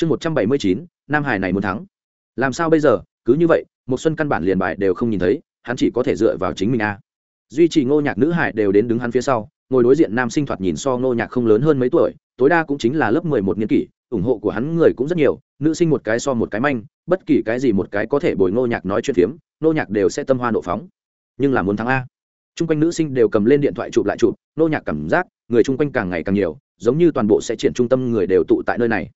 chương một trăm bảy mươi chín, nam hải này muốn thắng. Làm sao bây giờ? Cứ như vậy một xuân căn bản liền bài đều không nhìn thấy, hắn chỉ có thể dựa vào chính mình a. Duy trì ngô nhạc nữ hải đều đến đứng hắn phía sau, ngồi đối diện nam sinh thoạt nhìn so ngô nhạc không lớn hơn mấy tuổi, tối đa cũng chính là lớp mười một niên kỷ, ủng hộ của hắn người cũng rất nhiều, nữ sinh một cái so một cái manh, bất kỳ cái gì một cái có thể bồi ngô nhạc nói chuyện phiếm, ngô nhạc đều sẽ tâm hoa nộ phóng. Nhưng là muốn thắng a. Chung quanh nữ sinh đều cầm lên điện thoại chụp lại chụp, ngô nhạc cảm giác người chung quanh càng ngày càng nhiều, giống như toàn bộ sẽ triển trung tâm người đều tụ tại nơi này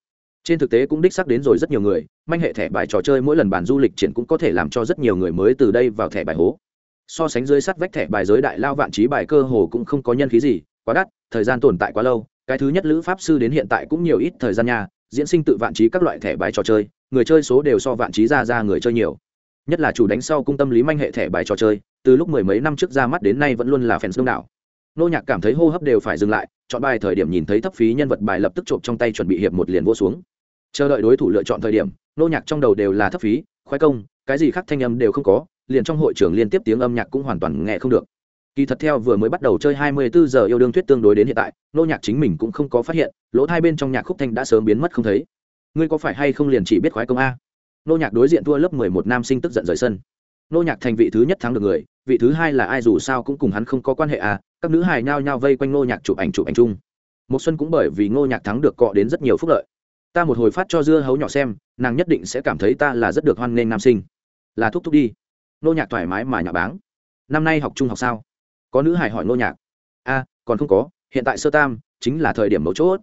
trên thực tế cũng đích xác đến rồi rất nhiều người, manh hệ thẻ bài trò chơi mỗi lần bàn du lịch triển cũng có thể làm cho rất nhiều người mới từ đây vào thẻ bài hố. So sánh dưới sắt vách thẻ bài giới đại lao vạn trí bài cơ hồ cũng không có nhân khí gì, quá đắt, thời gian tồn tại quá lâu, cái thứ nhất lữ pháp sư đến hiện tại cũng nhiều ít thời gian nha, diễn sinh tự vạn trí các loại thẻ bài trò chơi, người chơi số đều so vạn trí ra ra người chơi nhiều. Nhất là chủ đánh sau cung tâm lý manh hệ thẻ bài trò chơi, từ lúc mười mấy năm trước ra mắt đến nay vẫn luôn là fans đông đảo nô nhạc cảm thấy hô hấp đều phải dừng lại, chọn bài thời điểm nhìn thấy thấp phí nhân vật bài lập tức trộm trong tay chuẩn bị hiệp một liền vô xuống. Chờ đợi đối thủ lựa chọn thời điểm, nô nhạc trong đầu đều là thấp phí, khoái công, cái gì khác thanh âm đều không có, liền trong hội trường liên tiếp tiếng âm nhạc cũng hoàn toàn nghe không được. Kỳ thật theo vừa mới bắt đầu chơi 24 giờ yêu đương thuyết tương đối đến hiện tại, nô nhạc chính mình cũng không có phát hiện, lỗ hai bên trong nhạc khúc thanh đã sớm biến mất không thấy. Ngươi có phải hay không liền chỉ biết khoái công a? Nô nhạc đối diện thua lớp 11 nam sinh tức giận rời sân. Nô nhạc thành vị thứ nhất thắng được người, vị thứ hai là ai dù sao cũng cùng hắn không có quan hệ à các nữ hài nhao nhao vây quanh Ngô nhạc chụp ảnh chụp ảnh chung. Một xuân cũng bởi vì Ngô nhạc thắng được cọ đến rất nhiều phúc lợi. Ta một hồi phát cho dưa hấu nhỏ xem, nàng nhất định sẽ cảm thấy ta là rất được hoan nghênh nam sinh. Là thúc thúc đi. Ngô nhạc thoải mái mà nhà báng. Năm nay học trung học sao? Có nữ hài hỏi Ngô nhạc. A, còn không có, hiện tại sơ tam, chính là thời điểm mấu chốt.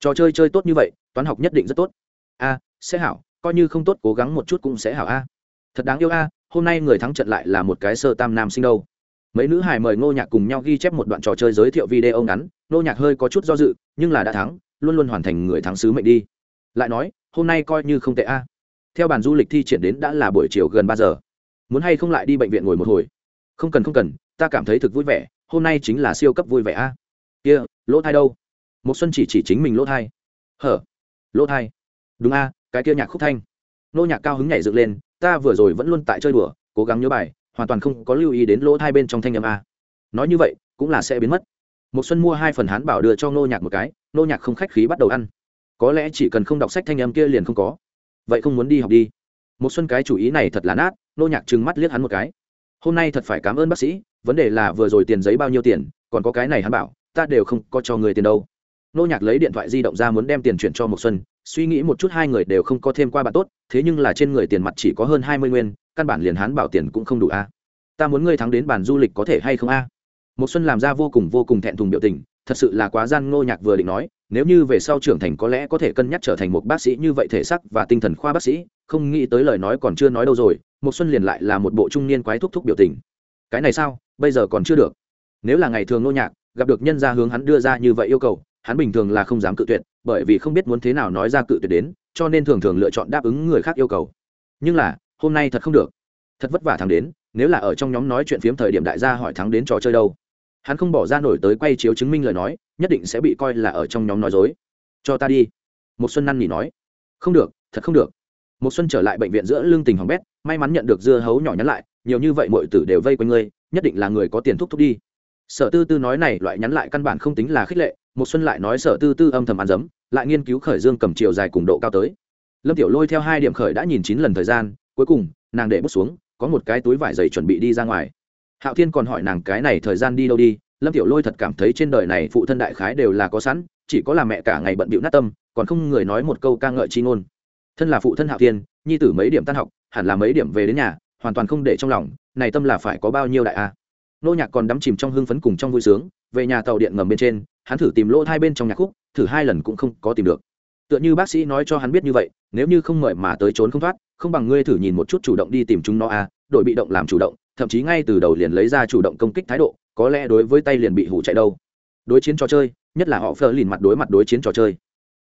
Trò chơi chơi tốt như vậy, toán học nhất định rất tốt. A, sẽ hảo, coi như không tốt cố gắng một chút cũng sẽ hảo a. Thật đáng yêu a, hôm nay người thắng trận lại là một cái sơ tam nam sinh đâu mấy nữ hài mời ngô nhạc cùng nhau ghi chép một đoạn trò chơi giới thiệu video ngắn. Ngô nhạc hơi có chút do dự, nhưng là đã thắng, luôn luôn hoàn thành người thắng sứ mệnh đi. Lại nói, hôm nay coi như không tệ a. Theo bàn du lịch thi triển đến đã là buổi chiều gần ba giờ. Muốn hay không lại đi bệnh viện ngồi một hồi? Không cần không cần, ta cảm thấy thực vui vẻ, hôm nay chính là siêu cấp vui vẻ a. Kia, lỗ thai đâu? Một xuân chỉ chỉ chính mình lỗ thai. Hở? Lỗ thai? Đúng a, cái kia nhạc khúc thanh. Nô nhạc cao hứng nhảy dựng lên, ta vừa rồi vẫn luôn tại chơi đùa, cố gắng nhớ bài hoàn toàn không có lưu ý đến lỗ thai bên trong thanh âm a. Nói như vậy, cũng là sẽ biến mất. Một xuân mua hai phần hán bảo đưa cho nô nhạc một cái nô nhạc không khách khí bắt đầu ăn. Có lẽ chỉ cần không đọc sách thanh âm kia liền không có. Vậy không muốn đi học đi. Một xuân cái chủ ý này thật là nát nô nhạc trừng mắt liếc hắn một cái. Hôm nay thật phải cảm ơn bác sĩ, vấn đề là vừa rồi tiền giấy bao nhiêu tiền, còn có cái này hắn bảo, ta đều không có cho người tiền đâu. Nô nhạc lấy điện thoại di động ra muốn đem tiền chuyển cho một xuân, suy nghĩ một chút hai người đều không có thêm qua bạn tốt, thế nhưng là trên người tiền mặt chỉ có hơn hai mươi nguyên căn bản liền hắn bảo tiền cũng không đủ a. Ta muốn ngươi thắng đến bàn du lịch có thể hay không a? Một xuân làm ra vô cùng vô cùng thẹn thùng biểu tình, thật sự là quá gian ngô nhạc vừa định nói, nếu như về sau trưởng thành có lẽ có thể cân nhắc trở thành một bác sĩ như vậy thể xác và tinh thần khoa bác sĩ, không nghĩ tới lời nói còn chưa nói đâu rồi, một xuân liền lại là một bộ trung niên quái thúc thúc biểu tình. Cái này sao? Bây giờ còn chưa được. Nếu là ngày thường ngô nhạc, gặp được nhân gia hướng hắn đưa ra như vậy yêu cầu, hắn bình thường là không dám cự tuyệt, bởi vì không biết muốn thế nào nói ra cự tuyệt đến, cho nên thường thường lựa chọn đáp ứng người khác yêu cầu. Nhưng là hôm nay thật không được. Thật vất vả thắng đến, nếu là ở trong nhóm nói chuyện phiếm thời điểm đại gia hỏi thắng đến trò chơi đâu. Hắn không bỏ ra nổi tới quay chiếu chứng minh lời nói, nhất định sẽ bị coi là ở trong nhóm nói dối. Cho ta đi. Một xuân năn nỉ nói. Không được, thật không được. Một xuân trở lại bệnh viện giữa lương tình hỏng bét, may mắn nhận được dưa hấu nhỏ nhắn lại, nhiều như vậy mọi tử đều vây quanh ngươi, nhất định là người có tiền thúc thúc đi. Sở tư tư nói này loại nhắn lại căn bản không tính là khích lệ một xuân lại nói sở tư tư âm thầm ăn dấm, lại nghiên cứu khởi dương cầm chiều dài cùng độ cao tới. Lâm tiểu lôi theo hai điểm khởi đã nhìn chín lần thời gian cuối cùng, nàng để bút xuống, có một cái túi vải dày chuẩn bị đi ra ngoài. Hạo thiên còn hỏi nàng cái này thời gian đi đâu đi, lâm tiểu lôi thật cảm thấy trên đời này phụ thân đại khái đều là có sẵn, chỉ có là mẹ cả ngày bận bịu nát tâm, còn không người nói một câu ca ngợi chi ngôn. Thân là phụ thân hạo thiên, nhi tử mấy điểm tan học, hẳn là mấy điểm về đến nhà, hoàn toàn không để trong lòng, này tâm là phải có bao nhiêu đại a. Nô nhạc còn đắm chìm trong hưng phấn cùng trong vui sướng, về nhà tàu điện ngầm bên trên, hắn thử tìm lỗ hai bên trong nhạc khúc, thử hai lần cũng không có tìm được tựa như bác sĩ nói cho hắn biết như vậy, nếu như không mời mà tới trốn không thoát, không bằng ngươi thử nhìn một chút chủ động đi tìm chúng nó à? đội bị động làm chủ động, thậm chí ngay từ đầu liền lấy ra chủ động công kích thái độ, có lẽ đối với tay liền bị hủ chạy đâu. Đối chiến trò chơi, nhất là họ phờ lìn mặt đối mặt đối chiến trò chơi.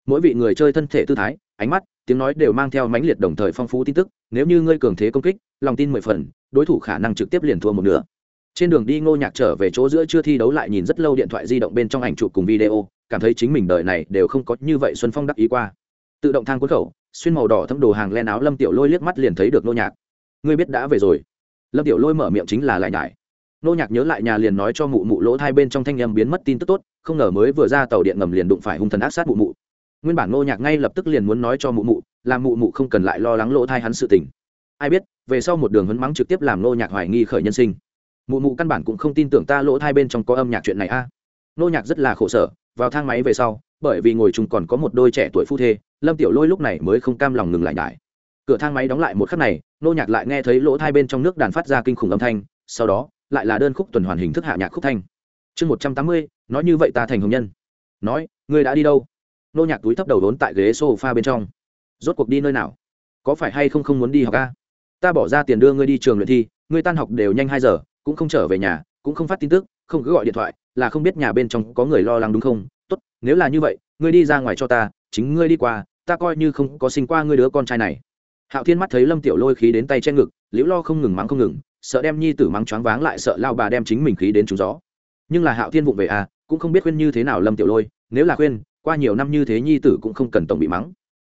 Mỗi vị người chơi thân thể tư thái, ánh mắt, tiếng nói đều mang theo mãnh liệt đồng thời phong phú tin tức, nếu như ngươi cường thế công kích, lòng tin mười phần, đối thủ khả năng trực tiếp liền thua một nửa. Trên đường đi ngô nhạc trở về chỗ giữa chưa thi đấu lại nhìn rất lâu điện thoại di động bên trong ảnh chụp cùng video cảm thấy chính mình đời này đều không có như vậy xuân phong đắc ý qua. Tự động thang cuốn khẩu, xuyên màu đỏ thâm đồ hàng len áo lâm tiểu lôi liếc mắt liền thấy được Nô nhạc. Ngươi biết đã về rồi. Lâm tiểu lôi mở miệng chính là lại nhải. Nô nhạc nhớ lại nhà liền nói cho mụ mụ lỗ hai bên trong thanh em biến mất tin tức tốt, không ngờ mới vừa ra tàu điện ngầm liền đụng phải hung thần ác sát mụ mụ. Nguyên bản Nô nhạc ngay lập tức liền muốn nói cho mụ mụ, làm mụ mụ không cần lại lo lắng lỗ thai hắn sự tình. Ai biết, về sau một đường hấn mắng trực tiếp làm Nô nhạc hoài nghi khởi nhân sinh. Mụ mụ căn bản cũng không tin tưởng ta lỗ thai bên trong có âm nhạc chuyện này a. Nô nhạc rất là khổ sở vào thang máy về sau, bởi vì ngồi chung còn có một đôi trẻ tuổi phu thê, lâm tiểu lôi lúc này mới không cam lòng ngừng lại nhải. Cửa thang máy đóng lại một khắc này, nô nhạc lại nghe thấy lỗ thai bên trong nước đàn phát ra kinh khủng âm thanh, sau đó, lại là đơn khúc tuần hoàn hình thức hạ nhạc khúc thanh. Chương một trăm tám mươi, nói như vậy ta thành hồng nhân. Nói, ngươi đã đi đâu? Nô nhạc túi thấp đầu đốn tại ghế s o f a bên trong. Rốt cuộc đi nơi nào? Có phải hay không không muốn đi học ca ta bỏ ra tiền đưa ngươi đi trường luyện thi, ngươi tan học đều nhanh hai giờ, cũng không trở về nhà, cũng không phát tin tức, không cứ gọi điện thoại là không biết nhà bên trong có người lo lắng đúng không? Tốt, nếu là như vậy, ngươi đi ra ngoài cho ta, chính ngươi đi qua, ta coi như không có sinh qua ngươi đứa con trai này. Hạo thiên mắt thấy lâm tiểu lôi khí đến tay che ngực, liễu lo không ngừng mắng không ngừng, sợ đem nhi tử mắng choáng váng lại sợ lao bà đem chính mình khí đến trúng gió. Nhưng là hạo thiên vụng về à cũng không biết khuyên như thế nào lâm tiểu lôi, nếu là khuyên, qua nhiều năm như thế nhi tử cũng không cần tổng bị mắng.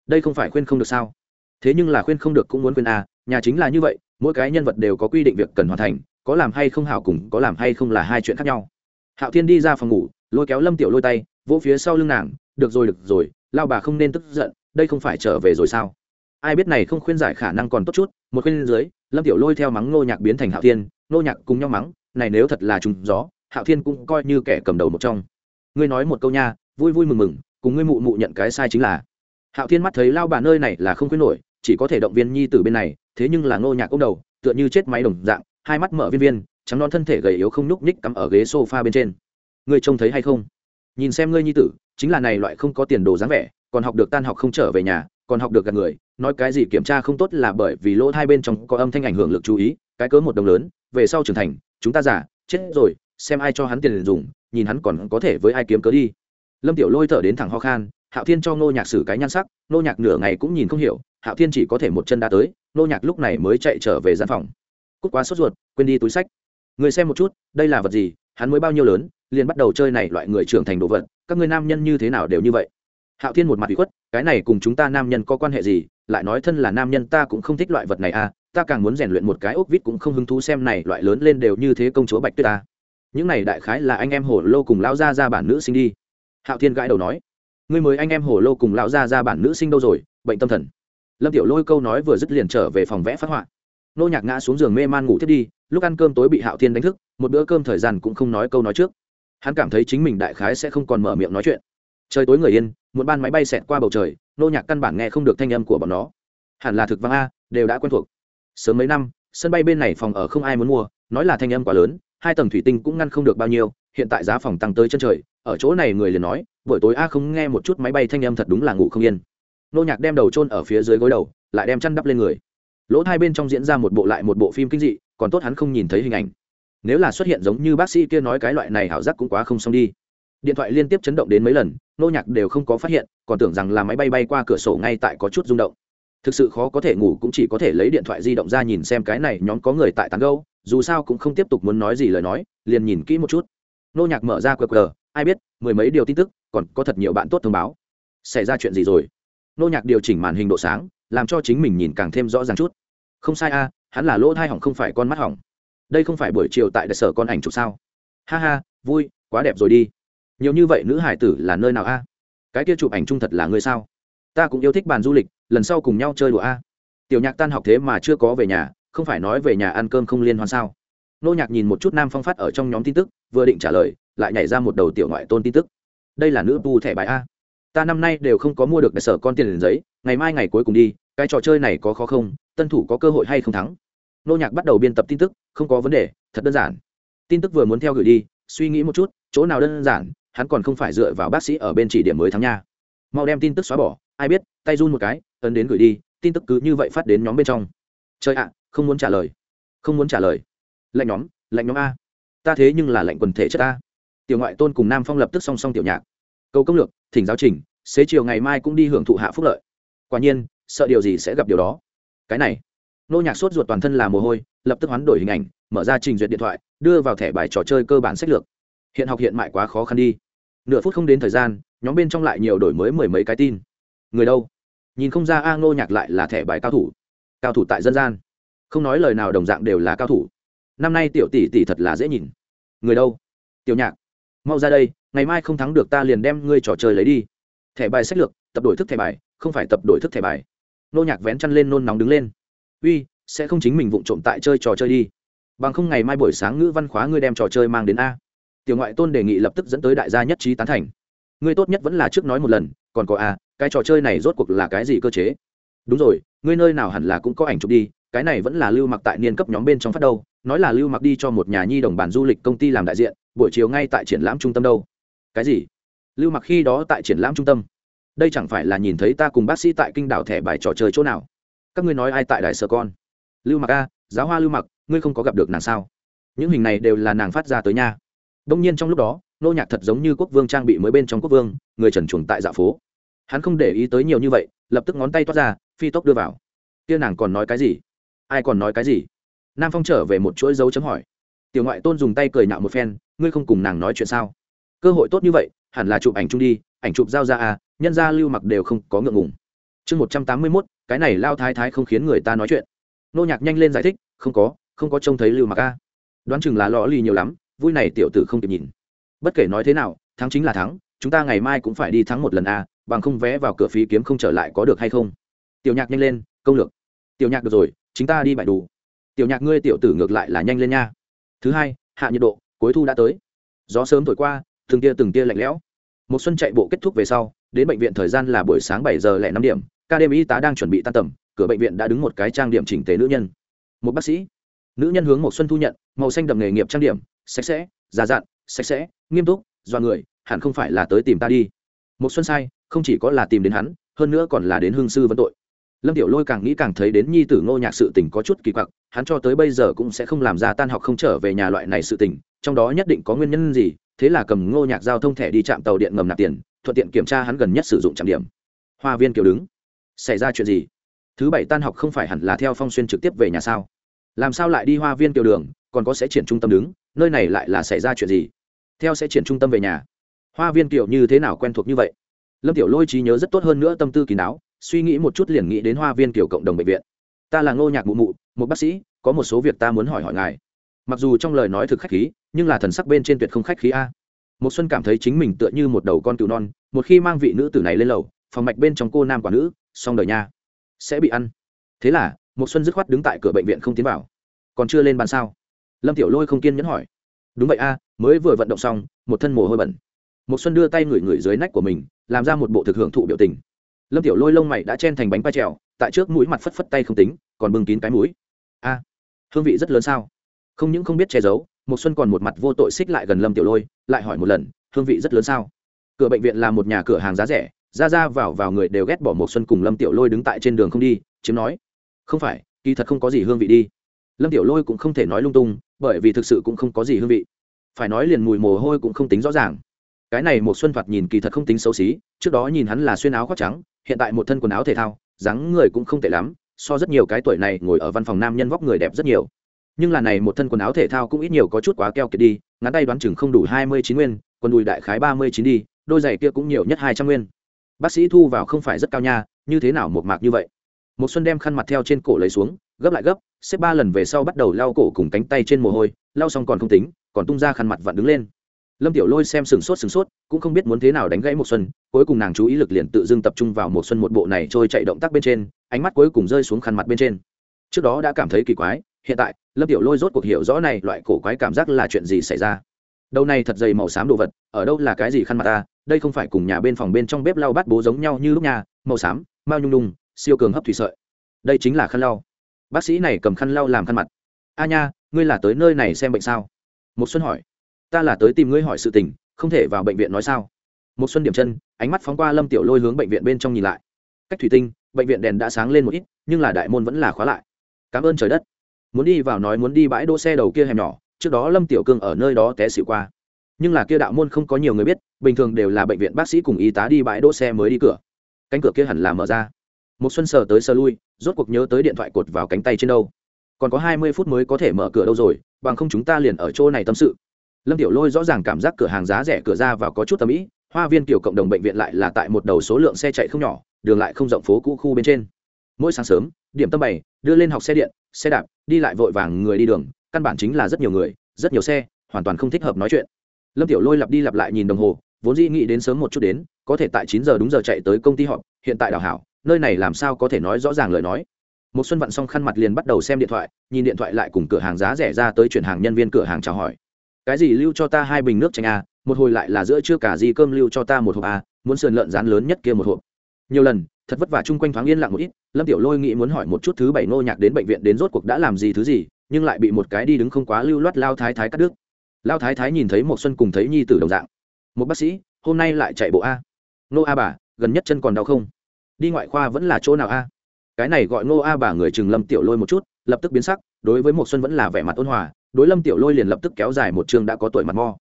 Đây không phải khuyên không được sao? Thế nhưng là khuyên không được cũng muốn khuyên à nhà chính là như vậy, mỗi cái nhân vật đều có quy định việc cần hoàn thành, có làm hay không hảo cùng có làm hay không là hai chuyện khác nhau hạo thiên đi ra phòng ngủ, lôi kéo lâm tiểu lôi tay, vỗ phía sau lưng nàng, được rồi được rồi lao bà không nên tức giận, đây không phải trở về rồi sao? Ai biết này không khuyên giải khả năng còn tốt chút, một khuyên dưới, lâm tiểu lôi theo mắng nô nhạc biến thành hạo thiên nô nhạc cùng nhau mắng, này nếu thật là trùng gió, hạo thiên cũng coi như kẻ cầm đầu một trong. Ngươi nói một câu nha, vui vui mừng mừng, cùng ngươi mụ mụ nhận cái sai chính là. Hạo thiên mắt thấy lao bà nơi này là không khuyên nổi, chỉ có thể động viên nhi từ bên này, thế nhưng là nô nhạc ông đầu, tựa như chết máy đồng dạng, hai mắt mở viên viên trắng non thân thể gầy yếu không nhúc nhích cắm ở ghế sofa bên trên. Ngươi trông thấy hay không? Nhìn xem ngươi nhi tử, chính là này loại không có tiền đồ dáng vẻ, còn học được tan học không trở về nhà, còn học được gạt người, nói cái gì kiểm tra không tốt là bởi vì lỗ hai bên trong có âm thanh ảnh hưởng lực chú ý, cái cớ một đồng lớn, về sau trưởng thành, chúng ta giả chết rồi, xem ai cho hắn tiền dùng, nhìn hắn còn có thể với ai kiếm cớ đi. Lâm tiểu lôi thở đến thẳng ho khan, hạo thiên cho ngô nhạc xử cái nhan sắc, ngô nhạc nửa ngày cũng nhìn không hiểu, hạo thiên chỉ có thể một chân đã tới, ngô nhạc lúc này mới chạy trở về gian phòng. Cút quá sốt ruột, quên đi túi sách người xem một chút, đây là vật gì? Hắn mới bao nhiêu lớn, liền bắt đầu chơi này loại người trưởng thành đồ vật, các người nam nhân như thế nào đều như vậy. Hạo thiên một mặt bị khuất, cái này cùng chúng ta nam nhân có quan hệ gì? Lại nói thân là nam nhân ta cũng không thích loại vật này à ta càng muốn rèn luyện một cái ốc vít cũng không hứng thú xem này loại lớn lên đều như thế công chúa bạch tuyết ta. Những này đại khái là anh em hổ lô cùng lão gia ra bản nữ sinh đi. Hạo thiên gãi đầu nói, ngươi mới anh em hổ lô cùng lão gia ra bản nữ sinh đâu rồi, bệnh tâm thần. Lâm tiểu lôi câu nói vừa dứt liền trở về phòng vẽ phát họa. Nô nhạc ngã xuống giường mê man ngủ thiết đi lúc ăn cơm tối bị hạo thiên đánh thức, một bữa cơm thời gian cũng không nói câu nói trước. Hắn cảm thấy chính mình đại khái sẽ không còn mở miệng nói chuyện. Trời tối người yên, một ban máy bay xẹt qua bầu trời, nô nhạc căn bản nghe không được thanh âm của bọn nó. Hẳn là thực vang a, đều đã quen thuộc. Sớm mấy năm, sân bay bên này phòng ở không ai muốn mua, nói là thanh âm quá lớn, hai tầng thủy tinh cũng ngăn không được bao nhiêu, hiện tại giá phòng tăng tới chân trời, ở chỗ này người liền nói, buổi tối a không nghe một chút máy bay thanh âm thật đúng là ngủ không yên. Nô nhạc đem đầu trôn ở phía dưới gối đầu, lại đem chăn đắp lên người. Lỗ hai bên trong diễn ra một bộ lại một bộ phim kinh dị còn tốt hắn không nhìn thấy hình ảnh. Nếu là xuất hiện giống như bác sĩ kia nói cái loại này hảo giác cũng quá không xong đi. Điện thoại liên tiếp chấn động đến mấy lần, nô nhạc đều không có phát hiện, còn tưởng rằng là máy bay bay qua cửa sổ ngay tại có chút rung động. Thực sự khó có thể ngủ cũng chỉ có thể lấy điện thoại di động ra nhìn xem cái này nhóm có người tại tán gâu dù sao cũng không tiếp tục muốn nói gì lời nói, liền nhìn kỹ một chút. Nô nhạc mở ra qr, ai biết, mười mấy điều tin tức, còn có thật nhiều bạn tốt thông báo. Xảy ra chuyện gì rồi? Nô nhạc điều chỉnh màn hình độ sáng, làm cho chính mình nhìn càng thêm rõ ràng chút. Không sai a hắn là lỗ thai hỏng không phải con mắt hỏng. Đây không phải buổi chiều tại đại sở con ảnh chụp sao? Ha ha, vui, quá đẹp rồi đi. Nhiều như vậy nữ hải tử là nơi nào a? Cái kia chụp ảnh trung thật là người sao? Ta cũng yêu thích bàn du lịch, lần sau cùng nhau chơi đùa a. Tiểu nhạc tan học thế mà chưa có về nhà, không phải nói về nhà ăn cơm không liên hoan sao? Nô nhạc nhìn một chút nam phong phát ở trong nhóm tin tức, vừa định trả lời, lại nhảy ra một đầu tiểu ngoại tôn tin tức. Đây là nữ tu thẻ bài a. Ta năm nay đều không có mua được đại sở con tiền liền giấy, ngày mai ngày cuối cùng đi, cái trò chơi này có khó không, tân thủ có cơ hội hay không thắng? Nô nhạc bắt đầu biên tập tin tức, không có vấn đề, thật đơn giản. Tin tức vừa muốn theo gửi đi, suy nghĩ một chút, chỗ nào đơn giản, hắn còn không phải dựa vào bác sĩ ở bên chỉ điểm mới thắng nha. Mau đem tin tức xóa bỏ, ai biết, tay run một cái, ấn đến gửi đi, tin tức cứ như vậy phát đến nhóm bên trong. Chơi ạ, không muốn trả lời, không muốn trả lời. Lệnh nhóm lệnh nhóm a. Ta thế nhưng là lệnh quần thể chất ta tiểu ngoại tôn cùng nam phong lập tức song song tiểu nhạc. Câu công lược, thỉnh giáo trình, xế chiều ngày mai cũng đi hưởng thụ hạ phúc lợi. Quả nhiên, sợ điều gì sẽ gặp điều đó. Cái này nô nhạc sốt ruột toàn thân là mồ hôi, lập tức hoán đổi hình ảnh, mở ra trình duyệt điện thoại, đưa vào thẻ bài trò chơi cơ bản sách lược. Hiện học hiện mại quá khó khăn đi. Nửa phút không đến thời gian, nhóm bên trong lại nhiều đổi mới mười mấy cái tin. Người đâu? Nhìn không ra a ngô nhạc lại là thẻ bài cao thủ. Cao thủ tại dân gian. Không nói lời nào đồng dạng đều là cao thủ. Năm nay tiểu tỷ tỷ thật là dễ nhìn. Người đâu? Tiểu nhạc. Mau ra đây, ngày mai không thắng được ta liền đem ngươi trò chơi lấy đi. Thẻ bài sách lược, tập đổi thức thẻ bài, không phải tập đổi thức thẻ bài. Nô nhạc vén chăn lên nôn nóng đứng lên uy, sẽ không chính mình vụng trộm tại chơi trò chơi đi. Bằng không ngày mai buổi sáng ngữ văn khóa ngươi đem trò chơi mang đến a. Tiểu ngoại tôn đề nghị lập tức dẫn tới đại gia nhất trí tán thành. Ngươi tốt nhất vẫn là trước nói một lần, còn có a, cái trò chơi này rốt cuộc là cái gì cơ chế? Đúng rồi, ngươi nơi nào hẳn là cũng có ảnh chụp đi, cái này vẫn là lưu mặc tại niên cấp nhóm bên trong phát đâu, nói là lưu mặc đi cho một nhà nhi đồng bản du lịch công ty làm đại diện, buổi chiều ngay tại triển lãm trung tâm đâu. Cái gì? Lưu mặc khi đó tại triển lãm trung tâm. Đây chẳng phải là nhìn thấy ta cùng bác sĩ tại kinh đảo thẻ bài trò chơi chỗ nào? Các ngươi nói ai tại đại sở con? Lưu mặc a, giáo hoa lưu mặc, ngươi không có gặp được nàng sao? Những hình này đều là nàng phát ra tới nha. Đông nhiên trong lúc đó, nô nhạc thật giống như quốc vương trang bị mới bên trong quốc vương, người trần chuồng tại dạ phố. Hắn không để ý tới nhiều như vậy, lập tức ngón tay toát ra, phi tốc đưa vào. Kia nàng còn nói cái gì? Ai còn nói cái gì? Nam phong trở về một chuỗi dấu chấm hỏi. Tiểu ngoại tôn dùng tay cười nhạo một phen, ngươi không cùng nàng nói chuyện sao? Cơ hội tốt như vậy, hẳn là chụp ảnh chung đi, ảnh chụp giao ra à nhân gia lưu mặc đều không có ngượng ngùng. Chương một trăm tám mươi mốt cái này lao thái thái không khiến người ta nói chuyện. Nô nhạc nhanh lên giải thích, không có không có trông thấy lưu mặc a. Đoán chừng là lò lì nhiều lắm, vui này tiểu tử không kịp nhìn. Bất kể nói thế nào, thắng chính là thắng, chúng ta ngày mai cũng phải đi thắng một lần a, bằng không vé vào cửa phí kiếm không trở lại có được hay không? Tiểu nhạc nhanh lên, công lược. Tiểu nhạc, được rồi chúng ta đi bại đủ. Tiểu nhạc, ngươi tiểu tử ngược lại là nhanh lên nha. Thứ hai, hạ nhiệt độ, cuối thu đã tới. Gió sớm thổi qua, từng tia từng tia lạnh lẽo. Một xuân chạy bộ kết thúc về sau, đến bệnh viện thời gian là buổi sáng bảy giờ lẻ năm điểm ca đêm y tá đang chuẩn bị tan tầm, cửa bệnh viện đã đứng một cái trang điểm chỉnh tề nữ nhân. Một bác sĩ. Nữ nhân hướng một xuân thu nhận, màu xanh đậm nghề nghiệp trang điểm, sạch sẽ, già dặn, sạch sẽ, nghiêm túc do người, hẳn không phải là tới tìm ta đi. Một xuân sai, không chỉ có là tìm đến hắn, hơn nữa còn là đến hương sư vấn tội. Lâm tiểu lôi càng nghĩ càng thấy đến nhi tử ngô nhạc sự tình có chút kỳ quặc, hắn cho tới bây giờ cũng sẽ không làm ra tan học không trở về nhà loại này sự tình, trong đó nhất định có nguyên nhân gì, thế là cầm ngô nhạc giao thông thẻ đi chạm tàu điện ngầm nạp tiền, thuận tiện kiểm tra hắn gần nhất sử dụng trạm điểm. Hoa viên kiểu đứng xảy ra chuyện gì? Thứ bảy tan học không phải hẳn là theo phong xuyên trực tiếp về nhà sao? Làm sao lại đi hoa viên tiểu đường, còn có sẽ triển trung tâm đứng, nơi này lại là xảy ra chuyện gì? Theo sẽ triển trung tâm về nhà. Hoa viên kiểu như thế nào quen thuộc như vậy? Lâm tiểu lôi trí nhớ rất tốt hơn nữa tâm tư kỳ não, suy nghĩ một chút liền nghĩ đến hoa viên kiểu cộng đồng bệnh viện. Ta là ngô nhạc mụ mụ, một bác sĩ, có một số việc ta muốn hỏi hỏi ngài. Mặc dù trong lời nói thực khách khí, nhưng là thần sắc bên trên tuyệt không khách khí a. Một xuân cảm thấy chính mình tựa như một đầu con cừu non, một khi mang vị nữ tử này lên lầu, phòng mạch bên trong cô nam quả nữ xong đời nha. Sẽ bị ăn. Thế là một xuân dứt khoát đứng tại cửa bệnh viện không tiến vào. Còn chưa lên bàn sao? Lâm tiểu lôi không kiên nhẫn hỏi. Đúng vậy a, mới vừa vận động xong, một thân mồ hôi bẩn. Một xuân đưa tay ngửi ngửi dưới nách của mình, làm ra một bộ thực hưởng thụ biểu tình. Lâm tiểu lôi lông mày đã chen thành bánh pa trèo, tại trước mũi mặt phất phất tay không tính, còn bưng kín cái mũi. A, hương vị rất lớn sao? Không những không biết che giấu một xuân còn một mặt vô tội xích lại gần lâm tiểu lôi, lại hỏi một lần, hương vị rất lớn sao? Cửa bệnh viện là một nhà cửa hàng giá rẻ ra ra vào vào người đều ghét bỏ một xuân cùng lâm tiểu lôi đứng tại trên đường không đi, chiếm nói, không phải, kỳ thật không có gì hương vị đi. Lâm tiểu lôi cũng không thể nói lung tung, bởi vì thực sự cũng không có gì hương vị. Phải nói liền mùi mồ hôi cũng không tính rõ ràng. Cái này một xuân thoạt nhìn kỳ thật không tính xấu xí, trước đó nhìn hắn là xuyên áo khoác trắng, hiện tại một thân quần áo thể thao, dáng người cũng không tệ lắm, so rất nhiều cái tuổi này ngồi ở văn phòng nam nhân vóc người đẹp rất nhiều. Nhưng là này một thân quần áo thể thao cũng ít nhiều có chút quá keo kiệt đi, ngắn tay đoán chừng không đủ hai mươi chín nguyên, quần đùi đại khái ba mươi chín đi, đôi giày kia cũng nhiều nhất hai trăm nguyên bác sĩ thu vào không phải rất cao nha, như thế nào một mạc như vậy? Một xuân đem khăn mặt theo trên cổ lấy xuống, gấp lại gấp, xếp ba lần về sau bắt đầu lau cổ cùng cánh tay trên mồ hôi, lau xong còn không tính, còn tung ra khăn mặt vặn đứng lên. Lâm tiểu lôi xem sừng sốt sừng sốt, cũng không biết muốn thế nào đánh gãy một xuân, cuối cùng nàng chú ý lực liền tự dưng tập trung vào một xuân một bộ này trôi chạy động tác bên trên, ánh mắt cuối cùng rơi xuống khăn mặt bên trên. Trước đó đã cảm thấy kỳ quái, hiện tại, lâm tiểu lôi rốt cuộc hiểu rõ này loại cổ quái cảm giác là chuyện gì xảy ra. Đầu này thật dày màu xám đồ vật, ở đâu là cái gì khăn mặt ta đây không phải cùng nhà bên phòng bên trong bếp lau bát bố giống nhau như lúc nhà, màu xám, mao nhung nhung, siêu cường hấp thủy sợi. Đây chính là khăn lau. Bác sĩ này cầm khăn lau làm khăn mặt. A nha, ngươi là tới nơi này xem bệnh sao? Một xuân hỏi. Ta là tới tìm ngươi hỏi sự tình, không thể vào bệnh viện nói sao? Một xuân điểm chân, ánh mắt phóng qua lâm tiểu lôi hướng bệnh viện bên trong nhìn lại. Cách thủy tinh, bệnh viện đèn đã sáng lên một ít, nhưng là đại môn vẫn là khóa lại. Cảm ơn trời đất. Muốn đi vào nói muốn đi bãi đỗ xe đầu kia hẻm nhỏ, trước đó lâm tiểu cương ở nơi đó té xịu qua nhưng là kia đạo môn không có nhiều người biết, bình thường đều là bệnh viện bác sĩ cùng y tá đi bãi đỗ xe mới đi cửa. Cánh cửa kia hẳn là mở ra. Một xuân sờ tới sờ lui, rốt cuộc nhớ tới điện thoại cột vào cánh tay trên đâu. Còn có hai mươi phút mới có thể mở cửa đâu rồi, bằng không chúng ta liền ở chỗ này tâm sự. Lâm tiểu lôi rõ ràng cảm giác cửa hàng giá rẻ cửa ra vào có chút tầm ý, hoa viên kiểu cộng đồng bệnh viện lại là tại một đầu số lượng xe chạy không nhỏ, đường lại không rộng phố cũ khu bên trên. Mỗi sáng sớm, điểm tâm bày, đưa lên học xe điện, xe đạp, đi lại vội vàng người đi đường, căn bản chính là rất nhiều người, rất nhiều xe, hoàn toàn không thích hợp nói chuyện lâm tiểu lôi lặp đi lặp lại nhìn đồng hồ, vốn dĩ nghĩ đến sớm một chút đến, có thể tại chín giờ đúng giờ chạy tới công ty họp, hiện tại đào hảo, nơi này làm sao có thể nói rõ ràng lời nói. Một xuân vặn xong khăn mặt liền bắt đầu xem điện thoại, nhìn điện thoại lại cùng cửa hàng giá rẻ ra tới chuyển hàng nhân viên cửa hàng chào hỏi. Cái gì lưu cho ta hai bình nước chanh a một hồi lại là giữa trưa cả gì cơm lưu cho ta một hộp a muốn sườn lợn rán lớn nhất kia một hộp. Nhiều lần, thật vất vả chung quanh thoáng yên lặng một ít, lâm tiểu lôi nghĩ muốn hỏi một chút thứ bảy nô nhạc đến bệnh viện đến rốt cuộc đã làm gì thứ gì, nhưng lại bị một cái đi đứng không quá lưu loát lao thái thái cắt đứt lao thái thái nhìn thấy một xuân cùng thấy nhi tử đồng dạng. Một bác sĩ, hôm nay lại chạy bộ a? Nô a bà, gần nhất chân còn đau không? Đi ngoại khoa vẫn là chỗ nào a? Cái này gọi nô a bà người chừng lâm tiểu lôi một chút, lập tức biến sắc, đối với một xuân vẫn là vẻ mặt ôn hòa, đối lâm tiểu lôi liền lập tức kéo dài một trường đã có tuổi mặt mo.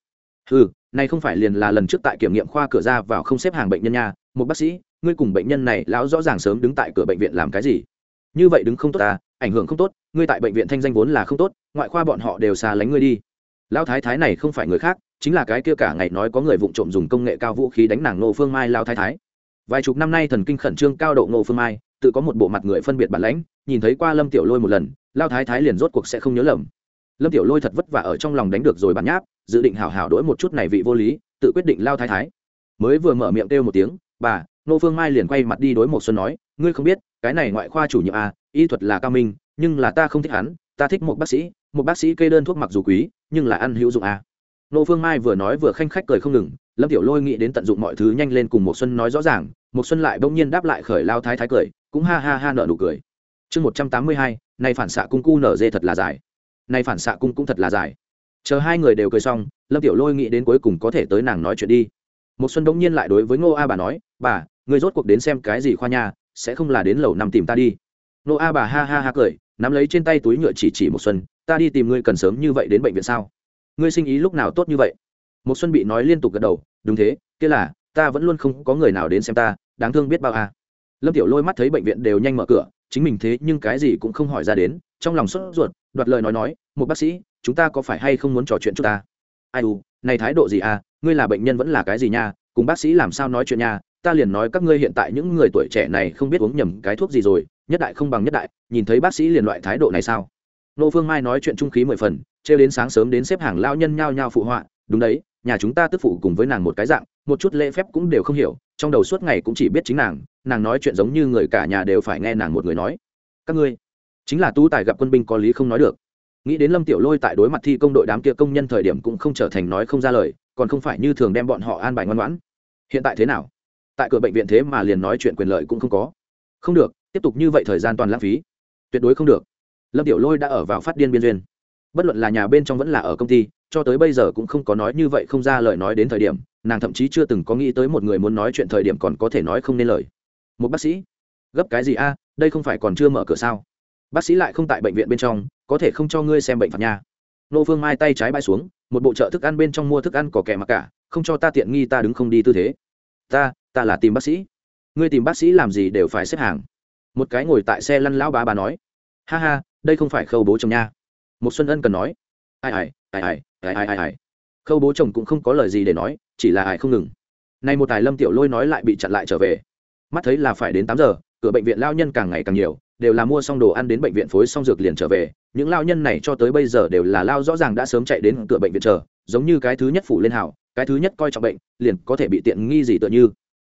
Ừ này không phải liền là lần trước tại kiểm nghiệm khoa cửa ra vào không xếp hàng bệnh nhân nha. Một bác sĩ, ngươi cùng bệnh nhân này lão rõ ràng sớm đứng tại cửa bệnh viện làm cái gì? Như vậy đứng không tốt ta ảnh hưởng không tốt, ngươi tại bệnh viện thanh danh vốn là không tốt, ngoại khoa bọn họ đều xa lánh ngươi đi lão thái thái này không phải người khác chính là cái kia cả ngày nói có người vụng trộm dùng công nghệ cao vũ khí đánh nàng nô phương mai Lão thái thái. Vài chục năm nay thần kinh khẩn trương cao độ nô phương mai tự có một bộ mặt người phân biệt bản lãnh nhìn thấy qua lâm tiểu lôi một lần Lão thái thái liền rốt cuộc sẽ không nhớ lầm. Lâm tiểu lôi thật vất vả ở trong lòng đánh được rồi bản nháp dự định hảo hảo đổi một chút này vị vô lý tự quyết định lao thái thái. Mới vừa mở miệng kêu một tiếng bà nô phương mai liền quay mặt đi đối một xuân nói ngươi không biết cái này ngoại khoa chủ nhiệm à, y thuật là cao minh nhưng là ta không thích hắn ta thích một bác sĩ, một bác sĩ kê đơn thuốc mặc dù quý, nhưng là ăn hữu dụng à? nô phương mai vừa nói vừa khanh khách cười không ngừng, lâm tiểu lôi nghĩ đến tận dụng mọi thứ nhanh lên cùng một xuân nói rõ ràng một xuân lại bỗng nhiên đáp lại khởi lao thái thái cười, cũng ha ha ha nở nụ cười. Chương một trăm tám mươi hai, nay phản xạ cung cu nở dê thật là dài. Nay phản xạ cung cũng thật là dài. Chờ hai người đều cười xong, lâm tiểu lôi nghĩ đến cuối cùng có thể tới nàng nói chuyện đi. Một xuân bỗng nhiên lại đối với ngô a bà nói, bà người rốt cuộc đến xem cái gì khoa nha, sẽ không là đến lầu năm tìm ta đi. Ngô a bà ha ha ha cười nắm lấy trên tay túi nhựa chỉ chỉ một xuân, ta đi tìm ngươi cần sớm như vậy đến bệnh viện sao? Ngươi sinh ý lúc nào tốt như vậy? Một xuân bị nói liên tục gật đầu, đúng thế, kia là, ta vẫn luôn không có người nào đến xem ta, đáng thương biết bao à. lâm tiểu lôi mắt thấy bệnh viện đều nhanh mở cửa, chính mình thế nhưng cái gì cũng không hỏi ra đến, trong lòng sốt ruột, đoạt lời nói nói, một bác sĩ, chúng ta có phải hay không muốn trò chuyện chút ta? Ai u, này thái độ gì à ngươi là bệnh nhân vẫn là cái gì nha, cùng bác sĩ làm sao nói chuyện nha, ta liền nói các ngươi hiện tại những người tuổi trẻ này không biết uống nhầm cái thuốc gì rồi nhất đại không bằng nhất đại, nhìn thấy bác sĩ liền loại thái độ này sao? Nô phương mai nói chuyện trung khí mười phần, trêu đến sáng sớm đến xếp hàng lao nhân nhao nhao phụ họa, đúng đấy, nhà chúng ta tức phụ cùng với nàng một cái dạng, một chút lễ phép cũng đều không hiểu, trong đầu suốt ngày cũng chỉ biết chính nàng nàng nói chuyện giống như người cả nhà đều phải nghe nàng một người nói. Các ngươi, chính là tu tài gặp quân binh có lý không nói được. Nghĩ đến lâm tiểu lôi tại đối mặt thi công đội đám kia công nhân thời điểm cũng không trở thành nói không ra lời, còn không phải như thường đem bọn họ an bài ngoan ngoãn. Hiện tại thế nào? Tại cửa bệnh viện thế mà liền nói chuyện quyền lợi cũng không có. Không được tiếp tục như vậy thời gian toàn lãng phí. Tuyệt đối không được. Lâm tiểu lôi đã ở vào phát điên biên duyên. Bất luận là nhà bên trong vẫn là ở công ty, cho tới bây giờ cũng không có nói như vậy không ra lời nói đến thời điểm, nàng thậm chí chưa từng có nghĩ tới một người muốn nói chuyện thời điểm còn có thể nói không nên lời. Một bác sĩ. Gấp cái gì a, đây không phải còn chưa mở cửa sao? Bác sĩ lại không tại bệnh viện bên trong, có thể không cho ngươi xem bệnh phạt nha. Nô phương mai tay trái bay xuống, một bộ chợ thức ăn bên trong mua thức ăn có kẻ mặc cả, không cho ta tiện nghi ta đứng không đi tư thế. Ta ta là tìm bác sĩ. Ngươi tìm bác sĩ làm gì đều phải xếp hàng một cái ngồi tại xe lăn lão bá bà nói, ha ha, đây không phải khâu bố chồng nha. Một xuân ân cần nói, ai ai ai ai ai ai ai ai. Khâu bố chồng cũng không có lời gì để nói, chỉ là ai không ngừng. Nay một tài lâm tiểu lôi nói lại bị chặn lại trở về. Mắt thấy là phải đến tám giờ, cửa bệnh viện lao nhân càng ngày càng nhiều, đều là mua xong đồ ăn đến bệnh viện phối xong dược liền trở về. Những lao nhân này cho tới bây giờ đều là lao rõ ràng đã sớm chạy đến cửa bệnh viện chờ, giống như cái thứ nhất phủ lên hảo cái thứ nhất coi trọng bệnh, liền có thể bị tiện nghi gì tựa như.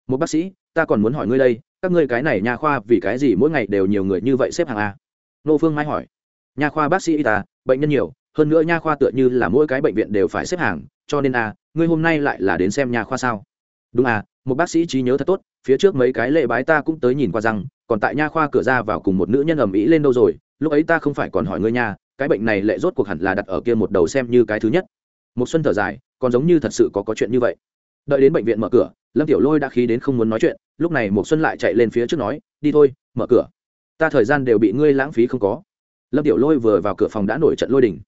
Một bác sĩ ta còn muốn hỏi ngươi đây, các ngươi cái này nha khoa vì cái gì mỗi ngày đều nhiều người như vậy xếp hàng a? Nô phương mai hỏi. Nha khoa bác sĩ y ta bệnh nhân nhiều, hơn nữa nha khoa tựa như là mỗi cái bệnh viện đều phải xếp hàng, cho nên a, ngươi hôm nay lại là đến xem nha khoa sao? Đúng à một bác sĩ trí nhớ thật tốt, phía trước mấy cái lệ bái ta cũng tới nhìn qua rằng còn tại nha khoa cửa ra vào cùng một nữ nhân ầm ĩ lên đâu rồi, lúc ấy ta không phải còn hỏi ngươi nha, cái bệnh này lệ rốt cuộc hẳn là đặt ở kia một đầu xem như cái thứ nhất. Một xuân thở dài, còn giống như thật sự có có chuyện như vậy. Đợi đến bệnh viện mở cửa lâm tiểu lôi đã khí đến không muốn nói chuyện lúc này một xuân lại chạy lên phía trước nói đi thôi mở cửa ta thời gian đều bị ngươi lãng phí không có lâm tiểu lôi vừa vào cửa phòng đã nổi trận lôi đình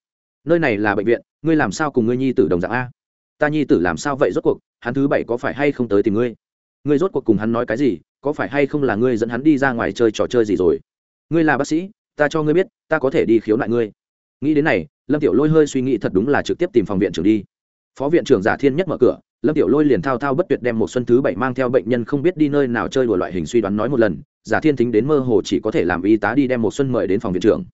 nơi này là bệnh viện ngươi làm sao cùng ngươi nhi tử đồng dạng a ta nhi tử làm sao vậy rốt cuộc hắn thứ bảy có phải hay không tới tìm ngươi ngươi rốt cuộc cùng hắn nói cái gì có phải hay không là ngươi dẫn hắn đi ra ngoài chơi trò chơi gì rồi ngươi là bác sĩ ta cho ngươi biết ta có thể đi khiếu nại ngươi nghĩ đến này lâm tiểu lôi hơi suy nghĩ thật đúng là trực tiếp tìm phòng viện trưởng đi phó viện trưởng giả thiên nhất mở cửa lâm tiểu lôi liền thao thao bất tuyệt đem một xuân thứ bảy mang theo bệnh nhân không biết đi nơi nào chơi đùa loại hình suy đoán nói một lần, giả thiên Thính đến mơ hồ chỉ có thể làm y tá đi đem một xuân mời đến phòng viện trưởng.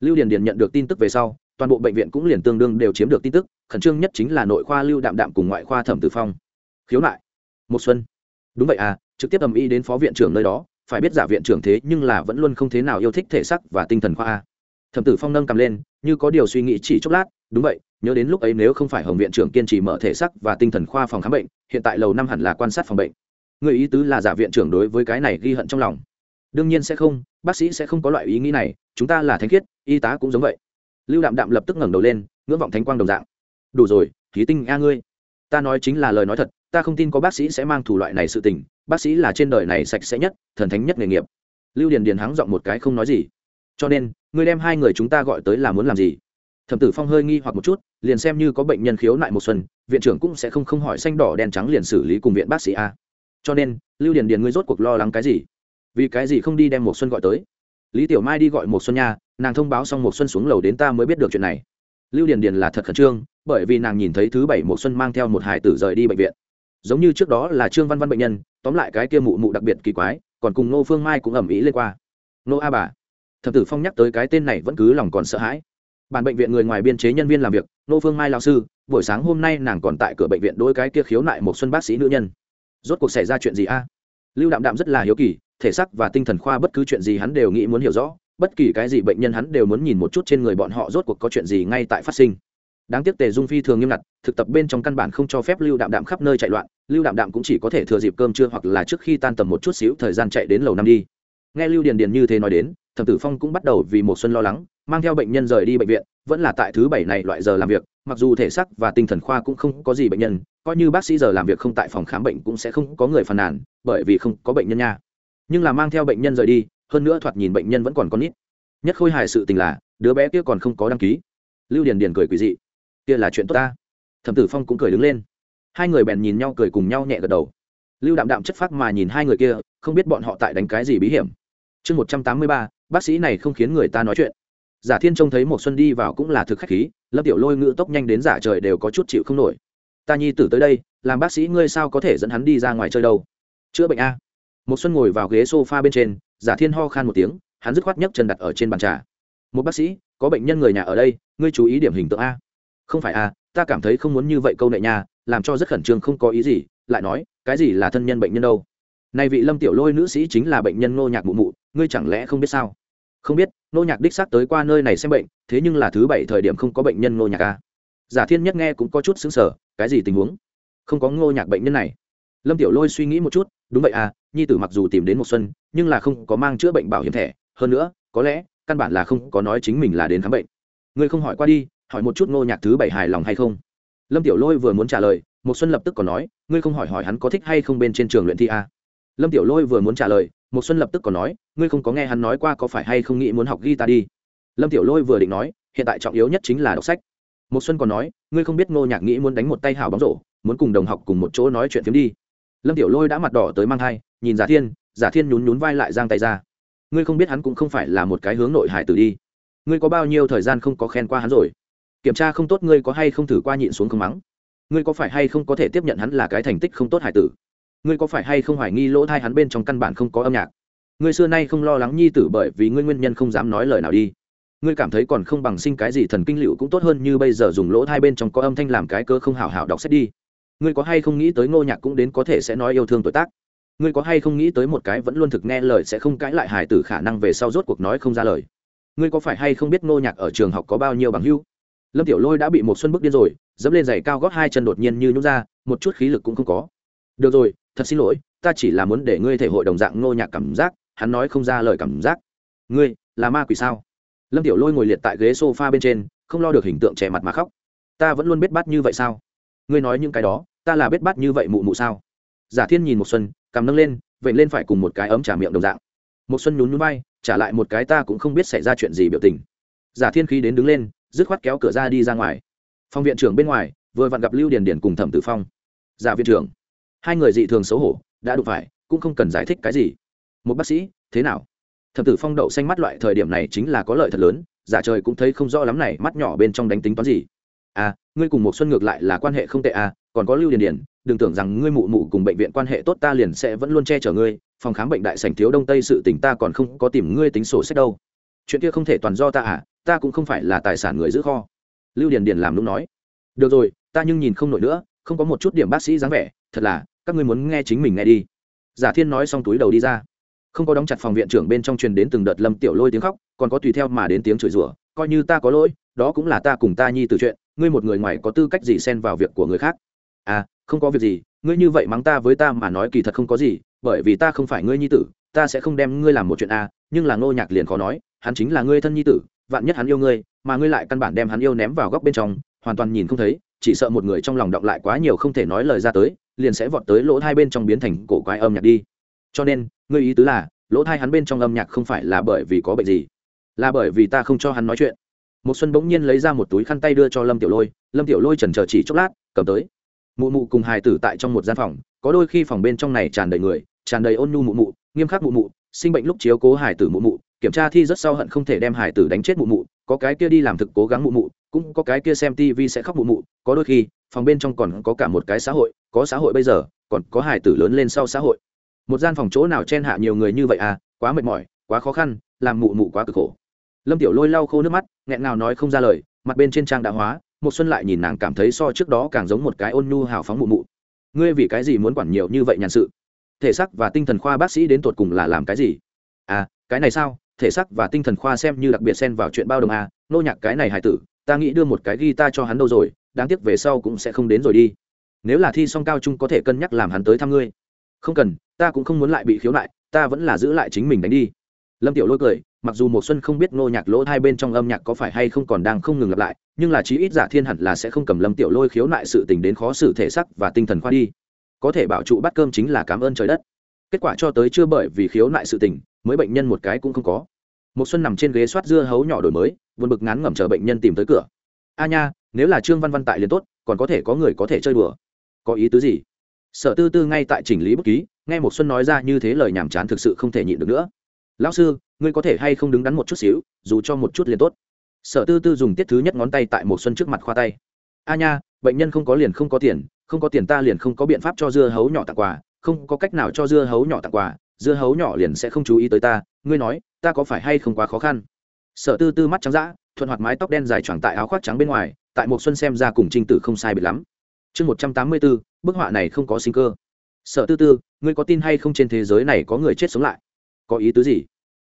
Lưu điền điền nhận được tin tức về sau, toàn bộ bệnh viện cũng liền tương đương đều chiếm được tin tức, khẩn trương nhất chính là nội khoa lưu đạm đạm cùng ngoại khoa thẩm tử phong. Khiếu nại. Một xuân. Đúng vậy à trực tiếp âm y đến phó viện trưởng nơi đó, phải biết giả viện trưởng thế nhưng là vẫn luôn không thế nào yêu thích thể sắc và tinh thần khoa a. Thẩm tử phong nâng cầm lên, như có điều suy nghĩ chỉ chốc lát, đúng vậy nhớ đến lúc ấy nếu không phải hồng viện trưởng kiên trì mở thể sắc và tinh thần khoa phòng khám bệnh, hiện tại lầu năm hẳn là quan sát phòng bệnh. Người ý tứ là giả viện trưởng đối với cái này ghi hận trong lòng. Đương nhiên sẽ không, bác sĩ sẽ không có loại ý nghĩ này, chúng ta là thánh khiết, y tá cũng giống vậy. Lưu đạm đạm lập tức ngẩng đầu lên, ngưỡng vọng thánh quang đồng dạng. Đủ rồi khí tinh a ngươi. Ta nói chính là lời nói thật, ta không tin có bác sĩ sẽ mang thủ loại này sự tình, bác sĩ là trên đời này sạch sẽ nhất, thần thánh nhất nghề nghiệp. Lưu điền điền hắng giọng một cái không nói gì. Cho nên, ngươi đem hai người chúng ta gọi tới là muốn làm gì? Thẩm tử phong hơi nghi hoặc một chút, liền xem như có bệnh nhân khiếu nại một xuân, viện trưởng cũng sẽ không không hỏi xanh đỏ đen trắng liền xử lý cùng viện bác sĩ a. Cho nên, lưu điền điền ngươi rốt cuộc lo lắng cái gì? Vì cái gì không đi đem một xuân gọi tới? Lý tiểu mai đi gọi một xuân nha, nàng thông báo xong một xuân xuống lầu đến ta mới biết được chuyện này. Lưu điền điền là thật khẩn trương, bởi vì nàng nhìn thấy thứ bảy một xuân mang theo một hải tử rời đi bệnh viện. Giống như trước đó là trương văn văn bệnh nhân, tóm lại cái kia mụ mụ đặc biệt kỳ quái, còn cùng nô phương mai cũng ẩm ý lên qua. Nô a bà. Thập tử phong nhắc tới cái tên này vẫn cứ lòng còn sợ hãi bản bệnh viện người ngoài biên chế nhân viên làm việc, nô phương mai lao sư, buổi sáng hôm nay nàng còn tại cửa bệnh viện đôi cái kia khiếu nại một xuân bác sĩ nữ nhân. Rốt cuộc xảy ra chuyện gì a? Lưu đạm đạm rất là hiếu kỳ, thể xác và tinh thần khoa bất cứ chuyện gì hắn đều nghĩ muốn hiểu rõ, bất kỳ cái gì bệnh nhân hắn đều muốn nhìn một chút trên người bọn họ rốt cuộc có chuyện gì ngay tại phát sinh. Đáng tiếc tề dung phi thường nghiêm ngặt, thực tập bên trong căn bản không cho phép lưu đạm đạm khắp nơi chạy loạn, lưu đạm đạm cũng chỉ có thể thừa dịp cơm trưa hoặc là trước khi tan tầm một chút xíu thời gian chạy đến lầu năm đi. Nghe lưu điền điền như thế nói đến, thẩm tử phong cũng bắt đầu vì một xuân lo lắng mang theo bệnh nhân rời đi bệnh viện, vẫn là tại thứ bảy này loại giờ làm việc, mặc dù thể xác và tinh thần khoa cũng không có gì bệnh nhân, coi như bác sĩ giờ làm việc không tại phòng khám bệnh cũng sẽ không có người phàn nàn, bởi vì không có bệnh nhân nha. Nhưng là mang theo bệnh nhân rời đi, hơn nữa thoạt nhìn bệnh nhân vẫn còn con nít. Nhất khôi hài sự tình là, đứa bé kia còn không có đăng ký. Lưu điền điền cười quỳ dị. Kia là chuyện tốt ta. Thẩm tử phong cũng cười đứng lên. Hai người bèn nhìn nhau cười cùng nhau nhẹ gật đầu. Lưu đạm đạm chất phác mà nhìn hai người kia, không biết bọn họ tại đánh cái gì bí hiểm. Chương một trăm tám mươi ba, bác sĩ này không khiến người ta nói chuyện giả thiên trông thấy một xuân đi vào cũng là thực khách khí, lâm tiểu lôi ngữ tốc nhanh đến giả trời đều có chút chịu không nổi. Ta nhi tử tới đây, làm bác sĩ ngươi sao có thể dẫn hắn đi ra ngoài chơi đâu? Chữa bệnh a. Một xuân ngồi vào ghế sofa bên trên, giả thiên ho khan một tiếng, hắn dứt khoát nhấc chân đặt ở trên bàn trà. Một bác sĩ, có bệnh nhân người nhà ở đây, ngươi chú ý điểm hình tượng a. Không phải a, ta cảm thấy không muốn như vậy câu nệ nhà làm cho rất khẩn trương không có ý gì, lại nói, cái gì là thân nhân bệnh nhân đâu? Này vị lâm tiểu lôi nữ sĩ chính là bệnh nhân nô nhạc mụ mụ, ngươi chẳng lẽ không biết sao? Không biết, nô nhạc đích xác tới qua nơi này xem bệnh, thế nhưng là thứ bảy thời điểm không có bệnh nhân nô nhạc a. Giả thiên nhất nghe cũng có chút xứng sở cái gì tình huống? Không có ngô nhạc bệnh nhân này. Lâm tiểu lôi suy nghĩ một chút, đúng vậy à nhi tử mặc dù tìm đến một xuân, nhưng là không có mang chữa bệnh bảo hiểm thẻ. Hơn nữa, có lẽ, căn bản là không có nói chính mình là đến khám bệnh. Ngươi không hỏi qua đi, hỏi một chút ngô nhạc thứ bảy hài lòng hay không? Lâm tiểu lôi vừa muốn trả lời, một xuân lập tức còn nói, ngươi không hỏi hỏi hắn có thích hay không bên trên trường luyện thi à? lâm tiểu lôi vừa muốn trả lời một xuân lập tức còn nói, ngươi không có nghe hắn nói qua có phải hay không nghĩ muốn học guitar đi? Lâm tiểu lôi vừa định nói, hiện tại trọng yếu nhất chính là đọc sách. Một xuân còn nói, ngươi không biết ngô nhạc nghĩ muốn đánh một tay hảo bóng rổ, muốn cùng đồng học cùng một chỗ nói chuyện phiếm đi. Lâm tiểu lôi đã mặt đỏ tới mang thai, nhìn giả thiên giả thiên nhún nhún vai lại giang tay ra. Ngươi không biết hắn cũng không phải là một cái hướng nội hải tử đi. Ngươi có bao nhiêu thời gian không có khen qua hắn rồi? Kiểm tra không tốt ngươi có hay không thử qua nhịn xuống không mắng? Ngươi có phải hay không có thể tiếp nhận hắn là cái thành tích không tốt hải tử? Ngươi có phải hay không hoài nghi lỗ thai hắn bên trong căn bản không có âm nhạc? Ngươi xưa nay không lo lắng nhi tử bởi vì ngươi nguyên nhân không dám nói lời nào đi. Ngươi cảm thấy còn không bằng sinh cái gì thần kinh liệu cũng tốt hơn như bây giờ dùng lỗ thai bên trong có âm thanh làm cái cơ không hào hào đọc sách đi. Ngươi có hay không nghĩ tới ngô nhạc cũng đến có thể sẽ nói yêu thương tuổi tác? Ngươi có hay không nghĩ tới một cái vẫn luôn thực nghe lời sẽ không cãi lại hài tử khả năng về sau rốt cuộc nói không ra lời? Ngươi có phải hay không biết ngô nhạc ở trường học có bao nhiêu bằng hưu lâm tiểu lôi đã bị một xuân bước điên rồi, dẫm lên giày cao gót hai chân đột nhiên như nhút ra, một chút khí lực cũng không có được rồi, thật xin lỗi, ta chỉ là muốn để ngươi thể hội đồng dạng ngô nhạc cảm giác, hắn nói không ra lời cảm giác. Ngươi, là ma quỷ sao? Lâm tiểu lôi ngồi liệt tại ghế s o f a bên trên, không lo được hình tượng trẻ mặt mà khóc. Ta vẫn luôn biết bắt như vậy sao? Ngươi nói những cái đó, ta là biết bắt như vậy mụ mụ sao? Giả thiên nhìn một xuân, cầm nâng lên vậy lên phải cùng một cái ấm trả miệng đồng dạng. Một xuân nhún núi bay trả lại một cái ta cũng không biết xảy ra chuyện gì biểu tình. Giả thiên khí đến đứng lên, dứt khoát kéo cửa ra đi ra ngoài. Phòng viện trưởng bên ngoài, vừa vặn gặp lưu điền điền cùng thẩm tử phong. Giả viện trưởng hai người dị thường xấu hổ, đã đụng phải, cũng không cần giải thích cái gì. Một bác sĩ, thế nào? Thập tử phong đậu xanh mắt loại thời điểm này chính là có lợi thật lớn, giả trời cũng thấy không rõ lắm này, mắt nhỏ bên trong đánh tính toán gì. À ngươi cùng một xuân ngược lại là quan hệ không tệ à còn có lưu điền điền, đừng tưởng rằng ngươi mụ mụ cùng bệnh viện quan hệ tốt ta liền sẽ vẫn luôn che chở ngươi, phòng khám bệnh đại sảnh thiếu đông tây sự tình ta còn không có tìm ngươi tính sổ sách đâu. Chuyện kia không thể toàn do ta à ta cũng không phải là tài sản người giữ kho. Lưu điền điền làm lúc nói. Được rồi, ta nhưng nhìn không nổi nữa, không có một chút điểm bác sĩ dáng vẻ, thật là các ngươi muốn nghe chính mình nghe đi. Giả thiên nói xong túi đầu đi ra. Không có đóng chặt phòng viện trưởng bên trong truyền đến từng đợt lâm tiểu lôi tiếng khóc còn có tùy theo mà đến tiếng chửi rủa coi như ta có lỗi đó cũng là ta cùng ta nhi từ chuyện ngươi một người ngoài có tư cách gì xen vào việc của người khác? À không có việc gì ngươi như vậy mắng ta với ta mà nói kỳ thật không có gì bởi vì ta không phải ngươi nhi tử ta sẽ không đem ngươi làm một chuyện a à, nhưng là ngô nhạc liền khó nói hắn chính là ngươi thân nhi tử vạn nhất hắn yêu ngươi mà ngươi lại căn bản đem hắn yêu ném vào góc bên trong hoàn toàn nhìn không thấy chỉ sợ một người trong lòng động lại quá nhiều không thể nói lời ra tới liền sẽ vọt tới lỗ thai bên trong biến thành cổ quái âm nhạc đi. Cho nên, ngươi ý tứ là, lỗ thai hắn bên trong âm nhạc không phải là bởi vì có bệnh gì, là bởi vì ta không cho hắn nói chuyện. Một xuân bỗng nhiên lấy ra một túi khăn tay đưa cho lâm tiểu lôi, lâm tiểu lôi chần chờ chỉ chốc lát, cầm tới. Mụ mụ cùng hài tử tại trong một gian phòng, có đôi khi phòng bên trong này tràn đầy người, tràn đầy ôn nhu mụ mụ, nghiêm khắc mụ mụ, sinh bệnh lúc chiếu cố hài tử mụ mụ, kiểm tra thi rất sau hận không thể đem hài tử đánh chết mụ mụ, có cái kia đi làm thực cố gắng mụ mụ cũng có cái kia xem tivi sẽ khóc mụ mụ, có đôi khi, phòng bên trong còn có cả một cái xã hội, có xã hội bây giờ, còn có hải tử lớn lên sau xã hội. Một gian phòng chỗ nào chen hạ nhiều người như vậy à quá mệt mỏi, quá khó khăn, làm mụ mụ quá cực khổ. Lâm tiểu lôi lau khô nước mắt, nghẹn ngào nói không ra lời, mặt bên trên trang đã hóa một xuân lại nhìn nàng cảm thấy so trước đó càng giống một cái ôn nhu hào phóng mụ mụ. Ngươi vì cái gì muốn quản nhiều như vậy nhàn sự? Thể xác và tinh thần khoa bác sĩ đến tột cùng là làm cái gì? À cái này sao? Thể xác và tinh thần khoa xem như đặc biệt xen vào chuyện bao đồng à nô nhạc cái này hài tử ta nghĩ đưa một cái guitar cho hắn đâu rồi, đáng tiếc về sau cũng sẽ không đến rồi đi. Nếu là thi xong cao trung có thể cân nhắc làm hắn tới thăm ngươi. Không cần, ta cũng không muốn lại bị khiếu nại, ta vẫn là giữ lại chính mình đánh đi. Lâm tiểu lôi cười, mặc dù một xuân không biết nô nhạc lỗ hai bên trong âm nhạc có phải hay không còn đang không ngừng lặp lại, nhưng là chí ít giả thiên hẳn là sẽ không cầm lâm tiểu lôi khiếu nại sự tình đến khó xử thể sắc và tinh thần khoa đi. Có thể bảo trụ bắt cơm chính là cảm ơn trời đất. Kết quả cho tới chưa bởi vì khiếu nại sự tình, mới bệnh nhân một cái cũng không có. Một xuân nằm trên ghế soát dưa hấu nhỏ đổi mới vượt bực ngắn ngẩm chờ bệnh nhân tìm tới cửa. A nha, nếu là trương văn văn tại liền tốt, còn có thể có người có thể chơi đùa. Có ý tứ gì? Sở tư tư ngay tại chỉnh lý bút ký, nghe một xuân nói ra như thế lời nhảm chán thực sự không thể nhịn được nữa. Lão sư, ngươi có thể hay không đứng đắn một chút xíu, dù cho một chút liền tốt. Sở tư tư dùng tiết thứ nhất ngón tay tại một xuân trước mặt khoa tay. A nha, bệnh nhân không có liền không có tiền, không có tiền ta liền không có biện pháp cho dưa hấu nhỏ tặng quà, không có cách nào cho dưa hấu nhỏ tặng quà, dưa hấu nhỏ liền sẽ không chú ý tới ta, ngươi nói, ta có phải hay không quá khó khăn? Sở tư tư mắt trắng d thuận hoạt mái tóc đen dài choàng tại áo khoác trắng bên ngoài, tại một xuân xem ra cùng trinh tử không sai biệt lắm. Chương một trăm tám mươi bốn, bức họa này không có sinh cơ. Sở tư tư, ngươi có tin hay không trên thế giới này có người chết sống lại? Có ý tứ gì?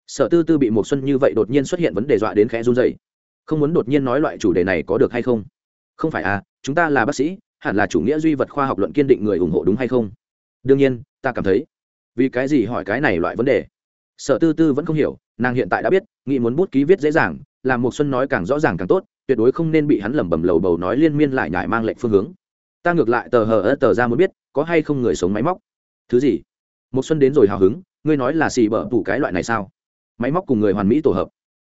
Sở tư tư bị một xuân như vậy đột nhiên xuất hiện vấn đề dọa đến khẽ run dày không muốn đột nhiên nói loại chủ đề này có được hay không? Không phải à chúng ta là bác sĩ, hẳn là chủ nghĩa duy vật khoa học luận kiên định người ủng hộ đúng hay không? Đương nhiên, ta cảm thấy. Vì cái gì hỏi cái này loại vấn đề? Sở tư tư vẫn không hiểu, nàng hiện tại đã biết nghị muốn bút ký viết dễ dàng, làm một xuân nói càng rõ ràng càng tốt, tuyệt đối không nên bị hắn lẩm bẩm lầu bầu nói liên miên lại nhải mang lệnh phương hướng. Ta ngược lại tờ hờ ớt tờ ra muốn biết, có hay không người sống máy móc. Thứ gì? Một xuân đến rồi hào hứng, ngươi nói là xì bở tủ cái loại này sao? Máy móc cùng người hoàn mỹ tổ hợp.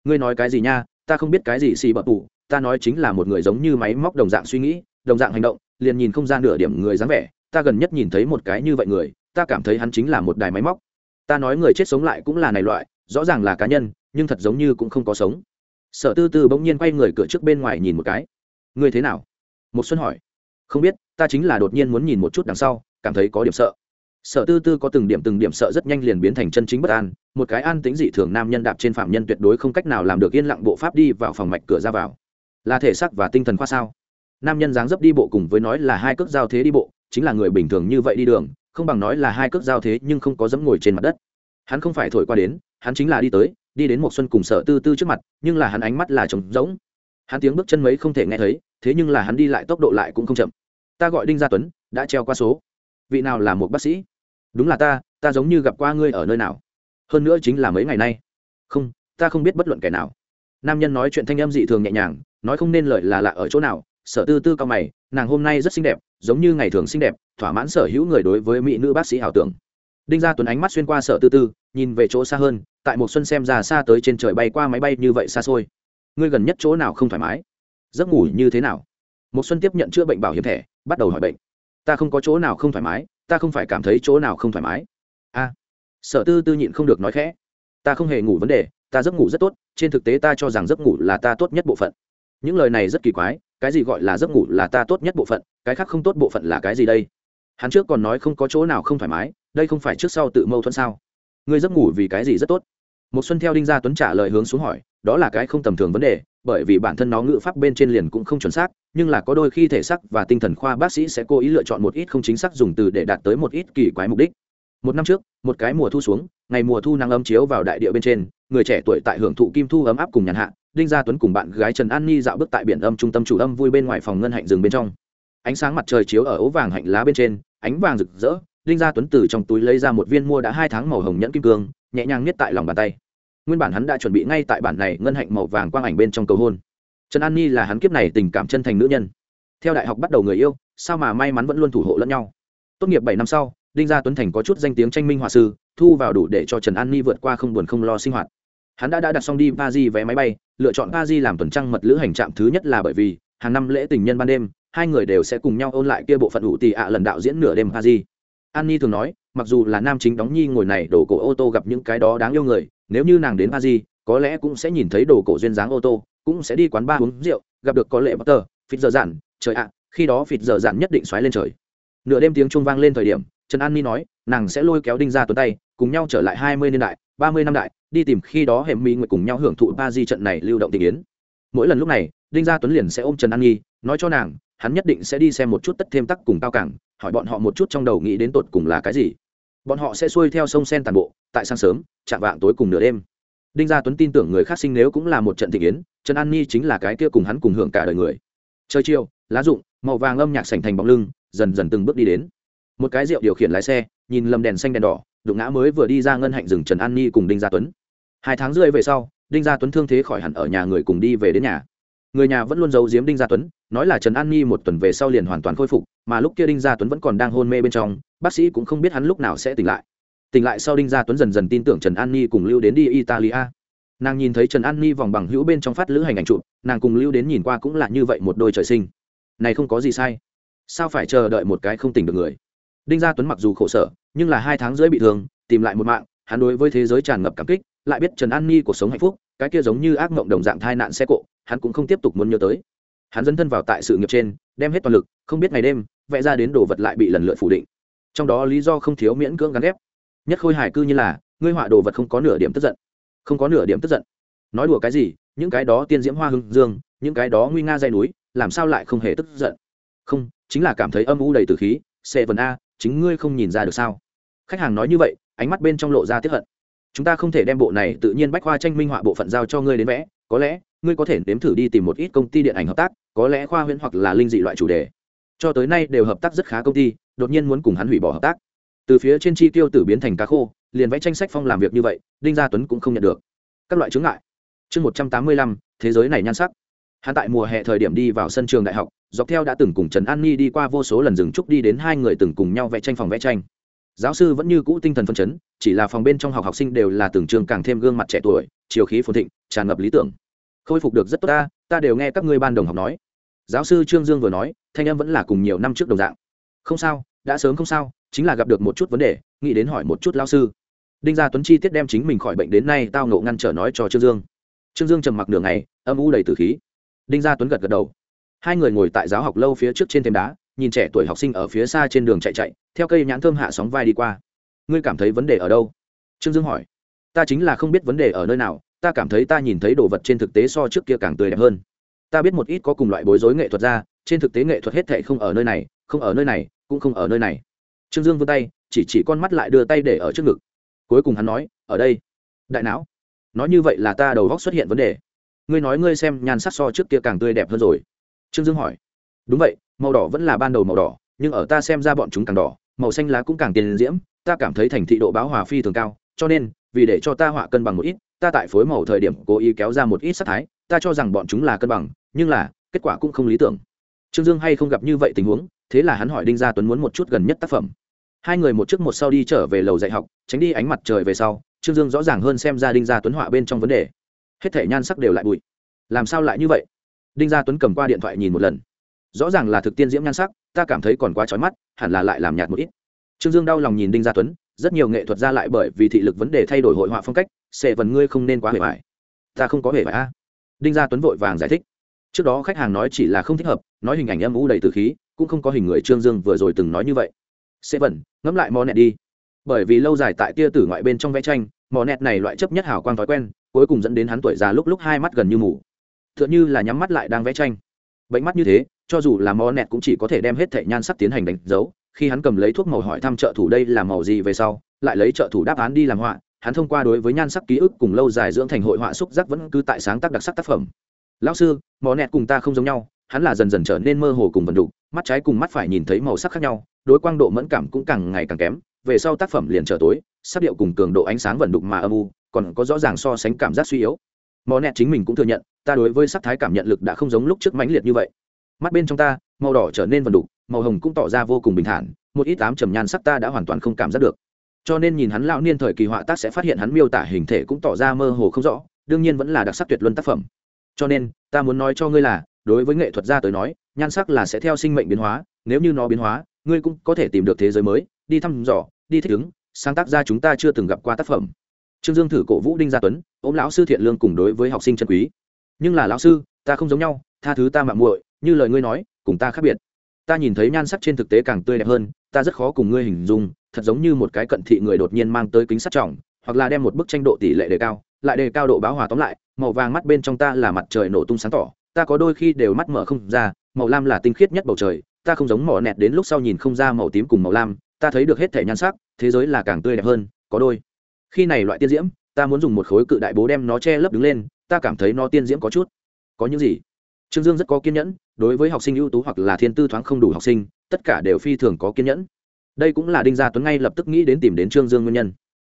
Ngươi nói cái gì nha, ta không biết cái gì xì bở tủ ta nói chính là một người giống như máy móc đồng dạng suy nghĩ, đồng dạng hành động, liền nhìn không ra nửa điểm người dáng vẻ, ta gần nhất nhìn thấy một cái như vậy người, ta cảm thấy hắn chính là một đài máy móc ta nói người chết sống lại cũng là này loại, rõ ràng là cá nhân, nhưng thật giống như cũng không có sống. Sở tư tư bỗng nhiên quay người cửa trước bên ngoài nhìn một cái. Ngươi thế nào? Một xuân hỏi. Không biết, ta chính là đột nhiên muốn nhìn một chút đằng sau, cảm thấy có điểm sợ. Sở tư tư có từng điểm từng điểm sợ rất nhanh liền biến thành chân chính bất an, một cái an tính dị thường nam nhân đạp trên phạm nhân tuyệt đối không cách nào làm được yên lặng bộ pháp đi vào phòng mạch cửa ra vào. Là thể xác và tinh thần khoa sao? Nam nhân dáng dấp đi bộ cùng với nói là hai cước giao thế đi bộ, chính là người bình thường như vậy đi đường không bằng nói là hai cước giao thế nhưng không có dẫm ngồi trên mặt đất. Hắn không phải thổi qua đến, hắn chính là đi tới, đi đến một xuân cùng sở tư tư trước mặt, nhưng là hắn ánh mắt là trống rỗng. Hắn tiếng bước chân mấy không thể nghe thấy, thế nhưng là hắn đi lại tốc độ lại cũng không chậm. Ta gọi đinh gia tuấn, đã treo qua số. Vị nào là một bác sĩ? Đúng là ta ta giống như gặp qua ngươi ở nơi nào. Hơn nữa chính là mấy ngày nay. Không, ta không biết bất luận kẻ nào. Nam nhân nói chuyện thanh âm dị thường nhẹ nhàng, nói không nên lời là lạ ở chỗ nào sở tư tư cao mày, nàng hôm nay rất xinh đẹp, giống như ngày thường xinh đẹp, thỏa mãn sở hữu người đối với mỹ nữ bác sĩ ảo tưởng. Đinh gia tuấn ánh mắt xuyên qua sở tư tư, nhìn về chỗ xa hơn, tại một xuân xem ra xa tới trên trời bay qua máy bay như vậy xa xôi. Ngươi gần nhất chỗ nào không thoải mái? Giấc ngủ như thế nào? Một xuân tiếp nhận chữa bệnh bảo hiểm thẻ, bắt đầu hỏi bệnh. Ta không có chỗ nào không thoải mái, ta không phải cảm thấy chỗ nào không thoải mái. A. Sở tư tư nhịn không được nói khẽ. Ta không hề ngủ vấn đề, ta giấc ngủ rất tốt, trên thực tế ta cho rằng giấc ngủ là ta tốt nhất bộ phận. Những lời này rất kỳ quái cái gì gọi là giấc ngủ là ta tốt nhất bộ phận, cái khác không tốt bộ phận là cái gì đây? Hắn trước còn nói không có chỗ nào không thoải mái, đây không phải trước sau tự mâu thuẫn sao? Ngươi giấc ngủ vì cái gì rất tốt? Một xuân theo đinh gia tuấn trả lời hướng xuống hỏi, đó là cái không tầm thường vấn đề, bởi vì bản thân nó ngữ pháp bên trên liền cũng không chuẩn xác, nhưng là có đôi khi thể xác và tinh thần khoa bác sĩ sẽ cố ý lựa chọn một ít không chính xác dùng từ để đạt tới một ít kỳ quái mục đích. Một năm trước, một cái mùa thu xuống, ngày mùa thu nắng ấm chiếu vào đại địa bên trên, người trẻ tuổi tại hưởng thụ kim thu ấm áp cùng nhàn hạ đinh gia tuấn cùng bạn gái trần an ni dạo bước tại biển âm trung tâm chủ âm vui bên ngoài phòng ngân hạnh rừng bên trong. Ánh sáng mặt trời chiếu ở ố vàng hạnh lá bên trên, ánh vàng rực rỡ, đinh gia tuấn từ trong túi lấy ra một viên mua đã hai tháng màu hồng nhẫn kim cương, nhẹ nhàng niết tại lòng bàn tay. Nguyên bản hắn đã chuẩn bị ngay tại bản này ngân hạnh màu vàng quang ảnh bên trong cầu hôn. Trần an ni là hắn kiếp này tình cảm chân thành nữ nhân. Theo đại học bắt đầu người yêu, sao mà may mắn vẫn luôn thủ hộ lẫn nhau? Tốt nghiệp bảy năm sau, đinh gia tuấn thành có chút danh tiếng tranh minh họa sư, thu vào đủ để cho trần an ni vượt qua không buồn không lo sinh hoạt hắn đã, đã đặt xong đi ba di vé máy bay lựa chọn ba di làm tuần trăng mật lữ hành trạm thứ nhất là bởi vì hàng năm lễ tình nhân ban đêm hai người đều sẽ cùng nhau ôn lại kia bộ phận ủ tì ạ lần đạo diễn nửa đêm ba di an ni thường nói mặc dù là nam chính đóng nhi ngồi này đổ cổ ô tô gặp những cái đó đáng yêu người nếu như nàng đến ba di có lẽ cũng sẽ nhìn thấy đồ cổ duyên dáng ô tô cũng sẽ đi quán bar uống rượu gặp được có lệ bất tờ phịt giờ dạn trời ạ khi đó phịt giờ dạn nhất định xoáy lên trời. Nửa đêm tiếng chuông vang lên thời điểm trần an ni nói nàng sẽ lôi kéo đinh ra tuần tay cùng nhau trở lại hai mươi niên đại ba mươi năm đại đi tìm khi đó hẻm mỹ nguyệt cùng nhau hưởng thụ ba di trận này lưu động tình yến. Mỗi lần lúc này đinh gia tuấn liền sẽ ôm trần an nhi nói cho nàng hắn nhất định sẽ đi xem một chút tất thêm tắc cùng cao cảng hỏi bọn họ một chút trong đầu nghĩ đến tột cùng là cái gì. Bọn họ sẽ xuôi theo sông sen tàn bộ tại sáng sớm chạm vạng tối cùng nửa đêm. Đinh gia tuấn tin tưởng người khác sinh nếu cũng là một trận tình yến trần an nhi chính là cái kia cùng hắn cùng hưởng cả đời người. Chơi chiều, lá rụng màu vàng âm nhạc sành thành bóng lưng dần dần từng bước đi đến. Một cái rượu điều khiển lái xe nhìn lầm đèn xanh đèn đỏ đụng ngã mới vừa đi ra ngân hạnh rừng trần an nhi cùng đinh gia tuấn. Hai tháng rưỡi về sau đinh gia tuấn thương thế khỏi hẳn ở nhà người cùng đi về đến nhà. Người nhà vẫn luôn giấu giếm đinh gia tuấn nói là trần an nhi một tuần về sau liền hoàn toàn khôi phục mà lúc kia đinh gia tuấn vẫn còn đang hôn mê bên trong bác sĩ cũng không biết hắn lúc nào sẽ tỉnh lại. Tỉnh lại sau đinh gia tuấn dần dần tin tưởng trần an nhi cùng lưu đến đi italia. Nàng nhìn thấy trần an nhi vòng bằng hữu bên trong phát lữ hành ảnh chụp, nàng cùng lưu đến nhìn qua cũng là như vậy một đôi trời sinh. Này không có gì sai. Sao phải chờ đợi một cái không tỉnh được người? Đinh gia tuấn mặc dù khổ sở nhưng là hai tháng rưỡi bị thương, tìm lại một mạng, hắn đối với thế giới tràn ngập cảm kích, lại biết trần an ni cuộc sống hạnh phúc, cái kia giống như ác mộng đồng dạng thai nạn xe cộ, hắn cũng không tiếp tục muốn nhớ tới. Hắn dấn thân vào tại sự nghiệp trên, đem hết toàn lực, không biết ngày đêm, vẽ ra đến đồ vật lại bị lần lượt phủ định. Trong đó lý do không thiếu miễn cưỡng gắn ghép. Nhất khôi hài cư như là, ngươi họa đồ vật không có nửa điểm tức giận. Không có nửa điểm tức giận. Nói đùa cái gì, những cái đó tiên diễm hoa hưng dương, những cái đó nguy nga dây núi, làm sao lại không hề tức giận? Không, chính là cảm thấy âm u đầy từ khí xe vần a chính ngươi không nhìn ra được sao? Khách hàng nói như vậy, ánh mắt bên trong lộ ra tiếp hận. Chúng ta không thể đem bộ này tự nhiên bách khoa tranh minh họa bộ phận giao cho ngươi đến vẽ, có lẽ, ngươi có thể nếm thử đi tìm một ít công ty điện ảnh hợp tác, có lẽ khoa huyễn hoặc là linh dị loại chủ đề. Cho tới nay đều hợp tác rất khá công ty, đột nhiên muốn cùng hắn hủy bỏ hợp tác. Từ phía trên chi tiêu tử biến thành cá khô, liền vẽ tranh sách phong làm việc như vậy, đinh gia tuấn cũng không nhận được. Các loại chứng ngại. Chương một trăm tám mươi lăm, thế giới này nhan sắc hắn tại mùa hè thời điểm đi vào sân trường đại học, dọc theo đã từng cùng trần an ni đi qua vô số lần dừng trúc đi đến hai người từng cùng nhau vẽ tranh phòng vẽ tranh. Giáo sư vẫn như cũ tinh thần phân chấn, chỉ là phòng bên trong học học sinh đều là từng trường càng thêm gương mặt trẻ tuổi, chiều khí phồn thịnh, tràn ngập lý tưởng. Khôi phục được rất tốt ta ta đều nghe các ngươi ban đồng học nói. Giáo sư trương dương vừa nói, thanh em vẫn là cùng nhiều năm trước đồng dạng. Không sao, đã sớm không sao, chính là gặp được một chút vấn đề, nghĩ đến hỏi một chút lao sư. Đinh gia tuấn chi tiết đem chính mình khỏi bệnh đến nay tao ngộ ngăn trở nói cho trương dương. Trương dương trầm mặc nửa ngày, âm u đầy từ khí đinh gia tuấn gật gật đầu. Hai người ngồi tại giáo học lâu phía trước trên thềm đá, nhìn trẻ tuổi học sinh ở phía xa trên đường chạy chạy, theo cây nhãn thơm hạ sóng vai đi qua. Ngươi cảm thấy vấn đề ở đâu? Trương dương hỏi. Ta chính là không biết vấn đề ở nơi nào, ta cảm thấy ta nhìn thấy đồ vật trên thực tế so trước kia càng tươi đẹp hơn. Ta biết một ít có cùng loại bối rối nghệ thuật ra, trên thực tế nghệ thuật hết thệ không ở nơi này, không ở nơi này, cũng không ở nơi này. Trương dương vươn tay, chỉ chỉ con mắt lại đưa tay để ở trước ngực. Cuối cùng hắn nói, ở đây. Đại não. Nói như vậy là ta đầu góc xuất hiện vấn đề ngươi nói ngươi xem nhan sắc so trước kia càng tươi đẹp hơn rồi. Trương dương hỏi. Đúng vậy, màu đỏ vẫn là ban đầu màu đỏ, nhưng ở ta xem ra bọn chúng càng đỏ, màu xanh lá cũng càng tiền diễm, ta cảm thấy thành thị độ báo hòa phi thường cao, cho nên, vì để cho ta họa cân bằng một ít, ta tại phối màu thời điểm cố ý kéo ra một ít sắc thái, ta cho rằng bọn chúng là cân bằng, nhưng là, kết quả cũng không lý tưởng. Trương dương hay không gặp như vậy tình huống, thế là hắn hỏi đinh gia tuấn muốn một chút gần nhất tác phẩm. Hai người một trước một sau đi trở về lầu dạy học, tránh đi ánh mặt trời về sau, trương dương rõ ràng hơn xem ra đinh gia tuấn họa bên trong vấn đề hết thể nhan sắc đều lại bụi. Làm sao lại như vậy? Đinh gia tuấn cầm qua điện thoại nhìn một lần. Rõ ràng là thực tiên diễm nhan sắc, ta cảm thấy còn quá trói mắt, hẳn là lại làm nhạt một ít. Trương dương đau lòng nhìn đinh gia tuấn, rất nhiều nghệ thuật ra lại bởi vì thị lực vấn đề thay đổi hội họa phong cách sẽ vần ngươi không nên quá hề vải ta không có hề vải a. Đinh gia tuấn vội vàng giải thích. Trước đó khách hàng nói chỉ là không thích hợp, nói hình ảnh âm u đầy từ khí, cũng không có hình người trương dương vừa rồi từng nói như vậy. Sẽ vần, ngẫm lại mò nẹt đi. Bởi vì lâu dài tại tia tử ngoại bên trong vẽ tranh, mò nẹt này loại chấp nhất hảo quan thói quen cuối cùng dẫn đến hắn tuổi già lúc lúc hai mắt gần như mù. T h ư ợ n h ư là nhắm mắt lại đang vẽ tranh. Bệnh mắt như thế, cho dù là mò nẹt cũng chỉ có thể đem hết thẻ nhan sắc tiến hành đánh dấu. Khi hắn cầm lấy thuốc màu hỏi thăm trợ thủ đây là màu gì về sau, lại lấy trợ thủ đáp án đi làm họa, hắn thông qua đối với nhan sắc ký ức cùng lâu dài dưỡng thành hội họa xúc giác vẫn cứ tại sáng tác đặc sắc tác phẩm. Lão sư, mò nẹt cùng ta không giống nhau, hắn là dần dần trở nên mơ hồ cùng vận đục, mắt trái cùng mắt phải nhìn thấy màu sắc khác nhau, đối quang độ mẫn cảm cũng càng ngày càng kém, về sau tác phẩm liền trở tối, sắc điệu cùng cường độ ánh sáng vận đục mà âm u còn có rõ ràng so sánh cảm giác suy yếu. Mò nẹt chính mình cũng thừa nhận, ta đối với sắc thái cảm nhận lực đã không giống lúc trước mãnh liệt như vậy. Mắt bên trong ta, màu đỏ trở nên vần đục, màu hồng cũng tỏ ra vô cùng bình thản, một ít tám trầm nhan sắc ta đã hoàn toàn không cảm giác được. Cho nên nhìn hắn lão niên thời kỳ họa tác sẽ phát hiện hắn miêu tả hình thể cũng tỏ ra mơ hồ không rõ, đương nhiên vẫn là đặc sắc tuyệt luân tác phẩm. Cho nên, ta muốn nói cho ngươi là, đối với nghệ thuật gia tới nói, nhan sắc là sẽ theo sinh mệnh biến hóa, nếu như nó biến hóa, ngươi cũng có thể tìm được thế giới mới, đi thăm dò, đi thích ứng, sáng tác ra chúng ta chưa từng gặp qua tác phẩm trương dương thử cổ vũ đinh gia tuấn, ôm lão sư thiện lương cùng đối với học sinh chân quý. Nhưng là lão sư, ta không giống nhau, tha thứ ta mạng muội, như lời ngươi nói, cùng ta khác biệt. Ta nhìn thấy nhan sắc trên thực tế càng tươi đẹp hơn, ta rất khó cùng ngươi hình dung, thật giống như một cái cận thị người đột nhiên mang tới kính sắt trọng, hoặc là đem một bức tranh độ tỷ lệ đề cao, lại đề cao độ báo hòa tóm lại, màu vàng mắt bên trong ta là mặt trời nổ tung sáng tỏ, ta có đôi khi đều mắt mở không ra, màu lam là tinh khiết nhất bầu trời, ta không giống mỏ nẹt đến lúc sau nhìn không ra màu tím cùng màu lam, ta thấy được hết thể nhan sắc, thế giới là càng tươi đẹp hơn, có đôi khi này loại tiên diễm, ta muốn dùng một khối cự đại bố đem nó che lấp đứng lên, ta cảm thấy nó tiên diễm có chút. Có những gì? Trương dương rất có kiên nhẫn, đối với học sinh ưu tú hoặc là thiên tư thoáng không đủ học sinh, tất cả đều phi thường có kiên nhẫn. Đây cũng là đinh gia tuấn ngay lập tức nghĩ đến tìm đến trương dương nguyên nhân.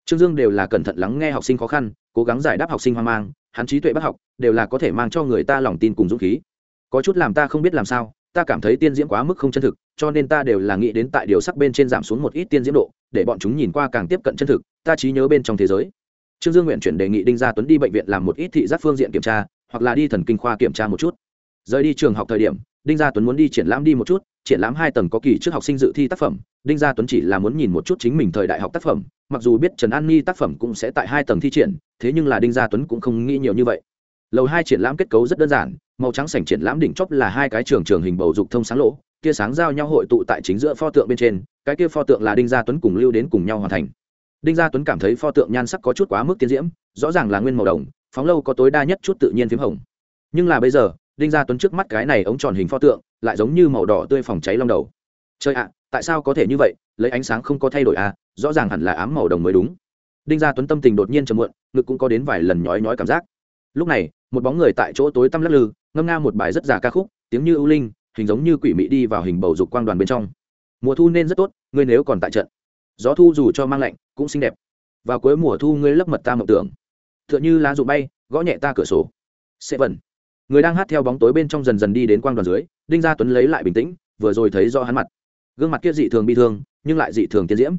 Trương dương đều là cẩn thận lắng nghe học sinh khó khăn, cố gắng giải đáp học sinh hoang mang, hắn trí tuệ bắt học, đều là có thể mang cho người ta lòng tin cùng dũng khí. Có chút làm ta không biết làm sao, ta cảm thấy tiên diễm quá mức không chân thực, cho nên ta đều là nghĩ đến tại điều sắc bên trên giảm xuống một ít tiên diễm độ, để bọn chúng nhìn qua càng tiếp cận chân thực ta trí nhớ bên trong thế giới. Trương dương nguyện chuyển đề nghị đinh gia tuấn đi bệnh viện làm một ít thị giác phương diện kiểm tra, hoặc là đi thần kinh khoa kiểm tra một chút. Rời đi trường học thời điểm, đinh gia tuấn muốn đi triển lãm đi một chút, triển lãm hai tầng có kỳ trước học sinh dự thi tác phẩm. Đinh gia tuấn chỉ là muốn nhìn một chút chính mình thời đại học tác phẩm, mặc dù biết trần an ni tác phẩm cũng sẽ tại hai tầng thi triển, thế nhưng là đinh gia tuấn cũng không nghĩ nhiều như vậy. Lầu hai triển lãm kết cấu rất đơn giản, màu trắng sảnh triển lãm đỉnh chóp là hai cái trường trường hình bầu dục thông sáng lỗ kia sáng giao nhau hội tụ tại chính giữa pho tượng bên trên, cái kia pho tượng là đinh gia tuấn cùng lưu đến cùng nhau hoàn thành đinh gia tuấn cảm thấy pho tượng nhan sắc có chút quá mức tiến diễm, rõ ràng là nguyên màu đồng, phóng lâu có tối đa nhất chút tự nhiên p h í m hồng. Nhưng là bây giờ, đinh gia tuấn trước mắt cái này ống tròn hình pho tượng, lại giống như màu đỏ tươi phòng cháy long đầu. Chơi ạ, tại sao có thể như vậy? Lấy ánh sáng không có thay đổi à rõ ràng hẳn là ám màu đồng mới đúng. Đinh gia tuấn tâm tình đột nhiên chầm muộn, ngực cũng có đến vài lần nhói nhói cảm giác. Lúc này, một bóng người tại chỗ tối tăm lắc lư, ngâm nga một bài rất già ca khúc, tiếng như ưu linh, hình giống như quỷ mị đi vào hình bầu dục quang đoàn bên trong. Mùa thu nên rất tốt, ngươi nếu còn tại trận. Gió thu dù cho mang lạnh cũng xinh đẹp. Vào cuối mùa thu ngươi lấp mật ta mộng tưởng. Tựa như lá rụ bay, gõ nhẹ ta cửa sổ. Sẽ vần người đang hát theo bóng tối bên trong dần dần đi đến quang đoàn dưới, đinh gia tuấn lấy lại bình tĩnh, vừa rồi thấy do hắn mặt. Gương mặt kia dị thường bi thương, nhưng lại dị thường tiến diễm.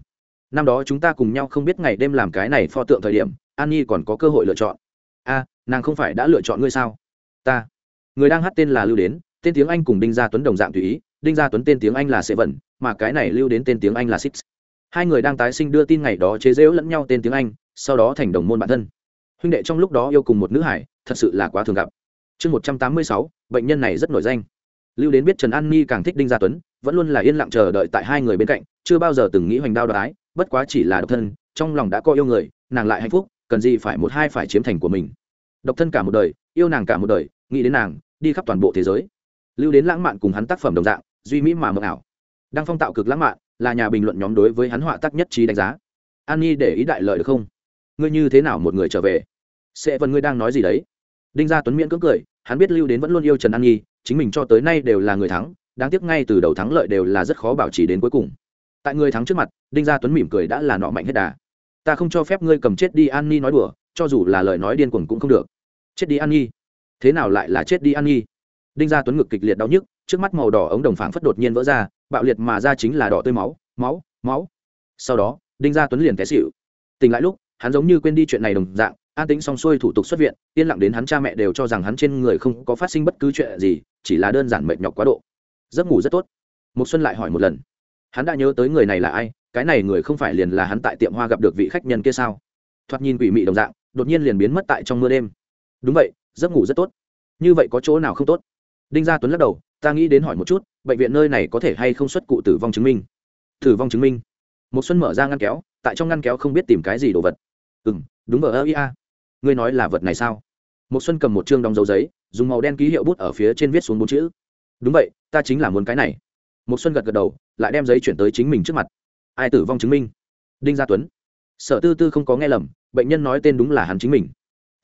Năm đó chúng ta cùng nhau không biết ngày đêm làm cái này pho tượng thời điểm, an nhi còn có cơ hội lựa chọn. A, nàng không phải đã lựa chọn ngươi sao? Ta. Người đang hát tên là lưu đến, tên tiếng anh cùng đinh gia tuấn đồng dạng tùy ý. Đinh gia tuấn tên tiếng anh là sẽ vẩn, mà cái này lưu đến tên tiếng anh là six hai người đang tái sinh đưa tin ngày đó chế giễu lẫn nhau tên tiếng anh, sau đó thành đồng môn bản thân. Huynh đệ trong lúc đó yêu cùng một nữ hải, thật sự là quá thường gặp. Chương một trăm tám mươi sáu, bệnh nhân này rất nổi danh. Lưu đến biết trần an ni càng thích đinh gia tuấn, vẫn luôn là yên lặng chờ đợi tại hai người bên cạnh, chưa bao giờ từng nghĩ hoành đao đoái bất quá chỉ là độc thân, trong lòng đã có yêu người, nàng lại hạnh phúc, cần gì phải một hai phải chiếm thành của mình. Độc thân cả một đời, yêu nàng cả một đời, nghĩ đến nàng, đi khắp toàn bộ thế giới. Lưu đến lãng mạn cùng hắn tác phẩm đồng dạng, duy mỹ mà mờ ảo. Đang phong tạo cực lãng mạn là nhà bình luận nhóm đối với hắn họa tác nhất trí đánh giá. An nhi để ý đại lợi được không? Ngươi như thế nào một người trở về? Sẽ vẫn ngươi đang nói gì đấy? Đinh gia tuấn miễn cưỡng cười, hắn biết lưu đến vẫn luôn yêu trần an nhi, chính mình cho tới nay đều là người thắng, đáng tiếc ngay từ đầu thắng lợi đều là rất khó bảo trì đến cuối cùng. Tại người thắng trước mặt, đinh gia tuấn mỉm cười đã là nọ mạnh hết đà. Ta không cho phép ngươi cầm chết đi an nhi nói đùa, cho dù là lời nói điên cuồng cũng không được. Chết đi an nhi. Thế nào lại là chết đi an nhi? Đinh gia tuấn ngực kịch liệt đau nhức, trước mắt màu đỏ ống đồng phảng phất đột nhiên vỡ ra bạo liệt mà ra chính là đỏ tươi máu máu máu. Sau đó, đinh gia tuấn liền té xịu tỉnh lại lúc, hắn giống như quên đi chuyện này đồng dạng, an tính xong xuôi thủ tục xuất viện, yên lặng đến hắn cha mẹ đều cho rằng hắn trên người không có phát sinh bất cứ chuyện gì, chỉ là đơn giản mệt nhọc quá độ. Giấc ngủ rất tốt. Một xuân lại hỏi một lần. Hắn đã nhớ tới người này là ai? Cái này người không phải liền là hắn tại tiệm hoa gặp được vị khách nhân kia sao? Thoạt nhìn quỷ mị đồng dạng, đột nhiên liền biến mất tại trong mưa đêm. Đúng vậy, giấc ngủ rất tốt. Như vậy có chỗ nào không tốt? Đinh gia tuấn lắc đầu, ta nghĩ đến hỏi một chút bệnh viện nơi này có thể hay không xuất cụ tử vong chứng minh? Tử vong chứng minh. Một xuân mở ra ngăn kéo, tại trong ngăn kéo không biết tìm cái gì đồ vật. Ừ đúng ở ơ ia ngươi nói là vật này sao? Một xuân cầm một chương đóng dấu giấy, dùng màu đen ký hiệu bút ở phía trên viết xuống bốn chữ. Đúng vậy, ta chính là muốn cái này. Một xuân gật gật đầu, lại đem giấy chuyển tới chính mình trước mặt. Ai tử vong chứng minh? Đinh gia tuấn. Sở tư tư không có nghe lầm, bệnh nhân nói tên đúng là hắn chính mình.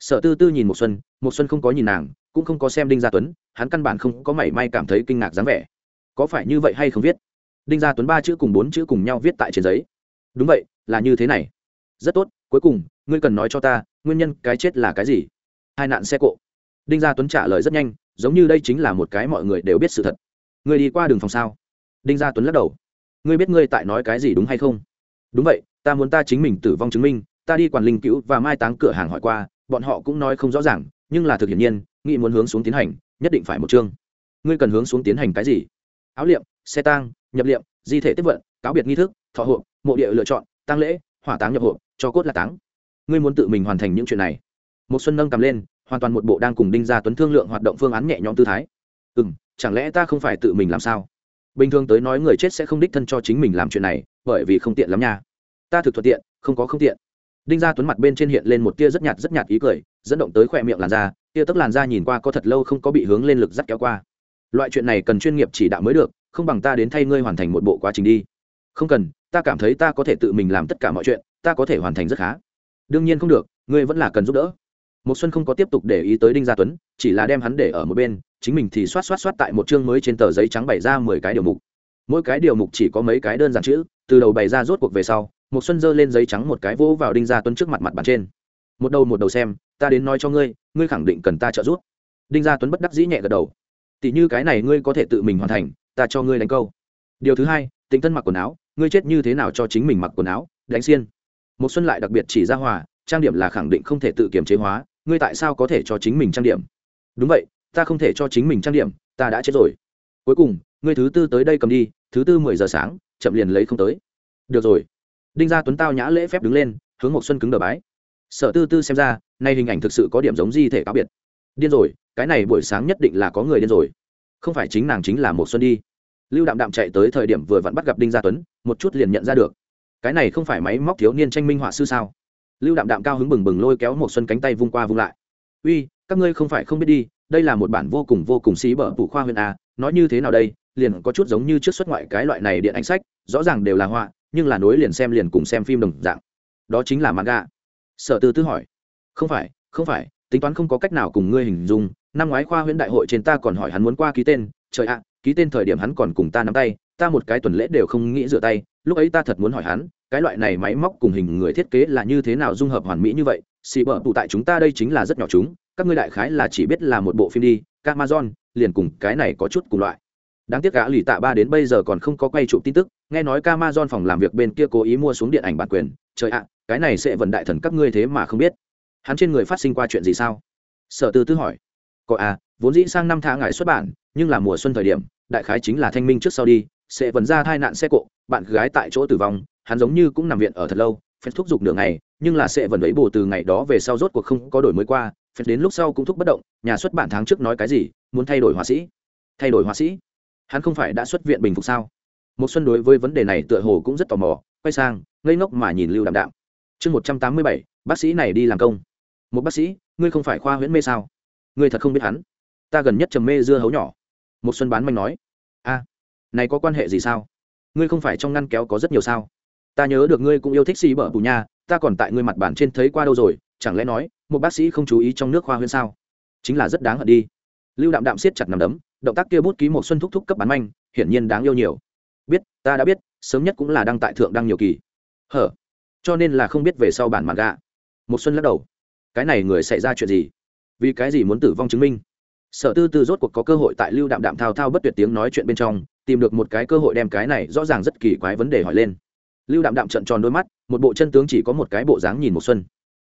Sở tư tư nhìn một xuân một xuân không có nhìn nàng, cũng không có xem đinh gia tuấn, hắn căn bản không có mảy may cảm thấy kinh ngạc dáng vẻ có phải như vậy hay không viết? Đinh gia tuấn ba chữ cùng bốn chữ cùng nhau viết tại trên giấy. Đúng vậy, là như thế này. Rất tốt, cuối cùng, ngươi cần nói cho ta, nguyên nhân cái chết là cái gì? Hai nạn xe cộ. Đinh gia tuấn trả lời rất nhanh, giống như đây chính là một cái mọi người đều biết sự thật. Ngươi đi qua đường phòng sao? Đinh gia tuấn lắc đầu. Ngươi biết ngươi tại nói cái gì đúng hay không? Đúng vậy, ta muốn ta chính mình tử vong chứng minh, ta đi quản linh cứu và mai táng cửa hàng hỏi qua, bọn họ cũng nói không rõ ràng, nhưng là thực hiện nhiên nghĩ muốn hướng xuống tiến hành, nhất định phải một chương. Ngươi cần hướng xuống tiến hành cái gì? Áo liệm, xe tang, nhập liệm, di thể tiếp vận, cáo biệt nghi thức, thọ hộ mộ địa lựa chọn tăng lễ, hỏa táng nhập hộ cho cốt là táng. Ngươi muốn tự mình hoàn thành những chuyện này. Một xuân nâng cầm lên, hoàn toàn một bộ đang cùng đinh gia tuấn thương lượng hoạt động phương án nhẹ nhõm tư thái. Ừ chẳng lẽ ta không phải tự mình làm sao? Bình thường tới nói người chết sẽ không đích thân cho chính mình làm chuyện này, bởi vì không tiện lắm nha. Ta thực thuận tiện, không có không tiện. Đinh gia tuấn mặt bên trên hiện lên một tia rất nhạt rất nhạt ý cười, dẫn động tới khỏe miệng làn da, tia tức làn da nhìn qua có thật lâu không có bị hướng lên lực dắt kéo qua loại chuyện này cần chuyên nghiệp chỉ đạo mới được, không bằng ta đến thay ngươi hoàn thành một bộ quá trình đi. Không cần, ta cảm thấy ta có thể tự mình làm tất cả mọi chuyện, ta có thể hoàn thành rất khá. Đương nhiên không được, ngươi vẫn là cần giúp đỡ. Một xuân không có tiếp tục để ý tới đinh gia tuấn, chỉ là đem hắn để ở một bên, chính mình thì xoát xoát xoát tại một chương mới trên tờ giấy trắng bày ra mười cái điều mục. Mỗi cái điều mục chỉ có mấy cái đơn giản chữ, từ đầu bày ra rốt cuộc về sau, một xuân giơ lên giấy trắng một cái vỗ vào đinh gia tuấn trước mặt mặt bàn trên. Một đầu một đầu xem, ta đến nói cho ngươi ngươi khẳng định cần ta trợ giúp. Đinh gia tuấn bất đắc dĩ nhẹ gật đầu tỷ như cái này ngươi có thể tự mình hoàn thành, ta cho ngươi đánh câu. Điều thứ hai tính thân mặc quần áo, ngươi chết như thế nào cho chính mình mặc quần áo, đánh xiên. Một xuân lại đặc biệt chỉ ra hòa, trang điểm là khẳng định không thể tự kiểm chế hóa, ngươi tại sao có thể cho chính mình trang điểm? Đúng vậy, ta không thể cho chính mình trang điểm, ta đã chết rồi. Cuối cùng, ngươi thứ tư tới đây cầm đi, thứ tư mười giờ sáng, chậm liền lấy không tới. Được rồi. Đinh gia tuấn tao nhã lễ phép đứng lên, hướng một xuân cứng đờ bái. Sở tư tư xem ra, nay hình ảnh thực sự có điểm giống di thể cáo biệt. Điên rồi cái này buổi sáng nhất định là có người điên rồi. Không phải chính nàng chính là một xuân đi. Lưu đạm đạm chạy tới thời điểm vừa vặn bắt gặp đinh gia tuấn, một chút liền nhận ra được. Cái này không phải máy móc thiếu niên tranh minh họa sư sao? Lưu đạm đạm cao hứng bừng bừng lôi kéo một xuân cánh tay vung qua vung lại. Uy, các ngươi không phải không biết đi, đây là một bản vô cùng vô cùng xí bở phụ khoa huyện a, nói như thế nào đây, liền có chút giống như trước xuất ngoại cái loại này điện ảnh sách, rõ ràng đều là họa, nhưng là nối liền xem liền cùng xem phim đồng dạng. Đó chính là manga. Sở tư tư hỏi. Không phải không phải, tính toán không có cách nào cùng ngươi hình dung năm ngoái khoa huyện đại hội trên ta còn hỏi hắn muốn qua ký tên, trời ạ, ký tên thời điểm hắn còn cùng ta nắm tay, ta một cái tuần lễ đều không nghĩ rửa tay, lúc ấy ta thật muốn hỏi hắn, cái loại này máy móc cùng hình người thiết kế là như thế nào dung hợp hoàn mỹ như vậy, xì bở tụ tại chúng ta đây chính là rất nhỏ chúng, các ngươi đại khái là chỉ biết là một bộ phim đi camazon liền cùng cái này có chút cùng loại. Đáng tiếc gã lì tạ ba đến bây giờ còn không có quay chụp tin tức, nghe nói camazon phòng làm việc bên kia cố ý mua xuống điện ảnh bản quyền, trời ạ, cái này sẽ vận đại thần các ngươi thế mà không biết. Hắn trên người phát sinh qua chuyện gì sao? Sở tư tư hỏi có à vốn dĩ sang năm tháng ngày xuất bản, nhưng là mùa xuân thời điểm, đại khái chính là thanh minh trước sau đi, sẽ vẫn ra tai nạn xe cộ, bạn gái tại chỗ tử vong, hắn giống như cũng nằm viện ở thật lâu, phép thúc giục nửa ngày, nhưng là sẽ vẫn ấy bù từ ngày đó về sau rốt cuộc không có đổi mới qua, phép đến lúc sau cũng thúc bất động, nhà xuất bản tháng trước nói cái gì, muốn thay đổi họa sĩ. Thay đổi họa sĩ? Hắn không phải đã xuất viện bình phục sao? Một xuân đối với vấn đề này tựa hồ cũng rất tò mò, quay sang, ngây ngốc mà nhìn lưu đạm đạm. Chương một trăm tám mươi bảy, bác sĩ này đi làm công. Một bác sĩ, ngươi không phải khoa huyễn mê sao? Ngươi thật không biết hắn. Ta gần nhất trầm mê dưa hấu nhỏ. Một xuân bán manh nói. A, này có quan hệ gì sao? Ngươi không phải trong ngăn kéo có rất nhiều sao? Ta nhớ được ngươi cũng yêu thích xì bở bù nha, ta còn tại ngươi mặt bản trên thấy qua đâu rồi, chẳng lẽ nói, một bác sĩ không chú ý trong nước khoa huyên sao? Chính là rất đáng hận đi. Lưu đạm đạm siết chặt nằm đấm, động tác kia bút ký một xuân thúc thúc cấp bán manh, hiển nhiên đáng yêu nhiều. Biết, ta đã biết, sớm nhất cũng là đăng tại thượng đăng nhiều kỳ. Hở, cho nên là không biết về sau bản mặt gạ. Một xuân lắc đầu. Cái này người xảy ra chuyện gì? Vì cái gì muốn tử vong chứng minh? Sở tư tư rốt cuộc có cơ hội tại lưu đạm đạm thao thao bất tuyệt tiếng nói chuyện bên trong, tìm được một cái cơ hội đem cái này rõ ràng rất kỳ quái vấn đề hỏi lên. Lưu đạm đạm trận tròn đôi mắt, một bộ chân tướng chỉ có một cái bộ dáng nhìn một xuân.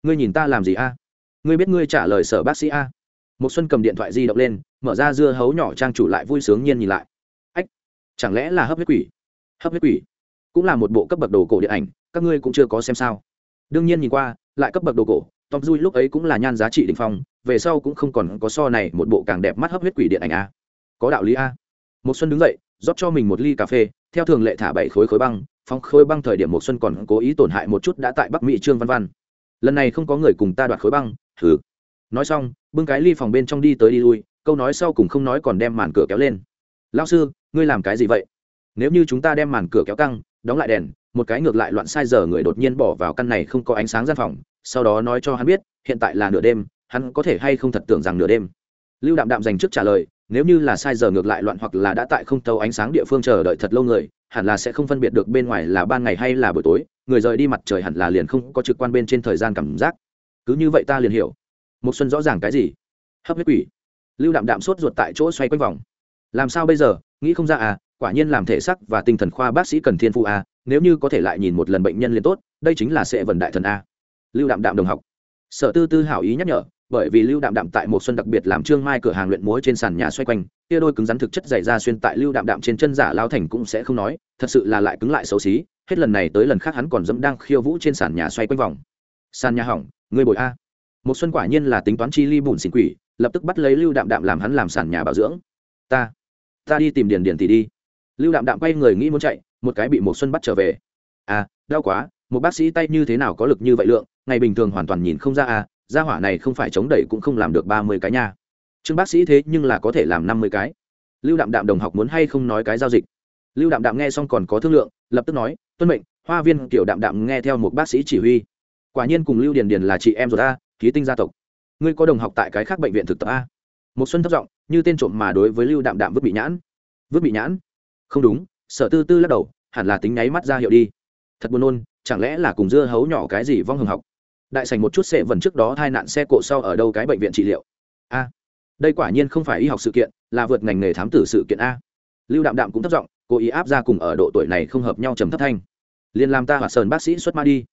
Ngươi nhìn ta làm gì a? Ngươi biết ngươi trả lời sở bác sĩ a? Một xuân cầm điện thoại di động lên, mở ra dưa hấu nhỏ trang chủ lại vui sướng nhiên nhìn lại. Ách, chẳng lẽ là hấp huyết quỷ? Hấp huyết quỷ? Cũng là một bộ cấp bậc đồ cổ điện ảnh, các ngươi cũng chưa có xem sao? Đương nhiên nhìn qua, lại cấp bậc đồ cổ tom dui lúc ấy cũng là nhan giá trị đ ỉ n h phong, về sau cũng không còn có so này một bộ càng đẹp mắt hấp huyết quỷ điện ảnh a. Có đạo lý a. Một xuân đứng dậy, rót cho mình một ly cà phê, theo thường lệ thả bảy khối khối băng phong khối băng thời điểm một xuân còn cố ý tổn hại một chút đã tại bắc mỹ trương văn văn. Lần này không có người cùng ta đoạt khối băng thử nói xong, bưng cái ly phòng bên trong đi tới đi lui, câu nói sau cùng không nói còn đem màn cửa kéo lên. Lão sư, ngươi làm cái gì vậy? Nếu như chúng ta đem màn cửa kéo căng, đóng lại đèn, một cái ngược lại loạn sai giờ người đột nhiên bỏ vào căn này không có ánh sáng gian phòng sau đó nói cho hắn biết, hiện tại là nửa đêm, hắn có thể hay không thật tưởng rằng nửa đêm. Lưu đạm đạm dành trước trả lời, nếu như là sai giờ ngược lại loạn hoặc là đã tại không tàu ánh sáng địa phương chờ đợi thật lâu người, hẳn là sẽ không phân biệt được bên ngoài là ban ngày hay là buổi tối, người rời đi mặt trời hẳn là liền không có trực quan bên trên thời gian cảm giác. Cứ như vậy ta liền hiểu. Một xuân rõ ràng cái gì? Hấp huyết quỷ. Lưu đạm đạm sốt ruột tại chỗ xoay quanh vòng. Làm sao bây giờ? Nghĩ không ra à quả nhiên làm thể sắc và tinh thần khoa bác sĩ cần thiên phụ à nếu như có thể lại nhìn một lần bệnh nhân liền tốt, đây chính là sẽ vần đại thần a lưu đạm đạm đồng học. Sở tư tư hảo ý nhắc nhở, bởi vì lưu đạm đạm tại một xuân đặc biệt làm trương mai cửa hàng luyện múa trên sàn nhà xoay quanh, kia đôi cứng rắn thực chất dày ra xuyên tại lưu đạm đạm trên chân giả lao thành cũng sẽ không nói, thật sự là lại cứng lại xấu xí, hết lần này tới lần khác hắn còn dẫm đang khiêu vũ trên sàn nhà xoay quanh vòng. Sàn nhà hỏng, người bồi a. Một xuân quả nhiên là tính toán chi ly bùn xỉn quỷ, lập tức bắt lấy lưu đạm đạm làm hắn làm sàn nhà bảo dưỡng. Ta ta đi tìm điền điền tỷ đi. Lưu đạm đạm quay người nghĩ muốn chạy, một cái bị một xuân bắt trở về. À đau quá một bác sĩ tay như thế nào có lực như vậy lượng, ngày bình thường hoàn toàn nhìn không ra à gia hỏa này không phải chống đẩy cũng không làm được ba mươi cái nha. Trương bác sĩ thế nhưng là có thể làm năm mươi cái. Lưu đạm đạm đồng học muốn hay không nói cái giao dịch? Lưu đạm đạm nghe xong còn có thương lượng, lập tức nói, tuân mệnh, hoa viên kiểu đạm đạm nghe theo một bác sĩ chỉ huy. Quả nhiên cùng lưu điền điền là chị em rồi ta, ký tinh gia tộc. Ngươi có đồng học tại cái khác bệnh viện thực tập a? Một xuân thất giọng, như tên trộm mà đối với lưu đạm đạm vứt bị nhãn. Vứt bị nhãn? Không đúng, sở tư tư lắc đầu, hẳn là tính nháy mắt ra hiệu đi. Thật buồn nôn chẳng lẽ là cùng dưa hấu nhỏ cái gì vong hồng học? Đại sành một chút sệ vần trước đó tai nạn xe cộ sau ở đâu cái bệnh viện trị liệu? A, đây quả nhiên không phải y học sự kiện, là vượt ngành nghề thám tử sự kiện a. Lưu đạm đạm cũng thất giọng cố ý áp ra cùng ở độ tuổi này không hợp nhau trầm thấp thanh. Liền làm ta hoạt sờn bác sĩ xuất ma đi.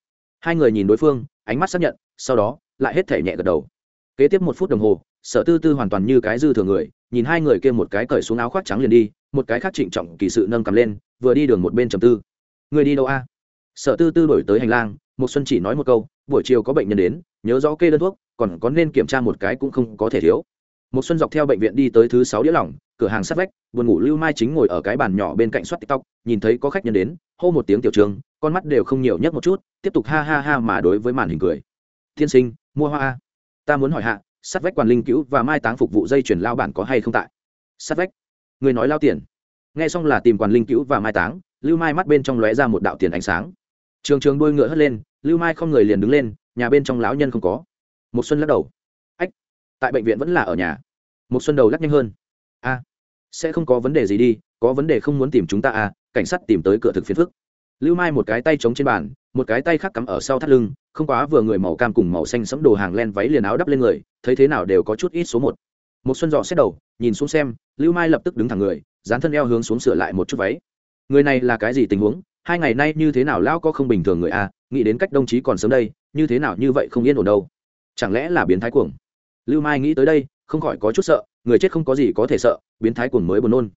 Hai người nhìn đối phương, ánh mắt xác nhận, sau đó, lại hết thể nhẹ gật đầu. Kế tiếp một phút đồng hồ, sở tư tư hoàn toàn như cái dư thừa người, nhìn hai người kia một cái cởi xuống áo khoác trắng liền đi, một cái khác trịnh trọng kỳ sự nâng cầm lên, vừa đi đường một bên trầm tư. Người đi đâu a? Sở tư tư đổi tới hành lang một xuân chỉ nói một câu, buổi chiều có bệnh nhân đến, nhớ rõ kê đơn thuốc, còn có nên kiểm tra một cái cũng không có thể thiếu. Một xuân dọc theo bệnh viện đi tới thứ sáu đĩa lỏng, cửa hàng sát vách, buồn ngủ lưu mai chính ngồi ở cái bàn nhỏ bên cạnh soát tiktok, nhìn thấy có khách nhân đến, hô một tiếng tiểu trường, con mắt đều không nhiều nhất một chút, tiếp tục ha ha ha mà đối với màn hình cười. Thiên sinh, mua hoa ta muốn hỏi hạ, sát vách quản linh cứu và mai táng phục vụ dây chuyển lao bản có hay không tại? Sát vách? Người nói lao tiền. Nghe xong là tìm quản linh cứu và mai táng, lưu mai mắt bên trong lóe ra một đạo tiền ánh sáng trường trường đôi ngựa hất lên, lưu mai không người liền đứng lên, nhà bên trong lão nhân không có. Một xuân lắc đầu. Ách, tại bệnh viện vẫn là ở nhà. Một xuân đầu lắc nhanh hơn. A, sẽ không có vấn đề gì đi, có vấn đề không muốn tìm chúng ta à cảnh sát tìm tới cửa thực phiền phức. Lưu mai một cái tay chống trên bàn, một cái tay khác cắm ở sau thắt lưng, không quá vừa người màu cam cùng màu xanh sẫm đồ hàng len váy liền áo đắp lên người, thấy thế nào đều có chút ít số một. Một xuân dò xét đầu, nhìn xuống xem, lưu mai lập tức đứng thẳng người, dán thân eo hướng xuống sửa lại một chút váy. Người này là cái gì tình huống? Hai ngày nay như thế nào lão có không bình thường người a à? nghĩ đến cách đồng chí còn sớm đây, như thế nào như vậy không yên ổn đâu. Chẳng lẽ là biến thái cuồng? Lưu mai nghĩ tới đây, không khỏi có chút sợ, người chết không có gì có thể sợ, biến thái cuồng mới buồn nôn.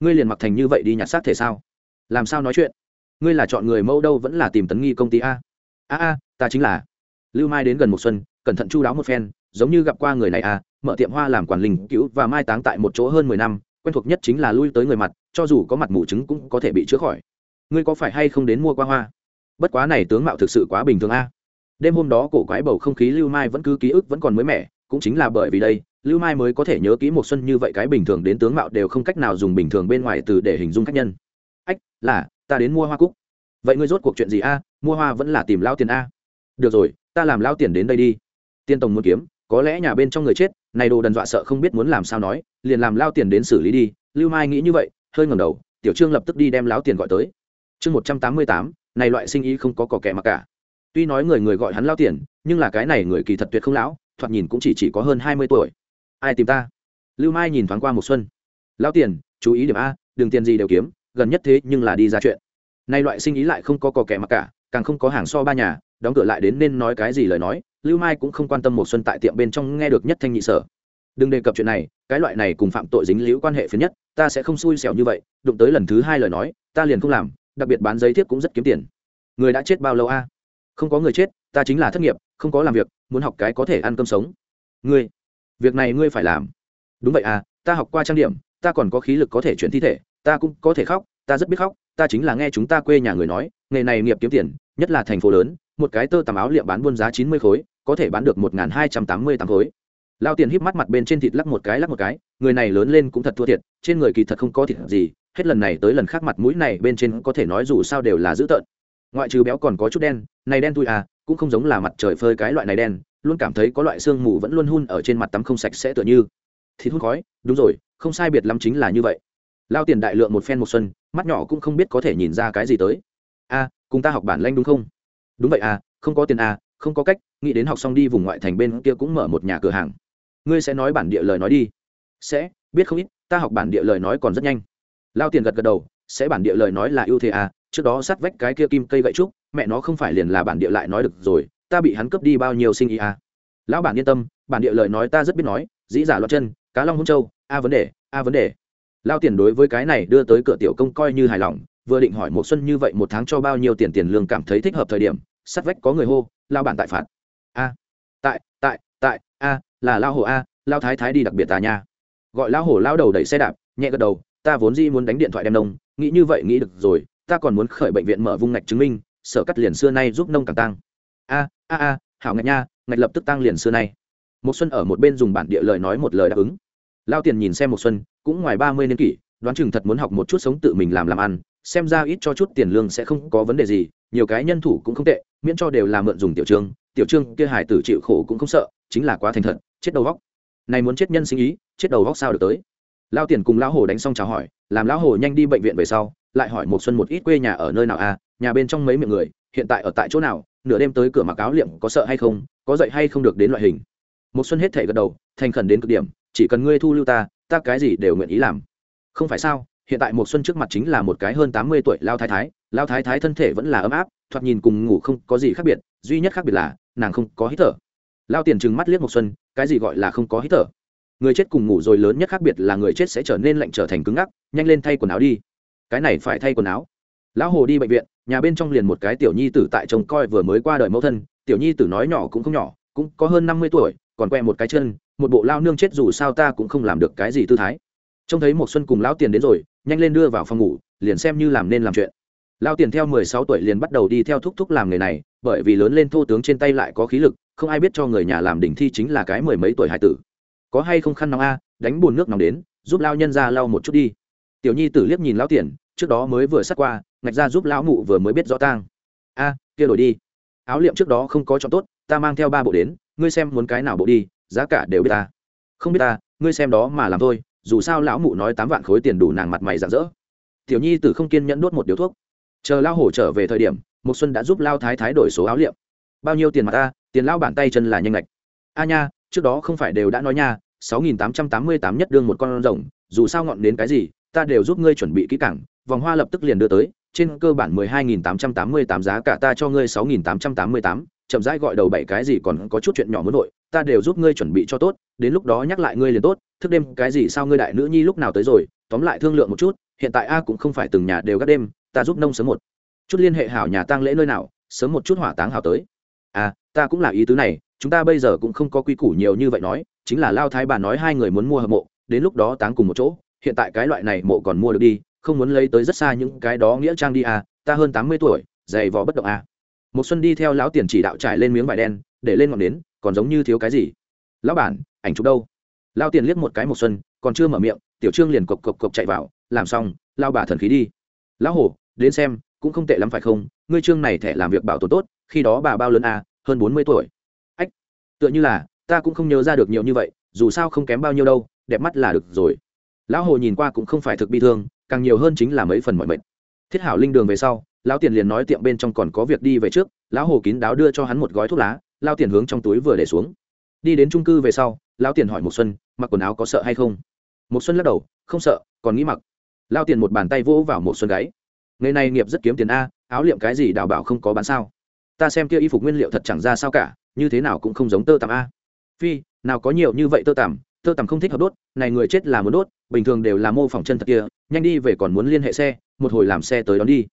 Ngươi liền mặc thành như vậy đi nhặt xác thể sao? Làm sao nói chuyện? Ngươi là chọn người mẫu đâu vẫn là tìm tấn nghi công ty a? A a, ta chính là. Lưu mai đến gần một xuân, cẩn thận chu đáo một phen, giống như gặp qua người này a, mở tiệm hoa làm quản linh cứu và mai táng tại một chỗ hơn mười năm, quen thuộc nhất chính là lui tới người mặt, cho dù có mặt mù trứng cũng có thể bị chữa khỏi ngươi có phải hay không đến mua qua hoa? Bất quá này tướng mạo thực sự quá bình thường a. Đêm hôm đó cổ quái bầu không khí lưu mai vẫn cứ ký ức vẫn còn mới mẻ, cũng chính là bởi vì đây, lưu mai mới có thể nhớ kỹ một xuân như vậy cái bình thường đến tướng mạo đều không cách nào dùng bình thường bên ngoài từ để hình dung khách nhân. Ách, là, ta đến mua hoa cúc. Vậy ngươi rốt cuộc chuyện gì a? Mua hoa vẫn là tìm lao tiền a? Được rồi, ta làm lao tiền đến đây đi. Tiên tổng muốn kiếm, có lẽ nhà bên trong người chết, này đồ đần dọa sợ không biết muốn làm sao nói, liền làm lao tiền đến xử lý đi. Lưu mai nghĩ như vậy, hơi ngẩng đầu, tiểu trương lập tức đi đem lao tiền gọi tới chương một trăm tám mươi tám, này loại sinh ý không có cỏ kẻ mặc cả. Tuy nói người người gọi hắn lao tiền, nhưng là cái này người kỳ thật tuyệt không lão, thoạt nhìn cũng chỉ chỉ có hơn hai mươi tuổi. Ai tìm ta? Lưu mai nhìn thoáng qua một xuân. Lao tiền, chú ý điểm a, đừng tiền gì đều kiếm, gần nhất thế nhưng là đi ra chuyện. Nay loại sinh ý lại không có cò kẻ mặc cả, càng không có hàng so ba nhà, đóng cửa lại đến nên nói cái gì lời nói, lưu mai cũng không quan tâm một xuân tại tiệm bên trong nghe được nhất thanh nhị sở. Đừng đề cập chuyện này, cái loại này cùng phạm tội dính liễu quan hệ phiến nhất, ta sẽ không xui xẻo như vậy, đụng tới lần thứ hai lời nói, ta liền không làm đặc biệt bán giấy thiếp cũng rất kiếm tiền. Người đã chết bao lâu a? Không có người chết, ta chính là thất nghiệp, không có làm việc, muốn học cái có thể ăn cơm sống. Ngươi, việc này ngươi phải làm. Đúng vậy à ta học qua trang điểm, ta còn có khí lực có thể chuyển thi thể, ta cũng có thể khóc, ta rất biết khóc, ta chính là nghe chúng ta quê nhà người nói, nghề này nghiệp kiếm tiền, nhất là thành phố lớn, một cái tơ tằm áo liệm bán buôn giá chín mươi khối, có thể bán được một hai trăm tám mươi tám khối. Lao tiền híp mắt mặt bên trên thịt lắc một cái lắc một cái, người này lớn lên cũng thật thua thiệt, trên người kỳ thật không có thịt gì hết lần này tới lần khác mặt mũi này bên trên có thể nói dù sao đều là dữ tợn. Ngoại trừ béo còn có chút đen, này đen thui à cũng không giống là mặt trời phơi cái loại này đen, luôn cảm thấy có loại sương mù vẫn luôn hun ở trên mặt tắm không sạch sẽ tựa như. Thịt hút khói, đúng rồi, không sai biệt lắm chính là như vậy. Lao tiền đại lượng một phen một xuân, mắt nhỏ cũng không biết có thể nhìn ra cái gì tới. A cùng ta học bản lanh đúng không? Đúng vậy à không có tiền à không có cách, nghĩ đến học xong đi vùng ngoại thành bên kia cũng mở một nhà cửa hàng. Ngươi sẽ nói bản địa lời nói đi. Sẽ, biết không ít, ta học bản địa lời nói còn rất nhanh lao tiền gật gật đầu, sẽ bản địa lời nói là ưu thế à trước đó sát vách cái kia kim cây gậy trúc, mẹ nó không phải liền là bản địa lại nói được rồi, ta bị hắn cướp đi bao nhiêu sinh ý à? Lão bản yên tâm, bản địa lời nói ta rất biết nói, dĩ giả loạt chân, cá long hôn châu, a vấn đề, a vấn đề. Lao tiền đối với cái này đưa tới cửa tiểu công coi như hài lòng, vừa định hỏi một xuân như vậy một tháng cho bao nhiêu tiền tiền lương cảm thấy thích hợp thời điểm, sát vách có người hô, lao bản tại phạt. A, tại tại tại, a, là lao hồ a, lao thái thái đi đặc biệt tà nha. Gọi lao hồ lao đầu đẩy xe đạp, nhẹ gật đầu ta vốn dĩ muốn đánh điện thoại đem nông, nghĩ như vậy nghĩ được rồi, ta còn muốn khởi bệnh viện mở vung ngạch chứng minh, sở cắt liền xưa nay giúp nông càng tăng. A a a, hảo ngạch nha, ngạch lập tức tăng liền xưa nay. Một xuân ở một bên dùng bản địa lời nói một lời đáp ứng. Lao tiền nhìn xem một xuân, cũng ngoài ba mươi niên kỷ, đoán chừng thật muốn học một chút sống tự mình làm làm ăn, xem ra ít cho chút tiền lương sẽ không có vấn đề gì, nhiều cái nhân thủ cũng không tệ, miễn cho đều là mượn dùng tiểu trương tiểu trương kia hải tử chịu khổ cũng không sợ, chính là quá thành thật, chết đầu góc. Này muốn chết nhân sinh ý, chết đầu góc sao được tới lao tiền cùng lão hồ đánh xong chào hỏi, làm lão hồ nhanh đi bệnh viện về sau, lại hỏi một xuân một ít quê nhà ở nơi nào à nhà bên trong mấy miệng người, hiện tại ở tại chỗ nào, nửa đêm tới cửa mặc áo liệm có sợ hay không, có dậy hay không được đến loại hình. Một xuân hết thể gật đầu, thành khẩn đến cực điểm, chỉ cần ngươi thu lưu ta ta cái gì đều nguyện ý làm. Không phải sao, hiện tại một xuân trước mặt chính là một cái hơn tám mươi tuổi lao thái thái lao thái thái thân thể vẫn là ấm áp, thoạt nhìn cùng ngủ không có gì khác biệt, duy nhất khác biệt là nàng không có hít thở. Lao tiền trừng mắt liếc một xuân, cái gì gọi là không có hít thở? Người chết cùng ngủ rồi lớn nhất khác biệt là người chết sẽ trở nên lạnh trở thành cứng ngắc, nhanh lên thay quần áo đi. Cái này phải thay quần áo. Lão hồ đi bệnh viện, nhà bên trong liền một cái tiểu nhi tử tại trông coi vừa mới qua đời mẫu thân, tiểu nhi tử nói nhỏ cũng không nhỏ, cũng có hơn năm mươi tuổi, còn que một cái chân, một bộ lao nương chết dù sao ta cũng không làm được cái gì tư thái. Trông thấy một xuân cùng lão tiền đến rồi, nhanh lên đưa vào phòng ngủ, liền xem như làm nên làm chuyện. Lao tiền theo mười sáu tuổi liền bắt đầu đi theo thúc thúc làm nghề này, bởi vì lớn lên thô tướng trên tay lại có khí lực, không ai biết cho người nhà làm đỉnh thi chính là cái mười mấy tuổi hải tử có hay không khăn nóng a, đánh bùn nước nóng đến, giúp lao nhân ra lau một chút đi. Tiểu nhi tử liếc nhìn lão tiền, trước đó mới vừa sắt qua, ngạch ra giúp lão mụ vừa mới biết rõ tang. A, kia đổi đi. Áo liệm trước đó không có chọn tốt, ta mang theo ba bộ đến, ngươi xem muốn cái nào bộ đi, giá cả đều biết ta. Không biết ta, ngươi xem đó mà làm thôi, dù sao lão mụ nói tám vạn khối tiền đủ nàng mặt mày rạng rỡ. Tiểu nhi tử không kiên nhẫn đốt một điếu thuốc. Chờ lao hổ trở về thời điểm một xuân đã giúp lao thái thái đổi số áo liệm. Bao nhiêu tiền mà ta, tiền lao bàn tay chân là nhanh lệch a nha trước đó không phải đều đã nói nha, sáu nghìn tám trăm tám mươi tám nhất đương một con rồng, dù sao ngọn đến cái gì, ta đều giúp ngươi chuẩn bị kỹ cảng vòng hoa lập tức liền đưa tới, trên cơ bản mười hai nghìn tám trăm tám mươi tám giá cả ta cho ngươi sáu nghìn tám trăm tám mươi tám, chậm rãi gọi đầu bảy cái gì còn có chút chuyện nhỏ muốn nội ta đều giúp ngươi chuẩn bị cho tốt, đến lúc đó nhắc lại ngươi liền tốt, thức đêm cái gì sao ngươi đại nữ nhi lúc nào tới rồi, tóm lại thương lượng một chút, hiện tại a cũng không phải từng nhà đều gác đêm, ta giúp nông sớm một chút liên hệ hảo nhà tang lễ nơi nào, sớm một chút hỏa táng hảo tới. À ta cũng là ý tứ này chúng ta bây giờ cũng không có quy củ nhiều như vậy nói, chính là lao thái bà nói hai người muốn mua hợp mộ, đến lúc đó táng cùng một chỗ, hiện tại cái loại này mộ còn mua được đi, không muốn lấy tới rất xa những cái đó nghĩa trang đi à ta hơn tám mươi tuổi, dày vò bất động à. Một xuân đi theo lão tiền chỉ đạo trải lên miếng vải đen, để lên ngọn nến, còn giống như thiếu cái gì. Lão bản, ảnh chụp đâu? Lao tiền liếc một cái một xuân, còn chưa mở miệng, tiểu trương liền cộc cộc cộc chạy vào, làm xong, lao bà thần khí đi. Lão hổ, đến xem, cũng không tệ lắm phải không? Ngươi trương này thẻ làm việc bảo tồn tốt, khi đó bà bao lớn à hơn bốn mươi tuổi tựa như là, ta cũng không nhớ ra được nhiều như vậy, dù sao không kém bao nhiêu đâu, đẹp mắt là được rồi. Lão hồ nhìn qua cũng không phải thực bi thương, càng nhiều hơn chính là mấy phần mọi mệnh thiết hảo linh đường về sau, lão tiền liền nói tiệm bên trong còn có việc đi về trước, lão hồ kín đáo đưa cho hắn một gói thuốc lá lao tiền hướng trong túi vừa để xuống. Đi đến trung cư về sau, lão tiền hỏi một xuân, mặc quần áo có sợ hay không? Một xuân lắc đầu, không sợ, còn nghĩ mặc. Lao tiền một bàn tay vỗ vào một xuân gáy. Ngày này nghiệp rất kiếm tiền a, áo liệm cái gì đào bảo không có bán sao? Ta xem kia y phục nguyên liệu thật chẳng ra sao cả như thế nào cũng không giống tơ tằm a. Phi, nào có nhiều như vậy tơ tằm tơ tằm không thích hợp đốt, này người chết là muốn đốt, bình thường đều là mô phỏng chân thật kia, nhanh đi về còn muốn liên hệ xe, một hồi làm xe tới đón đi.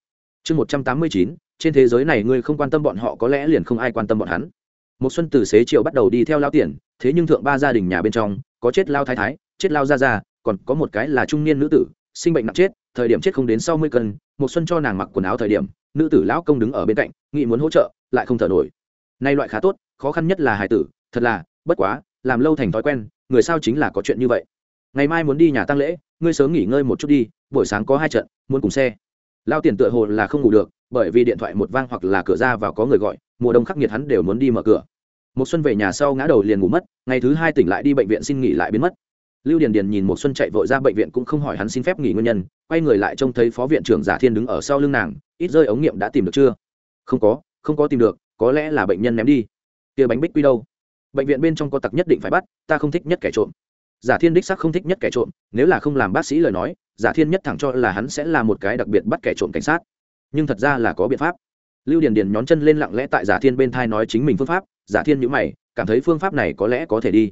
Chương một trăm tám mươi chín, trên thế giới này ngươi không quan tâm bọn họ có lẽ liền không ai quan tâm bọn hắn. Một xuân từ xế chiều bắt đầu đi theo lao tiền, thế nhưng thượng ba gia đình nhà bên trong, có chết lao thái thái, chết lao ra ra còn có một cái là trung niên nữ tử, sinh bệnh nặng chết, thời điểm chết không đến sau mươi cân một xuân cho nàng mặc quần áo thời điểm, nữ tử lão công đứng ở bên cạnh nghĩ muốn hỗ trợ, lại không thở nổi. Nay loại khá tốt khó khăn nhất là Hải tử, thật là, bất quá, làm lâu thành thói quen, người sao chính là có chuyện như vậy. Ngày mai muốn đi nhà tăng lễ, ngươi sớm nghỉ ngơi một chút đi, buổi sáng có hai trận, muốn cùng xe. Lao tiền tựa hồ là không ngủ được, bởi vì điện thoại một vang hoặc là cửa ra vào có người gọi, mùa đông khắc nghiệt hắn đều muốn đi mở cửa. Một xuân về nhà sau ngã đầu liền ngủ mất, ngày thứ hai tỉnh lại đi bệnh viện xin nghỉ lại biến mất. Lưu điền điền nhìn một xuân chạy vội ra bệnh viện cũng không hỏi hắn xin phép nghỉ nguyên nhân, quay người lại trông thấy phó viện trưởng giả thiên đứng ở sau lưng nàng, ít rơi ống nghiệm đã tìm được chưa? Không có không có tìm được, có lẽ là bệnh nhân ném đi kia bánh bích quy đâu? Bệnh viện bên trong có tặc nhất định phải bắt, ta không thích nhất kẻ trộm. Giả thiên đích sắc không thích nhất kẻ trộm, nếu là không làm bác sĩ lời nói, giả thiên nhất thẳng cho là hắn sẽ là một cái đặc biệt bắt kẻ trộm cảnh sát. Nhưng thật ra là có biện pháp. Lưu điền điền nhón chân lên lặng lẽ tại giả thiên bên thai nói chính mình phương pháp, giả thiên nhữ mày, cảm thấy phương pháp này có lẽ có thể đi.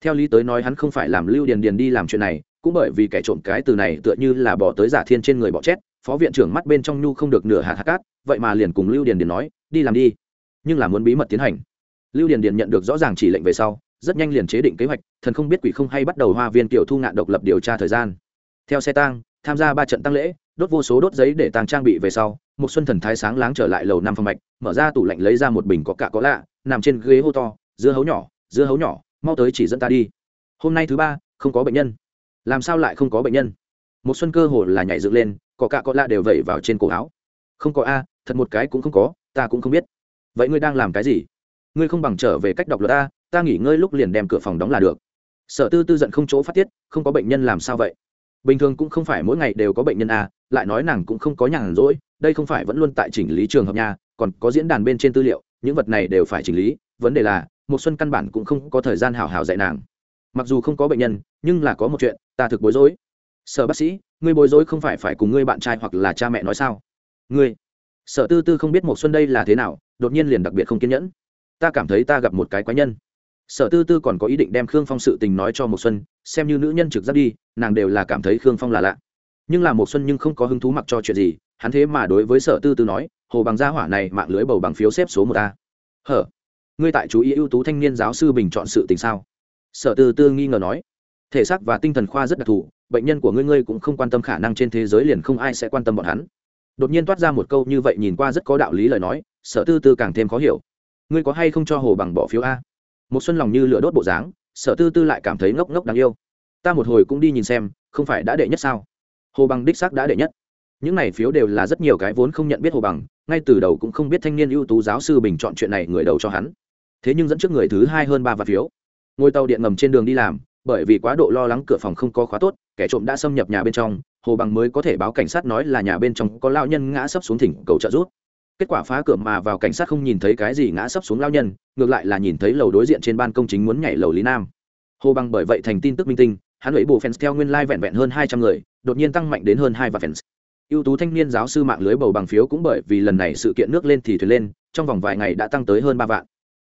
Theo lý tới nói hắn không phải làm lưu điền điền đi làm chuyện này, cũng bởi vì kẻ trộm cái từ này tựa như là bỏ tới giả thiên trên người bỏ chết, phó viện trưởng mắt bên trong nhu không được nửa hạt hạt cát, vậy mà liền cùng lưu điền điền nói, đi làm đi, nhưng là muốn bí mật tiến hành lưu điền điền nhận được rõ ràng chỉ lệnh về sau, rất nhanh liền chế định kế hoạch, thần không biết quỷ không hay bắt đầu hoa viên tiểu thu ngạn độc lập điều tra thời gian. Theo xe tang, tham gia ba trận tăng lễ, đốt vô số đốt giấy để tàng trang bị về sau, một xuân thần thái sáng láng trở lại lầu năm phòng mạch, mở ra tủ lạnh lấy ra một bình có cạ có lạ, nằm trên ghế hô to, dưa hấu nhỏ, dưa hấu nhỏ, mau tới chỉ dẫn ta đi. Hôm nay thứ ba, không có bệnh nhân. Làm sao lại không có bệnh nhân? Một xuân cơ hồ là nhảy dựng lên, có cạ có lạ đều vẩy vào trên cổ áo. Không có a, thật một cái cũng không có, ta cũng không biết. Vậy ngươi đang làm cái gì? Ngươi không bằng trở về cách đọc luật ta ta nghỉ ngơi lúc liền đem cửa phòng đóng là được. Sở tư tư giận không chỗ phát tiết, không có bệnh nhân làm sao vậy? Bình thường cũng không phải mỗi ngày đều có bệnh nhân à lại nói nàng cũng không có nhàn rỗi, đây không phải vẫn luôn tại chỉnh lý trường hợp nhà còn có diễn đàn bên trên tư liệu, những vật này đều phải chỉnh lý, vấn đề là một xuân căn bản cũng không có thời gian hào hào dạy nàng. Mặc dù không có bệnh nhân, nhưng là có một chuyện, ta thực bối rối. Sở bác sĩ, ngươi bối rối không phải phải cùng ngươi bạn trai hoặc là cha mẹ nói sao? Ngươi. Sở tư tư không biết một xuân đây là thế nào, đột nhiên liền đặc biệt không kiên nhẫn ta cảm thấy ta gặp một cái quái nhân. Sở tư tư còn có ý định đem khương phong sự tình nói cho một xuân, xem như nữ nhân trực giác đi, nàng đều là cảm thấy khương phong là lạ. Nhưng là một xuân nhưng không có hứng thú mặc cho chuyện gì, hắn thế mà đối với sở tư tư nói, hồ bằng gia hỏa này mạng lưới bầu bằng phiếu xếp số một a. Hở? Ngươi tại chú ý ưu tú thanh niên giáo sư bình chọn sự tình sao? Sở tư tư nghi ngờ nói. Thể xác và tinh thần khoa rất đặc thù, bệnh nhân của ngươi ngươi cũng không quan tâm khả năng trên thế giới liền không ai sẽ quan tâm bọn hắn. Đột nhiên toát ra một câu như vậy nhìn qua rất có đạo lý lời nói, sở tư tư càng thêm khó hiểu ngươi có hay không cho hồ bằng bỏ phiếu a? Một xuân lòng như lửa đốt bộ dáng, sở tư tư lại cảm thấy ngốc ngốc đáng yêu. Ta một hồi cũng đi nhìn xem, không phải đã đệ nhất sao? Hồ bằng đích xác đã đệ nhất. Những này phiếu đều là rất nhiều cái vốn không nhận biết hồ bằng, ngay từ đầu cũng không biết thanh niên ưu tú giáo sư bình chọn chuyện này người đầu cho hắn. Thế nhưng dẫn trước người thứ hai hơn ba vạn phiếu. Ngôi tàu điện ngầm trên đường đi làm, bởi vì quá độ lo lắng cửa phòng không có khóa tốt, kẻ trộm đã xâm nhập nhà bên trong, hồ bằng mới có thể báo cảnh sát nói là nhà bên trong có lao nhân ngã sấp xuống thỉnh cầu trợ giúp kết quả phá cửa mà vào cảnh sát không nhìn thấy cái gì ngã sấp xuống lao nhân, ngược lại là nhìn thấy lầu đối diện trên ban công chính muốn nhảy lầu lý nam. Hồ bằng bởi vậy thành tin tức minh tinh, hắn lấy bộ fans theo nguyên lai、like、vẹn vẹn hơn hai trăm người, đột nhiên tăng mạnh đến hơn hai và fans. Ưu tú thanh niên giáo sư mạng lưới bầu bằng phiếu cũng bởi vì lần này sự kiện nước lên thì thuyền lên, trong vòng vài ngày đã tăng tới hơn ba vạn.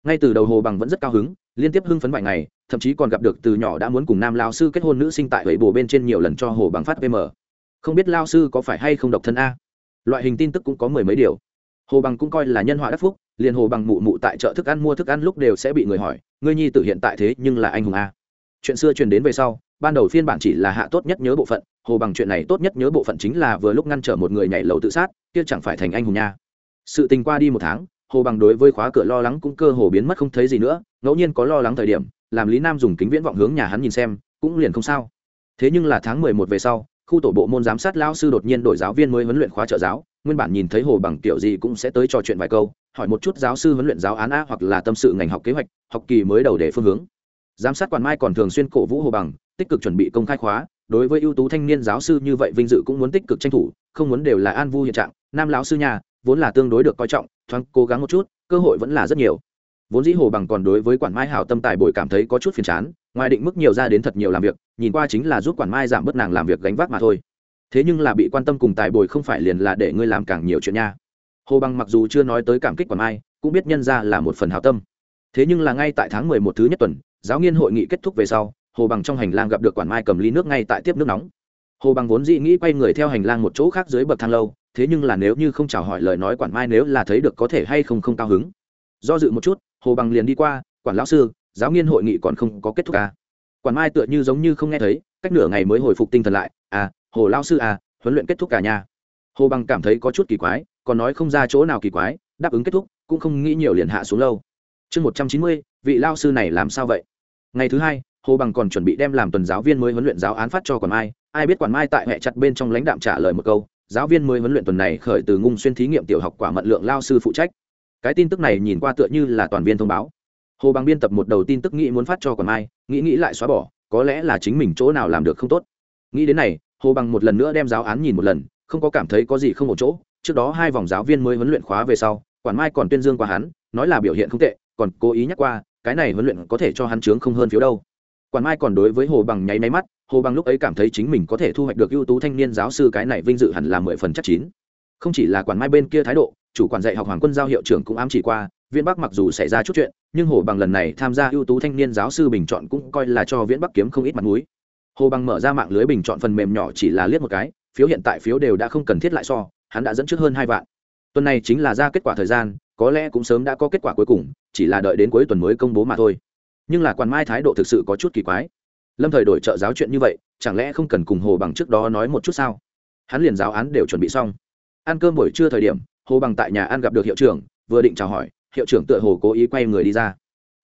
Ngay từ đầu hồ bằng vẫn rất cao hứng, liên tiếp hưng phấn vài ngày, thậm chí còn gặp được từ nhỏ đã muốn cùng nam lao sư kết hôn nữ sinh tại ấy bồ bên trên nhiều lần cho hồ bằng phát pm không biết lao sư có phải hay không độc thân a? Loại hình tin tức cũng có mười mấy điều hồ bằng cũng coi là nhân họa đắc phúc, liền hồ bằng mụ mụ tại chợ thức ăn mua thức ăn lúc đều sẽ bị người hỏi, ngươi nhi tử hiện tại thế nhưng là anh hùng a? Chuyện xưa truyền đến về sau, ban đầu phiên bản chỉ là hạ tốt nhất nhớ bộ phận, hồ bằng chuyện này tốt nhất nhớ bộ phận chính là vừa lúc ngăn trở một người nhảy lầu tự sát, kia chẳng phải thành anh hùng nha. Sự tình qua đi một tháng, hồ bằng đối với khóa cửa lo lắng cũng cơ hồ biến mất không thấy gì nữa, ngẫu nhiên có lo lắng thời điểm, làm lý nam dùng kính viễn vọng hướng nhà hắn nhìn xem, cũng liền không sao. Thế nhưng là tháng mười một về sau, khu tổ bộ môn giám sát lao sư đột nhiên đổi giáo viên mới huấn luyện khóa trợ giáo nguyên bản nhìn thấy hồ bằng kiểu gì cũng sẽ tới trò chuyện vài câu, hỏi một chút giáo sư huấn luyện giáo án a hoặc là tâm sự ngành học kế hoạch, học kỳ mới đầu để phương hướng. Giám sát quản mai còn thường xuyên cổ vũ hồ bằng, tích cực chuẩn bị công khai khóa, đối với ưu tú thanh niên giáo sư như vậy vinh dự cũng muốn tích cực tranh thủ, không muốn đều là an vu hiện trạng. Nam lão sư nhà, vốn là tương đối được coi trọng, thoáng cố gắng một chút, cơ hội vẫn là rất nhiều. Vốn dĩ hồ bằng còn đối với quản mai hảo tâm tài bồi cảm thấy có chút phiền chán, ngoài định mức nhiều ra đến thật nhiều làm việc, nhìn qua chính là giúp quản mai giảm bớt nàng làm việc gánh vác mà thôi thế nhưng là bị quan tâm cùng tài bồi không phải liền là để ngươi làm càng nhiều chuyện nha. Hồ bằng mặc dù chưa nói tới cảm kích quản mai, cũng biết nhân ra là một phần hảo tâm. Thế nhưng là ngay tại tháng mười một thứ nhất tuần, giáo nghiên hội nghị kết thúc về sau, hồ bằng trong hành lang gặp được quản mai cầm ly nước ngay tại tiếp nước nóng. Hồ bằng vốn dĩ nghĩ quay người theo hành lang một chỗ khác dưới bậc thang lâu, thế nhưng là nếu như không chào hỏi lời nói quản mai nếu là thấy được có thể hay không không cao hứng. Do dự một chút, hồ bằng liền đi qua, quản lão sư, giáo nghiên hội nghị còn không có kết thúc à. quản mai tựa như giống như không nghe thấy, cách nửa ngày mới hồi phục tinh thần lại à hồ lao sư à huấn luyện kết thúc cả nhà. Hồ bằng cảm thấy có chút kỳ quái, còn nói không ra chỗ nào kỳ quái, đáp ứng kết thúc, cũng không nghĩ nhiều liền hạ xuống lâu. Chương một trăm chín mươi, vị lao sư này làm sao vậy? Ngày thứ hai, hồ bằng còn chuẩn bị đem làm tuần giáo viên mới huấn luyện giáo án phát cho quản mai. Ai biết quản mai tại hệ chặt bên trong lãnh đạm trả lời một câu, giáo viên mới huấn luyện tuần này khởi từ ngung xuyên thí nghiệm tiểu học quả mận lượng lao sư phụ trách. Cái tin tức này nhìn qua tựa như là toàn viên thông báo. Hồ bằng biên tập một đầu tin tức nghĩ muốn phát cho quản mai, nghĩ nghĩ lại xóa bỏ, có lẽ là chính mình chỗ nào làm được không tốt. Nghĩ đến này hồ bằng một lần nữa đem giáo án nhìn một lần, không có cảm thấy có gì không một chỗ. Trước đó hai vòng giáo viên mới huấn luyện khóa về sau, quản mai còn tuyên dương qua hắn, nói là biểu hiện không tệ, còn cố ý nhắc qua, cái này huấn luyện có thể cho hắn chướng không hơn phiếu đâu. Quản mai còn đối với hồ bằng nháy máy mắt, hồ bằng lúc ấy cảm thấy chính mình có thể thu hoạch được ưu tú thanh niên giáo sư cái này vinh dự hẳn là mười phần chắc chín. Không chỉ là quản mai bên kia thái độ, chủ quản dạy học hoàng quân giao hiệu trưởng cũng ám chỉ qua, viễn bắc mặc dù xảy ra chút chuyện, nhưng hồ bằng lần này tham gia ưu tú thanh niên giáo sư bình chọn cũng coi là cho viễn bắc kiếm không ít mặt mũi hồ bằng mở ra mạng lưới bình chọn phần mềm nhỏ chỉ là liếc một cái, phiếu hiện tại phiếu đều đã không cần thiết lại so, hắn đã dẫn trước hơn hai vạn. Tuần này chính là ra kết quả thời gian, có lẽ cũng sớm đã có kết quả cuối cùng, chỉ là đợi đến cuối tuần mới công bố mà thôi. Nhưng là quan mai thái độ thực sự có chút kỳ quái. Lâm thời đổi trợ giáo chuyện như vậy, chẳng lẽ không cần cùng hồ bằng trước đó nói một chút sao? Hắn liền giáo án đều chuẩn bị xong. Ăn cơm buổi trưa thời điểm, hồ bằng tại nhà ăn gặp được hiệu trưởng, vừa định chào hỏi, hiệu trưởng tựa hồ cố ý quay người đi ra.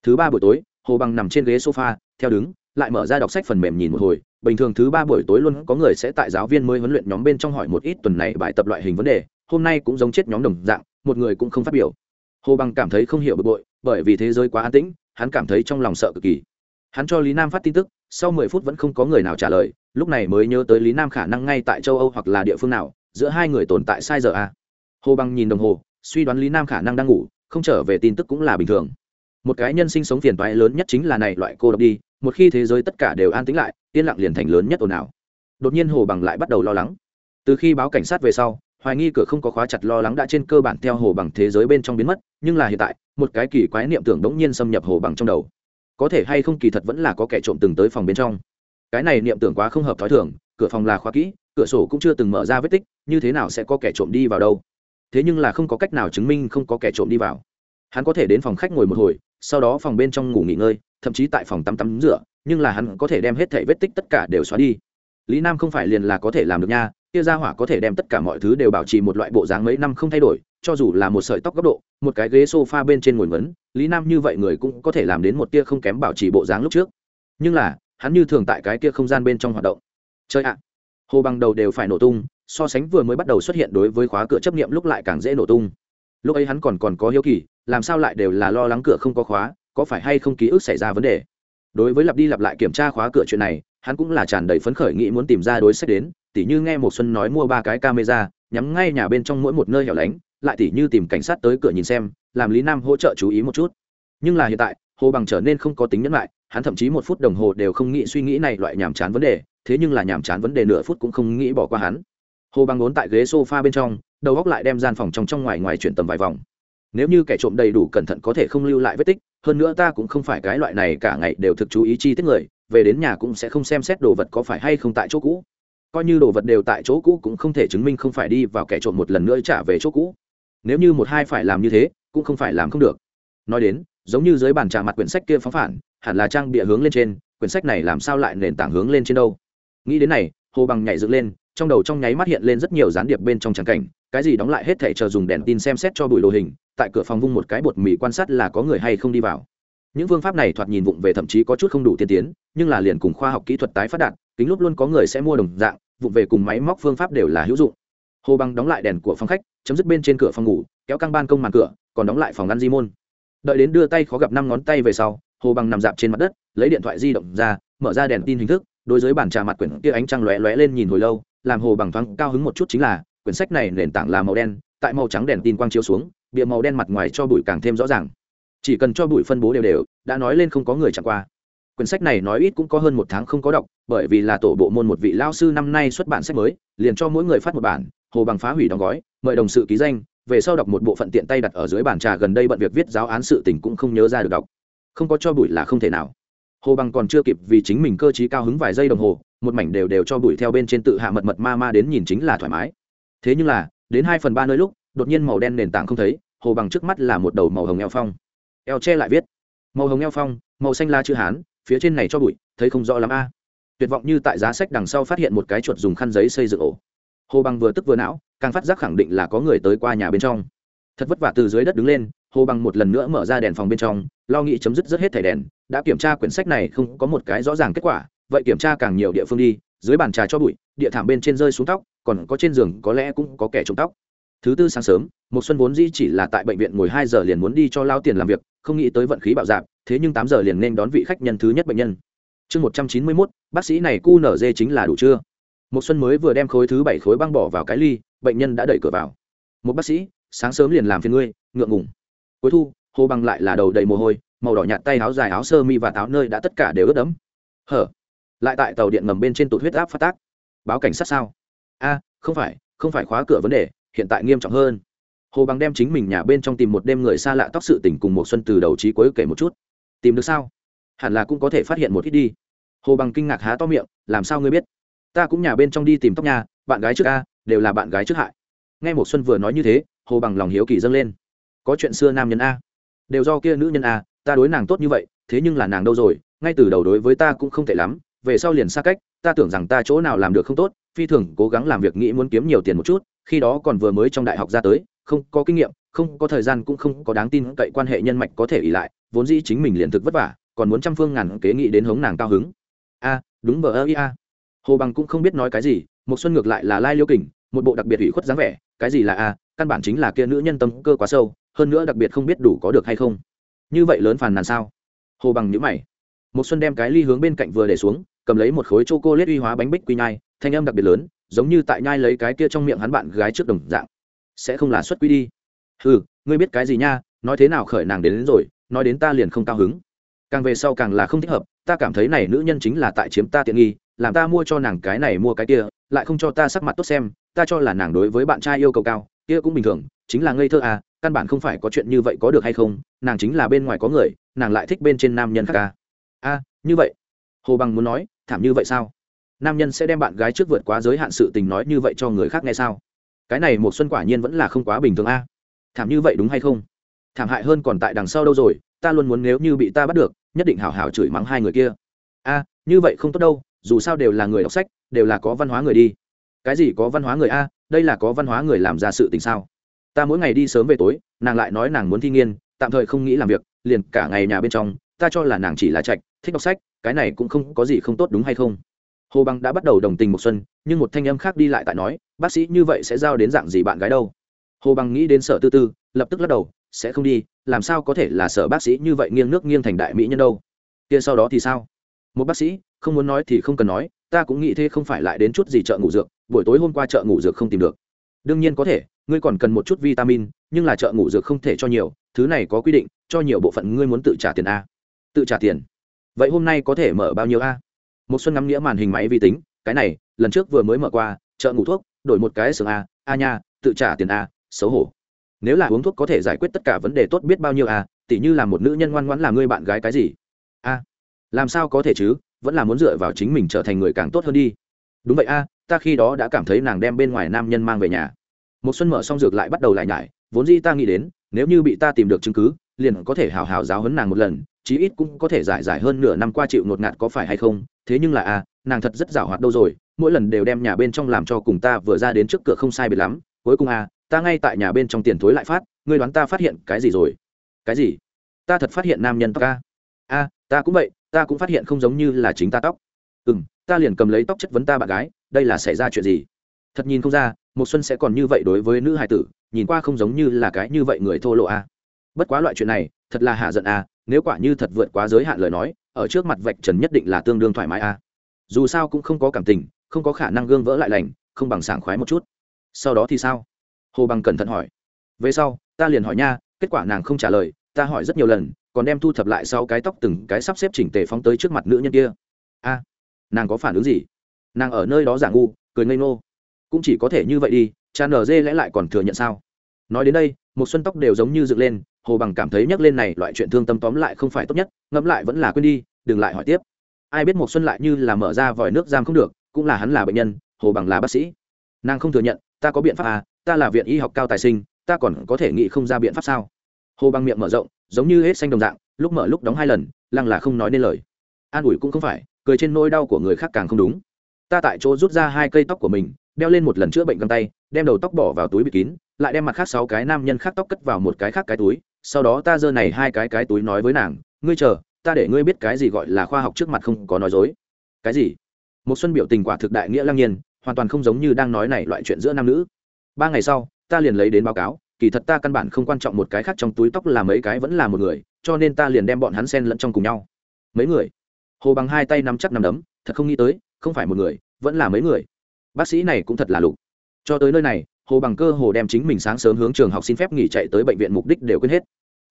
Thứ ba buổi tối, hồ bằng nằm trên ghế sofa, theo đứng lại mở ra đọc sách phần mềm nhìn một hồi, bình thường thứ ba buổi tối luôn có người sẽ tại giáo viên mới huấn luyện nhóm bên trong hỏi một ít tuần này bài tập loại hình vấn đề, hôm nay cũng giống chết nhóm đồng dạng, một người cũng không phát biểu. Hồ bằng cảm thấy không hiểu bực bội, bởi vì thế giới quá an tĩnh, hắn cảm thấy trong lòng sợ cực kỳ. Hắn cho lý nam phát tin tức, sau mười phút vẫn không có người nào trả lời, lúc này mới nhớ tới lý nam khả năng ngay tại châu âu hoặc là địa phương nào, giữa hai người tồn tại sai giờ a. À. hồ bằng nhìn đồng hồ, suy đoán lý nam khả năng đang ngủ, không trở về tin tức cũng là bình thường. Một cái nhân sinh sống phiền toái lớn nhất chính là này, loại cô độc đi một khi thế giới tất cả đều an tĩnh lại, yên lặng liền thành lớn nhất ồn ào. Đột nhiên hồ bằng lại bắt đầu lo lắng. Từ khi báo cảnh sát về sau, hoài nghi cửa không có khóa chặt lo lắng đã trên cơ bản theo hồ bằng thế giới bên trong biến mất, nhưng là hiện tại, một cái kỳ quái niệm tưởng đống nhiên xâm nhập hồ bằng trong đầu. Có thể hay không kỳ thật vẫn là có kẻ trộm từng tới phòng bên trong. Cái này niệm tưởng quá không hợp thói thường, cửa phòng là khóa kỹ, cửa sổ cũng chưa từng mở ra vết tích, như thế nào sẽ có kẻ trộm đi vào đâu? Thế nhưng là không có cách nào chứng minh không có kẻ trộm đi vào. Hắn có thể đến phòng khách ngồi một hồi, sau đó phòng bên trong ngủ nghỉ ngơi thậm chí tại phòng tắm tắm rửa, nhưng là hắn có thể đem hết thể vết tích tất cả đều xóa đi. Lý nam không phải liền là có thể làm được nha, kia ra hỏa có thể đem tất cả mọi thứ đều bảo trì một loại bộ dáng mấy năm không thay đổi, cho dù là một sợi tóc góc độ, một cái ghế sofa bên trên ngồi vấn lý nam như vậy người cũng có thể làm đến một tia không kém bảo trì bộ dáng lúc trước. Nhưng là, hắn như thường tại cái tia không gian bên trong hoạt động. Chơi ạ. Hồ bằng đầu đều phải nổ tung, so sánh vừa mới bắt đầu xuất hiện đối với khóa cửa chấp nghiệm lúc lại càng dễ nổ tung. Lúc ấy hắn còn còn có hiếu kỳ, làm sao lại đều là lo lắng cửa không có khóa có phải hay không ký ức xảy ra vấn đề? Đối với lặp đi lặp lại kiểm tra khóa cửa chuyện này, hắn cũng là tràn đầy phấn khởi nghĩ muốn tìm ra đối sách đến, tỉ như nghe một xuân nói mua ba cái camera, nhắm ngay nhà bên trong mỗi một nơi hẻo lánh, lại tỉ như tìm cảnh sát tới cửa nhìn xem, làm lý nam hỗ trợ chú ý một chút. Nhưng là hiện tại, hồ bằng trở nên không có tính nhẫn lại, hắn thậm chí một phút đồng hồ đều không nghĩ suy nghĩ này loại nhàm chán vấn đề, thế nhưng là nhàm chán vấn đề nửa phút cũng không nghĩ bỏ qua hắn. Hồ bằng ngốn tại ghế sofa bên trong, đầu góc lại đem gian phòng trong trong ngoài ngoài chuyển tầm vài vòng nếu như kẻ trộm đầy đủ cẩn thận có thể không lưu lại vết tích, hơn nữa ta cũng không phải cái loại này cả ngày đều thực chú ý chi tiết người, về đến nhà cũng sẽ không xem xét đồ vật có phải hay không tại chỗ cũ. Coi như đồ vật đều tại chỗ cũ cũng không thể chứng minh không phải đi vào kẻ trộm một lần nữa trả về chỗ cũ. Nếu như một hai phải làm như thế, cũng không phải làm không được. Nói đến, giống như dưới bàn trà mặt quyển sách kia phóng phản, hẳn là trang bịa hướng lên trên, quyển sách này làm sao lại nền tảng hướng lên trên đâu? Nghĩ đến này, hồ bằng nhảy dựng lên, trong đầu trong nháy mắt hiện lên rất nhiều gián điệp bên trong tràng cảnh cái gì đóng lại hết thảy chờ dùng đèn tin xem xét cho bụi đồ hình, tại cửa phòng vung một cái bột mì quan sát là có người hay không đi vào. Những phương pháp này thoạt nhìn vụng về thậm chí có chút không đủ tiên tiến, nhưng là liền cùng khoa học kỹ thuật tái phát đạt, kính lúc luôn có người sẽ mua đồng dạng, vụng về cùng máy móc phương pháp đều là hữu dụng. Hồ băng đóng lại đèn của phòng khách, chấm dứt bên trên cửa phòng ngủ, kéo căng ban công màn cửa, còn đóng lại phòng ngăn di môn đợi đến đưa tay khó gặp năm ngón tay về sau, hồ băng nằm dạp trên mặt đất, lấy điện thoại di động ra, mở ra đèn tin hình thức, đối với bản trà mặt quyển kia ánh trăng lóe lóe lên nhìn hồi lâu, làm hồ bằng thoáng cao hứng một chút chính là quyển sách này nền tảng là màu đen, tại màu trắng đèn tin quang chiếu xuống, bìa màu đen mặt ngoài cho bụi càng thêm rõ ràng. Chỉ cần cho bụi phân bố đều đều, đã nói lên không có người chẳng qua. Quyển sách này nói ít cũng có hơn một tháng không có đọc, bởi vì là tổ bộ môn một vị lao sư năm nay xuất bản sách mới, liền cho mỗi người phát một bản, hồ bằng phá hủy đóng gói, mời đồng sự ký danh, về sau đọc một bộ phận tiện tay đặt ở dưới bàn trà gần đây bận việc viết giáo án sự tình cũng không nhớ ra được đọc. Không có cho bụi là không thể nào. Hồ bằng còn chưa kịp vì chính mình cơ t cao hứng vài giây đồng hồ, một mảnh đều đều cho bụi theo bên trên tự hạ mật mật ma ma đến nhìn chính là thoải mái thế nhưng là, đến hai phần ba nơi lúc, đột nhiên màu đen nền tảng không thấy, hồ bằng trước mắt là một đầu màu hồng eo phong. Eo che lại viết, màu hồng eo phong, màu xanh la chữ hán, phía trên này cho bụi, thấy không rõ lắm a. Tuyệt vọng như tại giá sách đằng sau phát hiện một cái chuột dùng khăn giấy xây dựng ổ. Hồ bằng vừa tức vừa não, càng phát giác khẳng định là có người tới qua nhà bên trong. Thật vất vả từ dưới đất đứng lên, hồ bằng một lần nữa mở ra đèn phòng bên trong, lo nghĩ chấm dứt rất hết thẻ đèn, đã kiểm tra quyển sách này không có một cái rõ ràng kết quả, vậy kiểm tra càng nhiều địa phương đi dưới bàn trà cho bụi, địa thảm bên trên rơi xuống tóc, còn có trên giường có lẽ cũng có kẻ trộm tóc. Thứ tư sáng sớm, một xuân vốn dĩ chỉ là tại bệnh viện ngồi hai giờ liền muốn đi cho lao tiền làm việc, không nghĩ tới vận khí bạo dạp thế nhưng tám giờ liền nên đón vị khách nhân thứ nhất bệnh nhân. Chương một trăm chín mươi mốt, bác sĩ này cu nở dê chính là đủ chưa? Một xuân mới vừa đem khối thứ bảy khối băng bỏ vào cái ly, bệnh nhân đã đẩy cửa vào. Một bác sĩ, sáng sớm liền làm phiền ngươi, ngượng ngùng. Cuối thu, hồ băng lại là đầu đầy mồ hôi, màu đỏ nhạt tay áo dài áo sơ mi và áo nơi đã tất cả đều ướt đẫm. Hở? Lại tại tàu điện ngầm bên trên tụt huyết áp phát tác. Báo cảnh sát sao? A, không phải không phải khóa cửa vấn đề, hiện tại nghiêm trọng hơn. Hồ bằng đem chính mình nhà bên trong tìm một đêm người xa lạ tóc sự tình cùng một xuân từ đầu trí cuối kể một chút. Tìm được sao? Hẳn là cũng có thể phát hiện một ít đi. Hồ bằng kinh ngạc há to miệng, làm sao ngươi biết? Ta cũng nhà bên trong đi tìm tóc nhà bạn gái trước a, đều là bạn gái trước hại. Nghe một xuân vừa nói như thế, hồ bằng lòng hiếu kỳ dâng lên. Có chuyện xưa nam nhân a. Đều do kia nữ nhân a, ta đối nàng tốt như vậy, thế nhưng là nàng đâu rồi, ngay từ đầu đối với ta cũng không tệ lắm về sau liền xa cách, ta tưởng rằng ta chỗ nào làm được không tốt, phi thường cố gắng làm việc nghĩ muốn kiếm nhiều tiền một chút, khi đó còn vừa mới trong đại học ra tới, không có kinh nghiệm, không có thời gian cũng không có đáng tin cậy quan hệ nhân mạch có thể ỉ lại, vốn dĩ chính mình liền thực vất vả, còn muốn trăm phương ngàn kế nghĩ đến hống nàng cao hứng. A, đúng bờ ơ ia hồ bằng cũng không biết nói cái gì một xuân ngược lại là lai liêu kình, một bộ đặc biệt ủy khuất dáng vẻ, cái gì là a, căn bản chính là kia nữ nhân tâm cơ quá sâu, hơn nữa đặc biệt không biết đủ có được hay không. Như vậy lớn phàn nàn sao? Hồ bằng nhíu mày. Một xuân đem cái ly hướng bên cạnh vừa để xuống cầm lấy một khối chô cô lết uy hóa bánh bích quy nhai thanh âm đặc biệt lớn giống như tại nhai lấy cái kia trong miệng hắn bạn gái trước đồng dạng. Sẽ không là xuất quy đi. Ừ ngươi biết cái gì nha nói thế nào khởi nàng đến, đến rồi nói đến ta liền không cao hứng. Càng về sau càng là không thích hợp ta cảm thấy này nữ nhân chính là tại chiếm ta tiện nghi làm ta mua cho nàng cái này mua cái kia lại không cho ta sắc mặt tốt xem ta cho là nàng đối với bạn trai yêu cầu cao kia cũng bình thường chính là ngây thơ à căn bản không phải có chuyện như vậy có được hay không nàng chính là bên ngoài có người nàng lại thích bên trên nam nhân khác à. A như vậy. Hồ bằng muốn nói thảm như vậy sao? Nam nhân sẽ đem bạn gái trước vượt quá giới hạn sự tình nói như vậy cho người khác nghe sao? Cái này một xuân quả nhiên vẫn là không quá bình thường a. Thảm như vậy đúng hay không? Thảm hại hơn còn tại đằng sau đâu rồi, ta luôn muốn nếu như bị ta bắt được, nhất định hảo hảo chửi mắng hai người kia. A, như vậy không tốt đâu, dù sao đều là người đọc sách, đều là có văn hóa người đi. Cái gì có văn hóa người a, đây là có văn hóa người làm ra sự tình sao? Ta mỗi ngày đi sớm về tối, nàng lại nói nàng muốn thi nghiên, tạm thời không nghĩ làm việc, liền cả ngày nhà bên trong, ta cho là nàng chỉ là trạch, thích đọc sách cái này cũng không có gì không tốt đúng hay không? Hồ bằng đã bắt đầu đồng tình một xuân, nhưng một thanh âm khác đi lại tại nói, bác sĩ như vậy sẽ giao đến dạng gì bạn gái đâu? Hồ bằng nghĩ đến sở tư tư, lập tức lắc đầu, sẽ không đi, làm sao có thể là sở bác sĩ như vậy nghiêng nước nghiêng thành đại mỹ nhân đâu? Kia sau đó thì sao? Một bác sĩ, không muốn nói thì không cần nói, ta cũng nghĩ thế không phải lại đến chút gì chợ ngủ dược, buổi tối hôm qua chợ ngủ dược không tìm được. Đương nhiên có thể, ngươi còn cần một chút vitamin, nhưng là chợ ngủ dược không thể cho nhiều, thứ này có quy định, cho nhiều bộ phận ngươi muốn tự trả tiền a. Tự trả tiền? Vậy hôm nay có thể mở bao nhiêu a? Một xuân ngắm nghĩa màn hình máy vi tính, cái này, lần trước vừa mới mở qua, chợ ngủ thuốc, đổi một cái xưởng a a nha, tự trả tiền a, xấu hổ. Nếu là uống thuốc có thể giải quyết tất cả vấn đề tốt biết bao nhiêu a, tỉ như là một nữ nhân ngoan ngoãn làm người bạn gái cái gì? A, làm sao có thể chứ? Vẫn là muốn dựa vào chính mình trở thành người càng tốt hơn đi. Đúng vậy a, ta khi đó đã cảm thấy nàng đem bên ngoài nam nhân mang về nhà. Một xuân mở xong dược lại bắt đầu lại nhải, vốn dĩ ta nghĩ đến, nếu như bị ta tìm được chứng cứ, liền có thể hào hào giáo huấn nàng một lần chí ít cũng có thể giải giải hơn nửa năm qua chịu ngột ngạt có phải hay không, thế nhưng là a nàng thật rất giảo hoạt đâu rồi, mỗi lần đều đem nhà bên trong làm cho cùng ta vừa ra đến trước cửa không sai biệt lắm, cuối cùng a ta ngay tại nhà bên trong tiền thối lại phát, ngươi đoán ta phát hiện cái gì rồi? Cái gì? Ta thật phát hiện nam nhân tóc a. A, ta cũng vậy, ta cũng phát hiện không giống như là chính ta tóc. Ừ m ta liền cầm lấy tóc chất vấn ta bạn gái, đây là xảy ra chuyện gì? Thật nhìn không ra, một xuân sẽ còn như vậy đối với nữ hài tử, nhìn qua không giống như là cái như vậy người thô lộ a. Bất quá loại chuyện này, thật là hạ giận a nếu quả như thật vượt quá giới hạn lời nói, ở trước mặt vạch trần nhất định là tương đương thoải mái a. Dù sao cũng không có cảm tình, không có khả năng gương vỡ lại lành, không bằng sảng khoái một chút. Sau đó thì sao? Hồ bằng cẩn thận hỏi. Về sau, ta liền hỏi nha, kết quả nàng không trả lời, ta hỏi rất nhiều lần, còn đem thu thập lại sau cái tóc từng cái sắp xếp chỉnh tề phóng tới trước mặt nữ nhân kia. A, nàng có phản ứng gì? Nàng ở nơi đó giả ngu, cười ngây ngô. Cũng chỉ có thể như vậy đi, cha nở dê lẽ lại còn thừa nhận sao? Nói đến đây, một xuân tóc đều giống như dựng lên hồ bằng cảm thấy nhắc lên này loại chuyện thương tâm tóm lại không phải tốt nhất, ngẫm lại vẫn là quên đi, đừng lại hỏi tiếp. Ai biết một xuân lại như là mở ra vòi nước giam không được, cũng là hắn là bệnh nhân, hồ bằng là bác sĩ. Nàng không thừa nhận, ta có biện pháp à ta là viện y học cao tài sinh, ta còn có thể nghĩ không ra biện pháp sao? Hồ bằng miệng mở rộng, giống như hết xanh đồng dạng, lúc mở lúc đóng hai lần, lăng là không nói nên lời. An ủi cũng không phải, cười trên nỗi đau của người khác càng không đúng. Ta tại chỗ rút ra hai cây tóc của mình, đeo lên một lần chữa bệnh găng tay, đem đầu tóc bỏ vào túi bịt kín, lại đem mặt khác sáu cái nam nhân khác tóc cất vào một cái khác cái túi sau đó ta giơ này hai cái cái túi nói với nàng, ngươi chờ, ta để ngươi biết cái gì gọi là khoa học trước mặt không có nói dối. Cái gì? Một xuân biểu tình quả thực đại nghĩa lăng nhiên, hoàn toàn không giống như đang nói này loại chuyện giữa nam nữ. Ba ngày sau, ta liền lấy đến báo cáo, kỳ thật ta căn bản không quan trọng một cái khác trong túi tóc là mấy cái vẫn là một người, cho nên ta liền đem bọn hắn xen lẫn trong cùng nhau. Mấy người? Hồ bằng hai tay nắm chắc nắm đấm, thật không nghĩ tới, không phải một người, vẫn là mấy người. Bác sĩ này cũng thật là lục. Cho tới nơi này hồ bằng cơ hồ đem chính mình sáng sớm hướng trường học xin phép nghỉ chạy tới bệnh viện mục đích đều quên hết.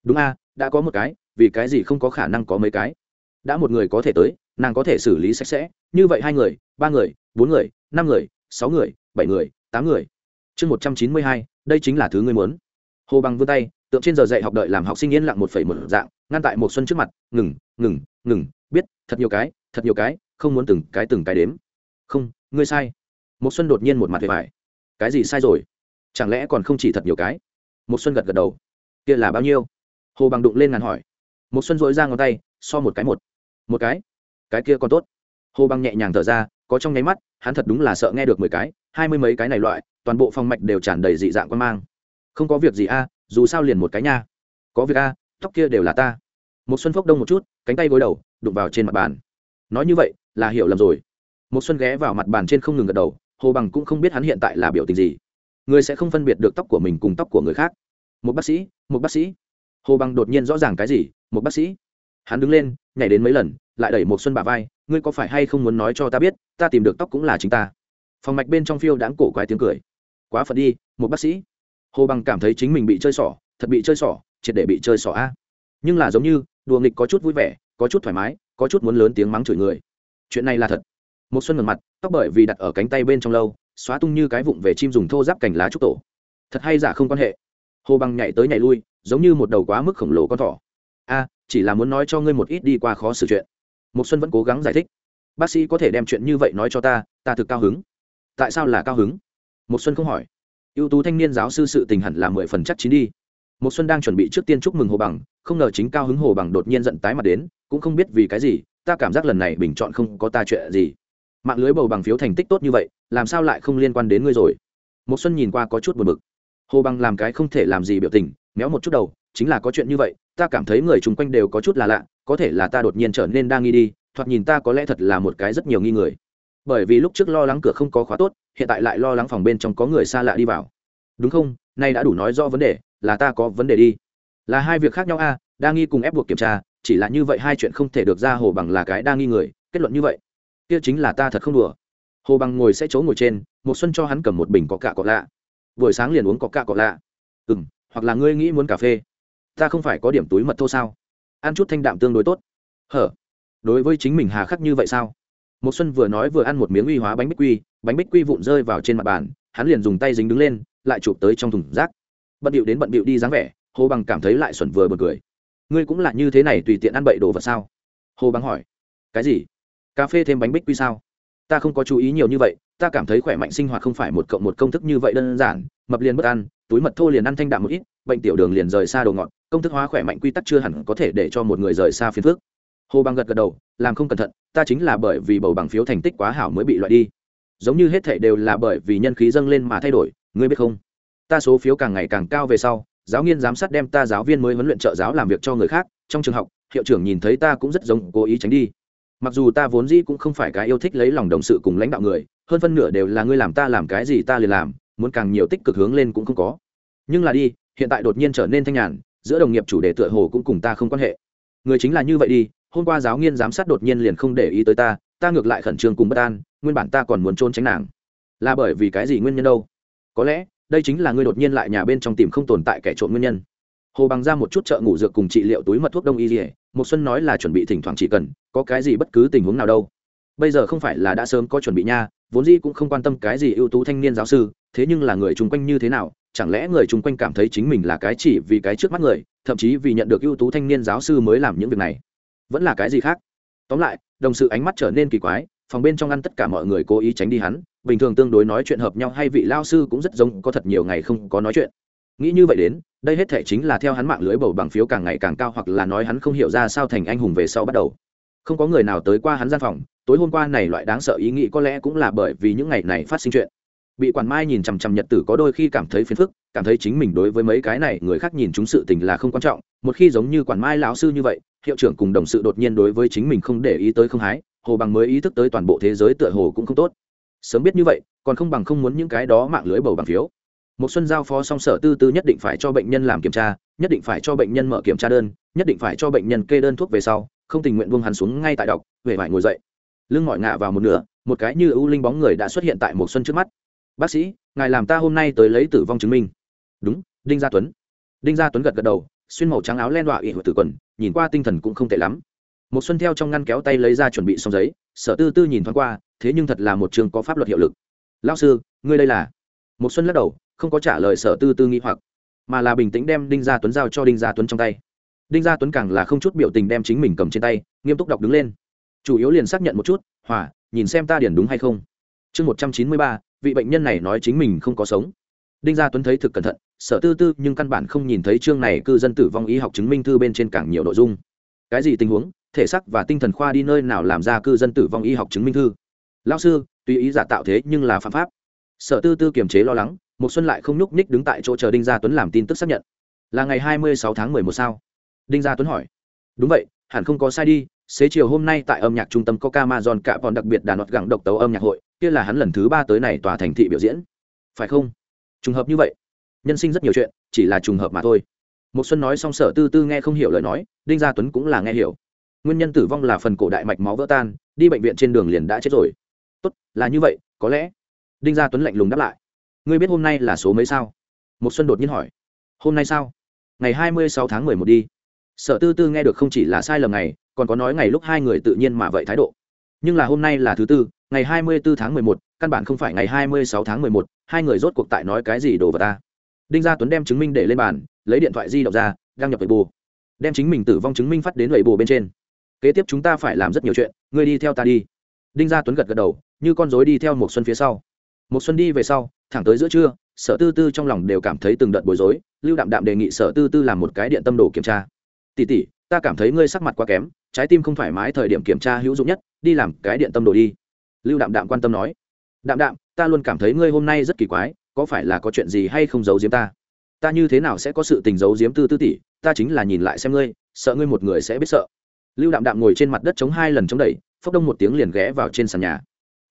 Đúng a, đã có một cái, vì cái gì không có khả năng có mấy cái? Đã một người có thể tới, nàng có thể xử lý sạch sẽ. Như vậy hai người, ba người, bốn người, năm người, sáu người, bảy người, tám người. Chương một trăm chín mươi hai, đây chính là thứ ngươi muốn. Hồ bằng vươn tay, tượng trên giờ dạy học đợi làm học sinh yên lặng một phẩy một dạng, ngăn tại một xuân trước mặt, ngừng ngừng ngừng, biết, thật nhiều cái, thật nhiều cái, không muốn từng cái từng cái đếm. Không, ngươi sai. Một xuân đột nhiên một mặt về vải cái gì sai rồi? Chẳng lẽ còn không chỉ thật nhiều cái? Một xuân gật gật đầu. Kia là bao nhiêu? Hồ bằng đụng lên ngàn hỏi. Một xuân dỗi ra ngón tay, so một cái một. Một cái? Cái kia còn tốt. Hồ bằng nhẹ nhàng thở ra, có trong nháy mắt, hắn thật đúng là sợ nghe được mười cái, hai mươi mấy cái này loại, toàn bộ phòng mạch đều tràn đầy dị dạng quan mang. Không có việc gì a, dù sao liền một cái nha. Có việc a, tóc kia đều là ta. Một xuân phốc đông một chút, cánh tay gối đầu, đụng vào trên mặt bàn. Nói như vậy, là hiểu lầm rồi. Một xuân ghé vào mặt bàn trên không ngừng gật đầu hồ bằng cũng không biết hắn hiện tại là biểu tình gì. Người sẽ không phân biệt được tóc của mình cùng tóc của người khác. Một bác sĩ, một bác sĩ. Hồ bằng đột nhiên rõ ràng cái gì, một bác sĩ. Hắn đứng lên, nhảy đến mấy lần, lại đẩy một xuân bà vai, ngươi có phải hay không muốn nói cho ta biết, ta tìm được tóc cũng là chính ta. Phòng mạch bên trong phiêu đãng cổ quái tiếng cười. Quá phật đi, một bác sĩ. Hồ bằng cảm thấy chính mình bị chơi xỏ, thật bị chơi xỏ, triệt để bị chơi xỏ a. Nhưng là giống như, đùa nghịch có chút vui vẻ, có chút thoải mái, có chút muốn lớn tiếng mắng chửi người. Chuyện này là thật một xuân ngẩn mặt, tóc bởi vì đặt ở cánh tay bên trong lâu, xóa tung như cái vụng về chim dùng thô giáp cành lá trúc tổ. Thật hay giả không quan hệ? Hồ bằng nhảy tới nhảy lui, giống như một đầu quá mức khổng lồ con thỏ. A, chỉ là muốn nói cho ngươi một ít đi qua khó xử chuyện. Một xuân vẫn cố gắng giải thích. Bác sĩ có thể đem chuyện như vậy nói cho ta ta thực cao hứng. Tại sao là cao hứng? Một xuân không hỏi. Ưu tú thanh niên giáo sư sự tình hẳn là mười phần chắc chín đi. Một xuân đang chuẩn bị trước tiên chúc mừng hồ bằng, không ngờ chính cao hứng hồ bằng đột nhiên giận tái mặt đến, cũng không biết vì cái gì, ta cảm giác lần này bình chọn không có ta chuyện gì mạng lưới bầu bằng phiếu thành tích tốt như vậy, làm sao lại không liên quan đến ngươi rồi? Một xuân nhìn qua có chút buồn bực. Hồ bằng làm cái không thể làm gì biểu tình, méo một chút đầu, chính là có chuyện như vậy, ta cảm thấy người chung quanh đều có chút là lạ, có thể là ta đột nhiên trở nên đa nghi đi, thoạt nhìn ta có lẽ thật là một cái rất nhiều nghi người. Bởi vì lúc trước lo lắng cửa không có khóa tốt, hiện tại lại lo lắng phòng bên trong có người xa lạ đi vào. Đúng không? Nay đã đủ nói rõ vấn đề, là ta có vấn đề đi. Là hai việc khác nhau a, đa nghi cùng ép buộc kiểm tra, chỉ là như vậy hai chuyện không thể được ra hồ bằng là cái đa nghi người, kết luận như vậy kia chính là ta thật không đùa. Hồ bằng ngồi sẽ chỗ ngồi trên một xuân cho hắn cầm một bình có cạ cọ lạ buổi sáng liền uống có cạ cọ lạ ừ hoặc là ngươi nghĩ muốn cà phê. Ta không phải có điểm túi mật thô sao? Ăn chút thanh đạm tương đối tốt. Hở? Đối với chính mình hà khắc như vậy sao? Một xuân vừa nói vừa ăn một miếng uy hóa bánh bích quy, bánh bích quy vụn rơi vào trên mặt bàn, hắn liền dùng tay dính đứng lên, lại chụp tới trong thùng rác. Bận điệu đến bận điệu đi dáng vẻ, hồ bằng cảm thấy lại xuẩn vừa bật cười. Ngươi cũng là như thế này tùy tiện ăn bậy đồ vật sao? Hồ bằng hỏi. Cái gì? Cà phê thêm bánh bích quy sao? Ta không có chú ý nhiều như vậy, ta cảm thấy khỏe mạnh sinh hoạt không phải một cộng một công thức như vậy đơn giản, mập liền bất ăn, túi mật thô liền ăn thanh đạm một ít, bệnh tiểu đường liền rời xa đồ ngọt, công thức hóa khỏe mạnh quy tắc chưa hẳn có thể để cho một người rời xa phiền phước hồ bằng gật gật đầu, làm không cẩn thận, ta chính là bởi vì bầu bằng phiếu thành tích quá hảo mới bị loại đi. Giống như hết thể đều là bởi vì nhân khí dâng lên mà thay đổi, ngươi biết không? Ta số phiếu càng ngày càng cao về sau, giáo viên giám sát đem ta giáo viên mới huấn luyện trợ giáo làm việc cho người khác, trong trường học, hiệu trưởng nhìn thấy ta cũng rất giống, cố ý tránh đi mặc dù ta vốn dĩ cũng không phải cái yêu thích lấy lòng đồng sự cùng lãnh đạo người, hơn phân nửa đều là ngươi làm ta làm cái gì ta liền làm, muốn càng nhiều tích cực hướng lên cũng không có. Nhưng là đi, hiện tại đột nhiên trở nên thanh nhàn, giữa đồng nghiệp chủ đề tựa hồ cũng cùng ta không quan hệ. Người chính là như vậy đi, hôm qua giáo nghiên giám sát đột nhiên liền không để ý tới ta ta ngược lại khẩn trương cùng bất an, nguyên bản ta còn muốn trốn tránh nàng. Là bởi vì cái gì nguyên nhân đâu? Có lẽ, đây chính là ngươi đột nhiên lại nhà bên trong tìm không tồn tại kẻ trộm nguyên nhân. Hồ bằng ra một chút chợ ngủ dược cùng trị liệu túi mật thuốc đông y dỉa một xuân nói là chuẩn bị thỉnh thoảng chỉ cần, có cái gì bất cứ tình huống nào đâu. Bây giờ không phải là đã sớm có chuẩn bị nha, vốn dĩ cũng không quan tâm cái gì ưu tú thanh niên giáo sư, thế nhưng là người chung quanh như thế nào, chẳng lẽ người chung quanh cảm thấy chính mình là cái chỉ vì cái trước mắt người, thậm chí vì nhận được ưu tú thanh niên giáo sư mới làm những việc này? Vẫn là cái gì khác? Tóm lại, đồng sự ánh mắt trở nên kỳ quái, phòng bên trong ăn tất cả mọi người cố ý tránh đi hắn, bình thường tương đối nói chuyện hợp nhau hay vị lao sư cũng rất giống, có thật nhiều ngày không có nói chuyện nghĩ như vậy đến, đây hết thể chính là theo hắn mạng lưới bầu bằng phiếu càng ngày càng cao hoặc là nói hắn không hiểu ra sao thành anh hùng về sau bắt đầu. Không có người nào tới qua hắn gian phòng, tối hôm qua này loại đáng sợ ý nghĩ có lẽ cũng là bởi vì những ngày này phát sinh chuyện. Bị quản mai nhìn chằm chằm nhật tử có đôi khi cảm thấy phiền phức, cảm thấy chính mình đối với mấy cái này người khác nhìn chúng sự tình là không quan trọng, một khi giống như quản mai lão sư như vậy, hiệu trưởng cùng đồng sự đột nhiên đối với chính mình không để ý tới không hái, hồ bằng mới ý thức tới toàn bộ thế giới tựa hồ cũng không tốt. Sớm biết như vậy, còn không bằng không muốn những cái đó mạng lưới bầu bằng phiếu một xuân giao phó xong sở tư tư nhất định phải cho bệnh nhân làm kiểm tra, nhất định phải cho bệnh nhân mở kiểm tra đơn, nhất định phải cho bệnh nhân kê đơn thuốc về sau, không tình nguyện buông hắn xuống ngay tại đọc về phải ngồi dậy. Lưng mỏi ngạ vào một nửa, một cái như ưu linh bóng người đã xuất hiện tại một xuân trước mắt. Bác sĩ, ngài làm ta hôm nay tới lấy tử vong chứng minh. Đúng, đinh gia tuấn. Đinh gia tuấn gật gật đầu, xuyên màu trắng áo len đọa ị hội tử quần, nhìn qua tinh thần cũng không tệ lắm. Một xuân theo trong ngăn kéo tay lấy ra chuẩn bị xong giấy, sở tư tư nhìn thoáng qua, thế nhưng thật là một trường có pháp luật hiệu lực. Lao sư, ngươi đây là một xuân lắc đầu không có trả lời sở tư tư nghĩ hoặc, mà là bình tĩnh đem đinh gia tuấn giao cho đinh gia tuấn trong tay. Đinh gia tuấn càng là không chút biểu tình đem chính mình cầm trên tay, nghiêm túc đọc đứng lên. Chủ yếu liền xác nhận một chút hỏa nhìn xem ta điển đúng hay không? Chương một trăm chín mươi ba, vị bệnh nhân này nói chính mình không có sống. Đinh gia tuấn thấy thực cẩn thận, sở tư tư nhưng căn bản không nhìn thấy chương này cư dân tử vong y học chứng minh thư bên trên càng nhiều nội dung. Cái gì tình huống, thể sắc và tinh thần khoa đi nơi nào làm ra cư dân tử vong y học chứng minh thư? Lao sư, tùy ý giả tạo thế nhưng là phạm pháp. Sở tư tư kiềm chế lo lắng một xuân lại không nhúc nhích đứng tại chỗ chờ đinh gia tuấn làm tin tức xác nhận. Là ngày hai mươi sáu tháng mười một sao? Đinh gia tuấn hỏi. Đúng vậy, hẳn không có sai đi, xế chiều hôm nay tại âm nhạc trung tâm coca amazon cả bọn đặc biệt đàn nọt gẳng độc tấu âm nhạc hội, kia là hắn lần thứ ba tới này tòa thành thị biểu diễn. Phải không? Trùng hợp như vậy, nhân sinh rất nhiều chuyện, chỉ là trùng hợp mà thôi. Một xuân nói xong sở tư tư nghe không hiểu lời nói, đinh gia tuấn cũng là nghe hiểu. Nguyên nhân tử vong là phần cổ đại mạch máu vỡ tan, đi bệnh viện trên đường liền đã chết rồi. Tốt, là như vậy, có lẽ. Đinh gia tuấn lạnh lùng đáp lại ngươi biết hôm nay là số mấy sao? Một xuân đột nhiên hỏi. Hôm nay sao? Ngày hai mươi sáu tháng mười một đi. Sở tư tư nghe được không chỉ là sai lầm này còn có nói ngày lúc hai người tự nhiên mà vậy thái độ. Nhưng là hôm nay là thứ tư, ngày hai mươi bốn tháng mười một, căn bản không phải ngày hai mươi sáu tháng mười một, hai người rốt cuộc tại nói cái gì đồ vào ta? Đinh gia tuấn đem chứng minh để lên bàn, lấy điện thoại di động ra, đăng nhập về bù đem chính mình tử vong chứng minh phát đến lầy bù bên trên. Kế tiếp chúng ta phải làm rất nhiều chuyện, ngươi đi theo ta đi. Đinh gia tuấn gật gật đầu, như con dối đi theo một xuân phía sau một xuân đi về sau thẳng tới giữa trưa sở tư tư trong lòng đều cảm thấy từng đợt bối rối lưu đạm đạm đề nghị sở tư tư làm một cái điện tâm đồ kiểm tra. Tỷ tỷ, ta cảm thấy ngươi sắc mặt quá kém trái tim không thoải mái thời điểm kiểm tra hữu dụng nhất đi làm cái điện tâm đồ đi. Lưu đạm đạm quan tâm nói. Đạm đạm ta luôn cảm thấy ngươi hôm nay rất kỳ quái có phải là có chuyện gì hay không giấu giếm ta? Ta như thế nào sẽ có sự tình giấu giếm tư tư tỷ? Ta chính là nhìn lại xem ngươi sợ ngươi một người sẽ biết sợ. Lưu đạm đạm ngồi trên mặt đất chống hai lần chống đẩy phốc đông một tiếng liền ghé vào trên sàn nhà.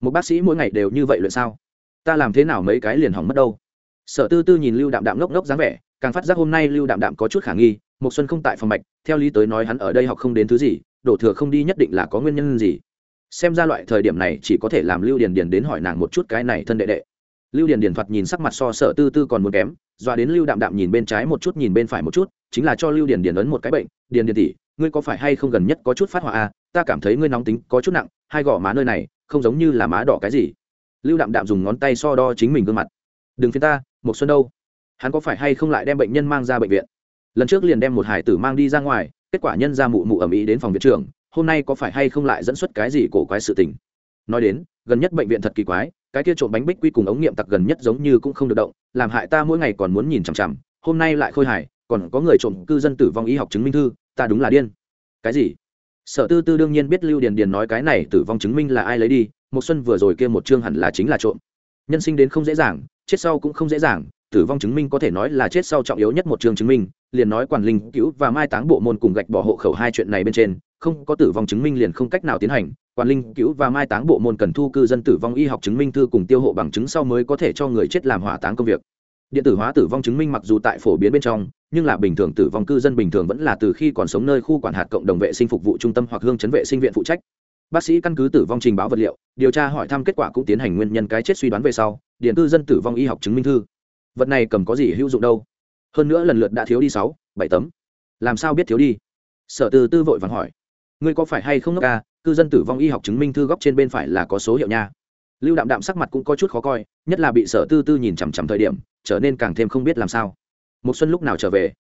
Một bác sĩ mỗi ngày đều như vậy luyện sao? Ta làm thế nào mấy cái liền hỏng mất đâu. Sở tư tư nhìn lưu đạm đạm ngốc ngốc dáng vẻ, càng phát giác hôm nay lưu đạm đạm có chút khả nghi một xuân không tại phòng mạch, theo lý tới nói hắn ở đây học không đến thứ gì, đổ thừa không đi nhất định là có nguyên nhân gì. Xem ra loại thời điểm này chỉ có thể làm lưu điền điền đến hỏi nàng một chút cái này thân đệ đệ. Lưu điền điền thoạt nhìn sắc mặt so sở tư tư còn muốn kém, doa đến lưu đạm đạm nhìn bên trái một chút, nhìn bên phải một chút, chính là cho lưu điền điền ấn một cái bệnh, điền điền tỷ, ngươi có phải hay không gần nhất có chút phát hỏa à? Ta cảm thấy ngươi nóng tính, có chút nặng, hai gò má nơi này, không giống như là má đỏ cái gì lưu đạm đạm dùng ngón tay so đo chính mình gương mặt. Đừng phiền ta một xuân đâu? Hắn có phải hay không lại đem bệnh nhân mang ra bệnh viện? Lần trước liền đem một hải tử mang đi ra ngoài, kết quả nhân ra mụ mụ ẩm ý đến phòng viện trưởng, hôm nay có phải hay không lại dẫn xuất cái gì cổ quái sự tình? Nói đến, gần nhất bệnh viện thật kỳ quái, cái kia trộm bánh bích quy cùng ống nghiệm tặc gần nhất giống như cũng không được động, làm hại ta mỗi ngày còn muốn nhìn chằm chằm, hôm nay lại khôi hài, còn có người trộm cư dân tử vong y học chứng minh thư, ta đúng là điên. Cái gì? Sở tư tư đương nhiên biết lưu điền điền nói cái này tử vong chứng minh là ai lấy đi một xuân vừa rồi kia một chương hẳn là chính là trộm. Nhân sinh đến không dễ dàng, chết sau cũng không dễ dàng, tử vong chứng minh có thể nói là chết sau trọng yếu nhất một chương chứng minh, liền nói quản linh cứu và mai táng bộ môn cùng gạch bỏ hộ khẩu hai chuyện này bên trên, không có tử vong chứng minh liền không cách nào tiến hành, quản linh cứu và mai táng bộ môn cần thu cư dân tử vong y học chứng minh thư cùng tiêu hộ bằng chứng sau mới có thể cho người chết làm hỏa táng công việc điện tử hóa tử vong chứng minh mặc dù tại phổ biến bên trong, nhưng là bình thường tử vong cư dân bình thường vẫn là từ khi còn sống nơi khu quản hạt cộng đồng vệ sinh phục vụ trung tâm hoặc hương chấn vệ sinh viện phụ trách. Bác sĩ căn cứ tử vong trình báo vật liệu, điều tra hỏi thăm kết quả cũng tiến hành nguyên nhân cái chết suy đoán về sau, điện cư dân tử vong y học chứng minh thư. Vật này cầm có gì hữu dụng đâu? Hơn nữa lần lượt đã thiếu đi sáu, bảy tấm. Làm sao biết thiếu đi? Sở từ tư vội vàng hỏi. Ngươi có phải hay không ngốc ca cư dân tử vong y học chứng minh thư góc trên bên phải là có số hiệu nha. Lưu đạm đạm sắc mặt cũng có chút khó coi, nhất là bị sở tư tư nhìn chằm chằm thời điểm trở nên càng thêm không biết làm sao. Một xuân lúc nào trở về?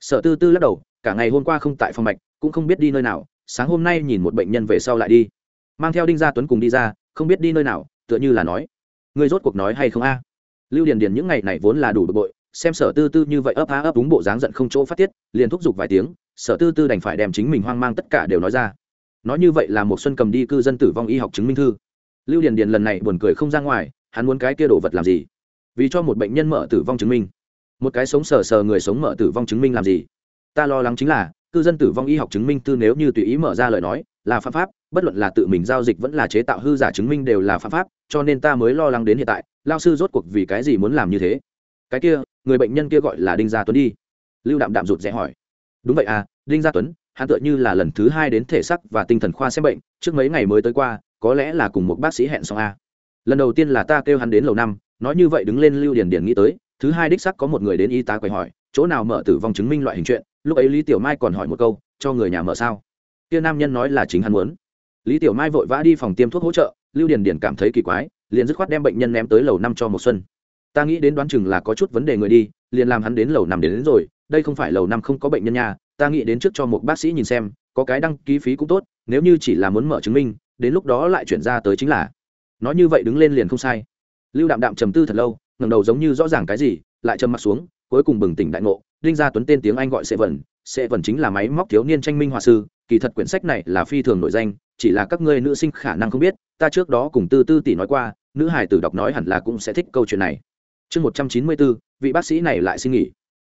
Sở tư tư lắc đầu, cả ngày hôm qua không tại phòng mạch, cũng không biết đi nơi nào, sáng hôm nay nhìn một bệnh nhân về sau lại đi. Mang theo đinh gia tuấn cùng đi ra, không biết đi nơi nào, tựa như là nói, ngươi rốt cuộc nói hay không a? Lưu điền điền những ngày này vốn là đủ bực bội, xem sở tư tư như vậy ấp á ấp đúng bộ dáng giận không chỗ phát tiết, liền thúc giục vài tiếng, sở tư tư đành phải đem chính mình hoang mang tất cả đều nói ra. Nói như vậy là một xuân cầm đi cư dân tử vong y học chứng minh thư. Lưu điền điền lần này buồn cười không ra ngoài, hắn muốn cái kia đồ vật làm gì? Vì cho một bệnh nhân mở tử vong chứng minh. Một cái sống sờ sờ người sống mở tử vong chứng minh làm gì? Ta lo lắng chính là, cư dân tử vong y học chứng minh tư nếu như tùy ý mở ra lời nói, là phạm pháp, bất luận là tự mình giao dịch vẫn là chế tạo hư giả chứng minh đều là phạm pháp, cho nên ta mới lo lắng đến hiện tại, lao sư rốt cuộc vì cái gì muốn làm như thế? Cái kia, người bệnh nhân kia gọi là đinh gia tuấn đi. Lưu đạm đạm rụt rẽ hỏi. Đúng vậy à đinh gia tuấn, hắn tựa như là lần thứ hai đến thể sắc và tinh thần khoa xem bệnh, trước mấy ngày mới tới qua, có lẽ là cùng một bác sĩ hẹn xong a lần đầu tiên là ta kêu hắn đến lầu năm nói như vậy đứng lên lưu Điền Điền nghĩ tới thứ hai đích sắc có một người đến y tá quầy hỏi chỗ nào mở tử vong chứng minh loại hình chuyện lúc ấy lý tiểu mai còn hỏi một câu cho người nhà mở sao? Kia nam nhân nói là chính hắn muốn. Lý tiểu mai vội vã đi phòng tiêm thuốc hỗ trợ lưu Điền Điền cảm thấy kỳ quái liền dứt khoát đem bệnh nhân ném tới lầu năm cho một xuân. Ta nghĩ đến đoán chừng là có chút vấn đề người đi liền làm hắn đến lầu năm đến, đến rồi đây không phải lầu năm không có bệnh nhân nhà ta nghĩ đến trước cho một bác sĩ nhìn xem có cái đăng ký phí cũng tốt nếu như chỉ là muốn mở chứng minh đến lúc đó lại chuyển ra tới chính là. Nói như vậy đứng lên liền không sai lưu đạm đạm trầm tư thật lâu, ngẩng đầu giống như rõ ràng cái gì, lại trầm mặt xuống, cuối cùng bừng tỉnh đại ngộ, đinh gia tuấn tên tiếng anh gọi sệ vẩn sệ vẩn chính là máy móc thiếu niên tranh minh họa sư, kỳ thật quyển sách này là phi thường nổi danh, chỉ là các ngươi nữ sinh khả năng không biết, ta trước đó cùng tư tư tỷ nói qua, nữ hải tử đọc nói hẳn là cũng sẽ thích câu chuyện này. Chương một trăm chín mươi bốn, vị bác sĩ này lại xin nghỉ.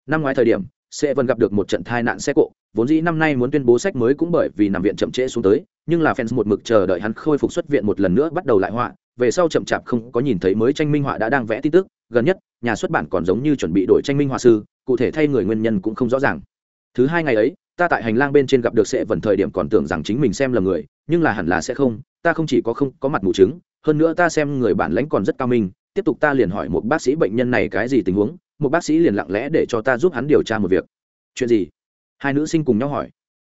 Năm ngoái thời điểm sẽ vẫn gặp được một trận tai nạn xe cộ, vốn dĩ năm nay muốn tuyên bố sách mới cũng bởi vì nằm viện chậm trễ xuống tới, nhưng là fans một mực chờ đợi hắn khôi phục xuất viện một lần nữa bắt đầu lại họa. Về sau chậm chạp không có nhìn thấy mới tranh minh họa đã đang vẽ tin tức, gần nhất, nhà xuất bản còn giống như chuẩn bị đổi tranh minh họa sư, cụ thể thay người nguyên nhân cũng không rõ ràng. Thứ hai ngày ấy, ta tại hành lang bên trên gặp được sẽ vần thời điểm còn tưởng rằng chính mình xem là người, nhưng là hẳn là sẽ không, ta không chỉ có không có mặt mù chứng, hơn nữa ta xem người bản lãnh còn rất cao minh, tiếp tục ta liền hỏi một bác sĩ bệnh nhân này cái gì tình huống một bác sĩ liền lặng lẽ để cho ta giúp hắn điều tra một việc. Chuyện gì? Hai nữ sinh cùng nhau hỏi.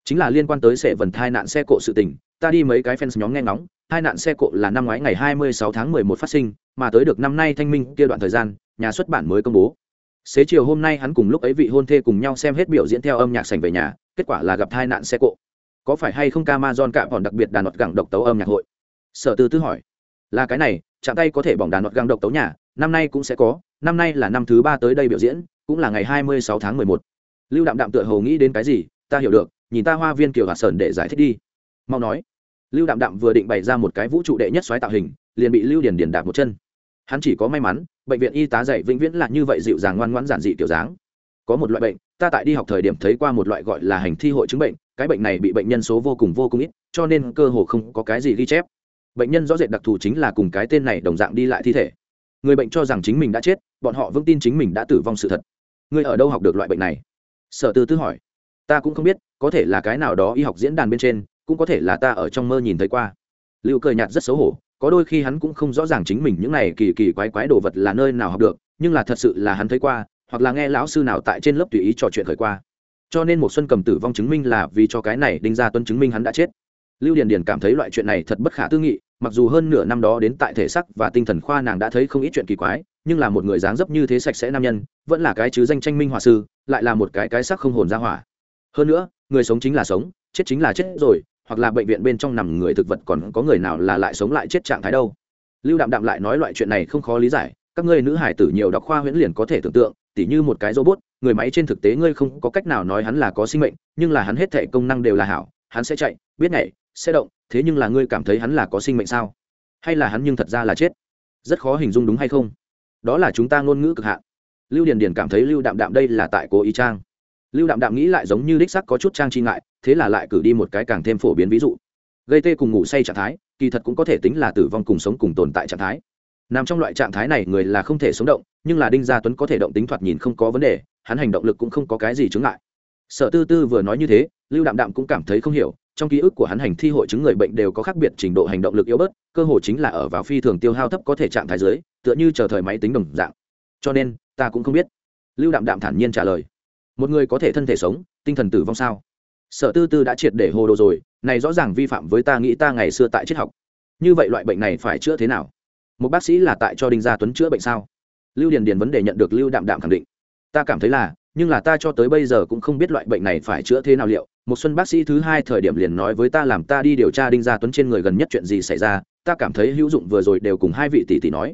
Chính là liên quan tới sệ vần thai nạn xe cộ sự tình, ta đi mấy cái fans nhóm nghe ngóng, hai nạn xe cộ là năm ngoái ngày 26 tháng 11 phát sinh, mà tới được năm nay thanh minh kia đoạn thời gian, nhà xuất bản mới công bố. Xế chiều hôm nay hắn cùng lúc ấy vị hôn thê cùng nhau xem hết biểu diễn theo âm nhạc sành về nhà, kết quả là gặp hai nạn xe cộ. Có phải hay không Amazon cạm còn đặc biệt đàn nọt gẳng độc tấu âm nhạc hội? Sở tư tư hỏi. Là cái này, chạm tay có thể bỏng đàn nọt gẳng độc tấu nhà năm nay cũng sẽ có, năm nay là năm thứ ba tới đây biểu diễn, cũng là ngày 26 tháng 11 lưu đạm đạm tựa hồ nghĩ đến cái gì, ta hiểu được, nhìn ta hoa viên kiều hạt sơn để giải thích đi. Mau nói. Lưu đạm đạm vừa định bày ra một cái vũ trụ đệ nhất xoáy tạo hình, liền bị lưu điền điền đạp một chân. Hắn chỉ có may mắn, bệnh viện y tá dạy vĩnh viễn là như vậy dịu dàng ngoan ngoãn giản dị kiểu dáng. Có một loại bệnh, ta tại đi học thời điểm thấy qua một loại gọi là hành thi hội chứng bệnh, cái bệnh này bị bệnh nhân số vô cùng vô cùng ít, cho nên cơ hồ không có cái gì ghi chép. Bệnh nhân rõ rệt đặc thù chính là cùng cái tên này đồng dạng đi lại thi thể người bệnh cho rằng chính mình đã chết, bọn họ vững tin chính mình đã tử vong sự thật. Người ở đâu học được loại bệnh này? Sở tư tư hỏi. Ta cũng không biết, có thể là cái nào đó y học diễn đàn bên trên, cũng có thể là ta ở trong mơ nhìn thấy qua. Lưu cười nhạt rất xấu hổ, có đôi khi hắn cũng không rõ ràng chính mình những này kỳ kỳ quái quái đồ vật là nơi nào học được, nhưng là thật sự là hắn thấy qua, hoặc là nghe lão sư nào tại trên lớp tùy ý trò chuyện khởi qua. Cho nên một xuân cầm tử vong chứng minh là vì cho cái này đinh ra tuân chứng minh hắn đã chết lưu điền điền cảm thấy loại chuyện này thật bất khả tư nghị, mặc dù hơn nửa năm đó đến tại thể sắc và tinh thần khoa nàng đã thấy không ít chuyện kỳ quái, nhưng là một người dáng dấp như thế sạch sẽ nam nhân, vẫn là cái chứ danh tranh minh hòa sư, lại là một cái cái sắc không hồn ra hỏa. Hơn nữa, người sống chính là sống, chết chính là chết rồi, hoặc là bệnh viện bên trong nằm người thực vật còn có người nào là lại sống lại chết trạng thái đâu. Lưu đạm đạm lại nói loại chuyện này không khó lý giải, các ngươi nữ hải tử nhiều đọc khoa huyễn liền có thể tưởng tượng, tỉ như một cái robot, người máy trên thực tế ngươi không có cách nào nói hắn là có sinh mệnh, nhưng là hắn hết thể công năng đều là hảo, hắn sẽ chạy, biết nhảy sẽ động, thế nhưng là ngươi cảm thấy hắn là có sinh mệnh sao? Hay là hắn nhưng thật ra là chết? Rất khó hình dung đúng hay không? Đó là chúng ta ngôn ngữ cực hạn. Lưu điền điền cảm thấy lưu đạm đạm đây là tại cố ý trang. Lưu đạm đạm nghĩ lại giống như đích sắc có chút trang chi ngại, thế là lại cử đi một cái càng thêm phổ biến ví dụ. Gây tê cùng ngủ say trạng thái, kỳ thật cũng có thể tính là tử vong cùng sống cùng tồn tại trạng thái. Nằm trong loại trạng thái này người là không thể sống động, nhưng là đinh gia tuấn có thể động tính thoạt nhìn không có vấn đề, hắn hành động lực cũng không có cái gì chứng ngại. Sở tư tư vừa nói như thế, lưu đạm đạm cũng cảm thấy không hiểu trong ký ức của hắn hành thi hội chứng người bệnh đều có khác biệt trình độ hành động lực yếu bớt, cơ hồ chính là ở vào phi thường tiêu hao thấp có thể trạng thái dưới, tựa như chờ thời máy tính đồng dạng. Cho nên, ta cũng không biết. Lưu đạm đạm thản nhiên trả lời. Một người có thể thân thể sống, tinh thần tử vong sao? Sở tư tư đã triệt để hồ đồ rồi, này rõ ràng vi phạm với ta nghĩ ta ngày xưa tại triết học. Như vậy loại bệnh này phải chữa thế nào? Một bác sĩ là tại cho đinh gia tuấn chữa bệnh sao? Lưu điền điền vấn đề nhận được lưu đạm đạm khẳng định. Ta cảm thấy là, nhưng là ta cho tới bây giờ cũng không biết loại bệnh này phải chữa thế nào liệu một xuân bác sĩ thứ hai thời điểm liền nói với ta làm ta đi điều tra đinh gia tuấn trên người gần nhất chuyện gì xảy ra, ta cảm thấy hữu dụng vừa rồi đều cùng hai vị tỷ tỷ nói.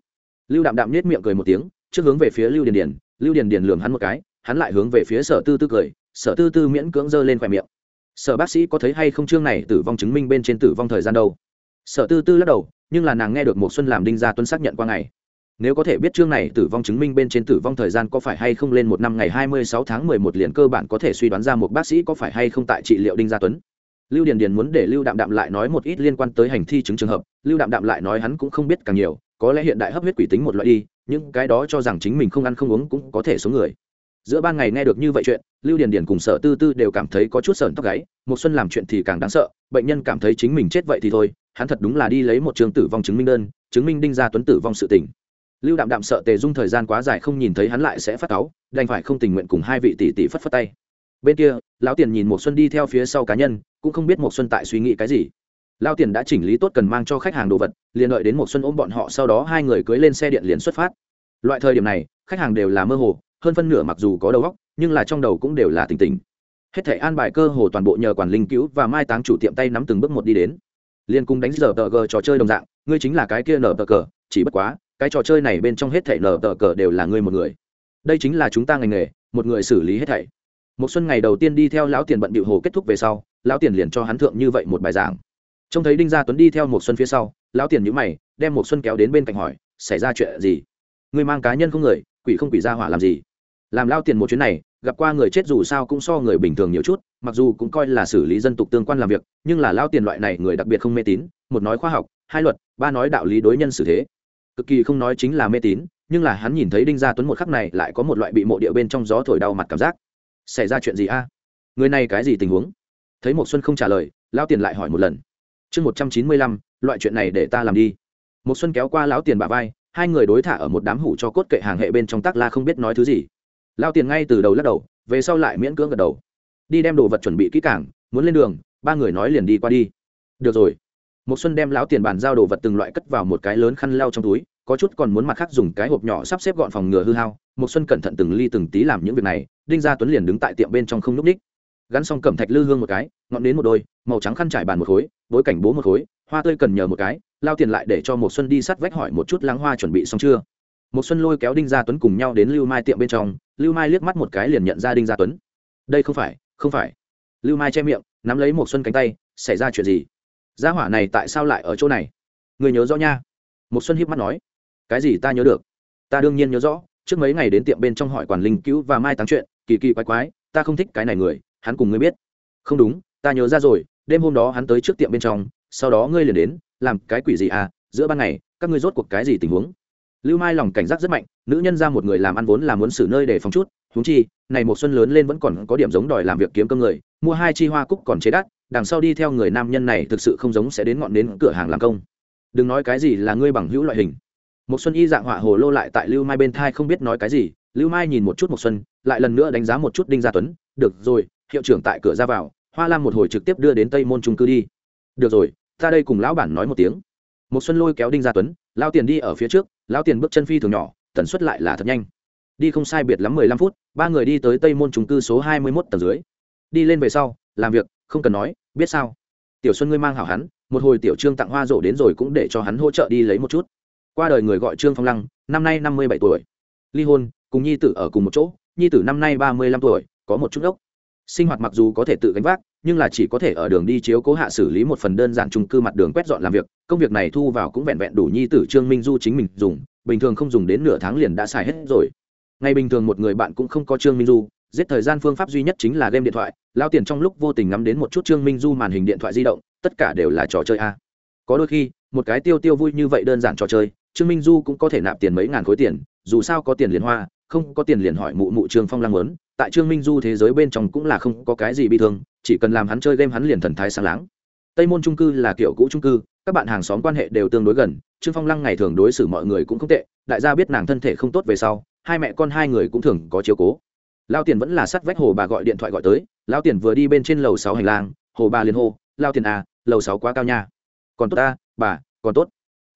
Lưu đạm đạm nhếch miệng cười một tiếng, trước hướng về phía lưu điền điền, lưu điền điền lườm hắn một cái, hắn lại hướng về phía sở tư tư cười, sở tư tư miễn cưỡng giơ lên khỏe miệng. Sở bác sĩ có thấy hay không chương này tử vong chứng minh bên trên tử vong thời gian đâu? Sở tư tư lắc đầu, nhưng là nàng nghe được một xuân làm đinh gia tuấn xác nhận qua ngày nếu có thể biết chương này tử vong chứng minh bên trên tử vong thời gian có phải hay không lên một năm ngày hai mươi sáu tháng mười một liền cơ bản có thể suy đoán ra một bác sĩ có phải hay không tại trị liệu đinh gia tuấn. Lưu điền điền muốn để lưu đạm đạm lại nói một ít liên quan tới hành thi chứng trường hợp, lưu đạm đạm lại nói hắn cũng không biết càng nhiều, có lẽ hiện đại hấp huyết quỷ tính một loại đi, những cái đó cho rằng chính mình không ăn không uống cũng có thể số người. Giữa ban ngày nghe được như vậy chuyện, lưu điền điền cùng sở tư tư đều cảm thấy có chút sờn tóc gáy một xuân làm chuyện thì càng đáng sợ, bệnh nhân cảm thấy chính mình chết vậy thì thôi, hắn thật đúng là đi lấy một trường tử vong chứng minh đơn, chứng minh đinh gia tuấn tử vong sự tình lưu đạm đạm sợ tề dung thời gian quá dài không nhìn thấy hắn lại sẽ phát cáu, đành phải không tình nguyện cùng hai vị tỷ tỷ phất phất tay. Bên kia, lão tiền nhìn một xuân đi theo phía sau cá nhân, cũng không biết một xuân tại suy nghĩ cái gì. Lao tiền đã chỉnh lý tốt cần mang cho khách hàng đồ vật, liền đợi đến một xuân ôm bọn họ, sau đó hai người cưới lên xe điện liền xuất phát. Loại thời điểm này, khách hàng đều là mơ hồ, hơn phân nửa mặc dù có đầu óc, nhưng là trong đầu cũng đều là tỉnh tỉnh hết thảy an bài cơ hồ toàn bộ nhờ quản linh cứu và mai táng chủ tiệm tay nắm từng bước một đi đến. Liên cung đánh giờ tờ gờ trò chơi đồng dạng, ngươi chính là cái kia nở tờ cờ, chỉ bất quá cái trò chơi này bên trong hết thảy nở tờ cờ đều là ngươi một người. Đây chính là chúng ta ngành nghề, một người xử lý hết thảy. Một xuân ngày đầu tiên đi theo lão tiền bận bịu hồ kết thúc về sau, lão tiền liền cho hắn thượng như vậy một bài giảng. Trông thấy đinh gia tuấn đi theo một xuân phía sau, lão tiền nhíu mày, đem một xuân kéo đến bên cạnh hỏi, xảy ra chuyện gì? Ngươi mang cá nhân không người, quỷ không quỷ ra hỏa làm gì? Làm lao tiền một chuyến này, gặp qua người chết dù sao cũng so người bình thường nhiều chút, mặc dù cũng coi là xử lý dân tục tương quan làm việc, nhưng là lao tiền loại này người đặc biệt không mê tín, một nói khoa học, hai luật, ba nói đạo lý đối nhân xử thế cực kỳ không nói chính là mê tín nhưng là hắn nhìn thấy đinh gia tuấn một khắc này lại có một loại bị mộ địa bên trong gió thổi đau mặt cảm giác. Xảy ra chuyện gì a? Người này cái gì tình huống? Thấy một xuân không trả lời Lão tiền lại hỏi một lần. Chương một trăm chín mươi lăm loại chuyện này để ta làm đi. Một xuân kéo qua lão tiền bà vai hai người đối thả ở một đám hủ cho cốt kệ hàng hệ bên trong tác la không biết nói thứ gì. Lao tiền ngay từ đầu lắc đầu về sau lại miễn cưỡng gật đầu. Đi đem đồ vật chuẩn bị kỹ càng, muốn lên đường ba người nói liền đi qua đi. Được rồi một xuân đem lão tiền bàn giao đồ vật từng loại cất vào một cái lớn khăn lau trong túi, có chút còn muốn mặt khác dùng cái hộp nhỏ sắp xếp gọn phòng ngừa hư hao. Một xuân cẩn thận từng ly từng tí làm những việc này, đinh gia tuấn liền đứng tại tiệm bên trong không núp ních. Gắn xong cẩm thạch lư hương một cái, ngọn đến một đôi, màu trắng khăn trải bàn một khối, bối cảnh bố một khối, hoa tươi cần nhờ một cái, lao tiền lại để cho một xuân đi sắt vách hỏi một chút láng hoa chuẩn bị xong chưa. Một xuân lôi kéo đinh gia tuấn cùng nhau đến lưu mai tiệm bên trong, lưu mai liếc mắt một cái liền nhận ra đinh gia tuấn. Đây không phải không phải. Lưu mai che miệng, nắm lấy một xuân cánh tay, xảy ra chuyện gì? Gia hỏa này tại sao lại ở chỗ này? Người nhớ rõ nha. Một xuân hiếp mắt nói. Cái gì ta nhớ được? Ta đương nhiên nhớ rõ, trước mấy ngày đến tiệm bên trong hỏi quản linh cứu và mai táng chuyện, kỳ kỳ quái quái, ta không thích cái này người, hắn cùng ngươi biết. Không đúng, ta nhớ ra rồi, đêm hôm đó hắn tới trước tiệm bên trong, sau đó ngươi liền đến, làm cái quỷ gì à giữa ban ngày, các ngươi rốt cuộc cái gì tình huống? Lưu mai lòng cảnh giác rất mạnh, nữ nhân ra một người làm ăn vốn là muốn xử nơi để phòng chút chúng chi, này một xuân lớn lên vẫn còn có điểm giống đòi làm việc kiếm cơm người, mua hai chi hoa cúc còn chế đắt đằng sau đi theo người nam nhân này thực sự không giống sẽ đến ngọn đến cửa hàng làm công. Đừng nói cái gì là ngươi bằng hữu loại hình. Một xuân y dạng họa hồ lô lại tại lưu mai bên thai không biết nói cái gì, lưu mai nhìn một chút một xuân, lại lần nữa đánh giá một chút đinh gia tuấn, được rồi, hiệu trưởng tại cửa ra vào, hoa lam một hồi trực tiếp đưa đến tây môn trung cư đi. Được rồi, ta đây cùng lão bản nói một tiếng. Một xuân lôi kéo đinh gia tuấn lao tiền đi ở phía trước lao tiền bước chân phi thường nhỏ, tần suất lại là thật nhanh. Đi không sai biệt lắm mười lăm phút, ba người đi tới tây môn trung cư số hai mươi mốt tầng dưới. Đi lên về sau làm việc, không cần nói, biết sao? Tiểu xuân ngươi mang hảo hắn, một hồi tiểu trương tặng hoa rổ đến rồi cũng để cho hắn hỗ trợ đi lấy một chút. Qua đời người gọi trương phong lăng, năm nay năm mươi bảy tuổi. Ly hôn, cùng nhi tử ở cùng một chỗ, nhi tử năm nay ba mươi lăm tuổi, có một chút ốc sinh hoạt mặc dù có thể tự gánh vác, nhưng là chỉ có thể ở đường đi chiếu cố hạ xử lý một phần đơn giản trung cư mặt đường quét dọn làm việc, công việc này thu vào cũng vẹn vẹn đủ nhi tử trương minh du chính mình dùng, bình thường không dùng đến nửa tháng liền đã xài hết rồi. Ngày bình thường một người bạn cũng không có trương minh du giết thời gian phương pháp duy nhất chính là game điện thoại, lao tiền trong lúc vô tình ngắm đến một chút trương minh du màn hình điện thoại di động, tất cả đều là trò chơi a. Có đôi khi, một cái tiêu tiêu vui như vậy đơn giản trò chơi, trương minh du cũng có thể nạp tiền mấy ngàn khối tiền, dù sao có tiền liền hoa, không có tiền liền hỏi mụ mụ trương phong lang lớn tại trương minh du thế giới bên trong cũng là không có cái gì bị thương, chỉ cần làm hắn chơi game hắn liền thần thái sáng láng. Tây môn trung cư là kiểu cũ trung cư, các bạn hàng xóm quan hệ đều tương đối gần, trương phong lăng ngày thường đối xử mọi người cũng không tệ, đại gia biết nàng thân thể không tốt về sau, hai mẹ con hai người cũng thường có chiếu cố lao tiền vẫn là sắt vách hồ bà gọi điện thoại gọi tới, lao tiền vừa đi bên trên lầu sáu hành lang, hồ bà liền hô, lao tiền à lầu sáu quá cao nha. Còn tốt ta, bà, còn tốt.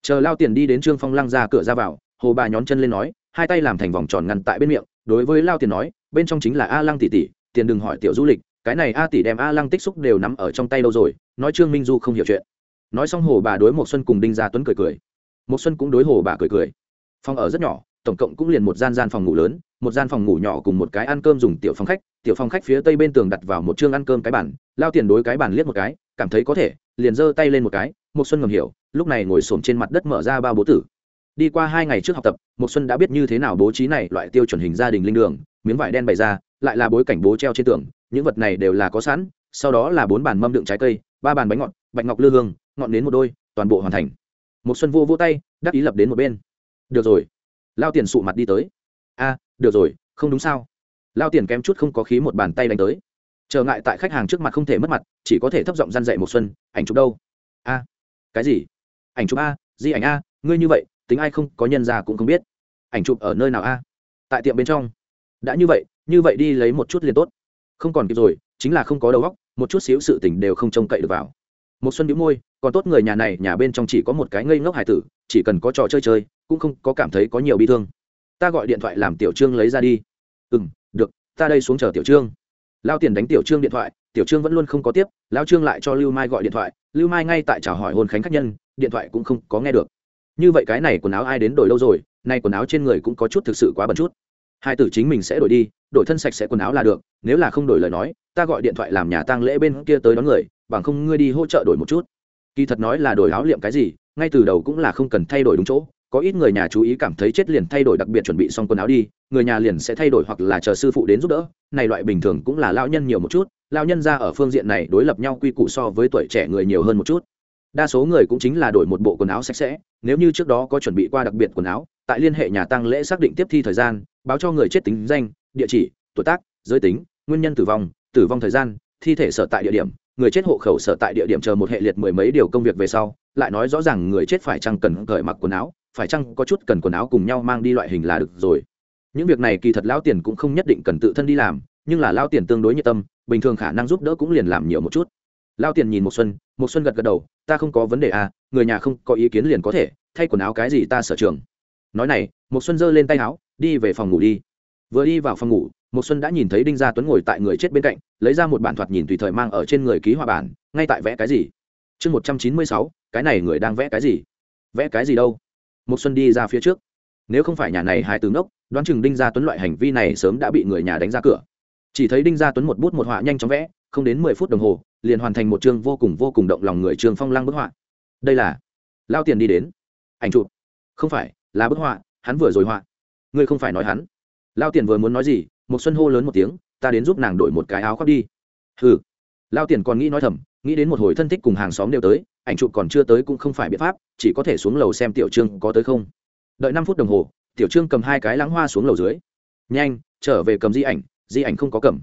Chờ lao tiền đi đến trương phong lăng ra cửa ra vào, hồ bà nhón chân lên nói, hai tay làm thành vòng tròn ngăn tại bên miệng, đối với lao tiền nói, bên trong chính là a lăng tỷ tỷ, tiền đừng hỏi tiểu du lịch, cái này a tỷ đem a lăng tích xúc đều nắm ở trong tay đâu rồi, nói trương minh du không hiểu chuyện. Nói xong hồ bà đối một xuân cùng đinh gia tuấn cười cười. Một xuân cũng đối hồ bà cười cười. Phòng ở rất nhỏ tổng cộng cũng liền một gian gian phòng ngủ lớn, một gian phòng ngủ nhỏ cùng một cái ăn cơm dùng tiểu phòng khách, tiểu phòng khách phía tây bên tường đặt vào một chương ăn cơm cái bản lao tiền đối cái bản liếc một cái, cảm thấy có thể, liền giơ tay lên một cái một xuân ngầm hiểu, lúc này ngồi xổm trên mặt đất mở ra bao bố tử. Đi qua hai ngày trước học tập một xuân đã biết như thế nào bố trí này loại tiêu chuẩn hình gia đình linh đường, miếng vải đen bày ra, lại là bối cảnh bố treo trên tường, những vật này đều là có sẵn, sau đó là bốn bàn mâm đựng trái cây, ba bàn bánh ngọt, bạch ngọc lư hương, ngọn đến một đôi, toàn bộ hoàn thành. Một xuân vô vô tay, đắc ý lập đến một bên. Được rồi lao tiền sụ mặt đi tới. A, được rồi, không đúng sao? Lao tiền kém chút không có khí một bàn tay đánh tới. Trở ngại tại khách hàng trước mặt không thể mất mặt, chỉ có thể thấp giọng gian dạy một xuân, ảnh chụp đâu? A. Cái gì? Ảnh chụp a, di ảnh a, ngươi như vậy, tính ai không có nhân ra cũng không biết. Ảnh chụp ở nơi nào a? Tại tiệm bên trong. Đã như vậy như vậy đi lấy một chút liền tốt. Không còn kịp rồi, chính là không có đầu óc, một chút xíu sự tình đều không trông cậy được vào. Một xuân bĩu môi, còn tốt người nhà này, nhà bên trong chỉ có một cái ngây ngốc hải tử, chỉ cần có trò chơi chơi cũng không có cảm thấy có nhiều bi thương. Ta gọi điện thoại làm tiểu trương lấy ra đi. Ừ m được, ta đây xuống chờ tiểu trương. Lao tiền đánh tiểu trương điện thoại, tiểu trương vẫn luôn không có tiếp, lao trương lại cho lưu mai gọi điện thoại, lưu mai ngay tại chào hỏi hôn khánh khách nhân, điện thoại cũng không có nghe được. Như vậy cái này quần áo ai đến đổi lâu rồi, nay quần áo trên người cũng có chút thực sự quá bẩn chút. Hai tử chính mình sẽ đổi đi, đổi thân sạch sẽ quần áo là được, nếu là không đổi lời nói, ta gọi điện thoại làm nhà tang lễ bên kia tới đón người, bằng không ngươi đi hỗ trợ đổi một chút. Kỳ thật nói là đổi áo liệm cái gì, ngay từ đầu cũng là không cần thay đổi đúng chỗ có ít người nhà chú ý cảm thấy chết liền thay đổi đặc biệt chuẩn bị xong quần áo đi, người nhà liền sẽ thay đổi hoặc là chờ sư phụ đến giúp đỡ. Này loại bình thường cũng là lao nhân nhiều một chút lao nhân ra ở phương diện này đối lập nhau quy củ so với tuổi trẻ người nhiều hơn một chút. Đa số người cũng chính là đổi một bộ quần áo sạch sẽ, nếu như trước đó có chuẩn bị qua đặc biệt quần áo, tại liên hệ nhà tăng lễ xác định tiếp thi thời gian, báo cho người chết tính danh, địa chỉ, tuổi tác, giới tính, nguyên nhân tử vong tử vong thời gian, thi thể sở tại địa điểm, người chết hộ khẩu sở tại địa điểm chờ một hệ liệt mười mấy điều công việc về sau, lại nói rõ ràng người chết phải chăng cần cởi mặc quần áo phải chăng có chút cần quần áo cùng nhau mang đi loại hình là được rồi? Những việc này kỳ thật lao tiền cũng không nhất định cần tự thân đi làm, nhưng là lao tiền tương đối nhiệt tâm, bình thường khả năng giúp đỡ cũng liền làm nhiều một chút. Lao tiền nhìn một xuân một xuân gật gật đầu, ta không có vấn đề à người nhà không có ý kiến liền có thể, thay quần áo cái gì ta sở trường. Nói này một xuân giơ lên tay áo, đi về phòng ngủ đi. Vừa đi vào phòng ngủ một xuân đã nhìn thấy đinh gia tuấn ngồi tại người chết bên cạnh, lấy ra một bản thoạt nhìn tùy thời mang ở trên người ký họa bản, ngay tại vẽ cái gì? Chương một trăm chín mươi sáu, cái này người đang vẽ cái gì? Vẽ cái gì đâu? Một xuân đi ra phía trước. Nếu không phải nhà này hai tướng đốc đoán chừng đinh gia tuấn loại hành vi này sớm đã bị người nhà đánh ra cửa. Chỉ thấy đinh gia tuấn một bút một họa nhanh chóng vẽ, không đến mười phút đồng hồ, liền hoàn thành một chương vô cùng vô cùng động lòng người Trường phong lăng bức họa. Đây là lao tiền đi đến. Ảnh chụp. Không phải, là bức họa, hắn vừa rồi họa. Ngươi không phải nói hắn. Lao tiền vừa muốn nói gì một xuân hô lớn một tiếng, ta đến giúp nàng đổi một cái áo khoác đi. Hừ. Lao tiền còn nghĩ nói thầm, nghĩ đến một hồi thân thích cùng hàng xóm đều tới ảnh chụp còn chưa tới cũng không phải biện pháp, chỉ có thể xuống lầu xem tiểu trương có tới không. Đợi năm phút đồng hồ, tiểu trương cầm hai cái lãng hoa xuống lầu dưới. Nhanh, trở về cầm di ảnh di ảnh không có cầm.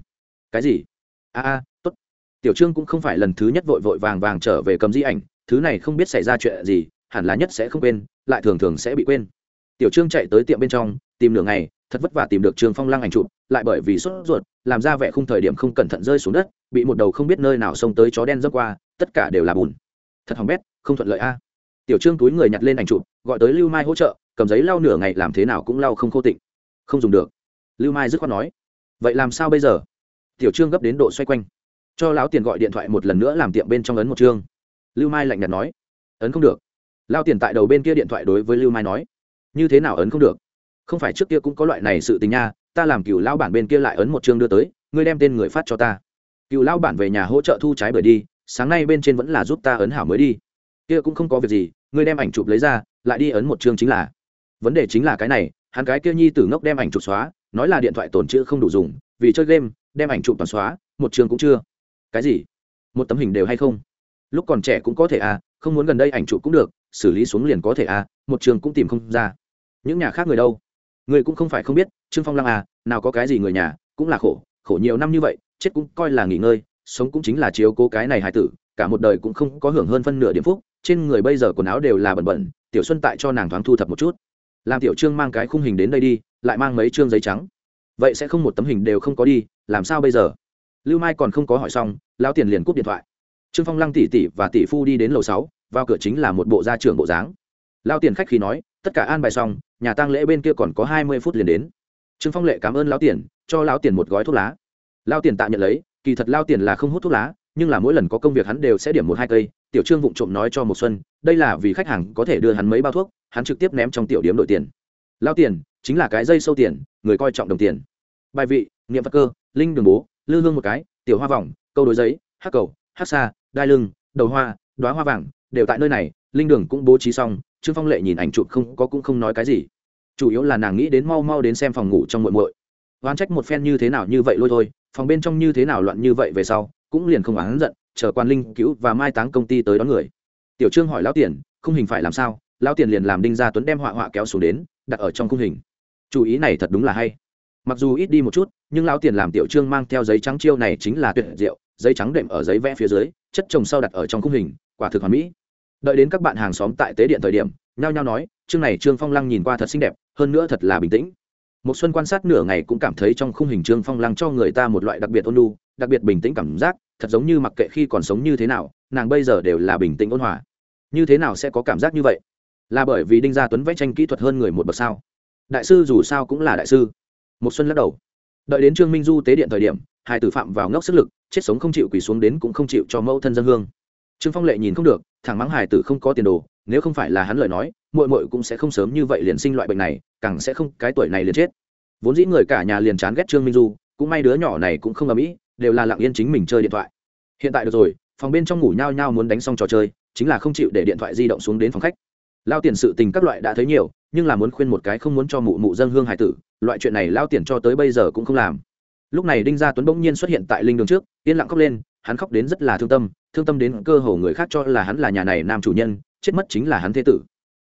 Cái gì? A a, tốt. Tiểu trương cũng không phải lần thứ nhất vội vội vàng vàng trở về cầm di ảnh, thứ này không biết xảy ra chuyện gì, hẳn là nhất sẽ không quên, lại thường thường sẽ bị quên. Tiểu trương chạy tới tiệm bên trong, tìm nửa ngày, thật vất vả tìm được trương phong lăng ảnh chụp, lại bởi vì sốt ruột, làm ra vẻ không thời điểm không cẩn thận rơi xuống đất, bị một đầu không biết nơi nào xông tới chó đen dâng qua, tất cả đều là bùn thật hỏng bét, không thuận lợi a. Tiểu trương túi người nhặt lên ảnh chụp, gọi tới lưu mai hỗ trợ, cầm giấy lau nửa ngày làm thế nào cũng lau không khô tịnh. Không dùng được. Lưu mai dứt khoát nói, vậy làm sao bây giờ? Tiểu trương gấp đến độ xoay quanh. Cho lão tiền gọi điện thoại một lần nữa làm tiệm bên trong ấn một chương. Lưu mai lạnh nhạt nói, ấn không được. Lao tiền tại đầu bên kia điện thoại đối với lưu mai nói, như thế nào ấn không được? Không phải trước kia cũng có loại này sự tình nha, ta làm cựu lao bản bên kia lại ấn một chương đưa tới, ngươi đem tên người phát cho ta. Cựu lao bản về nhà hỗ trợ thu trái bởi đi sáng nay bên trên vẫn là giúp ta ấn hảo mới đi. Kia cũng không có việc gì, ngươi đem ảnh chụp lấy ra, lại đi ấn một chương chính là. Vấn đề chính là cái này, hắn cái kia nhi tử ngốc đem ảnh chụp xóa, nói là điện thoại tồn chữ không đủ dùng, vì chơi game, đem ảnh chụp toàn xóa, một chương cũng chưa. Cái gì? Một tấm hình đều hay không? Lúc còn trẻ cũng có thể à không muốn gần đây ảnh chụp cũng được, xử lý xuống liền có thể à một trường cũng tìm không ra. Những nhà khác người đâu? Người cũng không phải không biết, trương phong lăng à nào có cái gì người nhà, cũng là khổ khổ nhiều năm như vậy, chết cũng coi là nghỉ ngơi sống cũng chính là chiếu cố cái này hài tử, cả một đời cũng không có hưởng hơn phân nửa điểm phúc, trên người bây giờ quần áo đều là bẩn bẩn, tiểu xuân tại cho nàng thoáng thu thập một chút. Làm tiểu trương mang cái khung hình đến đây đi, lại mang mấy chương giấy trắng. Vậy sẽ không một tấm hình đều không có đi, làm sao bây giờ? Lưu mai còn không có hỏi xong lao tiền liền cúp điện thoại. Trương phong lăng tỷ tỷ và tỷ phu đi đến lầu sáu, vào cửa chính là một bộ gia trưởng bộ dáng. Lao tiền khách khi nói, tất cả an bài xong, nhà tang lễ bên kia còn có hai mươi phút liền đến. Trương phong lệ cảm ơn lão tiền, cho lão tiền một gói thuốc lá. Lao tiền tạ nhận lấy kỳ thật lao tiền là không hút thuốc lá, nhưng là mỗi lần có công việc hắn đều sẽ điểm một hai cây. Tiểu trương vụng trộm nói cho một xuân, đây là vì khách hàng có thể đưa hắn mấy bao thuốc, hắn trực tiếp ném trong tiểu điểm đội tiền. Lao tiền, chính là cái dây sâu tiền, người coi trọng đồng tiền. Bài vị, niệm vật cơ, linh đường bố, lư hương một cái, tiểu hoa vòng, câu đối giấy hắc cầu hắc xa, đai lưng, đầu hoa, đóa hoa vàng, đều tại nơi này, linh đường cũng bố trí xong, trương phong lệ nhìn ảnh chụp không có cũng không nói cái gì. Chủ yếu là nàng nghĩ đến mau mau đến xem phòng ngủ trong muội muội oán trách một phen như thế nào như vậy lôi thôi, phòng bên trong như thế nào loạn như vậy về sau, cũng liền không oán giận, chờ quan linh cứu và mai táng công ty tới đón người. Tiểu trương hỏi lão tiền không hình phải làm sao? Lão tiền liền làm đinh gia tuấn đem họa họa kéo xuống đến, đặt ở trong khung hình. Chủ ý này thật đúng là hay. Mặc dù ít đi một chút, nhưng lão tiền làm tiểu trương mang theo giấy trắng chiêu này chính là tuyệt diệu, giấy trắng đệm ở giấy vẽ phía dưới, chất trồng sau đặt ở trong khung hình, quả thực hoàn mỹ. Đợi đến các bạn hàng xóm tại tế điện thời điểm, nhao nhao nói, chương này trương phong lăng nhìn qua thật xinh đẹp, hơn nữa thật là bình tĩnh một xuân quan sát nửa ngày cũng cảm thấy trong khung hình trương phong lăng cho người ta một loại đặc biệt ôn nhu, đặc biệt bình tĩnh cảm giác thật giống như mặc kệ khi còn sống như thế nào nàng bây giờ đều là bình tĩnh ôn hòa. Như thế nào sẽ có cảm giác như vậy? Là bởi vì đinh gia tuấn vẽ tranh kỹ thuật hơn người một bậc sao? Đại sư dù sao cũng là đại sư. Một xuân lắc đầu. Đợi đến trương minh du tế điện thời điểm hai tử phạm vào ngốc sức lực chết sống không chịu quỳ xuống đến cũng không chịu cho mẫu thân dân hương. Trương phong lệ nhìn không được thằng mắng hải tử không có tiền đồ nếu không phải là hắn lời nói muội muội cũng sẽ không sớm như vậy liền sinh loại bệnh này càng sẽ không cái tuổi này liền chết. Vốn dĩ người cả nhà liền chán ghét trương minh du, cũng may đứa nhỏ này cũng không ầm ĩ, đều là lặng yên chính mình chơi điện thoại. Hiện tại được rồi, phòng bên trong ngủ nhao nhao muốn đánh xong trò chơi, chính là không chịu để điện thoại di động xuống đến phòng khách. Lao tiền sự tình các loại đã thấy nhiều, nhưng là muốn khuyên một cái không muốn cho mụ mụ dân hương hải tử, loại chuyện này lao tiền cho tới bây giờ cũng không làm. Lúc này đinh gia tuấn bỗng nhiên xuất hiện tại linh đường trước, yên lặng khóc lên, hắn khóc đến rất là thương tâm thương tâm đến cơ hồ người khác cho là hắn là nhà này nam chủ nhân, chết mất chính là hắn thế tử.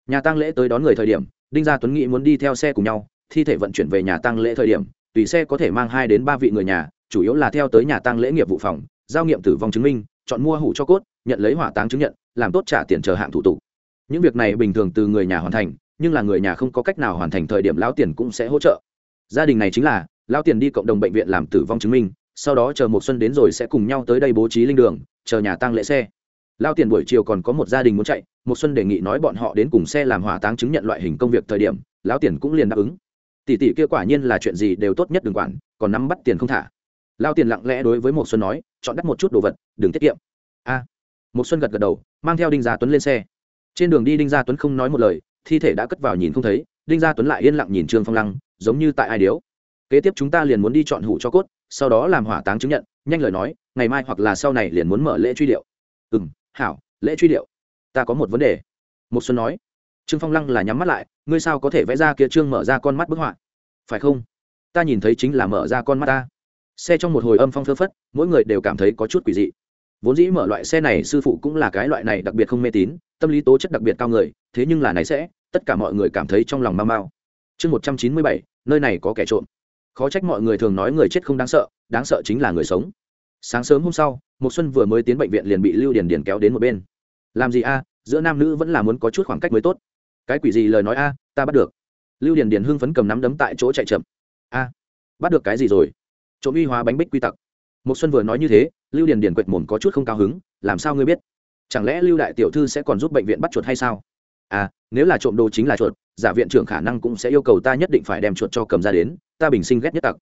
Nhà tang lễ tới đón người thời điểm đinh gia tuấn nghĩ muốn đi theo xe cùng nhau, thi thể vận chuyển về nhà tang lễ thời điểm, tùy xe có thể mang hai đến ba vị người nhà, chủ yếu là theo tới nhà tang lễ nghiệp vụ phòng, giao nghiệm tử vong chứng minh, chọn mua hủ cho cốt, nhận lấy hỏa táng chứng nhận, làm tốt trả tiền chờ hạng thủ tục. Những việc này bình thường từ người nhà hoàn thành, nhưng là người nhà không có cách nào hoàn thành thời điểm lão tiền cũng sẽ hỗ trợ. Gia đình này chính là, lão tiền đi cộng đồng bệnh viện làm tử vong chứng minh, sau đó chờ một xuân đến rồi sẽ cùng nhau tới đây bố trí linh đường, chờ nhà tăng lễ xe lao tiền buổi chiều còn có một gia đình muốn chạy một xuân đề nghị nói bọn họ đến cùng xe làm hỏa táng chứng nhận loại hình công việc thời điểm lão tiền cũng liền đáp ứng. Tỷ tỷ kia quả nhiên là chuyện gì đều tốt nhất đừng quản, còn nắm bắt tiền không thả. Lao tiền lặng lẽ đối với một xuân nói, chọn đắt một chút đồ vật, đừng tiết kiệm. A. Một xuân gật gật đầu, mang theo đinh gia tuấn lên xe. Trên đường đi đinh gia tuấn không nói một lời, thi thể đã cất vào nhìn không thấy, đinh gia tuấn lại yên lặng nhìn trương phong lăng, giống như tại ai điếu. Kế tiếp chúng ta liền muốn đi chọn hủ cho cốt, sau đó làm hỏa táng chứng nhận, nhanh lời nói, ngày mai hoặc là sau này liền muốn mở lễ truy điệu. Ừ m hảo, lễ truy điệu. Ta có một vấn đề. Một xuân nói. Trương phong lăng là nhắm mắt lại, ngươi sao có thể vẽ ra kia trương mở ra con mắt bức họa? Phải không? Ta nhìn thấy chính là mở ra con mắt ta. Xe trong một hồi âm phong phơ phất, mỗi người đều cảm thấy có chút quỷ dị. Vốn dĩ mở loại xe này sư phụ cũng là cái loại này đặc biệt không mê tín, tâm lý tố chất đặc biệt cao người, thế nhưng là này sẽ, tất cả mọi người cảm thấy trong lòng mau mau. Chương một trăm chín mươi bảy, nơi này có kẻ trộm. Khó trách mọi người thường nói người chết không đáng sợ đáng sợ chính là người sống. Sáng sớm hôm sau một xuân vừa mới tiến bệnh viện liền bị lưu điền điền kéo đến một bên. Làm gì a, giữa nam nữ vẫn là muốn có chút khoảng cách mới tốt. Cái quỷ gì lời nói a, ta bắt được. Lưu điền điền hưng phấn cầm nắm đấm tại chỗ chạy chậm. A, bắt được cái gì rồi? Trộm uy hóa bánh bích quy tặc. Một xuân vừa nói như thế, lưu điền điền quệt mồm có chút không cao hứng, làm sao ngươi biết? Chẳng lẽ lưu đại tiểu thư sẽ còn giúp bệnh viện bắt chuột hay sao? À nếu là trộm đồ chính là chuột, giả viện trưởng khả năng cũng sẽ yêu cầu ta nhất định phải đem chuột cho cầm ra đến, ta bình sinh ghét nhất tặc.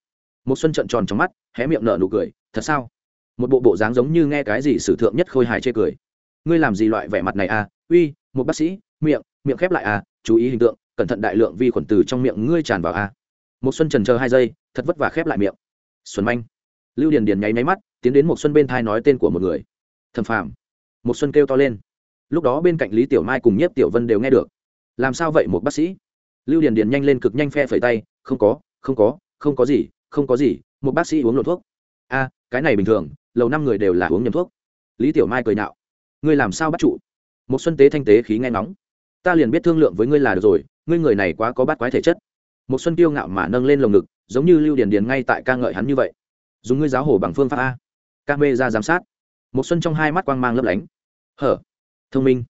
Một xuân trợn tròn trong mắt, hé miệng nở nụ cười, thật sao? Một bộ bộ dáng giống như nghe cái gì sử thượng nhất khôi hài chê cười. Ngươi làm gì loại vẻ mặt này à? Uy, một bác sĩ, miệng miệng khép lại à? Chú ý hình tượng, cẩn thận đại lượng vi khuẩn từ trong miệng ngươi tràn vào à? Một xuân trần chờ hai giây, thật vất vả khép lại miệng. Xuân manh. Lưu điền điền nháy máy mắt, tiến đến một xuân bên thai nói tên của một người. Thẩm phàm. Một xuân kêu to lên. Lúc đó bên cạnh lý tiểu mai cùng nhiếp tiểu vân đều nghe được. Làm sao vậy, một bác sĩ? Lưu điền điền nhanh lên cực nhanh phe phẩy tay, không có không có không có gì, không có gì, một bác sĩ uống lột thuốc. A cái này bình thường lầu năm người đều là uống nhầm thuốc. Lý tiểu mai cười nạo ngươi làm sao bắt trụ? Một xuân tế thanh tế khí nghe nóng ta liền biết thương lượng với ngươi là được rồi, ngươi người này quá có bát quái thể chất. Một xuân kiêu ngạo mà nâng lên lồng ngực, giống như lưu điền điền ngay tại ca ngợi hắn như vậy. Dùng ngươi giáo hồ bằng phương pháp a. Ca mê ra giám sát. Một xuân trong hai mắt quang mang lấp lánh. Hở, thông minh.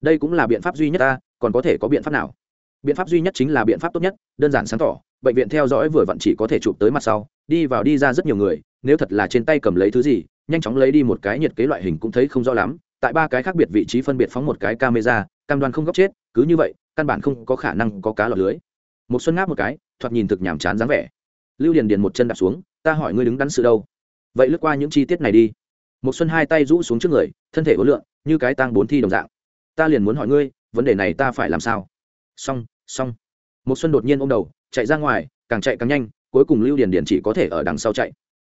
Đây cũng là biện pháp duy nhất ta, còn có thể có biện pháp nào? Biện pháp duy nhất chính là biện pháp tốt nhất, đơn giản sáng tỏ, bệnh viện theo dõi vừa vặn chỉ có thể chụp tới mặt sau, đi vào đi ra rất nhiều người, nếu thật là trên tay cầm lấy thứ gì nhanh chóng lấy đi một cái nhiệt kế loại hình cũng thấy không rõ lắm, tại ba cái khác biệt vị trí phân biệt phóng một cái camera, cam đoan không góc chết, cứ như vậy, căn bản không có khả năng có cá lọt lưới. Một xuân ngáp một cái, thoạt nhìn thực nhàm chán dáng vẻ. Lưu điền điền một chân đạp xuống, ta hỏi ngươi đứng đắn sự đâu? Vậy lướt qua những chi tiết này đi. Một xuân hai tay rũ xuống trước người, thân thể ối lượng như cái tang bốn thi đồng dạng. Ta liền muốn hỏi ngươi, vấn đề này ta phải làm sao? Xong xong. Một xuân đột nhiên ôm đầu, chạy ra ngoài, càng chạy càng nhanh, cuối cùng lưu điền điền chỉ có thể ở đằng sau chạy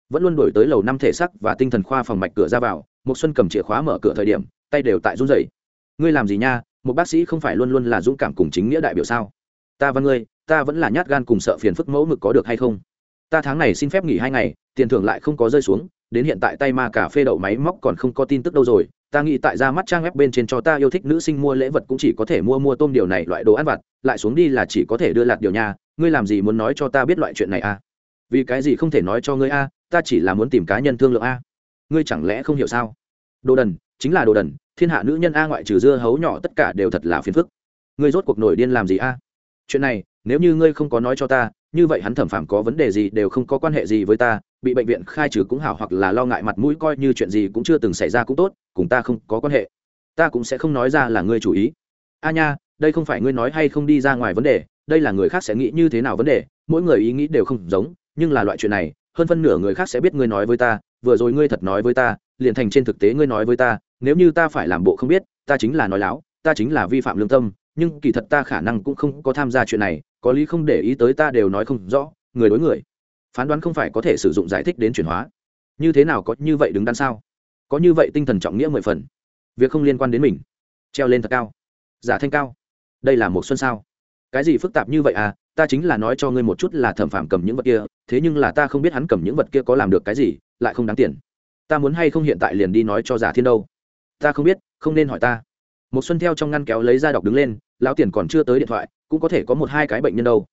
vẫn luôn đổi tới lầu năm thể sắc và tinh thần khoa phòng mạch cửa ra vào một xuân cầm chìa khóa mở cửa thời điểm, tay đều tại run rẩy. Ngươi làm gì nha, một bác sĩ không phải luôn luôn là dũng cảm cùng chính nghĩa đại biểu sao? Ta và ngươi, ta vẫn là nhát gan cùng sợ phiền phức mẫu mực có được hay không? Ta tháng này xin phép nghỉ hai ngày, tiền thưởng lại không có rơi xuống, đến hiện tại tay ma cà phê đậu máy móc còn không có tin tức đâu rồi, ta nghĩ tại ra mắt trang web bên trên cho ta yêu thích nữ sinh mua lễ vật cũng chỉ có thể mua mua tôm điều này loại đồ ăn vặt, lại xuống đi là chỉ có thể đưa lạt điều nha, ngươi làm gì muốn nói cho ta biết loại chuyện này à? Vì cái gì không thể nói cho ngươi a ta chỉ là muốn tìm cá nhân thương lượng a. Ngươi chẳng lẽ không hiểu sao? Đồ đần, chính là đồ đần, thiên hạ nữ nhân a ngoại trừ dưa hấu nhỏ tất cả đều thật là phiền phức. Ngươi rốt cuộc nổi điên làm gì a? Chuyện này, nếu như ngươi không có nói cho ta, như vậy hắn thẩm phạm có vấn đề gì đều không có quan hệ gì với ta, bị bệnh viện khai trừ cũng hảo hoặc là lo ngại mặt mũi coi như chuyện gì cũng chưa từng xảy ra cũng tốt, cùng ta không có quan hệ. Ta cũng sẽ không nói ra là ngươi chủ ý. A nha, đây không phải ngươi nói hay không đi ra ngoài vấn đề, đây là người khác sẽ nghĩ như thế nào vấn đề, mỗi người ý nghĩ đều không giống, nhưng là loại chuyện này hơn phân nửa người khác sẽ biết ngươi nói với ta, vừa rồi ngươi thật nói với ta, liền thành trên thực tế ngươi nói với ta, nếu như ta phải làm bộ không biết, ta chính là nói láo, ta chính là vi phạm lương tâm, nhưng kỳ thật ta khả năng cũng không có tham gia chuyện này, có lý không để ý tới ta đều nói không rõ, người đối người. Phán đoán không phải có thể sử dụng giải thích đến chuyển hóa. Như thế nào có như vậy đứng đắn sao? Có như vậy tinh thần trọng nghĩa mười phần. Việc không liên quan đến mình. Treo lên thật cao. Giả thanh cao. Đây là một xuân sao? Cái gì phức tạp như vậy à? Ta chính là nói cho ngươi một chút là thẩm phạm cầm những vật kia, thế nhưng là ta không biết hắn cầm những vật kia có làm được cái gì, lại không đáng tiền. Ta muốn hay không hiện tại liền đi nói cho giả thiên đâu? Ta không biết, không nên hỏi ta. Một xuân theo trong ngăn kéo lấy ra đọc đứng lên, lão tiền còn chưa tới điện thoại, cũng có thể có một hai cái bệnh nhân đâu.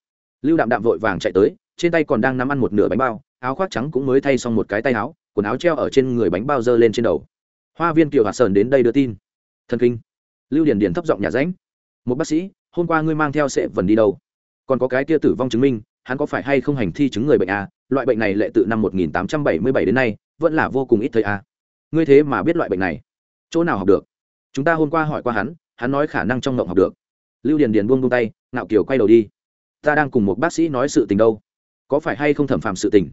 Lưu đạm đạm vội vàng chạy tới, trên tay còn đang nắm ăn một nửa bánh bao, áo khoác trắng cũng mới thay xong một cái tay áo, quần áo treo ở trên người bánh bao dơ lên trên đầu. Hoa viên kiều hạt sờn đến đây đưa tin. Thần kinh. Lưu điền điền thấp giọng nhà ránh. Một bác sĩ, hôm qua ngươi mang theo sẽ vần đi đâu? Còn có cái kia tử vong chứng minh, hắn có phải hay không hành thi chứng người bệnh à? loại bệnh này lệ tự năm 1877 đến nay, vẫn là vô cùng ít thấy à? ngươi thế mà biết loại bệnh này. Chỗ nào học được? Chúng ta hôm qua hỏi qua hắn hắn nói khả năng trong ngộng học được. Lưu điền điền buông buông tay, ngạo kiều quay đầu đi. Ta đang cùng một bác sĩ nói sự tình đâu. Có phải hay không thẩm phàm sự tình?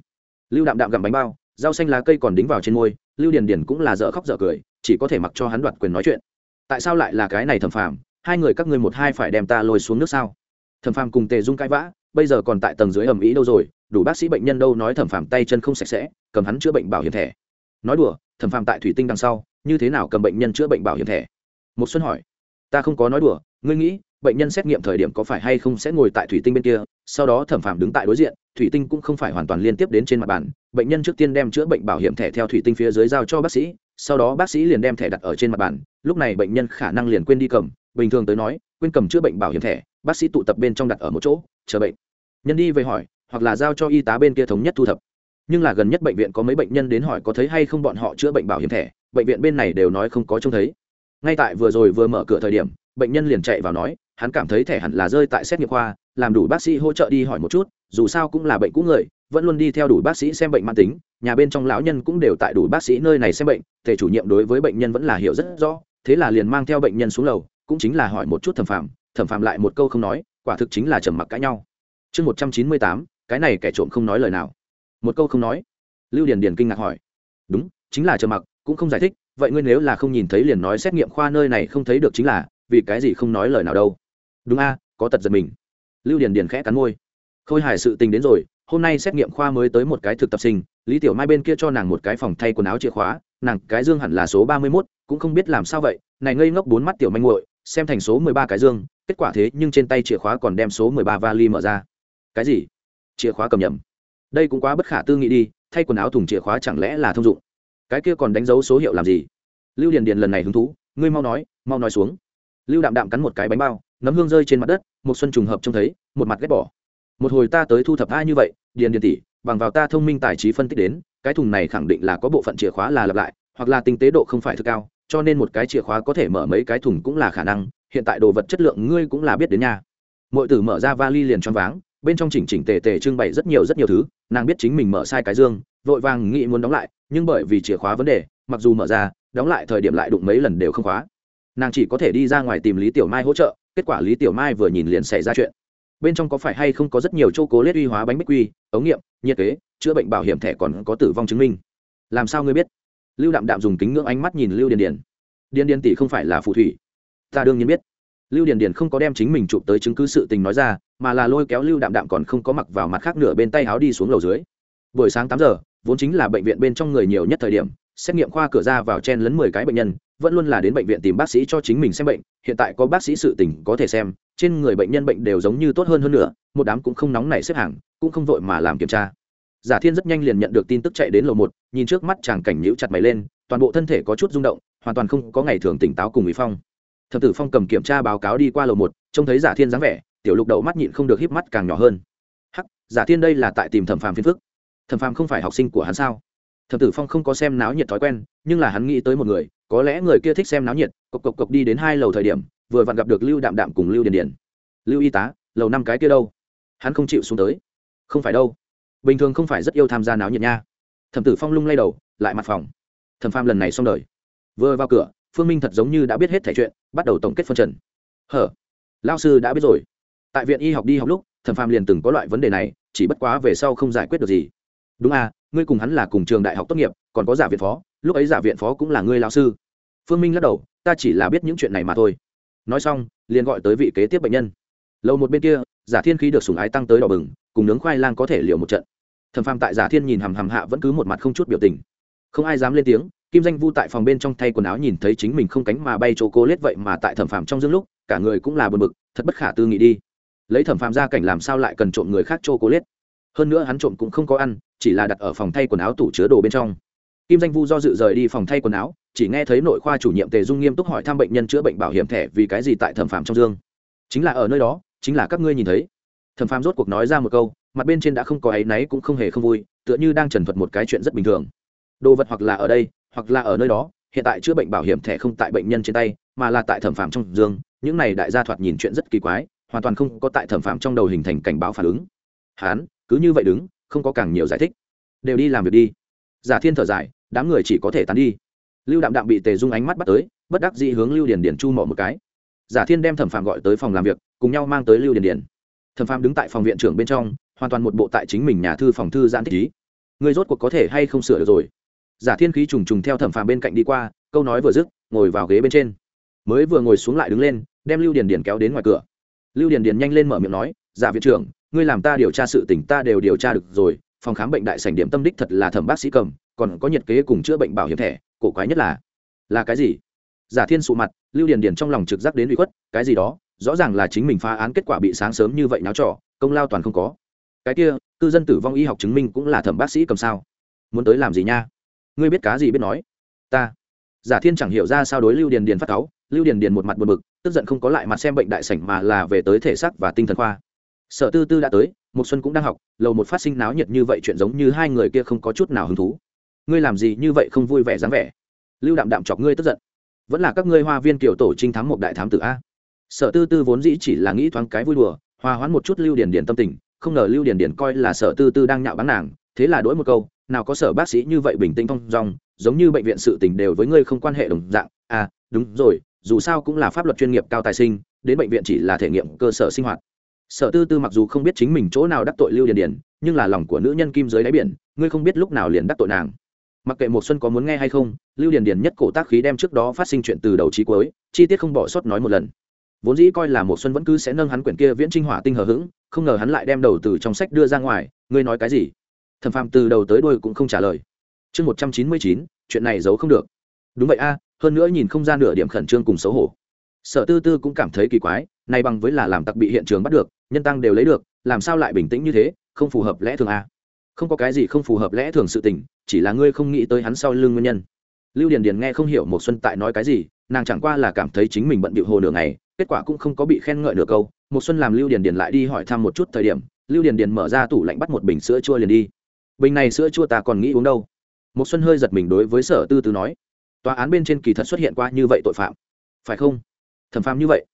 Lưu đạm đạm gặm bánh bao, rau xanh lá cây còn đính vào trên môi, lưu điền điền cũng là dở khóc dở cười, chỉ có thể mặc cho hắn đoạt quyền nói chuyện. Tại sao lại là cái này thẩm phàm? Hai người các ngươi một hai phải đem ta lôi xuống nước sao? Thẩm phàm cùng tề dung cãi vã, bây giờ còn tại tầng dưới ầm ĩ đâu rồi, đủ bác sĩ bệnh nhân đâu nói thẩm phàm tay chân không sạch sẽ, cầm hắn chữa bệnh bảo hiểm thẻ. Nói đùa, thẩm phàm tại thủy tinh đằng sau, như thế nào cầm bệnh nhân chữa bệnh bảo hiểm thẻ? Một xuân hỏi. Ta không có nói đùa, ngươi nghĩ, bệnh nhân xét nghiệm thời điểm có phải hay không sẽ ngồi tại thủy tinh bên kia, sau đó thẩm phàm đứng tại đối diện, thủy tinh cũng không phải hoàn toàn liên tiếp đến trên mặt bàn, bệnh nhân trước tiên đem chữa bệnh bảo hiểm thẻ theo thủy tinh phía dưới giao cho bác sĩ, sau đó bác sĩ liền đem thẻ đặt ở trên mặt bàn, lúc này bệnh nhân khả năng liền quên đi cầm, bình thường tới nói, quên cầm chữa bệnh bảo hiểm thẻ bác sĩ tụ tập bên trong đặt ở một chỗ, chờ bệnh. Nhân đi về hỏi, hoặc là giao cho y tá bên kia thống nhất thu thập. Nhưng là gần nhất bệnh viện có mấy bệnh nhân đến hỏi có thấy hay không bọn họ chữa bệnh bảo hiểm thẻ, bệnh viện bên này đều nói không có trông thấy. Ngay tại vừa rồi vừa mở cửa thời điểm, bệnh nhân liền chạy vào nói, hắn cảm thấy thẻ hẳn là rơi tại xét nghiệm khoa, làm đủ bác sĩ hỗ trợ đi hỏi một chút, dù sao cũng là bệnh cũ người, vẫn luôn đi theo đủ bác sĩ xem bệnh mãn tính, nhà bên trong lão nhân cũng đều tại đủ bác sĩ nơi này xem bệnh, thể chủ nhiệm đối với bệnh nhân vẫn là hiểu rất rõ, thế là liền mang theo bệnh nhân xuống lầu, cũng chính là hỏi một chút thẩm phạm thẩm phạm lại một câu không nói, quả thực chính là trầm mặc cãi nhau. Chương một trăm chín mươi tám, cái này kẻ trộm không nói lời nào. Một câu không nói. Lưu điền điền kinh ngạc hỏi. Đúng, chính là trầm mặc, cũng không giải thích, vậy ngươi nếu là không nhìn thấy liền nói xét nghiệm khoa nơi này không thấy được chính là, vì cái gì không nói lời nào đâu. Đúng a, có tật giật mình. Lưu điền điền khẽ cắn môi. Khôi hài sự tình đến rồi, hôm nay xét nghiệm khoa mới tới một cái thực tập sinh, lý tiểu mai bên kia cho nàng một cái phòng thay quần áo chìa khóa, nàng cái dương hẳn là số ba mươi mốt, cũng không biết làm sao vậy, này ngây ngốc bốn mắt tiểu manh nguội xem thành số mười ba cái dương kết quả thế nhưng trên tay chìa khóa còn đem số mười ba vali mở ra. Cái gì? Chìa khóa cầm nhầm. Đây cũng quá bất khả tư nghị đi, thay quần áo thùng chìa khóa chẳng lẽ là thông dụng? Cái kia còn đánh dấu số hiệu làm gì? Lưu điền điền lần này hứng thú, ngươi mau nói mau nói xuống. Lưu đạm đạm cắn một cái bánh bao, nấm hương rơi trên mặt đất, một xuân trùng hợp trông thấy, một mặt ghét bỏ. Một hồi ta tới thu thập ai như vậy, điền điền tỷ, bằng vào ta thông minh tài trí phân tích đến, cái thùng này khẳng định là có bộ phận chìa khóa là lặp lại, hoặc là tinh tế độ không phải thực cao, cho nên một cái chìa khóa có thể mở mấy cái thùng cũng là khả năng hiện tại đồ vật chất lượng ngươi cũng là biết đến nha. Mọi tử mở ra vali liền choáng váng, bên trong chỉnh chỉnh tề tề trưng bày rất nhiều rất nhiều thứ, nàng biết chính mình mở sai cái dương, vội vàng nghĩ muốn đóng lại, nhưng bởi vì chìa khóa vấn đề, mặc dù mở ra, đóng lại thời điểm lại đụng mấy lần đều không khóa. Nàng chỉ có thể đi ra ngoài tìm lý tiểu mai hỗ trợ, kết quả lý tiểu mai vừa nhìn liền xảy ra chuyện. Bên trong có phải hay không có rất nhiều châu cố lết uy hóa bánh bích quy, ống nghiệm, nhiệt kế, chữa bệnh bảo hiểm thẻ còn có tử vong chứng minh. Làm sao ngươi biết? Lưu đạm đạm dùng kính ngưỡng ánh mắt nhìn lưu điền điền. Điền điền tỷ không phải là phù thủy ta đương nhiên biết. Lưu điền điền không có đem chính mình chụp tới chứng cứ sự tình nói ra, mà là lôi kéo lưu đạm đạm còn không có mặc vào mặt khác nửa bên tay áo đi xuống lầu dưới. Buổi sáng tám giờ, vốn chính là bệnh viện bên trong người nhiều nhất thời điểm, xét nghiệm khoa cửa ra vào chen lấn mười cái bệnh nhân, vẫn luôn là đến bệnh viện tìm bác sĩ cho chính mình xem bệnh, hiện tại có bác sĩ sự tình có thể xem, trên người bệnh nhân bệnh đều giống như tốt hơn hơn nữa, một đám cũng không nóng nảy xếp hàng, cũng không vội mà làm kiểm tra. Giả thiên rất nhanh liền nhận được tin tức chạy đến lầu một, nhìn trước mắt chàng cảnh nhíu chặt mày lên, toàn bộ thân thể có chút rung động, hoàn toàn không có ngày thường tỉnh táo cùng ý phong thập tử phong cầm kiểm tra báo cáo đi qua lầu một, trông thấy giả thiên dáng vẻ, tiểu lục đậu mắt nhịn không được híp mắt càng nhỏ hơn. Hắc, giả thiên đây là tại tìm thẩm phàm phiền phức. Thẩm phàm không phải học sinh của hắn sao? Thập tử phong không có xem náo nhiệt thói quen, nhưng là hắn nghĩ tới một người, có lẽ người kia thích xem náo nhiệt, cộc cộc cộc đi đến hai lầu thời điểm, vừa vặn gặp được lưu đạm đạm cùng lưu điền điền. Lưu y tá, lầu năm cái kia đâu? Hắn không chịu xuống tới. Không phải đâu. Bình thường không phải rất yêu tham gia náo nhiệt nha. Thẩm tử phong lung lay đầu, lại mặt phòng. Thẩm phàm lần này xong đời. Vừa vào cửa phương minh thật giống như đã biết hết thẻ chuyện, bắt đầu tổng kết phân trần. Hở? Lao sư đã biết rồi. Tại viện y học đi học lúc, thẩm phàm liền từng có loại vấn đề này, chỉ bất quá về sau không giải quyết được gì. Đúng à ngươi cùng hắn là cùng trường đại học tốt nghiệp, còn có giả viện phó, lúc ấy giả viện phó cũng là ngươi lao sư. Phương minh lắc đầu, ta chỉ là biết những chuyện này mà thôi. Nói xong, liền gọi tới vị kế tiếp bệnh nhân. Lâu một bên kia, giả thiên khí được sùng ái tăng tới đỏ bừng, cùng nướng khoai lang có thể liệu một trận. Thẩm phàm tại giả thiên nhìn hằm hằm hạ vẫn cứ một mặt không chút biểu tình. Không ai dám lên tiếng kim danh vu tại phòng bên trong thay quần áo nhìn thấy chính mình không cánh mà bay chỗ cô lết vậy mà tại thẩm phàm trong dương lúc, cả người cũng là bờ bực, thật bất khả tư nghị đi. Lấy thẩm phàm ra cảnh làm sao lại cần trộm người khác chỗ cô lết? Hơn nữa hắn trộm cũng không có ăn, chỉ là đặt ở phòng thay quần áo tủ chứa đồ bên trong. Kim danh vu do dự rời đi phòng thay quần áo, chỉ nghe thấy nội khoa chủ nhiệm tề dung nghiêm túc hỏi thăm bệnh nhân chữa bệnh bảo hiểm thẻ vì cái gì tại thẩm phàm trong dương. Chính là ở nơi đó, chính là các ngươi nhìn thấy. Thẩm phàm rốt cuộc nói ra một câu, mặt bên trên đã không có áy náy cũng không hề không vui, tựa như đang trần thuật một cái chuyện rất bình thường. Đồ vật hoặc là ở đây hoặc là ở nơi đó, hiện tại chữa bệnh bảo hiểm thẻ không tại bệnh nhân trên tay, mà là tại thẩm phàm trong dương. Những này đại gia thoạt nhìn chuyện rất kỳ quái, hoàn toàn không có tại thẩm phàm trong đầu hình thành cảnh báo phản ứng. Hán, cứ như vậy đứng, không có càng nhiều giải thích. Đều đi làm việc đi. Giả thiên thở dài, đám người chỉ có thể tán đi. Lưu đạm đạm bị tề dung ánh mắt bắt tới, bất đắc dĩ hướng lưu điển điển chu mỏ một cái. Giả thiên đem thẩm phàm gọi tới phòng làm việc, cùng nhau mang tới lưu điển điển thẩm phàm đứng tại phòng viện trưởng bên trong, hoàn toàn một bộ tại chính mình nhà thư phòng thư giãn thích ý. Người rốt cuộc có thể hay không sửa được rồi? Giả thiên khí trùng trùng theo thẩm phàm bên cạnh đi qua, câu nói vừa dứt, ngồi vào ghế bên trên. Mới vừa ngồi xuống lại đứng lên, đem lưu điền điền kéo đến ngoài cửa. Lưu điền điền nhanh lên mở miệng nói, giả viện trưởng, ngươi làm ta điều tra sự tình ta đều điều tra được rồi, phòng khám bệnh đại sảnh điểm tâm đích thật là thẩm bác sĩ cầm, còn có nhiệt kế cùng chữa bệnh bảo hiểm thẻ, cổ quái nhất là là cái gì? Giả thiên sụ mặt, lưu điền điền trong lòng trực giác đến bị khuất, cái gì đó? Rõ ràng là chính mình phá án kết quả bị sáng sớm như vậy náo trò, công lao toàn không có. Cái kia, cư dân tử vong y học chứng minh cũng là thẩm bác sĩ cầm sao? Muốn tới làm gì nha? Ngươi biết cá gì biết nói? Ta. Giả thiên chẳng hiểu ra sao đối lưu điền điền phát cáu. Lưu điền điền một mặt buồn bực, tức giận không có lại mặt xem bệnh đại sảnh mà là về tới thể xác và tinh thần khoa. Sở tư tư đã tới một xuân cũng đang học, lầu một phát sinh náo nhiệt như vậy chuyện giống như hai người kia không có chút nào hứng thú. Ngươi làm gì như vậy không vui vẻ dáng vẻ? Lưu đạm đạm chọc ngươi tức giận. Vẫn là các ngươi hoa viên kiểu tổ trinh thám một đại thám tử a. Sở tư tư vốn dĩ chỉ là nghĩ thoáng cái vui đùa, hòa hoãn một chút lưu điền điền tâm tình, không ngờ lưu điền điền coi là sở tư tư đang nhạo báng nàng, thế là đổi một câu nào có sở bác sĩ như vậy bình tĩnh thong dong, giống như bệnh viện sự tình đều với ngươi không quan hệ đồng dạng. À đúng rồi, dù sao cũng là pháp luật chuyên nghiệp cao tài sinh, đến bệnh viện chỉ là thể nghiệm cơ sở sinh hoạt. Sở tư tư mặc dù không biết chính mình chỗ nào đắc tội lưu điền điền, nhưng là lòng của nữ nhân kim dưới đáy biển, ngươi không biết lúc nào liền đắc tội nàng. Mặc kệ một xuân có muốn nghe hay không, lưu điền điền nhất cổ tác khí đem trước đó phát sinh chuyện từ đầu trí cuối, chi tiết không bỏ sót nói một lần. Vốn dĩ coi là một xuân vẫn cứ sẽ nâng hắn quyển kia viễn trinh hỏa tinh hờ hững, không ngờ hắn lại đem đầu từ trong sách đưa ra ngoài, ngươi nói cái gì? Thẩm Phàm từ đầu tới đuôi cũng không trả lời. Chương một trăm chín mươi chín, chuyện này giấu không được. Đúng vậy a, hơn nữa nhìn không ra nửa điểm khẩn trương cùng xấu hổ. Sở tư tư cũng cảm thấy kỳ quái, Này bằng với là làm tặc bị hiện trường bắt được, nhân tăng đều lấy được, làm sao lại bình tĩnh như thế, không phù hợp lẽ thường a. Không có cái gì không phù hợp lẽ thường sự tình, chỉ là ngươi không nghĩ tới hắn sau lưng nguyên nhân. Lưu điền điền nghe không hiểu một xuân tại nói cái gì, nàng chẳng qua là cảm thấy chính mình bận bịu hồ nửa ngày, kết quả cũng không có bị khen ngợi nửa câu. Một xuân làm lưu điền điền lại đi hỏi thăm một chút thời điểm, lưu điền điền mở ra tủ lạnh bắt một bình sữa chua liền đi bình này sữa chua ta còn nghĩ uống đâu. Một xuân hơi giật mình đối với sở tư tư nói, tòa án bên trên kỳ thật xuất hiện qua như vậy tội phạm, phải không? Thẩm phạm như vậy,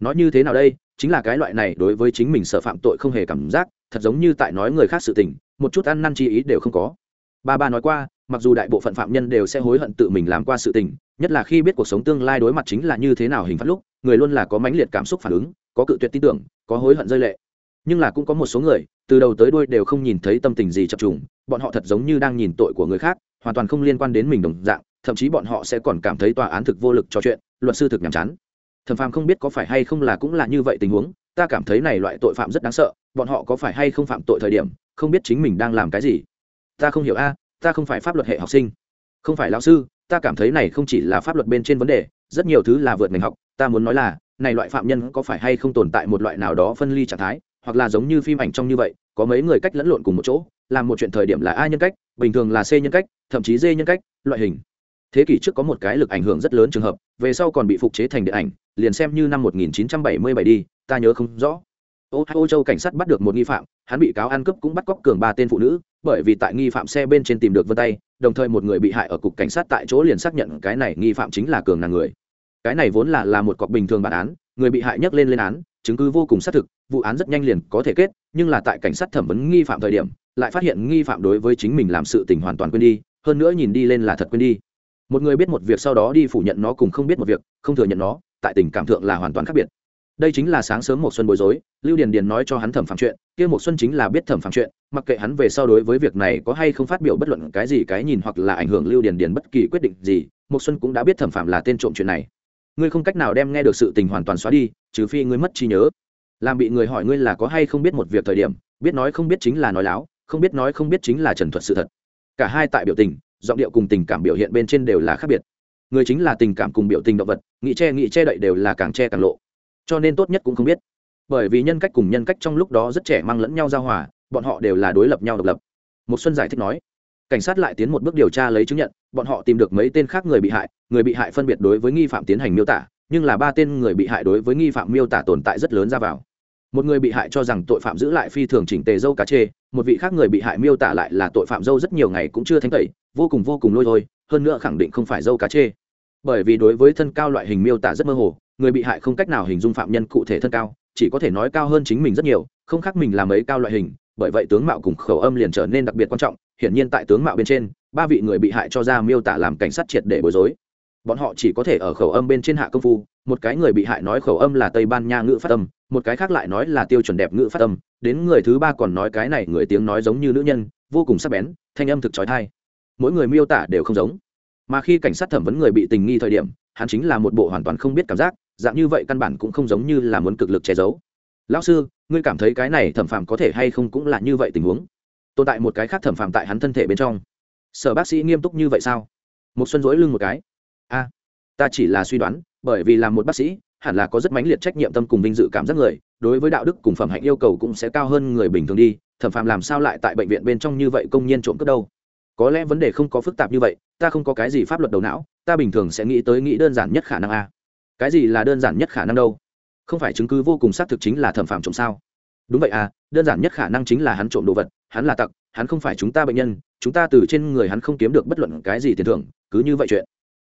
nói như thế nào đây? Chính là cái loại này đối với chính mình sở phạm tội không hề cảm giác, thật giống như tại nói người khác sự tình, một chút ăn năn chi ý đều không có. Ba ba nói qua, mặc dù đại bộ phận phạm nhân đều sẽ hối hận tự mình làm qua sự tình, nhất là khi biết cuộc sống tương lai đối mặt chính là như thế nào hình phạt lúc, người luôn là có mãnh liệt cảm xúc phản ứng, có cự tuyệt tin tưởng, có hối hận rơi lệ. Nhưng là cũng có một số người từ đầu tới đuôi đều không nhìn thấy tâm tình gì chập trùng, bọn họ thật giống như đang nhìn tội của người khác, hoàn toàn không liên quan đến mình đồng dạng, thậm chí bọn họ sẽ còn cảm thấy tòa án thực vô lực trò chuyện, luật sư thực nhàm chán. Thẩm phàm không biết có phải hay không là cũng là như vậy tình huống, ta cảm thấy này loại tội phạm rất đáng sợ, bọn họ có phải hay không phạm tội thời điểm, không biết chính mình đang làm cái gì. Ta không hiểu a, ta không phải pháp luật hệ học sinh. Không phải lão sư, ta cảm thấy này không chỉ là pháp luật bên trên vấn đề, rất nhiều thứ là vượt ngành học, ta muốn nói là, này loại phạm nhân có phải hay không tồn tại một loại nào đó phân ly trạng thái? Hoặc là giống như phim ảnh trong như vậy, có mấy người cách lẫn lộn cùng một chỗ, làm một chuyện thời điểm là a nhân cách, bình thường là c nhân cách, thậm chí d nhân cách, loại hình. Thế kỷ trước có một cái lực ảnh hưởng rất lớn trường hợp, về sau còn bị phục chế thành điện ảnh, liền xem như năm 1977 đi, ta nhớ không rõ. Ô hai ô châu cảnh sát bắt được một nghi phạm, hắn bị cáo ăn cướp cũng bắt cóc cường ba tên phụ nữ, bởi vì tại nghi phạm xe bên trên tìm được vân tay, đồng thời một người bị hại ở cục cảnh sát tại chỗ liền xác nhận cái này nghi phạm chính là cường nàng người. Cái này vốn là là một cọc bình thường bản án, người bị hại nhắc lên lên án chứng cứ vô cùng xác thực, vụ án rất nhanh liền có thể kết, nhưng là tại cảnh sát thẩm vấn nghi phạm thời điểm, lại phát hiện nghi phạm đối với chính mình làm sự tình hoàn toàn quên đi, hơn nữa nhìn đi lên là thật quên đi. Một người biết một việc sau đó đi phủ nhận nó cùng không biết một việc, không thừa nhận nó, tại tình cảm thượng là hoàn toàn khác biệt. Đây chính là sáng sớm một xuân bối rối, lưu điền điền nói cho hắn thẩm phán chuyện, kia một xuân chính là biết thẩm phán chuyện, mặc kệ hắn về sau đối với việc này có hay không phát biểu bất luận cái gì cái nhìn hoặc là ảnh hưởng lưu điền điền bất kỳ quyết định gì một xuân cũng đã biết thẩm phạm là tên trộm chuyện này ngươi không cách nào đem nghe được sự tình hoàn toàn xóa đi, trừ phi ngươi mất trí nhớ. Làm bị người hỏi ngươi là có hay không biết một việc thời điểm, biết nói không biết chính là nói láo, không biết nói không biết chính là trần thuật sự thật. Cả hai tại biểu tình, giọng điệu cùng tình cảm biểu hiện bên trên đều là khác biệt. Người chính là tình cảm cùng biểu tình động vật nghị che nghị che đậy đều là càng che càng lộ. Cho nên tốt nhất cũng không biết. Bởi vì nhân cách cùng nhân cách trong lúc đó rất trẻ mang lẫn nhau giao hòa, bọn họ đều là đối lập nhau độc lập. Một xuân giải thích nói cảnh sát lại tiến một bước điều tra lấy chứng nhận, bọn họ tìm được mấy tên khác người bị hại, người bị hại phân biệt đối với nghi phạm tiến hành miêu tả, nhưng là ba tên người bị hại đối với nghi phạm miêu tả tồn tại rất lớn ra vào. Một người bị hại cho rằng tội phạm giữ lại phi thường chỉnh tề dâu cá chê, một vị khác người bị hại miêu tả lại là tội phạm dâu rất nhiều ngày cũng chưa thanh tẩy, vô cùng vô cùng lôi thôi, hơn nữa khẳng định không phải dâu cá chê. Bởi vì đối với thân cao loại hình miêu tả rất mơ hồ, người bị hại không cách nào hình dung phạm nhân cụ thể thân cao, chỉ có thể nói cao hơn chính mình rất nhiều, không khác mình làm ấy cao loại hình, bởi vậy tướng mạo cùng khẩu âm liền trở nên đặc biệt quan trọng hiển nhiên tại tướng mạo bên trên, ba vị người bị hại cho ra miêu tả làm cảnh sát triệt để bối rối. Bọn họ chỉ có thể ở khẩu âm bên trên hạ công phu, một cái người bị hại nói khẩu âm là tây ban nha ngữ phát âm, một cái khác lại nói là tiêu chuẩn đẹp ngữ phát âm, đến người thứ ba còn nói cái này người tiếng nói giống như nữ nhân, vô cùng sắc bén, thanh âm thực trói thai mỗi người miêu tả đều không giống. Mà khi cảnh sát thẩm vấn người bị tình nghi thời điểm, hắn chính là một bộ hoàn toàn không biết cảm giác, dạng như vậy căn bản cũng không giống như là muốn cực lực che giấu. Lão sư, ngươi cảm thấy cái này thẩm phạm có thể hay không cũng là như vậy tình huống? Tồn tại một cái khác thẩm phạm tại hắn thân thể bên trong. Sở bác sĩ nghiêm túc như vậy sao? Một xuân dối lưng một cái. A, ta chỉ là suy đoán, bởi vì là một bác sĩ, hẳn là có rất mãnh liệt trách nhiệm tâm cùng vinh dự cảm giác người, đối với đạo đức cùng phẩm hạnh yêu cầu cũng sẽ cao hơn người bình thường đi, thẩm phạm làm sao lại tại bệnh viện bên trong như vậy công nhân trộm cướp đâu? Có lẽ vấn đề không có phức tạp như vậy, ta không có cái gì pháp luật đầu não, ta bình thường sẽ nghĩ tới nghĩ đơn giản nhất khả năng a. Cái gì là đơn giản nhất khả năng đâu? Không phải chứng cứ vô cùng xác thực chính là thẩm phạm trộm sao? Đúng vậy à đơn giản nhất khả năng chính là hắn trộm đồ vật, hắn là tặc, hắn không phải chúng ta bệnh nhân, chúng ta từ trên người hắn không kiếm được bất luận cái gì tiền thưởng, cứ như vậy chuyện.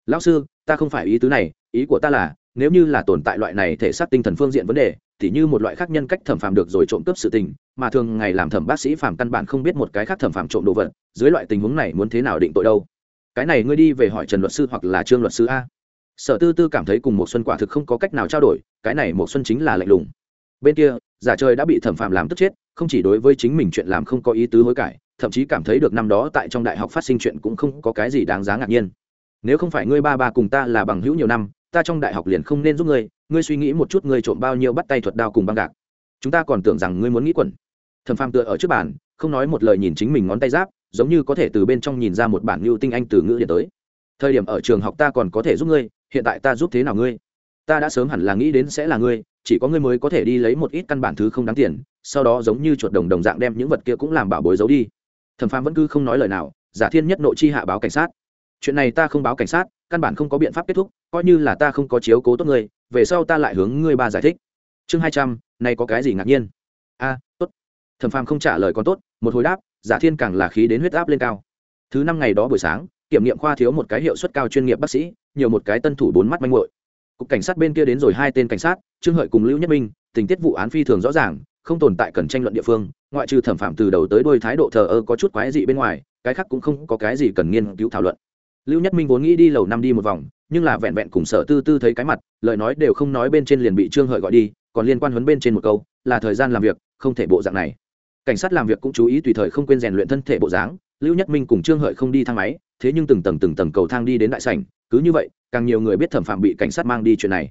Lão sư, ta không phải ý tứ này, ý của ta là, nếu như là tồn tại loại này thể xác tinh thần phương diện vấn đề, thì như một loại khác nhân cách thẩm phạm được rồi trộm cướp sự tình, mà thường ngày làm thẩm bác sĩ phạm căn bản không biết một cái khác thẩm phạm trộm đồ vật, dưới loại tình huống này muốn thế nào định tội đâu? Cái này ngươi đi về hỏi trần luật sư hoặc là trương luật sư a. Sở tư tư cảm thấy cùng một xuân quả thực không có cách nào trao đổi, cái này một xuân chính là lạnh lùng bên kia, giả trời đã bị thẩm phạm làm tức chết, không chỉ đối với chính mình chuyện làm không có ý tứ hối cải, thậm chí cảm thấy được năm đó tại trong đại học phát sinh chuyện cũng không có cái gì đáng giá ngạc nhiên. Nếu không phải ngươi ba ba cùng ta là bằng hữu nhiều năm, ta trong đại học liền không nên giúp ngươi ngươi suy nghĩ một chút ngươi trộm bao nhiêu bắt tay thuật đao cùng băng gạc. Chúng ta còn tưởng rằng ngươi muốn nghĩ quẩn. Thẩm phàm tựa ở trước bàn, không nói một lời nhìn chính mình ngón tay giáp, giống như có thể từ bên trong nhìn ra một bản lưu tinh anh từ ngữ điện tới. Thời điểm ở trường học ta còn có thể giúp ngươi, hiện tại ta giúp thế nào ngươi? Ta đã sớm hẳn là nghĩ đến sẽ là ngươi chỉ có ngươi mới có thể đi lấy một ít căn bản thứ không đáng tiền, sau đó giống như chuột đồng đồng dạng đem những vật kia cũng làm bảo bối giấu đi. Thẩm phán vẫn cứ không nói lời nào, giả thiên nhất nội chi hạ báo cảnh sát. Chuyện này ta không báo cảnh sát, căn bản không có biện pháp kết thúc, coi như là ta không có chiếu cố tốt ngươi, về sau ta lại hướng ngươi ba giải thích. Chương hai trăm này có cái gì ngạc nhiên? A, tốt. Thẩm phàm không trả lời còn tốt, một hồi đáp, giả thiên càng là khí đến huyết áp lên cao. Thứ năm ngày đó buổi sáng, kiểm nghiệm khoa thiếu một cái hiệu suất cao chuyên nghiệp bác sĩ, nhiều một cái tân thủ bốn mắt manh muội cục cảnh sát bên kia đến rồi hai tên cảnh sát, trương hợi cùng lưu nhất minh, tình tiết vụ án phi thường rõ ràng, không tồn tại cần tranh luận địa phương, ngoại trừ thẩm phạm từ đầu tới đôi thái độ thờ ơ có chút quái dị bên ngoài, cái khác cũng không có cái gì cần nghiên cứu thảo luận. Lưu nhất minh vốn nghĩ đi lầu năm đi một vòng, nhưng là vẹn vẹn cùng sở tư tư thấy cái mặt, lời nói đều không nói bên trên liền bị trương hợi gọi đi, còn liên quan huấn bên trên một câu, là thời gian làm việc, không thể bộ dạng này. Cảnh sát làm việc cũng chú ý tùy thời không quên rèn luyện thân thể bộ dáng, lưu nhất minh cùng trương hợi không đi thang máy, thế nhưng từng tầng từng tầng cầu thang đi đến đại sảnh cứ như vậy, càng nhiều người biết thẩm phạm bị cảnh sát mang đi chuyện này.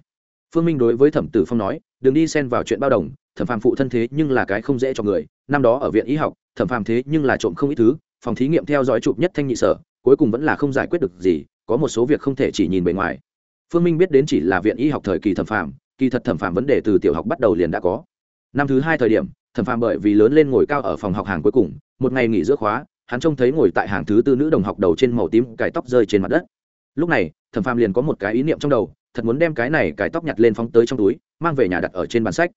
Phương minh đối với thẩm tử phong nói, đừng đi xen vào chuyện bao đồng, thẩm phạm phụ thân thế nhưng là cái không dễ cho người, năm đó ở viện y học, thẩm phạm thế nhưng là trộm không ít thứ, phòng thí nghiệm theo dõi chụp nhất thanh nhị sở, cuối cùng vẫn là không giải quyết được gì, có một số việc không thể chỉ nhìn bề ngoài. Phương minh biết đến chỉ là viện y học thời kỳ thẩm phạm kỳ thật thẩm phạm vấn đề từ tiểu học bắt đầu liền đã có. Năm thứ hai thời điểm, thẩm phạm bởi vì lớn lên ngồi cao ở phòng học hàng cuối cùng, một ngày nghỉ giữa khóa, hắn trông thấy ngồi tại hàng thứ tư nữ đồng học đầu trên màu tím cải tóc rơi trên mặt đất lúc này, thẩm phàm liền có một cái ý niệm trong đầu, thật muốn đem cái này cái tóc nhặt lên phóng tới trong túi, mang về nhà đặt ở trên bàn sách.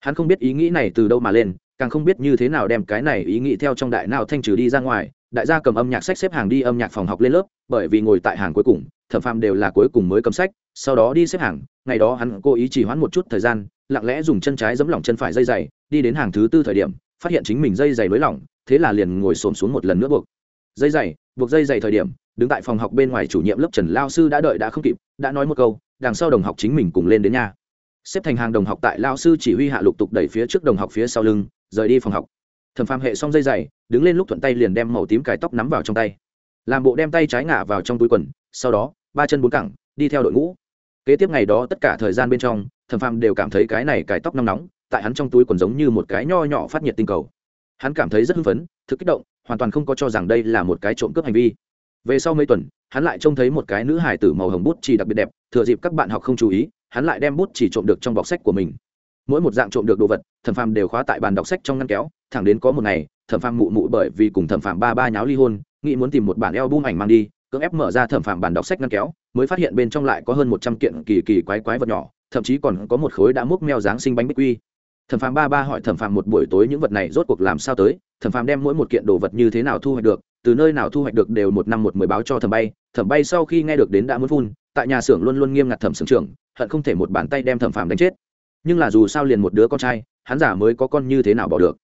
Hắn không biết ý nghĩ này từ đâu mà lên, càng không biết như thế nào đem cái này ý nghĩ theo trong đại nào thanh trừ đi ra ngoài. Đại gia cầm âm nhạc sách xếp hàng đi âm nhạc phòng học lên lớp, bởi vì ngồi tại hàng cuối cùng, thẩm phàm đều là cuối cùng mới cầm sách, sau đó đi xếp hàng. Ngày đó hắn cố ý chỉ hoãn một chút thời gian, lặng lẽ dùng chân trái giấm lỏng chân phải dây dày, đi đến hàng thứ tư thời điểm, phát hiện chính mình dây dày lối lỏng, thế là liền ngồi xổm xuống một lần nữa buộc. Dây dày, buộc dây dày thời điểm đứng tại phòng học bên ngoài chủ nhiệm lớp trần lao sư đã đợi đã không kịp, đã nói một câu, đằng sau đồng học chính mình cùng lên đến nhà. Xếp thành hàng đồng học tại lao sư chỉ huy hạ lục tục đẩy phía trước đồng học phía sau lưng, rời đi phòng học. Thẩm phàm hệ xong dây dày, đứng lên lúc thuận tay liền đem màu tím cải tóc nắm vào trong tay. Làm bộ đem tay trái ngả vào trong túi quần, sau đó, ba chân bốn cẳng, đi theo đội ngũ. Kế tiếp ngày đó tất cả thời gian bên trong, thẩm phàm đều cảm thấy cái này cải tóc nóng nóng, tại hắn trong túi quần giống như một cái nho nhỏ phát nhiệt tinh cầu. Hắn cảm thấy rất hưng phấn, thực kích động, hoàn toàn không có cho rằng đây là một cái trộm cướp hành vi về sau mấy tuần, hắn lại trông thấy một cái nữ hải tử màu hồng bút chỉ đặc biệt đẹp, thừa dịp các bạn học không chú ý, hắn lại đem bút chỉ trộm được trong bọc sách của mình. Mỗi một dạng trộm được đồ vật, thẩm phàm đều khóa tại bàn đọc sách trong ngăn kéo, thẳng đến có một ngày, thẩm phàm mụ mụ bởi vì cùng thẩm phàm ba ba nháo ly hôn, nghĩ muốn tìm một bản eo bung ảnh mang đi, cưỡng ép mở ra thẩm phàm bản đọc sách ngăn kéo, mới phát hiện bên trong lại có hơn một trăm kiện kỳ kỳ quái quái vật nhỏ, thậm chí còn có một khối đã múc meo dáng sinh bánh bích quy. Thẩm phàm ba ba hỏi thẩm phàm một buổi tối những vật này rốt cuộc làm sao tới, thẩm phàm đem mỗi một kiện đồ vật như thế nào thu hoạch được từ nơi nào thu hoạch được đều một năm một mười báo cho thẩm bay thẩm bay sau khi nghe được đến đã muốn phun, tại nhà xưởng luôn luôn nghiêm ngặt thẩm xưởng trưởng, hận không thể một bàn tay đem thẩm phàm đánh chết. Nhưng là dù sao liền một đứa con trai, hắn giả mới có con như thế nào bỏ được.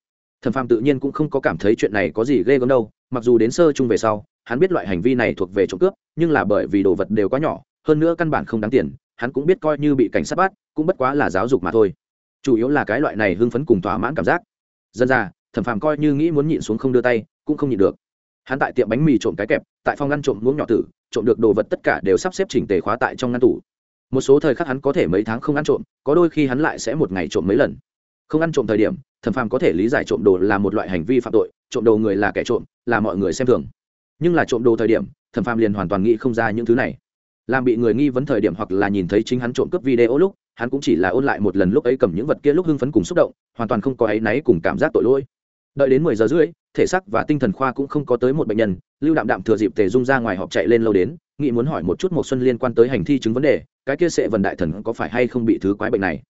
Thẩm phàm tự nhiên cũng không có cảm thấy chuyện này có gì ghê gớm đâu, mặc dù đến sơ chung về sau, hắn biết loại hành vi này thuộc về trộm cướp, nhưng là bởi vì đồ vật đều quá nhỏ, hơn nữa căn bản không đáng tiền, hắn cũng biết coi như bị cảnh sát bắt, cũng bất quá là giáo dục mà thôi. Chủ yếu là cái loại này hưng phấn cùng thỏa mãn cảm giác. Dân ra thẩm phàm coi như nghĩ muốn nhịn xuống không đưa tay, cũng không nhịn được hắn tại tiệm bánh mì trộm cái kẹp, tại phòng ngăn trộm muỗng nhỏ tử, trộm được đồ vật tất cả đều sắp xếp chỉnh tề khóa tại trong ngăn tủ. Một số thời khắc hắn có thể mấy tháng không ăn trộm, có đôi khi hắn lại sẽ một ngày trộm mấy lần. Không ăn trộm thời điểm, thẩm phàm có thể lý giải trộm đồ là một loại hành vi phạm tội, trộm đồ người là kẻ trộm, là mọi người xem thường. Nhưng là trộm đồ thời điểm, thẩm phàm liền hoàn toàn nghĩ không ra những thứ này. Làm bị người nghi vấn thời điểm hoặc là nhìn thấy chính hắn trộm cướp video lúc, hắn cũng chỉ là ôn lại một lần lúc ấy cầm những vật kia lúc hưng phấn cùng xúc động, hoàn toàn không có áy náy cùng cảm giác tội lỗi đợi đến mười giờ rưỡi, thể xác và tinh thần khoa cũng không có tới một bệnh nhân, lưu đạm đạm thừa dịp tề dung ra ngoài họp chạy lên lâu đến, nghị muốn hỏi một chút một xuân liên quan tới hành thi chứng vấn đề, cái kia sẽ vần đại thần có phải hay không bị thứ quái bệnh này?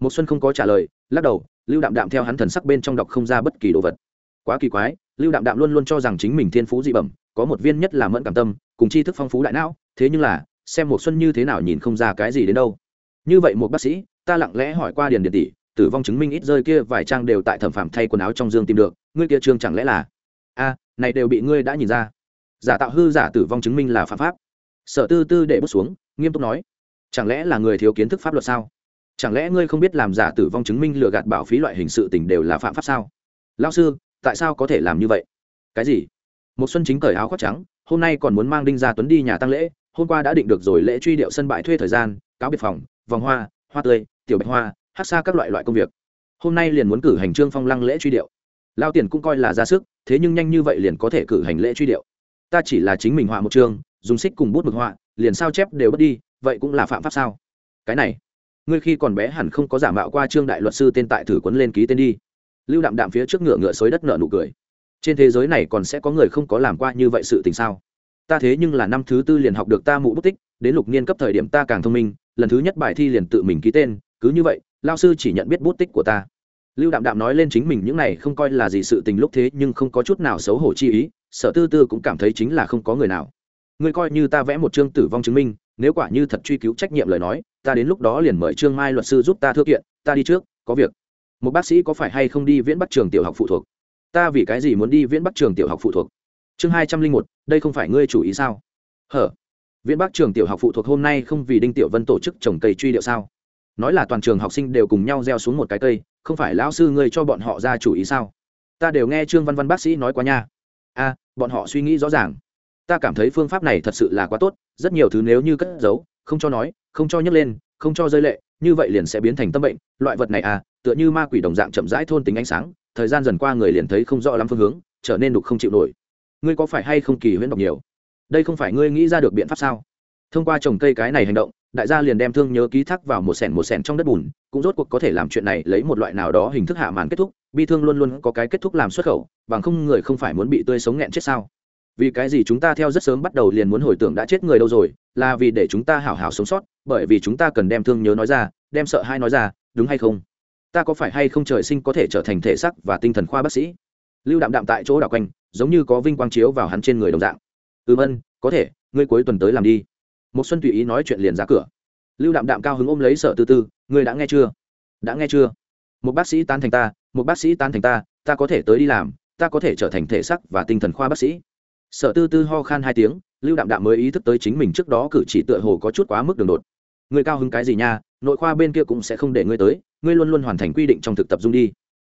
Một xuân không có trả lời, lắc đầu, lưu đạm đạm theo hắn thần sắc bên trong đọc không ra bất kỳ đồ vật. Quá kỳ quái, lưu đạm đạm luôn luôn cho rằng chính mình thiên phú dị bẩm, có một viên nhất là mẫn cảm tâm, cùng tri thức phong phú đại não, thế nhưng là, xem một xuân như thế nào nhìn không ra cái gì đến đâu. Như vậy một bác sĩ, ta lặng lẽ hỏi qua điền điền tỷ tử vong chứng minh ít rơi kia vài trang đều tại thẩm phạm thay quần áo trong dương tìm được, ngươi kia trương chẳng lẽ là? A, này đều bị ngươi đã nhìn ra. Giả tạo hư giả tử vong chứng minh là phạm pháp. Sở tư tư để bước xuống, nghiêm túc nói, chẳng lẽ là người thiếu kiến thức pháp luật sao? Chẳng lẽ ngươi không biết làm giả tử vong chứng minh lừa gạt bảo phí loại hình sự tình đều là phạm pháp sao? Lao sư, tại sao có thể làm như vậy? Cái gì? Một xuân chính cởi áo khoác trắng, hôm nay còn muốn mang đinh gia tuấn đi nhà tăng lễ, hôm qua đã định được rồi lễ truy điệu sân bãi thuê thời gian, cáo biệt phòng, vòng hoa hoa tươi, tiểu bạch hoa hát xa các loại loại công việc. Hôm nay liền muốn cử hành trương phong lăng lễ truy điệu. Lao tiền cũng coi là ra sức, thế nhưng nhanh như vậy liền có thể cử hành lễ truy điệu. Ta chỉ là chính mình họa một chương, dùng xích cùng bút mực họa, liền sao chép đều bất đi, vậy cũng là phạm pháp sao? Cái này, ngươi khi còn bé hẳn không có giả mạo qua trương đại luật sư tên tại thử quấn lên ký tên đi. Lưu đạm đạm phía trước ngựa ngựa xới đất nợ nụ cười. Trên thế giới này còn sẽ có người không có làm qua như vậy sự tình sao? Ta thế nhưng là năm thứ tư liền học được ta mụ bút tích, đến lục niên cấp thời điểm ta càng thông minh, lần thứ nhất bài thi liền tự mình ký tên, cứ như vậy lao sư chỉ nhận biết bút tích của ta. Lưu đạm đạm nói lên chính mình những này không coi là gì sự tình lúc thế nhưng không có chút nào xấu hổ chi ý, sở tư tư cũng cảm thấy chính là không có người nào. Ngươi coi như ta vẽ một chương tử vong chứng minh, nếu quả như thật truy cứu trách nhiệm lời nói, ta đến lúc đó liền mời trương mai luật sư giúp ta thư kiện, ta đi trước, có việc. Một bác sĩ có phải hay không đi viễn bắc trường tiểu học phụ thuộc? Ta vì cái gì muốn đi viễn bắc trường tiểu học phụ thuộc? Chương hai trăm linh một, đây không phải ngươi chủ ý sao? Hở. Viễn bắc trường tiểu học phụ thuộc hôm nay không vì đinh tiểu vân tổ chức trồng cây truy điệu sao? Nói là toàn trường học sinh đều cùng nhau gieo xuống một cái cây, không phải lão sư ngươi cho bọn họ ra chủ ý sao? Ta đều nghe trương văn văn bác sĩ nói quá nha. A, bọn họ suy nghĩ rõ ràng. Ta cảm thấy phương pháp này thật sự là quá tốt, rất nhiều thứ nếu như cất giấu, không cho nói, không cho nhấc lên, không cho rơi lệ, như vậy liền sẽ biến thành tâm bệnh. Loại vật này à tựa như ma quỷ đồng dạng chậm rãi thôn tính ánh sáng, thời gian dần qua người liền thấy không rõ lắm phương hướng, trở nên đục không chịu nổi. Ngươi có phải hay không kỳ huyễn đọc nhiều? Đây không phải ngươi nghĩ ra được biện pháp sao? Thông qua trồng cây cái này hành động, đại gia liền đem thương nhớ ký thác vào một sẻn một sẻn trong đất bùn, cũng rốt cuộc có thể làm chuyện này lấy một loại nào đó hình thức hạ màn kết thúc, bi thương luôn luôn có cái kết thúc làm xuất khẩu, bằng không người không phải muốn bị tươi sống nghẹn chết sao? Vì cái gì chúng ta theo rất sớm bắt đầu liền muốn hồi tưởng đã chết người đâu rồi, là vì để chúng ta hảo hảo sống sót, bởi vì chúng ta cần đem thương nhớ nói ra, đem sợ hai nói ra, đúng hay không? Ta có phải hay không trời sinh có thể trở thành thể sắc và tinh thần khoa bác sĩ? Lưu đạm đạm tại chỗ đảo quanh, giống như có vinh quang chiếu vào hắn trên người đồng dạng. Ừm ân, có thể, ngươi cuối tuần tới làm đi một xuân tùy ý nói chuyện liền ra cửa. Lưu đạm đạm cao hứng ôm lấy sợ tư tư, ngươi đã nghe chưa? Đã nghe chưa? Một bác sĩ tan thành ta, một bác sĩ tan thành ta ta có thể tới đi làm, ta có thể trở thành thể sắc và tinh thần khoa bác sĩ. Sợ tư tư ho khan hai tiếng, lưu đạm đạm mới ý thức tới chính mình trước đó cử chỉ tựa hồ có chút quá mức đường đột. Người cao hứng cái gì nha? Nội khoa bên kia cũng sẽ không để ngươi tới, ngươi luôn luôn hoàn thành quy định trong thực tập dung đi.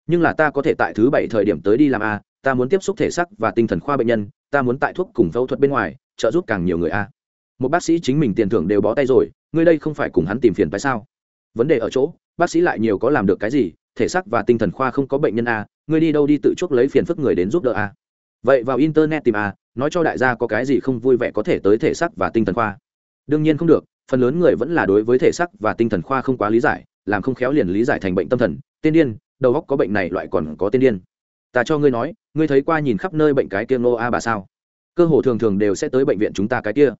Nhưng là ta có thể tại thứ bảy thời điểm tới đi làm a, ta muốn tiếp xúc thể sắc và tinh thần khoa bệnh nhân, ta muốn tại thuốc cùng phẫu thuật bên ngoài, trợ giúp càng nhiều người a một bác sĩ chính mình tiền thưởng đều bó tay rồi, ngươi đây không phải cùng hắn tìm phiền tại sao? Vấn đề ở chỗ, bác sĩ lại nhiều có làm được cái gì, thể xác và tinh thần khoa không có bệnh nhân a, ngươi đi đâu đi tự chuốc lấy phiền phức người đến giúp đỡ a? Vậy vào internet tìm a, nói cho đại gia có cái gì không vui vẻ có thể tới thể xác và tinh thần khoa. Đương nhiên không được, phần lớn người vẫn là đối với thể xác và tinh thần khoa không quá lý giải, làm không khéo liền lý giải thành bệnh tâm thần. Tiên điên, đầu óc có bệnh này loại còn có tiên điên. Ta cho ngươi nói, ngươi thấy qua nhìn khắp nơi bệnh cái kia ngô a bà sao? Cơ hồ thường thường đều sẽ tới bệnh viện chúng ta cái kia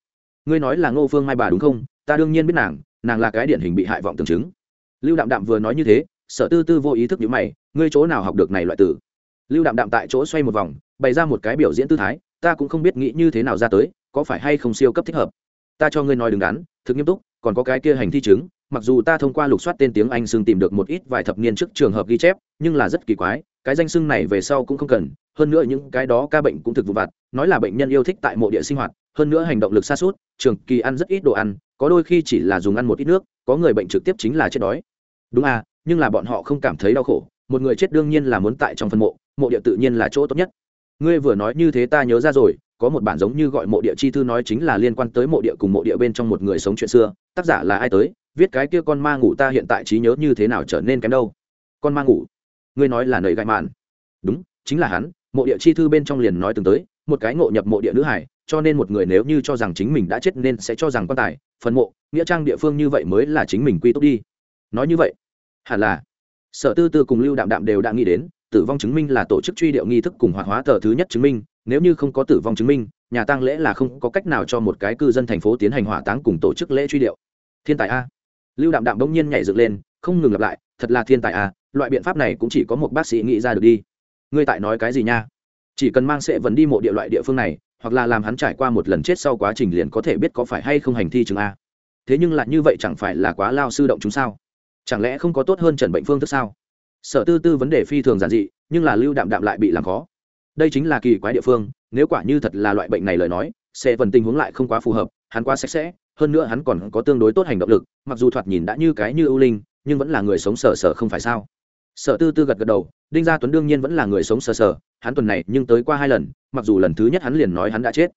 ngươi nói là ngô phương mai bà đúng không? Ta đương nhiên biết nàng nàng là cái điển hình bị hại vọng tưởng chứng. Lưu đạm đạm vừa nói như thế, sở tư tư vô ý thức như mày, ngươi chỗ nào học được này loại tử lưu đạm đạm tại chỗ xoay một vòng, bày ra một cái biểu diễn tư thái, ta cũng không biết nghĩ như thế nào ra tới, có phải hay không siêu cấp thích hợp? Ta cho ngươi nói đứng đắn, thực nghiêm túc, còn có cái kia hành thi chứng, mặc dù ta thông qua lục soát tên tiếng anh xưng tìm được một ít vài thập niên trước trường hợp ghi chép, nhưng là rất kỳ quái cái danh xưng này về sau cũng không cần, hơn nữa những cái đó ca bệnh cũng thực vụ vặt, nói là bệnh nhân yêu thích tại mộ địa sinh hoạt, hơn nữa hành động lực xa suốt, trường kỳ ăn rất ít đồ ăn, có đôi khi chỉ là dùng ăn một ít nước, có người bệnh trực tiếp chính là chết đói. Đúng à nhưng là bọn họ không cảm thấy đau khổ, một người chết đương nhiên là muốn tại trong phân mộ mộ địa tự nhiên là chỗ tốt nhất. Ngươi vừa nói như thế ta nhớ ra rồi, có một bản giống như gọi mộ địa chi thư nói chính là liên quan tới mộ địa cùng mộ địa bên trong một người sống chuyện xưa, tác giả là ai tới, viết cái kia con ma ngủ ta hiện tại trí nhớ như thế nào trở nên kém đâu. Con ma ngủ ngươi nói là nầy gai mạn. Đúng, chính là hắn, mộ địa chi thư bên trong liền nói từng tới, một cái ngộ nhập mộ địa nữ hải, cho nên một người nếu như cho rằng chính mình đã chết nên sẽ cho rằng quan tài, phần mộ, nghĩa trang địa phương như vậy mới là chính mình quy tốt đi. Nói như vậy, hẳn là, sở tư tư cùng lưu đạm đạm đều đã nghĩ đến, tử vong chứng minh là tổ chức truy điệu nghi thức cùng hoạt hóa tờ thứ nhất chứng minh, nếu như không có tử vong chứng minh, nhà tang lễ là không có cách nào cho một cái cư dân thành phố tiến hành hỏa táng cùng tổ chức lễ truy điệu. Thiên tài a. Lưu đạm đạm bỗng nhiên nhảy dựng lên, không ngừng lặp lại, thật là thiên tài a loại biện pháp này cũng chỉ có một bác sĩ nghĩ ra được đi. Ngươi tại nói cái gì nha? Chỉ cần mang sệ vấn đi mộ địa loại địa phương này, hoặc là làm hắn trải qua một lần chết sau quá trình liền có thể biết có phải hay không hành thi chứng a. Thế nhưng lại như vậy chẳng phải là quá lao sư động chúng sao? Chẳng lẽ không có tốt hơn trần bệnh phương thức sao? Sở tư tư vấn đề phi thường giản dị, nhưng là lưu đạm đạm lại bị làm khó. Đây chính là kỳ quái địa phương, nếu quả như thật là loại bệnh này lời nói sẽ vần tình huống lại không quá phù hợp, hắn quá sạch sẽ, hơn nữa hắn còn có tương đối tốt hành động lực, mặc dù thoạt nhìn đã như cái như ưu linh, nhưng vẫn là người sống sờ sờ không phải sao? Sở tư tư gật gật đầu, đinh gia tuấn đương nhiên vẫn là người sống sờ sờ, hắn tuần này nhưng tới qua hai lần, mặc dù lần thứ nhất hắn liền nói hắn đã chết.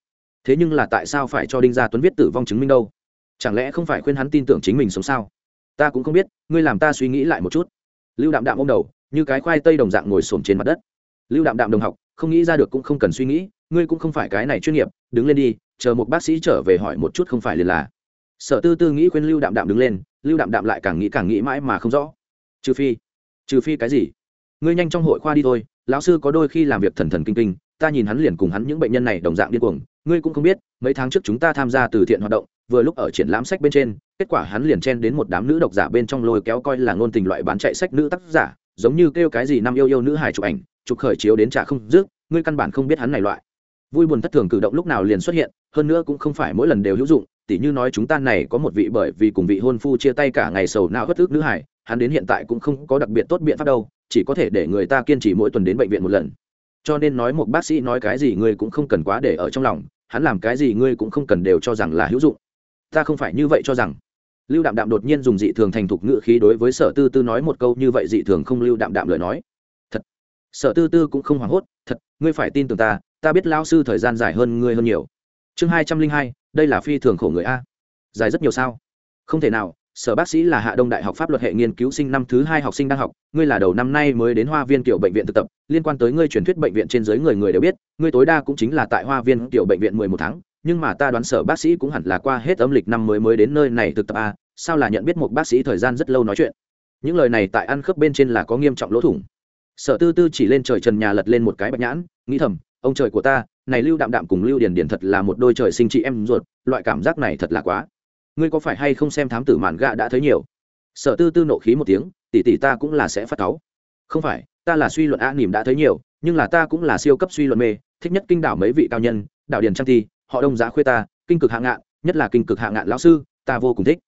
Thế nhưng là tại sao phải cho đinh gia tuấn viết tử vong chứng minh đâu? Chẳng lẽ không phải khuyên hắn tin tưởng chính mình sống sao? Ta cũng không biết, ngươi làm ta suy nghĩ lại một chút. Lưu đạm đạm ô m đầu, như cái khoai tây đồng dạng ngồi xổm trên mặt đất. Lưu đạm đạm đồng học, không nghĩ ra được cũng không cần suy nghĩ, ngươi cũng không phải cái này chuyên nghiệp, đứng lên đi, chờ một bác sĩ trở về hỏi một chút không phải liền là. Sở tư tư nghĩ khuyên lưu đạm đạm đứng lên, lưu đạm đạm lại càng nghĩ càng nghĩ mãi mà không rõ. Trừ phi trừ phi cái gì? Ngươi nhanh trong hội khoa đi thôi, lão sư có đôi khi làm việc thần thần kinh kinh, ta nhìn hắn liền cùng hắn những bệnh nhân này đồng dạng điên cuồng, ngươi cũng không biết, mấy tháng trước chúng ta tham gia từ thiện hoạt động, vừa lúc ở triển lãm sách bên trên, kết quả hắn liền chen đến một đám nữ độc giả bên trong lôi kéo coi là ngôn tình loại bán chạy sách nữ tác giả, giống như kêu cái gì năm yêu yêu nữ hài chụp ảnh, chụp khởi chiếu đến trả không dứt, ngươi căn bản không biết hắn này loại. Vui buồn thất thường cử động lúc nào liền xuất hiện, hơn nữa cũng không phải mỗi lần đều hữu dụng, tỉ như nói chúng ta này có một vị bởi vì cùng vị hôn phu chia tay cả ngày sầu não bất ức nữ hải hắn đến hiện tại cũng không có đặc biệt tốt biện pháp đâu, chỉ có thể để người ta kiên trì mỗi tuần đến bệnh viện một lần. Cho nên nói một bác sĩ nói cái gì ngươi cũng không cần quá để ở trong lòng, hắn làm cái gì ngươi cũng không cần đều cho rằng là hữu dụng. Ta không phải như vậy cho rằng. Lưu đạm đạm đột nhiên dùng dị thường thành thục ngữ khí đối với sở tư tư nói một câu như vậy dị thường không lưu đạm đạm lời nói. Thật. Sở tư tư cũng không hoảng hốt, thật, ngươi phải tin tưởng ta ta biết lao sư thời gian dài hơn ngươi hơn nhiều. Chương hai trăm linh hai, đây là phi thường khổ người a. Dài rất nhiều sao? Không thể nào sở bác sĩ là hạ đông đại học pháp luật hệ nghiên cứu sinh năm thứ hai học sinh đang học. Ngươi là đầu năm nay mới đến hoa viên kiểu bệnh viện thực tập. Liên quan tới ngươi truyền thuyết bệnh viện trên giới người người đều biết, ngươi tối đa cũng chính là tại hoa viên kiểu bệnh viện mười một tháng. Nhưng mà ta đoán sở bác sĩ cũng hẳn là qua hết âm lịch năm mới mới đến nơi này thực tập a sao là nhận biết một bác sĩ thời gian rất lâu nói chuyện? Những lời này tại ăn khớp bên trên là có nghiêm trọng lỗ thủng. Sở tư tư chỉ lên trời trần nhà lật lên một cái bạch nhãn, nghĩ thầm, ông trời của ta, này lưu đạm đạm cùng lưu điền điền thật là một đôi trời sinh chị em ruột, loại cảm giác này thật là quá ngươi có phải hay không xem thám tử màn gạ đã thấy nhiều? Sở tư tư nộ khí một tiếng, tỷ tỷ ta cũng là sẽ phát cáu. Không phải, ta là suy luận a nỉm đã thấy nhiều, nhưng là ta cũng là siêu cấp suy luận mê, thích nhất kinh đảo mấy vị cao nhân đạo điền trang thi, họ đông giá khuê ta, kinh cực hạ ngạn, nhất là kinh cực hạ ngạn lão sư, ta vô cùng thích.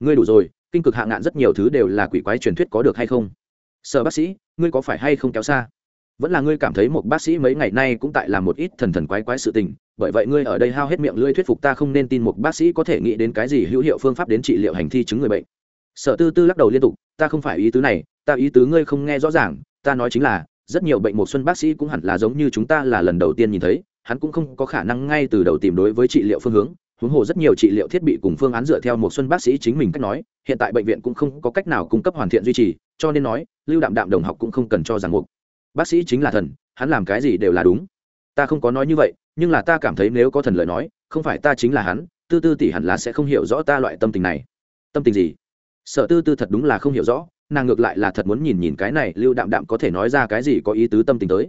Ngươi đủ rồi, kinh cực hạ ngạn rất nhiều thứ đều là quỷ quái truyền thuyết có được hay không? Sở bác sĩ, ngươi có phải hay không kéo xa? Vẫn là ngươi cảm thấy một bác sĩ mấy ngày nay cũng tại làm một ít thần thần quái quái sự tình bởi vậy ngươi ở đây hao hết miệng lưỡi thuyết phục ta không nên tin một bác sĩ có thể nghĩ đến cái gì hữu hiệu phương pháp đến trị liệu hành thi chứng người bệnh. Sở tư tư lắc đầu liên tục, ta không phải ý tứ này, ta ý tứ ngươi không nghe rõ ràng, ta nói chính là, rất nhiều bệnh một xuân bác sĩ cũng hẳn là giống như chúng ta là lần đầu tiên nhìn thấy, hắn cũng không có khả năng ngay từ đầu tìm đối với trị liệu phương hướng, huống hồ rất nhiều trị liệu thiết bị cùng phương án dựa theo một xuân bác sĩ chính mình cách nói, hiện tại bệnh viện cũng không có cách nào cung cấp hoàn thiện duy trì, cho nên nói, lưu đạm đạm đồng học cũng không cần cho rằng mục. Bác sĩ chính là thần, hắn làm cái gì đều là đúng. Ta không có nói như vậy nhưng là ta cảm thấy nếu có thần lời nói, không phải ta chính là hắn, tư tư tỷ hẳn là sẽ không hiểu rõ ta loại tâm tình này. Tâm tình gì? Sợ tư tư thật đúng là không hiểu rõ, nàng ngược lại là thật muốn nhìn nhìn cái này, lưu đạm đạm có thể nói ra cái gì có ý tứ tâm tình tới.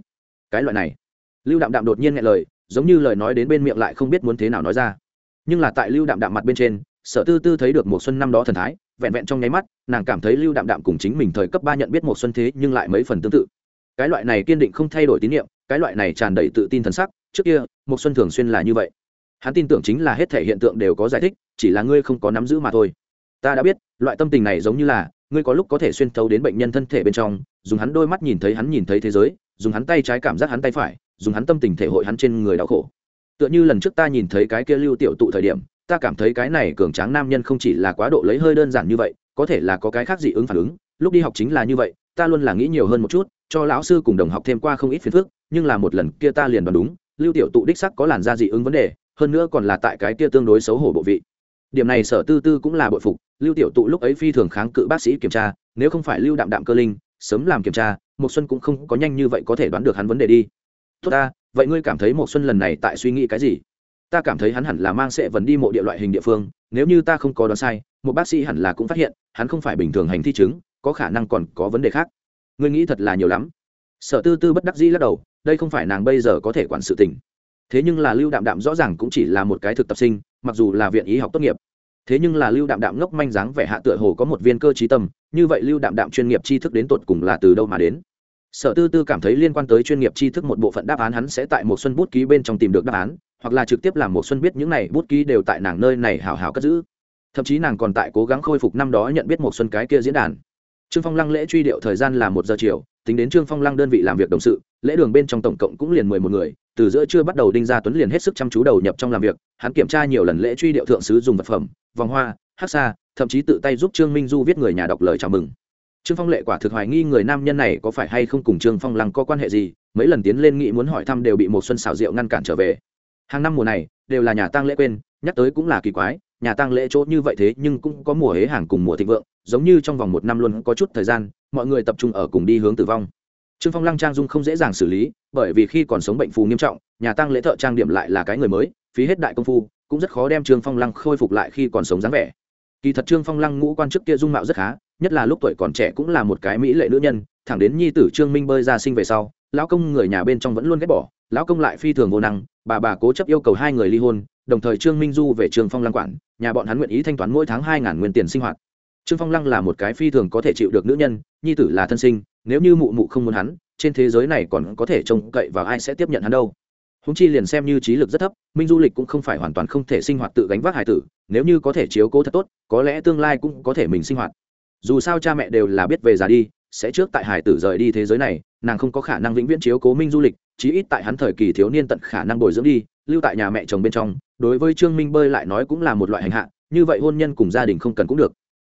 Cái loại này. Lưu đạm đạm đột nhiên nghe lời, giống như lời nói đến bên miệng lại không biết muốn thế nào nói ra. Nhưng là tại lưu đạm đạm mặt bên trên, sở tư tư thấy được một xuân năm đó thần thái, vẹn vẹn trong nháy mắt, nàng cảm thấy lưu đạm đạm cùng chính mình thời cấp ba nhận biết một xuân thế nhưng lại mấy phần tương tự. Cái loại này kiên định không thay đổi tín nhiệm cái loại này tràn đầy tự tin thần sắc trước kia một xuân thường xuyên là như vậy. Hắn tin tưởng chính là hết thể hiện tượng đều có giải thích, chỉ là ngươi không có nắm giữ mà thôi. Ta đã biết, loại tâm tình này giống như là, ngươi có lúc có thể xuyên thấu đến bệnh nhân thân thể bên trong, dùng hắn đôi mắt nhìn thấy hắn nhìn thấy thế giới, dùng hắn tay trái cảm giác hắn tay phải, dùng hắn tâm tình thể hội hắn trên người đau khổ. Tựa như lần trước ta nhìn thấy cái kia lưu tiểu tụ thời điểm, ta cảm thấy cái này cường tráng nam nhân không chỉ là quá độ lấy hơi đơn giản như vậy, có thể là có cái khác dị ứng phản ứng, lúc đi học chính là như vậy, ta luôn là nghĩ nhiều hơn một chút, cho lão sư cùng đồng học thêm qua không ít phiền phức, nhưng là một lần kia ta liền đoán đúng lưu tiểu tụ đích sắc có làn da dị ứng vấn đề, hơn nữa còn là tại cái kia tương đối xấu hổ bộ vị. Điểm này sở tư tư cũng là bội phục, lưu tiểu tụ lúc ấy phi thường kháng cự bác sĩ kiểm tra, nếu không phải lưu đạm đạm cơ linh, sớm làm kiểm tra một xuân cũng không có nhanh như vậy có thể đoán được hắn vấn đề đi. Tốt ta, vậy ngươi cảm thấy một xuân lần này tại suy nghĩ cái gì? Ta cảm thấy hắn hẳn là mang sẽ vấn đi mộ địa loại hình địa phương, nếu như ta không có đoán sai, một bác sĩ hẳn là cũng phát hiện, hắn không phải bình thường hành thi chứng, có khả năng còn có vấn đề khác. Ngươi nghĩ thật là nhiều lắm. Sở tư tư bất đắc dĩ lắc đầu đây không phải nàng bây giờ có thể quản sự tình. Thế nhưng là lưu đạm đạm rõ ràng cũng chỉ là một cái thực tập sinh, mặc dù là viện y học tốt nghiệp. Thế nhưng là lưu đạm đạm ngốc manh dáng vẻ hạ tựa hồ có một viên cơ trí tâm, như vậy lưu đạm đạm chuyên nghiệp tri thức đến tột cùng là từ đâu mà đến? Sở tư tư cảm thấy liên quan tới chuyên nghiệp tri thức một bộ phận đáp án hắn sẽ tại một xuân bút ký bên trong tìm được đáp án, hoặc là trực tiếp làm một xuân biết những này bút ký đều tại nàng nơi này hào hào cất giữ. Thậm chí nàng còn tại cố gắng khôi phục năm đó nhận biết một xuân cái kia diễn đàn trương phong lăng lễ truy điệu thời gian là một giờ chiều, tính đến trương phong lăng đơn vị làm việc đồng sự, lễ đường bên trong tổng cộng cũng liền mười một người, từ giữa trưa bắt đầu đinh gia tuấn liền hết sức chăm chú đầu nhập trong làm việc, hắn kiểm tra nhiều lần lễ truy điệu thượng sứ dùng vật phẩm, vòng hoa, hát xa, thậm chí tự tay giúp trương minh du viết người nhà đọc lời chào mừng. Trương phong lệ quả thực hoài nghi người nam nhân này có phải hay không cùng trương phong lăng có quan hệ gì, mấy lần tiến lên nghị muốn hỏi thăm đều bị một xuân xảo diệu ngăn cản trở về. Hàng năm mùa này, đều là nhà tang lễ quên, nhắc tới cũng là kỳ quái nhà tang lễ chỗ như vậy thế nhưng cũng có mùa hế hàng cùng mùa thịnh vượng, giống như trong vòng một năm luôn có chút thời gian, mọi người tập trung ở cùng đi hướng tử vong. Trương phong lăng trang dung không dễ dàng xử lý, bởi vì khi còn sống bệnh phù nghiêm trọng, nhà tang lễ thợ trang điểm lại là cái người mới, phí hết đại công phu, cũng rất khó đem trương phong lăng khôi phục lại khi còn sống dáng vẻ. Kỳ thật trương phong lăng ngũ quan trước kia dung mạo rất khá, nhất là lúc tuổi còn trẻ cũng là một cái mỹ lệ nữ nhân, thẳng đến nhi tử trương minh bơi ra sinh về sau lão công người nhà bên trong vẫn luôn ghét bỏ, lão công lại phi thường vô năng, bà bà cố chấp yêu cầu hai người ly hôn, đồng thời trương minh du về trường phong lăng quản, nhà bọn hắn nguyện ý thanh toán mỗi tháng hai ngàn nguyên tiền sinh hoạt. Trương phong lăng là một cái phi thường có thể chịu được nữ nhân, nhi tử là thân sinh, nếu như mụ mụ không muốn hắn, trên thế giới này còn có thể trông cậy vào ai sẽ tiếp nhận hắn đâu. Húng chi liền xem như trí lực rất thấp, minh du lịch cũng không phải hoàn toàn không thể sinh hoạt tự gánh vác hải tử, nếu như có thể chiếu cố thật tốt, có lẽ tương lai cũng có thể mình sinh hoạt. Dù sao cha mẹ đều là biết về già đi sẽ trước tại hải tử rời đi thế giới này, nàng không có khả năng vĩnh viễn chiếu cố minh du lịch, chí ít tại hắn thời kỳ thiếu niên tận khả năng bồi dưỡng đi, lưu tại nhà mẹ chồng bên trong, đối với trương minh bơi lại nói cũng là một loại hành hạ, như vậy hôn nhân cùng gia đình không cần cũng được.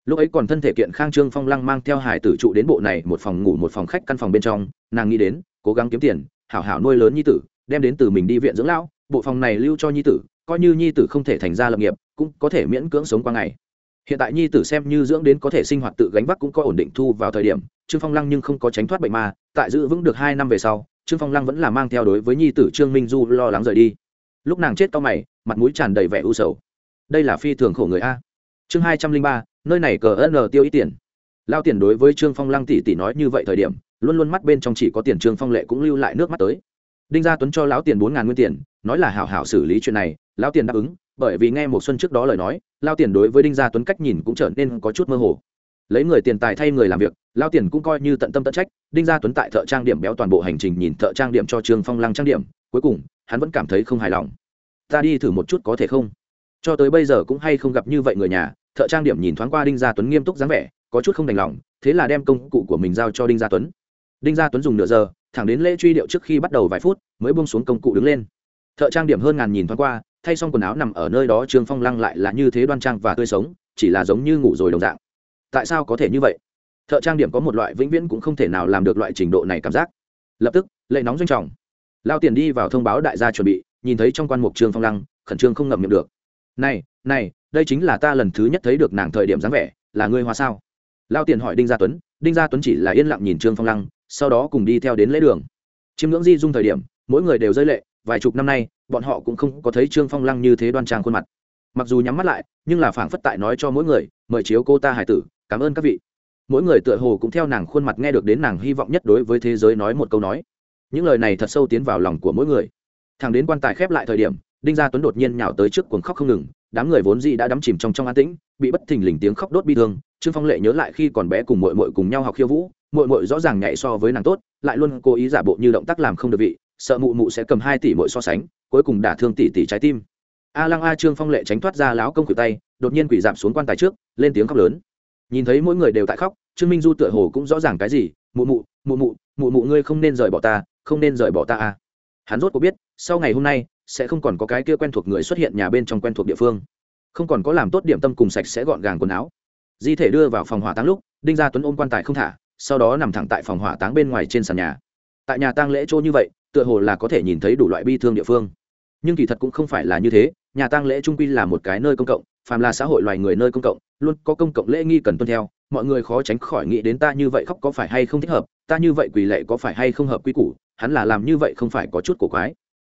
Lúc ấy còn thân thể kiện khang trương phong lăng mang theo hải tử trụ đến bộ này, một phòng ngủ một phòng khách căn phòng bên trong, nàng nghĩ đến, cố gắng kiếm tiền, hảo hảo nuôi lớn nhi tử, đem đến từ mình đi viện dưỡng lão, bộ phòng này lưu cho nhi tử, coi như nhi tử không thể thành ra lập nghiệp, cũng có thể miễn cưỡng sống qua ngày. Hiện tại nhi tử xem như dưỡng đến có thể sinh hoạt tự gánh vác cũng có ổn định thu vào thời điểm trương phong lăng nhưng không có tránh thoát bệnh ma, tại giữ vững được hai năm về sau, trương phong lăng vẫn là mang theo đối với nhi tử trương minh du lo lắng rời đi. Lúc nàng chết to mày, mặt mũi tràn đầy vẻ u sầu. Đây là phi thường khổ người a. Chương hai trăm linh ba, nơi này cờ ân tiêu ít tiền. Lao tiền đối với trương phong lăng tỷ tỷ nói như vậy thời điểm, luôn luôn mắt bên trong chỉ có tiền trương phong lệ cũng lưu lại nước mắt tới. Đinh gia tuấn cho lão tiền bốn ngàn nguyên tiền, nói là hảo hảo xử lý chuyện này, lão tiền đáp ứng, bởi vì nghe một xuân trước đó lời nói lao tiền đối với đinh gia tuấn cách nhìn cũng trở nên có chút mơ hồ lấy người tiền tài thay người làm việc, lao tiền cũng coi như tận tâm tận trách, đinh gia tuấn tại thợ trang điểm béo toàn bộ hành trình nhìn thợ trang điểm cho trương phong lăng trang điểm, cuối cùng, hắn vẫn cảm thấy không hài lòng. Ta đi thử một chút có thể không? Cho tới bây giờ cũng hay không gặp như vậy người nhà, thợ trang điểm nhìn thoáng qua đinh gia tuấn nghiêm túc dáng vẻ, có chút không đành lòng, thế là đem công cụ của mình giao cho đinh gia tuấn. Đinh gia tuấn dùng nửa giờ, thẳng đến lễ truy điệu trước khi bắt đầu vài phút, mới buông xuống công cụ đứng lên. Thợ trang điểm hơn ngàn nhìn thoáng qua, thay xong quần áo nằm ở nơi đó, trương phong lăng lại là như thế đoan trang và tươi sống, chỉ là giống như ngủ rồi đồng dạng tại sao có thể như vậy? Thợ trang điểm có một loại vĩnh viễn cũng không thể nào làm được loại trình độ này cảm giác. Lập tức, lệ nóng doanh trọng. Lao tiền đi vào thông báo đại gia chuẩn bị, nhìn thấy trong quan mục trương phong lăng, khẩn trương không ngậm miệng được. Này này, đây chính là ta lần thứ nhất thấy được nàng thời điểm dáng vẻ, là ngươi hoa sao? Lao tiền hỏi đinh gia tuấn, đinh gia tuấn chỉ là yên lặng nhìn trương phong lăng, sau đó cùng đi theo đến lễ đường. Chiêm ngưỡng di dung thời điểm, mỗi người đều rơi lệ, vài chục năm nay, bọn họ cũng không có thấy trương phong lăng như thế đoan trang khuôn mặt. Mặc dù nhắm mắt lại, nhưng là phảng phất tại nói cho mỗi người, mời chiếu cô ta hải tử cảm ơn các vị. Mỗi người tựa hồ cũng theo nàng khuôn mặt nghe được đến nàng hy vọng nhất đối với thế giới nói một câu nói. Những lời này thật sâu tiến vào lòng của mỗi người. Thằng đến quan tài khép lại thời điểm, đinh gia tuấn đột nhiên nhào tới trước cuồng khóc không ngừng, đám người vốn dĩ đã đắm chìm trong trong an tĩnh, bị bất thình lình tiếng khóc đốt bi thương. Trương phong lệ nhớ lại khi còn bé cùng mội mội cùng nhau học khiêu vũ mội mội rõ ràng nhảy so với nàng tốt, lại luôn cố ý giả bộ như động tác làm không được vị, sợ mụ mụ sẽ cầm hai tỷ mội so sánh, cuối cùng đả thương tỷ tỷ trái tim. A lăng a trương phong lệ tránh thoát ra láo công cử tay, đột nhiên quỷ giảm xuống quan tài trước, lên tiếng khóc lớn nhìn thấy mỗi người đều tại khóc, trương minh du tựa hồ cũng rõ ràng cái gì, mụ mụ mụ mụ mụ mụ ngươi không nên rời bỏ ta, không nên rời bỏ ta à? hắn rốt có biết, sau ngày hôm nay, sẽ không còn có cái kia quen thuộc người xuất hiện nhà bên trong quen thuộc địa phương. Không còn có làm tốt điểm tâm cùng sạch sẽ gọn gàng quần áo. Di thể đưa vào phòng hỏa táng lúc, đinh gia tuấn ôm quan tài không thả, sau đó nằm thẳng tại phòng hỏa táng bên ngoài trên sàn nhà. Tại nhà tang lễ chỗ như vậy, tựa hồ là có thể nhìn thấy đủ loại bi thương địa phương. Nhưng kỳ thật cũng không phải là như thế, nhà tang lễ trung quy là một cái nơi công cộng phàm là xã hội loài người nơi công cộng, luôn có công cộng lễ nghi cần tuân theo. Mọi người khó tránh khỏi nghĩ đến ta như vậy khóc có phải hay không thích hợp, ta như vậy quỳ lệ có phải hay không hợp quy củ, hắn là làm như vậy không phải có chút cổ quái.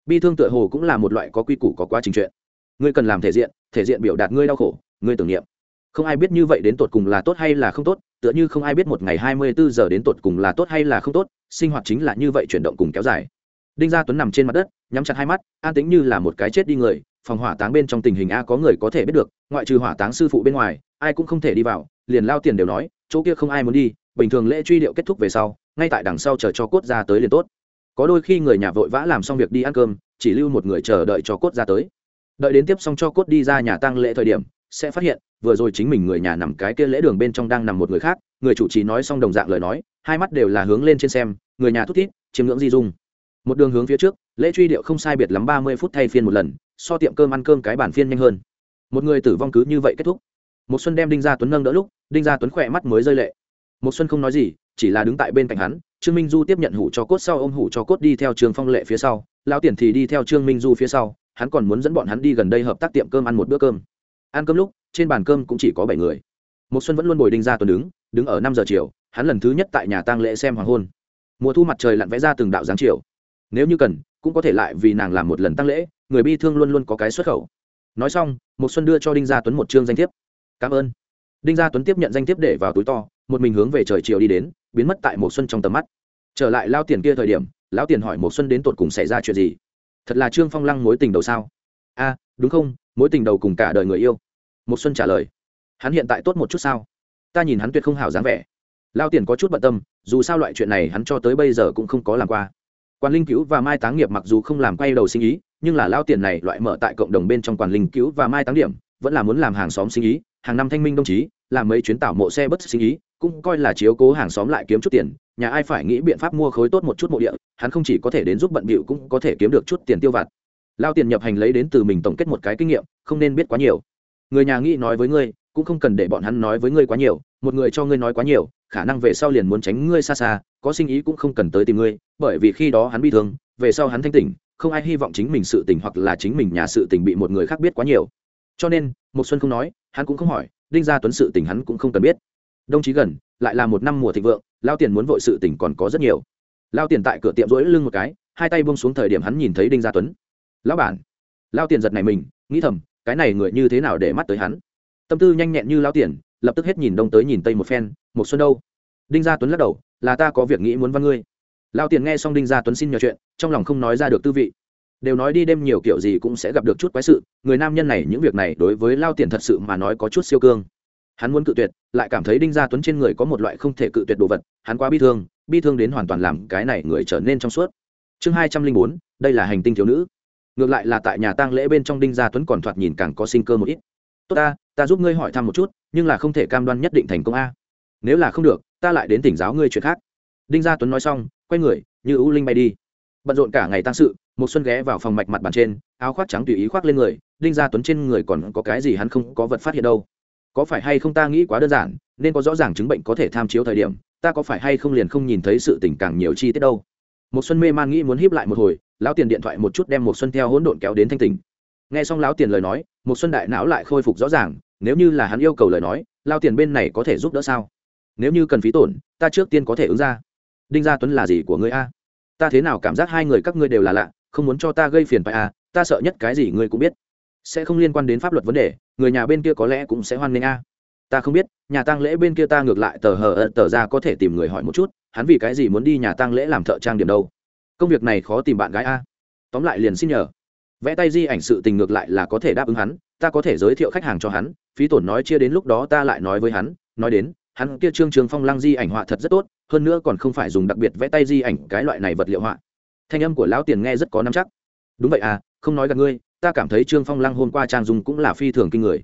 Bi thương tựa hồ cũng là một loại có quy củ có quá trình chuyện. Ngươi cần làm thể diện thể diện biểu đạt ngươi đau khổ, ngươi tưởng niệm. Không ai biết như vậy đến tột cùng là tốt hay là không tốt, tựa như không ai biết một ngày hai mươi bốn giờ đến tột cùng là tốt hay là không tốt, sinh hoạt chính là như vậy chuyển động cùng kéo dài. Đinh gia tuấn nằm trên mặt đất, nhắm chặt hai mắt, an tính như là một cái chết đi người phòng hỏa táng bên trong tình hình a có người có thể biết được, ngoại trừ hỏa táng sư phụ bên ngoài, ai cũng không thể đi vào, liền lao tiền đều nói, chỗ kia không ai muốn đi, bình thường lễ truy điệu kết thúc về sau, ngay tại đằng sau chờ cho cốt ra tới liền tốt. Có đôi khi người nhà vội vã làm xong việc đi ăn cơm, chỉ lưu một người chờ đợi cho cốt ra tới. Đợi đến tiếp xong cho cốt đi ra nhà tăng lễ thời điểm, sẽ phát hiện, vừa rồi chính mình người nhà nằm cái kia lễ đường bên trong đang nằm một người khác, người chủ trì nói xong đồng dạng lời nói, hai mắt đều là hướng lên trên xem, người nhà thút thít chiếm ngưỡng di dung một đường hướng phía trước, lễ truy điệu không sai biệt lắm ba mươi phút thay phiên một lần, so tiệm cơm ăn cơm cái bản phiên nhanh hơn. Một người tử vong cứ như vậy kết thúc. Một xuân đem đinh gia tuấn nâng đỡ lúc, đinh gia tuấn khỏe mắt mới rơi lệ. Một xuân không nói gì, chỉ là đứng tại bên cạnh hắn, trương minh du tiếp nhận hủ cho cốt sau ôm hủ cho cốt đi theo trường phong lệ phía sau, lão tiền thì đi theo trương minh du phía sau, hắn còn muốn dẫn bọn hắn đi gần đây hợp tác tiệm cơm ăn một bữa cơm. Ăn cơm lúc, trên bàn cơm cũng chỉ có bảy người. Một xuân vẫn luôn bồi đinh gia tuấn đứng đứng ở năm giờ chiều, hắn lần thứ nhất tại nhà tang lễ xem hoàng hôn. Mùa thu mặt trời lặn vẽ ra từng đạo dáng chiều nếu như cần, cũng có thể lại vì nàng làm một lần tăng lễ, người bi thương luôn luôn có cái xuất khẩu. Nói xong một xuân đưa cho đinh gia tuấn một chương danh thiếp. Cảm ơn. Đinh gia tuấn tiếp nhận danh thiếp để vào túi to, một mình hướng về trời chiều đi đến, biến mất tại một xuân trong tầm mắt. Trở lại lao tiền kia thời điểm, lão tiền hỏi một xuân đến tột cùng xảy ra chuyện gì? Thật là trương phong lăng mối tình đầu sao? A, đúng không? Mối tình đầu cùng cả đời người yêu. Một xuân trả lời. Hắn hiện tại tốt một chút sao? Ta nhìn hắn tuyệt không hảo dáng vẻ. Lao tiền có chút bận tâm, dù sao loại chuyện này hắn cho tới bây giờ cũng không có làm qua quan linh cứu và mai táng nghiệp mặc dù không làm quay đầu sinh ý, nhưng là lao tiền này loại mở tại cộng đồng bên trong quản linh cứu và mai táng điểm, vẫn là muốn làm hàng xóm sinh ý, hàng năm thanh minh đồng chí, làm mấy chuyến tảo mộ xe bất sinh ý, cũng coi là chiếu cố hàng xóm lại kiếm chút tiền, nhà ai phải nghĩ biện pháp mua khối tốt một chút mộ địa, hắn không chỉ có thể đến giúp bận bịu cũng có thể kiếm được chút tiền tiêu vặt. Lao tiền nhập hành lấy đến từ mình tổng kết một cái kinh nghiệm, không nên biết quá nhiều. Người nhà nghĩ nói với ngươi cũng không cần để bọn hắn nói với ngươi quá nhiều, một người cho ngươi nói quá nhiều, khả năng về sau liền muốn tránh ngươi xa xa, có sinh ý cũng không cần tới tìm ngươi, bởi vì khi đó hắn bi thương, về sau hắn thanh tỉnh, không ai hy vọng chính mình sự tình hoặc là chính mình nhà sự tình bị một người khác biết quá nhiều. Cho nên một xuân không nói, hắn cũng không hỏi, đinh gia tuấn sự tình hắn cũng không cần biết. Đồng chí gần, lại là một năm mùa thịnh vượng, lao tiền muốn vội sự tình còn có rất nhiều. Lao tiền tại cửa tiệm rỗi lưng một cái, hai tay buông xuống thời điểm hắn nhìn thấy đinh gia tuấn. Lão bản. Lao tiền giật này mình, nghĩ thầm, cái này người như thế nào để mắt tới hắn? Tâm tư nhanh nhẹn như lao tiền, lập tức hết nhìn đông tới nhìn tây một phen, một xuân đâu? Đinh gia tuấn lắc đầu, là ta có việc nghĩ muốn văn ngươi. Lao tiền nghe xong đinh gia tuấn xin nhờ chuyện, trong lòng không nói ra được tư vị. Đều nói đi đêm nhiều kiểu gì cũng sẽ gặp được chút quái sự, người nam nhân này những việc này đối với lao tiền thật sự mà nói có chút siêu cương. Hắn muốn cự tuyệt, lại cảm thấy đinh gia tuấn trên người có một loại không thể cự tuyệt đồ vật, hắn quá bi thương bi thương đến hoàn toàn làm cái này người trở nên trong suốt. Chương hai trăm linh bốn, đây là hành tinh thiếu nữ. Ngược lại là tại nhà tang lễ bên trong đinh gia tuấn còn thoạt nhìn càng có sinh cơ một ít tốt ta ta giúp ngươi hỏi thăm một chút, nhưng là không thể cam đoan nhất định thành công a. Nếu là không được, ta lại đến tỉnh giáo ngươi chuyện khác. Đinh gia tuấn nói xong, quay người, như ưu linh bay đi. Bận rộn cả ngày tăng sự, một xuân ghé vào phòng mạch mặt bàn trên, áo khoác trắng tùy ý khoác lên người, đinh gia tuấn trên người còn có cái gì hắn không có vật phát hiện đâu. Có phải hay không ta nghĩ quá đơn giản, nên có rõ ràng chứng bệnh có thể tham chiếu thời điểm, ta có phải hay không liền không nhìn thấy sự tình càng nhiều chi tiết đâu. Một xuân mê man nghĩ muốn híp lại một hồi, lão tiền điện thoại một chút đem một xuân theo hỗn độn kéo đến thanh tình nghe xong lão tiền lời nói một xuân đại não lại khôi phục rõ ràng, nếu như là hắn yêu cầu lời nói lao tiền bên này có thể giúp đỡ sao? Nếu như cần phí tổn, ta trước tiên có thể ứng ra. Đinh gia tuấn là gì của ngươi a? Ta thế nào cảm giác hai người các ngươi đều là lạ, không muốn cho ta gây phiền phải a ta sợ nhất cái gì ngươi cũng biết. Sẽ không liên quan đến pháp luật vấn đề, người nhà bên kia có lẽ cũng sẽ hoan nghênh a. Ta không biết, nhà tang lễ bên kia ta ngược lại tờ hờ, tờ ra có thể tìm người hỏi một chút, hắn vì cái gì muốn đi nhà tang lễ làm thợ trang điểm đâu? Công việc này khó tìm bạn gái a. Tóm lại liền xin nhờ vẽ tay di ảnh sự tình ngược lại là có thể đáp ứng hắn, ta có thể giới thiệu khách hàng cho hắn, phí tổn nói chia đến lúc đó ta lại nói với hắn, nói đến, hắn kia trương trường phong lăng di ảnh họa thật rất tốt, hơn nữa còn không phải dùng đặc biệt vẽ tay di ảnh cái loại này vật liệu họa. Thanh âm của lão tiền nghe rất có năm chắc. Đúng vậy à không nói gặp ngươi, ta cảm thấy trương phong lăng hôm qua trang dùng cũng là phi thường kinh người.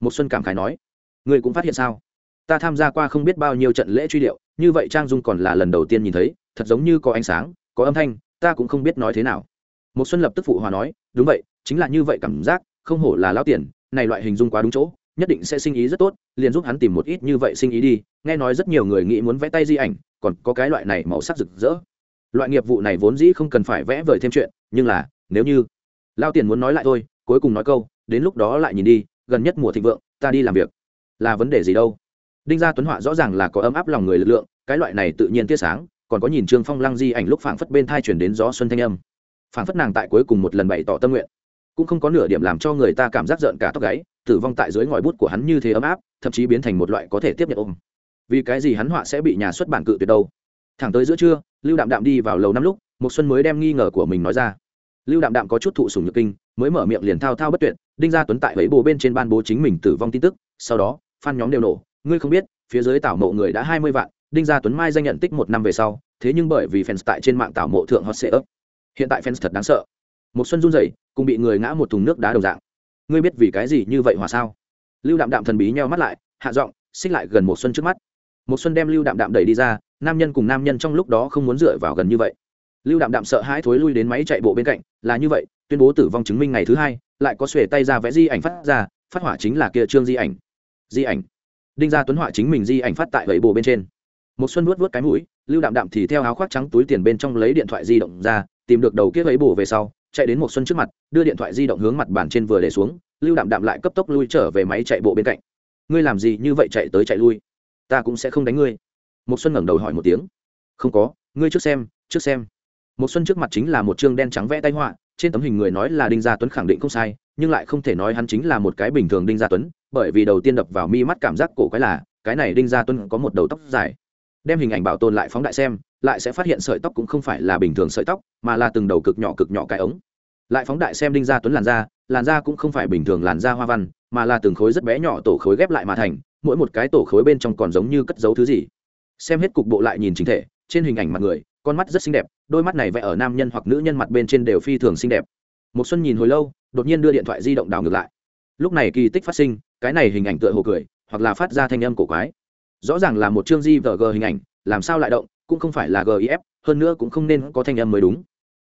Một xuân cảm khái nói, ngươi cũng phát hiện sao? Ta tham gia qua không biết bao nhiêu trận lễ truy điệu, như vậy trang dung còn là lần đầu tiên nhìn thấy, thật giống như có ánh sáng, có âm thanh, ta cũng không biết nói thế nào một xuân lập tức phụ hòa nói, đúng vậy, chính là như vậy cảm giác, không hổ là lão tiền, này loại hình dung quá đúng chỗ, nhất định sẽ sinh ý rất tốt, liền giúp hắn tìm một ít như vậy sinh ý đi. Nghe nói rất nhiều người nghĩ muốn vẽ tay di ảnh, còn có cái loại này màu sắc rực rỡ. Loại nghiệp vụ này vốn dĩ không cần phải vẽ vời thêm chuyện, nhưng là, nếu như lao tiền muốn nói lại thôi, cuối cùng nói câu, đến lúc đó lại nhìn đi, gần nhất mùa thịnh vượng, ta đi làm việc. Là vấn đề gì đâu? Đinh gia tuấn họa rõ ràng là có ấm áp lòng người lực lượng, cái loại này tự nhiên tia sáng, còn có nhìn trương phong lăng di ảnh lúc phảng phất bên thai chuyển đến gió xuân thanh âm phảng phất nàng tại cuối cùng một lần bày tỏ tâm nguyện. Cũng không có nửa điểm làm cho người ta cảm giác giận cả tóc gáy, tử vong tại dưới ngòi bút của hắn như thế ấm áp, thậm chí biến thành một loại có thể tiếp nhận ôm. Vì cái gì hắn họa sẽ bị nhà xuất bản cự tuyệt đâu? Thẳng tới giữa trưa, lưu đạm đạm đi vào lầu năm lúc một xuân mới đem nghi ngờ của mình nói ra. Lưu đạm đạm có chút thụ sủng nhược kinh, mới mở miệng liền thao thao bất tuyệt, đinh gia tuấn tại ấy bồ bên trên ban bố chính mình tử vong tin tức, sau đó phan nhóm đều nổ, ngươi không biết, phía dưới tảo mộ người đã hai mươi vạn, đinh gia tuấn mai danh nhận tích một năm về sau, thế nhưng bởi vì fans tại trên mạng tảo mộ thượng hot sẽ ấp hiện tại fans thật đáng sợ. Một xuân run rẩy, cùng bị người ngã một thùng nước đá đồng dạng. Ngươi biết vì cái gì như vậy hòa sao? Lưu đạm đạm thần bí nheo mắt lại, hạ giọng, xích lại gần một xuân trước mắt. Một xuân đem lưu đạm đạm đẩy đi ra, nam nhân cùng nam nhân trong lúc đó không muốn dựa vào gần như vậy. Lưu đạm đạm sợ hãi thối lui đến máy chạy bộ bên cạnh, là như vậy, tuyên bố tử vong chứng minh ngày thứ hai, lại có xuề tay ra vẽ di ảnh phát ra, phát hỏa chính là kia trương di ảnh. Di ảnh. Đinh gia tuấn họa chính mình di ảnh phát tại gậy bộ bên trên. Một xuân nuốt nuốt cái mũi, lưu đạm đạm thì theo áo khoác trắng túi tiền bên trong lấy điện thoại di động ra tìm được đầu kia ấy bổ về sau, chạy đến một xuân trước mặt, đưa điện thoại di động hướng mặt bàn trên vừa để xuống, lưu đạm đạm lại cấp tốc lui trở về máy chạy bộ bên cạnh. Ngươi làm gì như vậy chạy tới chạy lui? Ta cũng sẽ không đánh ngươi. Một xuân ngẩng đầu hỏi một tiếng. Không có, ngươi trước xem trước xem. Một xuân trước mặt chính là một chương đen trắng vẽ tay họa, trên tấm hình người nói là đinh gia tuấn khẳng định không sai, nhưng lại không thể nói hắn chính là một cái bình thường đinh gia tuấn, bởi vì đầu tiên đập vào mi mắt cảm giác cổ quái là, cái này đinh gia tuấn có một đầu tóc dài đem hình ảnh bảo tồn lại phóng đại xem, lại sẽ phát hiện sợi tóc cũng không phải là bình thường sợi tóc, mà là từng đầu cực nhỏ cực nhỏ cái ống. Lại phóng đại xem đinh gia tuấn làn da làn da cũng không phải bình thường làn da hoa văn, mà là từng khối rất bé nhỏ tổ khối ghép lại mà thành, mỗi một cái tổ khối bên trong còn giống như cất giấu thứ gì. Xem hết cục bộ lại nhìn chính thể, trên hình ảnh mặt người, con mắt rất xinh đẹp, đôi mắt này vẽ ở nam nhân hoặc nữ nhân mặt bên trên đều phi thường xinh đẹp. Một xuân nhìn hồi lâu, đột nhiên đưa điện thoại di động đảo ngược lại. Lúc này kỳ tích phát sinh, cái này hình ảnh tựa hồ cười, hoặc là phát ra thanh âm cổ quái rõ ràng là một chương di vg hình ảnh, làm sao lại động, cũng không phải là gif hơn nữa cũng không nên có thanh âm mới đúng.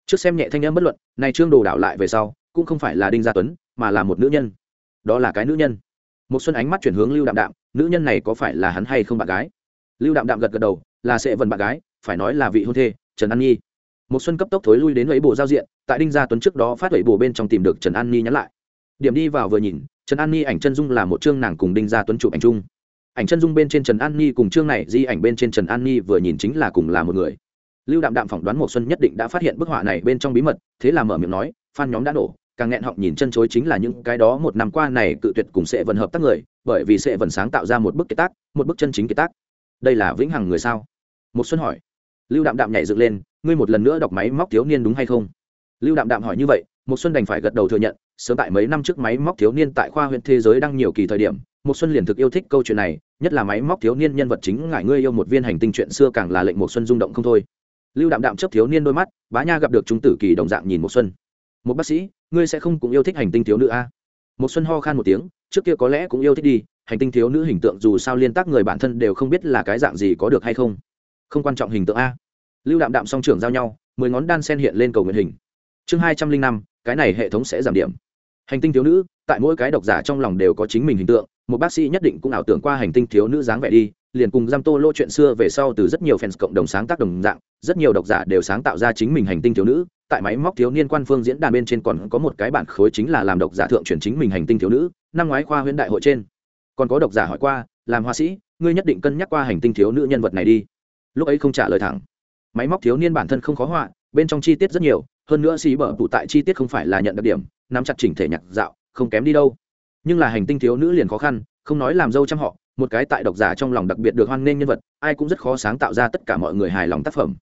Trước xem nhẹ thanh âm bất luận, này chương đồ đảo lại về sau, cũng không phải là đinh gia tuấn, mà là một nữ nhân. Đó là cái nữ nhân. Một xuân ánh mắt chuyển hướng lưu đạm đạm, nữ nhân này có phải là hắn hay không bạn gái? Lưu đạm đạm gật gật đầu, là sẽ vần bạn gái, phải nói là vị hôn thê, trần an nhi. Một xuân cấp tốc thối lui đến lấy bộ giao diện, tại đinh gia tuấn trước đó phát lấy bộ bên trong tìm được trần an nhi nhắn lại. Điểm đi vào vừa nhìn, trần an nhi ảnh chân dung là một chương nàng cùng đinh gia tuấn chụp ảnh chung ảnh chân dung bên trên trần an nhi cùng chương này, di ảnh bên trên trần an nhi vừa nhìn chính là cùng là một người. Lưu đạm đạm phỏng đoán một xuân nhất định đã phát hiện bức họa này bên trong bí mật, thế là mở miệng nói phan nhóm đã nổ, càng nghẹn họng nhìn chân chối chính là những cái đó một năm qua này cự tuyệt cùng sẽ vận hợp tác người, bởi vì sẽ vận sáng tạo ra một bức kiệt tác, một bức chân chính kiệt tác. Đây là vĩnh hằng người sao? Một xuân hỏi. Lưu đạm đạm nhảy dựng lên, ngươi một lần nữa đọc máy móc thiếu niên đúng hay không? Lưu đạm đạm hỏi như vậy một xuân đành phải gật đầu thừa nhận, sớm tại mấy năm trước máy móc thiếu niên tại khoa huyện thế giới đang nhiều kỳ thời điểm một xuân liền thực yêu thích câu chuyện này, nhất là máy móc thiếu niên nhân vật chính ngải ngươi yêu một viên hành tinh chuyện xưa càng là lệnh một xuân rung động không thôi. Lưu đạm đạm chấp thiếu niên đôi mắt, bá nha gặp được chúng tử kỳ đồng dạng nhìn một xuân. Một bác sĩ, ngươi sẽ không cũng yêu thích hành tinh thiếu nữ a? À? một xuân ho khan một tiếng, trước kia có lẽ cũng yêu thích đi, hành tinh thiếu nữ hình tượng dù sao liên tác người bản thân đều không biết là cái dạng gì có được hay không. Không quan trọng hình tượng a. Lưu đạm đạm song trưởng giao nhau, mười ngón đan sen hiện lên cầu nguyện hình. Chương hai trăm linh năm cái này hệ thống sẽ giảm điểm. Hành tinh thiếu nữ, tại mỗi cái độc giả trong lòng đều có chính mình hình tượng, một bác sĩ nhất định cũng ảo tưởng qua hành tinh thiếu nữ dáng vẻ đi, liền cùng giam tô lô chuyện xưa về sau từ rất nhiều fans cộng đồng sáng tác đồng dạng, rất nhiều độc giả đều sáng tạo ra chính mình hành tinh thiếu nữ, tại máy móc thiếu niên quan phương diễn đàn bên trên còn có một cái bản khối chính là làm độc giả thượng chuyển chính mình hành tinh thiếu nữ, năm ngoái khoa huyễn đại hội trên. Còn có độc giả hỏi qua, làm họa sĩ, ngươi nhất định cân nhắc qua hành tinh thiếu nữ nhân vật này đi. Lúc ấy không trả lời thẳng. Máy móc thiếu niên bản thân không khó họa, bên trong chi tiết rất nhiều hơn nữa xí bở tụ tại chi tiết không phải là nhận đặc điểm, nắm chặt chỉnh thể nhạc dạo, không kém đi đâu. Nhưng là hành tinh thiếu nữ liền khó khăn, không nói làm dâu trăm họ, một cái tại độc giả trong lòng đặc biệt được hoan nghênh nhân vật, ai cũng rất khó sáng tạo ra tất cả mọi người hài lòng tác phẩm.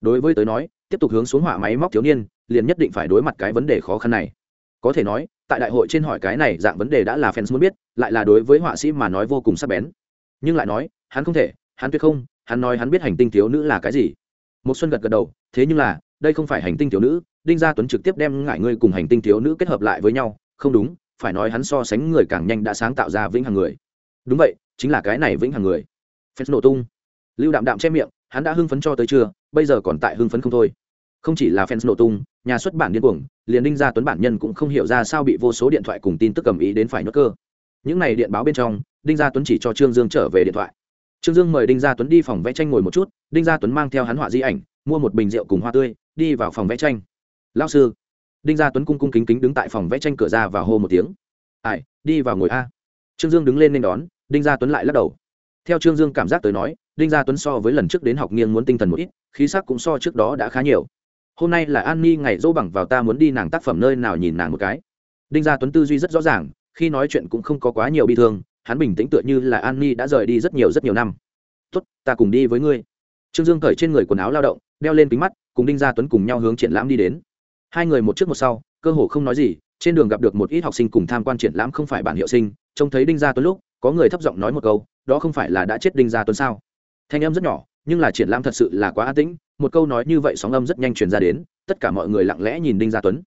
Đối với tới nói, tiếp tục hướng xuống họa máy móc thiếu niên, liền nhất định phải đối mặt cái vấn đề khó khăn này. Có thể nói, tại đại hội trên hỏi cái này dạng vấn đề đã là fans muốn biết, lại là đối với họa sĩ mà nói vô cùng sắc bén. Nhưng lại nói, hắn không thể, hắn tuyệt không, hắn nói hắn biết hành tinh thiếu nữ là cái gì. Một xuân gật gật đầu, thế nhưng là đây không phải hành tinh thiếu nữ, đinh gia tuấn trực tiếp đem ngại ngươi cùng hành tinh thiếu nữ kết hợp lại với nhau. Không đúng, phải nói hắn so sánh người càng nhanh đã sáng tạo ra vĩnh hằng người. Đúng vậy, chính là cái này vĩnh hằng người. Phép nổ tung. Lưu đạm đạm che miệng, hắn đã hưng phấn cho tới trưa, bây giờ còn tại hưng phấn không thôi. Không chỉ là fans nổ tung, nhà xuất bản điên cuồng, liền đinh gia tuấn bản nhân cũng không hiểu ra sao bị vô số điện thoại cùng tin tức cầm ý đến phải nhốt cơ. Những này điện báo bên trong, đinh gia tuấn chỉ cho trương dương trở về điện thoại. Trương dương mời đinh gia tuấn đi phòng vẽ tranh ngồi một chút, đinh gia tuấn mang theo hắn họa di ảnh, mua một bình rượu cùng hoa tươi đi vào phòng vẽ tranh. Lao sư, đinh gia tuấn cung cung kính kính đứng tại phòng vẽ tranh cửa ra và hô một tiếng. Ai, đi vào ngồi a. Trương dương đứng lên nên đón, đinh gia tuấn lại lắc đầu. Theo trương dương cảm giác tới nói, đinh gia tuấn so với lần trước đến học nghiêng muốn tinh thần một ít, khí sắc cũng so trước đó đã khá nhiều. Hôm nay là an ni ngày dỗ bằng vào ta muốn đi nàng tác phẩm nơi nào nhìn nàng một cái. Đinh gia tuấn tư duy rất rõ ràng, khi nói chuyện cũng không có quá nhiều bi thương, hắn bình tĩnh tựa như là an ni đã rời đi rất nhiều rất nhiều năm. Tốt, ta cùng đi với ngươi. Trương dương cởi trên người quần áo lao động đeo lên kính mắt, cùng đinh gia tuấn cùng nhau hướng triển lãm đi đến. Hai người một trước một sau, cơ hồ không nói gì, trên đường gặp được một ít học sinh cùng tham quan triển lãm không phải bản hiệu sinh, trông thấy đinh gia tuấn lúc, có người thấp giọng nói một câu, đó không phải là đã chết đinh gia tuấn sao? Thanh âm rất nhỏ, nhưng là triển lãm thật sự là quá an tĩnh, một câu nói như vậy sóng âm rất nhanh truyền ra đến, tất cả mọi người lặng lẽ nhìn đinh gia tuấn.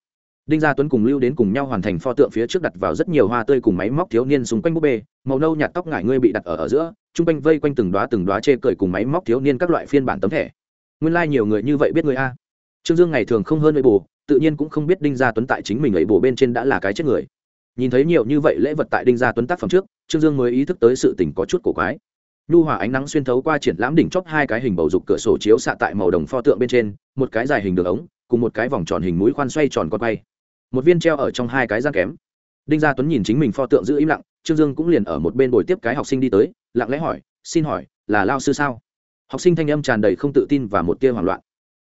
Đinh gia tuấn cùng lưu đến cùng nhau hoàn thành pho tượng phía trước đặt vào rất nhiều hoa tươi cùng máy móc thiếu niên xung quanh búp bê, màu nâu nhạt tóc ngải ngươi bị đặt ở ở giữa chung quanh vây quanh từng đoá từng đoá chê cười cùng máy móc thiếu niên các loại phiên bản tấm thẻ nguyên lai、like、nhiều người như vậy biết người a. Trương dương ngày thường không hơn ấy bù tự nhiên cũng không biết đinh gia tuấn tại chính mình ấy bù bên trên đã là cái chết người. Nhìn thấy nhiều như vậy lễ vật tại đinh gia tuấn tác phẩm trước, trương dương mới ý thức tới sự tình có chút cổ quái. Nhu hòa ánh nắng xuyên thấu qua triển lãm đỉnh chóp hai cái hình bầu dục cửa sổ chiếu xạ tại màu đồng pho tượng bên trên, một cái dài hình đường ống, cùng một cái vòng tròn hình mũi khoan xoay tròn con quay. Một viên treo ở trong hai cái gian kém. Đinh gia tuấn nhìn chính mình pho tượng giữ im lặng, trương dương cũng liền ở một bên bồi tiếp cái học sinh đi tới, lặng lẽ hỏi, xin hỏi, là lao sư sao? Học sinh thanh âm tràn đầy không tự tin và một tia hoảng loạn.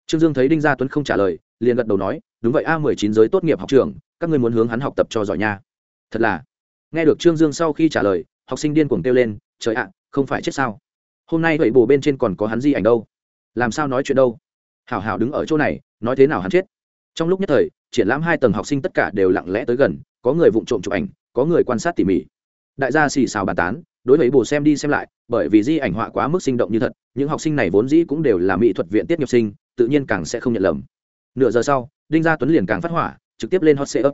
Trương dương thấy đinh gia tuấn không trả lời, liền gật đầu nói, đúng vậy, a mười chín giới tốt nghiệp học trường, các ngươi muốn hướng hắn học tập cho giỏi nha. Thật là? Nghe được trương dương sau khi trả lời, học sinh điên cuồng kêu lên, trời ạ, không phải chết sao? Hôm nay vậy bồ bên trên còn có hắn di ảnh đâu? Làm sao nói chuyện đâu? Hảo hảo đứng ở chỗ này, nói thế nào hắn chết? Trong lúc nhất thời, triển lãm hai tầng học sinh tất cả đều lặng lẽ tới gần, có người vụng trộm chụp ảnh, có người quan sát tỉ mỉ. Đại gia xì xào bàn tán đối với bồ xem đi xem lại, bởi vì di ảnh họa quá mức sinh động như thật, những học sinh này vốn dĩ cũng đều là mỹ thuật viện tiết nghiệp sinh, tự nhiên càng sẽ không nhận lầm. Nửa giờ sau, đinh gia tuấn liền càng phát hỏa, trực tiếp lên hot seat. ấp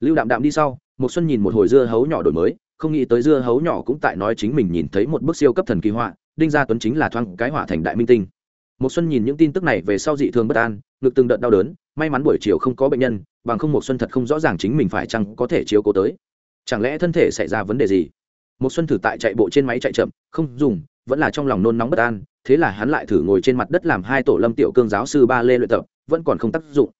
lưu đạm đạm đi sau một xuân nhìn một hồi dưa hấu nhỏ đổi mới, không nghĩ tới dưa hấu nhỏ cũng tại nói chính mình nhìn thấy một bức siêu cấp thần kỳ họa, đinh gia tuấn chính là thoáng cái họa thành đại minh tinh. Một xuân nhìn những tin tức này về sau dị thường bất an, ngực từng đợt đau đớn, may mắn buổi chiều không có bệnh nhân, bằng không một xuân thật không rõ ràng chính mình phải chăng có thể chiếu cố tới. Chẳng lẽ thân thể xảy ra vấn đề gì? Một xuân thử tại chạy bộ trên máy chạy chậm, không dùng, vẫn là trong lòng nôn nóng bất an, thế là hắn lại thử ngồi trên mặt đất làm hai tổ lâm tiểu cương giáo sư ba lê luyện tập, vẫn còn không tác dụng.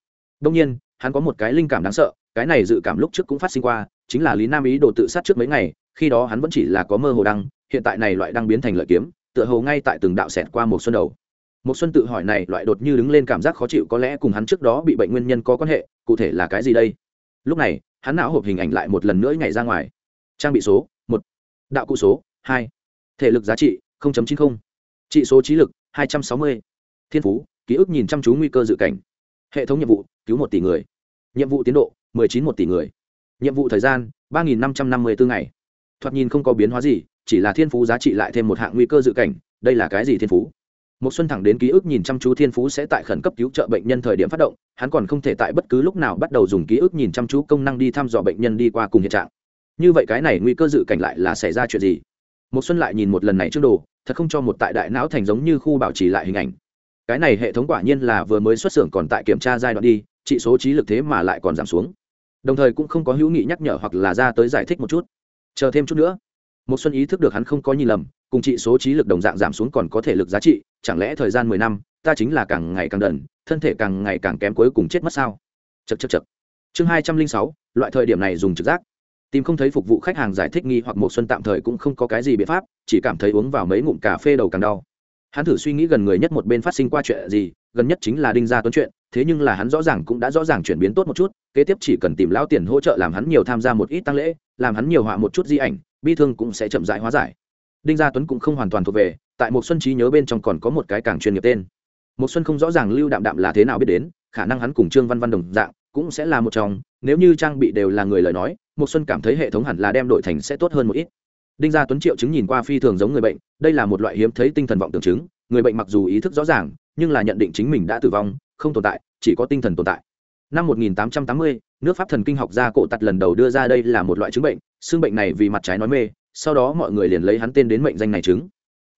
Đông nhiên, hắn có một cái linh cảm đáng sợ, cái này dự cảm lúc trước cũng phát sinh qua, chính là lý nam ý đồ tự sát trước mấy ngày, khi đó hắn vẫn chỉ là có mơ hồ đăng, hiện tại này loại đăng biến thành lợi kiếm, tựa hồ ngay tại từng đạo xẹt qua một xuân đầu. Một xuân tự hỏi này loại đột như đứng lên cảm giác khó chịu có lẽ cùng hắn trước đó bị bệnh nguyên nhân có quan hệ, cụ thể là cái gì đây? Lúc này, hắn não hộp hình ảnh lại một lần nữa nhảy ra ngoài. Trang bị số đạo cụ số hai. Thể lực giá trị chín mươi trị số trí lực hai trăm sáu mươi. Thiên phú, ký ức nhìn chăm chú nguy cơ dự cảnh. Hệ thống nhiệm vụ, cứu một tỷ người. Nhiệm vụ tiến độ chín một tỷ người. Nhiệm vụ thời gian, ba nghìn năm trăm năm mươi bốn ngày. Thoạt nhìn không có biến hóa gì, chỉ là thiên phú giá trị lại thêm một hạng nguy cơ dự cảnh. Đây là cái gì thiên phú? Một xuân thẳng đến ký ức nhìn chăm chú thiên phú sẽ tại khẩn cấp cứu trợ bệnh nhân thời điểm phát động, hắn còn không thể tại bất cứ lúc nào bắt đầu dùng ký ức nhìn chăm chú công năng đi thăm dò bệnh nhân đi qua cùng hiện trạng như vậy cái này nguy cơ dự cảnh lại là xảy ra chuyện gì? Một xuân lại nhìn một lần này trước đồ, thật không cho một tại đại não thành giống như khu bảo trì lại hình ảnh. Cái này hệ thống quả nhiên là vừa mới xuất xưởng còn tại kiểm tra giai đoạn đi, trị số trí lực thế mà lại còn giảm xuống. Đồng thời cũng không có hữu nghị nhắc nhở hoặc là ra tới giải thích một chút. Chờ thêm chút nữa. Một xuân ý thức được hắn không có nhìn lầm, cùng trị số trí lực đồng dạng giảm xuống còn có thể lực giá trị, chẳng lẽ thời gian mười năm, ta chính là càng ngày càng đần, thân thể càng ngày càng kém cuối cùng chết mất sao? Chật chật chật chương hai trăm linh sáu, loại thời điểm này dùng trực giác tìm không thấy phục vụ khách hàng giải thích nghi hoặc một xuân tạm thời cũng không có cái gì biện pháp, chỉ cảm thấy uống vào mấy ngụm cà phê đầu càng đau. Hắn thử suy nghĩ gần người nhất một bên phát sinh qua chuyện gì, gần nhất chính là đinh gia tuấn chuyện, thế nhưng là hắn rõ ràng cũng đã rõ ràng chuyển biến tốt một chút, kế tiếp chỉ cần tìm lão tiền hỗ trợ làm hắn nhiều tham gia một ít tăng lễ, làm hắn nhiều họa một chút di ảnh, bi thương cũng sẽ chậm rãi hóa giải. Đinh gia tuấn cũng không hoàn toàn thuộc về, tại một xuân trí nhớ bên trong còn có một cái càng chuyên nghiệp tên. Một xuân không rõ ràng lưu đạm đạm là thế nào biết đến, khả năng hắn cùng trương văn văn đồng dạng, cũng sẽ là một trong nếu như trang bị đều là người lời nói một xuân cảm thấy hệ thống hẳn là đem đội thành sẽ tốt hơn một ít. Đinh gia tuấn triệu chứng nhìn qua phi thường giống người bệnh đây là một loại hiếm thấy tinh thần vọng tưởng chứng người bệnh mặc dù ý thức rõ ràng nhưng là nhận định chính mình đã tử vong không tồn tại chỉ có tinh thần tồn tại. Năm 1880, nước pháp thần kinh học gia cổ tật lần đầu đưa ra đây là một loại chứng bệnh xương bệnh này vì mặt trái nói mê sau đó mọi người liền lấy hắn tên đến mệnh danh này chứng.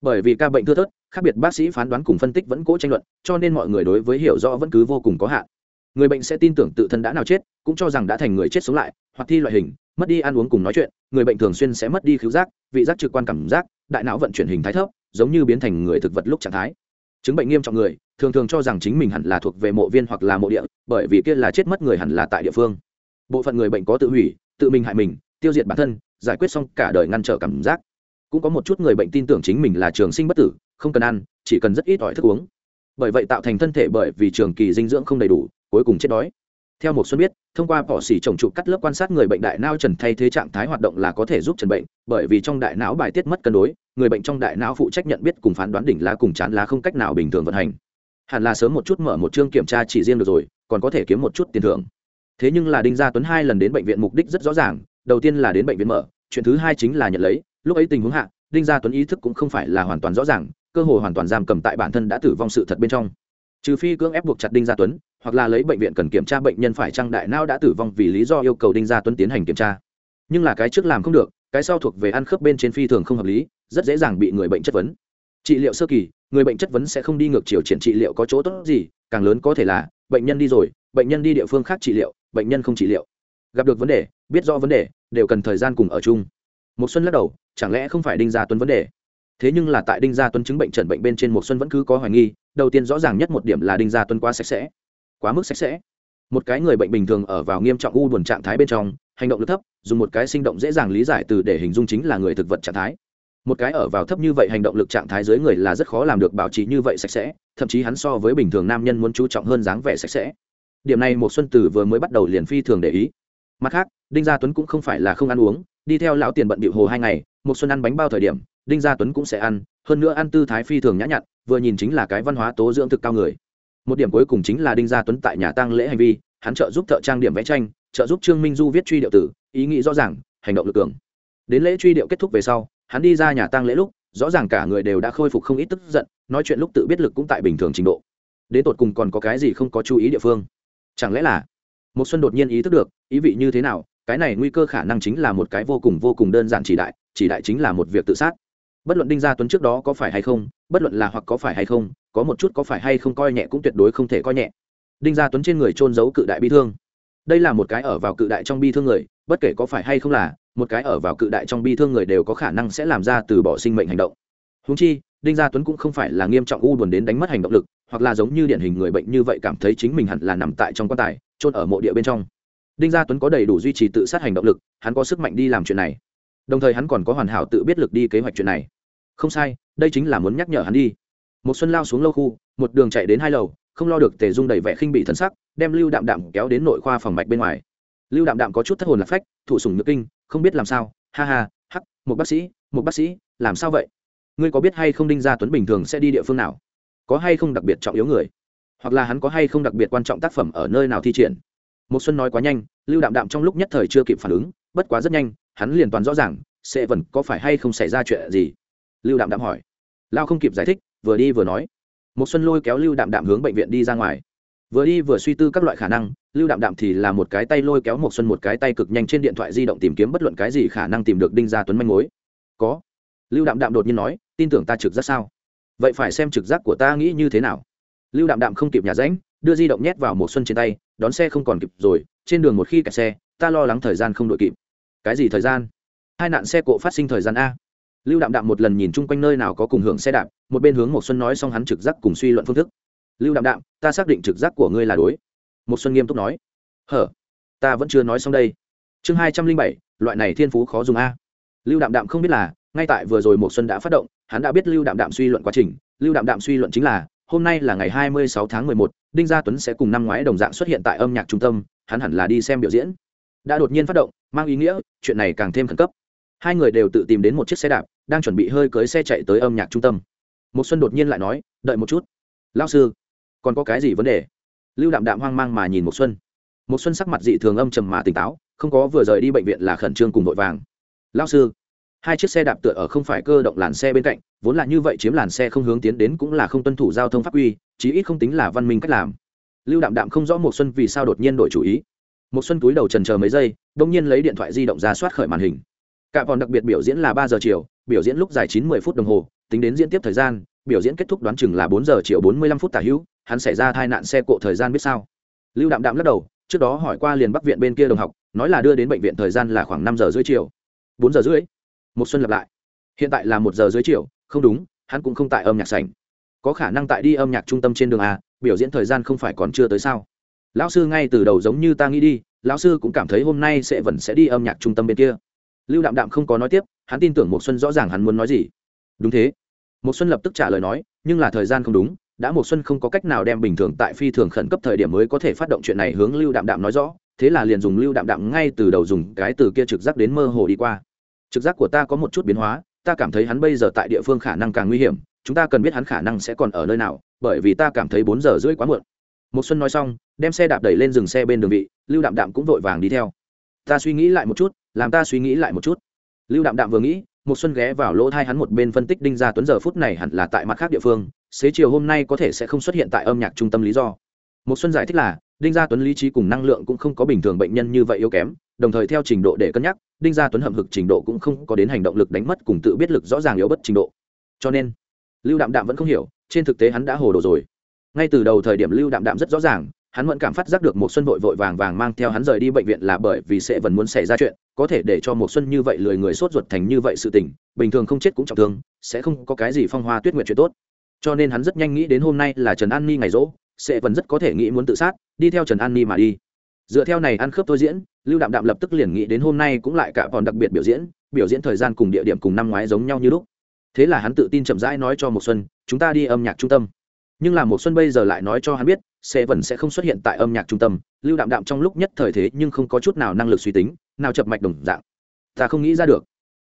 Bởi vì ca bệnh thưa thớt khác biệt bác sĩ phán đoán cùng phân tích vẫn cố tranh luận cho nên mọi người đối với hiểu rõ vẫn cứ vô cùng có hạn người bệnh sẽ tin tưởng tự thân đã nào chết, cũng cho rằng đã thành người chết sống lại, hoặc thi loại hình, mất đi ăn uống cùng nói chuyện, người bệnh thường xuyên sẽ mất đi khứu giác, vị giác trực quan cảm giác, đại não vận chuyển hình thái thấp, giống như biến thành người thực vật lúc trạng thái. Chứng bệnh nghiêm trọng người, thường thường cho rằng chính mình hẳn là thuộc về mộ viên hoặc là mộ địa, bởi vì kia là chết mất người hẳn là tại địa phương. Bộ phận người bệnh có tự hủy, tự mình hại mình, tiêu diệt bản thân, giải quyết xong cả đời ngăn trở cảm giác. Cũng có một chút người bệnh tin tưởng chính mình là trường sinh bất tử, không cần ăn, chỉ cần rất ít ỏi thức uống. Bởi vậy tạo thành thân thể bởi vì trường kỳ dinh dưỡng không đầy đủ cuối cùng chết đói. Theo một xuân biết, thông qua bỏ xỉ trồng trụ cắt lớp quan sát người bệnh đại não trần thay thế trạng thái hoạt động là có thể giúp trần bệnh, bởi vì trong đại não bài tiết mất cân đối, người bệnh trong đại não phụ trách nhận biết cùng phán đoán đỉnh lá cùng chán lá không cách nào bình thường vận hành. Hẳn là sớm một chút mở một chương kiểm tra chỉ riêng được rồi, còn có thể kiếm một chút tiền thưởng. Thế nhưng là đinh gia tuấn hai lần đến bệnh viện mục đích rất rõ ràng, đầu tiên là đến bệnh viện mở, chuyện thứ hai chính là nhận lấy, lúc ấy tình huống hạ, đinh gia tuấn ý thức cũng không phải là hoàn toàn rõ ràng, cơ hội hoàn toàn giam cầm tại bản thân đã tử vong sự thật bên trong. Trừ phi cưỡng ép buộc chặt đinh gia tuấn hoặc là lấy bệnh viện cần kiểm tra bệnh nhân phải chăng đại não đã tử vong vì lý do yêu cầu đinh gia tuấn tiến hành kiểm tra. Nhưng là cái trước làm không được, cái sau thuộc về ăn khớp bên trên phi thường không hợp lý, rất dễ dàng bị người bệnh chất vấn. Trị liệu sơ kỳ, người bệnh chất vấn sẽ không đi ngược chiều triển trị liệu có chỗ tốt gì, càng lớn có thể là, bệnh nhân đi rồi, bệnh nhân đi địa phương khác trị liệu, bệnh nhân không trị liệu. Gặp được vấn đề, biết rõ vấn đề, đều cần thời gian cùng ở chung. Một xuân lắc đầu, chẳng lẽ không phải đinh gia tuấn vấn đề? Thế nhưng là tại đinh gia tuấn chứng bệnh trần bệnh bên trên một xuân vẫn cứ có hoài nghi, đầu tiên rõ ràng nhất một điểm là đinh gia tuấn quá sạch sẽ quá mức sạch sẽ. Một cái người bệnh bình thường ở vào nghiêm trọng u buồn trạng thái bên trong, hành động lực thấp, dùng một cái sinh động dễ dàng lý giải từ để hình dung chính là người thực vật trạng thái. Một cái ở vào thấp như vậy hành động lực trạng thái dưới người là rất khó làm được bảo trì như vậy sạch sẽ, thậm chí hắn so với bình thường nam nhân muốn chú trọng hơn dáng vẻ sạch sẽ. Điểm này một xuân tử vừa mới bắt đầu liền phi thường để ý. Mặt khác, đinh gia tuấn cũng không phải là không ăn uống, đi theo lão tiền bận bịu hồ hai ngày một xuân ăn bánh bao thời điểm, đinh gia tuấn cũng sẽ ăn, hơn nữa ăn tư thái phi thường nhã nhặn, vừa nhìn chính là cái văn hóa tố dưỡng thực cao người một điểm cuối cùng chính là đinh gia tuấn tại nhà tăng lễ hành vi, hắn trợ giúp thợ trang điểm vẽ tranh, trợ giúp trương minh du viết truy điệu tử, ý nghĩ rõ ràng, hành động lực cường. Đến lễ truy điệu kết thúc về sau, hắn đi ra nhà tăng lễ lúc, rõ ràng cả người đều đã khôi phục không ít tức giận, nói chuyện lúc tự biết lực cũng tại bình thường trình độ. Đến tột cùng còn có cái gì không có chú ý địa phương? Chẳng lẽ là một xuân đột nhiên ý thức được, ý vị như thế nào, cái này nguy cơ khả năng chính là một cái vô cùng vô cùng đơn giản chỉ đại chỉ đại chính là một việc tự sát. Bất luận đinh gia tuấn trước đó có phải hay không, bất luận là hoặc có phải hay không có một chút có phải hay không coi nhẹ cũng tuyệt đối không thể coi nhẹ. Đinh gia tuấn trên người trôn giấu cự đại bi thương. Đây là một cái ở vào cự đại trong bi thương người, bất kể có phải hay không là, một cái ở vào cự đại trong bi thương người đều có khả năng sẽ làm ra từ bỏ sinh mệnh hành động. Húng chi, đinh gia tuấn cũng không phải là nghiêm trọng u buồn đến đánh mất hành động lực, hoặc là giống như điển hình người bệnh như vậy cảm thấy chính mình hẳn là nằm tại trong quan tài trôn ở mộ địa bên trong. Đinh gia tuấn có đầy đủ duy trì tự sát hành động lực, hắn có sức mạnh đi làm chuyện này. Đồng thời hắn còn có hoàn hảo tự biết lực đi kế hoạch chuyện này. Không sai, đây chính là muốn nhắc nhở hắn đi một xuân lao xuống lâu khu, một đường chạy đến hai lầu, không lo được tề dung đầy vẻ khinh bị thân sắc, đem lưu đạm đạm kéo đến nội khoa phòng mạch bên ngoài. Lưu đạm đạm có chút thất hồn lạc phách, thụ sủng nhược kinh, không biết làm sao, ha ha, hắc, một bác sĩ, một bác sĩ, làm sao vậy? Ngươi có biết hay không đinh gia tuấn bình thường sẽ đi địa phương nào? Có hay không đặc biệt trọng yếu người? Hoặc là hắn có hay không đặc biệt quan trọng tác phẩm ở nơi nào thi triển? Một xuân nói quá nhanh, lưu đạm đạm trong lúc nhất thời chưa kịp phản ứng, bất quá rất nhanh, hắn liền toàn rõ ràng, sẽ vẫn có phải hay không xảy ra chuyện gì. Lưu đạm đạm hỏi lao không kịp giải thích, vừa đi vừa nói. Một xuân lôi kéo lưu đạm đạm hướng bệnh viện đi ra ngoài. Vừa đi vừa suy tư các loại khả năng, lưu đạm đạm thì là một cái tay lôi kéo một xuân một cái tay cực nhanh trên điện thoại di động tìm kiếm bất luận cái gì khả năng tìm được đinh gia tuấn manh mối. Có. Lưu đạm đạm đột nhiên nói, tin tưởng ta trực giác sao? Vậy phải xem trực giác của ta nghĩ như thế nào. Lưu đạm đạm không kịp nhà ránh đưa di động nhét vào một xuân trên tay, đón xe không còn kịp rồi, trên đường một khi kẹt xe, ta lo lắng thời gian không đội kịp. Cái gì thời gian? Hai nạn xe cộ phát sinh thời gian a lưu đạm đạm một lần nhìn chung quanh nơi nào có cùng hưởng xe đạp, một bên hướng một xuân nói xong hắn trực giác cùng suy luận phương thức. Lưu đạm đạm, ta xác định trực giác của ngươi là đối. Một xuân nghiêm túc nói. Hở, ta vẫn chưa nói xong đây. Chương hai trăm linh bảy, loại này thiên phú khó dùng a. Lưu đạm đạm không biết là, ngay tại vừa rồi một xuân đã phát động, hắn đã biết lưu đạm đạm suy luận quá trình. Lưu đạm đạm suy luận chính là, hôm nay là ngày hai mươi sáu tháng mười một, đinh gia tuấn sẽ cùng năm ngoái đồng dạng xuất hiện tại âm nhạc trung tâm, hắn hẳn là đi xem biểu diễn. Đã đột nhiên phát động, mang ý nghĩa, chuyện này càng thêm khẩn cấp hai người đều tự tìm đến một chiếc xe đạp, đang chuẩn bị hơi cưới xe chạy tới âm nhạc trung tâm. Một xuân đột nhiên lại nói, đợi một chút. Lao sư, còn có cái gì vấn đề? Lưu đạm đạm hoang mang mà nhìn một xuân. Một xuân sắc mặt dị thường âm trầm mà tỉnh táo, không có vừa rời đi bệnh viện là khẩn trương cùng vội vàng. Lao sư, hai chiếc xe đạp tựa ở không phải cơ động làn xe bên cạnh, vốn là như vậy chiếm làn xe không hướng tiến đến cũng là không tuân thủ giao thông pháp quy, chí ít không tính là văn minh cách làm. Lưu đạm đạm không rõ một xuân vì sao đột nhiên đổi chủ ý. Một xuân túi đầu trần chờ mấy giây đông nhiên lấy điện thoại di động ra soát khởi màn hình cả vòn đặc biệt biểu diễn là ba giờ chiều, biểu diễn lúc dài chín mươi phút đồng hồ, tính đến diễn tiếp thời gian, biểu diễn kết thúc đoán chừng là bốn giờ chiều bốn mươi lăm phút tả hữu, hắn xảy ra tai nạn xe cộ thời gian biết sao. Lưu đạm đạm lắc đầu, trước đó hỏi qua liền bắc viện bên kia đồng học, nói là đưa đến bệnh viện thời gian là khoảng năm giờ rưỡi chiều. Bốn giờ rưỡi? Một xuân lặp lại. Hiện tại là một giờ dưới chiều, không đúng, hắn cũng không tại âm nhạc sảnh. Có khả năng tại đi âm nhạc trung tâm trên đường a, biểu diễn thời gian không phải còn chưa tới sao? Lão sư ngay từ đầu giống như ta nghĩ đi, lão sư cũng cảm thấy hôm nay sẽ vẫn sẽ đi âm nhạc trung tâm bên kia lưu đạm đạm không có nói tiếp, hắn tin tưởng một xuân rõ ràng hắn muốn nói gì. Đúng thế. Một xuân lập tức trả lời nói, nhưng là thời gian không đúng, đã một xuân không có cách nào đem bình thường tại phi thường khẩn cấp thời điểm mới có thể phát động chuyện này hướng lưu đạm đạm nói rõ, thế là liền dùng lưu đạm đạm ngay từ đầu dùng cái từ kia trực giác đến mơ hồ đi qua. Trực giác của ta có một chút biến hóa, ta cảm thấy hắn bây giờ tại địa phương khả năng càng nguy hiểm, chúng ta cần biết hắn khả năng sẽ còn ở nơi nào, bởi vì ta cảm thấy bốn giờ rưỡi quá muộn. Một xuân nói xong, đem xe đạp đẩy lên dừng xe bên đường vị, lưu đạm đạm cũng vội vàng đi theo ta suy nghĩ lại một chút, làm ta suy nghĩ lại một chút. Lưu đạm đạm vừa nghĩ một xuân ghé vào lỗ thai hắn một bên phân tích đinh Gia tuấn giờ phút này hẳn là tại mặt khác địa phương, xế chiều hôm nay có thể sẽ không xuất hiện tại âm nhạc trung tâm lý do. Một xuân giải thích là, đinh gia tuấn lý trí cùng năng lượng cũng không có bình thường bệnh nhân như vậy yếu kém, đồng thời theo trình độ để cân nhắc, đinh gia tuấn hậm hực trình độ cũng không có đến hành động lực đánh mất cùng tự biết lực rõ ràng yếu bất trình độ. Cho nên, lưu đạm đạm vẫn không hiểu, trên thực tế hắn đã hồ đồ rồi. Ngay từ đầu thời điểm lưu đạm đạm rất rõ ràng hắn vẫn cảm phát giác được một xuân vội vội vàng vàng mang theo hắn rời đi bệnh viện là bởi vì sẽ vẫn muốn xảy ra chuyện, có thể để cho một xuân như vậy lười người sốt ruột thành như vậy sự tình, bình thường không chết cũng trọng thương, sẽ không có cái gì phong hoa tuyết nguyện chuyện tốt. Cho nên hắn rất nhanh nghĩ đến hôm nay là trần an ni ngày rỗ, sẽ vẫn rất có thể nghĩ muốn tự sát, đi theo trần an ni mà đi. Dựa theo này ăn khớp tôi diễn, lưu đạm đạm lập tức liền nghĩ đến hôm nay cũng lại cả còn đặc biệt biểu diễn biểu diễn thời gian cùng địa điểm cùng năm ngoái giống nhau như lúc. Thế là hắn tự tin chậm rãi nói cho một xuân, chúng ta đi âm nhạc trung tâm. Nhưng là một xuân bây giờ lại nói cho hắn biết sẽ vẫn sẽ không xuất hiện tại âm nhạc trung tâm, lưu đạm đạm trong lúc nhất thời thế nhưng không có chút nào năng lực suy tính, nào chập mạch đồng dạng. Ta không nghĩ ra được.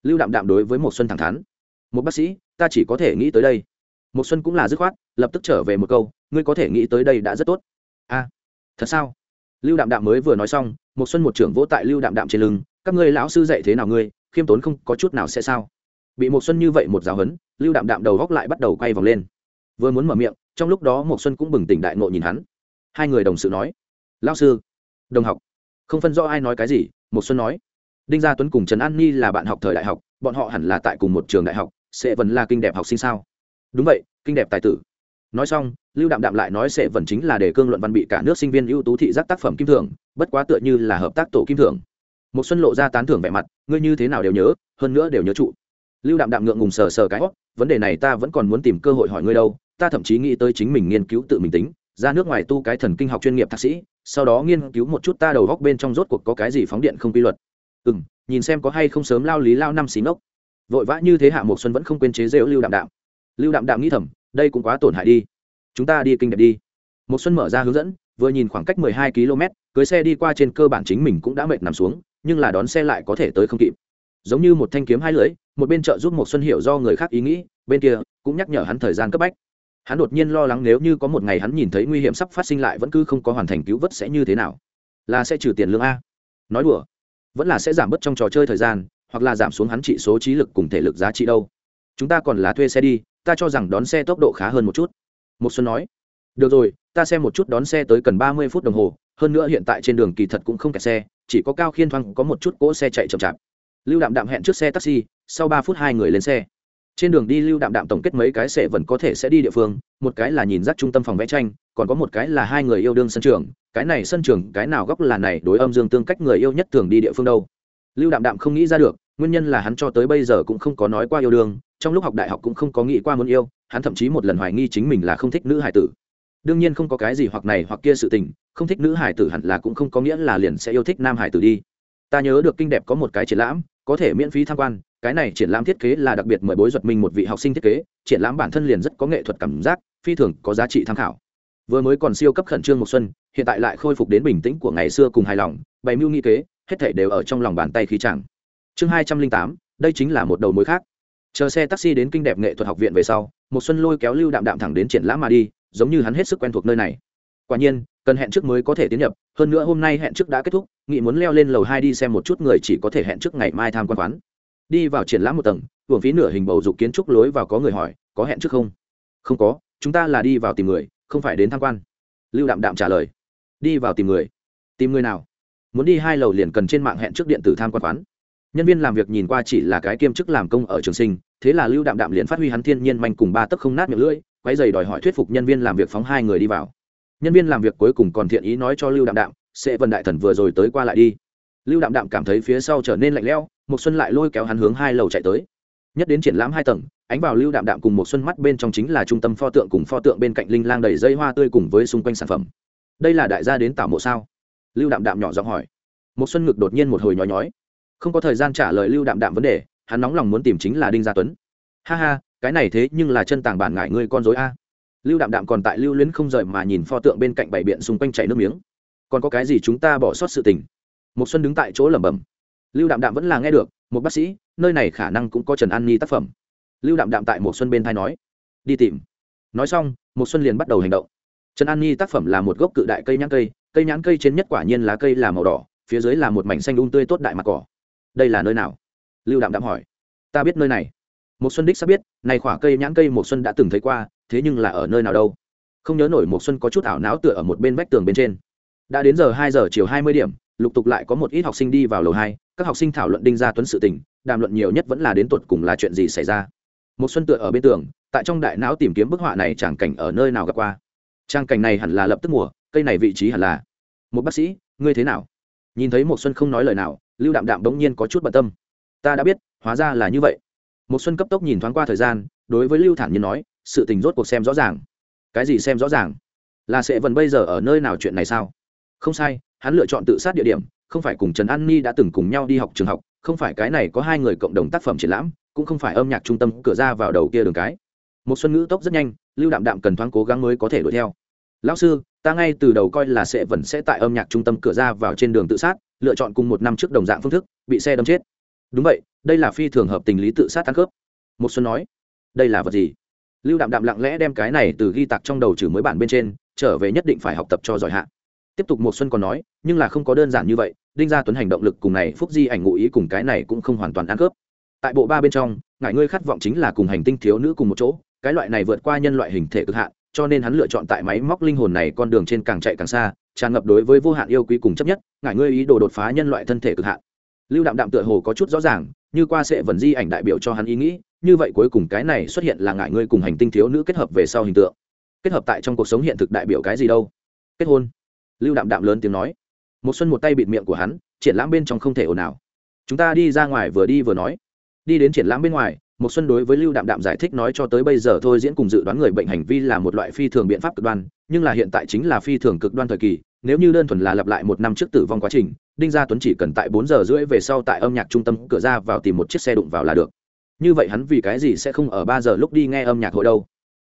Lưu đạm đạm đối với một xuân thẳng thắn. Một bác sĩ, ta chỉ có thể nghĩ tới đây. Một xuân cũng là dứt khoát, lập tức trở về một câu, ngươi có thể nghĩ tới đây đã rất tốt. A, thật sao? Lưu đạm đạm mới vừa nói xong một xuân một trưởng vỗ tại lưu đạm đạm trên lưng, các ngươi lão sư dạy thế nào ngươi, khiêm tốn không có chút nào sẽ sao? Bị một xuân như vậy một giáo hấn lưu đạm đạm đầu góc lại bắt đầu quay vòng lên. Vừa muốn mở miệng trong lúc đó một xuân cũng bừng tỉnh đại ngộ nhìn hắn. Hai người đồng sự nói, lão sư, đồng học. Không phân rõ ai nói cái gì một xuân nói, đinh gia tuấn cùng trần an ni là bạn học thời đại học, bọn họ hẳn là tại cùng một trường đại học, sẽ vẫn là kinh đẹp học sinh sao? Đúng vậy, kinh đẹp tài tử. Nói xong, lưu đạm đạm lại nói sẽ vẫn chính là đề cương luận văn bị cả nước sinh viên ưu tú thị giác tác phẩm kim thưởng, bất quá tựa như là hợp tác tổ kim thưởng. Một xuân lộ ra tán thưởng vẻ mặt, ngươi như thế nào đều nhớ, hơn nữa đều nhớ trụ. Lưu đạm đạm ngượng ngùng sờ sờ cái vấn đề này ta vẫn còn muốn tìm cơ hội hỏi ngươi đâu ta thậm chí nghĩ tới chính mình nghiên cứu tự mình tính, ra nước ngoài tu cái thần kinh học chuyên nghiệp thạc sĩ, sau đó nghiên cứu một chút ta đầu góc bên trong rốt cuộc có cái gì phóng điện không quy luật. Ừ m nhìn xem có hay không sớm lao lý lao năm xí ngốc. Vội vã như thế hạ một xuân vẫn không quên chế rêu lưu đạm đạm. Lưu đạm đạm nghĩ thầm, đây cũng quá tổn hại đi. Chúng ta đi kinh đẹp đi. Một xuân mở ra hướng dẫn, vừa nhìn khoảng cách mười hai km cưới xe đi qua trên cơ bản chính mình cũng đã mệt nằm xuống, nhưng là đón xe lại có thể tới không kịp. Giống như một thanh kiếm hai lưỡi, một bên trợ giúp một xuân hiểu do người khác ý nghĩ, bên kia cũng nhắc nhở hắn thời gian cấp bách hắn đột nhiên lo lắng nếu như có một ngày hắn nhìn thấy nguy hiểm sắp phát sinh lại vẫn cứ không có hoàn thành cứu vớt sẽ như thế nào. Là sẽ trừ tiền lương a. Nói đùa. Vẫn là sẽ giảm bớt trong trò chơi thời gian, hoặc là giảm xuống hắn trị số trí lực cùng thể lực giá trị đâu. Chúng ta còn là thuê xe đi, ta cho rằng đón xe tốc độ khá hơn một chút. Một xuân nói. Được rồi, ta xem một chút đón xe tới cần ba mươi phút đồng hồ, hơn nữa hiện tại trên đường kỳ thật cũng không kẹt xe, chỉ có cao khiên thoang có một chút cỗ xe chạy chậm chạp. Lưu đạm đạm hẹn trước xe taxi, sau ba phút hai người lên xe trên đường đi lưu đạm đạm tổng kết mấy cái sẽ vẫn có thể sẽ đi địa phương, một cái là nhìn rác trung tâm phòng vẽ tranh, còn có một cái là hai người yêu đương sân trường. Cái này sân trường, cái nào góc là này, đối âm dương tương cách người yêu nhất thường đi địa phương đâu. Lưu đạm đạm không nghĩ ra được, nguyên nhân là hắn cho tới bây giờ cũng không có nói qua yêu đương, trong lúc học đại học cũng không có nghĩ qua muốn yêu, hắn thậm chí một lần hoài nghi chính mình là không thích nữ hải tử. Đương nhiên không có cái gì hoặc này hoặc kia sự tình, không thích nữ hải tử hẳn là cũng không có nghĩa là liền sẽ yêu thích nam hải tử đi. Ta nhớ được kinh đẹp có một cái triển lãm, có thể miễn phí tham quan cái này triển lãm thiết kế là đặc biệt mời bối duật minh một vị học sinh thiết kế, triển lãm bản thân liền rất có nghệ thuật cảm giác, phi thường có giá trị tham khảo. Vừa mới còn siêu cấp khẩn trương một xuân, hiện tại lại khôi phục đến bình tĩnh của ngày xưa cùng hài lòng, bày mưu nghi kế, hết thể đều ở trong lòng bàn tay khí chẳng chương hai trăm linh tám, đây chính là một đầu mối khác. Chờ xe taxi đến kinh đẹp nghệ thuật học viện về sau một xuân lôi kéo lưu đạm đạm thẳng đến triển lãm mà đi, giống như hắn hết sức quen thuộc nơi này. Quả nhiên, cần hẹn trước mới có thể tiến nhập, hơn nữa hôm nay hẹn trước đã kết thúc, nghị muốn leo lên lầu hai đi xem một chút người chỉ có thể hẹn trước ngày mai tham quan quán đi vào triển lãm một tầng, hưởng phí nửa hình bầu dục kiến trúc lối vào có người hỏi, có hẹn trước không? Không có, chúng ta là đi vào tìm người, không phải đến tham quan. Lưu đạm đạm trả lời, đi vào tìm người. Tìm người nào? Muốn đi hai lầu liền cần trên mạng hẹn trước điện tử tham quan quán. Nhân viên làm việc nhìn qua chỉ là cái kiêm chức làm công ở trường sinh, thế là lưu đạm đạm liền phát huy hắn thiên nhiên manh cùng ba tấc không nát miệng lưỡi, quay dày đòi hỏi thuyết phục nhân viên làm việc phóng hai người đi vào. Nhân viên làm việc cuối cùng còn thiện ý nói cho lưu đạm đạm, sẽ vần đại thần vừa rồi tới qua lại đi. Lưu đạm đạm cảm thấy phía sau trở nên lạnh lẽo một xuân lại lôi kéo hắn hướng hai lầu chạy tới. Nhất đến triển lãm hai tầng, ánh vào lưu đạm đạm cùng một xuân mắt bên trong chính là trung tâm pho tượng cùng pho tượng bên cạnh linh lang đầy dây hoa tươi cùng với xung quanh sản phẩm. Đây là đại gia đến tảo mộ sao? Lưu đạm đạm nhỏ giọng hỏi. Một xuân ngực đột nhiên một hồi nhói nhói. Không có thời gian trả lời lưu đạm đạm vấn đề, hắn nóng lòng muốn tìm chính là đinh gia tuấn. Ha ha, cái này thế nhưng là chân tàng bản ngại ngươi con dối a. Lưu đạm đạm còn tại lưu luyến không rời mà nhìn pho tượng bên cạnh bảy biện xung quanh chảy nước miếng. Còn có cái gì chúng ta bỏ sót sự tình? Một xuân đứng tại chỗ lẩm bẩm lưu đạm đạm vẫn là nghe được, một bác sĩ, nơi này khả năng cũng có trần an nhi tác phẩm. Lưu đạm đạm tại một xuân bên thai nói, đi tìm. Nói xong một xuân liền bắt đầu hành động. Trần an nhi tác phẩm là một gốc cự đại cây nhãn cây cây nhãn cây trên nhất quả nhiên lá cây là màu đỏ, phía dưới là một mảnh xanh un um tươi tốt đại mặt cỏ. Đây là nơi nào? Lưu đạm đạm hỏi. Ta biết nơi này. Một xuân đích sắp biết, này khỏa cây nhãn cây một xuân đã từng thấy qua, thế nhưng là ở nơi nào đâu. Không nhớ nổi một xuân có chút ảo não tựa ở một bên vách tường bên trên. Đã đến giờ hai giờ chiều hai mươi điểm lục tục lại có một ít học sinh đi vào lầu hai, các học sinh thảo luận đinh gia tuấn sự tình, đàm luận nhiều nhất vẫn là đến tuột cùng là chuyện gì xảy ra. Một xuân tựa ở bên tường, tại trong đại não tìm kiếm bức họa này chẳng cảnh ở nơi nào gặp qua. Trang cảnh này hẳn là lập tức mùa, cây này vị trí hẳn là. Một bác sĩ, ngươi thế nào? Nhìn thấy một xuân không nói lời nào, lưu đạm đạm bỗng nhiên có chút bận tâm. Ta đã biết, hóa ra là như vậy. Một xuân cấp tốc nhìn thoáng qua thời gian, đối với lưu thản nhiên nói, sự tình rốt cuộc xem rõ ràng. Cái gì xem rõ ràng? Là sẽ vần bây giờ ở nơi nào chuyện này sao? Không sai hắn lựa chọn tự sát địa điểm, không phải cùng trần an ni đã từng cùng nhau đi học trường học, không phải cái này có hai người cộng đồng tác phẩm triển lãm, cũng không phải âm nhạc trung tâm cửa ra vào đầu kia đường cái. Một xuân ngữ tốc rất nhanh, lưu đạm đạm cần thoáng cố gắng mới có thể đuổi theo. Lão sư, ta ngay từ đầu coi là sẽ vẫn sẽ tại âm nhạc trung tâm cửa ra vào trên đường tự sát, lựa chọn cùng một năm trước đồng dạng phương thức, bị xe đâm chết. Đúng vậy, đây là phi thường hợp tình lý tự sát tăng khớp một xuân nói. Đây là vật gì? Lưu đạm đạm lặng lẽ đem cái này từ ghi tạc trong đầu trừ mới bản bên trên, trở về nhất định phải học tập cho giỏi hạ tiếp tục một xuân còn nói, nhưng là không có đơn giản như vậy, đinh gia tuấn hành động lực cùng này phúc di ảnh ngụ ý cùng cái này cũng không hoàn toàn ăn cướp tại bộ ba bên trong ngải ngươi khát vọng chính là cùng hành tinh thiếu nữ cùng một chỗ, cái loại này vượt qua nhân loại hình thể cực hạn, cho nên hắn lựa chọn tại máy móc linh hồn này con đường trên càng chạy càng xa, tràn ngập đối với vô hạn yêu quý cùng chấp nhất Ngải ngươi ý đồ đột phá nhân loại thân thể cực hạn. Lưu đạm đạm tựa hồ có chút rõ ràng, như qua sẽ vần di ảnh đại biểu cho hắn ý nghĩ, như vậy cuối cùng cái này xuất hiện là ngại ngươi cùng hành tinh thiếu nữ kết hợp về sau hình tượng. Kết hợp tại trong cuộc sống hiện thực đại biểu cái gì đâu? Kết hôn lưu đạm đạm lớn tiếng nói. Một xuân một tay bịt miệng của hắn, triển lãm bên trong không thể ồn ào. Chúng ta đi ra ngoài vừa đi vừa nói. Đi đến triển lãm bên ngoài một xuân đối với lưu đạm đạm giải thích nói cho tới bây giờ thôi diễn cùng dự đoán người bệnh hành vi là một loại phi thường biện pháp cực đoan, nhưng là hiện tại chính là phi thường cực đoan thời kỳ, nếu như đơn thuần là lặp lại một năm trước tử vong quá trình, đinh gia tuấn chỉ cần tại bốn giờ rưỡi về sau tại âm nhạc trung tâm cửa ra vào tìm một chiếc xe đụng vào là được. Như vậy hắn vì cái gì sẽ không ở ba giờ lúc đi nghe âm nhạc hội đâu?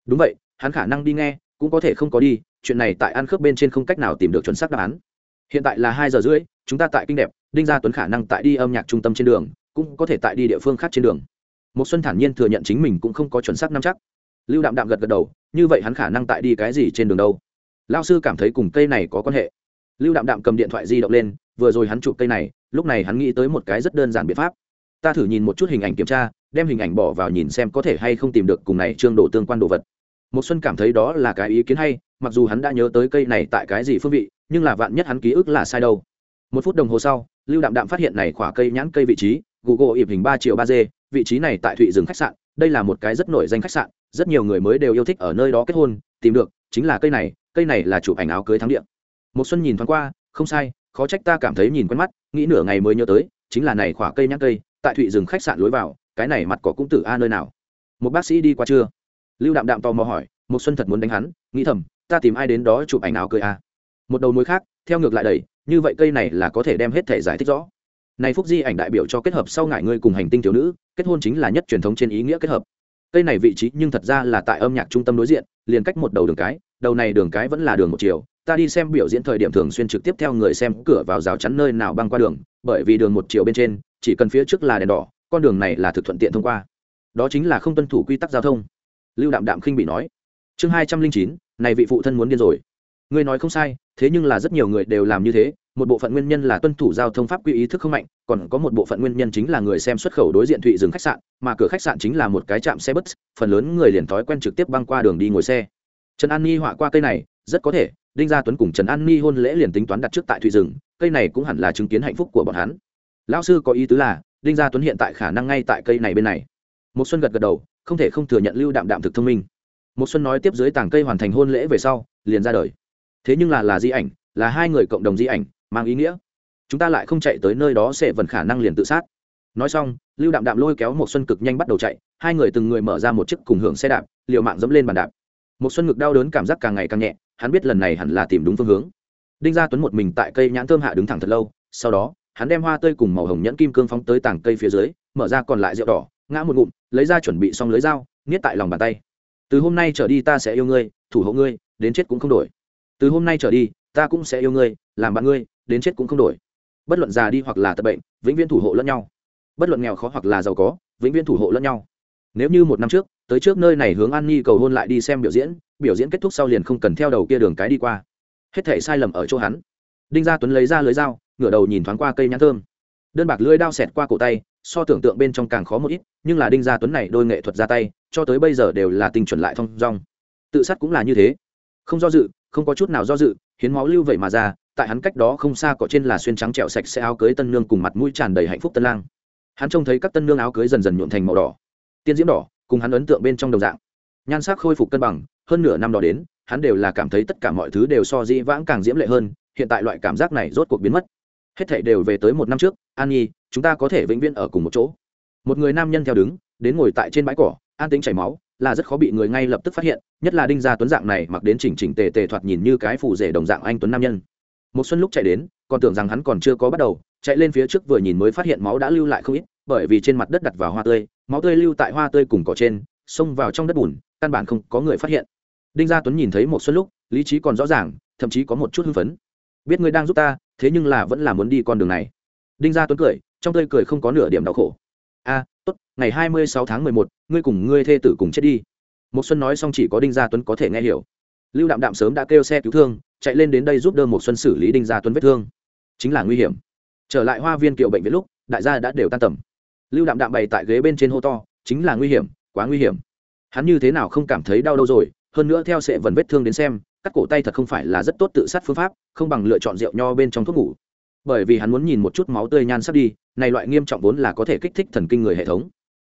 Đúng vậy, hắn khả năng đi nghe, cũng có thể không có đi chuyện này tại ăn khớp bên trên không cách nào tìm được chuẩn xác đáp án. Hiện tại là hai giờ rưỡi, chúng ta tại kinh đẹp, đinh gia tuấn khả năng tại đi âm nhạc trung tâm trên đường, cũng có thể tại đi địa phương khác trên đường. Một xuân thản nhiên thừa nhận chính mình cũng không có chuẩn xác nắm chắc. Lưu đạm đạm gật gật đầu, như vậy hắn khả năng tại đi cái gì trên đường đâu? Lao sư cảm thấy cùng cây này có quan hệ. Lưu đạm đạm cầm điện thoại di động lên, vừa rồi hắn chụp cây này, lúc này hắn nghĩ tới một cái rất đơn giản biện pháp. Ta thử nhìn một chút hình ảnh kiểm tra, đem hình ảnh bỏ vào nhìn xem có thể hay không tìm được cùng này trương đồ tương quan đồ vật. Một xuân cảm thấy đó là cái ý kiến hay mặc dù hắn đã nhớ tới cây này tại cái gì phương vị, nhưng là vạn nhất hắn ký ức là sai đâu. Một phút đồng hồ sau, lưu đạm đạm phát hiện này khỏa cây nhãn cây vị trí, google ịp hình ba triệu ba d, vị trí này tại thụy rừng khách sạn, đây là một cái rất nổi danh khách sạn, rất nhiều người mới đều yêu thích ở nơi đó kết hôn, tìm được, chính là cây này cây này là chụp ảnh áo cưới thắng điện một xuân nhìn thoáng qua, không sai, khó trách ta cảm thấy nhìn quen mắt, nghĩ nửa ngày mới nhớ tới, chính là này khỏa cây nhãn cây, tại thụy rừng khách sạn lối vào, cái này mặt có cũng tử a nơi nào. Một bác sĩ đi qua chưa? Lưu đạm đạm tò mò hỏi một xuân thật muốn đánh hắn, nghĩ thầm ta tìm ai đến đó chụp ảnh áo cười a à? một đầu mối khác, theo ngược lại đầy như vậy cây này là có thể đem hết thể giải thích rõ. Này phúc di ảnh đại biểu cho kết hợp sau ngại ngươi cùng hành tinh thiếu nữ, kết hôn chính là nhất truyền thống trên ý nghĩa kết hợp. Cây này vị trí nhưng thật ra là tại âm nhạc trung tâm đối diện, liền cách một đầu đường cái, đầu này đường cái vẫn là đường một chiều, ta đi xem biểu diễn thời điểm thường xuyên trực tiếp theo người xem cửa vào rào chắn nơi nào băng qua đường, bởi vì đường một chiều bên trên, chỉ cần phía trước là đèn đỏ, con đường này là thực thuận tiện thông qua. Đó chính là không tuân thủ quy tắc giao thông. Lưu đạm đạm khinh bị nói. Chương hai trăm linh chín này vị phụ thân muốn điên rồi. Ngươi nói không sai, thế nhưng là rất nhiều người đều làm như thế, một bộ phận nguyên nhân là tuân thủ giao thông pháp quy ý thức không mạnh, còn có một bộ phận nguyên nhân chính là người xem xuất khẩu đối diện thụy dừng khách sạn, mà cửa khách sạn chính là một cái trạm xe bus, phần lớn người liền thói quen trực tiếp băng qua đường đi ngồi xe. Trần an ni họa qua cây này, rất có thể, đinh gia tuấn cùng trần an ni hôn lễ liền tính toán đặt trước tại thụy rừng cây này cũng hẳn là chứng kiến hạnh phúc của bọn hắn. Lão sư có ý tứ là, đinh gia tuấn hiện tại khả năng ngay tại cây này bên này. Một xuân gật gật đầu, không thể không thừa nhận lưu đạm đạm thực thông minh một xuân nói tiếp dưới tảng cây hoàn thành hôn lễ về sau, liền ra đời. Thế nhưng là là di ảnh, là hai người cộng đồng di ảnh, mang ý nghĩa. Chúng ta lại không chạy tới nơi đó sẽ vẫn khả năng liền tự sát. Nói xong, lưu đạm đạm lôi kéo một xuân cực nhanh bắt đầu chạy, hai người từng người mở ra một chiếc cùng hưởng xe đạp, liều mạng dẫm lên bàn đạp. Một xuân ngực đau đớn cảm giác càng ngày càng nhẹ, hắn biết lần này hẳn là tìm đúng phương hướng. Đinh gia tuấn một mình tại cây nhãn thơm hạ đứng thẳng thật lâu, sau đó, hắn đem hoa tươi cùng màu hồng nhẫn kim cương phóng tới tảng cây phía dưới, mở ra còn lại rượu đỏ, ngã một ngụm, lấy ra chuẩn bị xong lưới dao niết tại lòng bàn tay từ hôm nay trở đi ta sẽ yêu ngươi, thủ hộ ngươi, đến chết cũng không đổi. Từ hôm nay trở đi, ta cũng sẽ yêu ngươi, làm bạn ngươi, đến chết cũng không đổi. Bất luận già đi hoặc là tật bệnh, vĩnh viễn thủ hộ lẫn nhau. Bất luận nghèo khó hoặc là giàu có, vĩnh viễn thủ hộ lẫn nhau. Nếu như một năm trước, tới trước nơi này hướng an nhi cầu hôn lại đi xem biểu diễn biểu diễn kết thúc sau liền không cần theo đầu kia đường cái đi qua. Hết thể sai lầm ở chỗ hắn. Đinh gia tuấn lấy ra lưới dao, ngửa đầu nhìn thoáng qua cây nhãn thơm. Đơn bạc lưới đao xẹt qua cổ tay, so tưởng tượng bên trong càng khó một ít, nhưng là đinh gia tuấn này đôi nghệ thuật ra tay cho tới bây giờ đều là tình chuẩn lại thong dong. Tự sát cũng là như thế. Không do dự, không có chút nào do dự, hiến máu lưu vậy mà ra, tại hắn cách đó không xa có trên là xuyên trắng trẹo sạch sẽ áo cưới tân nương cùng mặt mũi tràn đầy hạnh phúc tân lang. Hắn trông thấy các tân nương áo cưới dần dần nhuộn thành màu đỏ. Tiên diễm đỏ, cùng hắn ấn tượng bên trong đồng dạng. Nhan sắc khôi phục cân bằng, hơn nửa năm đó đến, hắn đều là cảm thấy tất cả mọi thứ đều so dĩ vãng càng diễm lệ hơn, hiện tại loại cảm giác này rốt cuộc biến mất. Hết thảy đều về tới một năm trước, an nhi, chúng ta có thể vĩnh viễn ở cùng một chỗ. Một người nam nhân theo đứng, đến ngồi tại trên bãi cỏ an tính chảy máu, là rất khó bị người ngay lập tức phát hiện, nhất là đinh gia tuấn dạng này mặc đến chỉnh chỉnh tề tề thoạt nhìn như cái phù rể đồng dạng anh tuấn nam nhân. Một xuân lúc chạy đến, còn tưởng rằng hắn còn chưa có bắt đầu, chạy lên phía trước vừa nhìn mới phát hiện máu đã lưu lại không ít, bởi vì trên mặt đất đặt vào hoa tươi, máu tươi lưu tại hoa tươi cùng cỏ trên, xông vào trong đất bùn, căn bản không có người phát hiện. Đinh gia tuấn nhìn thấy một xuân lúc, lý trí còn rõ ràng, thậm chí có một chút hưng phấn. Biết ngươi đang giúp ta, thế nhưng là vẫn là muốn đi con đường này. Đinh gia tuấn cười, trong tươi cười không có nửa điểm đau khổ. A tốt, ngày hai mươi sáu tháng mười một, ngươi cùng ngươi thê tử cùng chết đi. Một xuân nói xong chỉ có đinh gia tuấn có thể nghe hiểu. Lưu đạm đạm sớm đã kêu xe cứu thương, chạy lên đến đây giúp đỡ một xuân xử lý đinh gia tuấn vết thương. Chính là nguy hiểm. Trở lại hoa viên kiệu bệnh viện lúc, đại gia đã đều tan tầm. Lưu đạm đạm bày tại ghế bên trên hô to, chính là nguy hiểm, quá nguy hiểm. Hắn như thế nào không cảm thấy đau đâu rồi, hơn nữa theo sệ vần vết thương đến xem, cắt cổ tay thật không phải là rất tốt tự sát phương pháp, không bằng lựa chọn rượu nho bên trong thuốc ngủ. Bởi vì hắn muốn nhìn một chút máu tươi nhan sắp đi này loại nghiêm trọng vốn là có thể kích thích thần kinh người hệ thống.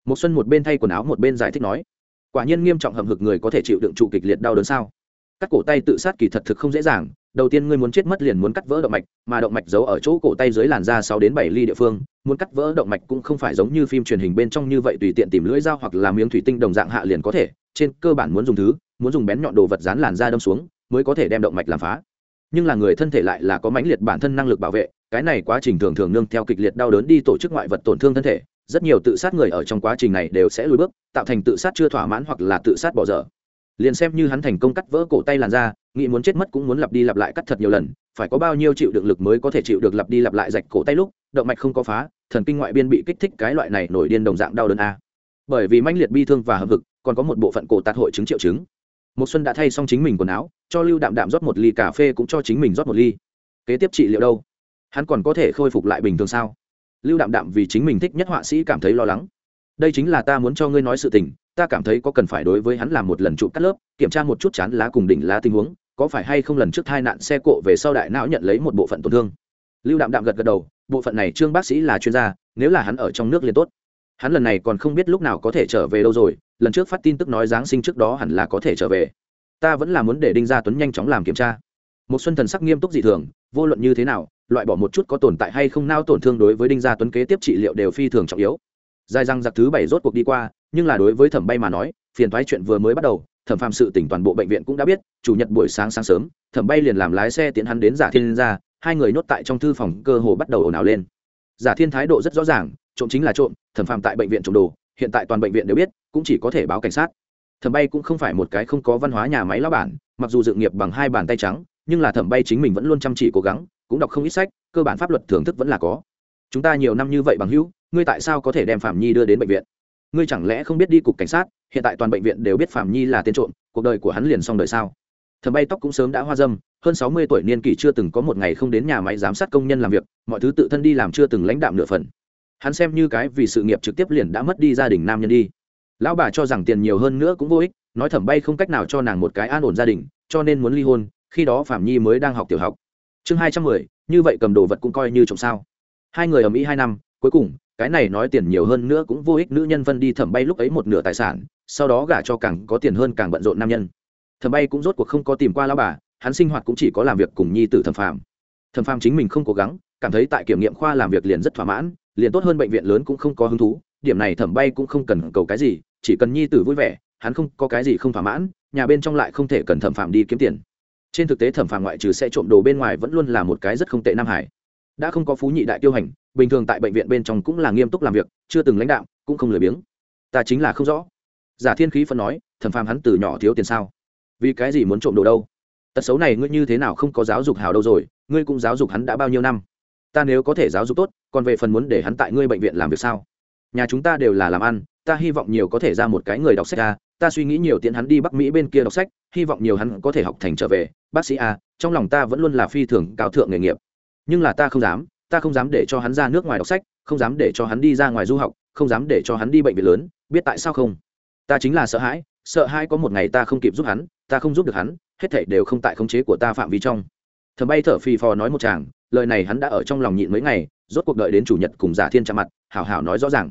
Một xuân một bên thay quần áo một bên giải thích nói, quả nhiên nghiêm trọng hầm hực người có thể chịu đựng trụ kịch liệt đau đớn sao? Cắt cổ tay tự sát kỳ thật thực không dễ dàng, đầu tiên ngươi muốn chết mất liền muốn cắt vỡ động mạch, mà động mạch giấu ở chỗ cổ tay dưới làn da sáu đến bảy ly địa phương, muốn cắt vỡ động mạch cũng không phải giống như phim truyền hình bên trong như vậy tùy tiện tìm lưỡi dao hoặc là miếng thủy tinh đồng dạng hạ liền có thể, trên cơ bản muốn dùng thứ, muốn dùng bén nhọn đồ vật dán làn da đâm xuống, mới có thể đem động mạch làm phá nhưng là người thân thể lại là có mãnh liệt bản thân năng lực bảo vệ, cái này quá trình thường thường nương theo kịch liệt đau đớn đi tổ chức ngoại vật tổn thương thân thể, rất nhiều tự sát người ở trong quá trình này đều sẽ lùi bước, tạo thành tự sát chưa thỏa mãn hoặc là tự sát bỏ dở. Liền xem như hắn thành công cắt vỡ cổ tay làn da, nghĩ muốn chết mất cũng muốn lặp đi lặp lại cắt thật nhiều lần, phải có bao nhiêu chịu được lực mới có thể chịu được lặp đi lặp lại rạch cổ tay lúc, động mạch không có phá, thần kinh ngoại biên bị kích thích cái loại này nổi điên đồng dạng đau đớn a. Bởi vì manh liệt bi thương và hợp vực còn có một bộ phận cổ tạt hội chứng triệu chứng một xuân đã thay xong chính mình quần áo, cho lưu đạm đạm rót một ly cà phê cũng cho chính mình rót một ly. Kế tiếp trị liệu đâu? Hắn còn có thể khôi phục lại bình thường sao? Lưu đạm đạm vì chính mình thích nhất họa sĩ cảm thấy lo lắng. Đây chính là ta muốn cho ngươi nói sự tình, ta cảm thấy có cần phải đối với hắn làm một lần trụ cắt lớp, kiểm tra một chút chán lá cùng đỉnh lá tình huống, có phải hay không lần trước tai nạn xe cộ về sau đại não nhận lấy một bộ phận tổn thương. Lưu đạm đạm gật gật đầu, bộ phận này trương bác sĩ là chuyên gia, nếu là hắn ở trong nước liền tốt hắn lần này còn không biết lúc nào có thể trở về đâu rồi, lần trước phát tin tức nói giáng sinh trước đó hẳn là có thể trở về. Ta vẫn là muốn để đinh gia tuấn nhanh chóng làm kiểm tra. Một xuân thần sắc nghiêm túc dị thường, vô luận như thế nào, loại bỏ một chút có tồn tại hay không nao tổn thương đối với đinh gia tuấn kế tiếp trị liệu đều phi thường trọng yếu. Dài răng giặc thứ bảy rốt cuộc đi qua, nhưng là đối với thẩm bay mà nói, phiền thoái chuyện vừa mới bắt đầu, thẩm phạm sự tỉnh toàn bộ bệnh viện cũng đã biết, chủ nhật buổi sáng sáng sớm, thẩm bay liền làm lái xe tiến hắn đến giả thiên ra hai người nhốt tại trong thư phòng cơ hồ bắt đầu ồn ào lên. Giả thiên thái độ rất rõ ràng trộm chính là trộm, thẩm phạm tại bệnh viện trộm đồ, hiện tại toàn bệnh viện đều biết, cũng chỉ có thể báo cảnh sát. Thẩm bay cũng không phải một cái không có văn hóa nhà máy lao bản, mặc dù dự nghiệp bằng hai bàn tay trắng, nhưng là thẩm bay chính mình vẫn luôn chăm chỉ cố gắng, cũng đọc không ít sách, cơ bản pháp luật thưởng thức vẫn là có. Chúng ta nhiều năm như vậy bằng hữu, ngươi tại sao có thể đem phạm nhi đưa đến bệnh viện? Ngươi chẳng lẽ không biết đi cục cảnh sát, hiện tại toàn bệnh viện đều biết phạm nhi là tên trộm, cuộc đời của hắn liền xong đời sao? Thẩm bay tóc cũng sớm đã hoa dâm, hơn sáu mươi tuổi niên kỷ chưa từng có một ngày không đến nhà máy giám sát công nhân làm việc, mọi thứ tự thân đi làm chưa từng lãnh đạm nửa phần hắn xem như cái vì sự nghiệp trực tiếp liền đã mất đi gia đình nam nhân đi. Lão bà cho rằng tiền nhiều hơn nữa cũng vô ích, nói thẩm bay không cách nào cho nàng một cái an ổn gia đình, cho nên muốn ly hôn, khi đó phạm nhi mới đang học tiểu học. Chương hai trăm mười, như vậy cầm đồ vật cũng coi như trộm sao. Hai người ở mỹ hai năm, cuối cùng, cái này nói tiền nhiều hơn nữa cũng vô ích nữ nhân phân đi thẩm bay lúc ấy một nửa tài sản, sau đó gả cho càng có tiền hơn càng bận rộn nam nhân. Thẩm bay cũng rốt cuộc không có tìm qua lão bà, hắn sinh hoạt cũng chỉ có làm việc cùng nhi tử thẩm phàm. Thẩm phàm chính mình không cố gắng, cảm thấy tại kiểm nghiệm khoa làm việc liền rất thỏa mãn liền tốt hơn bệnh viện lớn cũng không có hứng thú, điểm này thẩm bay cũng không cần cầu cái gì, chỉ cần nhi tử vui vẻ, hắn không có cái gì không thỏa mãn, nhà bên trong lại không thể cần thẩm phạm đi kiếm tiền. Trên thực tế thẩm phạm ngoại trừ sẽ trộm đồ bên ngoài vẫn luôn là một cái rất không tệ nam hải. Đã không có phú nhị đại tiêu hành, bình thường tại bệnh viện bên trong cũng là nghiêm túc làm việc, chưa từng lãnh đạo, cũng không lười biếng. Ta chính là không rõ. Giả thiên khí phân nói, thẩm phạm hắn từ nhỏ thiếu tiền sao? Vì cái gì muốn trộm đồ đâu? Tật xấu này ngươi như thế nào không có giáo dục hào đâu rồi, ngươi cũng giáo dục hắn đã bao nhiêu năm? Ta nếu có thể giáo dục tốt, còn về phần muốn để hắn tại ngươi bệnh viện làm việc sao? Nhà chúng ta đều là làm ăn, ta hy vọng nhiều có thể ra một cái người đọc sách a. Ta suy nghĩ nhiều tiện hắn đi bắc mỹ bên kia đọc sách, hy vọng nhiều hắn có thể học thành trở về. Bác sĩ a, trong lòng ta vẫn luôn là phi thường cao thượng nghề nghiệp. Nhưng là ta không dám, ta không dám để cho hắn ra nước ngoài đọc sách, không dám để cho hắn đi ra ngoài du học, không dám để cho hắn đi bệnh viện lớn, biết tại sao không? Ta chính là sợ hãi sợ hãi có một ngày ta không kịp giúp hắn, ta không giúp được hắn, hết thảy đều không tại khống chế của ta phạm vi trong. Thầm bay thở phì phò nói một chàng lời này hắn đã ở trong lòng nhịn mấy ngày, rốt cuộc đợi đến chủ nhật cùng giả thiên chạm mặt, hảo hảo nói rõ ràng.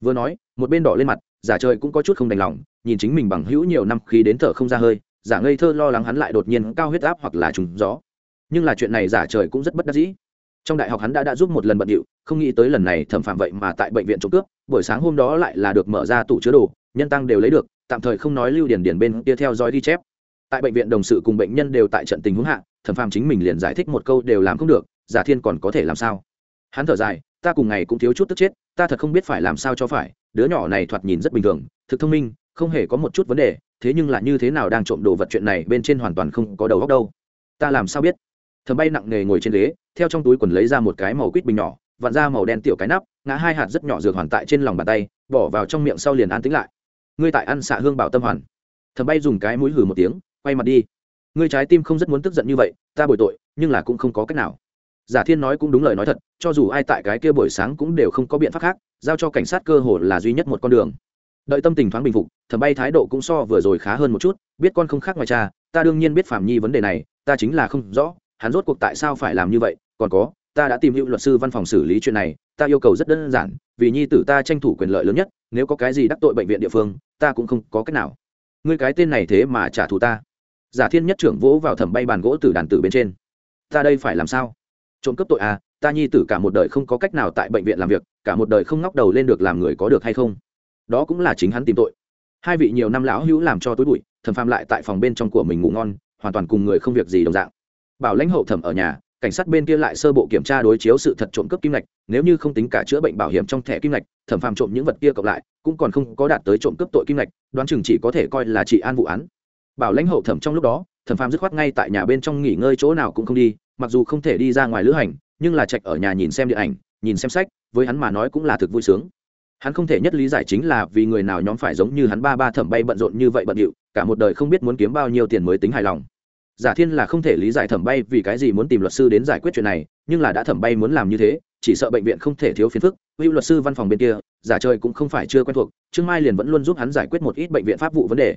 Vừa nói, một bên đỏ lên mặt, giả trời cũng có chút không đành lòng, nhìn chính mình bằng hữu nhiều năm khi đến thở không ra hơi, giả ngây thơ lo lắng hắn lại đột nhiên cao huyết áp hoặc là trùng gió. Nhưng là chuyện này giả trời cũng rất bất đắc dĩ. Trong đại học hắn đã đã giúp một lần bận điệu, không nghĩ tới lần này thẩm phạm vậy mà tại bệnh viện trộm cướp, buổi sáng hôm đó lại là được mở ra tủ chứa đồ, nhân tăng đều lấy được, tạm thời không nói lưu điển điển bên kia theo dõi ghi chép. Tại bệnh viện đồng sự cùng bệnh nhân đều tại trận tình huống hạ, thẩm phạm chính mình liền giải thích một câu đều làm không được giả thiên còn có thể làm sao? Hắn thở dài, ta cùng ngày cũng thiếu chút tức chết, ta thật không biết phải làm sao cho phải, đứa nhỏ này thoạt nhìn rất bình thường, thực thông minh, không hề có một chút vấn đề, thế nhưng là như thế nào đang trộm đồ vật chuyện này bên trên hoàn toàn không có đầu góc đâu. Ta làm sao biết? Thầm bay nặng nề ngồi trên ghế, theo trong túi quần lấy ra một cái màu quýt bình nhỏ, vặn ra màu đen tiểu cái nắp, ngã hai hạt rất nhỏ dược hoàn tại trên lòng bàn tay, bỏ vào trong miệng sau liền an tính lại. Ngươi tại ăn xạ hương bảo tâm hoàn. Thầm bay dùng cái mũi hử một tiếng, quay mặt đi. Ngươi trái tim không rất muốn tức giận như vậy, ta bồi tội, nhưng là cũng không có cách nào giả thiên nói cũng đúng lời nói thật, cho dù ai tại cái kia buổi sáng cũng đều không có biện pháp khác, giao cho cảnh sát cơ hồ là duy nhất một con đường. Đợi tâm tình thoáng bình phục thầm bay thái độ cũng so vừa rồi khá hơn một chút, biết con không khác ngoài cha, ta đương nhiên biết phạm nhi vấn đề này, ta chính là không rõ, hắn rốt cuộc tại sao phải làm như vậy, còn có, ta đã tìm hữu luật sư văn phòng xử lý chuyện này, ta yêu cầu rất đơn giản, vì nhi tử ta tranh thủ quyền lợi lớn nhất, nếu có cái gì đắc tội bệnh viện địa phương, ta cũng không có cách nào. Ngươi cái tên này thế mà trả thù ta. Giả thiên nhất trưởng vỗ vào thẩm bay bàn gỗ từ đàn tử bên trên. Ta đây phải làm sao? Trộm cướp tội à ta nhi tử cả một đời không có cách nào tại bệnh viện làm việc, cả một đời không ngóc đầu lên được làm người có được hay không? Đó cũng là chính hắn tìm tội. Hai vị nhiều năm lão hữu làm cho tối bụi thẩm phàm lại tại phòng bên trong của mình ngủ ngon, hoàn toàn cùng người không việc gì đồng dạng. Bảo lãnh hậu thẩm ở nhà, cảnh sát bên kia lại sơ bộ kiểm tra đối chiếu sự thật trộm cướp kim ngạch, nếu như không tính cả chữa bệnh bảo hiểm trong thẻ kim ngạch, thẩm phàm trộm những vật kia cộng lại, cũng còn không có đạt tới trộm cướp tội kim ngạch, đoán chừng chỉ có thể coi là trị an vụ án. Bảo lãnh hậu thẩm trong lúc đó thẩm phàm dứt khoát ngay tại nhà bên trong nghỉ ngơi chỗ nào cũng không đi, mặc dù không thể đi ra ngoài lữ hành, nhưng là trạch ở nhà nhìn xem điện ảnh, nhìn xem sách, với hắn mà nói cũng là thực vui sướng. Hắn không thể nhất lý giải chính là vì người nào nhóm phải giống như hắn ba ba thẩm bay bận rộn như vậy bận điệu, cả một đời không biết muốn kiếm bao nhiêu tiền mới tính hài lòng. Giả thiên là không thể lý giải thẩm bay vì cái gì muốn tìm luật sư đến giải quyết chuyện này, nhưng là đã thẩm bay muốn làm như thế, chỉ sợ bệnh viện không thể thiếu phiền phức, hữu luật sư văn phòng bên kia, giả trời cũng không phải chưa quen thuộc, trương mai liền vẫn luôn giúp hắn giải quyết một ít bệnh viện pháp vụ vấn đề.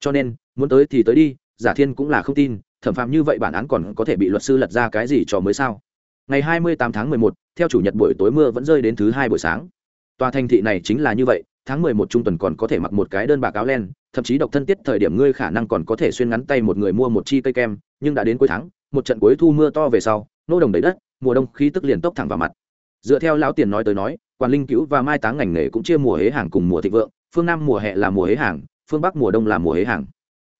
Cho nên, muốn tới thì tới đi giả thiên cũng là không tin, thẩm phạm như vậy bản án còn có thể bị luật sư lật ra cái gì cho mới sao? Ngày hai mươi tám tháng mười một, theo chủ nhật buổi tối mưa vẫn rơi đến thứ hai buổi sáng. Tòa thành thị này chính là như vậy, tháng mười một trung tuần còn có thể mặc một cái đơn bạc áo len, thậm chí độc thân tiết thời điểm ngươi khả năng còn có thể xuyên ngắn tay một người mua một chi cây kem, nhưng đã đến cuối tháng, một trận cuối thu mưa to về sau, nô đồng đầy đất, mùa đông khí tức liền tốc thẳng vào mặt. Dựa theo lão tiền nói tới nói quản linh cứu và mai táng ngành nghề cũng chia mùa hế hàng cùng mùa thịnh vượng, phương nam mùa hè là mùa hế hàng, phương bắc mùa đông là mùa hế hàng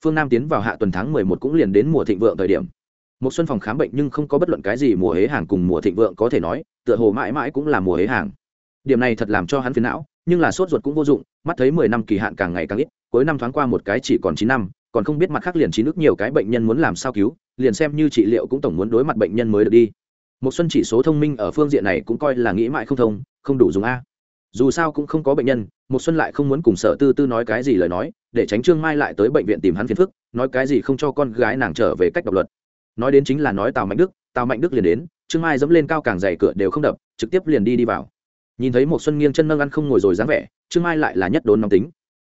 phương nam tiến vào hạ tuần tháng mười một cũng liền đến mùa thịnh vượng thời điểm. Một xuân phòng khám bệnh nhưng không có bất luận cái gì mùa hế hàng cùng mùa thịnh vượng có thể nói, tựa hồ mãi mãi cũng là mùa hế hàng. Điểm này thật làm cho hắn phiền não, nhưng là sốt ruột cũng vô dụng, mắt thấy mười năm kỳ hạn càng ngày càng ít, cuối năm thoáng qua một cái chỉ còn chín năm, còn không biết mặt khác liền chín nước nhiều cái bệnh nhân muốn làm sao cứu, liền xem như trị liệu cũng tổng muốn đối mặt bệnh nhân mới được đi. Một xuân chỉ số thông minh ở phương diện này cũng coi là nghĩ mãi không thông, không đủ dùng a dù sao cũng không có bệnh nhân một xuân lại không muốn cùng sở tư tư nói cái gì lời nói, để tránh trương mai lại tới bệnh viện tìm hắn phiền phức, nói cái gì không cho con gái nàng trở về cách độc luật. Nói đến chính là nói tào mạnh đức, tào mạnh đức liền đến, trương mai dẫm lên cao càng dày cửa đều không đập, trực tiếp liền đi đi vào. Nhìn thấy một xuân nghiêng chân nâng ăn không ngồi rồi dáng vẻ, trương mai lại là nhất đốn nóng tính.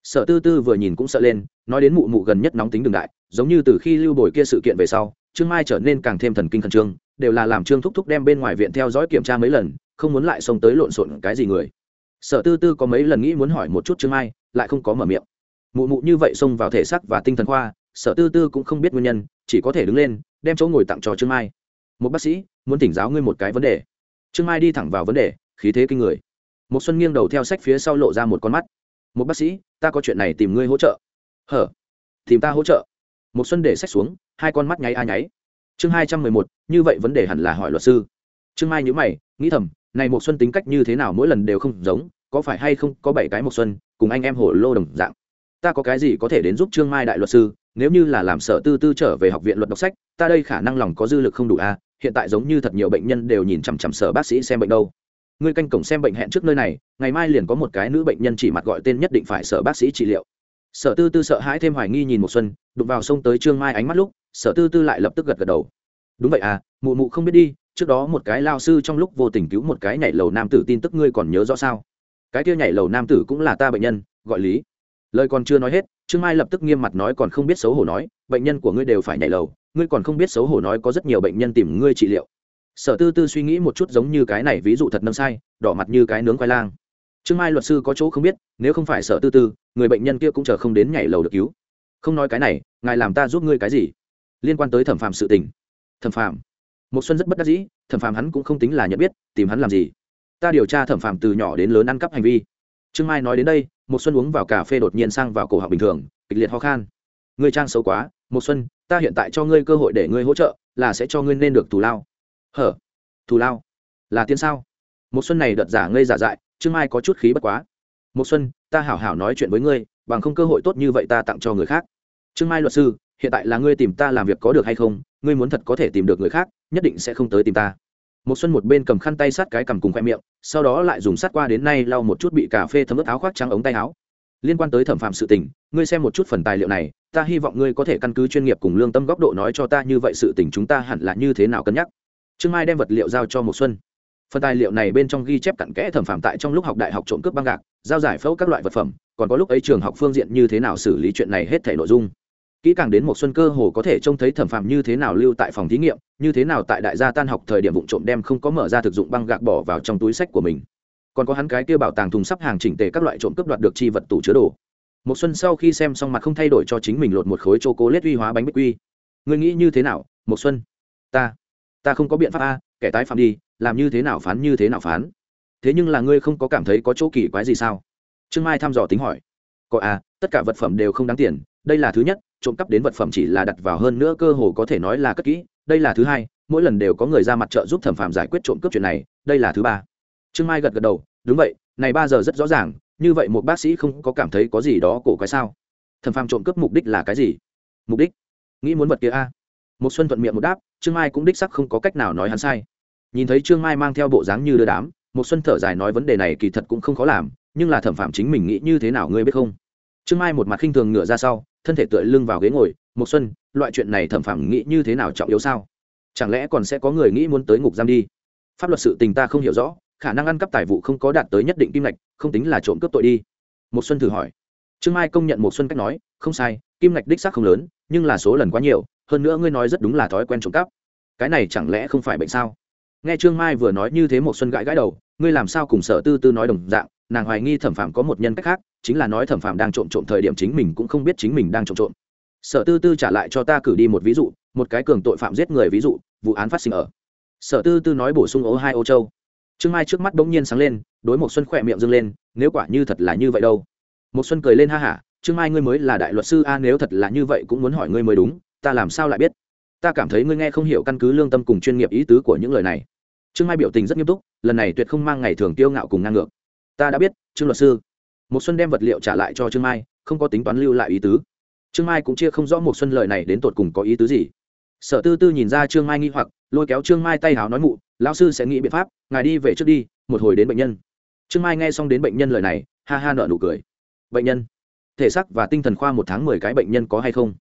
Sở tư tư vừa nhìn cũng sợ lên, nói đến mụ mụ gần nhất nóng tính đường đại giống như từ khi lưu bồi kia sự kiện về sau, trương mai trở nên càng thêm thần kinh khẩn trương, đều là làm trương thúc thúc đem bên ngoài viện theo dõi kiểm tra mấy lần, không muốn lại xông tới lộn xộn cái gì người sở tư tư có mấy lần nghĩ muốn hỏi một chút trương mai, lại không có mở miệng. Mụ mụ như vậy xông vào thể xác và tinh thần khoa, sở tư tư cũng không biết nguyên nhân, chỉ có thể đứng lên, đem chỗ ngồi tặng cho trương mai. Một bác sĩ, muốn tỉnh giáo ngươi một cái vấn đề. Trương mai đi thẳng vào vấn đề, khí thế kinh người. Một xuân nghiêng đầu theo sách phía sau lộ ra một con mắt. Một bác sĩ, ta có chuyện này tìm ngươi hỗ trợ. Hở? Tìm ta hỗ trợ? Một xuân để sách xuống, hai con mắt nháy a nháy. Chương hai trăm mười một, như vậy vấn đề hẳn là hỏi luật sư. Trương mai nhíu mày, nghĩ thầm này một xuân tính cách như thế nào mỗi lần đều không giống, có phải hay không có bảy cái một xuân, cùng anh em hổ lô đồng dạng? Ta có cái gì có thể đến giúp trương mai đại luật sư, nếu như là làm sở tư tư trở về học viện luật đọc sách, ta đây khả năng lòng có dư lực không đủ a à? hiện tại giống như thật nhiều bệnh nhân đều nhìn chằm chằm sở bác sĩ xem bệnh đâu. Ngươi canh cổng xem bệnh hẹn trước nơi này, ngày mai liền có một cái nữ bệnh nhân chỉ mặt gọi tên nhất định phải sở bác sĩ trị liệu. Sở tư tư sợ hãi thêm hoài nghi nhìn một xuân, đụng vào sông tới trương mai ánh mắt lúc, sở tư tư lại lập tức gật gật đầu. Đúng vậy à mụ mụ không biết đi trước đó một cái lao sư trong lúc vô tình cứu một cái nhảy lầu nam tử tin tức ngươi còn nhớ rõ sao? Cái kia nhảy lầu nam tử cũng là ta bệnh nhân, gọi lý. Lời còn chưa nói hết, trương mai lập tức nghiêm mặt nói còn không biết xấu hổ nói, bệnh nhân của ngươi đều phải nhảy lầu, ngươi còn không biết xấu hổ nói có rất nhiều bệnh nhân tìm ngươi trị liệu. Sở tư tư suy nghĩ một chút giống như cái này ví dụ thật nâm sai, đỏ mặt như cái nướng khoai lang. Trương mai luật sư có chỗ không biết, nếu không phải sở tư tư, người bệnh nhân kia cũng chờ không đến nhảy lầu được cứu. Không nói cái này, ngài làm ta giúp ngươi cái gì? Liên quan tới thẩm phạm sự tình. Thẩm phạm một xuân rất bất đắc dĩ, thẩm Phàm hắn cũng không tính là nhận biết, tìm hắn làm gì? Ta điều tra thẩm Phàm từ nhỏ đến lớn ăn cắp hành vi. Trương mai nói đến đây một xuân uống vào cà phê đột nhiên sang vào cổ họng bình thường, kịch liệt ho khan. Ngươi trang xấu quá một xuân, ta hiện tại cho ngươi cơ hội để ngươi hỗ trợ, là sẽ cho ngươi nên được thù lao. Hở? Thù lao? Là tiền sao? Một xuân này đợt giả ngây giả dại, trương mai có chút khí bất quá. Một xuân, ta hảo hảo nói chuyện với ngươi, bằng không cơ hội tốt như vậy ta tặng cho người khác. Trương mai luật sư, hiện tại là ngươi tìm ta làm việc có được hay không ngươi muốn thật có thể tìm được người khác, nhất định sẽ không tới tìm ta. Một xuân một bên cầm khăn tay sát cái cầm cùng khoe miệng, sau đó lại dùng sát qua đến nay lau một chút bị cà phê thấm ướt áo khoác trắng ống tay áo. Liên quan tới thẩm phạm sự tình, ngươi xem một chút phần tài liệu này, ta hy vọng ngươi có thể căn cứ chuyên nghiệp cùng lương tâm góc độ nói cho ta như vậy sự tình chúng ta hẳn là như thế nào cân nhắc. Trương mai đem vật liệu giao cho một xuân. Phần tài liệu này bên trong ghi chép cặn kẽ thẩm phạm tại trong lúc học đại học trộm cướp băng gạc, giao giải phẫu các loại vật phẩm, còn có lúc ấy trường học phương diện như thế nào xử lý chuyện này hết thể nội dung kỹ càng đến một xuân cơ hồ có thể trông thấy thẩm phạm như thế nào lưu tại phòng thí nghiệm như thế nào tại đại gia tan học thời điểm vụ trộm đem không có mở ra thực dụng băng gạc bỏ vào trong túi sách của mình. Còn có hắn cái kia bảo tàng thùng sắp hàng chỉnh tề các loại trộm cướp đoạt được chi vật tủ chứa đồ. Một xuân sau khi xem xong mặt không thay đổi cho chính mình lột một khối chô cố lết uy hóa bánh bích quy. Ngươi nghĩ như thế nào một xuân? Ta ta không có biện pháp a kẻ tái phạm đi làm như thế nào phán như thế nào phán. Thế nhưng là ngươi không có cảm thấy có chỗ kỳ quái gì sao? Trương mai thăm dò tính hỏi. Có a, tất cả vật phẩm đều không đáng tiền đây là thứ nhất trộm cắp đến vật phẩm chỉ là đặt vào hơn nữa cơ hồ có thể nói là cất kỹ. Đây là thứ hai, mỗi lần đều có người ra mặt trợ giúp thẩm phạm giải quyết trộm cướp chuyện này. Đây là thứ ba. Trương mai gật gật đầu, đúng vậy, này ba giờ rất rõ ràng, như vậy một bác sĩ không có cảm thấy có gì đó cổ quái sao? Thẩm phạm trộm cướp mục đích là cái gì? Mục đích? Nghĩ muốn vật kia a. Một xuân thuận miệng một đáp, trương mai cũng đích sắc không có cách nào nói hắn sai. Nhìn thấy trương mai mang theo bộ dáng như đưa đám một xuân thở dài nói vấn đề này kỳ thật cũng không khó làm, nhưng là thẩm phạm chính mình nghĩ như thế nào ngươi biết không? Trương mai một mặt khinh thường ngửa ra sau, thân thể tựa lưng vào ghế ngồi một xuân, loại chuyện này thẩm phẳng nghĩ như thế nào trọng yếu sao? Chẳng lẽ còn sẽ có người nghĩ muốn tới ngục giam đi? Pháp luật sự tình ta không hiểu rõ, khả năng ăn cắp tài vụ không có đạt tới nhất định kim ngạch, không tính là trộm cướp tội đi. Một xuân thử hỏi. Trương mai công nhận một xuân cách nói, không sai, kim ngạch đích xác không lớn, nhưng là số lần quá nhiều, hơn nữa ngươi nói rất đúng là thói quen trộm cắp. Cái này chẳng lẽ không phải bệnh sao? Nghe trương mai vừa nói như thế một xuân gãi gãi đầu, ngươi làm sao cùng sở tư tư nói đồng dạng? Nàng hoài nghi thẩm phạm có một nhân cách khác, chính là nói thẩm phạm đang trộm trộm thời điểm chính mình cũng không biết chính mình đang trộm trộm. Sở tư tư trả lại cho ta cử đi một ví dụ, một cái cường tội phạm giết người ví dụ, vụ án phát sinh ở. Sở tư tư nói bổ sung ố hai ô châu. Trương mai trước mắt bỗng nhiên sáng lên, đối một xuân khỏe miệng dâng lên, nếu quả như thật là như vậy đâu. Một xuân cười lên ha hả, trương mai ngươi mới là đại luật sư a, nếu thật là như vậy cũng muốn hỏi ngươi mới đúng, ta làm sao lại biết? Ta cảm thấy ngươi nghe không hiểu căn cứ lương tâm cùng chuyên nghiệp ý tứ của những lời này. Trương mai biểu tình rất nghiêm túc, lần này tuyệt không mang ngày thường tiêu ngạo cùng ngang ngược ta đã biết, trương luật sư. Một xuân đem vật liệu trả lại cho trương mai, không có tính toán lưu lại ý tứ. Trương mai cũng chia không rõ một xuân lời này đến tột cùng có ý tứ gì. Sở tư tư nhìn ra trương mai nghi hoặc, lôi kéo trương mai tay háo nói mụ, lão sư sẽ nghĩ biện pháp, ngài đi về trước đi, một hồi đến bệnh nhân. Trương mai nghe xong đến bệnh nhân lời này, ha ha nợ nụ cười. Bệnh nhân? Thể xác và tinh thần khoa một tháng mười cái bệnh nhân có hay không?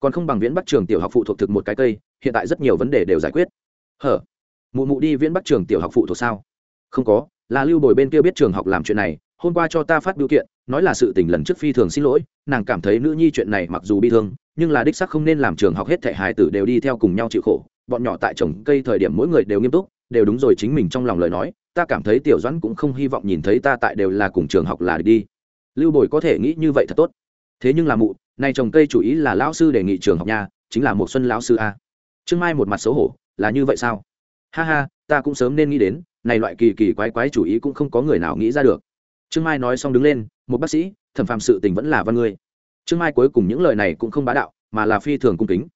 Còn không bằng viễn bắc trường tiểu học phụ thuộc thực một cái cây, hiện tại rất nhiều vấn đề đều giải quyết. Hở? Mụ mụ đi viễn bắc trường tiểu học phụ thuộc sao? Không có là lưu bồi bên kia biết trường học làm chuyện này, hôm qua cho ta phát biểu kiện, nói là sự tình lần trước phi thường xin lỗi, nàng cảm thấy nữ nhi chuyện này mặc dù bi thương, nhưng là đích sắc không nên làm trường học hết thể hài tử đều đi theo cùng nhau chịu khổ, bọn nhỏ tại trồng cây thời điểm mỗi người đều nghiêm túc, đều đúng rồi chính mình trong lòng lời nói, ta cảm thấy tiểu doãn cũng không hy vọng nhìn thấy ta tại đều là cùng trường học là đi. Lưu bồi có thể nghĩ như vậy thật tốt. Thế nhưng là mụ này trồng cây chủ ý là lão sư đề nghị trường học nhà, chính là một xuân lão sư a. Trương mai một mặt xấu hổ, là như vậy sao? Ha ha, ta cũng sớm nên nghĩ đến này loại kỳ kỳ quái quái chủ ý cũng không có người nào nghĩ ra được. Trương mai nói xong đứng lên một bác sĩ thẩm phạm sự tình vẫn là văn ngươi. Trương mai cuối cùng những lời này cũng không bá đạo mà là phi thường cung kính.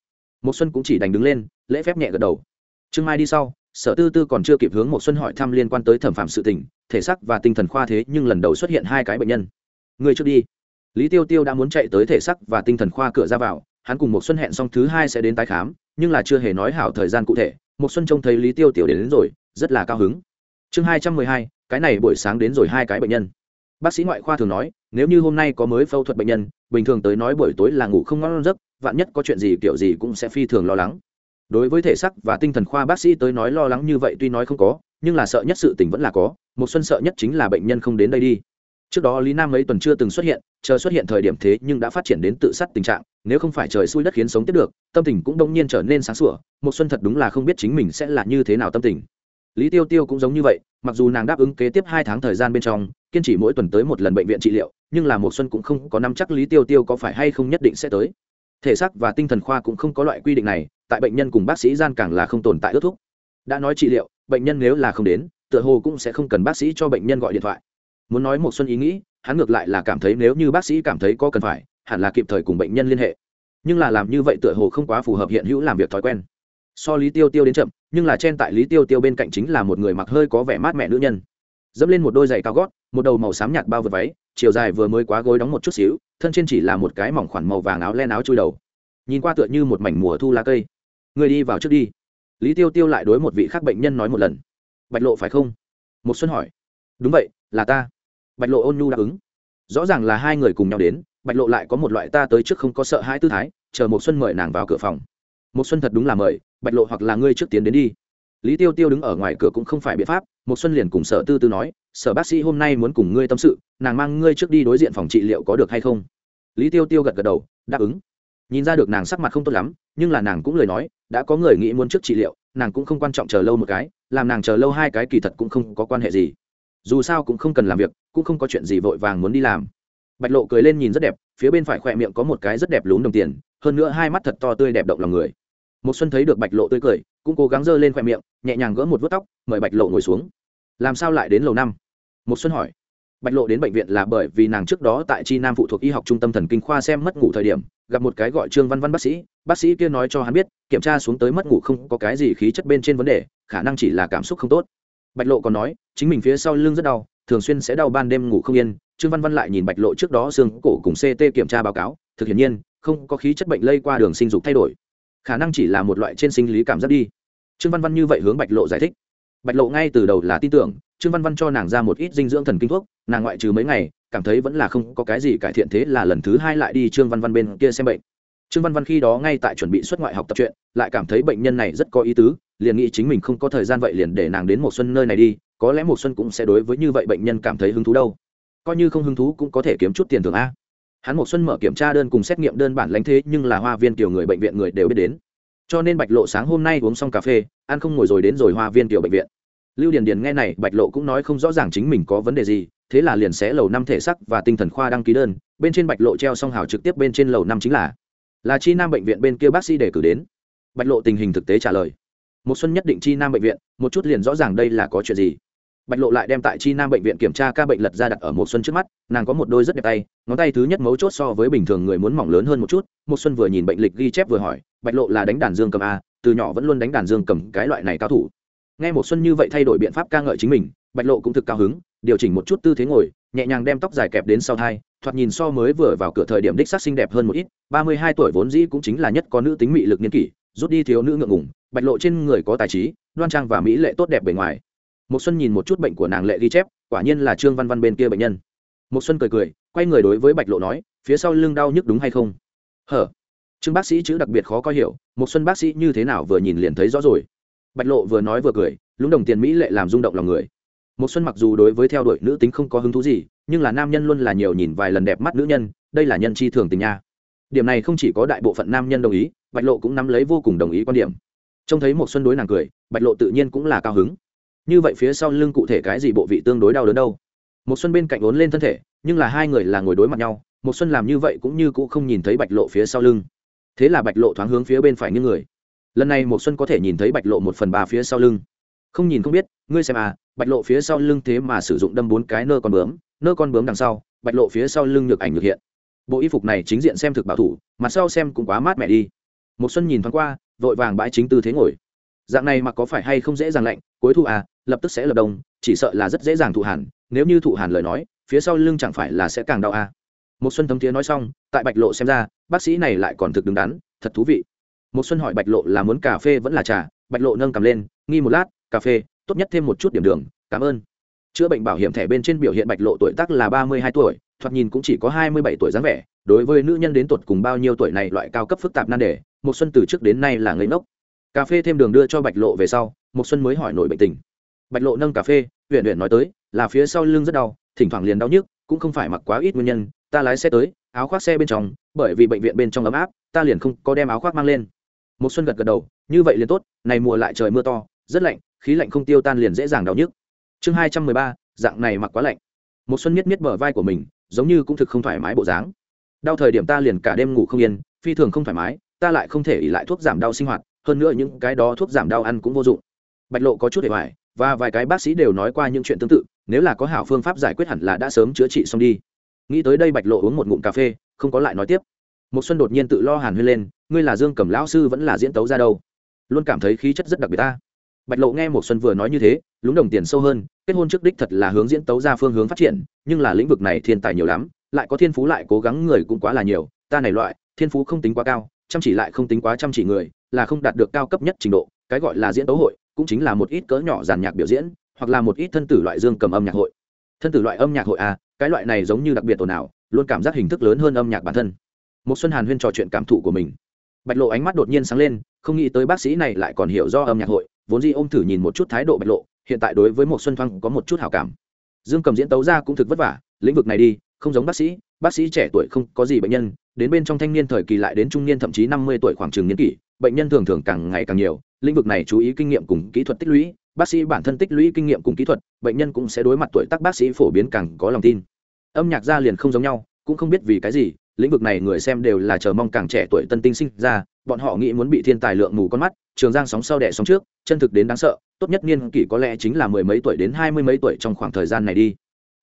Một xuân cũng chỉ đành đứng lên lễ phép nhẹ gật đầu. Trương mai đi sau sở tư tư còn chưa kịp hướng một xuân hỏi thăm liên quan tới thẩm phạm sự tình thể xác và tinh thần khoa thế nhưng lần đầu xuất hiện hai cái bệnh nhân. Người trước đi. Lý tiêu tiêu đã muốn chạy tới thể xác và tinh thần khoa cửa ra vào hắn cùng một xuân hẹn xong thứ hai sẽ đến tái khám nhưng là chưa hề nói hảo thời gian cụ thể. Một xuân trông thấy lý tiêu tiểu đến, đến rồi rất là cao hứng chương hai trăm mười hai, cái này buổi sáng đến rồi hai cái bệnh nhân. Bác sĩ ngoại khoa thường nói, nếu như hôm nay có mới phẫu thuật bệnh nhân, bình thường tới nói buổi tối là ngủ không ngon giấc, vạn nhất có chuyện gì kiểu gì cũng sẽ phi thường lo lắng. Đối với thể sắc và tinh thần khoa bác sĩ tới nói lo lắng như vậy tuy nói không có, nhưng là sợ nhất sự tình vẫn là có, một xuân sợ nhất chính là bệnh nhân không đến đây đi. Trước đó lý nam mấy tuần chưa từng xuất hiện, chờ xuất hiện thời điểm thế nhưng đã phát triển đến tự sát tình trạng, nếu không phải trời xui đất khiến sống tiếp được, tâm tình cũng đông nhiên trở nên sáng sủa, một xuân thật đúng là không biết chính mình sẽ là như thế nào tâm tình lý tiêu tiêu cũng giống như vậy, mặc dù nàng đáp ứng kế tiếp hai tháng thời gian bên trong, kiên trì mỗi tuần tới một lần bệnh viện trị liệu, nhưng là một xuân cũng không có nắm chắc lý tiêu tiêu có phải hay không nhất định sẽ tới. Thể xác và tinh thần khoa cũng không có loại quy định này, tại bệnh nhân cùng bác sĩ gian càng là không tồn tại ước thúc. Đã nói trị liệu, bệnh nhân nếu là không đến, tựa hồ cũng sẽ không cần bác sĩ cho bệnh nhân gọi điện thoại. Muốn nói một xuân ý nghĩ, hắn ngược lại là cảm thấy nếu như bác sĩ cảm thấy có cần phải, hẳn là kịp thời cùng bệnh nhân liên hệ. Nhưng là làm như vậy tựa hồ không quá phù hợp hiện hữu làm việc thói quen. So lý tiêu tiêu đến chậm nhưng là trên tại lý tiêu tiêu bên cạnh chính là một người mặc hơi có vẻ mát mẻ nữ nhân. Dẫm lên một đôi giày cao gót, một đầu màu xám nhạt bao vật váy, chiều dài vừa mới quá gối đóng một chút xíu, thân trên chỉ là một cái mỏng khoản màu vàng áo len áo chui đầu. Nhìn qua tựa như một mảnh mùa thu lá cây. Người đi vào trước đi. Lý tiêu tiêu lại đối một vị khác bệnh nhân nói một lần. Bạch lộ phải không? Một xuân hỏi. Đúng vậy, là ta. Bạch lộ ôn nhu đáp ứng. Rõ ràng là hai người cùng nhau đến, bạch lộ lại có một loại ta tới trước không có sợ hãi tư thái, chờ một xuân mời nàng vào cửa phòng. Một xuân thật đúng là mời bạch lộ hoặc là ngươi trước tiến đến đi. Lý tiêu tiêu đứng ở ngoài cửa cũng không phải biện pháp một xuân liền cùng sở tư tư nói, sở bác sĩ hôm nay muốn cùng ngươi tâm sự, nàng mang ngươi trước đi đối diện phòng trị liệu có được hay không? Lý tiêu tiêu gật gật đầu, đáp ứng. Nhìn ra được nàng sắc mặt không tốt lắm, nhưng là nàng cũng lời nói, đã có người nghĩ muốn trước trị liệu, nàng cũng không quan trọng chờ lâu một cái, làm nàng chờ lâu hai cái kỳ thật cũng không có quan hệ gì. Dù sao cũng không cần làm việc, cũng không có chuyện gì vội vàng muốn đi làm. Bạch lộ cười lên nhìn rất đẹp, phía bên phải khỏe miệng có một cái rất đẹp lún đồng tiền, hơn nữa hai mắt thật to tươi đẹp động lòng người một xuân thấy được bạch lộ tươi cười, cũng cố gắng giơ lên khỏe miệng, nhẹ nhàng gỡ một vớt tóc, mời bạch lộ ngồi xuống. Làm sao lại đến lầu năm? Một xuân hỏi. Bạch lộ đến bệnh viện là bởi vì nàng trước đó tại chi nam phụ thuộc y học trung tâm thần kinh khoa xem mất ngủ thời điểm, gặp một cái gọi trương văn văn bác sĩ bác sĩ kia nói cho hắn biết, kiểm tra xuống tới mất ngủ không có cái gì khí chất bên trên vấn đề, khả năng chỉ là cảm xúc không tốt. Bạch lộ còn nói, chính mình phía sau lưng rất đau, thường xuyên sẽ đau ban đêm ngủ không yên. Trương văn văn lại nhìn bạch lộ trước đó xương cổ cùng ct kiểm tra báo cáo, thực hiện nhiên, không có khí chất bệnh lây qua đường sinh dục thay đổi khả năng chỉ là một loại trên sinh lý cảm giác đi. Trương văn văn như vậy hướng bạch lộ giải thích. Bạch lộ ngay từ đầu là tin tưởng, trương văn văn cho nàng ra một ít dinh dưỡng thần kinh thuốc, nàng ngoại trừ mấy ngày, cảm thấy vẫn là không có cái gì cải thiện thế là lần thứ hai lại đi trương văn văn bên kia xem bệnh. Trương văn văn khi đó ngay tại chuẩn bị xuất ngoại học tập chuyện, lại cảm thấy bệnh nhân này rất có ý tứ, liền nghĩ chính mình không có thời gian vậy liền để nàng đến một xuân nơi này đi, có lẽ một xuân cũng sẽ đối với như vậy bệnh nhân cảm thấy hứng thú đâu. Coi như không hứng thú cũng có thể kiếm chút tiền thưởng a hắn một xuân mở kiểm tra đơn cùng xét nghiệm đơn bản lãnh thế nhưng là hoa viên tiểu người bệnh viện người đều biết đến. Cho nên bạch lộ sáng hôm nay uống xong cà phê, ăn không ngồi rồi đến rồi hoa viên tiểu bệnh viện. Lưu điền điền nghe này, bạch lộ cũng nói không rõ ràng chính mình có vấn đề gì, thế là liền sẽ lầu năm thể sắc và tinh thần khoa đăng ký đơn, bên trên bạch lộ treo xong hào trực tiếp bên trên lầu năm chính là. Là chi nam bệnh viện bên kia bác sĩ để cử đến. Bạch lộ tình hình thực tế trả lời. Một xuân nhất định chi nam bệnh viện, một chút liền rõ ràng đây là có chuyện gì bạch lộ lại đem tại chi nam bệnh viện kiểm tra ca bệnh lật ra đặt ở một xuân trước mắt, nàng có một đôi rất đẹp tay, ngón tay thứ nhất mấu chốt so với bình thường người muốn mỏng lớn hơn một chút một xuân vừa nhìn bệnh lịch ghi chép vừa hỏi, bạch lộ là đánh đàn dương cầm a, từ nhỏ vẫn luôn đánh đàn dương cầm cái loại này cao thủ. Nghe một xuân như vậy thay đổi biện pháp ca ngợi chính mình, bạch lộ cũng thực cao hứng, điều chỉnh một chút tư thế ngồi, nhẹ nhàng đem tóc dài kẹp đến sau thai, thoạt nhìn so mới vừa vào cửa thời điểm đích sắc xinh đẹp hơn một ít, ba mươi hai tuổi vốn dĩ cũng chính là nhất có nữ tính mị lực niên kỷ, rút đi thiếu nữ ngượng ngùng, bạch lộ trên người có tài trí, đoan trang và mỹ lệ tốt đẹp bề ngoài một xuân nhìn một chút bệnh của nàng lệ ghi chép, quả nhiên là trương văn văn bên kia bệnh nhân. Một xuân cười cười, quay người đối với bạch lộ nói, phía sau lưng đau nhức đúng hay không? Hở. Trương bác sĩ chữ đặc biệt khó coi hiểu một xuân bác sĩ như thế nào vừa nhìn liền thấy rõ rồi. Bạch lộ vừa nói vừa cười, lúng đồng tiền mỹ lệ làm rung động lòng người. Một xuân mặc dù đối với theo đuổi nữ tính không có hứng thú gì, nhưng là nam nhân luôn là nhiều nhìn vài lần đẹp mắt nữ nhân, đây là nhân chi thường tình nha. Điểm này không chỉ có đại bộ phận nam nhân đồng ý, bạch lộ cũng nắm lấy vô cùng đồng ý quan điểm. Trông thấy một xuân đối nàng cười, bạch lộ tự nhiên cũng là cao hứng như vậy phía sau lưng cụ thể cái gì bộ vị tương đối đau đớn đâu? Một xuân bên cạnh ốn lên thân thể, nhưng là hai người là ngồi đối mặt nhau một xuân làm như vậy cũng như cũng không nhìn thấy bạch lộ phía sau lưng. Thế là bạch lộ thoáng hướng phía bên phải như người. Lần này một xuân có thể nhìn thấy bạch lộ một phần ba phía sau lưng. Không nhìn không biết, ngươi xem à bạch lộ phía sau lưng thế mà sử dụng đâm bốn cái nơ con bướm, nơ con bướm đằng sau, bạch lộ phía sau lưng nhược ảnh nhược hiện. Bộ y phục này chính diện xem thực bảo thủ, mặt sau xem cũng quá mát mẻ đi. Một xuân nhìn thoáng qua, vội vàng bãi chính tư thế ngồi. Dạng này mà có phải hay không dễ dàng lạnh, cuối thu à lập tức sẽ lập đông, chỉ sợ là rất dễ dàng thụ hàn, nếu như thụ hàn lời nói, phía sau lưng chẳng phải là sẽ càng đau à. Một xuân thấm thiế nói xong, tại bạch lộ xem ra, bác sĩ này lại còn thực đứng đắn, thật thú vị. Một xuân hỏi bạch lộ là muốn cà phê vẫn là trà, bạch lộ nâng cầm lên, nghi một lát, cà phê, tốt nhất thêm một chút điểm đường, cảm ơn. Chữa bệnh bảo hiểm thẻ bên trên biểu hiện bạch lộ tuổi tác là ba mươi hai tuổi, thoạt nhìn cũng chỉ có hai mươi bảy tuổi dáng vẻ, đối với nữ nhân đến tuột cùng bao nhiêu tuổi này loại cao cấp phức tạp nan đề một xuân từ trước đến nay là ngây ngốc. Cà phê thêm đường đưa cho bạch lộ về sau một xuân mới hỏi nổi bệnh tình bạch lộ nâng cà phê huyện huyện nói tới, là phía sau lưng rất đau, thỉnh thoảng liền đau nhức, cũng không phải mặc quá ít nguyên nhân, ta lái xe tới, áo khoác xe bên trong, bởi vì bệnh viện bên trong ấm áp, ta liền không có đem áo khoác mang lên. Một xuân gật gật đầu, như vậy liền tốt, này mùa lại trời mưa to, rất lạnh, khí lạnh không tiêu tan liền dễ dàng đau nhức. Chương hai trăm mười ba, dạng này mặc quá lạnh. Một xuân miết miết bờ vai của mình, giống như cũng thực không thoải mái bộ dáng. Đau thời điểm ta liền cả đêm ngủ không yên, phi thường không thoải mái, ta lại không thể ỉ lại thuốc giảm đau sinh hoạt, hơn nữa những cái đó thuốc giảm đau ăn cũng vô dụng. Bạch lộ có chút để hoài và vài cái bác sĩ đều nói qua những chuyện tương tự, nếu là có hảo phương pháp giải quyết hẳn là đã sớm chữa trị xong đi. Nghĩ tới đây bạch lộ uống một ngụm cà phê, không có lại nói tiếp. Một xuân đột nhiên tự lo hàn huyên lên, ngươi là dương cẩm lão sư vẫn là diễn tấu ra đâu? Luôn cảm thấy khí chất rất đặc biệt ta. Bạch lộ nghe một xuân vừa nói như thế, lúng đồng tiền sâu hơn, kết hôn trước đích thật là hướng diễn tấu ra phương hướng phát triển, nhưng là lĩnh vực này thiên tài nhiều lắm, lại có thiên phú lại cố gắng người cũng quá là nhiều, ta này loại, thiên phú không tính quá cao, chăm chỉ lại không tính quá chăm chỉ người, là không đạt được cao cấp nhất trình độ, cái gọi là diễn tấu hội cũng chính là một ít cỡ nhỏ giàn nhạc biểu diễn, hoặc là một ít thân tử loại dương cầm âm nhạc hội. Thân tử loại âm nhạc hội à cái loại này giống như đặc biệt ồn ào, luôn cảm giác hình thức lớn hơn âm nhạc bản thân. Một xuân hàn huyên trò chuyện cảm thụ của mình. Bạch lộ ánh mắt đột nhiên sáng lên, không nghĩ tới bác sĩ này lại còn hiểu do âm nhạc hội, vốn dĩ ôm thử nhìn một chút thái độ bạch lộ, hiện tại đối với một xuân thoáng có một chút hảo cảm. Dương cầm diễn tấu ra cũng thực vất vả, lĩnh vực này đi, không giống bác sĩ bác sĩ trẻ tuổi không có gì bệnh nhân, đến bên trong thanh niên thời kỳ lại đến trung niên thậm chí năm mươi tuổi khoảng trường niên kỷ bệnh nhân thường thường càng ngày càng nhiều, lĩnh vực này chú ý kinh nghiệm cùng kỹ thuật tích lũy, bác sĩ bản thân tích lũy kinh nghiệm cùng kỹ thuật, bệnh nhân cũng sẽ đối mặt tuổi tác bác sĩ phổ biến càng có lòng tin. Âm nhạc gia liền không giống nhau, cũng không biết vì cái gì, lĩnh vực này người xem đều là chờ mong càng trẻ tuổi tân tinh sinh ra, bọn họ nghĩ muốn bị thiên tài lượng mù con mắt, trường giang sóng sau đẻ sóng trước, chân thực đến đáng sợ, tốt nhất niên kỷ có lẽ chính là mười mấy tuổi đến hai mươi mấy tuổi trong khoảng thời gian này đi.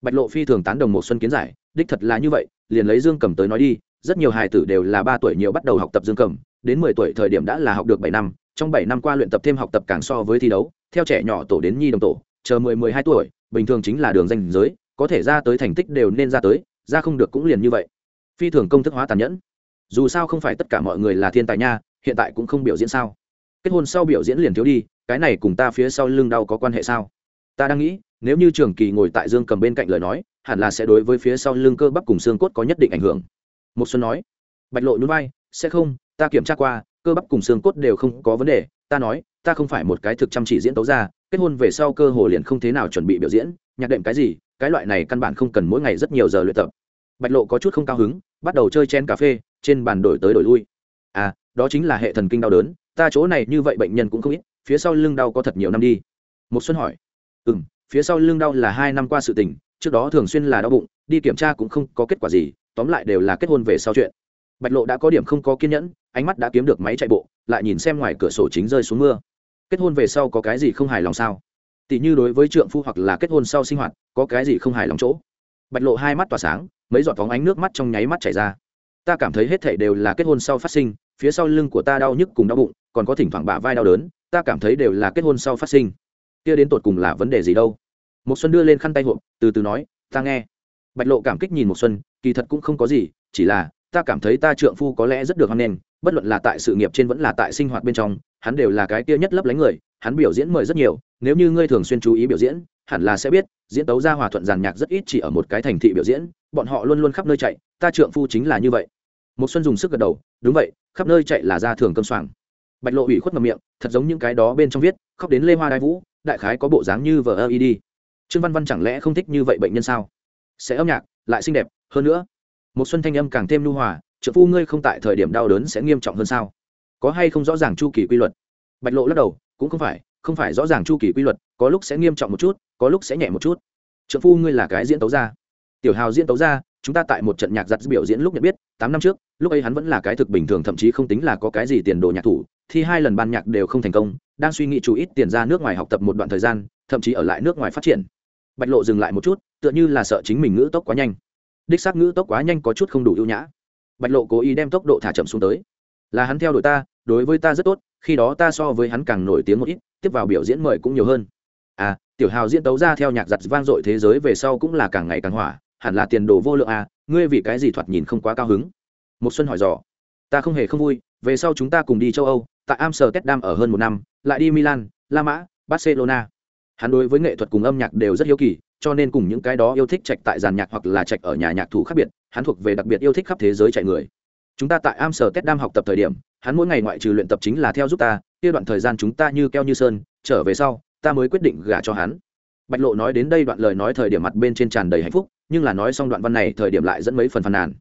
Bạch lộ phi thường tán đồng một xuân kiến giải, đích thật là như vậy, liền lấy dương cầm tới nói đi, rất nhiều hài tử đều là ba tuổi nhiều bắt đầu học tập dương cầm đến mười tuổi thời điểm đã là học được bảy năm, trong bảy năm qua luyện tập thêm học tập càng so với thi đấu, theo trẻ nhỏ tổ đến nhi đồng tổ, chờ mười mười hai tuổi, bình thường chính là đường danh giới, có thể ra tới thành tích đều nên ra tới, ra không được cũng liền như vậy. Phi thường công thức hóa tàn nhẫn. Dù sao không phải tất cả mọi người là thiên tài nha, hiện tại cũng không biểu diễn sao. Kết hôn sau biểu diễn liền thiếu đi, cái này cùng ta phía sau lưng đau có quan hệ sao? Ta đang nghĩ, nếu như trường kỳ ngồi tại dương cầm bên cạnh lời nói, hẳn là sẽ đối với phía sau lưng cơ bắp cùng xương cốt có nhất định ảnh hưởng. Một xuân nói. Bạch lộ nhún vai, sẽ không ta kiểm tra qua, cơ bắp cùng xương cốt đều không có vấn đề, ta nói, ta không phải một cái thực chăm chỉ diễn tấu ra kết hôn về sau cơ hồ liền không thế nào chuẩn bị biểu diễn, nhạc đệm cái gì, cái loại này căn bản không cần mỗi ngày rất nhiều giờ luyện tập. Bạch lộ có chút không cao hứng, bắt đầu chơi chen cà phê, trên bàn đổi tới đổi lui. À đó chính là hệ thần kinh đau đớn, ta chỗ này như vậy bệnh nhân cũng không ít, phía sau lưng đau có thật nhiều năm đi. Một xuân hỏi. Ừ m phía sau lưng đau là hai năm qua sự tình, trước đó thường xuyên là đau bụng, đi kiểm tra cũng không có kết quả gì, tóm lại đều là kết hôn về sau chuyện. Bạch lộ đã có điểm không có kiên nhẫn ánh mắt đã kiếm được máy chạy bộ, lại nhìn xem ngoài cửa sổ chính rơi xuống mưa. Kết hôn về sau có cái gì không hài lòng sao? Tỷ như đối với trượng phu hoặc là kết hôn sau sinh hoạt, có cái gì không hài lòng chỗ? Bạch lộ hai mắt tỏa sáng, mấy giọt phóng ánh nước mắt trong nháy mắt chảy ra. Ta cảm thấy hết thể đều là kết hôn sau phát sinh, phía sau lưng của ta đau nhức cùng đau bụng, còn có thỉnh thoảng bả vai đau đớn, ta cảm thấy đều là kết hôn sau phát sinh. Kia đến tột cùng là vấn đề gì đâu? Một xuân đưa lên khăn tay hộp, từ từ nói, ta nghe. Bạch lộ cảm kích nhìn một xuân, kỳ thật cũng không có gì, chỉ là, ta cảm thấy ta trượng phu có lẽ rất được hoan nghênh bất luận là tại sự nghiệp trên vẫn là tại sinh hoạt bên trong, hắn đều là cái kia nhất lấp lánh người, hắn biểu diễn mời rất nhiều, nếu như ngươi thường xuyên chú ý biểu diễn, hẳn là sẽ biết, diễn tấu ra hòa thuận giàn nhạc rất ít chỉ ở một cái thành thị biểu diễn, bọn họ luôn luôn khắp nơi chạy, ta trượng phu chính là như vậy. Một xuân dùng sức gật đầu, đúng vậy, khắp nơi chạy là ra thường cơm soạng. bạch lộ ủy khuất ngậm miệng, thật giống những cái đó bên trong viết, khóc đến lê hoa đai vũ, đại khái có bộ dáng như vờ ơ đi. Trương văn văn chẳng lẽ không thích như vậy bệnh nhân sao? Sẽ âm nhạc, lại xinh đẹp, hơn nữa. Một xuân thanh âm càng thêm nhu hòa trợ phu ngươi không tại thời điểm đau đớn sẽ nghiêm trọng hơn sao? Có hay không rõ ràng chu kỳ quy luật? Bạch lộ lắc đầu cũng không phải không phải rõ ràng chu kỳ quy luật có lúc sẽ nghiêm trọng một chút có lúc sẽ nhẹ một chút. Trợ phu ngươi là cái diễn tấu ra, tiểu hào diễn tấu ra. chúng ta tại một trận nhạc giặt biểu diễn lúc nhận biết tám năm trước lúc ấy hắn vẫn là cái thực bình thường thậm chí không tính là có cái gì tiền đồ nhạc thủ thì hai lần ban nhạc đều không thành công đang suy nghĩ chú ít tiền ra nước ngoài học tập một đoạn thời gian thậm chí ở lại nước ngoài phát triển. Bạch lộ dừng lại một chút tựa như là sợ chính mình ngữ tốc quá nhanh. Đích xác ngữ tốc quá nhanh có chút không đủ ưu nhã bạch lộ cố ý đem tốc độ thả chậm xuống tới. Là hắn theo đuổi ta, đối với ta rất tốt, khi đó ta so với hắn càng nổi tiếng một ít, tiếp vào biểu diễn mời cũng nhiều hơn. À tiểu hào diễn tấu ra theo nhạc giặt vang dội thế giới về sau cũng là càng ngày càng hỏa, hẳn là tiền đồ vô lượng à ngươi vì cái gì thoạt nhìn không quá cao hứng? Một xuân hỏi dò. Ta không hề không vui, về sau chúng ta cùng đi châu âu, tại amsterdam ở hơn một năm, lại đi milan, la mã, barcelona. Hắn đối với nghệ thuật cùng âm nhạc đều rất hiếu kỳ, cho nên cùng những cái đó yêu thích trạch tại giàn nhạc hoặc là trạch ở nhà nhạc thủ khác biệt hắn thuộc về đặc biệt yêu thích khắp thế giới chạy người. Chúng ta tại amsterdam học tập thời điểm, hắn mỗi ngày ngoại trừ luyện tập chính là theo giúp ta, kia đoạn thời gian chúng ta như keo như sơn, trở về sau, ta mới quyết định gả cho hắn. Bạch lộ nói đến đây đoạn lời nói thời điểm mặt bên trên tràn đầy hạnh phúc, nhưng là nói xong đoạn văn này thời điểm lại dẫn mấy phần phàn nàn.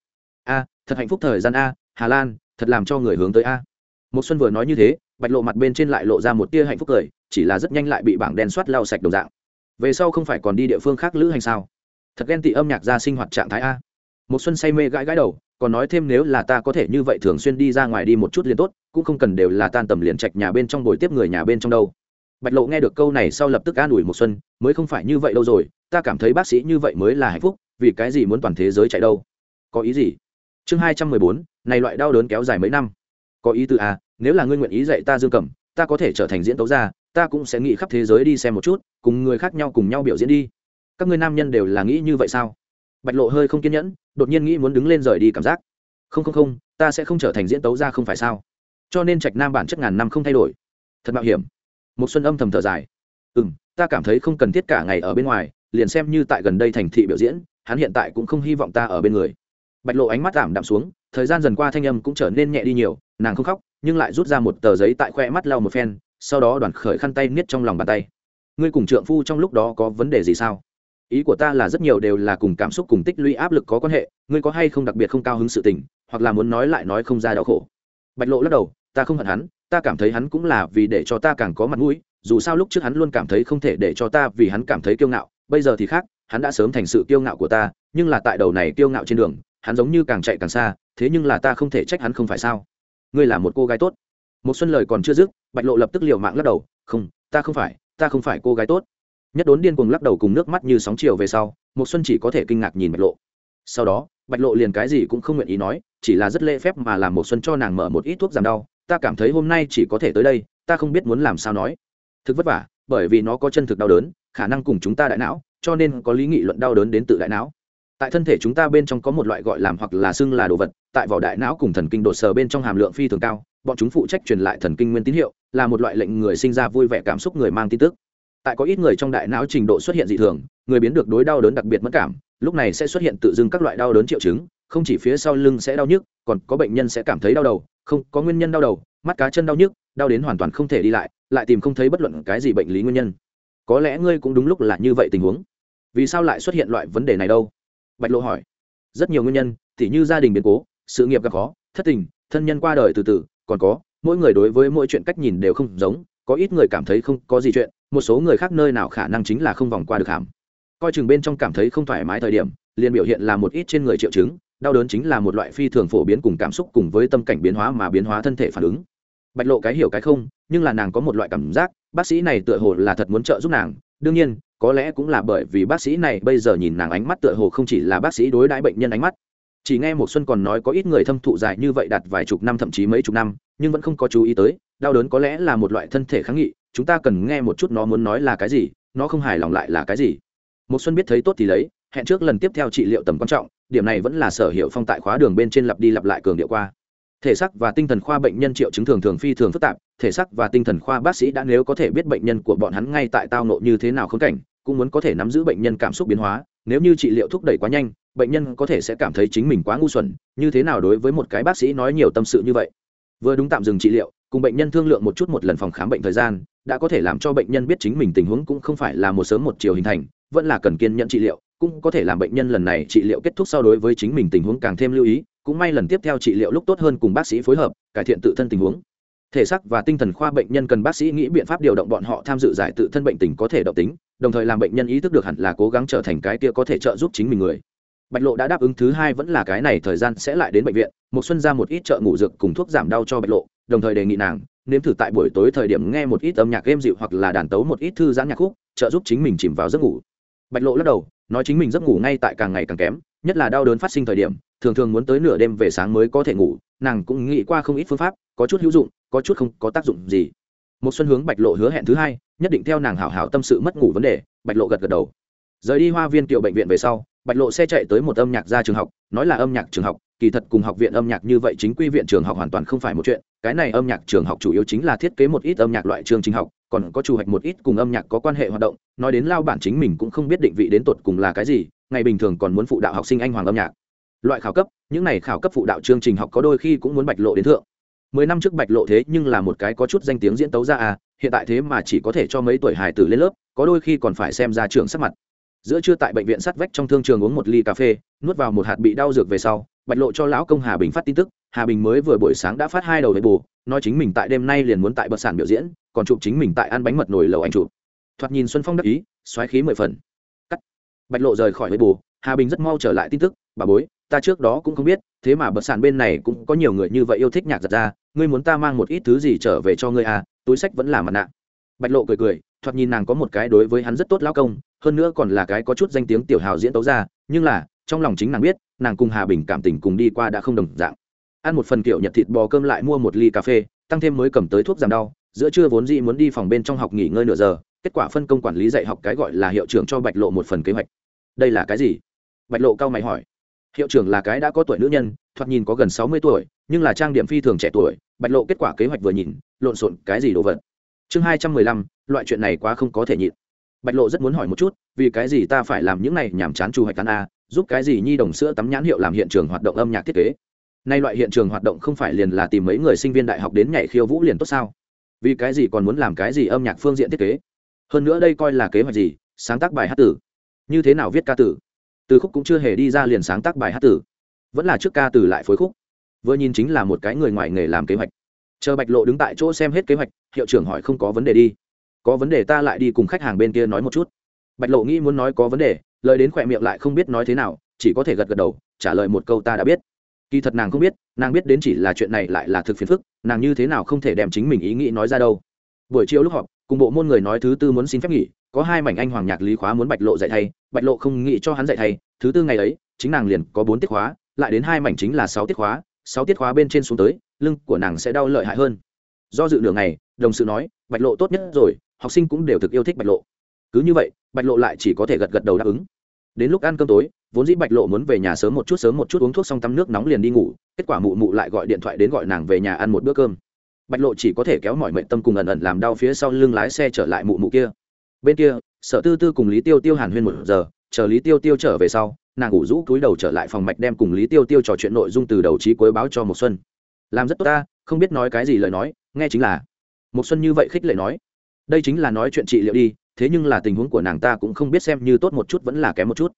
A, thật hạnh phúc thời gian a, hà lan, thật làm cho người hướng tới a. Một xuân vừa nói như thế, bạch lộ mặt bên trên lại lộ ra một tia hạnh phúc cười, chỉ là rất nhanh lại bị bảng đen soát lau sạch đồng dạng. Về sau không phải còn đi địa phương khác lữ hành sao? Thật ghen tị âm nhạc ra sinh hoạt trạng thái a một xuân say mê gãi gãi đầu, còn nói thêm nếu là ta có thể như vậy thường xuyên đi ra ngoài đi một chút liền tốt, cũng không cần đều là tan tầm liền trạch nhà bên trong buổi tiếp người nhà bên trong đâu. Bạch lộ nghe được câu này sau lập tức an ủi một xuân, mới không phải như vậy đâu rồi, ta cảm thấy bác sĩ như vậy mới là hạnh phúc, vì cái gì muốn toàn thế giới chạy đâu? Có ý gì? Chương hai trăm mười bốn, này loại đau đớn kéo dài mấy năm. Có ý tư à nếu là ngươi nguyện ý dạy ta dương cầm ta có thể trở thành diễn tấu gia, ta cũng sẽ nghĩ khắp thế giới đi xem một chút, cùng người khác nhau cùng nhau biểu diễn đi. Các ngươi nam nhân đều là nghĩ như vậy sao? Bạch lộ hơi không kiên nhẫn đột nhiên nghĩ muốn đứng lên rời đi cảm giác. Không không không, ta sẽ không trở thành diễn tấu gia không phải sao? Cho nên trạch nam bản chất ngàn năm không thay đổi. Thật mạo hiểm. Một xuân âm thầm thở dài. Ừ m ta cảm thấy không cần thiết cả ngày ở bên ngoài, liền xem như tại gần đây thành thị biểu diễn, hắn hiện tại cũng không hy vọng ta ở bên người. Bạch lộ ánh mắt giảm đạm xuống, thời gian dần qua thanh âm cũng trở nên nhẹ đi nhiều, nàng không khóc, nhưng lại rút ra một tờ giấy tại khoe mắt lau một phen, sau đó đoàn khởi khăn tay niết trong lòng bàn tay. Ngươi cùng trượng phu trong lúc đó có vấn đề gì sao? Ý của ta là rất nhiều đều là cùng cảm xúc cùng tích lũy áp lực có quan hệ, ngươi có hay không đặc biệt không cao hứng sự tình, hoặc là muốn nói lại nói không ra đau khổ. Bạch lộ lắc đầu, ta không hận hắn, ta cảm thấy hắn cũng là vì để cho ta càng có mặt mũi, dù sao lúc trước hắn luôn cảm thấy không thể để cho ta vì hắn cảm thấy kiêu ngạo, bây giờ thì khác, hắn đã sớm thành sự kiêu ngạo của ta, nhưng là tại đầu này kiêu ngạo trên đường, hắn giống như càng chạy càng xa, thế nhưng là ta không thể trách hắn không phải sao? Ngươi là một cô gái tốt. Một xuân lời còn chưa dứt, bạch lộ lập tức liều mạng lắc đầu, không, ta không phải, ta không phải cô gái tốt nhất đốn điên cuồng lắc đầu cùng nước mắt như sóng chiều về sau một xuân chỉ có thể kinh ngạc nhìn bạch lộ. Sau đó, bạch lộ liền cái gì cũng không nguyện ý nói, chỉ là rất lễ phép mà làm một xuân cho nàng mở một ít thuốc giảm đau, ta cảm thấy hôm nay chỉ có thể tới đây, ta không biết muốn làm sao nói. Thực vất vả, bởi vì nó có chân thực đau đớn, khả năng cùng chúng ta đại não, cho nên có lý nghị luận đau đớn đến tự đại não. Tại thân thể chúng ta bên trong có một loại gọi làm hoặc là xưng là đồ vật, tại vỏ đại não cùng thần kinh đột sờ bên trong hàm lượng phi thường cao, bọn chúng phụ trách truyền lại thần kinh nguyên tín hiệu, là một loại lệnh người sinh ra vui vẻ cảm xúc người mang tin tức tại có ít người trong đại não trình độ xuất hiện dị thường, người biến được đối đau đớn đặc biệt mất cảm, lúc này sẽ xuất hiện tự dưng các loại đau đớn triệu chứng, không chỉ phía sau lưng sẽ đau nhức, còn có bệnh nhân sẽ cảm thấy đau đầu, không, có nguyên nhân đau đầu, mắt cá chân đau nhức, đau đến hoàn toàn không thể đi lại lại tìm không thấy bất luận cái gì bệnh lý nguyên nhân. Có lẽ ngươi cũng đúng lúc là như vậy tình huống. Vì sao lại xuất hiện loại vấn đề này đâu? Bạch lộ hỏi. Rất nhiều nguyên nhân t h như gia đình biến cố, sự nghiệp gặp khó, thất tình, thân nhân qua đời từ từ, còn có, mỗi người đối với mỗi chuyện cách nhìn đều không giống có ít người cảm thấy không có gì chuyện, một số người khác nơi nào khả năng chính là không vòng qua được hàm. Coi chừng bên trong cảm thấy không thoải mái thời điểm, liền biểu hiện là một ít trên người triệu chứng, đau đớn chính là một loại phi thường phổ biến cùng cảm xúc cùng với tâm cảnh biến hóa mà biến hóa thân thể phản ứng. Bạch lộ cái hiểu cái không, nhưng là nàng có một loại cảm giác, bác sĩ này tựa hồ là thật muốn trợ giúp nàng. Đương nhiên, có lẽ cũng là bởi vì bác sĩ này bây giờ nhìn nàng ánh mắt tựa hồ không chỉ là bác sĩ đối đãi bệnh nhân ánh mắt. Chỉ nghe một xuân còn nói có ít người thâm thụ dài như vậy đạt vài chục năm, thậm chí mấy chục năm nhưng vẫn không có chú ý tới, đau đớn có lẽ là một loại thân thể kháng nghị, chúng ta cần nghe một chút nó muốn nói là cái gì, nó không hài lòng lại là cái gì. Một xuân biết thấy tốt thì lấy, hẹn trước lần tiếp theo trị liệu tầm quan trọng, điểm này vẫn là sở hiệu phong tại khóa đường bên trên lặp đi lặp lại cường điệu qua. Thể xác và tinh thần khoa bệnh nhân triệu chứng thường thường phi thường phức tạp, thể xác và tinh thần khoa bác sĩ đã nếu có thể biết bệnh nhân của bọn hắn ngay tại tao nộ như thế nào khốn cảnh, cũng muốn có thể nắm giữ bệnh nhân cảm xúc biến hóa, nếu như trị liệu thúc đẩy quá nhanh, bệnh nhân có thể sẽ cảm thấy chính mình quá ngu xuẩn, như thế nào đối với một cái bác sĩ nói nhiều tâm sự như vậy? Vừa đúng tạm dừng trị liệu, cùng bệnh nhân thương lượng một chút một lần phòng khám bệnh thời gian, đã có thể làm cho bệnh nhân biết chính mình tình huống cũng không phải là một sớm một chiều hình thành, vẫn là cần kiên nhận trị liệu, cũng có thể làm bệnh nhân lần này trị liệu kết thúc sau đối với chính mình tình huống càng thêm lưu ý, cũng may lần tiếp theo trị liệu lúc tốt hơn cùng bác sĩ phối hợp, cải thiện tự thân tình huống. Thể xác và tinh thần khoa bệnh nhân cần bác sĩ nghĩ biện pháp điều động bọn họ tham dự giải tự thân bệnh tình có thể động tính, đồng thời làm bệnh nhân ý thức được hẳn là cố gắng trở thành cái kia có thể trợ giúp chính mình người bạch lộ đã đáp ứng thứ hai vẫn là cái này, thời gian sẽ lại đến bệnh viện một xuân ra một ít chợ ngủ dược cùng thuốc giảm đau cho bạch lộ, đồng thời đề nghị nàng nếm thử tại buổi tối thời điểm nghe một ít âm nhạc êm dịu hoặc là đàn tấu một ít thư giãn nhạc khúc, trợ giúp chính mình chìm vào giấc ngủ. Bạch lộ lắc đầu, nói chính mình giấc ngủ ngay tại càng ngày càng kém, nhất là đau đớn phát sinh thời điểm, thường thường muốn tới nửa đêm về sáng mới có thể ngủ, nàng cũng nghĩ qua không ít phương pháp, có chút hữu dụng, có chút không có tác dụng gì. Một xuân hướng bạch lộ hứa hẹn thứ hai, nhất định theo nàng hảo hảo tâm sự mất ngủ vấn đề, bạch lộ gật gật đầu. Rời đi hoa viên Tiểu bệnh viện về sau bạch lộ xe chạy tới một âm nhạc ra trường học, nói là âm nhạc trường học, kỳ thật cùng học viện âm nhạc như vậy chính quy viện trường học hoàn toàn không phải một chuyện, cái này âm nhạc trường học chủ yếu chính là thiết kế một ít âm nhạc loại chương trình học, còn có chủ hạch một ít cùng âm nhạc có quan hệ hoạt động, nói đến lao bản chính mình cũng không biết định vị đến tột cùng là cái gì, ngày bình thường còn muốn phụ đạo học sinh anh hoàng âm nhạc. Loại khảo cấp, những này khảo cấp phụ đạo chương trình học có đôi khi cũng muốn bạch lộ đến thượng. Mười năm trước bạch lộ thế nhưng là một cái có chút danh tiếng diễn tấu ra à hiện tại thế mà chỉ có thể cho mấy tuổi hài tử lên lớp, có đôi khi còn phải xem ra trường sắc mặt giữa trưa tại bệnh viện sát vách trong thương trường uống một ly cà phê, nuốt vào một hạt bị đau dược về sau, bạch lộ cho lão công hà bình phát tin tức, hà bình mới vừa buổi sáng đã phát hai đầu đầy bù, nói chính mình tại đêm nay liền muốn tại bậc sản biểu diễn, còn chụp chính mình tại ăn bánh mật nồi lầu anh chụp. Thoạt nhìn xuân phong đắc ý, xoáy khí mười phần. Cắt. Bạch lộ rời khỏi đầy bù, hà bình rất mau trở lại tin tức, bà bối, ta trước đó cũng không biết, thế mà bậc sản bên này cũng có nhiều người như vậy yêu thích nhạc giật ra, ngươi muốn ta mang một ít thứ gì trở về cho ngươi à túi sách vẫn là mặt nạ. Bạch lộ cười cười thoạt nhìn nàng có một cái đối với hắn rất tốt lao công, hơn nữa còn là cái có chút danh tiếng tiểu hào diễn tấu ra, nhưng là, trong lòng chính nàng biết, nàng cùng hà bình cảm tình cùng đi qua đã không đồng dạng. Ăn một phần kiểu nhật thịt bò cơm lại mua một ly cà phê, tăng thêm mới cầm tới thuốc giảm đau, giữa trưa vốn dĩ muốn đi phòng bên trong học nghỉ ngơi nửa giờ, kết quả phân công quản lý dạy học cái gọi là hiệu trưởng cho bạch lộ một phần kế hoạch. Đây là cái gì? Bạch lộ cao mày hỏi. Hiệu trưởng là cái đã có tuổi nữ nhân, thoạt nhìn có gần sáu mươi tuổi, nhưng là trang điểm phi thường trẻ tuổi, bạch lộ kết quả kế hoạch vừa nhìn, lộn xộn cái gì đồ vật? Chương hai trăm mười lăm loại chuyện này quá không có thể nhịn. Bạch lộ rất muốn hỏi một chút, vì cái gì ta phải làm những này nhảm chán chu hoạch tán a, giúp cái gì nhi đồng sữa tắm nhãn hiệu làm hiện trường hoạt động âm nhạc thiết kế? Nay loại hiện trường hoạt động không phải liền là tìm mấy người sinh viên đại học đến nhảy khiêu vũ liền tốt sao? Vì cái gì còn muốn làm cái gì âm nhạc phương diện thiết kế? Hơn nữa đây coi là kế hoạch gì? Sáng tác bài hát tử. Như thế nào viết ca tử? Từ khúc cũng chưa hề đi ra liền sáng tác bài hát tử. Vẫn là trước ca tử lại phối khúc. Vừa nhìn chính là một cái người ngoài nghề làm kế hoạch. Chờ bạch lộ đứng tại chỗ xem hết kế hoạch, hiệu trưởng hỏi không có vấn đề đi có vấn đề ta lại đi cùng khách hàng bên kia nói một chút. Bạch lộ nghĩ muốn nói có vấn đề, lời đến khỏe miệng lại không biết nói thế nào, chỉ có thể gật gật đầu, trả lời một câu ta đã biết. Kỳ thật nàng không biết, nàng biết đến chỉ là chuyện này lại là thực phiền phức, nàng như thế nào không thể đem chính mình ý nghĩ nói ra đâu. Buổi chiều lúc họp, cùng bộ môn người nói thứ tư muốn xin phép nghỉ, có hai mảnh anh hoàng nhạc lý khóa muốn bạch lộ dạy thay, bạch lộ không nghĩ cho hắn dạy thay, thứ tư ngày ấy, chính nàng liền có bốn tiết khóa, lại đến hai mảnh chính là sáu tiết khóa, sáu tiết khóa bên trên xuống tới, lưng của nàng sẽ đau lợi hại hơn. Do dự nửa ngày, đồng sự nói, bạch lộ tốt nhất rồi học sinh cũng đều thực yêu thích bạch lộ. Cứ như vậy, bạch lộ lại chỉ có thể gật gật đầu đáp ứng. Đến lúc ăn cơm tối, vốn dĩ bạch lộ muốn về nhà sớm một chút, sớm một chút uống thuốc xong tắm nước nóng liền đi ngủ, kết quả mụ mụ lại gọi điện thoại đến gọi nàng về nhà ăn một bữa cơm. Bạch lộ chỉ có thể kéo mọi mệnh tâm cùng ẩn ẩn làm đau phía sau lưng lái xe trở lại mụ mụ kia. Bên kia, sở tư tư cùng lý tiêu tiêu hàn huyên một giờ, chờ lý tiêu tiêu trở về sau, nàng ngủ rũ cúi đầu trở lại phòng mạch đem cùng lý tiêu tiêu trò chuyện nội dung từ đầu trí cuối báo cho một xuân. Làm rất tốt ta, không biết nói cái gì lời nói, nghe chính là. Một xuân như vậy khích lệ nói đây chính là nói chuyện trị liệu đi, thế nhưng là tình huống của nàng ta cũng không biết xem như tốt một chút vẫn là kém một chút.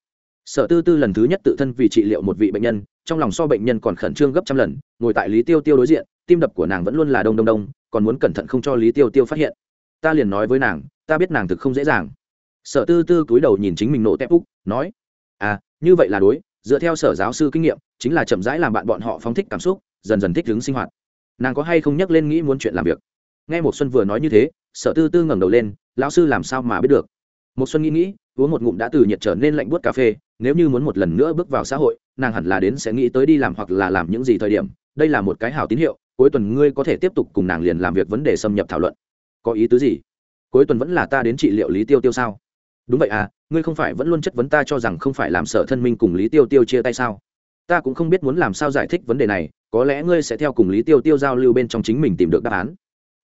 Sở tư tư lần thứ nhất tự thân vì trị liệu một vị bệnh nhân, trong lòng so bệnh nhân còn khẩn trương gấp trăm lần, ngồi tại lý tiêu tiêu đối diện, tim đập của nàng vẫn luôn là đông đông đông, còn muốn cẩn thận không cho lý tiêu tiêu phát hiện. Ta liền nói với nàng, ta biết nàng thực không dễ dàng. Sở tư tư cúi đầu nhìn chính mình nổ tép úc, nói à như vậy là đối, dựa theo sở giáo sư kinh nghiệm, chính là chậm rãi làm bạn bọn họ phóng thích cảm xúc, dần dần thích ứng sinh hoạt. Nàng có hay không nhắc lên nghĩ muốn chuyện làm việc? Nghe một xuân vừa nói như thế sở tư tư ngẩng đầu lên, lão sư làm sao mà biết được? Một xuân nghĩ nghĩ, uống một ngụm đã từ nhiệt trở nên lạnh buốt cà phê, nếu như muốn một lần nữa bước vào xã hội, nàng hẳn là đến sẽ nghĩ tới đi làm hoặc là làm những gì thời điểm, đây là một cái hảo tín hiệu, cuối tuần ngươi có thể tiếp tục cùng nàng liền làm việc vấn đề xâm nhập thảo luận. Có ý tứ gì? Cuối tuần vẫn là ta đến trị liệu lý tiêu tiêu sao? Đúng vậy à ngươi không phải vẫn luôn chất vấn ta cho rằng không phải làm sở thân minh cùng lý tiêu tiêu chia tay sao? Ta cũng không biết muốn làm sao giải thích vấn đề này, có lẽ ngươi sẽ theo cùng lý tiêu tiêu giao lưu bên trong chính mình tìm được đáp án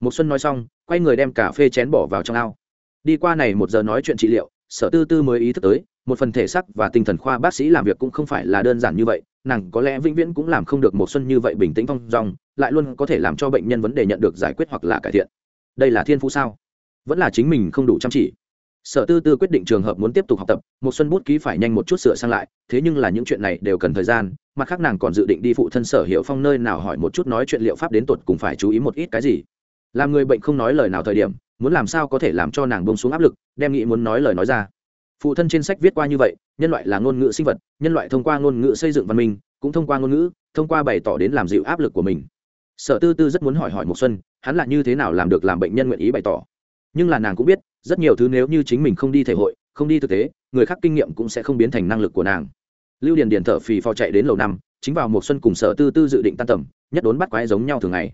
một xuân nói xong, quay người đem cà phê chén bỏ vào trong ao. Đi qua này một giờ nói chuyện trị liệu, sở tư tư mới ý thức tới, một phần thể sắc và tinh thần khoa bác sĩ làm việc cũng không phải là đơn giản như vậy, nàng có lẽ vĩnh viễn cũng làm không được một xuân như vậy bình tĩnh phong dong, lại luôn có thể làm cho bệnh nhân vấn đề nhận được giải quyết hoặc là cải thiện. Đây là thiên phú sao? Vẫn là chính mình không đủ chăm chỉ. Sở tư tư quyết định trường hợp muốn tiếp tục học tập một xuân bút ký phải nhanh một chút sửa sang lại, thế nhưng là những chuyện này đều cần thời gian, mặt khác nàng còn dự định đi phụ thân sở hiệu phong nơi nào hỏi một chút nói chuyện liệu pháp đến tuột cùng phải chú ý một ít cái gì làm người bệnh không nói lời nào thời điểm, muốn làm sao có thể làm cho nàng bông xuống áp lực, đem nghĩ muốn nói lời nói ra. Phụ thân trên sách viết qua như vậy, nhân loại là ngôn ngữ sinh vật, nhân loại thông qua ngôn ngữ xây dựng văn minh, cũng thông qua ngôn ngữ, thông qua bày tỏ đến làm dịu áp lực của mình. Sở tư tư rất muốn hỏi hỏi một xuân, hắn là như thế nào làm được làm bệnh nhân nguyện ý bày tỏ. Nhưng là nàng cũng biết, rất nhiều thứ nếu như chính mình không đi thể hội, không đi thực tế, người khác kinh nghiệm cũng sẽ không biến thành năng lực của nàng. Lưu điền điền thở phì phò chạy đến lầu năm, chính vào một xuân cùng sở tư tư dự định tan tầm, nhất đốn bắt quái giống nhau thường ngày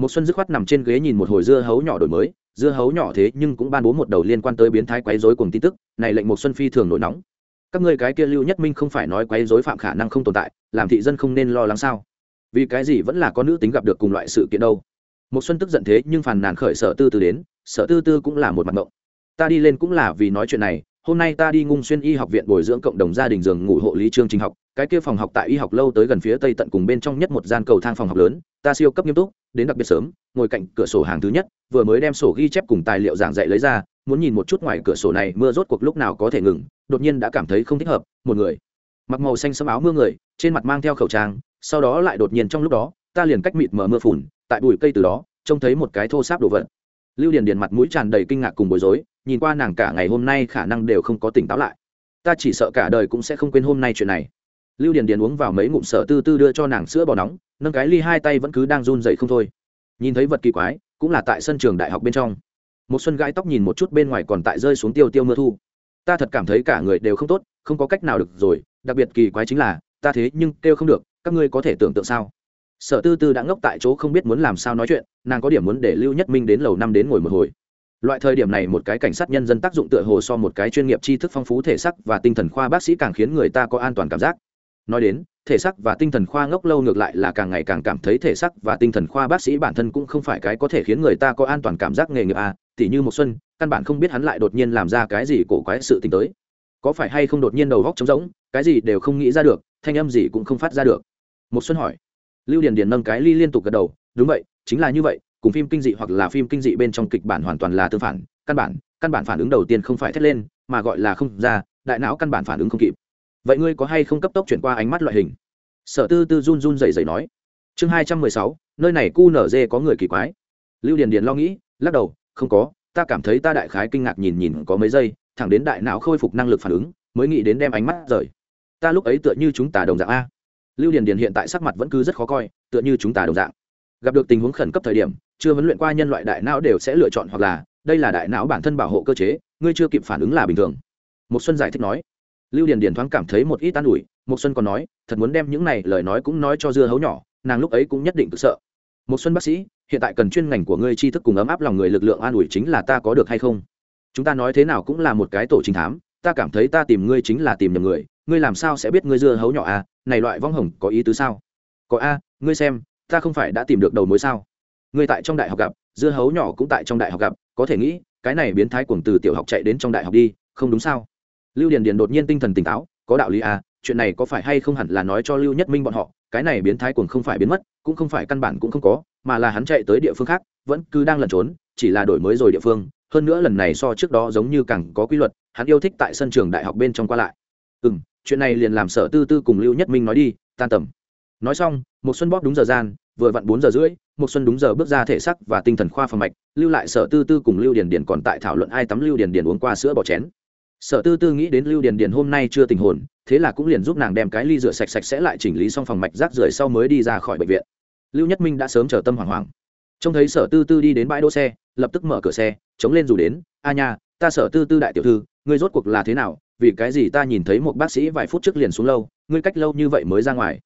một xuân dứt khoát nằm trên ghế nhìn một hồi dưa hấu nhỏ đổi mới, dưa hấu nhỏ thế nhưng cũng ban bố một đầu liên quan tới biến thái quấy rối cùng tin tức, này lệnh một xuân phi thường nổi nóng. Các ngươi cái kia lưu nhất minh không phải nói quấy rối phạm khả năng không tồn tại, làm thị dân không nên lo lắng sao? Vì cái gì vẫn là có nữ tính gặp được cùng loại sự kiện đâu? Một xuân tức giận thế nhưng phàn nàn khởi sở tư tư đến, sở tư tư cũng là một mặt ngộng. Ta đi lên cũng là vì nói chuyện này, hôm nay ta đi ngung xuyên y học viện bồi dưỡng cộng đồng gia đình giường ngủ hộ lý chương trình học cái kia phòng học tại y học lâu tới gần phía tây tận cùng bên trong nhất một gian cầu thang phòng học lớn, ta siêu cấp nghiêm túc, đến đặc biệt sớm, ngồi cạnh cửa sổ hàng thứ nhất, vừa mới đem sổ ghi chép cùng tài liệu giảng dạy lấy ra, muốn nhìn một chút ngoài cửa sổ này mưa rốt cuộc lúc nào có thể ngừng, đột nhiên đã cảm thấy không thích hợp, một người. Mặc màu xanh sẫm áo mưa người, trên mặt mang theo khẩu trang, sau đó lại đột nhiên trong lúc đó, ta liền cách mịt mở mưa phùn, tại bụi cây từ đó, trông thấy một cái thô sáp đồ vật. Lưu điền điền mặt mũi tràn đầy kinh ngạc cùng bối rối, nhìn qua nàng cả ngày hôm nay khả năng đều không có tỉnh táo lại. Ta chỉ sợ cả đời cũng sẽ không quên hôm nay chuyện này lưu điền điền uống vào mấy ngụm sở tư tư đưa cho nàng sữa bò nóng, nâng cái ly hai tay vẫn cứ đang run dậy không thôi. Nhìn thấy vật kỳ quái, cũng là tại sân trường đại học bên trong. Một xuân gãi tóc nhìn một chút bên ngoài còn tại rơi xuống tiêu tiêu mưa thu. Ta thật cảm thấy cả người đều không tốt, không có cách nào được rồi, đặc biệt kỳ quái chính là, ta thế nhưng kêu không được, các ngươi có thể tưởng tượng sao? Sở tư tư đã ngốc tại chỗ không biết muốn làm sao nói chuyện, nàng có điểm muốn để lưu nhất minh đến lầu năm đến ngồi một hồi. Loại thời điểm này một cái cảnh sát nhân dân tác dụng tựa hồ so một cái chuyên nghiệp tri thức phong phú thể sắc và tinh thần khoa bác sĩ càng khiến người ta có an toàn cảm giác nói đến, thể xác và tinh thần khoa ngốc lâu ngược lại là càng ngày càng cảm thấy thể xác và tinh thần khoa bác sĩ bản thân cũng không phải cái có thể khiến người ta có an toàn cảm giác nghề nghiệp à? tỉ như một xuân, căn bản không biết hắn lại đột nhiên làm ra cái gì cổ quái sự tình tới. Có phải hay không đột nhiên đầu góc trống rỗng, cái gì đều không nghĩ ra được, thanh âm gì cũng không phát ra được. Một xuân hỏi. Lưu điền điền nâng cái ly liên tục gật đầu, đúng vậy, chính là như vậy, cùng phim kinh dị hoặc là phim kinh dị bên trong kịch bản hoàn toàn là tương phản, căn bản căn bản phản ứng đầu tiên không phải thét lên, mà gọi là không ra, đại não căn bản phản ứng không kịp vậy ngươi có hay không cấp tốc chuyển qua ánh mắt loại hình? Sở tư tư run run dày dày nói. Chương hai trăm mười sáu, nơi này cu nở dê có người kỳ quái. Lưu điền điền lo nghĩ, lắc đầu, không có, ta cảm thấy ta đại khái kinh ngạc nhìn nhìn có mấy giây, thẳng đến đại não khôi phục năng lực phản ứng, mới nghĩ đến đem ánh mắt rời. Ta lúc ấy tựa như chúng ta đồng dạng a. Lưu điền điền hiện tại sắc mặt vẫn cứ rất khó coi, tựa như chúng ta đồng dạng. Gặp được tình huống khẩn cấp thời điểm, chưa huấn luyện qua nhân loại đại não đều sẽ lựa chọn hoặc là, đây là đại não bản thân bảo hộ cơ chế, ngươi chưa kịp phản ứng là bình thường. Một xuân giải thích nói lưu điền điền thoáng cảm thấy một ít an ủi một xuân còn nói, thật muốn đem những này lời nói cũng nói cho dưa hấu nhỏ, nàng lúc ấy cũng nhất định cực sợ. Một xuân bác sĩ, hiện tại cần chuyên ngành của ngươi tri thức cùng ấm áp lòng người lực lượng an ủi chính là ta có được hay không? Chúng ta nói thế nào cũng là một cái tổ chính thám, ta cảm thấy ta tìm ngươi chính là tìm nhầm người, ngươi làm sao sẽ biết ngươi dưa hấu nhỏ à? Này loại vong hồng có ý tứ sao? Có a, ngươi xem, ta không phải đã tìm được đầu mối sao? Ngươi tại trong đại học gặp, dưa hấu nhỏ cũng tại trong đại học gặp, có thể nghĩ, cái này biến thái cuồng từ tiểu học chạy đến trong đại học đi, không đúng sao? Lưu điền điền đột nhiên tinh thần tỉnh táo, có đạo lý à chuyện này có phải hay không hẳn là nói cho lưu nhất minh bọn họ, cái này biến thái cuồng không phải biến mất, cũng không phải căn bản cũng không có, mà là hắn chạy tới địa phương khác, vẫn cứ đang lẩn trốn, chỉ là đổi mới rồi địa phương, hơn nữa lần này so trước đó giống như càng có quy luật, hắn yêu thích tại sân trường đại học bên trong qua lại. Ừ m chuyện này liền làm sở tư tư cùng lưu nhất minh nói đi, tan tầm. Nói xong một xuân bóp đúng giờ gian, vừa vặn bốn giờ rưỡi một xuân đúng giờ bước ra thể sắc và tinh thần khoa phòng mạch, lưu lại sở tư tư cùng lưu điền điền còn tại thảo luận ai tắm lưu điền điền uống qua sữa bỏ chén sở tư tư nghĩ đến lưu điền điền hôm nay chưa tình hồn, thế là cũng liền giúp nàng đem cái ly rửa sạch sạch sẽ lại chỉnh lý xong phòng mạch rác rưởi sau mới đi ra khỏi bệnh viện. Lưu nhất minh đã sớm chờ tâm hoảng hoảng. Trông thấy sở tư tư đi đến bãi đỗ xe, lập tức mở cửa xe, chống lên dù đến, a nha, ta sở tư tư đại tiểu thư, ngươi rốt cuộc là thế nào? Vì cái gì ta nhìn thấy một bác sĩ vài phút trước liền xuống lâu, ngươi cách lâu như vậy mới ra ngoài?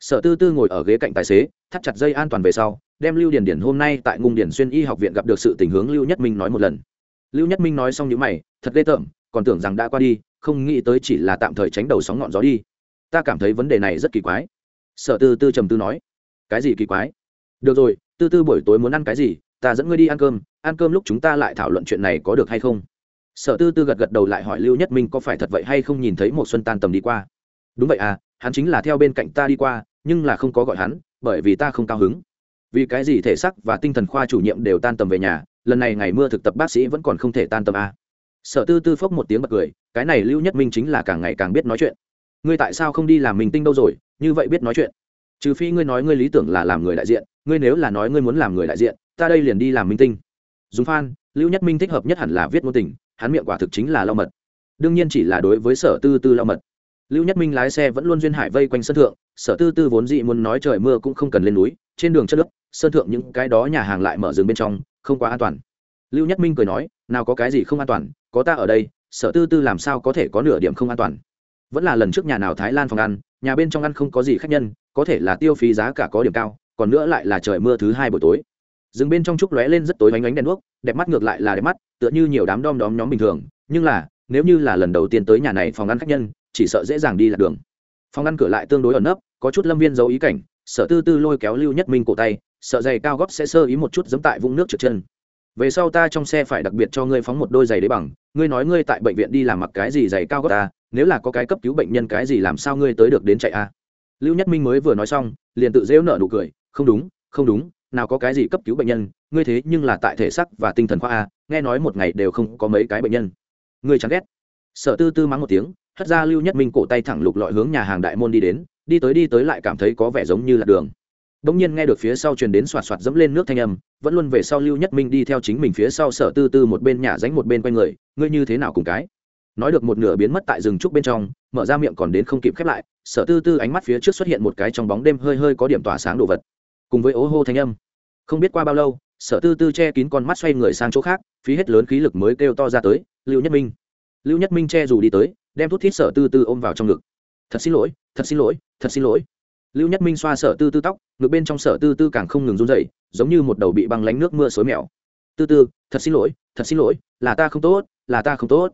Sở tư tư ngồi ở ghế cạnh tài xế, thắt chặt dây an toàn về sau, đem lưu điền điển hôm nay tại ngung điển xuyên y học viện gặp được sự tình hướng lưu nhất minh nói một lần. Lưu nhất minh nói xong những mày, thật ghê tởm còn tưởng rằng đã qua đi, không nghĩ tới chỉ là tạm thời tránh đầu sóng ngọn gió đi. Ta cảm thấy vấn đề này rất kỳ quái. Sở tư tư trầm tư nói, cái gì kỳ quái? Được rồi, tư tư buổi tối muốn ăn cái gì, ta dẫn ngươi đi ăn cơm ăn cơm lúc chúng ta lại thảo luận chuyện này có được hay không? Sở tư tư gật gật đầu lại hỏi lưu nhất minh có phải thật vậy hay không nhìn thấy một xuân tan tầm đi qua. Đúng vậy à hắn chính là theo bên cạnh ta đi qua, nhưng là không có gọi hắn, bởi vì ta không cao hứng. Vì cái gì thể sắc và tinh thần khoa chủ nhiệm đều tan tầm về nhà, lần này ngày mưa thực tập bác sĩ vẫn còn không thể tan tầm à sở tư tư phốc một tiếng bật cười, cái này lưu nhất minh chính là càng ngày càng biết nói chuyện. Ngươi tại sao không đi làm mình tinh đâu rồi, như vậy biết nói chuyện. Trừ phi ngươi nói ngươi lý tưởng là làm người đại diện, ngươi nếu là nói ngươi muốn làm người đại diện, ta đây liền đi làm minh tinh. Dùng phan lưu nhất minh thích hợp nhất hẳn là viết ngôn tình, hắn miệng quả thực chính là lau mật. Đương nhiên chỉ là đối với sở tư tư lau mật. Lưu nhất minh lái xe vẫn luôn duyên hải vây quanh sân thượng, sở tư tư vốn dị muốn nói trời mưa cũng không cần lên núi, trên đường chất nước, sân thượng những cái đó nhà hàng lại mở rừng bên trong, không quá an toàn. Lưu nhất minh cười nói, nào có cái gì không an toàn có ta ở đây, sở tư tư làm sao có thể có nửa điểm không an toàn? Vẫn là lần trước nhà nào thái lan phòng ăn, nhà bên trong ăn không có gì khách nhân, có thể là tiêu phí giá cả có điểm cao, còn nữa lại là trời mưa thứ hai buổi tối. Rừng bên trong trúc lóe lên rất tối ánh ánh đèn đuốc, đẹp mắt ngược lại là đẹp mắt, tựa như nhiều đám đom đóm nhóm bình thường. Nhưng là, nếu như là lần đầu tiên tới nhà này phòng ăn khách nhân, chỉ sợ dễ dàng đi lạc đường. Phòng ăn cửa lại tương đối ẩn nấp, có chút lâm viên giấu ý cảnh, sở tư tư lôi kéo lưu nhất minh cổ tay, sợ giày cao góp sẽ sơ ý một chút giẫm tại vũng nước trượt chân về sau ta trong xe phải đặc biệt cho ngươi phóng một đôi giày đế bằng, ngươi nói ngươi tại bệnh viện đi làm mặc cái gì giày cao gót ta, nếu là có cái cấp cứu bệnh nhân cái gì làm sao ngươi tới được đến chạy a? Lưu nhất minh mới vừa nói xong, liền tự dễu nợ nụ cười, không đúng không đúng, nào có cái gì cấp cứu bệnh nhân, ngươi thế nhưng là tại thể sắc và tinh thần khoa a, nghe nói một ngày đều không có mấy cái bệnh nhân. Ngươi chán ghét. Sở tư tư mắng một tiếng, hất ra lưu nhất minh cổ tay thẳng lục lọi hướng nhà hàng đại môn đi đến, đi tới đi tới lại cảm thấy có vẻ giống như là đường đông nhiên nghe được phía sau truyền đến xoạt xoạt dẫm lên nước thanh âm, vẫn luôn về sau lưu nhất minh đi theo chính mình phía sau sở tư tư một bên nhà ránh một bên quay người, ngươi như thế nào cùng cái? Nói được một nửa biến mất tại rừng trúc bên trong, mở ra miệng còn đến không kịp khép lại, sở tư tư ánh mắt phía trước xuất hiện một cái trong bóng đêm hơi hơi có điểm tỏa sáng đồ vật. Cùng với ố hô thanh âm. Không biết qua bao lâu, sở tư tư che kín con mắt xoay người sang chỗ khác, phí hết lớn khí lực mới kêu to ra tới, lưu nhất minh. Lưu nhất minh che dù đi tới, đem thuốc thít sở tư tư ôm vào trong ngực. Thật xin lỗi, thật xin lỗi, thật xin lỗi lưu nhất minh xoa sở tư tư tóc ngược bên trong sở tư tư càng không ngừng run dậy giống như một đầu bị băng lánh nước mưa xối mèo. Tư tư, thật xin lỗi, thật xin lỗi, là ta không tốt, là ta không tốt.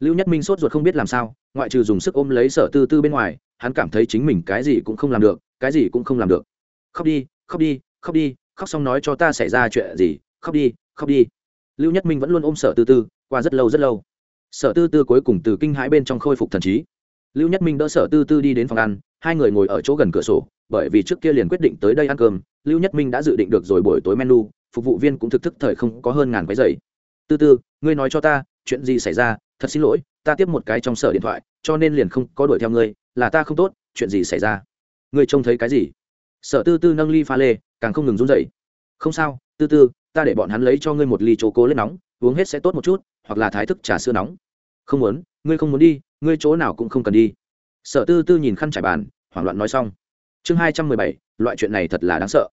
Lưu nhất minh sốt ruột không biết làm sao, ngoại trừ dùng sức ôm lấy sở tư tư bên ngoài, hắn cảm thấy chính mình cái gì cũng không làm được, cái gì cũng không làm được. Khóc đi khóc đi khóc đi, khóc xong nói cho ta xảy ra chuyện gì, khóc đi khóc đi. Lưu nhất minh vẫn luôn ôm sở tư tư, qua rất lâu rất lâu. Sở tư tư cuối cùng từ kinh hãi bên trong khôi phục thần trí. Lưu nhất minh đỡ sở tư tư đi đến phòng ăn hai người ngồi ở chỗ gần cửa sổ, bởi vì trước kia liền quyết định tới đây ăn cơm, lưu nhất minh đã dự định được rồi buổi tối menu, phục vụ viên cũng thực thức thời không có hơn ngàn cái giày. Tư tư, ngươi nói cho ta, chuyện gì xảy ra? Thật xin lỗi, ta tiếp một cái trong sở điện thoại, cho nên liền không có đuổi theo ngươi, là ta không tốt, chuyện gì xảy ra? Ngươi trông thấy cái gì? Sở tư tư nâng ly pha lê, càng không ngừng run dậy không sao, tư tư, ta để bọn hắn lấy cho ngươi một ly chô cố lên nóng, uống hết sẽ tốt một chút, hoặc là thái thức trà sữa nóng. Không muốn, ngươi không muốn đi, ngươi chỗ nào cũng không cần đi. Sở tư tư nhìn khăn trải bàn hoảng loạn nói xong. Chương hai trăm mười bảy, loại chuyện này thật là đáng sợ.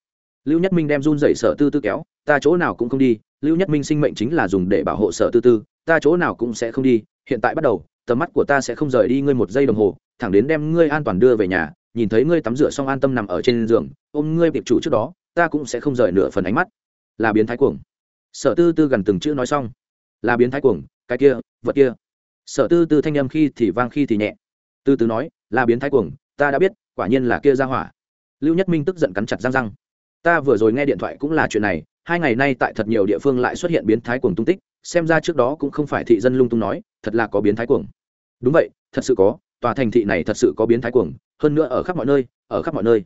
Lưu nhất minh đem run dậy sở tư tư kéo, ta chỗ nào cũng không đi, lưu nhất minh sinh mệnh chính là dùng để bảo hộ sở tư tư, ta chỗ nào cũng sẽ không đi, hiện tại bắt đầu, tầm mắt của ta sẽ không rời đi ngươi một giây đồng hồ, thẳng đến đem ngươi an toàn đưa về nhà, nhìn thấy ngươi tắm rửa xong an tâm nằm ở trên giường, ôm ngươi tiệp chủ trước đó, ta cũng sẽ không rời nửa phần ánh mắt. Là biến thái cuồng. Sở tư tư gần từng chữ nói xong. Là biến thái cuồng, cái kia, vật kia. Sở tư tư thanh â m khi thì vang khi thì nhẹ. Tư Tư nói, là biến thái cuồng ta đã biết, quả nhiên là kia ra hỏa. Lưu nhất minh tức giận cắn chặt răng răng. Ta vừa rồi nghe điện thoại cũng là chuyện này, hai ngày nay tại thật nhiều địa phương lại xuất hiện biến thái cuồng tung tích, xem ra trước đó cũng không phải thị dân lung tung nói, thật là có biến thái cuồng. Đúng vậy, thật sự có, tòa thành thị này thật sự có biến thái cuồng, hơn nữa ở khắp mọi nơi, ở khắp mọi nơi.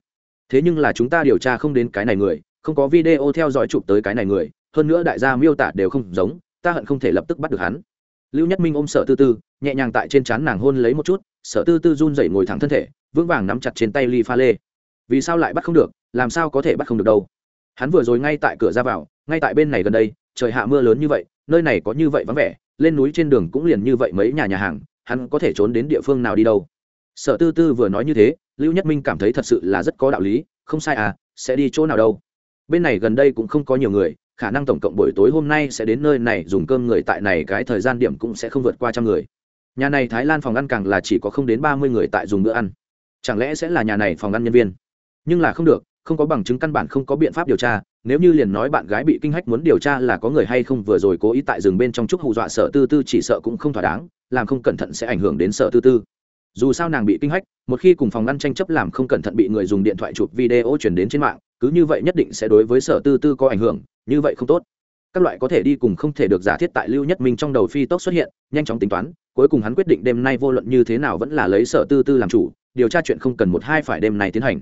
Thế nhưng là chúng ta điều tra không đến cái này người, không có video theo dõi chụp tới cái này người, hơn nữa đại gia miêu tả đều không giống, ta hận không thể lập tức bắt được hắn. Lưu nhất minh ôm sợ tư tư nhẹ nhàng tại trên trán nàng hôn lấy một chút, sở tư tư run dậy ngồi thẳng thân thể, vững vàng nắm chặt trên tay ly pha lê. Vì sao lại bắt không được, làm sao có thể bắt không được đâu? Hắn vừa rồi ngay tại cửa ra vào, ngay tại bên này gần đây, trời hạ mưa lớn như vậy, nơi này có như vậy vắng vẻ, lên núi trên đường cũng liền như vậy mấy nhà nhà hàng, hắn có thể trốn đến địa phương nào đi đâu? Sở tư tư vừa nói như thế, lưu nhất minh cảm thấy thật sự là rất có đạo lý, không sai à sẽ đi chỗ nào đâu? Bên này gần đây cũng không có nhiều người, khả năng tổng cộng buổi tối hôm nay sẽ đến nơi này, dùng cơm người tại này cái thời gian điểm cũng sẽ không vượt qua trăm người nhà này thái lan phòng ăn càng là chỉ có không đến ba mươi người tại dùng bữa ăn. Chẳng lẽ sẽ là nhà này phòng ăn nhân viên? Nhưng là không được, không có bằng chứng căn bản không có biện pháp điều tra. Nếu như liền nói bạn gái bị kinh hách muốn điều tra là có người hay không vừa rồi cố ý tại rừng bên trong trúc hù dọa sở tư tư chỉ sợ cũng không thỏa đáng, làm không cẩn thận sẽ ảnh hưởng đến sở tư tư. Dù sao nàng bị kinh hách, một khi cùng phòng ngăn tranh chấp làm không cẩn thận bị người dùng điện thoại chụp video chuyển đến trên mạng, cứ như vậy nhất định sẽ đối với sở tư tư có ảnh hưởng, như vậy không tốt. Các loại có thể đi cùng không thể được giả thiết tại lưu nhất minh trong đầu phi tốc xuất hiện, nhanh chóng tính toán cuối cùng hắn quyết định đêm nay vô luận như thế nào vẫn là lấy sở tư tư làm chủ, điều tra chuyện không cần một hai phải đêm này tiến hành.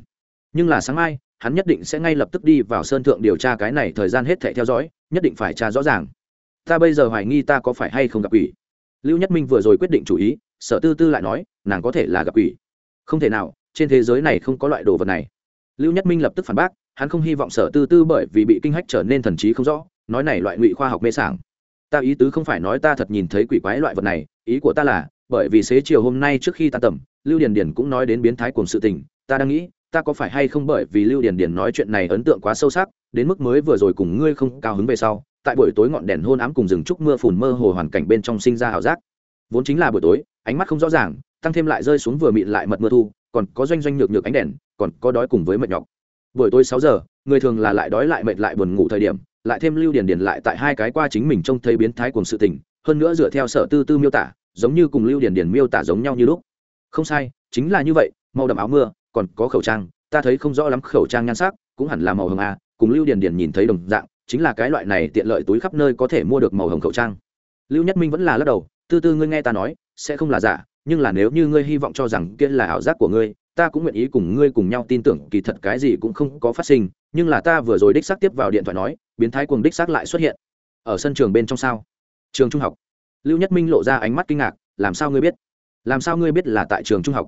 Nhưng là sáng mai, hắn nhất định sẽ ngay lập tức đi vào sơn thượng điều tra cái này thời gian hết thể theo dõi, nhất định phải tra rõ ràng. Ta bây giờ hoài nghi ta có phải hay không gặp quỷ. Lưu nhất minh vừa rồi quyết định chủ ý, sở tư tư lại nói, nàng có thể là gặp quỷ. Không thể nào, trên thế giới này không có loại đồ vật này. Lưu nhất minh lập tức phản bác, hắn không hy vọng sở tư tư bởi vì bị kinh hách trở nên thần trí không rõ, nói này loại ngụy khoa học mê sảng. Ta ý tứ không phải nói ta thật nhìn thấy quỷ quái loại vật này ý của ta là, bởi vì xế chiều hôm nay trước khi ta tầm, lưu điền điền cũng nói đến biến thái cùng sự tình, ta đang nghĩ, ta có phải hay không bởi vì lưu điền điền nói chuyện này ấn tượng quá sâu sắc, đến mức mới vừa rồi cùng ngươi không cao hứng về sau, tại buổi tối ngọn đèn hôn ám cùng rừng trúc mưa phùn mơ hồ hoàn cảnh bên trong sinh ra ảo giác. Vốn chính là buổi tối, ánh mắt không rõ ràng, tăng thêm lại rơi xuống vừa mịn lại mật mưa thu, còn có doanh doanh nhược nhược ánh đèn, còn có đói cùng với mệt nhọc. Buổi tối sáu giờ, người thường là lại đói lại mệt lại buồn ngủ thời điểm, lại thêm lưu điền điền lại tại hai cái qua chính mình trông thấy biến thái cùng sự tình hơn nữa dựa theo sở tư tư miêu tả, giống như cùng lưu điền điền miêu tả giống nhau như lúc. Không sai, chính là như vậy, màu đậm áo mưa, còn có khẩu trang, ta thấy không rõ lắm khẩu trang nhan sắc, cũng hẳn là màu hồng a cùng lưu điền điền nhìn thấy đồng dạng, chính là cái loại này tiện lợi túi khắp nơi có thể mua được màu hồng khẩu trang. Lưu nhất minh vẫn là lắc đầu, tư tư ngươi nghe ta nói, sẽ không là giả, nhưng là nếu như ngươi hy vọng cho rằng kia là ảo giác của ngươi, ta cũng nguyện ý cùng ngươi cùng nhau tin tưởng, kỳ thật cái gì cũng không có phát sinh, nhưng là ta vừa rồi đích xác tiếp vào điện thoại nói, biến thái cuồng đích xác lại xuất hiện. Ở sân trường bên trong sao? Trường trung học. Lưu nhất minh lộ ra ánh mắt kinh ngạc, làm sao ngươi biết? Làm sao ngươi biết là tại trường trung học?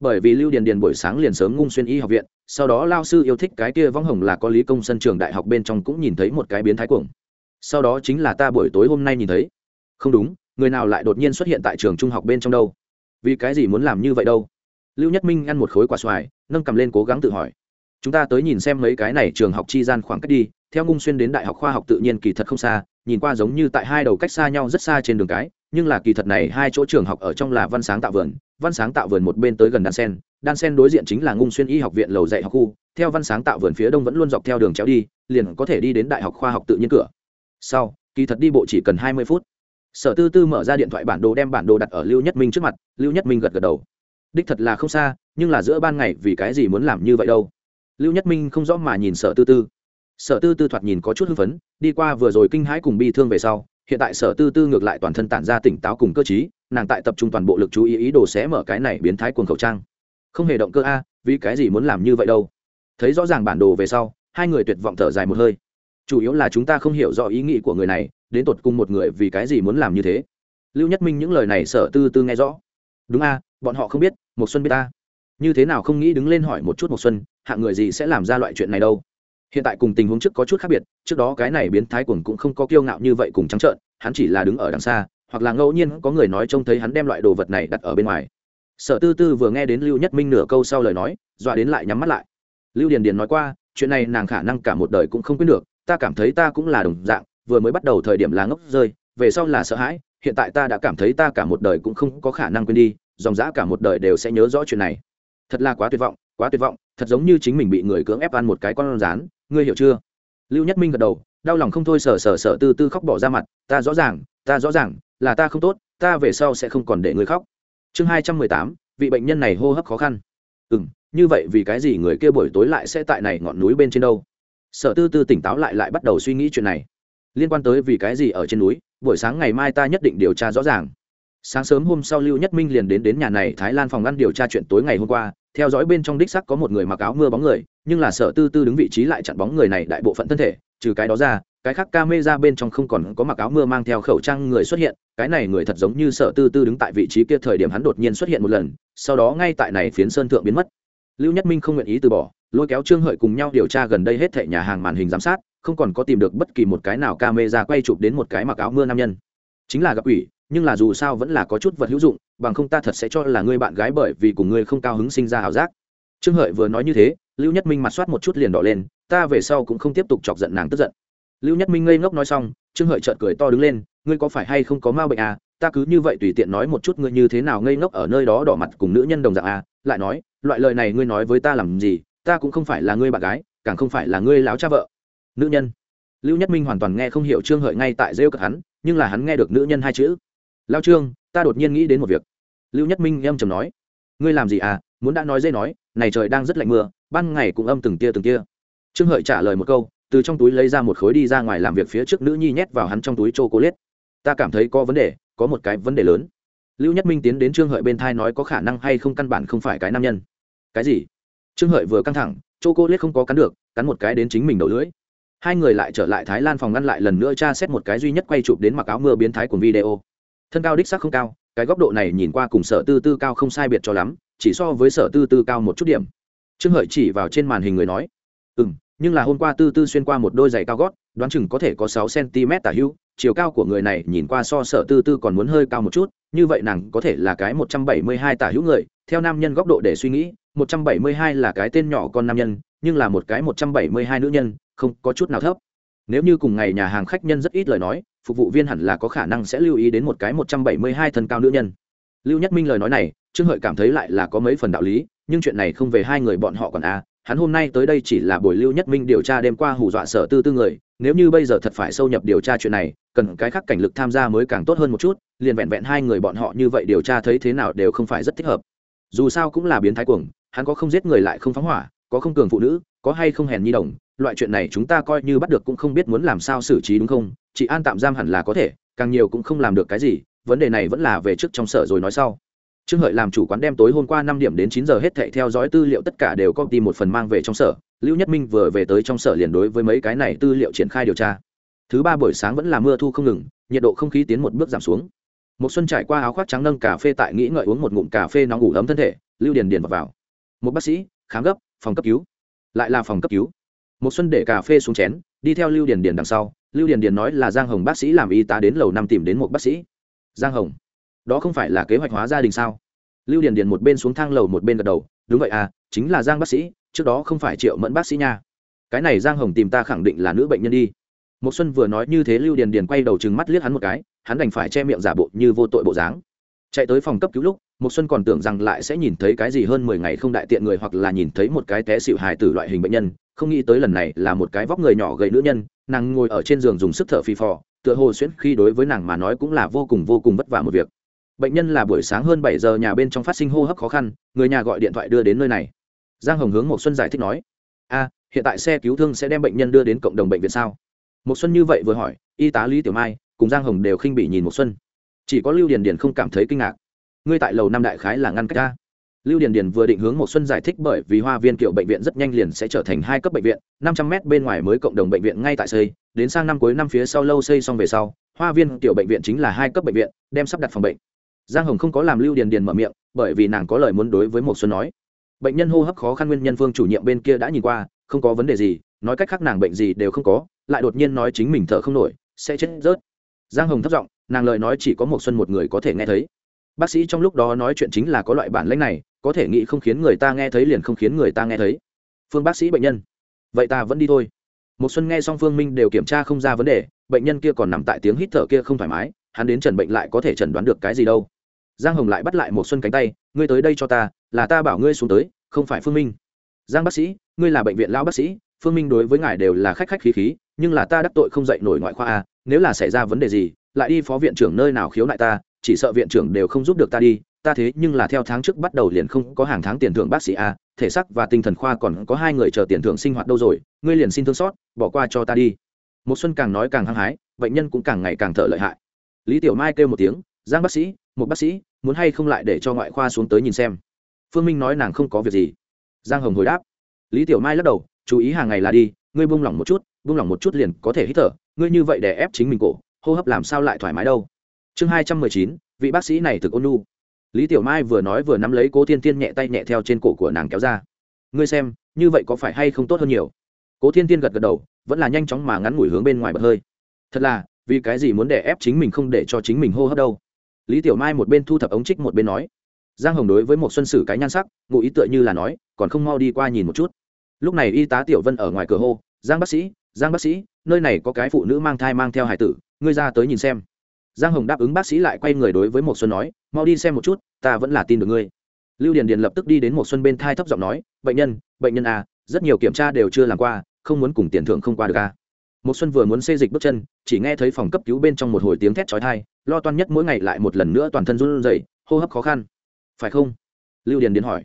Bởi vì lưu điền điền buổi sáng liền sớm ngung xuyên y học viện, sau đó lao sư yêu thích cái kia vong hồng là có lý công sân trường đại học bên trong cũng nhìn thấy một cái biến thái cuồng. Sau đó chính là ta buổi tối hôm nay nhìn thấy. Không đúng, người nào lại đột nhiên xuất hiện tại trường trung học bên trong đâu? Vì cái gì muốn làm như vậy đâu? Lưu nhất minh ăn một khối quả xoài, nâng cầm lên cố gắng tự hỏi. Chúng ta tới nhìn xem mấy cái này trường học chi gian khoảng cách đi, theo ngung xuyên đến đại học khoa học tự nhiên kỳ thật không xa nhìn qua giống như tại hai đầu cách xa nhau rất xa trên đường cái, nhưng là kỳ thật này hai chỗ trường học ở trong là văn sáng tạo vườn, văn sáng tạo vườn một bên tới gần đan sen đan sen đối diện chính là ngung xuyên y học viện lầu dạy học khu, theo văn sáng tạo vườn phía đông vẫn luôn dọc theo đường chéo đi, liền có thể đi đến đại học khoa học tự nhiên cửa. Sau, kỳ thật đi bộ chỉ cần hai mươi phút. Sở tư tư mở ra điện thoại bản đồ đem bản đồ đặt ở lưu nhất minh trước mặt, lưu nhất minh gật gật đầu. Đích thật là không xa, nhưng là giữa ban ngày vì cái gì muốn làm như vậy đâu? Lưu nhất minh không rõ mà nhìn sở tư tư sở tư tư thoạt nhìn có chút hưng phấn, đi qua vừa rồi kinh hãi cùng bi thương về sau, hiện tại sở tư tư ngược lại toàn thân tản ra tỉnh táo cùng cơ t nàng tại tập trung toàn bộ lực chú ý ý đồ xé mở cái này biến thái cuồng khẩu trang. Không hề động cơ a, vì cái gì muốn làm như vậy đâu? Thấy rõ ràng bản đồ về sau, hai người tuyệt vọng thở dài một hơi. Chủ yếu là chúng ta không hiểu rõ ý nghĩ của người này, đến tột cùng một người vì cái gì muốn làm như thế. Lưu nhất minh những lời này sở tư tư nghe rõ. Đúng a, bọn họ không biết một xuân biết ta. Như thế nào không nghĩ đứng lên hỏi một chút một xuân, hạng người gì sẽ làm ra loại chuyện này đâu? Hiện tại cùng tình huống trước có chút khác biệt, trước đó cái này biến thái cuồng cũng không có kiêu ngạo như vậy cùng trắng trợn, hắn chỉ là đứng ở đằng xa, hoặc là ngẫu nhiên có người nói trông thấy hắn đem loại đồ vật này đặt ở bên ngoài. Sở tư tư vừa nghe đến lưu nhất minh nửa câu sau lời nói, dọa đến lại nhắm mắt lại. Lưu điền điền nói qua, chuyện này nàng khả năng cả một đời cũng không quyết được, ta cảm thấy ta cũng là đồng dạng, vừa mới bắt đầu thời điểm là ngốc rơi, về sau là sợ hãi, hiện tại ta đã cảm thấy ta cả một đời cũng không có khả năng quên đi, dòng dã cả một đời đều sẽ nhớ rõ chuyện này. Thật là quá tuyệt vọng, quá tuyệt vọng, thật giống như chính mình bị người cưỡng ép ăn một cái con rán ngươi hiểu chưa? Lưu nhất minh gật đầu, đau lòng không thôi sờ sờ sờ tư tư khóc bỏ ra mặt, ta rõ ràng, ta rõ ràng, là ta không tốt, ta về sau sẽ không còn để ngươi khóc. Chương hai trăm mười tám, vị bệnh nhân này hô hấp khó khăn. Ừ m như vậy vì cái gì người kia buổi tối lại sẽ tại này ngọn núi bên trên đâu? Sở tư tư tỉnh táo lại lại bắt đầu suy nghĩ chuyện này. Liên quan tới vì cái gì ở trên núi, buổi sáng ngày mai ta nhất định điều tra rõ ràng. Sáng sớm hôm sau lưu nhất minh liền đến đến nhà này thái lan phòng ngăn điều tra chuyện tối ngày hôm qua theo dõi bên trong đích sắc có một người mặc áo mưa bóng người, nhưng là sở tư tư đứng vị trí lại chặn bóng người này đại bộ phận thân thể, trừ cái đó ra, cái khác ca mê ra bên trong không còn có mặc áo mưa mang theo khẩu trang người xuất hiện, cái này người thật giống như sở tư tư đứng tại vị trí kia thời điểm hắn đột nhiên xuất hiện một lần, sau đó ngay tại này phiến sơn thượng biến mất. Lưu nhất minh không nguyện ý từ bỏ, lôi kéo trương hợi cùng nhau điều tra gần đây hết thệ nhà hàng màn hình giám sát, không còn có tìm được bất kỳ một cái nào ca mê ra quay chụp đến một cái mặc áo mưa nam nhân. Chính là gặp ủy nhưng là dù sao vẫn là có chút vật hữu dụng, bằng không ta thật sẽ cho là ngươi bạn gái bởi vì cùng ngươi không cao hứng sinh ra ảo giác. Trương hợi vừa nói như thế, lưu nhất minh mặt soát một chút liền đỏ lên, ta về sau cũng không tiếp tục chọc giận nàng tức giận. Lưu nhất minh ngây ngốc nói xong, trương hợi trợn cười to đứng lên, ngươi có phải hay không có ma bệnh à? Ta cứ như vậy tùy tiện nói một chút ngươi như thế nào ngây ngốc ở nơi đó đỏ mặt cùng nữ nhân đồng dạng à? Lại nói, loại lời này ngươi nói với ta làm gì? Ta cũng không phải là ngươi bạn gái, càng không phải là ngươi láo cha vợ. Nữ nhân. Lưu nhất minh hoàn toàn nghe không hiểu trương hợi ngay tại rêu cực hắn, nhưng là hắn nghe được nữ nhân hai chữ lao trương, ta đột nhiên nghĩ đến một việc. Lưu nhất minh em chầm nói, ngươi làm gì à? Muốn đã nói dây nói, này trời đang rất lạnh mưa, ban ngày cũng âm từng tia từng tia. Trương hợi trả lời một câu, từ trong túi lấy ra một khối đi ra ngoài làm việc phía trước nữ nhi nhét vào hắn trong túi c h o c l a t e ta cảm thấy có vấn đề, có một cái vấn đề lớn. Lưu nhất minh tiến đến trương hợi bên thai nói, có khả năng hay không căn bản không phải cái nam nhân. Cái gì? Trương hợi vừa căng thẳng c h o c l a t e không có cắn được, cắn một cái đến chính mình đầu lưỡi. Hai người lại trở lại thái lan phòng ngăn lại lần nữa tra xét một cái duy nhất quay chụp đến mặc áo mưa biến thái của video thân cao đích sắc không cao, cái góc độ này nhìn qua cùng sở tư tư cao không sai biệt cho lắm, chỉ so với sở tư tư cao một chút điểm. Trương hợi chỉ vào trên màn hình người nói ừ m nhưng là hôm qua tư tư xuyên qua một đôi giày cao gót, đoán chừng có thể có sáu cm tả hữu, chiều cao của người này nhìn qua so sở tư tư còn muốn hơi cao một chút, như vậy nàng có thể là cái một trăm bảy mươi hai tả hữu người, theo nam nhân góc độ để suy nghĩ, một trăm bảy mươi hai là cái tên nhỏ con nam nhân, nhưng là một cái một trăm bảy mươi hai nữ nhân, không có chút nào thấp. Nếu như cùng ngày nhà hàng khách nhân rất ít lời nói phục vụ viên hẳn là có khả năng sẽ lưu ý đến một cái một trăm bảy mươi hai thân cao nữ nhân lưu nhất minh lời nói này, trương hợi cảm thấy lại là có mấy phần đạo lý, nhưng chuyện này không về hai người bọn họ còn a à. hắn hôm nay tới đây chỉ là buổi lưu nhất minh điều tra đêm qua hù dọa sở tư tư người, nếu như bây giờ thật phải sâu nhập điều tra chuyện này, cần cái khác cảnh lực tham gia mới càng tốt hơn một chút, liền vẹn vẹn hai người bọn họ như vậy điều tra thấy thế nào đều không phải rất thích hợp dù sao cũng là biến thái cuồng, hắn có không giết người lại không phóng hỏa có không cường phụ nữ có hay không hèn nhi đồng loại chuyện này chúng ta coi như bắt được cũng không biết muốn làm sao xử trí đúng không? Chị an tạm giam hẳn là có thể càng nhiều cũng không làm được cái gì vấn đề này vẫn là về trước trong sở rồi nói sau. Trương hợi làm chủ quán đem tối hôm qua năm điểm đến chín giờ hết thệ theo dõi tư liệu tất cả đều có tìm một phần mang về trong sở. Lưu nhất minh vừa về tới trong sở liền đối với mấy cái này tư liệu triển khai điều tra. Thứ ba buổi sáng vẫn là mưa thu không ngừng nhiệt độ không khí tiến một bước giảm xuống. Một xuân trải qua áo khoác trắng nâng cà phê tại nghĩ ngợi uống một ngụm cà phê nóng ngủ ấm thân thể lưu điền điền vào, vào. một bác sĩ khám gấp phòng cấp cứu. Lại là phòng cấp cứu. Một xuân để cà phê xuống chén, đi theo lưu điền điền đằng sau. Lưu điền điền nói là giang hồng bác sĩ làm y tá đến lầu năm tìm đến một bác sĩ. Giang hồng, đó không phải là kế hoạch hóa gia đình sao? Lưu điền điền một bên xuống thang lầu một bên gật đầu. Đúng vậy à chính là giang bác sĩ, trước đó không phải triệu mẫn bác sĩ nha. Cái này giang hồng tìm ta khẳng định là nữ bệnh nhân đi. Một xuân vừa nói như thế lưu điền điền quay đầu chừng mắt liếc hắn một cái, hắn đành phải che miệng giả bộ như vô tội bộ dáng. Chạy tới phòng cấp cứu lúc một xuân còn tưởng rằng lại sẽ nhìn thấy cái gì hơn mười ngày không đại tiện người hoặc là nhìn thấy một cái té xịu hài tử loại hình bệnh nhân, không nghĩ tới lần này là một cái vóc người nhỏ gầy nữ nhân, nàng ngồi ở trên giường dùng sức thở phì phò, tựa hồ xuyễn khi đối với nàng mà nói cũng là vô cùng vô cùng vất vả một việc. Bệnh nhân là buổi sáng hơn bảy giờ nhà bên trong phát sinh hô hấp khó khăn, người nhà gọi điện thoại đưa đến nơi này. Giang hồng hướng một xuân giải thích nói, a, hiện tại xe cứu thương sẽ đem bệnh nhân đưa đến cộng đồng bệnh viện sao? Một xuân như vậy vừa hỏi, y tá lý tiểu mai cùng giang hồng đều khinh bị nhìn một xuân. Chỉ có lưu điền điền không cảm thấy kinh ngạc ngươi tại lầu năm đại khái là ngăn cách ta. Lưu điền điền vừa định hướng một xuân giải thích bởi vì hoa viên kiểu bệnh viện rất nhanh liền sẽ trở thành hai cấp bệnh viện, năm trăm mét bên ngoài mới cộng đồng bệnh viện ngay tại xây, đến sang năm cuối năm phía sau lâu xây xong về sau, hoa viên Tiểu bệnh viện chính là hai cấp bệnh viện, đem sắp đặt phòng bệnh. Giang hồng không có làm lưu điền điền mở miệng, bởi vì nàng có lời muốn đối với một xuân nói. Bệnh nhân hô hấp khó khăn nguyên nhân phương chủ nhiệm bên kia đã nhìn qua, không có vấn đề gì, nói cách khác nàng bệnh gì đều không có, lại đột nhiên nói chính mình thở không nổi, sẽ chết rớt. Giang hồng thất giọng, nàng lời nói chỉ có một xuân một người có thể nghe thấy bác sĩ trong lúc đó nói chuyện chính là có loại bản lãnh này, có thể nghĩ không khiến người ta nghe thấy liền không khiến người ta nghe thấy. Phương bác sĩ bệnh nhân. Vậy ta vẫn đi thôi. Một xuân nghe xong phương minh đều kiểm tra không ra vấn đề, bệnh nhân kia còn nằm tại tiếng hít thở kia không thoải mái, hắn đến trần bệnh lại có thể chẩn đoán được cái gì đâu. Giang hồng lại bắt lại một xuân cánh tay, ngươi tới đây cho ta, là ta bảo ngươi xuống tới, không phải phương minh. Giang bác sĩ, ngươi là bệnh viện lão bác sĩ, phương minh đối với ngài đều là khách khách khí khí, nhưng là ta đắc tội không dạy nổi ngoại khoa a nếu là xảy ra vấn đề gì, lại đi phó viện trưởng nơi nào khiếu nại ta chỉ sợ viện trưởng đều không giúp được ta đi, ta thế nhưng là theo tháng trước bắt đầu liền không có hàng tháng tiền thưởng bác sĩ a, thể sắc và tinh thần khoa còn có hai người chờ tiền thưởng sinh hoạt đâu rồi, ngươi liền xin thương xót, bỏ qua cho ta đi. Một xuân càng nói càng hăng hái, bệnh nhân cũng càng ngày càng thở lợi hại. Lý tiểu mai kêu một tiếng, giang bác sĩ, một bác sĩ, muốn hay không lại để cho ngoại khoa xuống tới nhìn xem? Phương minh nói nàng không có việc gì. Giang hồng hồi đáp. Lý tiểu mai lắc đầu, chú ý hàng ngày là đi, ngươi buông lỏng một chút, buông lỏng một chút liền có thể hít thở, ngươi như vậy để ép chính mình cổ, hô hấp làm sao lại thoải mái đâu? Chương hai trăm mười chín, vị bác sĩ này thực ôn nu lý tiểu mai vừa nói vừa nắm lấy cố thiên tiên nhẹ tay nhẹ theo trên cổ của nàng kéo ra. Ngươi xem, như vậy có phải hay không tốt hơn nhiều? Cố thiên tiên gật gật đầu, vẫn là nhanh chóng mà ngắn ngủi hướng bên ngoài bật hơi. Thật là, vì cái gì muốn để ép chính mình không để cho chính mình hô hấp đâu? Lý tiểu mai một bên thu thập ống trích một bên nói. Giang hồng đối với một xuân sử cái nhan sắc, ngụ ý tựa như là nói, còn không mau đi qua nhìn một chút. Lúc này y tá tiểu vân ở ngoài cửa hô, giang bác sĩ, giang bác sĩ, nơi này có cái phụ nữ mang thai mang theo hải tử, ngươi ra tới nhìn xem giang hồng đáp ứng bác sĩ lại quay người đối với một xuân nói, mau đi xem một chút, ta vẫn là tin được ngươi. Lưu điền điền lập tức đi đến một xuân bên thai thấp giọng nói, bệnh nhân bệnh nhân à rất nhiều kiểm tra đều chưa làm qua, không muốn cùng tiền thưởng không qua được à. một xuân vừa muốn xê dịch bước chân, chỉ nghe thấy phòng cấp cứu bên trong một hồi tiếng thét chói tai, lo toan nhất mỗi ngày lại một lần nữa toàn thân run rẩy, hô hấp khó khăn. Phải không? Lưu điền điền hỏi.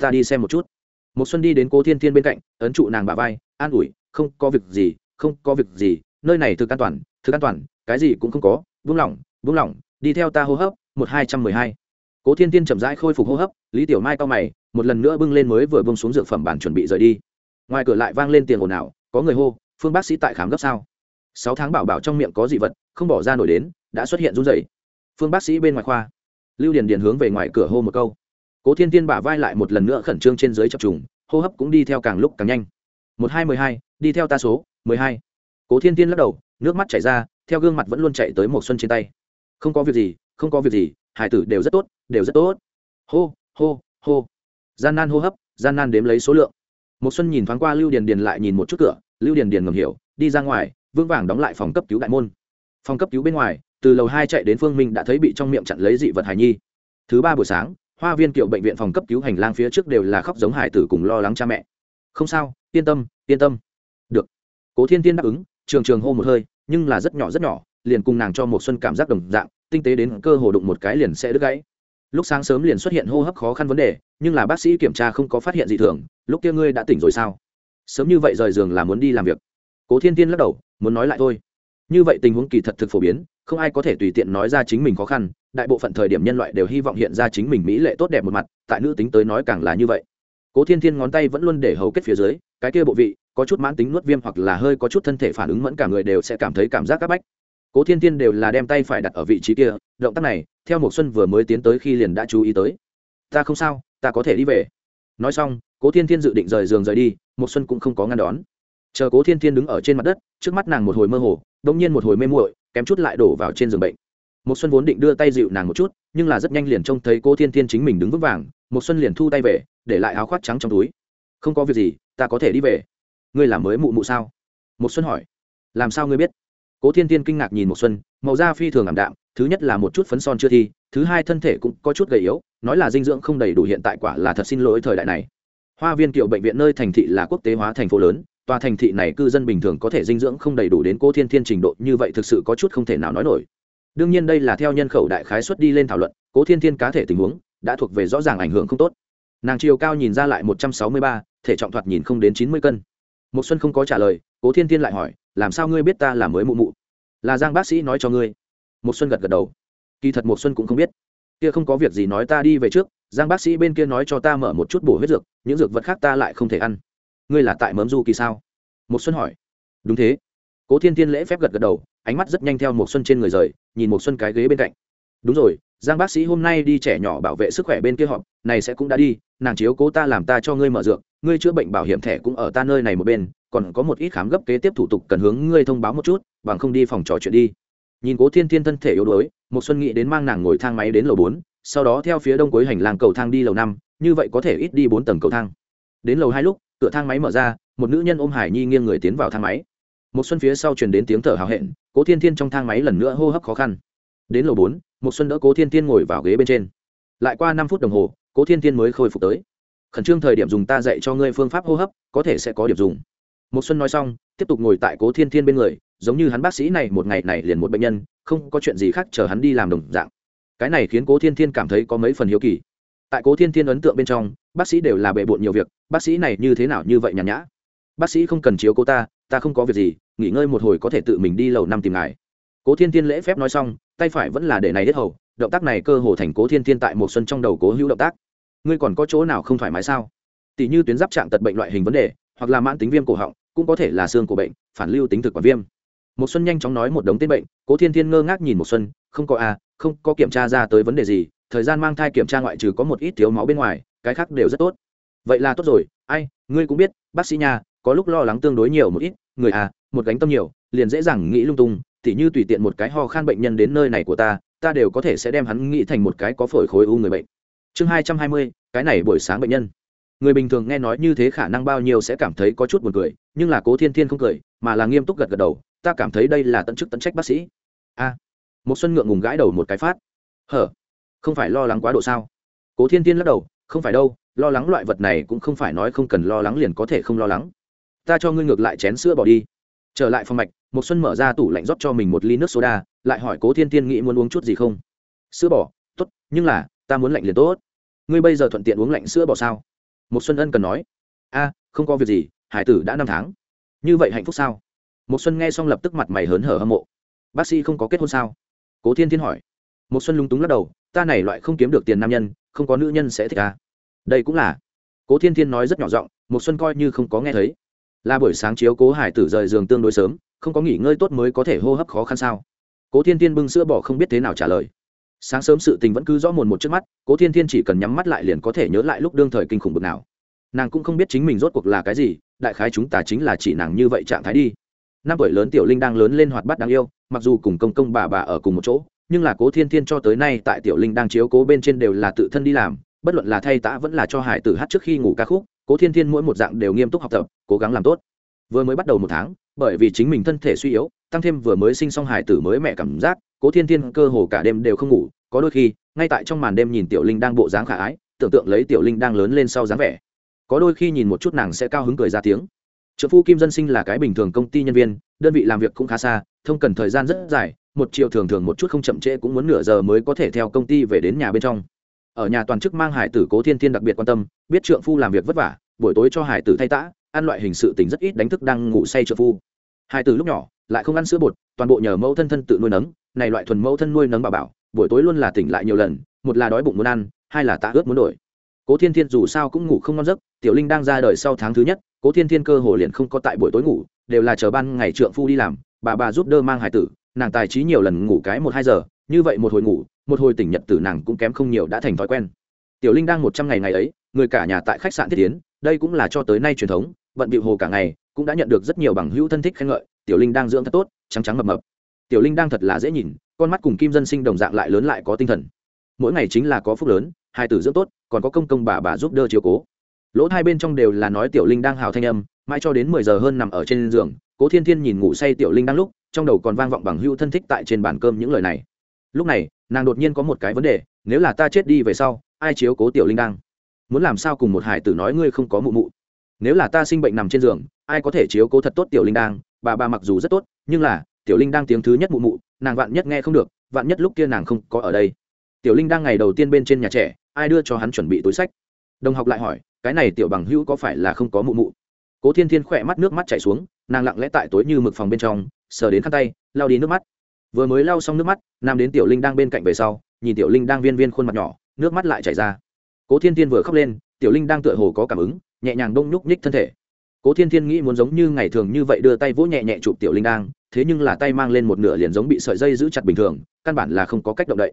Ta đi xem một chút. Một xuân đi đến cố thiên thiên bên cạnh, ấn trụ nàng bả vai, an ủi, không có việc gì, không có việc gì, nơi này thực an toàn, thực an toàn, cái gì cũng không có buông lỏng buông lỏng, đi theo ta hô hấp, một hai trăm mười hai. Cố thiên tiên chậm rãi khôi phục hô hấp, lý tiểu mai cao mày, một lần nữa bưng lên mới vừa bưng xuống dược phẩm bản chuẩn bị rời đi. Ngoài cửa lại vang lên tiền ồn ào, có người hô, phương bác sĩ tại khám gấp sao? Sáu tháng bảo bảo trong miệng có dị vật, không bỏ ra nổi đến, đã xuất hiện run rẩy. Phương bác sĩ bên ngoài khoa. Lưu điền điền hướng về ngoài cửa hô một câu. Cố thiên tiên bả vai lại một lần nữa khẩn trương trên dưới chập trùng, hô hấp cũng đi theo càng lúc càng nhanh. Một hai mười hai, đi theo ta số, mười hai. Cố thiên tiên lắc đầu, nước mắt chảy ra theo gương mặt vẫn luôn chạy tới một xuân trên tay. Không có việc gì, không có việc gì, hải tử đều rất tốt, đều rất tốt. Hô hô hô. Gian nan hô hấp, gian nan đếm lấy số lượng. Một xuân nhìn thoáng qua lưu điền điền lại nhìn một chút cửa, lưu điền điền ngầm hiểu, đi ra ngoài vương vàng đóng lại phòng cấp cứu đại môn. Phòng cấp cứu bên ngoài, từ lầu hai chạy đến phương minh đã thấy bị trong miệng chặn lấy dị vật hài nhi. Thứ ba buổi sáng, hoa viên kiệu bệnh viện phòng cấp cứu hành lang phía trước đều là khóc giống hải tử cùng lo lắng cha mẹ. Không sao, yên tâm yên tâm. Được. Cố thiên tiên đáp ứng trường trường hô một hơi, nhưng là rất nhỏ rất nhỏ, liền cùng nàng cho một xuân cảm giác đồng dạng, tinh tế đến cơ hồ đụng một cái liền sẽ đứt gãy. Lúc sáng sớm liền xuất hiện hô hấp khó khăn vấn đề, nhưng là bác sĩ kiểm tra không có phát hiện gì thường, lúc kia ngươi đã tỉnh rồi sao? Sớm như vậy rời giường là muốn đi làm việc. Cố thiên tiên lắc đầu, muốn nói lại thôi. Như vậy tình huống kỳ thật thực phổ biến, không ai có thể tùy tiện nói ra chính mình khó khăn, đại bộ phận thời điểm nhân loại đều hy vọng hiện ra chính mình mỹ lệ tốt đẹp một mặt, tại nữ tính tới nói càng là như vậy. Cố thiên thiên ngón tay vẫn luôn để hầu kết phía dưới, cái kia bộ vị có chút mãn tính nuốt viêm hoặc là hơi có chút thân thể phản ứng mẫn cả người đều sẽ cảm thấy cảm giác áp bách. Cố thiên thiên đều là đem tay phải đặt ở vị trí kia, động tác này, theo một xuân vừa mới tiến tới khi liền đã chú ý tới. Ta không sao, ta có thể đi về. Nói xong, cố thiên thiên dự định rời giường rời đi một xuân cũng không có ngăn đón. Chờ cố thiên thiên đứng ở trên mặt đất, trước mắt nàng một hồi mơ hồ đông nhiên một hồi mê muội, kém chút lại đổ vào trên giường bệnh. Một xuân vốn định đưa tay dịu nàng một chút, nhưng là rất nhanh liền trông thấy cố thiên thiên chính mình đứng vững vàng một xuân liền thu tay về, để lại áo khoác trắng trong túi. Không có việc gì, ta có thể đi về ngươi làm mới mụ mụ sao? Một xuân hỏi. Làm sao ngươi biết? Cố thiên thiên kinh ngạc nhìn một xuân, màu da phi thường ảm đạm, thứ nhất là một chút phấn son chưa thi, thứ hai thân thể cũng có chút gầy yếu, nói là dinh dưỡng không đầy đủ hiện tại quả là thật xin lỗi thời đại này. Hoa viên kiệu bệnh viện nơi thành thị là quốc tế hóa thành phố lớn, tòa thành thị này cư dân bình thường có thể dinh dưỡng không đầy đủ đến cố thiên thiên trình độ, như vậy thực sự có chút không thể nào nói nổi. Đương nhiên đây là theo nhân khẩu đại khái xuất đi lên thảo luận, cố thiên thiên cá thể tình huống đã thuộc về rõ ràng ảnh hưởng không tốt. Nàng chiều cao nhìn ra lại một trăm sáu mươi ba, thể trọng thoạt nhìn không đến chín mươi cân một xuân không có trả lời, cố thiên thiên lại hỏi, làm sao ngươi biết ta là mới mụ mụ? Là giang bác sĩ nói cho ngươi. Một xuân gật gật đầu. Kỳ thật một xuân cũng không biết. Kia không có việc gì nói ta đi về trước, giang bác sĩ bên kia nói cho ta mở một chút bổ huyết dược, những dược vật khác ta lại không thể ăn. Ngươi là tại mớm du kỳ sao? Một xuân hỏi. Đúng thế. Cố thiên thiên lễ phép gật gật đầu, ánh mắt rất nhanh theo một xuân trên người rời, nhìn một xuân cái ghế bên cạnh. Đúng rồi giang bác sĩ hôm nay đi trẻ nhỏ bảo vệ sức khỏe bên kia họp, này sẽ cũng đã đi, nàng chiếu cố ta làm ta cho ngươi mở dược, ngươi chữa bệnh bảo hiểm thẻ cũng ở ta nơi này một bên, còn có một ít khám gấp kế tiếp thủ tục cần hướng ngươi thông báo một chút, bằng không đi phòng trò chuyện đi. Nhìn cố thiên thiên thân thể yếu đuối một xuân nghĩ đến mang nàng ngồi thang máy đến lầu bốn, sau đó theo phía đông cuối hành lang cầu thang đi lầu năm, như vậy có thể ít đi bốn tầng cầu thang. Đến lầu hai lúc, cửa thang máy mở ra, một nữ nhân ôm hải nhi nghiêng người tiến vào thang máy. Một xuân phía sau truyền đến tiếng thở hào hẹn, cố thiên thiên trong thang máy lần nữa hô hấp khó khăn. Đến lầu bốn một xuân đỡ cố thiên thiên ngồi vào ghế bên trên. Lại qua năm phút đồng hồ, cố thiên thiên mới khôi phục tới. Khẩn trương thời điểm dùng ta dạy cho ngươi phương pháp hô hấp, có thể sẽ có điểm dùng. Một xuân nói xong, tiếp tục ngồi tại cố thiên thiên bên người, giống như hắn bác sĩ này một ngày này liền một bệnh nhân, không có chuyện gì khác chờ hắn đi làm đồng dạng. Cái này khiến cố thiên thiên cảm thấy có mấy phần hiếu kỳ. Tại cố thiên thiên ấn tượng bên trong, bác sĩ đều là bệ bộn nhiều việc, bác sĩ này như thế nào như vậy nhàn nhã. Bác sĩ không cần chiếu cô ta ta không có việc gì, nghỉ ngơi một hồi có thể tự mình đi lầu năm tìm ngài. Cố thiên thiên lễ phép nói xong tay phải vẫn là để này hết hầu động tác này cơ hồ thành cố thiên thiên tại một xuân trong đầu cố hữu động tác. Ngươi còn có chỗ nào không thoải mái sao? Tỷ như tuyến giáp trạng tật bệnh loại hình vấn đề hoặc là mãn tính viêm cổ họng cũng có thể là xương của bệnh phản lưu tính thực quản viêm. Một xuân nhanh chóng nói một đống tên bệnh cố thiên thiên ngơ ngác nhìn một xuân không có a à, không có kiểm tra ra tới vấn đề gì thời gian mang thai kiểm tra ngoại trừ có một ít thiếu máu bên ngoài cái khác đều rất tốt. Vậy là tốt rồi ai ngươi cũng biết bác sĩ nhà có lúc lo lắng tương đối nhiều một ít người à một gánh tâm nhiều, liền dễ dàng nghĩ lung tung, tỉ như tùy tiện một cái ho khan bệnh nhân đến nơi này của ta ta đều có thể sẽ đem hắn nghĩ thành một cái có phổi khối u người bệnh. Chương hai trăm hai mươi, cái này buổi sáng bệnh nhân. Người bình thường nghe nói như thế khả năng bao nhiêu sẽ cảm thấy có chút buồn cười, nhưng là cố thiên thiên không cười, mà là nghiêm túc gật gật đầu, ta cảm thấy đây là tận chức tận trách bác sĩ. A. Một xuân ngượng ngùng gãi đầu một cái phát. Hở? Không phải lo lắng quá độ sao? Cố thiên thiên lắc đầu, không phải đâu, lo lắng loại vật này cũng không phải nói không cần lo lắng liền có thể không lo lắng ta cho ngươi ngược lại chén sữa bỏ đi. Trở lại phòng mạch một xuân mở ra tủ lạnh rót cho mình một ly nước soda, lại hỏi cố thiên thiên nghĩ muốn uống chút gì không? Sữa bỏ tốt, nhưng là, ta muốn lạnh liền tốt. Ngươi bây giờ thuận tiện uống lạnh sữa bỏ sao? Một xuân ân cần nói. A, không có việc gì, hải tử đã năm tháng. Như vậy hạnh phúc sao? Một xuân nghe xong lập tức mặt mày hớn hở hâm mộ. Bác sĩ không có kết hôn sao? Cố thiên thiên hỏi. Một xuân lúng túng lắc đầu, ta này loại không kiếm được tiền nam nhân, không có nữ nhân sẽ thích à? đây cũng là. Cố thiên thiên nói rất nhỏ giọng một xuân coi như không có nghe thấy là buổi sáng chiếu cố hải tử rời giường tương đối sớm, không có nghỉ ngơi tốt mới có thể hô hấp khó khăn sao? Cố thiên thiên bưng sữa bỏ không biết thế nào trả lời. Sáng sớm sự tình vẫn cứ rõ mồn một trước mắt, cố thiên thiên chỉ cần nhắm mắt lại liền có thể nhớ lại lúc đương thời kinh khủng bực nào. Nàng cũng không biết chính mình rốt cuộc là cái gì, đại khái chúng ta chính là chỉ nàng như vậy trạng thái đi. Năm tuổi lớn tiểu linh đang lớn lên hoạt bát đáng yêu, mặc dù cùng công công bà bà ở cùng một chỗ, nhưng là cố thiên thiên cho tới nay tại tiểu linh đang chiếu cố bên trên đều là tự thân đi làm, bất luận là thay tã vẫn là cho hải tử hát trước khi ngủ ca khúc cố thiên thiên mỗi một dạng đều nghiêm túc học tập, cố gắng làm tốt. Vừa mới bắt đầu một tháng, bởi vì chính mình thân thể suy yếu, tăng thêm vừa mới sinh xong hải tử mới mẹ cảm giác, cố thiên thiên cơ hồ cả đêm đều không ngủ, có đôi khi, ngay tại trong màn đêm nhìn tiểu linh đang bộ dáng khả ái, tưởng tượng lấy tiểu linh đang lớn lên sau dáng vẻ. Có đôi khi nhìn một chút nàng sẽ cao hứng cười ra tiếng. Trợ phu kim dân sinh là cái bình thường công ty nhân viên, đơn vị làm việc cũng khá xa, thông cần thời gian rất dài, một chiều thường thường một chút không chậm trễ cũng muốn nửa giờ mới có thể theo công ty về đến nhà bên trong ở nhà toàn chức mang hải tử cố thiên thiên đặc biệt quan tâm, biết trượng phu làm việc vất vả, buổi tối cho hải tử thay tã, ăn loại hình sự tình rất ít đánh thức đang ngủ say trượng phu. Hải tử lúc nhỏ, lại không ăn sữa bột, toàn bộ nhờ mẫu thân thân tự nuôi nấng, này loại thuần mẫu thân nuôi nấng bà bảo, buổi tối luôn là tỉnh lại nhiều lần, một là đói bụng muốn ăn, hai là tạ ướt muốn đổi. Cố thiên thiên dù sao cũng ngủ không ngon giấc, tiểu linh đang ra đời sau tháng thứ nhất, cố thiên thiên cơ hồ liền không có tại buổi tối ngủ, đều là chờ ban ngày trượng phu đi làm, bà bà giúp đỡ mang hải tử, nàng tài trí nhiều lần ngủ cái một hai giờ như vậy một hồi ngủ, một hồi tỉnh nhật tử nàng cũng kém không nhiều đã thành thói quen. Tiểu linh đang một trăm ngày ngày ấy, người cả nhà tại khách sạn thiết tiến đây cũng là cho tới nay truyền thống, bận bịu hồ cả ngày, cũng đã nhận được rất nhiều bằng hữu thân thích khen ngợi, tiểu linh đang dưỡng thật tốt, trắng trắng mập mập. Tiểu linh đang thật là dễ nhìn, con mắt cùng kim dân sinh đồng dạng lại lớn lại có tinh thần. Mỗi ngày chính là có phúc lớn, hai tử dưỡng tốt, còn có công công bà bà giúp đỡ chiều cố. Lỗ hai bên trong đều là nói tiểu linh đang hào thanh âm, mãi cho đến mười giờ hơn nằm ở trên giường, cố thiên thiên nhìn ngủ say tiểu linh đang lúc, trong đầu còn vang vọng bằng hữu thân thích tại trên bàn cơm những lời này lúc này, nàng đột nhiên có một cái vấn đề, nếu là ta chết đi về sau, ai chiếu cố tiểu linh đang muốn làm sao cùng một hải tử nói ngươi không có mụ mụ? Nếu là ta sinh bệnh nằm trên giường, ai có thể chiếu cố thật tốt tiểu linh đang bà bà mặc dù rất tốt, nhưng là, tiểu linh đang tiếng thứ nhất mụ mụ, nàng vạn nhất nghe không được, vạn nhất lúc kia nàng không có ở đây. Tiểu linh đang ngày đầu tiên bên trên nhà trẻ, ai đưa cho hắn chuẩn bị túi sách? Đồng học lại hỏi, cái này tiểu bằng hữu có phải là không có mụ mụ? Cố thiên thiên khỏe mắt nước mắt chảy xuống, nàng lặng lẽ tại tối như mực phòng bên trong, sờ đến khăn tay lao đi nước mắt vừa mới lau xong nước mắt, nam đến tiểu linh đang bên cạnh về sau, nhìn tiểu linh đang viên viên khuôn mặt nhỏ, nước mắt lại chảy ra. Cố thiên thiên vừa khóc lên, tiểu linh đang tựa hồ có cảm ứng, nhẹ nhàng đông nhúc nhích thân thể. Cố thiên thiên nghĩ muốn giống như ngày thường như vậy đưa tay vỗ nhẹ nhẹ chụp tiểu linh đang, thế nhưng là tay mang lên một nửa liền giống bị sợi dây giữ chặt bình thường, căn bản là không có cách động đậy.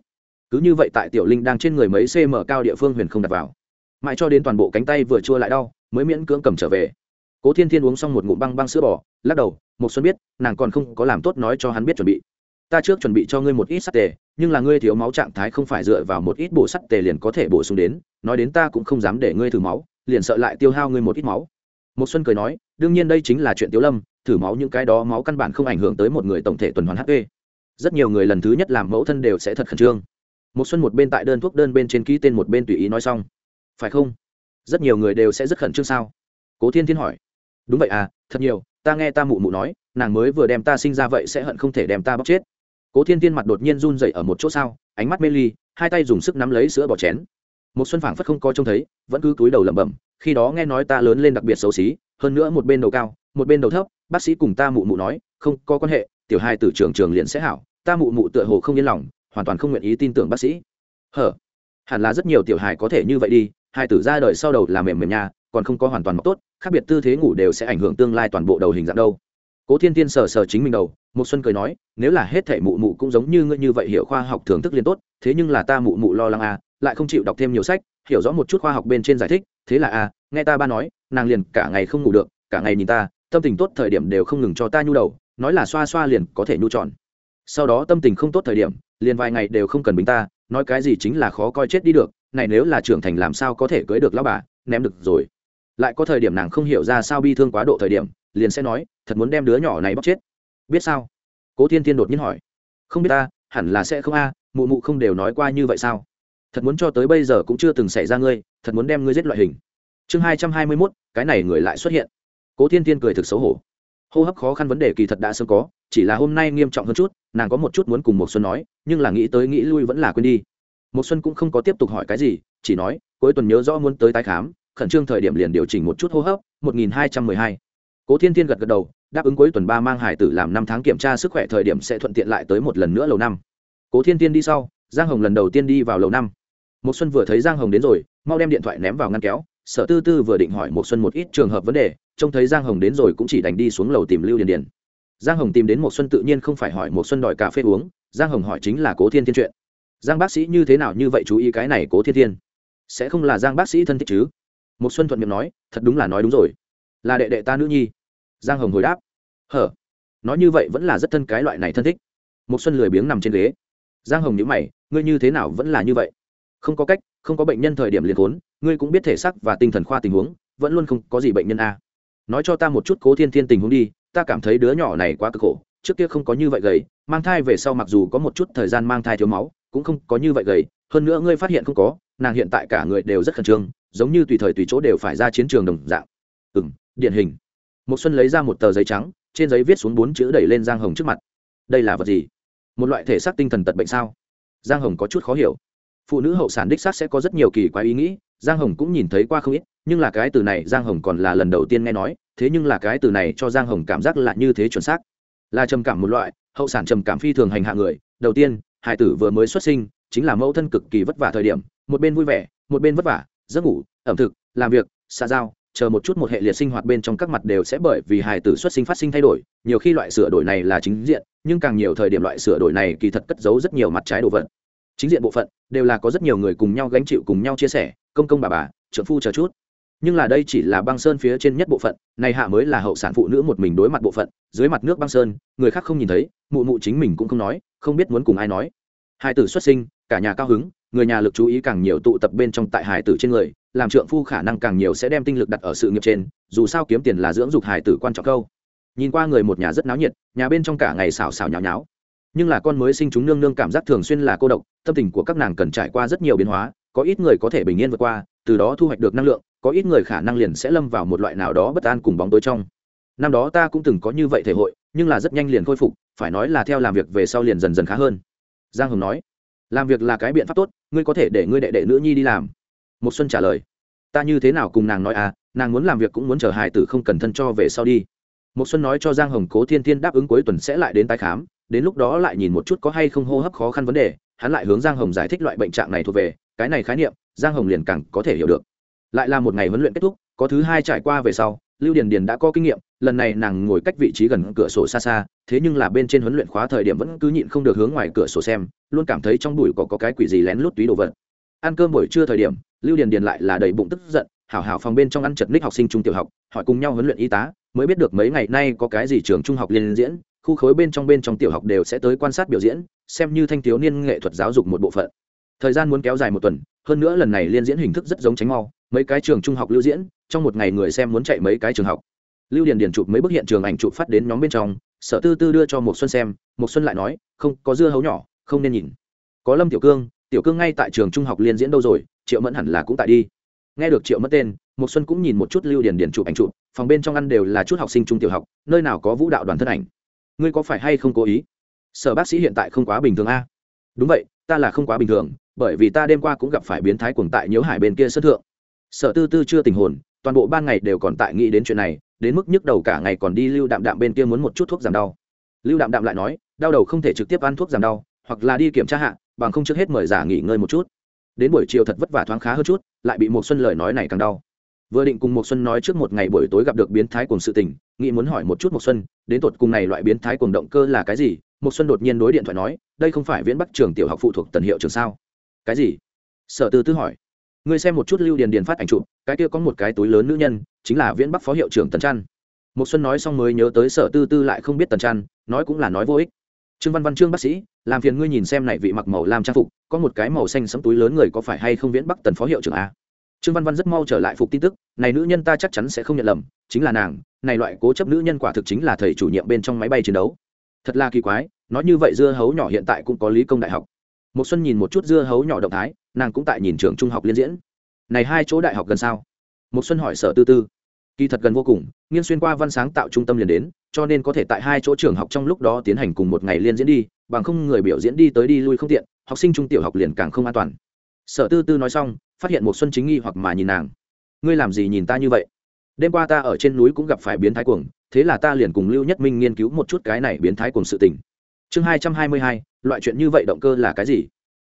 Cứ như vậy tại tiểu linh đang trên người mấy cm cao địa phương huyền không đặt vào. Mãi cho đến toàn bộ cánh tay vừa chua lại đau, mới miễn cưỡng cầm trở về. Cố thiên thiên uống xong một ngụm băng băng sữa bò, lắc đầu một xuân biết, nàng còn không có làm tốt nói cho hắn biết chuẩn bị ta trước chuẩn bị cho ngươi một ít sắt tề, nhưng là ngươi thiếu máu trạng thái không phải dựa vào một ít bổ sắt tề liền có thể bổ sung đến, nói đến ta cũng không dám để ngươi thử máu, liền sợ lại tiêu hao ngươi một ít máu. Một xuân cười nói, đương nhiên đây chính là chuyện tiếu lâm, thử máu những cái đó máu căn bản không ảnh hưởng tới một người tổng thể tuần hoàn hp rất nhiều người lần thứ nhất làm mẫu thân đều sẽ thật khẩn trương. Một xuân một bên tại đơn thuốc đơn bên trên ký tên một bên tùy ý nói xong. Phải không? Rất nhiều người đều sẽ rất khẩn trương sao? Cố thiên thiên hỏi. Đúng vậy à thật nhiều, ta nghe ta mụ mụ nói, nàng mới vừa đem ta sinh ra vậy sẽ hận không thể đem ta bóc chết cố thiên tiên mặt đột nhiên run dậy ở một chỗ sao, ánh mắt mê ly, hai tay dùng sức nắm lấy sữa bỏ chén. Một xuân phảng phất không có trông thấy, vẫn cứ túi đầu lẩm bẩm, khi đó nghe nói ta lớn lên đặc biệt xấu xí, hơn nữa một bên đầu cao, một bên đầu thấp, bác sĩ cùng ta mụ mụ nói, không, có quan hệ, tiểu hai từ trường trường liền sẽ hảo, ta mụ mụ tựa hồ không yên lòng, hoàn toàn không nguyện ý tin tưởng bác sĩ. Hở, hẳn là rất nhiều tiểu hài có thể như vậy đi, hai tử ra đời sau đầu là mềm mềm nha, còn không có hoàn toàn mọc tốt, khác biệt tư thế ngủ đều sẽ ảnh hưởng tương lai toàn bộ đầu hình dạng đâu cố thiên tiên sờ sờ chính mình đầu một xuân cười nói, nếu là hết thể mụ mụ cũng giống như ngươi như vậy hiểu khoa học thưởng thức liền tốt, thế nhưng là ta mụ mụ lo lắng à lại không chịu đọc thêm nhiều sách, hiểu rõ một chút khoa học bên trên giải thích, thế là à nghe ta ba nói, nàng liền cả ngày không ngủ được, cả ngày nhìn ta, tâm tình tốt thời điểm đều không ngừng cho ta nhu đầu, nói là xoa xoa liền có thể nhu tròn sau đó tâm tình không tốt thời điểm, liền vài ngày đều không cần bình ta, nói cái gì chính là khó coi chết đi được, này nếu là trưởng thành làm sao có thể cưới được lão bà, ném được rồi. Lại có thời điểm nàng không hiểu ra sao bi thương quá độ thời điểm liền sẽ nói, thật muốn đem đứa nhỏ này bóc chết. Biết sao? Cố thiên thiên đột nhiên hỏi. Không biết ta, hẳn là sẽ không a, mụ mụ không đều nói qua như vậy sao? Thật muốn cho tới bây giờ cũng chưa từng xảy ra ngươi, thật muốn đem ngươi giết loại hình. Chương hai trăm hai mươi mốt, cái này người lại xuất hiện. Cố thiên thiên cười thực xấu hổ. Hô hấp khó khăn vấn đề kỳ thật đã sớm có, chỉ là hôm nay nghiêm trọng hơn chút, nàng có một chút muốn cùng một xuân nói, nhưng là nghĩ tới nghĩ lui vẫn là quên đi. Một xuân cũng không có tiếp tục hỏi cái gì, chỉ nói, cuối tuần nhớ rõ muốn tới tái khám, khẩn trương thời điểm liền điều chỉnh một chút hô hấp 1212 cố thiên thiên gật gật đầu, đáp ứng cuối tuần ba mang hải tử làm năm tháng kiểm tra sức khỏe thời điểm sẽ thuận tiện lại tới một lần nữa lầu năm. Cố thiên thiên đi sau, giang hồng lần đầu tiên đi vào lầu năm. Một xuân vừa thấy giang hồng đến rồi, mau đem điện thoại ném vào ngăn kéo, sở tư tư vừa định hỏi một xuân một ít trường hợp vấn đề, trông thấy giang hồng đến rồi cũng chỉ đành đi xuống lầu tìm lưu điền điền. Giang hồng tìm đến một xuân tự nhiên không phải hỏi một xuân đòi cà phê uống, giang hồng hỏi chính là cố thiên thiên chuyện. Giang bác sĩ như thế nào như vậy chú ý cái này cố thiên thiên? Sẽ không là giang bác sĩ thân thích chứ? Một xuân thuận miệng nói, thật đúng là nói đúng rồi là đệ đệ ta nữ nhi. Giang hồng hồi đáp. Hở? Nói như vậy vẫn là rất thân cái loại này thân thích. Một xuân lười biếng nằm trên ghế. Giang hồng nhíu mày, ngươi như thế nào vẫn là như vậy? Không có cách, không có bệnh nhân thời điểm liền khốn, ngươi cũng biết thể xác và tinh thần khoa tình huống, vẫn luôn không có gì bệnh nhân a. Nói cho ta một chút cố thiên thiên tình huống đi, ta cảm thấy đứa nhỏ này quá cực khổ, trước kia không có như vậy gầy, mang thai về sau mặc dù có một chút thời gian mang thai thiếu máu, cũng không có như vậy gầy, hơn nữa ngươi phát hiện không có, nàng hiện tại cả người đều rất khẩn trương, giống như tùy thời tùy chỗ đều phải ra chiến trường đồng dạng. Ừ m điển hình. Một xuân lấy ra một tờ giấy trắng, trên giấy viết xuống bốn chữ đẩy lên giang hồng trước mặt. Đây là vật gì? Một loại thể xác tinh thần tật bệnh sao? Giang hồng có chút khó hiểu. Phụ nữ hậu sản đích xác sẽ có rất nhiều kỳ quái ý nghĩ, giang hồng cũng nhìn thấy qua không ít, nhưng là cái từ này giang hồng còn là lần đầu tiên nghe nói, thế nhưng là cái từ này cho giang hồng cảm giác là như thế chuẩn xác. Là trầm cảm một loại, hậu sản trầm cảm phi thường hành hạ người. Đầu tiên hải tử vừa mới xuất sinh, chính là mẫu thân cực kỳ vất vả thời điểm, một bên vui vẻ, một bên vất vả, giấc ngủ, ẩm thực, làm việc xa giao chờ một chút một hệ liệt sinh hoạt bên trong các mặt đều sẽ bởi vì hài tử xuất sinh phát sinh thay đổi, nhiều khi loại sửa đổi này là chính diện, nhưng càng nhiều thời điểm loại sửa đổi này kỳ thật cất giấu rất nhiều mặt trái đồ vật. Chính diện bộ phận đều là có rất nhiều người cùng nhau gánh chịu cùng nhau chia sẻ, công công bà bà trợ phu chờ chút. Nhưng là đây chỉ là băng sơn phía trên nhất bộ phận, này hạ mới là hậu sản phụ nữ một mình đối mặt bộ phận, dưới mặt nước băng sơn, người khác không nhìn thấy, mụ mụ chính mình cũng không nói, không biết muốn cùng ai nói. Hai tử xuất sinh, cả nhà cao hứng, người nhà lực chú ý càng nhiều tụ tập bên trong tại hải tử trên người làm trượng phu khả năng càng nhiều sẽ đem tinh lực đặt ở sự nghiệp trên, dù sao kiếm tiền là dưỡng dục hải tử quan trọng câu. Nhìn qua người một nhà rất náo nhiệt, nhà bên trong cả ngày xào xào nháo nháo. Nhưng là con mới sinh chúng nương nương cảm giác thường xuyên là cô độc, tâm tình của các nàng cần trải qua rất nhiều biến hóa, có ít người có thể bình yên vượt qua, từ đó thu hoạch được năng lượng, có ít người khả năng liền sẽ lâm vào một loại nào đó bất an cùng bóng tối trong. Năm đó ta cũng từng có như vậy thể hội, nhưng là rất nhanh liền khôi phục, phải nói là theo làm việc về sau liền dần dần khá hơn. Giang hồng nói, làm việc là cái biện pháp tốt, ngươi có thể để ngươi đệ đệ nữ nhi đi làm một xuân trả lời ta như thế nào cùng nàng nói à nàng muốn làm việc cũng muốn chờ hài tử không cần thân cho về sau đi. Một xuân nói cho giang hồng cố thiên thiên đáp ứng cuối tuần sẽ lại đến tái khám đến lúc đó lại nhìn một chút có hay không hô hấp khó khăn vấn đề hắn lại hướng giang hồng giải thích loại bệnh trạng này thuộc về cái này khái niệm giang hồng liền càng có thể hiểu được. Lại là một ngày huấn luyện kết thúc có thứ hai trải qua về sau lưu điền điền đã có kinh nghiệm lần này nàng ngồi cách vị trí gần cửa sổ xa xa thế nhưng là bên trên huấn luyện khóa thời điểm vẫn cứ nhịn không được hướng ngoài cửa sổ xem luôn cảm thấy trong bụi có, có cái quỷ gì lén lút túy đồ vật ăn cơm buổi trưa thời điểm, lưu điền điền lại là đầy bụng tức giận, hảo hảo phòng bên trong ăn chật ních học sinh trung tiểu học, hỏi cùng nhau huấn luyện y tá, mới biết được mấy ngày nay có cái gì trường trung học liên diễn, khu khối bên trong bên trong tiểu học đều sẽ tới quan sát biểu diễn, xem như thanh thiếu niên nghệ thuật giáo dục một bộ phận. Thời gian muốn kéo dài một tuần, hơn nữa lần này liên diễn hình thức rất giống tránh mau, mấy cái trường trung học lưu diễn, trong một ngày người xem muốn chạy mấy cái trường học. Lưu điền điền chụp mấy bức hiện trường ảnh chụp phát đến nhóm bên trong, sở tư tư đưa cho một xuân xem một xuân lại nói, không, có dưa hấu nhỏ, không nên nhìn. Có lâm tiểu cương tiểu cương ngay tại trường trung học liên diễn đâu rồi, triệu mẫn hẳn là cũng tại đi. Nghe được triệu mất tên một xuân cũng nhìn một chút lưu điền điền chụp ảnh chụp, phòng bên trong ăn đều là chút học sinh trung tiểu học, nơi nào có vũ đạo đoàn thân ảnh. Ngươi có phải hay không cố ý? Sở bác sĩ hiện tại không quá bình thường a. Đúng vậy, ta là không quá bình thường, bởi vì ta đêm qua cũng gặp phải biến thái cuồng tại nhiễu hải bên kia sân thượng. Sở tư tư chưa tình hồn, toàn bộ ban ngày đều còn tại nghĩ đến chuyện này, đến mức nhức đầu cả ngày còn đi lưu đạm đạm bên kia muốn một chút thuốc giảm đau. Lưu đạm đạm lại nói, đau đầu không thể trực tiếp ăn thuốc giảm đau, hoặc là đi kiểm tra hạ bằng không trước hết mời giả nghỉ ngơi một chút. Đến buổi chiều thật vất vả thoáng khá hơn chút, lại bị một xuân lời nói này càng đau. Vừa định cùng một xuân nói trước một ngày buổi tối gặp được biến thái cùng sự tình, nghĩ muốn hỏi một chút một xuân, đến tột cùng này loại biến thái cùng động cơ là cái gì một xuân đột nhiên đối điện thoại nói, đây không phải viễn bắc trường tiểu học phụ thuộc tần hiệu trường sao? Cái gì? Sở tư tư hỏi. Ngươi xem một chút lưu điền điền phát ảnh chụp, cái kia có một cái túi lớn nữ nhân, chính là viễn bắc phó hiệu trưởng tần trăn. Một xuân nói xong mới nhớ tới sở tư tư lại không biết tần trăn, nói cũng là nói vô ích trương văn văn trương bác sĩ, làm phiền ngươi nhìn xem này vị mặc màu làm trang phục, có một cái màu xanh sẫm túi lớn người có phải hay không viễn bắc tần phó hiệu trưởng a? Trương văn văn rất mau trở lại phục tin tức, này nữ nhân ta chắc chắn sẽ không nhận lầm, chính là nàng, này loại cố chấp nữ nhân quả thực chính là thầy chủ nhiệm bên trong máy bay chiến đấu. Thật là kỳ quái, nói như vậy dưa hấu nhỏ hiện tại cũng có lý công đại học. Một xuân nhìn một chút dưa hấu nhỏ động thái, nàng cũng tại nhìn trường trung học liên diễn. Này hai chỗ đại học gần sao? Một xuân hỏi sở tư tư kỳ thật gần vô cùng nghiên xuyên qua văn sáng tạo trung tâm liền đến, cho nên có thể tại hai chỗ trường học trong lúc đó tiến hành cùng một ngày liên diễn đi, bằng không người biểu diễn đi tới đi lui không tiện, học sinh trung tiểu học liền càng không an toàn. Sở tư tư nói xong, phát hiện một xuân chính nghi hoặc mà nhìn nàng. Ngươi làm gì nhìn ta như vậy? Đêm qua ta ở trên núi cũng gặp phải biến thái cuồng, thế là ta liền cùng lưu nhất minh nghiên cứu một chút cái này biến thái cuồng sự tình. Chương hai trăm hai mươi hai, loại chuyện như vậy động cơ là cái gì?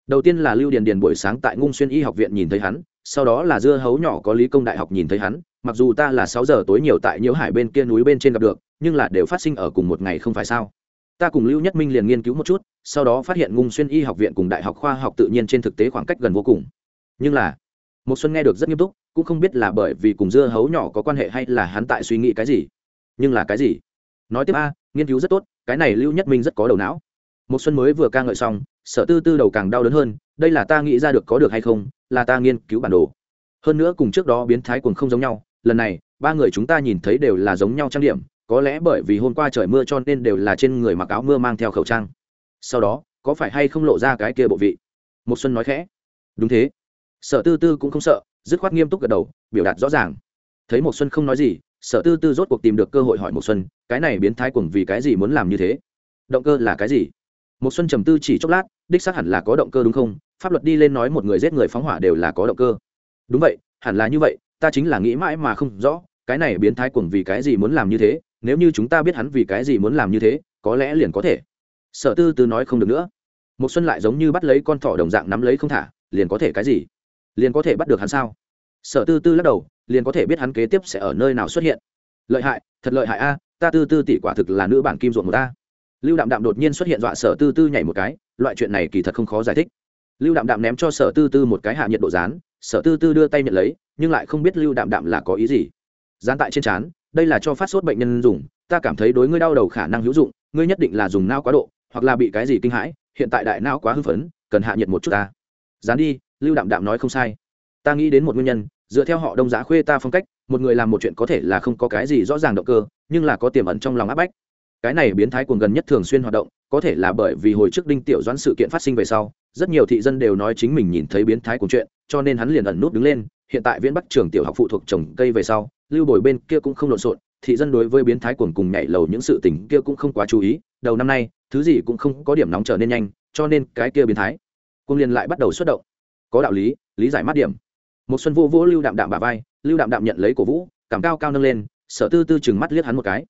Đầu tiên là lưu điền điền buổi sáng tại ngung xuyên y học viện nhìn thấy hắn, sau đó là dưa hấu nhỏ có lý công đại học nhìn thấy hắn mặc dù ta là sáu giờ tối nhiều tại nhiễu hải bên kia núi bên trên gặp được, nhưng là đều phát sinh ở cùng một ngày không phải sao? Ta cùng lưu nhất minh liền nghiên cứu một chút, sau đó phát hiện ngung xuyên y học viện cùng đại học khoa học tự nhiên trên thực tế khoảng cách gần vô cùng. Nhưng là một xuân nghe được rất nghiêm túc, cũng không biết là bởi vì cùng dưa hấu nhỏ có quan hệ hay là hắn tại suy nghĩ cái gì. Nhưng là cái gì? Nói tiếp a, nghiên cứu rất tốt, cái này lưu nhất minh rất có đầu não. Một xuân mới vừa ca ngợi xong, sở tư tư đầu càng đau đớn hơn, đây là ta nghĩ ra được có được hay không, là ta nghiên cứu bản đồ. Hơn nữa cùng trước đó biến thái cuồng không giống nhau lần này, ba người chúng ta nhìn thấy đều là giống nhau trang điểm, có lẽ bởi vì hôm qua trời mưa cho nên đều là trên người mặc áo mưa mang theo khẩu trang. Sau đó, có phải hay không lộ ra cái kia bộ vị? Một xuân nói khẽ. Đúng thế. Sở tư tư cũng không sợ, dứt khoát nghiêm túc gật đầu, biểu đạt rõ ràng. Thấy một xuân không nói gì, sở tư tư rốt cuộc tìm được cơ hội hỏi một xuân, cái này biến thái cuồng vì cái gì muốn làm như thế? Động cơ là cái gì? Một xuân trầm tư chỉ chốc lát, đích xác hẳn là có động cơ đúng không? Pháp luật đi lên nói một người giết người phóng hỏa đều là có động cơ. Đúng vậy, hẳn là như vậy ta chính là nghĩ mãi mà không rõ, cái này biến thái cuồng vì cái gì muốn làm như thế, nếu như chúng ta biết hắn vì cái gì muốn làm như thế, có lẽ liền có thể. Sở tư tư nói không được nữa. Một xuân lại giống như bắt lấy con thỏ đồng dạng nắm lấy không thả, liền có thể cái gì? Liền có thể bắt được hắn sao? Sở tư tư lắc đầu, liền có thể biết hắn kế tiếp sẽ ở nơi nào xuất hiện. Lợi hại, thật lợi hại a, ta tư tư tỷ quả thực là nữ bản kim ruộng một ta. Lưu đạm đạm đột nhiên xuất hiện dọa sở tư tư nhảy một cái, loại chuyện này kỳ thật không khó giải thích. Lưu đạm đạm ném cho sở tư tư một cái hạ nhiệt độ rán sở tư tư đưa tay nhận lấy nhưng lại không biết lưu đạm đạm là có ý gì. Gian tại trên trán, đây là cho phát sốt bệnh nhân dùng, ta cảm thấy đối ngươi đau đầu khả năng hữu dụng, ngươi nhất định là dùng nao quá độ, hoặc là bị cái gì kinh hãi, hiện tại đại não quá hưng phấn, cần hạ nhiệt một chút ta. Dán đi, lưu đạm đạm nói không sai. Ta nghĩ đến một nguyên nhân, dựa theo họ đông giá khuê ta phong cách, một người làm một chuyện có thể là không có cái gì rõ ràng động cơ, nhưng là có tiềm ẩn trong lòng áp bách. Cái này biến thái cuồng gần nhất thường xuyên hoạt động, có thể là bởi vì hồi trước đinh tiểu doãn sự kiện phát sinh về sau, rất nhiều thị dân đều nói chính mình nhìn thấy biến thái cuồng chuyện, cho nên hắn liền ẩn nút đứng lên hiện tại viễn bắc trường tiểu học phụ thuộc trồng cây về sau, lưu bồi bên kia cũng không lộn xộn, thị dân đối với biến thái cuồng cùng nhảy lầu những sự tình kia cũng không quá chú ý, đầu năm nay, thứ gì cũng không có điểm nóng trở nên nhanh, cho nên cái kia biến thái cuồng liền lại bắt đầu xuất động. Có đạo lý lý giải mắt điểm. Một xuân vô vô lưu đạm đạm bả vai, lưu đạm đạm nhận lấy cổ vũ, cảm cao cao nâng lên, sở tư tư chừng mắt liếc hắn một cái.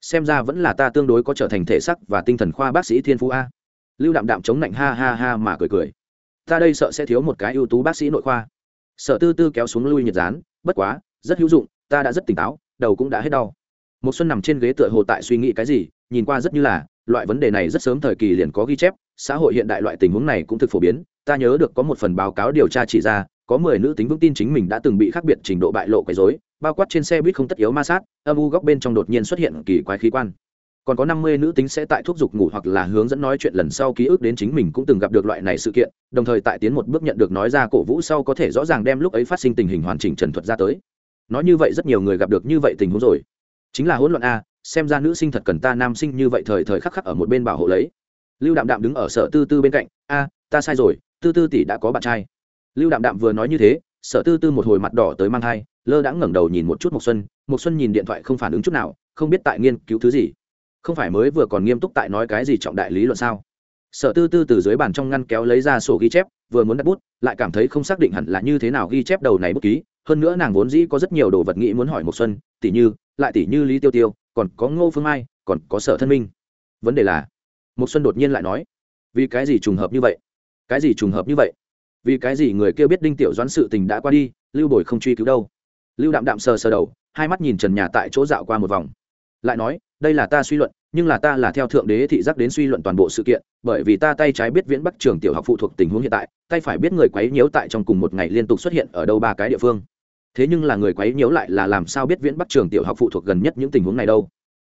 Xem ra vẫn là ta tương đối có trở thành thể sắc và tinh thần khoa bác sĩ thiên phú a. Lưu đạm đạm chống lạnh ha ha ha mà cười cười. Ta đây sợ sẽ thiếu một cái ưu tú bác sĩ nội khoa sở tư tư kéo xuống lui nhiệt dán, bất quá, rất hữu dụng, ta đã rất tỉnh táo, đầu cũng đã hết đau. Một xuân nằm trên ghế tựa hồ tại suy nghĩ cái gì, nhìn qua rất như là, loại vấn đề này rất sớm thời kỳ liền có ghi chép, xã hội hiện đại loại tình huống này cũng thực phổ biến, ta nhớ được có một phần báo cáo điều tra chỉ ra, có mười nữ tính vững tin chính mình đã từng bị khác biệt trình độ bại lộ quấy rối, bao quát trên xe buýt không tất yếu ma sát, âm u góc bên trong đột nhiên xuất hiện kỳ quái khí quan còn có năm mươi nữ tính sẽ tại thuốc dục ngủ hoặc là hướng dẫn nói chuyện lần sau ký ức đến chính mình cũng từng gặp được loại này sự kiện đồng thời tại tiến một bước nhận được nói ra cổ vũ sau có thể rõ ràng đem lúc ấy phát sinh tình hình hoàn chỉnh trần thuật ra tới. Nói như vậy rất nhiều người gặp được như vậy tình huống rồi. Chính là hỗn loạn a xem ra nữ sinh thật cần ta nam sinh như vậy thời thời khắc khắc ở một bên bảo hộ lấy. Lưu đạm đạm đứng ở sở tư tư bên cạnh a ta sai rồi tư tư tỷ đã có bạn trai. Lưu đạm đạm vừa nói như thế sở tư tư một hồi mặt đỏ tới mang tai, lơ đãng ngẩng đầu nhìn một chút một xuân. Một xuân nhìn điện thoại không phản ứng chút nào không biết tại nghiên cứu thứ gì không phải mới vừa còn nghiêm túc tại nói cái gì trọng đại lý luận sao? Sở tư tư từ dưới bàn trong ngăn kéo lấy ra sổ ghi chép, vừa muốn đặt bút, lại cảm thấy không xác định hẳn là như thế nào ghi chép đầu này bút ký, hơn nữa nàng vốn dĩ có rất nhiều đồ vật nghĩ muốn hỏi một xuân tỷ như, lại tỷ như lý tiêu tiêu, còn có ngô phương mai, còn có sở thân minh. Vấn đề là một xuân đột nhiên lại nói, vì cái gì trùng hợp như vậy? Cái gì trùng hợp như vậy? Vì cái gì người kia biết đinh tiểu doãn sự tình đã qua đi, lưu bồi không truy cứu đâu? Lưu đạm đạm sờ sờ đầu, hai mắt nhìn trần nhà tại chỗ dạo qua một vòng lại nói, đây là ta suy luận, nhưng là ta là theo thượng đế thị giác đến suy luận toàn bộ sự kiện, bởi vì ta tay trái biết viễn bắc trường tiểu học phụ thuộc tình huống hiện tại, tay phải biết người quấy nhiễu tại trong cùng một ngày liên tục xuất hiện ở đâu ba cái địa phương. Thế nhưng là người quấy nhiễu lại là làm sao biết viễn bắc trường tiểu học phụ thuộc gần nhất những tình huống này đâu?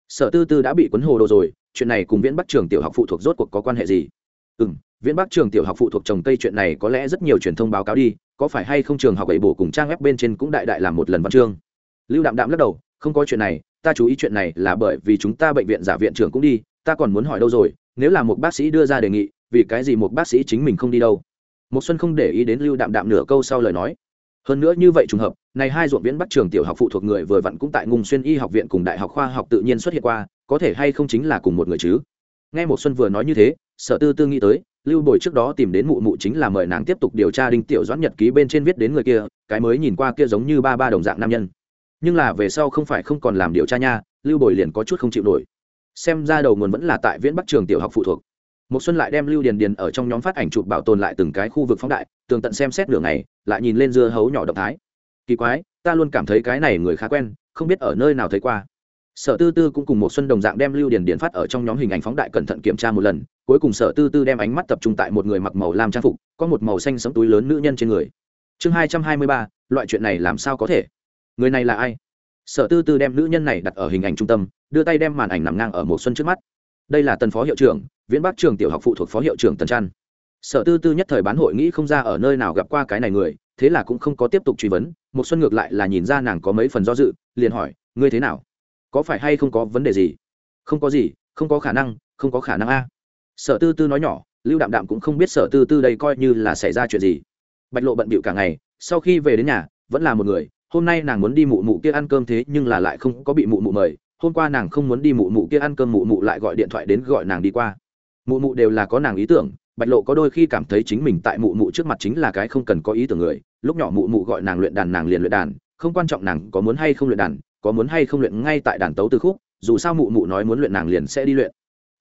Sở tư tư đã bị quấn hồ đồ rồi, chuyện này cùng viễn bắc trường tiểu học phụ thuộc rốt cuộc có quan hệ gì? Ừ m viễn bắc trường tiểu học phụ thuộc trồng cây chuyện này có lẽ rất nhiều truyền thông báo cáo đi, có phải hay không trường học ấy bổ cùng trang web bên trên cũng đại đại làm một lần văn chương? Lưu đạm đạm lắc đầu, không có chuyện này ta chú ý chuyện này là bởi vì chúng ta bệnh viện giả viện trưởng cũng đi, ta còn muốn hỏi đâu rồi, nếu là một bác sĩ đưa ra đề nghị, vì cái gì một bác sĩ chính mình không đi đâu? Một xuân không để ý đến lưu đạm đạm nửa câu sau lời nói. Hơn nữa như vậy trùng hợp, này hai ruộng viễn bắc trường tiểu học phụ thuộc người vừa vặn cũng tại ngùng xuyên y học viện cùng đại học khoa học tự nhiên xuất hiện qua, có thể hay không chính là cùng một người chứ? Nghe một xuân vừa nói như thế, sở tư tư nghĩ tới, lưu bồi trước đó tìm đến mụ mụ chính là mời nàng tiếp tục điều tra đinh tiểu doãn nhật ký bên trên viết đến người kia, cái mới nhìn qua kia giống như ba ba đồng dạng nam nhân nhưng là về sau không phải không còn làm điều tra nha, lưu bồi liền có chút không chịu nổi. Xem ra đầu nguồn vẫn là tại viễn bắc trường tiểu học phụ thuộc. Một xuân lại đem lưu điền điền ở trong nhóm phát ảnh chụp bảo tồn lại từng cái khu vực phóng đại, tường tận xem xét nửa ngày, lại nhìn lên dưa hấu nhỏ động thái. Kỳ quái, ta luôn cảm thấy cái này người khá quen, không biết ở nơi nào thấy qua. Sở tư tư cũng cùng một xuân đồng dạng đem lưu điền điền phát ở trong nhóm hình ảnh phóng đại cẩn thận kiểm tra một lần, cuối cùng sở tư tư đem ánh mắt tập trung tại một người mặc màu lam trang phục, có một màu xanh sẫm túi lớn nữ nhân trên người. Chương hai trăm hai mươi ba, loại chuyện này làm sao có thể? Người này là ai? Sở tư tư đem nữ nhân này đặt ở hình ảnh trung tâm, đưa tay đem màn ảnh nằm ngang ở một xuân trước mắt. Đây là tần phó hiệu trưởng, viễn bắc trường tiểu học phụ thuộc phó hiệu trưởng tần trăn. Sở tư tư nhất thời bán hội nghĩ không ra ở nơi nào gặp qua cái này người, thế là cũng không có tiếp tục truy vấn một xuân ngược lại là nhìn ra nàng có mấy phần do dự, liền hỏi, ngươi thế nào? Có phải hay không có vấn đề gì? Không có gì, không có khả năng, không có khả năng a. Sở tư tư nói nhỏ, lưu đạm đạm cũng không biết sở tư tư đây coi như là xảy ra chuyện gì. Bạch lộ bận bịu cả ngày, sau khi về đến nhà, vẫn là một người hôm nay nàng muốn đi mụ mụ kia ăn cơm thế nhưng là lại không có bị mụ mụ mời, hôm qua nàng không muốn đi mụ mụ kia ăn cơm mụ mụ lại gọi điện thoại đến gọi nàng đi qua. Mụ mụ đều là có nàng ý tưởng, bạch lộ có đôi khi cảm thấy chính mình tại mụ mụ trước mặt chính là cái không cần có ý tưởng người, lúc nhỏ mụ mụ gọi nàng luyện đàn nàng liền luyện đàn, không quan trọng nàng có muốn hay không luyện đàn, có muốn hay không luyện ngay tại đàn tấu từ khúc, dù sao mụ mụ nói muốn luyện nàng liền sẽ đi luyện.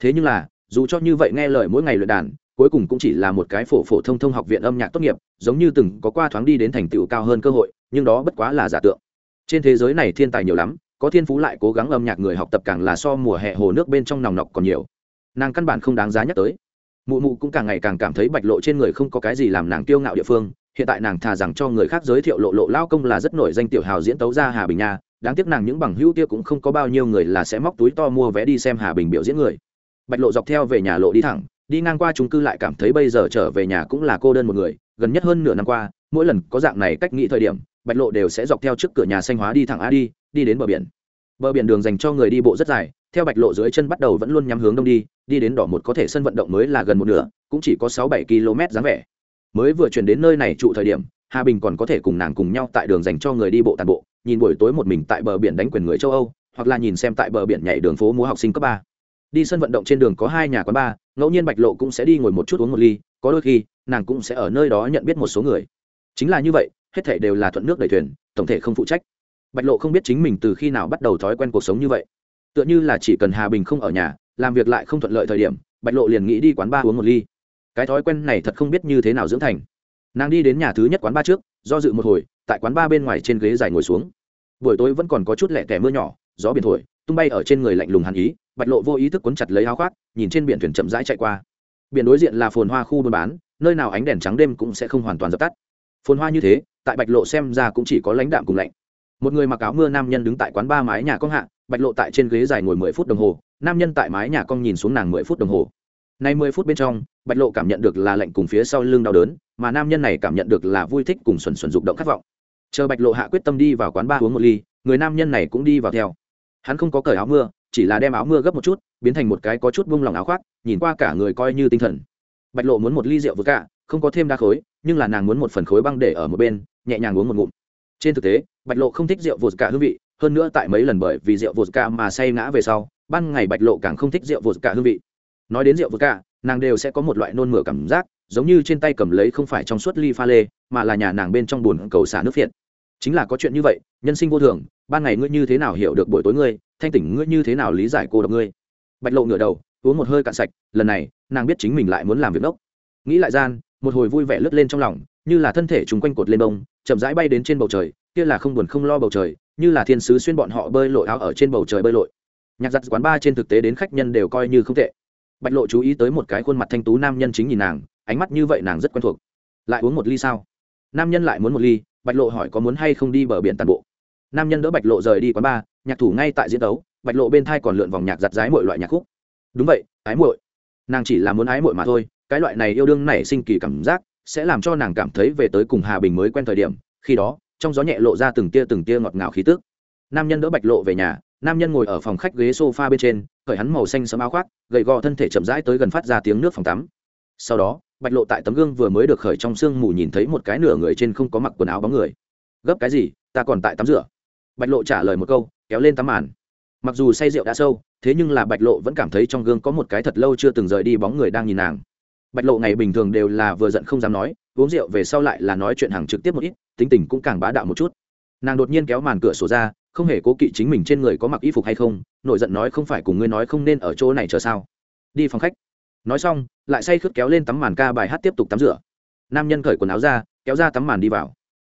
Thế nhưng là, dù cho như vậy nghe lời mỗi ngày luyện đàn cuối cùng cũng chỉ là một cái phổ phổ thông thông học viện âm nhạc tốt nghiệp, giống như từng có qua thoáng đi đến thành tựu cao hơn cơ hội, nhưng đó bất quá là giả tượng. Trên thế giới này thiên tài nhiều lắm, có thiên phú lại cố gắng âm nhạc người học tập càng là so mùa hè hồ nước bên trong nòng nọc còn nhiều. Nàng căn bản không đáng giá nhắc tới. Mụ mụ cũng càng ngày càng cảm thấy bạch lộ trên người không có cái gì làm nàng kiêu ngạo địa phương, hiện tại nàng thà rằng cho người khác giới thiệu lộ lộ lao công là rất nổi danh tiểu hào diễn tấu ra hà bình nha, đáng tiếc nàng những bằng hữu kia cũng không có bao nhiêu người là sẽ móc túi to mua vé đi xem hà bình biểu diễn người. Bạch lộ dọc theo về nhà lộ đi thẳng đi ngang qua trung cư lại cảm thấy bây giờ trở về nhà cũng là cô đơn một người, gần nhất hơn nửa năm qua, mỗi lần có dạng này cách nghĩ thời điểm, bạch lộ đều sẽ dọc theo trước cửa nhà xanh hóa đi thẳng a đi đi đến bờ biển. Bờ biển đường dành cho người đi bộ rất dài, theo bạch lộ dưới chân bắt đầu vẫn luôn nhắm hướng đông đi đi đến đỏ một có thể sân vận động mới là gần một nửa, cũng chỉ có sáu bảy km dáng vẻ. Mới vừa chuyển đến nơi này trụ thời điểm, hà bình còn có thể cùng nàng cùng nhau tại đường dành cho người đi bộ tàn bộ, nhìn buổi tối một mình tại bờ biển đánh quyền người châu âu, hoặc là nhìn xem tại bờ biển nhảy đường phố múa học sinh cấp ba đi sân vận động trên đường có hai nhà quán bar, ngẫu nhiên bạch lộ cũng sẽ đi ngồi một chút uống một ly, có đôi khi, nàng cũng sẽ ở nơi đó nhận biết một số người. Chính là như vậy, hết thể đều là thuận nước đầy thuyền, tổng thể không phụ trách. Bạch lộ không biết chính mình từ khi nào bắt đầu thói quen cuộc sống như vậy. Tựa như là chỉ cần hà bình không ở nhà, làm việc lại không thuận lợi thời điểm, bạch lộ liền nghĩ đi quán ba uống một ly. Cái thói quen này thật không biết như thế nào dưỡng thành. Nàng đi đến nhà thứ nhất quán ba trước, do dự một hồi, tại quán ba bên ngoài trên ghế dài ngồi xuống. Buổi tối vẫn còn có chút lẹ tẻ mưa nhỏ, gió biển thổi, tung bay ở trên người lạnh lùng hàn ý bạch lộ vô ý thức quấn chặt lấy áo khoác, nhìn trên biển thuyền chậm rãi chạy qua. Biển đối diện là phồn hoa khu buôn bán, nơi nào ánh đèn trắng đêm cũng sẽ không hoàn toàn dập tắt. Phồn hoa như thế, tại bạch lộ xem ra cũng chỉ có lãnh đạm cùng lạnh. Một người mặc áo mưa nam nhân đứng tại quán ba mái nhà cong hạ, bạch lộ tại trên ghế dài ngồi mười phút đồng hồ, nam nhân tại mái nhà cong nhìn xuống nàng mười phút đồng hồ. Nay mười phút bên trong, bạch lộ cảm nhận được là lạnh cùng phía sau lưng đau đớn, mà nam nhân này cảm nhận được là vui thích cùng xuẩn xuẩn dục động khát vọng. Chờ bạch lộ hạ quyết tâm đi vào quán ba uống một ly, người nam nhân này cũng đi vào theo. Hắn không có cởi áo mưa chỉ là đem áo mưa gấp một chút, biến thành một cái có chút bung lòng áo khoác, nhìn qua cả người coi như tinh thần. Bạch lộ muốn một ly rượu vừa cả, không có thêm đa khối, nhưng là nàng muốn một phần khối băng để ở một bên, nhẹ nhàng uống một ngụm. Trên thực tế, bạch lộ không thích rượu vột cả hương vị, hơn nữa tại mấy lần bởi vì rượu vột cả mà say ngã về sau, ban ngày bạch lộ càng không thích rượu vột cả hương vị. Nói đến rượu vột cả, nàng đều sẽ có một loại nôn mửa cảm giác, giống như trên tay cầm lấy không phải trong suốt ly pha lê, mà là nhà nàng bên trong bùn cầu xả nước phiện. Chính là có chuyện như vậy, nhân sinh vô thường ban ngày ngươi như thế nào hiểu được buổi tối ngươi, thanh tỉnh ngươi như thế nào lý giải cô độc ngươi? Bạch lộ ngửa đầu, uống một hơi cạn sạch, lần này, nàng biết chính mình lại muốn làm việc đốc. Nghĩ lại gian, một hồi vui vẻ lướt lên trong lòng, như là thân thể chúng quanh cột lên bông, chậm rãi bay đến trên bầu trời, kia là không buồn không lo bầu trời, như là thiên sứ xuyên bọn họ bơi lội áo ở trên bầu trời bơi lội. Nhạc giặt quán ba trên thực tế đến khách nhân đều coi như không tệ. Bạch lộ chú ý tới một cái khuôn mặt thanh tú nam nhân chính nhìn nàng, ánh mắt như vậy nàng rất quen thuộc. Lại uống một ly sao? Nam nhân lại muốn một ly, bạch lộ hỏi có muốn hay không đi bờ biển tàn bộ nam nhân đỡ bạch lộ rời đi quán ba nhạc thủ ngay tại diễn tấu, bạch lộ bên thai còn lượn vòng nhạc giặt giái mọi loại nhạc khúc. Đúng vậy, ái muội. Nàng chỉ là muốn ái muội mà thôi, cái loại này yêu đương nảy sinh kỳ cảm giác sẽ làm cho nàng cảm thấy về tới cùng hà bình mới quen thời điểm, khi đó, trong gió nhẹ lộ ra từng tia từng tia ngọt ngào khí tức. Nam nhân đỡ bạch lộ về nhà, nam nhân ngồi ở phòng khách ghế sofa bên trên, cởi hắn màu xanh sẫm áo khoác, gầy gò thân thể chậm rãi tới gần phát ra tiếng nước phòng tắm. Sau đó, bạch lộ tại tấm gương vừa mới được khởi trong sương mù nhìn thấy một cái nửa người trên không có mặc quần áo bóng người. Gấp cái gì, ta còn tại tắm rửa bạch lộ trả lời một câu, kéo lên tắm màn. Mặc dù say rượu đã sâu, thế nhưng là bạch lộ vẫn cảm thấy trong gương có một cái thật lâu chưa từng rời đi bóng người đang nhìn nàng. Bạch lộ ngày bình thường đều là vừa giận không dám nói, uống rượu về sau lại là nói chuyện hàng trực tiếp một ít, tính tình cũng càng bá đạo một chút. Nàng đột nhiên kéo màn cửa sổ ra, không hề cố kỵ chính mình trên người có mặc y phục hay không, nổi giận nói không phải cùng ngươi nói không nên ở chỗ này chờ sao. Đi phòng khách. Nói xong, lại say khướt kéo lên tắm màn ca bài hát tiếp tục tắm rửa. Nam nhân cởi quần áo ra, kéo ra tắm màn đi vào.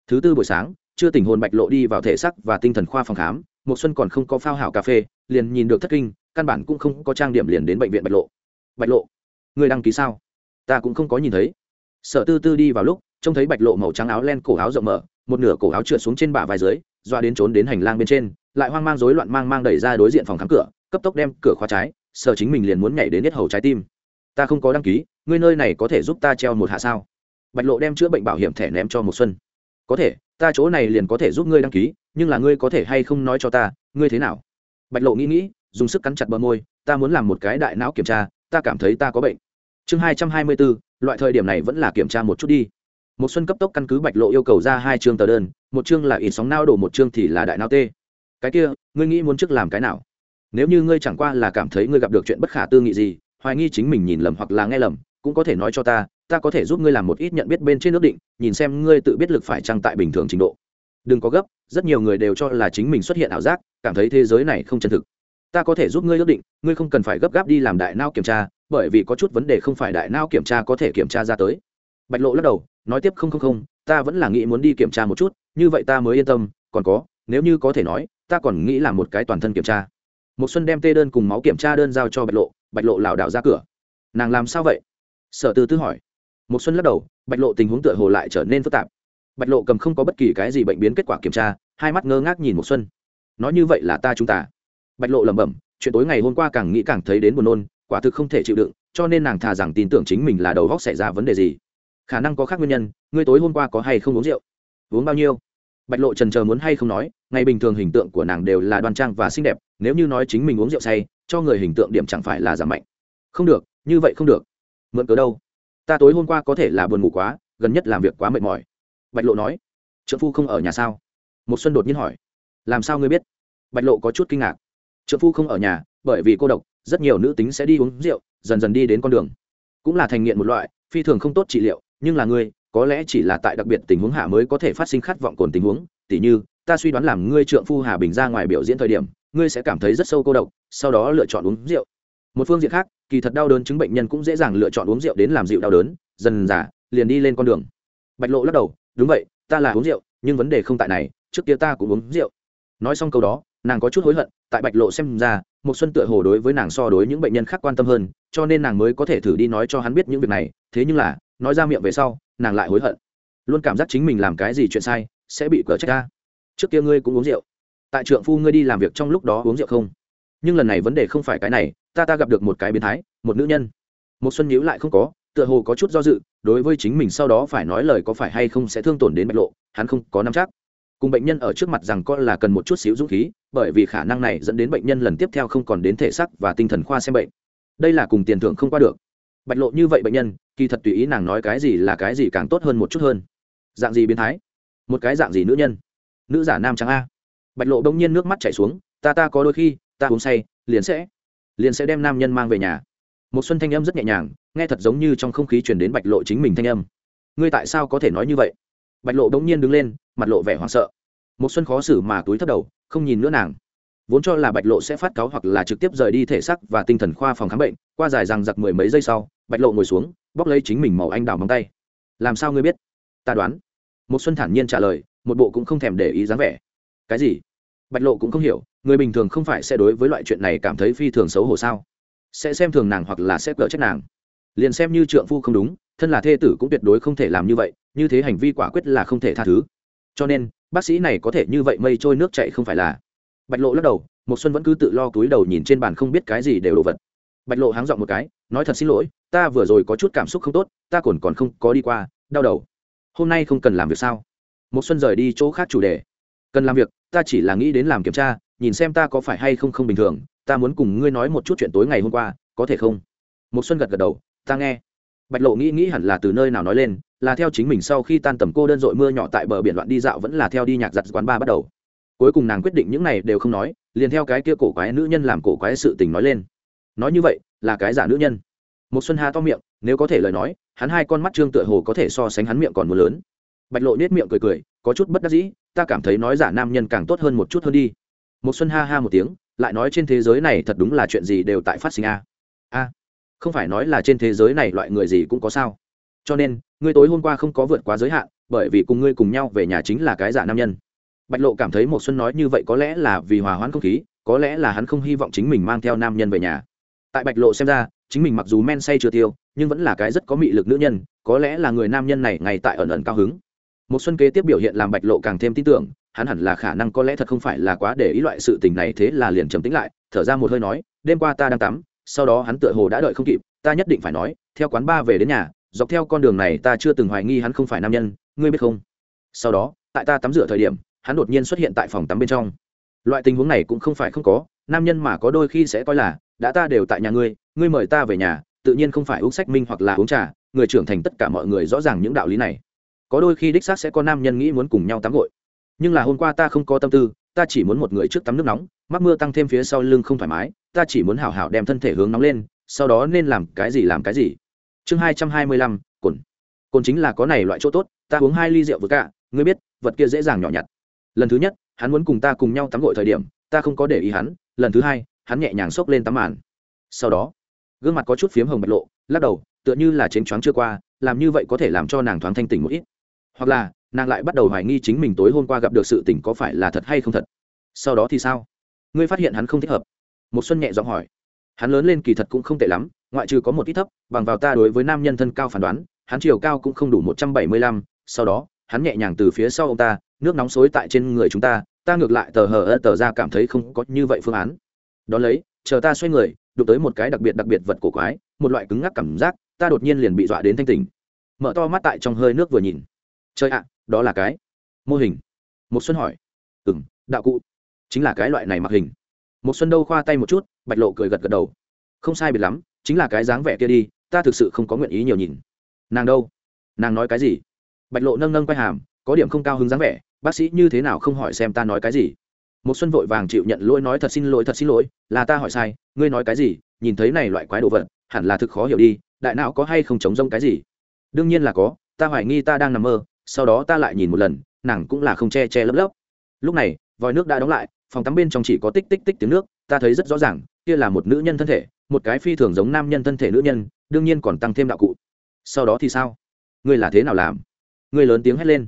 Thứ tư buổi sáng chưa tình hồn bạch lộ đi vào thể sắc và tinh thần khoa phòng khám một xuân còn không có phao hảo cà phê, liền nhìn được thất kinh, căn bản cũng không có trang điểm liền đến bệnh viện bạch lộ. Bạch lộ, người đăng ký sao? Ta cũng không có nhìn thấy. Sở tư tư đi vào lúc, trông thấy bạch lộ màu trắng áo len cổ áo rộng mở, một nửa cổ áo trượt xuống trên bả vai dưới, doa đến trốn đến hành lang bên trên, lại hoang mang rối loạn mang mang đẩy ra đối diện phòng khám cửa, cấp tốc đem cửa khóa trái sở chính mình liền muốn nhảy đến hết hầu trái tim. Ta không có đăng ký, ngươi nơi này có thể giúp ta treo một hạ sao? Bạch lộ đem chữa bệnh bảo hiểm thẻ ném cho một xuân. Có thể ta chỗ này liền có thể giúp ngươi đăng ký, nhưng là ngươi có thể hay không nói cho ta, ngươi thế nào? Bạch lộ nghĩ nghĩ, dùng sức cắn chặt bờ môi, ta muốn làm một cái đại não kiểm tra, ta cảm thấy ta có bệnh. Chương hai trăm hai mươi bốn, loại thời điểm này vẫn là kiểm tra một chút đi. Một xuân cấp tốc căn cứ bạch lộ yêu cầu ra hai chương tờ đơn, một chương là ít sóng nao đổ, một chương thì là đại não tê. Cái kia, ngươi nghĩ muốn trước làm cái nào? Nếu như ngươi chẳng qua là cảm thấy ngươi gặp được chuyện bất khả tư nghị gì, hoài nghi chính mình nhìn lầm hoặc là nghe lầm cũng có thể nói cho ta ta có thể giúp ngươi làm một ít nhận biết bên trên nước định, nhìn xem ngươi tự biết lực phải trăng tại bình thường trình độ. Đừng có gấp, rất nhiều người đều cho là chính mình xuất hiện ảo giác, cảm thấy thế giới này không chân thực. Ta có thể giúp ngươi ước định, ngươi không cần phải gấp gáp đi làm đại nao kiểm tra, bởi vì có chút vấn đề không phải đại nao kiểm tra có thể kiểm tra ra tới. Bạch lộ lắc đầu, nói tiếp không không không, ta vẫn là nghĩ muốn đi kiểm tra một chút, như vậy ta mới yên tâm, còn có, nếu như có thể nói, ta còn nghĩ là một cái toàn thân kiểm tra. Một xuân đem tê đơn cùng máu kiểm tra đơn giao cho bạch lộ bạch lộ lảo đảo ra cửa. Nàng làm sao vậy? Sở tư tư hỏi. Một xuân lắc đầu, bạch lộ tình huống tựa hồ lại trở nên phức tạp. Bạch lộ cầm không có bất kỳ cái gì bệnh biến kết quả kiểm tra, hai mắt ngơ ngác nhìn một xuân. Nói như vậy là ta chúng ta. Bạch lộ lẩm bẩm, chuyện tối ngày hôm qua càng nghĩ càng thấy đến buồn nôn, quả thực không thể chịu đựng, cho nên nàng thà rằng tin tưởng chính mình là đầu góc xảy ra vấn đề gì. Khả năng có khác nguyên nhân, ngươi tối hôm qua có hay không uống rượu? Uống bao nhiêu? Bạch lộ trần chờ muốn hay không nói ngày bình thường hình tượng của nàng đều là đoan trang và xinh đẹp, nếu như nói chính mình uống rượu say, cho người hình tượng điểm chẳng phải là giảm mạnh. Không được, như vậy không được mượn cớ đâu? Ta tối hôm qua có thể là buồn ngủ quá, gần nhất làm việc quá mệt mỏi. Bạch lộ nói. Trợ phu không ở nhà sao? Một xuân đột nhiên hỏi. Làm sao ngươi biết? Bạch lộ có chút kinh ngạc. Trợ phu không ở nhà, bởi vì cô độc, rất nhiều nữ tính sẽ đi uống rượu, dần dần đi đến con đường. Cũng là thành nghiện một loại, phi thường không tốt trị liệu, nhưng là ngươi, có lẽ chỉ là tại đặc biệt tình huống hạ mới có thể phát sinh khát vọng cồn tình huống. Tỉ như, ta suy đoán làm ngươi trượng phu hà bình ra ngoài biểu diễn thời điểm, ngươi sẽ cảm thấy rất sâu cô độc, sau đó lựa chọn uống rượu một phương diện khác, kỳ thật đau đớn chứng bệnh nhân cũng dễ dàng lựa chọn uống rượu đến làm dịu đau đớn, dần giả liền đi lên con đường. Bạch lộ lắc đầu, đúng vậy, ta là uống rượu, nhưng vấn đề không tại này, trước kia ta cũng uống rượu. Nói xong câu đó, nàng có chút hối hận, tại bạch lộ xem ra một xuân tựa hồ đối với nàng so đối những bệnh nhân khác quan tâm hơn, cho nên nàng mới có thể thử đi nói cho hắn biết những việc này, thế nhưng là, nói ra miệng về sau, nàng lại hối hận. Luôn cảm giác chính mình làm cái gì chuyện sai, sẽ bị cờ trách ta. Trước kia ngươi cũng uống rượu, tại trượng phu ngươi đi làm việc trong lúc đó uống rượu không? Nhưng lần này vấn đề không phải cái này ta ta gặp được một cái biến thái, một nữ nhân. Một xuân nhíu lại không có, tựa hồ có chút do dự, đối với chính mình sau đó phải nói lời có phải hay không sẽ thương tổn đến bạch lộ, hắn không có nắm chắc. Cùng bệnh nhân ở trước mặt rằng con là cần một chút xíu dũng khí, bởi vì khả năng này dẫn đến bệnh nhân lần tiếp theo không còn đến thể xác và tinh thần khoa xem bệnh. Đây là cùng tiền thưởng không qua được. Bạch lộ như vậy bệnh nhân, kỳ thật tùy ý nàng nói cái gì là cái gì càng tốt hơn một chút hơn. Dạng gì biến thái? Một cái dạng gì nữ nhân? Nữ giả nam trắng a. Bạch lộ đông nhiên nước mắt chảy xuống, ta ta có đôi khi, ta uống say, liền sẽ liền sẽ đem nam nhân mang về nhà. Một xuân thanh âm rất nhẹ nhàng, nghe thật giống như trong không khí truyền đến bạch lộ chính mình thanh âm. Ngươi tại sao có thể nói như vậy? Bạch lộ đống nhiên đứng lên, mặt lộ vẻ hoảng sợ. Một xuân khó xử mà túi thấp đầu, không nhìn nữa nàng. Vốn cho là bạch lộ sẽ phát cáo hoặc là trực tiếp rời đi thể xác và tinh thần khoa phòng khám bệnh, qua dài rằng giặc mười mấy giây sau, bạch lộ ngồi xuống bóc lấy chính mình màu anh đào móng tay. Làm sao ngươi biết? Ta đoán. Một xuân thản nhiên trả lời, một bộ cũng không thèm để ý dáng vẻ. Cái gì? Bạch lộ cũng không hiểu người bình thường không phải sẽ đối với loại chuyện này cảm thấy phi thường xấu hổ sao? Sẽ xem thường nàng hoặc là sẽ cỡ trách nàng? Liền xem như trượng phu không đúng, thân là thê tử cũng tuyệt đối không thể làm như vậy, như thế hành vi quả quyết là không thể tha thứ. Cho nên, bác sĩ này có thể như vậy mây trôi nước chạy không phải là? Bạch lộ lắc đầu một xuân vẫn cứ tự lo túi đầu nhìn trên bàn không biết cái gì đều đồ vật. Bạch lộ háng dọn một cái, nói thật xin lỗi, ta vừa rồi có chút cảm xúc không tốt, ta còn còn không có đi qua, đau đầu. Hôm nay không cần làm việc sao? Một xuân rời đi chỗ khác chủ đề. Cần làm việc, ta chỉ là nghĩ đến làm kiểm tra nhìn xem ta có phải hay không không bình thường, ta muốn cùng ngươi nói một chút chuyện tối ngày hôm qua, có thể không? Một xuân gật gật đầu, ta nghe. Bạch lộ nghĩ nghĩ hẳn là từ nơi nào nói lên, là theo chính mình sau khi tan tầm cô đơn dội mưa nhỏ tại bờ biển loạn đi dạo vẫn là theo đi nhạc giặt quán ba bắt đầu. Cuối cùng nàng quyết định những này đều không nói, liền theo cái kia cổ quái nữ nhân làm cổ quái sự tình nói lên. Nói như vậy, là cái giả nữ nhân. Một xuân hà to miệng, nếu có thể lời nói, hắn hai con mắt trương tựa hồ có thể so sánh hắn miệng còn muốn lớn. Bạch lộ nết miệng cười cười, có chút bất đắc dĩ, ta cảm thấy nói giả nam nhân càng tốt hơn một chút hơn đi một xuân ha ha một tiếng, lại nói trên thế giới này thật đúng là chuyện gì đều tại phát sinh a. A, không phải nói là trên thế giới này loại người gì cũng có sao. Cho nên, ngươi tối hôm qua không có vượt quá giới hạn, bởi vì cùng ngươi cùng nhau về nhà chính là cái giả nam nhân. Bạch lộ cảm thấy một xuân nói như vậy có lẽ là vì hòa hoãn không khí, có lẽ là hắn không hy vọng chính mình mang theo nam nhân về nhà. Tại bạch lộ xem ra, chính mình mặc dù men say chưa tiêu, nhưng vẫn là cái rất có mị lực nữ nhân, có lẽ là người nam nhân này ngay tại ẩn ẩn cao hứng. Một xuân kế tiếp biểu hiện làm bạch lộ càng thêm tin tưởng hắn hẳn là khả năng có lẽ thật không phải là quá để ý loại sự tình này, thế là liền trầm tĩnh lại, thở ra một hơi nói, đêm qua ta đang tắm, sau đó hắn tựa hồ đã đợi không kịp, ta nhất định phải nói, theo quán ba về đến nhà, dọc theo con đường này ta chưa từng hoài nghi hắn không phải nam nhân, ngươi biết không? Sau đó, tại ta tắm rửa thời điểm, hắn đột nhiên xuất hiện tại phòng tắm bên trong. Loại tình huống này cũng không phải không có, nam nhân mà có đôi khi sẽ coi là, đã ta đều tại nhà ngươi ngươi mời ta về nhà, tự nhiên không phải uống sách minh hoặc là uống trà, người trưởng thành tất cả mọi người rõ ràng những đạo lý này. Có đôi khi đích xác sẽ có nam nhân nghĩ muốn cùng nhau tắm gội nhưng là hôm qua ta không có tâm tư, ta chỉ muốn một người trước tắm nước nóng, mắc mưa tăng thêm phía sau lưng không thoải mái, ta chỉ muốn hào hào đem thân thể hướng nóng lên, sau đó nên làm cái gì làm cái gì. Chương hai trăm hai mươi lăm, cồn. Cồn chính là có này loại chỗ tốt, ta uống hai ly rượu vừa cả, ngươi biết, vật kia dễ dàng nhỏ nhặt. Lần thứ nhất, hắn muốn cùng ta cùng nhau tắm gội thời điểm, ta không có để ý hắn, lần thứ hai, hắn nhẹ nhàng xốc lên tắm màn. Sau đó, gương mặt có chút phiếm hồng bạch lộ, lắc đầu, tựa như là chênh choáng chưa qua, làm như vậy có thể làm cho nàng thoáng thanh tỉnh một ít. Hoặc là nàng lại bắt đầu hoài nghi chính mình tối hôm qua gặp được sự tình có phải là thật hay không thật. Sau đó thì sao? Ngươi phát hiện hắn không thích hợp. Một xuân nhẹ giọng hỏi. Hắn lớn lên kỳ thật cũng không tệ lắm, ngoại trừ có một ít thấp, bằng vào ta đối với nam nhân thân cao phán đoán, hắn chiều cao cũng không đủ một trăm bảy mươi lăm, sau đó, hắn nhẹ nhàng từ phía sau ông ta, nước nóng xối tại trên người chúng ta ta ngược lại tờ hờ tờ ra cảm thấy không có như vậy phương án. Đón lấy, chờ ta xoay người, đụng tới một cái đặc biệt đặc biệt vật cổ quái, một loại cứng ngắc cảm giác, ta đột nhiên liền bị dọa đến thanh tỉnh. Mở to mắt tại trong hơi nước vừa nhìn chơi ạ, đó là cái mô hình. Một xuân hỏi. Ừ m đạo cụ chính là cái loại này mặc hình. Một xuân đâu khoa tay một chút, bạch lộ cười gật gật đầu. Không sai biệt lắm, chính là cái dáng vẻ kia đi, ta thực sự không có nguyện ý nhiều nhìn. Nàng đâu? Nàng nói cái gì? Bạch lộ nâng nâng quay hàm, có điểm không cao hứng dáng vẻ, bác sĩ như thế nào không hỏi xem ta nói cái gì? Một xuân vội vàng chịu nhận lỗi nói thật xin lỗi, thật xin lỗi, là ta hỏi sai, ngươi nói cái gì? Nhìn thấy này loại quái đồ vật, hẳn là thực khó hiểu đi, đại não có hay không chống rông cái gì? Đương nhiên là có, ta hoài nghi ta đang nằm mơ sau đó ta lại nhìn một lần, nàng cũng là không che che lấp lấp. Lúc này, vòi nước đã đóng lại, phòng tắm bên trong chỉ có tích tích tích tiếng nước, ta thấy rất rõ ràng, kia là một nữ nhân thân thể, một cái phi thường giống nam nhân thân thể nữ nhân, đương nhiên còn tăng thêm đạo cụ. Sau đó thì sao? Ngươi là thế nào làm? Ngươi lớn tiếng hét lên.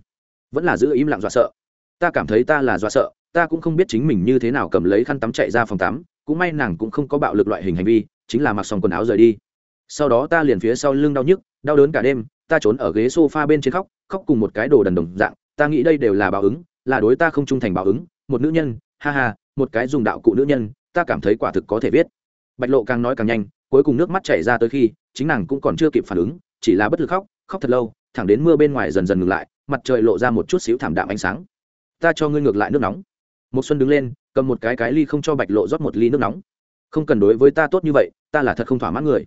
Vẫn là giữ im lặng dọa sợ. Ta cảm thấy ta là dọa sợ, ta cũng không biết chính mình như thế nào cầm lấy khăn tắm chạy ra phòng tắm, cũng may nàng cũng không có bạo lực loại hình hành vi, chính là mặc xong quần áo rời đi. Sau đó ta liền phía sau lưng đau nhức, đau đớn cả đêm ta trốn ở ghế sofa bên trên khóc khóc cùng một cái đồ đần đồng dạng, ta nghĩ đây đều là báo ứng, là đối ta không trung thành báo ứng, một nữ nhân, ha ha, một cái dùng đạo cụ nữ nhân, ta cảm thấy quả thực có thể viết. Bạch lộ càng nói càng nhanh, cuối cùng nước mắt chảy ra tới khi, chính nàng cũng còn chưa kịp phản ứng, chỉ là bất lực khóc khóc thật lâu, thẳng đến mưa bên ngoài dần dần ngừng lại, mặt trời lộ ra một chút xíu thảm đạm ánh sáng. Ta cho ngươi ngược lại nước nóng. Một xuân đứng lên, cầm một cái cái ly không cho bạch lộ rót một ly nước nóng. Không cần đối với ta tốt như vậy, ta là thật không thỏa mãn người.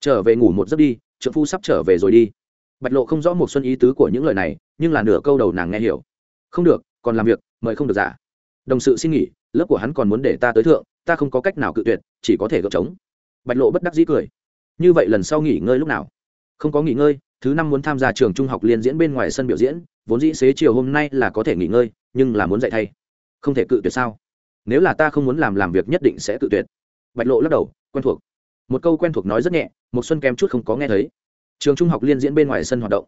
Trở về ngủ một giấc đi trợ phu sắp trở về rồi đi bạch lộ không rõ một xuân ý tứ của những lời này, nhưng là nửa câu đầu nàng nghe hiểu. Không được, còn làm việc, mời không được giả. Đồng sự xin nghỉ, lớp của hắn còn muốn để ta tới thượng, ta không có cách nào cự tuyệt, chỉ có thể gợp trống. Bạch lộ bất đắc dĩ cười. Như vậy lần sau nghỉ ngơi lúc nào? Không có nghỉ ngơi, thứ năm muốn tham gia trường trung học liên diễn bên ngoài sân biểu diễn, vốn dĩ xế chiều hôm nay là có thể nghỉ ngơi, nhưng là muốn dạy thay. Không thể cự tuyệt sao? Nếu là ta không muốn làm làm việc nhất định sẽ cự tuyệt. Bạch lộ lắc đầu, quen thuộc. Một câu quen thuộc nói rất nhẹ một xuân kém chút không có nghe thấy trường trung học liên diễn bên ngoài sân hoạt động.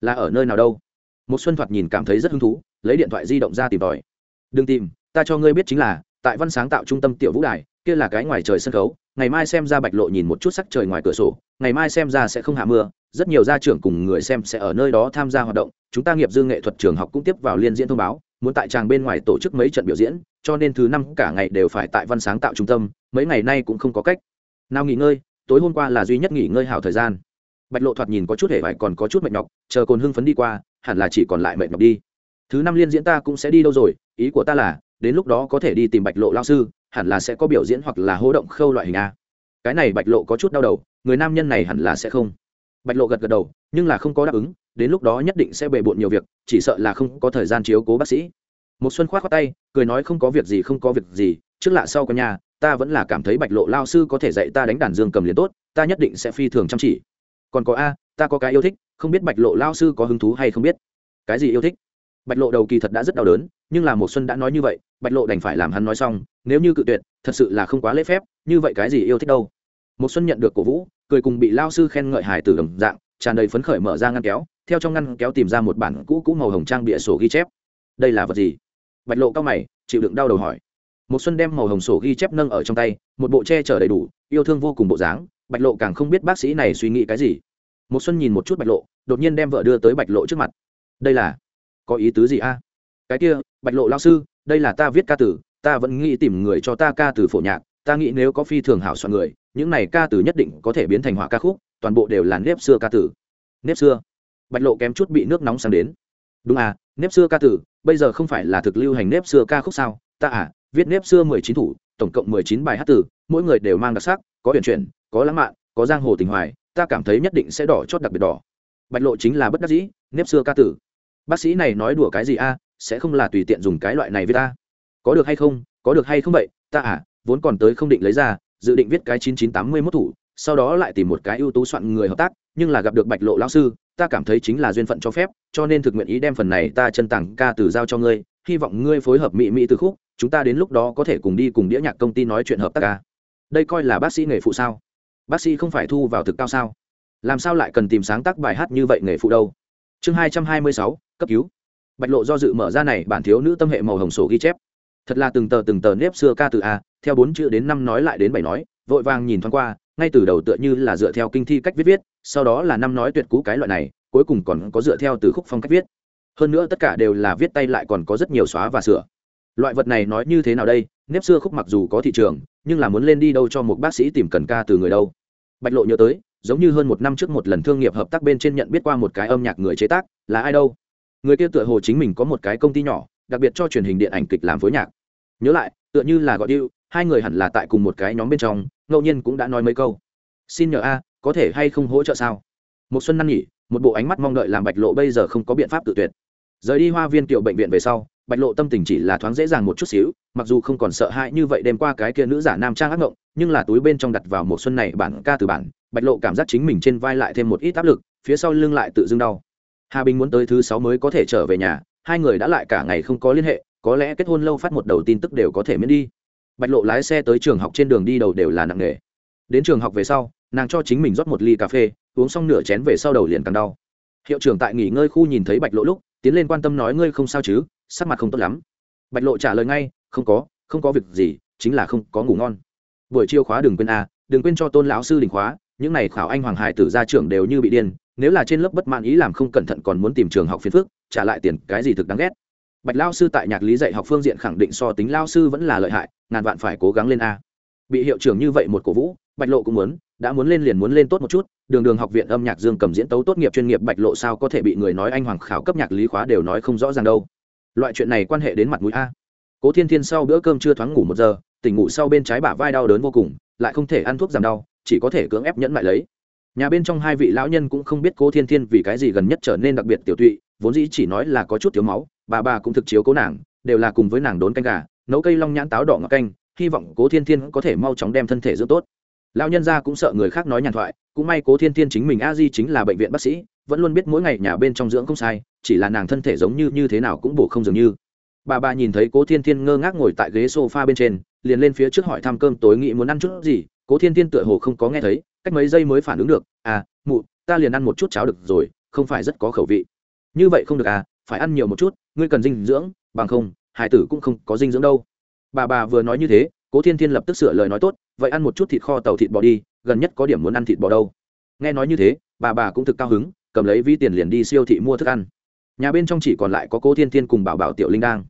Là ở nơi nào đâu? Một xuân thoạt nhìn cảm thấy rất hứng thú, lấy điện thoại di động ra tìm tòi. Đừng tìm, ta cho ngươi biết chính là, tại văn sáng tạo trung tâm tiểu vũ đài, kia là cái ngoài trời sân khấu, ngày mai xem ra bạch lộ nhìn một chút sắc trời ngoài cửa sổ, ngày mai xem ra sẽ không hạ mưa, rất nhiều gia trưởng cùng người xem sẽ ở nơi đó tham gia hoạt động, chúng ta nghiệp dư nghệ thuật trường học cũng tiếp vào liên diễn thông báo, muốn tại tràng bên ngoài tổ chức mấy trận biểu diễn, cho nên thứ năm cả ngày đều phải tại văn sáng tạo trung tâm, mấy ngày nay cũng không có cách. Nào nghỉ ngơi, tối hôm qua là duy nhất nghỉ ngơi hảo thời gian bạch lộ thoạt nhìn có chút hề vải còn có chút mệt nhọc, chờ cồn hưng phấn đi qua, hẳn là chỉ còn lại mệt nhọc đi. Thứ năm liên diễn ta cũng sẽ đi đâu rồi, ý của ta là, đến lúc đó có thể đi tìm bạch lộ lao sư, hẳn là sẽ có biểu diễn hoặc là hô động khâu loại hình a. Cái này bạch lộ có chút đau đầu, người nam nhân này hẳn là sẽ không. Bạch lộ gật gật đầu, nhưng là không có đáp ứng, đến lúc đó nhất định sẽ bề bộn nhiều việc, chỉ sợ là không có thời gian chiếu cố bác sĩ. Một xuân khoát khoát tay, cười nói không có việc gì, không có việc gì, trước lạ sau con nhà, ta vẫn là cảm thấy bạch lộ lao sư có thể dạy ta đánh đàn dương cầm liền tốt, ta nhất định sẽ phi thường chăm chỉ còn có a, ta có cái yêu thích, không biết bạch lộ lao sư có hứng thú hay không biết. Cái gì yêu thích? Bạch lộ đầu kỳ thật đã rất đau đớn, nhưng là một xuân đã nói như vậy, bạch lộ đành phải làm hắn nói xong, nếu như cự tuyệt, thật sự là không quá lễ phép, như vậy cái gì yêu thích đâu? Một xuân nhận được cổ vũ, cười cùng bị lao sư khen ngợi hải tử đồng dạng, tràn đầy phấn khởi mở ra ngăn kéo, theo trong ngăn kéo tìm ra một bản cũ cũ màu hồng trang bịa sổ ghi chép. Đây là vật gì? Bạch lộ cao mày, chịu đựng đau đầu hỏi. Một xuân đem màu hồng sổ ghi chép nâng ở trong tay, một bộ che chở đầy đủ, yêu thương vô cùng bộ dáng, bạch lộ càng không biết bác sĩ này suy nghĩ cái gì một xuân nhìn một chút bạch lộ, đột nhiên đem vợ đưa tới bạch lộ trước mặt. Đây là, có ý tứ gì a? Cái kia, bạch lộ lao sư, đây là ta viết ca tử ta vẫn nghĩ tìm người cho ta ca từ phổ nhạc, ta nghĩ nếu có phi thường hảo soạn người, những này ca từ nhất định có thể biến thành hỏa ca khúc, toàn bộ đều là nếp xưa ca tử nếp xưa? Bạch lộ kém chút bị nước nóng sang đến. Đúng à nếp xưa ca tử bây giờ không phải là thực lưu hành nếp xưa ca khúc sao? Ta à viết nếp xưa mười chín thủ, tổng cộng mười chín bài hát tử mỗi người đều mang đặc sắc, có huyền chuyển, có lãng mạn, có giang hồ tình hoài ta cảm thấy nhất định sẽ đỏ chót đặc biệt đỏ. Bạch lộ chính là bất đắc dĩ, nếp xưa ca tử. Bác sĩ này nói đùa cái gì a, sẽ không là tùy tiện dùng cái loại này với ta. Có được hay không, có được hay không vậy, ta à vốn còn tới không định lấy ra, dự định viết cái chín chín tám mươi mốt thủ, sau đó lại tìm một cái ưu tú soạn người hợp tác, nhưng là gặp được bạch lộ lão sư, ta cảm thấy chính là duyên phận cho phép, cho nên thực nguyện ý đem phần này ta chân tặng ca từ giao cho ngươi, hy vọng ngươi phối hợp mỹ mỹ từ khúc, chúng ta đến lúc đó có thể cùng đi cùng đĩa nhạc công ty nói chuyện hợp tác ca. Đây coi là bác sĩ nghề phụ sao? Bác sĩ không phải thu vào thực cao sao? Làm sao lại cần tìm sáng tác bài hát như vậy nghề phụ đâu? Chương hai trăm hai mươi sáu, cấp cứu. Bạch lộ do dự mở ra này, bản thiếu nữ tâm hệ màu hồng sổ ghi chép. Thật là từng tờ từng tờ nếp xưa ca từ a, theo bốn chữ đến năm nói lại đến bảy nói, vội vàng nhìn thoáng qua, ngay từ đầu tựa như là dựa theo kinh thi cách viết viết, sau đó là năm nói tuyệt cú cái loại này, cuối cùng còn có dựa theo từ khúc phong cách viết. Hơn nữa tất cả đều là viết tay lại còn có rất nhiều xóa và sửa loại vật này nói như thế nào đây? Nếp xưa khúc mặc dù có thị trường, nhưng là muốn lên đi đâu cho một bác sĩ tìm cần ca từ người đâu? Bạch lộ nhớ tới, giống như hơn một năm trước một lần thương nghiệp hợp tác bên trên nhận biết qua một cái âm nhạc người chế tác, là ai đâu? Người kia tựa hồ chính mình có một cái công ty nhỏ, đặc biệt cho truyền hình điện ảnh kịch làm phối nhạc. Nhớ lại, tựa như là gọi điệu hai người hẳn là tại cùng một cái nhóm bên trong, ngẫu nhiên cũng đã nói mấy câu. Xin nhờ a, có thể hay không hỗ trợ sao? Một xuân năn nhỉ một bộ ánh mắt mong đợi làm bạch lộ bây giờ không có biện pháp tự tuyệt. Rời đi hoa viên tiểu bệnh viện về sau bạch lộ tâm tình chỉ là thoáng dễ dàng một chút xíu, mặc dù không còn sợ hãi như vậy đêm qua cái kia nữ giả nam trang ác ngộng, nhưng là túi bên trong đặt vào một xuân này bản ca từ bản, bạch lộ cảm giác chính mình trên vai lại thêm một ít áp lực, phía sau lưng lại tự dưng đau. Hà bình muốn tới thứ sáu mới có thể trở về nhà, hai người đã lại cả ngày không có liên hệ, có lẽ kết hôn lâu phát một đầu tin tức đều có thể miễn đi. Bạch lộ lái xe tới trường học trên đường đi đầu đều là nặng nề. Đến trường học về sau, nàng cho chính mình rót một ly cà phê, uống xong nửa chén về sau đầu liền càng đau. Hiệu trưởng tại nghỉ ngơi khu nhìn thấy bạch lộ lúc, tiến lên quan tâm nói, ngươi không sao chứ? Sắc mặt không tốt lắm. Bạch lộ trả lời ngay không có không có việc gì chính là không có ngủ ngon. Buổi chiều khóa đừng quên a à, đừng quên cho tôn lão sư đình khóa những n à y khảo anh hoàng hải tử gia trưởng đều như bị điên nếu là trên lớp bất mãn ý làm không cẩn thận còn muốn tìm trường học phiền phước trả lại tiền cái gì thực đáng ghét. Bạch lao sư tại nhạc lý dạy học phương diện khẳng định so tính lao sư vẫn là lợi hại ngàn vạn phải cố gắng lên a. Bị hiệu trưởng như vậy một cổ vũ bạch lộ cũng muốn đã muốn lên liền muốn lên tốt một chút đường đường học viện âm nhạc dương cầm diễn tấu tốt nghiệp chuyên nghiệp bạch lộ sao có thể bị người nói anh hoàng khảo cấp nhạc lý khóa đều nói không rõ ràng đâu loại chuyện này quan hệ đến mặt mũi a. Cố thiên thiên sau bữa cơm chưa thoáng ngủ một giờ, tỉnh ngủ sau bên trái bả vai đau đớn vô cùng, lại không thể ăn thuốc giảm đau, chỉ có thể cưỡng ép nhẫn lại lấy. Nhà bên trong hai vị lão nhân cũng không biết cố thiên thiên vì cái gì gần nhất trở nên đặc biệt tiểu tụy, vốn dĩ chỉ nói là có chút thiếu máu, bà bà cũng thực chiếu cố nàng, đều là cùng với nàng đốn canh gà, nấu cây long nhãn táo đỏ ngọc canh, hy vọng cố thiên thiên có thể mau chóng đem thân thể dưỡng tốt. Lão nhân gia cũng sợ người khác nói nhàn thoại, cũng may cố thiên thiên chính mình a di chính là bệnh viện bác sĩ, vẫn luôn biết mỗi ngày nhà bên trong dưỡng không sai chỉ là nàng thân thể giống như như thế nào cũng bổ không dường như. Bà bà nhìn thấy cố thiên thiên ngơ ngác ngồi tại ghế s o f a bên trên, liền lên phía trước hỏi thăm cơm tối nghĩ muốn ăn chút gì, cố thiên thiên tựa hồ không có nghe thấy, cách mấy giây mới phản ứng được à mụ, ta liền ăn một chút cháo được rồi, không phải rất có khẩu vị. Như vậy không được à phải ăn nhiều một chút, ngươi cần dinh dưỡng, bằng không, hải tử cũng không có dinh dưỡng đâu. Bà bà vừa nói như thế, cố thiên thiên lập tức sửa lời nói tốt, vậy ăn một chút thịt kho tàu thịt bò đi, gần nhất có điểm muốn ăn thịt bò đâu. Nghe nói như thế, bà bà cũng thực cao hứng, cầm lấy ví tiền liền đi siêu thị mua thức ăn nhà bên trong chỉ còn lại có cố thiên thiên cùng bảo bảo tiểu linh đang.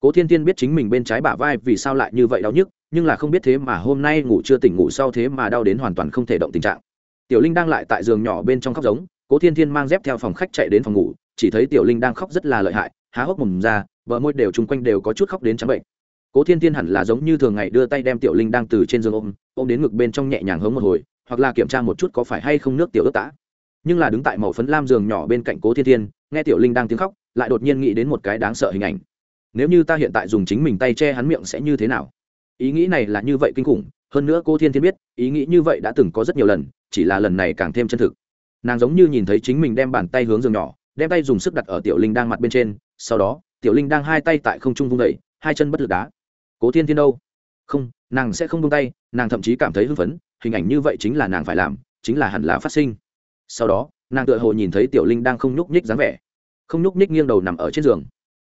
Cố thiên thiên biết chính mình bên trái bả vai vì sao lại như vậy đau nhức, nhưng là không biết thế mà hôm nay ngủ chưa tỉnh ngủ sau thế mà đau đến hoàn toàn không thể động tình trạng. Tiểu linh đang lại tại giường nhỏ bên trong khóc giống, cố thiên thiên mang dép theo phòng khách chạy đến phòng ngủ, chỉ thấy tiểu linh đang khóc rất là lợi hại, há hốc mồm ra, bờ môi đều chung quanh đều có chút khóc đến trắng bệnh. Cố thiên thiên hẳn là giống như thường ngày đưa tay đem tiểu linh đang từ trên giường ôm ôm đến ngực bên trong nhẹ nhàng hống một hồi, hoặc là kiểm tra một chút có phải hay không nước tiểu ướt tả nhưng là đứng tại màu phấn lam giường nhỏ bên cạnh cố thiên thiên, nghe tiểu linh đang tiếng khóc, lại đột nhiên nghĩ đến một cái đáng sợ hình ảnh. Nếu như ta hiện tại dùng chính mình tay che hắn miệng sẽ như thế nào? Ý nghĩ này là như vậy kinh khủng, hơn nữa cô thiên thiên biết, ý nghĩ như vậy đã từng có rất nhiều lần, chỉ là lần này càng thêm chân thực. Nàng giống như nhìn thấy chính mình đem bàn tay hướng giường nhỏ, đem tay dùng sức đặt ở tiểu linh đang mặt bên trên, sau đó, tiểu linh đang hai tay tại không trung vung đẩy hai chân bất lực đá. Cố thiên thiên đâu? Không, nàng sẽ không buông tay, nàng thậm chí cảm thấy hưng phấn, hình ảnh như vậy chính là nàng phải làm, chính là hẳn là phát sinh sau đó, nàng tựa hồ nhìn thấy tiểu linh đang không nhúc nhích dáng vẻ. Không nhúc nhích nghiêng đầu nằm ở trên giường.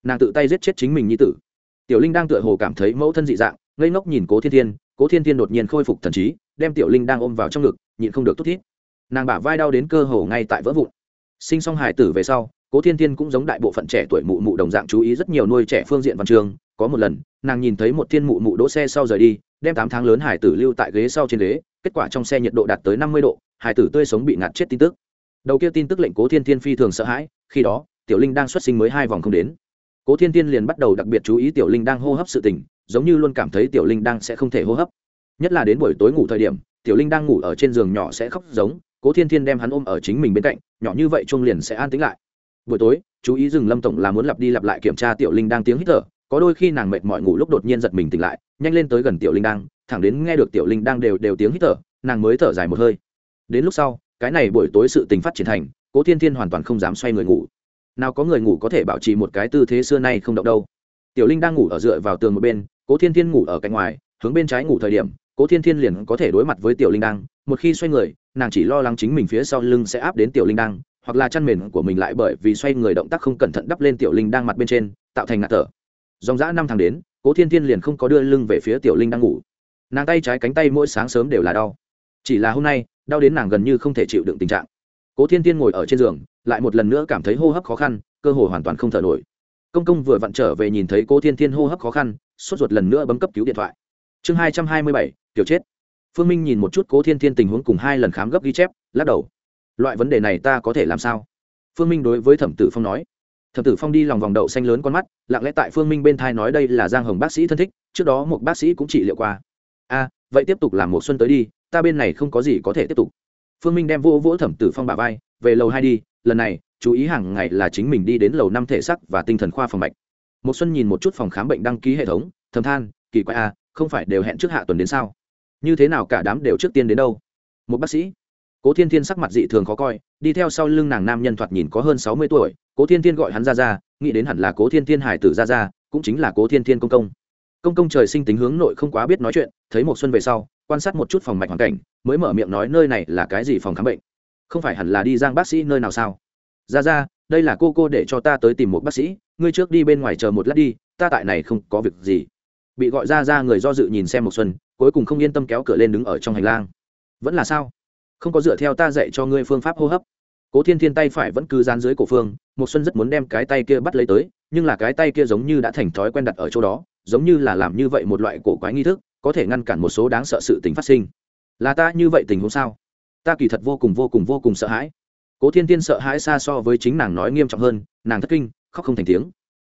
Nàng tự tay giết chết chính mình như tử. Tiểu linh đang tựa hồ cảm thấy mẫu thân dị dạng, ngây ngốc nhìn cố thiên thiên, cố thiên thiên đột nhiên khôi phục thần trí, đem tiểu linh đang ôm vào trong ngực, nhịn không được thút thít. Nàng bả vai đau đến cơ hồ ngay tại vỡ vụn. Sinh xong hải tử về sau, cố thiên thiên cũng giống đại bộ phận trẻ tuổi mụ mụ đồng dạng chú ý rất nhiều nuôi trẻ phương diện văn trường. Có một lần, nàng nhìn thấy một thiên mụ mụ đỗ xe sau rời đi, đem tám tháng lớn hải tử lưu tại ghế sau trên ghế, kết quả trong xe nhiệt độ đạt tới năm mươi độ hải tử tươi sống bị ngạt chết tin tức. Đầu kia tin tức lệnh cố thiên thiên phi thường sợ hãi, khi đó, tiểu linh đang xuất sinh mới hai vòng không đến. Cố thiên thiên liền bắt đầu đặc biệt chú ý tiểu linh đang hô hấp sự tình, giống như luôn cảm thấy tiểu linh đang sẽ không thể hô hấp. Nhất là đến buổi tối ngủ thời điểm, tiểu linh đang ngủ ở trên giường nhỏ sẽ khóc giống, cố thiên thiên đem hắn ôm ở chính mình bên cạnh, nhỏ như vậy chuông liền sẽ an tĩnh lại. Buổi tối, chú ý dừng lâm tổng là muốn lặp đi lặp lại kiểm tra tiểu linh đang tiếng hít thở, có đôi khi nàng mệt mỏi ngủ lúc đột nhiên giật mình tỉnh lại, nhanh lên tới gần tiểu linh đang, thẳng đến nghe được tiểu linh đang đều đều tiếng hít thở, nàng mới thở dài một hơi đến lúc sau, cái này buổi tối sự tình phát triển thành, cố thiên thiên hoàn toàn không dám xoay người ngủ. Nào có người ngủ có thể bảo trì một cái tư thế xưa nay không động đâu. Tiểu linh đang ngủ ở dựa vào tường một bên, cố thiên thiên ngủ ở cạnh ngoài, hướng bên trái ngủ thời điểm, cố thiên thiên liền có thể đối mặt với tiểu linh đang một khi xoay người, nàng chỉ lo lắng chính mình phía sau lưng sẽ áp đến tiểu linh đang hoặc là chăn mền của mình lại bởi vì xoay người động tác không cẩn thận đắp lên tiểu linh đang mặt bên trên, tạo thành ngạt thở. Dòng dã năm tháng đến, cố thiên thiên liền không có đưa lưng về phía tiểu linh đang ngủ. Nàng tay trái cánh tay mỗi sáng sớm đều là đau chỉ là hôm nay, đau đến nàng gần như không thể chịu đựng tình trạng. Cố thiên thiên ngồi ở trên giường, lại một lần nữa cảm thấy hô hấp khó khăn, cơ hồ hoàn toàn không thở nổi. Công công vừa vặn trở về nhìn thấy cố thiên thiên hô hấp khó khăn, sốt ruột lần nữa bấm cấp cứu điện thoại. Chương hai trăm hai mươi bảy, tiểu chết. Phương minh nhìn một chút cố thiên thiên tình huống cùng hai lần khám gấp ghi chép, lắc đầu. Loại vấn đề này ta có thể làm sao? Phương minh đối với thẩm tử phong nói. Thẩm tử phong đi lòng vòng đậu xanh lớn con mắt, lặng lẽ tại phương minh bên thai nói đây là giang hồng bác sĩ thân thích, trước đó một bác sĩ cũng trị liệu qua. A vậy tiếp tục làm một xuân tới đi ta bên này không có gì có thể tiếp tục. Phương minh đem vô vỗ thẩm tử phong bà vai, về lầu hai đi, lần này, chú ý hàng ngày là chính mình đi đến lầu năm thể sắc và tinh thần khoa phòng mạch. Một xuân nhìn một chút phòng khám bệnh đăng ký hệ thống, thầm than, kỳ quái a không phải đều hẹn trước hạ tuần đến sao? Như thế nào cả đám đều trước tiên đến đâu? Một bác sĩ, cố thiên thiên sắc mặt dị thường khó coi, đi theo sau lưng nàng nam nhân thoạt nhìn có hơn sáu mươi tuổi, cố thiên thiên gọi hắn ra ra nghĩ đến hẳn là cố thiên thiên hải tử ra ra cũng chính là cố thiên thiên công công. Công công trời sinh tính hướng nội không quá biết nói chuyện, thấy một xuân về sau quan sát một chút phòng mạch hoàn cảnh, mới mở miệng nói nơi này là cái gì phòng khám bệnh. Không phải hẳn là đi giang bác sĩ nơi nào sao? Ra ra, đây là cô cô để cho ta tới tìm một bác sĩ, ngươi trước đi bên ngoài chờ một lát đi, ta tại này không có việc gì. Bị gọi ra ra người do dự nhìn xem một xuân, cuối cùng không yên tâm kéo cửa lên đứng ở trong hành lang. Vẫn là sao? Không có dựa theo ta dạy cho ngươi phương pháp hô hấp. Cố thiên thiên tay phải vẫn cứ dán dưới cổ phương một xuân rất muốn đem cái tay kia bắt lấy tới, nhưng là cái tay kia giống như đã thành thói quen đặt ở chỗ đó, giống như là làm như vậy một loại cổ quái nghi thức có thể ngăn cản một số đáng sợ sự tình phát sinh. Là ta như vậy tình huống sao? Ta kỳ thật vô cùng vô cùng vô cùng sợ hãi. Cố thiên tiên sợ hãi xa so với chính nàng nói nghiêm trọng hơn, nàng thất kinh, khóc không thành tiếng.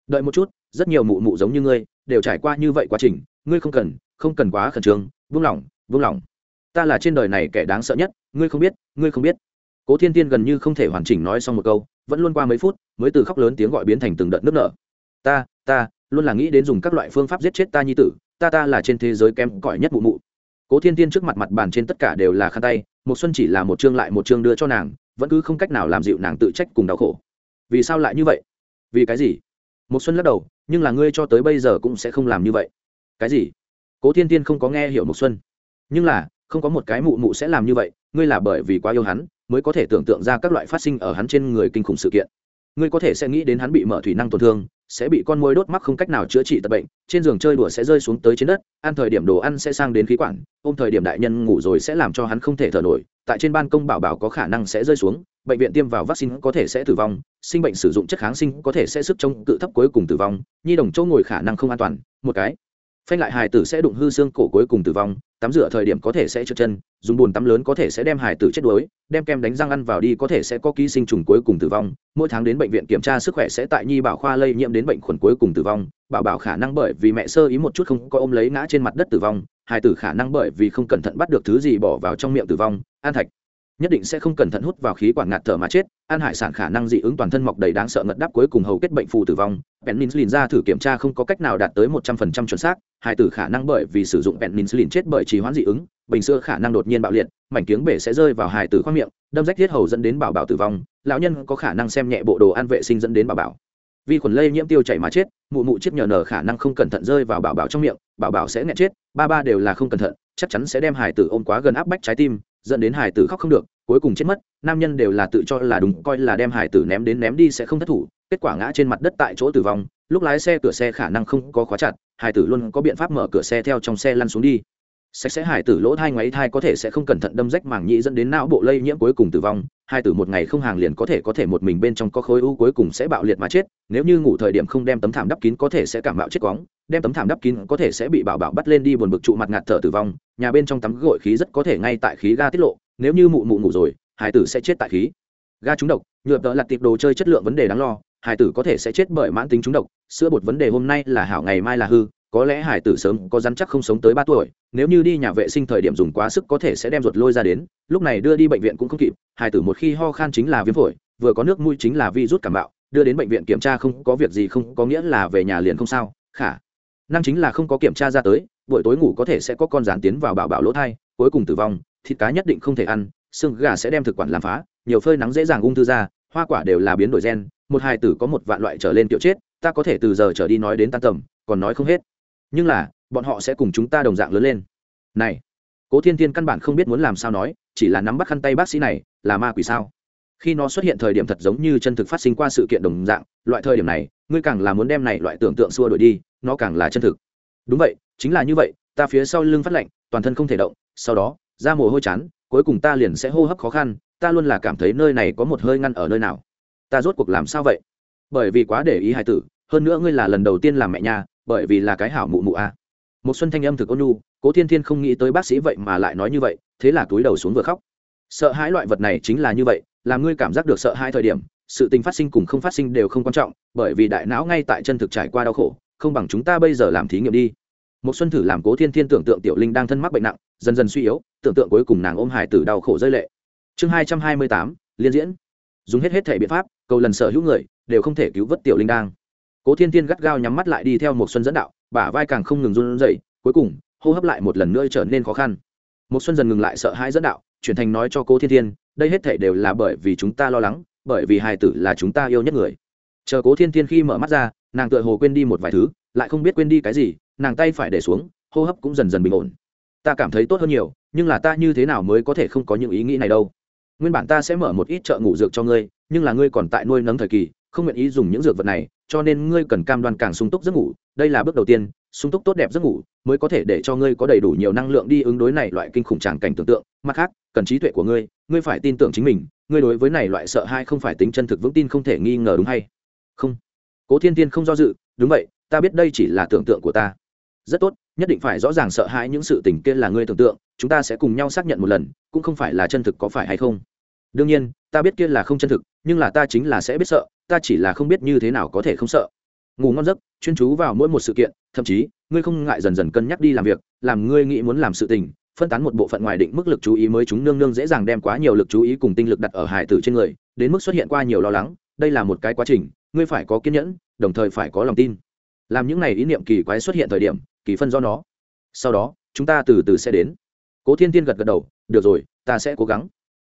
Đợi một chút, rất nhiều mụ mụ giống như ngươi, đều trải qua như vậy quá trình, ngươi không cần không cần quá khẩn trương, buông lỏng buông lỏng. Ta là trên đời này kẻ đáng sợ nhất, ngươi không biết, ngươi không biết. Cố thiên tiên gần như không thể hoàn chỉnh nói xong một câu, vẫn luôn qua mấy phút, mới từ khóc lớn tiếng gọi biến thành từng đợt nước nở. Ta ta luôn là nghĩ đến dùng các loại phương pháp giết chết ta nhi tử, ta ta là trên thế giới kém cỏi nhất mụ mụ. Cố thiên tiên trước mặt mặt bàn trên tất cả đều là khăn tay một xuân chỉ là một chương lại một chương đưa cho nàng, vẫn cứ không cách nào làm dịu nàng tự trách cùng đau khổ. Vì sao lại như vậy? Vì cái gì? Một xuân lắc đầu, nhưng là ngươi cho tới bây giờ cũng sẽ không làm như vậy. Cái gì? Cố thiên tiên không có nghe hiểu một xuân. Nhưng là, không có một cái mụ mụ sẽ làm như vậy, ngươi là bởi vì quá yêu hắn, mới có thể tưởng tượng ra các loại phát sinh ở hắn trên người kinh khủng sự kiện ngươi có thể sẽ nghĩ đến hắn bị mở thủy năng tổn thương, sẽ bị con môi đốt mắc không cách nào chữa trị tật bệnh, trên giường chơi đùa sẽ rơi xuống tới trên đất, ăn thời điểm đồ ăn sẽ sang đến khí quản, ôm thời điểm đại nhân ngủ rồi sẽ làm cho hắn không thể thở nổi, tại trên ban công bảo bảo có khả năng sẽ rơi xuống, bệnh viện tiêm vào vaccine có thể sẽ tử vong, sinh bệnh sử dụng chất kháng sinh có thể sẽ sức chống cự thấp cuối cùng tử vong, nhi đồng chỗ ngồi khả năng không an toàn, một cái phanh lại hài tử sẽ đụng hư xương cổ cuối cùng tử vong, tắm rửa thời điểm có thể sẽ trượt chân, dùng bùn tắm lớn có thể sẽ đem hài tử chết đuối, đem kem đánh răng ăn vào đi có thể sẽ có ký sinh trùng cuối cùng tử vong. Mỗi tháng đến bệnh viện kiểm tra sức khỏe sẽ tại nhi bảo khoa lây nhiễm đến bệnh khuẩn cuối cùng tử vong. Bảo bảo khả năng bởi vì mẹ sơ ý một chút không có ôm lấy ngã trên mặt đất tử vong, hài tử khả năng bởi vì không cẩn thận bắt được thứ gì bỏ vào trong miệng tử vong. An thạch nhất định sẽ không cẩn thận hút vào khí quản ngạt thở mà chết ăn hải sản khả năng dị ứng toàn thân mọc đầy đáng sợ ngật đáp cuối cùng hầu kết bệnh phù tử vong. Penicillin ra thử kiểm tra không có cách nào đạt tới một trăm phần trăm chuẩn xác, hải tử khả năng bởi vì sử dụng penicillin chết bởi trì hoãn dị ứng, bình sữa khả năng đột nhiên bạo liệt, mảnh kiếng bể sẽ rơi vào hải tử khoang miệng, đâm rách thiết hầu dẫn đến bảo bảo tử vong, lão nhân có khả năng xem nhẹ bộ đồ ăn vệ sinh dẫn đến bảo bảo. Vi khuẩn lây nhiễm tiêu chảy mà chết, mụ mụ chiếc nhờ nở khả năng không cẩn thận rơi vào bảo bảo trong miệng, bảo bảo sẽ nghẹn chết, ba ba đều là không cẩn thận, chắc chắn sẽ đem hải tử ôm quá gần áp bách trái tim dẫn đến hải tử khóc không được, cuối cùng chết mất, nam nhân đều là tự cho là đúng, coi là đem hải tử ném đến ném đi sẽ không thất thủ, kết quả ngã trên mặt đất tại chỗ tử vong, lúc lái xe cửa xe khả năng không có khóa chặt, hải tử luôn có biện pháp mở cửa xe theo trong xe lăn xuống đi. Sạch sẽ hải tử lỗ thai ngoáy thai có thể sẽ không cẩn thận đâm rách màng nhĩ dẫn đến não bộ lây nhiễm cuối cùng tử vong, hai tử một ngày không hàng liền có thể có thể một mình bên trong có khối u cuối cùng sẽ bạo liệt mà chết, nếu như ngủ thời điểm không đem tấm thảm đắp kín có thể sẽ cảm bạo chết quóng đem tấm thảm đắp kín có thể sẽ bị bảo bảo bắt lên đi buồn bực trụ mặt ngạt thở tử vong, nhà bên trong tắm gội khí rất có thể ngay tại khí ga tiết lộ, nếu như mụ mụ ngủ rồi, hải tử sẽ chết tại khí. Ga trúng độc, nhựa tợ là tiệp đồ chơi chất lượng vấn đề đáng lo, hải tử có thể sẽ chết bởi mãn tính trúng độc, sữa bột vấn đề hôm nay là hảo ngày mai là hư, có lẽ hải tử sớm có rắn chắc không sống tới ba tuổi, nếu như đi nhà vệ sinh thời điểm dùng quá sức có thể sẽ đem ruột lôi ra đến, lúc này đưa đi bệnh viện cũng không kịp, hải tử một khi ho khan chính là viêm phổi, vừa có nước mũi chính là virus cảm bạo, đưa đến bệnh viện kiểm tra không có việc gì không có nghĩa là về nhà liền không sao, khả năng chính là không có kiểm tra ra tới, buổi tối ngủ có thể sẽ có con rán tiến vào bảo bảo lỗ thai, cuối cùng tử vong, thịt cá nhất định không thể ăn, xương gà sẽ đem thực quản làm phá, nhiều phơi nắng dễ dàng ung thư ra, hoa quả đều là biến đổi gen, một hài tử có một vạn loại trở lên kiểu chết, ta có thể từ giờ trở đi nói đến tan tầm, còn nói không hết. Nhưng là, bọn họ sẽ cùng chúng ta đồng dạng lớn lên. Này, cố thiên thiên căn bản không biết muốn làm sao nói, chỉ là nắm bắt khăn tay bác sĩ này, là ma quỷ sao? Khi nó xuất hiện thời điểm thật giống như chân thực phát sinh qua sự kiện đồng dạng, loại thời điểm này, ngươi càng là muốn đem này loại tưởng tượng xua đổi đi nó càng là chân thực. Đúng vậy, chính là như vậy, ta phía sau lưng phát lạnh, toàn thân không thể động, sau đó ra mồ hôi chán, cuối cùng ta liền sẽ hô hấp khó khăn, ta luôn là cảm thấy nơi này có một hơi ngăn ở nơi nào. Ta rốt cuộc làm sao vậy? Bởi vì quá để ý hài tử, hơn nữa ngươi là lần đầu tiên làm mẹ nhà bởi vì là cái hảo mụ mụ a một xuân thanh âm thực ôn nhu, cố thiên thiên không nghĩ tới bác sĩ vậy mà lại nói như vậy, thế là túi đầu xuống vừa khóc. Sợ hãi loại vật này chính là như vậy, làm ngươi cảm giác được sợ hai thời điểm, sự tình phát sinh cùng không phát sinh đều không quan trọng, bởi vì đại não ngay tại chân thực trải qua đau khổ không bằng chúng ta bây giờ làm thí nghiệm đi. Một xuân thử làm cố thiên thiên tưởng tượng tiểu linh đang thân mắc bệnh nặng, dần dần suy yếu, tưởng tượng cuối cùng nàng ôm hải tử đau khổ rơi lệ. Chương hai trăm hai mươi tám, liên diễn. Dùng hết hết thể biện pháp, cầu lần sở hữu người, đều không thể cứu vớt tiểu linh đang. Cố thiên thiên gắt gao nhắm mắt lại đi theo một xuân dẫn đạo, bả vai càng không ngừng run rẩy, cuối cùng, hô hấp lại một lần nữa trở nên khó khăn. Một xuân dần ngừng lại sợ hãi dẫn đạo, chuyển thành nói cho cố thiên thiên, đây hết thể đều là bởi vì chúng ta lo lắng, bởi vì hài tử là chúng ta yêu nhất người. Chờ cố thiên thiên khi mở mắt ra nàng tựa hồ quên đi một vài thứ, lại không biết quên đi cái gì, nàng tay phải để xuống, hô hấp cũng dần dần bình ổn. Ta cảm thấy tốt hơn nhiều, nhưng là ta như thế nào mới có thể không có những ý nghĩ này đâu? Nguyên bản ta sẽ mở một ít chợ ngủ dược cho ngươi, nhưng là ngươi còn tại nuôi nấng thời kỳ, không nguyện ý dùng những dược vật này, cho nên ngươi cần cam đoan càng sung túc giấc ngủ. Đây là bước đầu tiên, sung túc tốt đẹp giấc ngủ mới có thể để cho ngươi có đầy đủ nhiều năng lượng đi ứng đối này loại kinh khủng tràng cảnh tưởng tượng. Mặt khác, cần trí tuệ của ngươi ngươi phải tin tưởng chính mình, ngươi đối với này loại sợ hai không phải tính chân thực vững tin không thể nghi ngờ đúng hay không? Cố thiên tiên không do dự, đúng vậy, ta biết đây chỉ là tưởng tượng của ta. Rất tốt, nhất định phải rõ ràng sợ hãi những sự tình kia là ngươi tưởng tượng, chúng ta sẽ cùng nhau xác nhận một lần, cũng không phải là chân thực có phải hay không? Đương nhiên, ta biết kia là không chân thực, nhưng là ta chính là sẽ biết sợ, ta chỉ là không biết như thế nào có thể không sợ. Ngủ ngon giấc, chuyên chú vào mỗi một sự kiện, thậm chí, ngươi không ngại dần dần cân nhắc đi làm việc, làm ngươi nghĩ muốn làm sự tình, phân tán một bộ phận ngoài định mức lực chú ý mới chúng nương nương dễ dàng đem quá nhiều lực chú ý cùng tinh lực đặt ở hải tử trên người, đến mức xuất hiện qua nhiều lo lắng, đây là một cái quá trình ngươi phải có kiên nhẫn, đồng thời phải có lòng tin. Làm những này ý niệm kỳ quái xuất hiện thời điểm, kỳ phân do nó. Sau đó, chúng ta từ từ sẽ đến. Cố thiên tiên gật gật đầu, được rồi, ta sẽ cố gắng.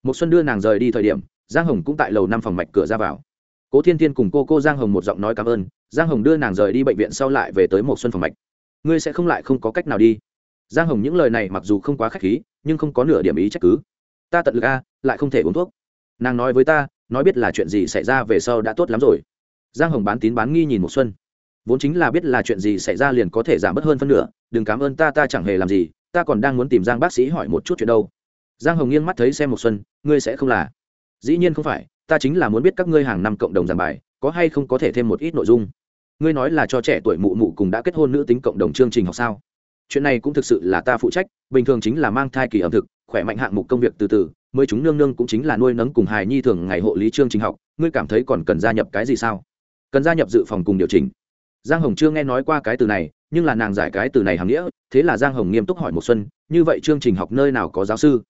Một xuân đưa nàng rời đi thời điểm, giang hồng cũng tại lầu năm phòng mạch cửa ra vào. Cố thiên tiên cùng cô cô giang hồng một giọng nói cảm ơn, giang hồng đưa nàng rời đi bệnh viện sau lại về tới một xuân phòng mạch. Ngươi sẽ không lại không có cách nào đi. Giang hồng những lời này mặc dù không quá khách khí, nhưng không có nửa điểm ý trách cứ. Ta tận lực a, lại không thể uống thuốc. Nàng nói với ta, nói biết là chuyện gì xảy ra về sau đã tốt lắm rồi giang hồng bán tín bán nghi nhìn một xuân. Vốn chính là biết là chuyện gì xảy ra liền có thể giảm bớt hơn phân nửa, đừng cảm ơn ta ta chẳng hề làm gì, ta còn đang muốn tìm giang bác sĩ hỏi một chút chuyện đâu. Giang hồng nghiêng mắt thấy xem một xuân, ngươi sẽ không là. Dĩ nhiên không phải, ta chính là muốn biết các ngươi hàng năm cộng đồng giảng bài, có hay không có thể thêm một ít nội dung. Ngươi nói là cho trẻ tuổi mụ mụ cùng đã kết hôn nữ tính cộng đồng chương trình học sao? Chuyện này cũng thực sự là ta phụ trách, bình thường chính là mang thai kỳ ẩm thực, khỏe mạnh hạng mục công việc từ từ, mới chúng nương nương cũng chính là nuôi nấng cùng hài nhi thường ngày hộ lý chương trình học, ngươi cảm thấy còn cần gia nhập cái gì sao? Cần gia nhập dự phòng cùng điều chỉnh. Giang hồng chưa nghe nói qua cái từ này, nhưng là nàng giải cái từ này hàm nghĩa, thế là giang hồng nghiêm túc hỏi một xuân, như vậy chương trình học nơi nào có giáo sư?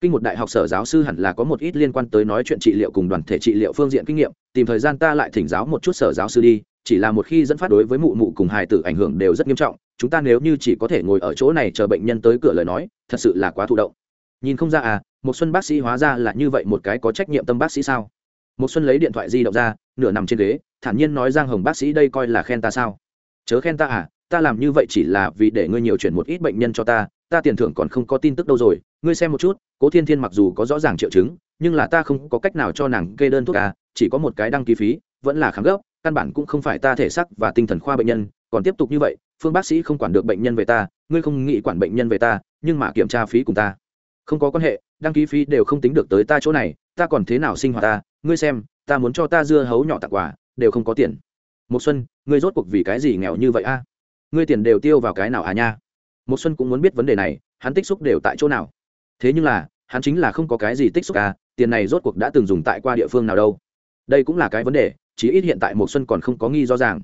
Kinh một đại học sở giáo sư hẳn là có một ít liên quan tới nói chuyện trị liệu cùng đoàn thể trị liệu phương diện kinh nghiệm, tìm thời gian ta lại thỉnh giáo một chút sở giáo sư đi, chỉ là một khi dẫn phát đối với mụ mụ cùng hài tử ảnh hưởng đều rất nghiêm trọng, chúng ta nếu như chỉ có thể ngồi ở chỗ này chờ bệnh nhân tới cửa lời nói, thật sự là quá thụ động. Nhìn không ra à một xuân bác sĩ hóa ra là như vậy một cái có trách nhiệm tâm bác sĩ sao? Một xuân lấy điện thoại di động ra, nửa nằm trên ghế, thản nhiên nói giang hồng, bác sĩ đây coi là khen ta sao? Chớ khen ta à ta làm như vậy chỉ là vì để ngươi nhiều chuyển một ít bệnh nhân cho ta ta tiền thưởng còn không có tin tức đâu rồi, ngươi xem một chút, cố thiên thiên mặc dù có rõ ràng triệu chứng, nhưng là ta không có cách nào cho nàng kê đơn thuốc à chỉ có một cái đăng ký phí, vẫn là kháng gấp, căn bản cũng không phải ta thể xác và tinh thần khoa bệnh nhân, còn tiếp tục như vậy, phương bác sĩ không quản được bệnh nhân về ta, ngươi không nghĩ quản bệnh nhân về ta, nhưng mà kiểm tra phí cùng ta không có quan hệ, đăng ký phí đều không tính được tới ta chỗ này, ta còn thế nào sinh hoạt ta ngươi xem, ta muốn cho ta dưa hấu nhỏ tặng quà, đều không có tiền. Một xuân, ngươi rốt cuộc vì cái gì nghèo như vậy a? Ngươi tiền đều tiêu vào cái nào à nha? Một xuân cũng muốn biết vấn đề này, hắn tích xúc đều tại chỗ nào? Thế nhưng là, hắn chính là không có cái gì tích xúc à tiền này rốt cuộc đã từng dùng tại qua địa phương nào đâu. Đây cũng là cái vấn đề, chí ít hiện tại một xuân còn không có nghi rõ ràng.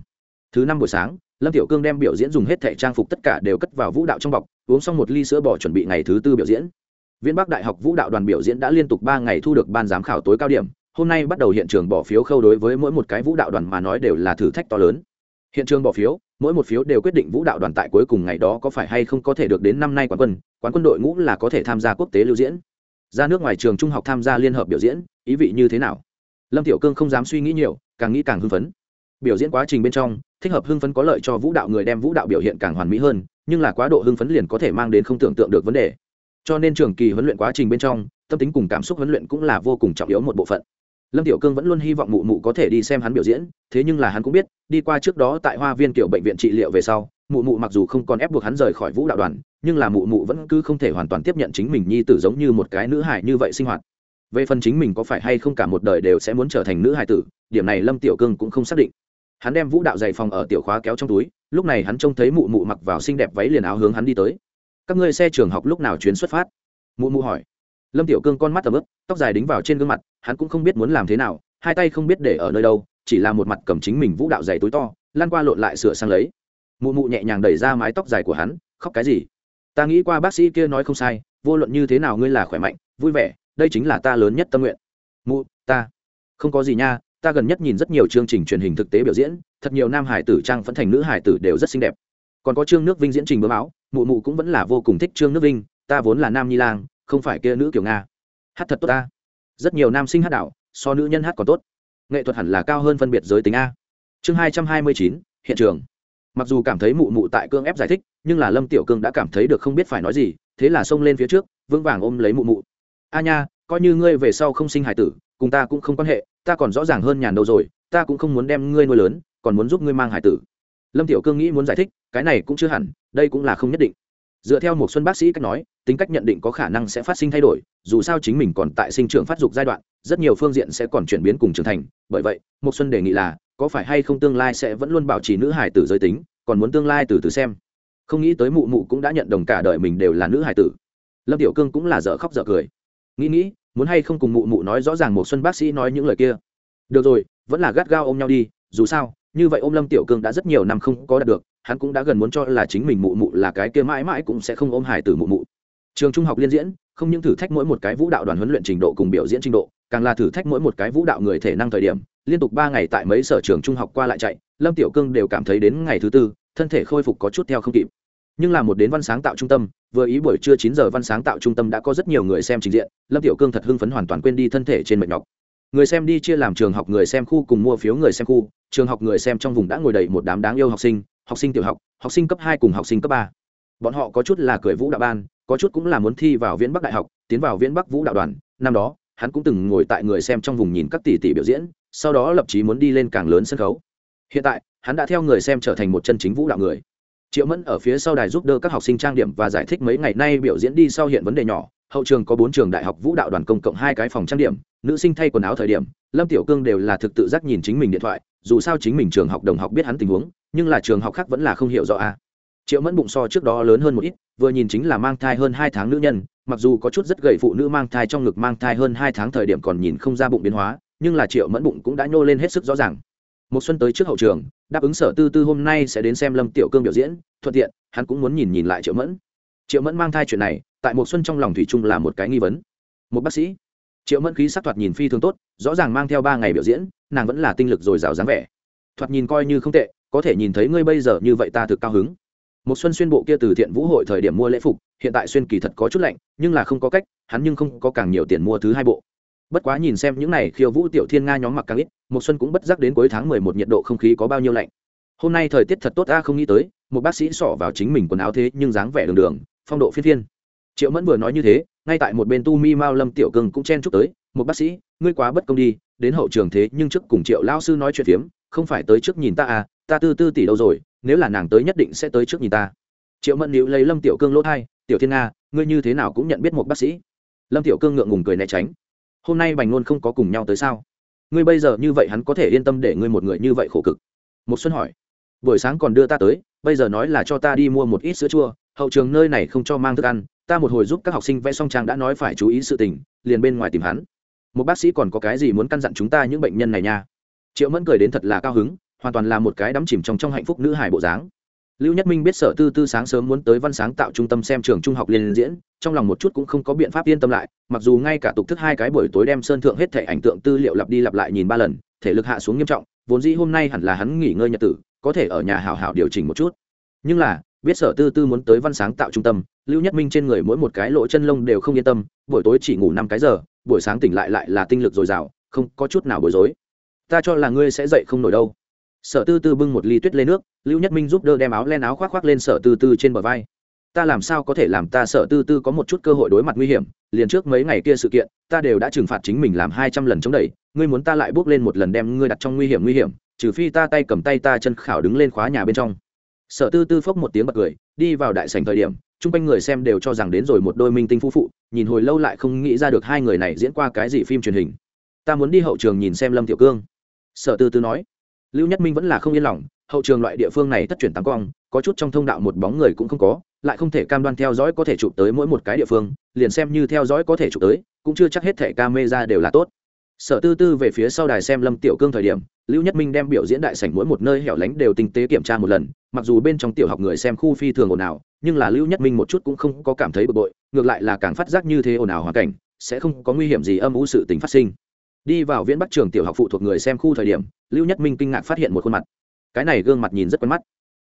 Thứ năm buổi sáng, lâm tiểu cương đem biểu diễn dùng hết thẻ trang phục tất cả đều cất vào vũ đạo trong bọc, uống xong một ly sữa bò chuẩn bị ngày thứ tư biểu diễn. Viễn bắc đại học vũ đạo đoàn biểu diễn đã liên tục ba ngày thu được ban giám khảo tối cao điểm hôm nay bắt đầu hiện trường bỏ phiếu khâu đối với mỗi một cái vũ đạo đoàn mà nói đều là thử thách to lớn. Hiện trường bỏ phiếu, mỗi một phiếu đều quyết định vũ đạo đoàn tại cuối cùng ngày đó có phải hay không có thể được đến năm nay quán quân quán quân đội ngũ là có thể tham gia quốc tế lưu diễn. Ra nước ngoài trường trung học tham gia liên hợp biểu diễn, ý vị như thế nào? Lâm tiểu cương không dám suy nghĩ nhiều, càng nghĩ càng hưng phấn. Biểu diễn quá trình bên trong, thích hợp hưng phấn có lợi cho vũ đạo người đem vũ đạo biểu hiện càng hoàn mỹ hơn, nhưng là quá độ hưng phấn liền có thể mang đến không tưởng tượng được vấn đề. Cho nên trường kỳ huấn luyện quá trình bên trong, tâm tính cùng cảm xúc huấn luyện cũng là vô cùng trọng yếu một bộ phận lâm tiểu cương vẫn luôn hy vọng mụ mụ có thể đi xem hắn biểu diễn, thế nhưng là hắn cũng biết, đi qua trước đó tại hoa viên kiểu bệnh viện trị liệu về sau, mụ mụ mặc dù không còn ép buộc hắn rời khỏi vũ đạo đoàn, nhưng là mụ mụ vẫn cứ không thể hoàn toàn tiếp nhận chính mình nhi tử giống như một cái nữ hải như vậy sinh hoạt. Về phần chính mình có phải hay không cả một đời đều sẽ muốn trở thành nữ hải tử, điểm này lâm tiểu cương cũng không xác định. Hắn đem vũ đạo giày phòng ở tiểu khóa kéo trong túi, lúc này hắn trông thấy mụ mụ mặc vào xinh đẹp váy liền áo hướng hắn đi tới. Các ngươi xe trường học lúc nào chuyến xuất phát? mụ mụ hỏi lâm tiểu cương con mắt tầm ướp tóc dài đính vào trên gương mặt, hắn cũng không biết muốn làm thế nào, hai tay không biết để ở nơi đâu, chỉ là một mặt cầm chính mình vũ đạo dày túi to lan qua lộn lại sửa sang lấy. Mụ mụ nhẹ nhàng đẩy ra mái tóc dài của hắn, khóc cái gì? Ta nghĩ qua bác sĩ kia nói không sai, vô luận như thế nào ngươi là khỏe mạnh, vui vẻ, đây chính là ta lớn nhất tâm nguyện. Mụ, ta? Không có gì nha, ta gần nhất nhìn rất nhiều chương trình truyền hình thực tế biểu diễn, thật nhiều nam hải tử trang phẫn thành nữ hải tử đều rất xinh đẹp. Còn có chương nước vinh diễn trình bướm áo mụ mụ cũng vẫn là vô cùng thích trương nước vinh, ta vốn là nam nhi lang không phải kia nữ kiểu nga. Hát thật tốt ta. Rất nhiều nam sinh hát đảo so nữ nhân hát còn tốt. Nghệ thuật hẳn là cao hơn phân biệt giới tính a. Chương hai trăm hai mươi chín, hiện trường. Mặc dù cảm thấy mụ mụ tại cương ép giải thích, nhưng là lâm tiểu cương đã cảm thấy được không biết phải nói gì, thế là xông lên phía trước, vững vàng ôm lấy mụ mụ. A nha, coi như ngươi về sau không sinh hải tử, cùng ta cũng không quan hệ, ta còn rõ ràng hơn nhàn đâu rồi, ta cũng không muốn đem ngươi nuôi lớn, còn muốn giúp ngươi mang hải tử. Lâm tiểu cương nghĩ muốn giải thích, cái này cũng chưa hẳn, đây cũng là không nhất định. Dựa theo một xuân bác sĩ cách nói tính cách nhận định có khả năng sẽ phát sinh thay đổi, dù sao chính mình còn tại sinh trưởng phát dục giai đoạn, rất nhiều phương diện sẽ còn chuyển biến cùng trưởng thành. Bởi vậy một xuân đề nghị là, có phải hay không tương lai sẽ vẫn luôn bảo trì nữ hải tử giới tính, còn muốn tương lai từ từ xem. Không nghĩ tới mụ mụ cũng đã nhận đồng cả đời mình đều là nữ hải tử. Lâm tiểu cương cũng là dở khóc dở cười. Nghĩ nghĩ, muốn hay không cùng mụ mụ nói rõ ràng một xuân bác sĩ nói những lời kia. Được rồi, vẫn là gắt gao ôm nhau đi, dù sao, như vậy ôm lâm tiểu cương đã rất nhiều năm không có đạt được, hắn cũng đã gần muốn cho là chính mình mụ mụ là cái kia mãi mãi cũng sẽ không ôm hải tử mụ mụ trường trung học liên diễn, không những thử thách mỗi một cái vũ đạo đoàn huấn luyện trình độ cùng biểu diễn trình độ, càng là thử thách mỗi một cái vũ đạo người thể năng thời điểm. Liên tục ba ngày tại mấy sở trường trung học qua lại chạy, lâm tiểu cương đều cảm thấy đến ngày thứ tư, thân thể khôi phục có chút theo không kịp. Nhưng là một đến văn sáng tạo trung tâm, vừa ý buổi trưa chín giờ văn sáng tạo trung tâm đã có rất nhiều người xem trình diện, lâm tiểu cương thật hưng phấn hoàn toàn quên đi thân thể trên mệt nhọc. Người xem đi chia làm trường học người xem khu cùng mua phiếu người xem khu, trường học người xem trong vùng đã ngồi đầy một đám đáng yêu học sinh học sinh tiểu học học sinh cấp hai cùng học sinh cấp ba. Bọn họ có chút là cười vũ đạo ban có chút cũng là muốn thi vào viễn bắc đại học, tiến vào viễn bắc vũ đạo đoàn. Năm đó, hắn cũng từng ngồi tại người xem trong vùng nhìn các tỷ tỷ biểu diễn, sau đó lập chí muốn đi lên càng lớn sân khấu. Hiện tại, hắn đã theo người xem trở thành một chân chính vũ đạo người. Triệu mẫn ở phía sau đài giúp đỡ các học sinh trang điểm và giải thích mấy ngày nay biểu diễn đi sau hiện vấn đề nhỏ. Hậu trường có bốn trường đại học vũ đạo đoàn công cộng hai cái phòng trang điểm, nữ sinh thay quần áo thời điểm, lâm tiểu cương đều là thực tự giác nhìn chính mình điện thoại, dù sao chính mình trường học đồng học biết hắn tình huống, nhưng là trường học khác vẫn là không hiểu rõ a triệu mẫn bụng so trước đó lớn hơn một ít, vừa nhìn chính là mang thai hơn hai tháng nữ nhân, mặc dù có chút rất gầy phụ nữ mang thai trong ngực mang thai hơn hai tháng thời điểm còn nhìn không ra bụng biến hóa, nhưng là triệu mẫn bụng cũng đã nhô lên hết sức rõ ràng. Một xuân tới trước hậu trường, đáp ứng sở tư tư hôm nay sẽ đến xem lâm tiểu cương biểu diễn, thuận tiện, hắn cũng muốn nhìn nhìn lại triệu mẫn. Triệu mẫn mang thai chuyện này, tại một xuân trong lòng thủy chung là một cái nghi vấn. Một bác sĩ, triệu mẫn khí sắc thoạt nhìn phi thường tốt, rõ ràng mang theo ba ngày biểu diễn, nàng vẫn là tinh lực dồi dào dáng vẻ. Thoạt nhìn coi như không tệ, có thể nhìn thấy ngươi bây giờ như vậy ta thực cao hứng một xuân xuyên bộ kia từ thiện vũ hội thời điểm mua lễ phục, hiện tại xuyên kỳ thật có chút lạnh, nhưng là không có cách, hắn nhưng không có càng nhiều tiền mua thứ hai bộ. Bất quá nhìn xem những này khiêu vũ tiểu thiên nga nhóm mặc càng ít một xuân cũng bất giác đến cuối tháng mười một nhiệt độ không khí có bao nhiêu lạnh. Hôm nay thời tiết thật tốt ta không nghĩ tới, một bác sĩ xỏ vào chính mình quần áo thế nhưng dáng vẻ đường đường, phong độ phiên thiên triệu mẫn vừa nói như thế, ngay tại một bên tu mi mao lâm tiểu cường cũng chen chúc tới một bác sĩ, ngươi quá bất công đi, đến hậu trường thế nhưng trước cùng triệu lao sư nói chuyện phiếm, không phải tới trước nhìn ta à ta tư tư tỷ đâu rồi nếu là nàng tới nhất định sẽ tới trước nhìn ta. Triệu mẫn níu lấy lâm tiểu cương lỗ thai, tiểu thiên nga, ngươi như thế nào cũng nhận biết một bác sĩ. Lâm tiểu cương ngượng ngùng cười né tránh. Hôm nay bành ngôn không có cùng nhau tới sao? Ngươi bây giờ như vậy hắn có thể yên tâm để ngươi một người như vậy khổ cực? Một xuân hỏi. Buổi sáng còn đưa ta tới, bây giờ nói là cho ta đi mua một ít sữa chua, hậu trường nơi này không cho mang thức ăn, ta một hồi giúp các học sinh vẽ song trang đã nói phải chú ý sự tình, liền bên ngoài tìm hắn. Một bác sĩ còn có cái gì muốn căn dặn chúng ta những bệnh nhân này nha? Triệu mẫn cười đến thật là cao hứng hoàn toàn là một cái đắm chìm trong trong hạnh phúc nữ hải bộ dáng. Lưu nhất minh biết sở tư tư sáng sớm muốn tới văn sáng tạo trung tâm xem trường trung học liên diễn, trong lòng một chút cũng không có biện pháp yên tâm lại, mặc dù ngay cả tục thức hai cái buổi tối đem sơn thượng hết thể ảnh tượng tư liệu lặp đi lặp lại nhìn ba lần, thể lực hạ xuống nghiêm trọng, vốn dĩ hôm nay hẳn là hắn nghỉ ngơi nhật tử, có thể ở nhà hảo hảo điều chỉnh một chút. Nhưng là, biết sở tư tư muốn tới văn sáng tạo trung tâm, lưu nhất minh trên người mỗi một cái lỗ chân lông đều không yên tâm, buổi tối chỉ ngủ năm cái giờ, buổi sáng tỉnh lại lại là tinh lực dồi dào, không có chút nào bối rối. Ta cho là ngươi sẽ dậy không nổi đâu sở tư tư bưng một ly tuyết lên nước, lưu nhất minh giúp đỡ đem áo len áo khoác khoác lên sở tư tư trên bờ vai. Ta làm sao có thể làm ta sở tư tư có một chút cơ hội đối mặt nguy hiểm? Liền trước mấy ngày kia sự kiện, ta đều đã trừng phạt chính mình làm hai trăm lần chống đẩy, ngươi muốn ta lại bước lên một lần đem ngươi đặt trong nguy hiểm nguy hiểm, trừ phi ta tay cầm tay ta chân khảo đứng lên khóa nhà bên trong. Sở tư tư phốc một tiếng bật cười, đi vào đại sảnh thời điểm, chung quanh người xem đều cho rằng đến rồi một đôi minh tinh phú phụ, nhìn hồi lâu lại không nghĩ ra được hai người này diễn qua cái gì phim truyền hình. Ta muốn đi hậu trường nhìn xem lâm tiểu cương. Sở tư tư nói lưu nhất minh vẫn là không yên lòng, hậu trường loại địa phương này thất chuyển tám cong, có chút trong thông đạo một bóng người cũng không có, lại không thể cam đoan theo dõi có thể chụp tới mỗi một cái địa phương, liền xem như theo dõi có thể chụp tới, cũng chưa chắc hết thẻ ca mê ra đều là tốt. Sở tư tư về phía sau đài xem lâm tiểu cương thời điểm, lưu nhất minh đem biểu diễn đại sảnh mỗi một nơi hẻo lánh đều tinh tế kiểm tra một lần, mặc dù bên trong tiểu học người xem khu phi thường ồn ào, nhưng là lưu nhất minh một chút cũng không có cảm thấy bực bội, ngược lại là càng phát giác như thế ồn ào hoàn cảnh, sẽ không có nguy hiểm gì âm u sự tình phát sinh đi vào viễn bắc trường tiểu học phụ thuộc người xem khu thời điểm, lưu nhất minh kinh ngạc phát hiện một khuôn mặt. Cái này gương mặt nhìn rất quen mắt.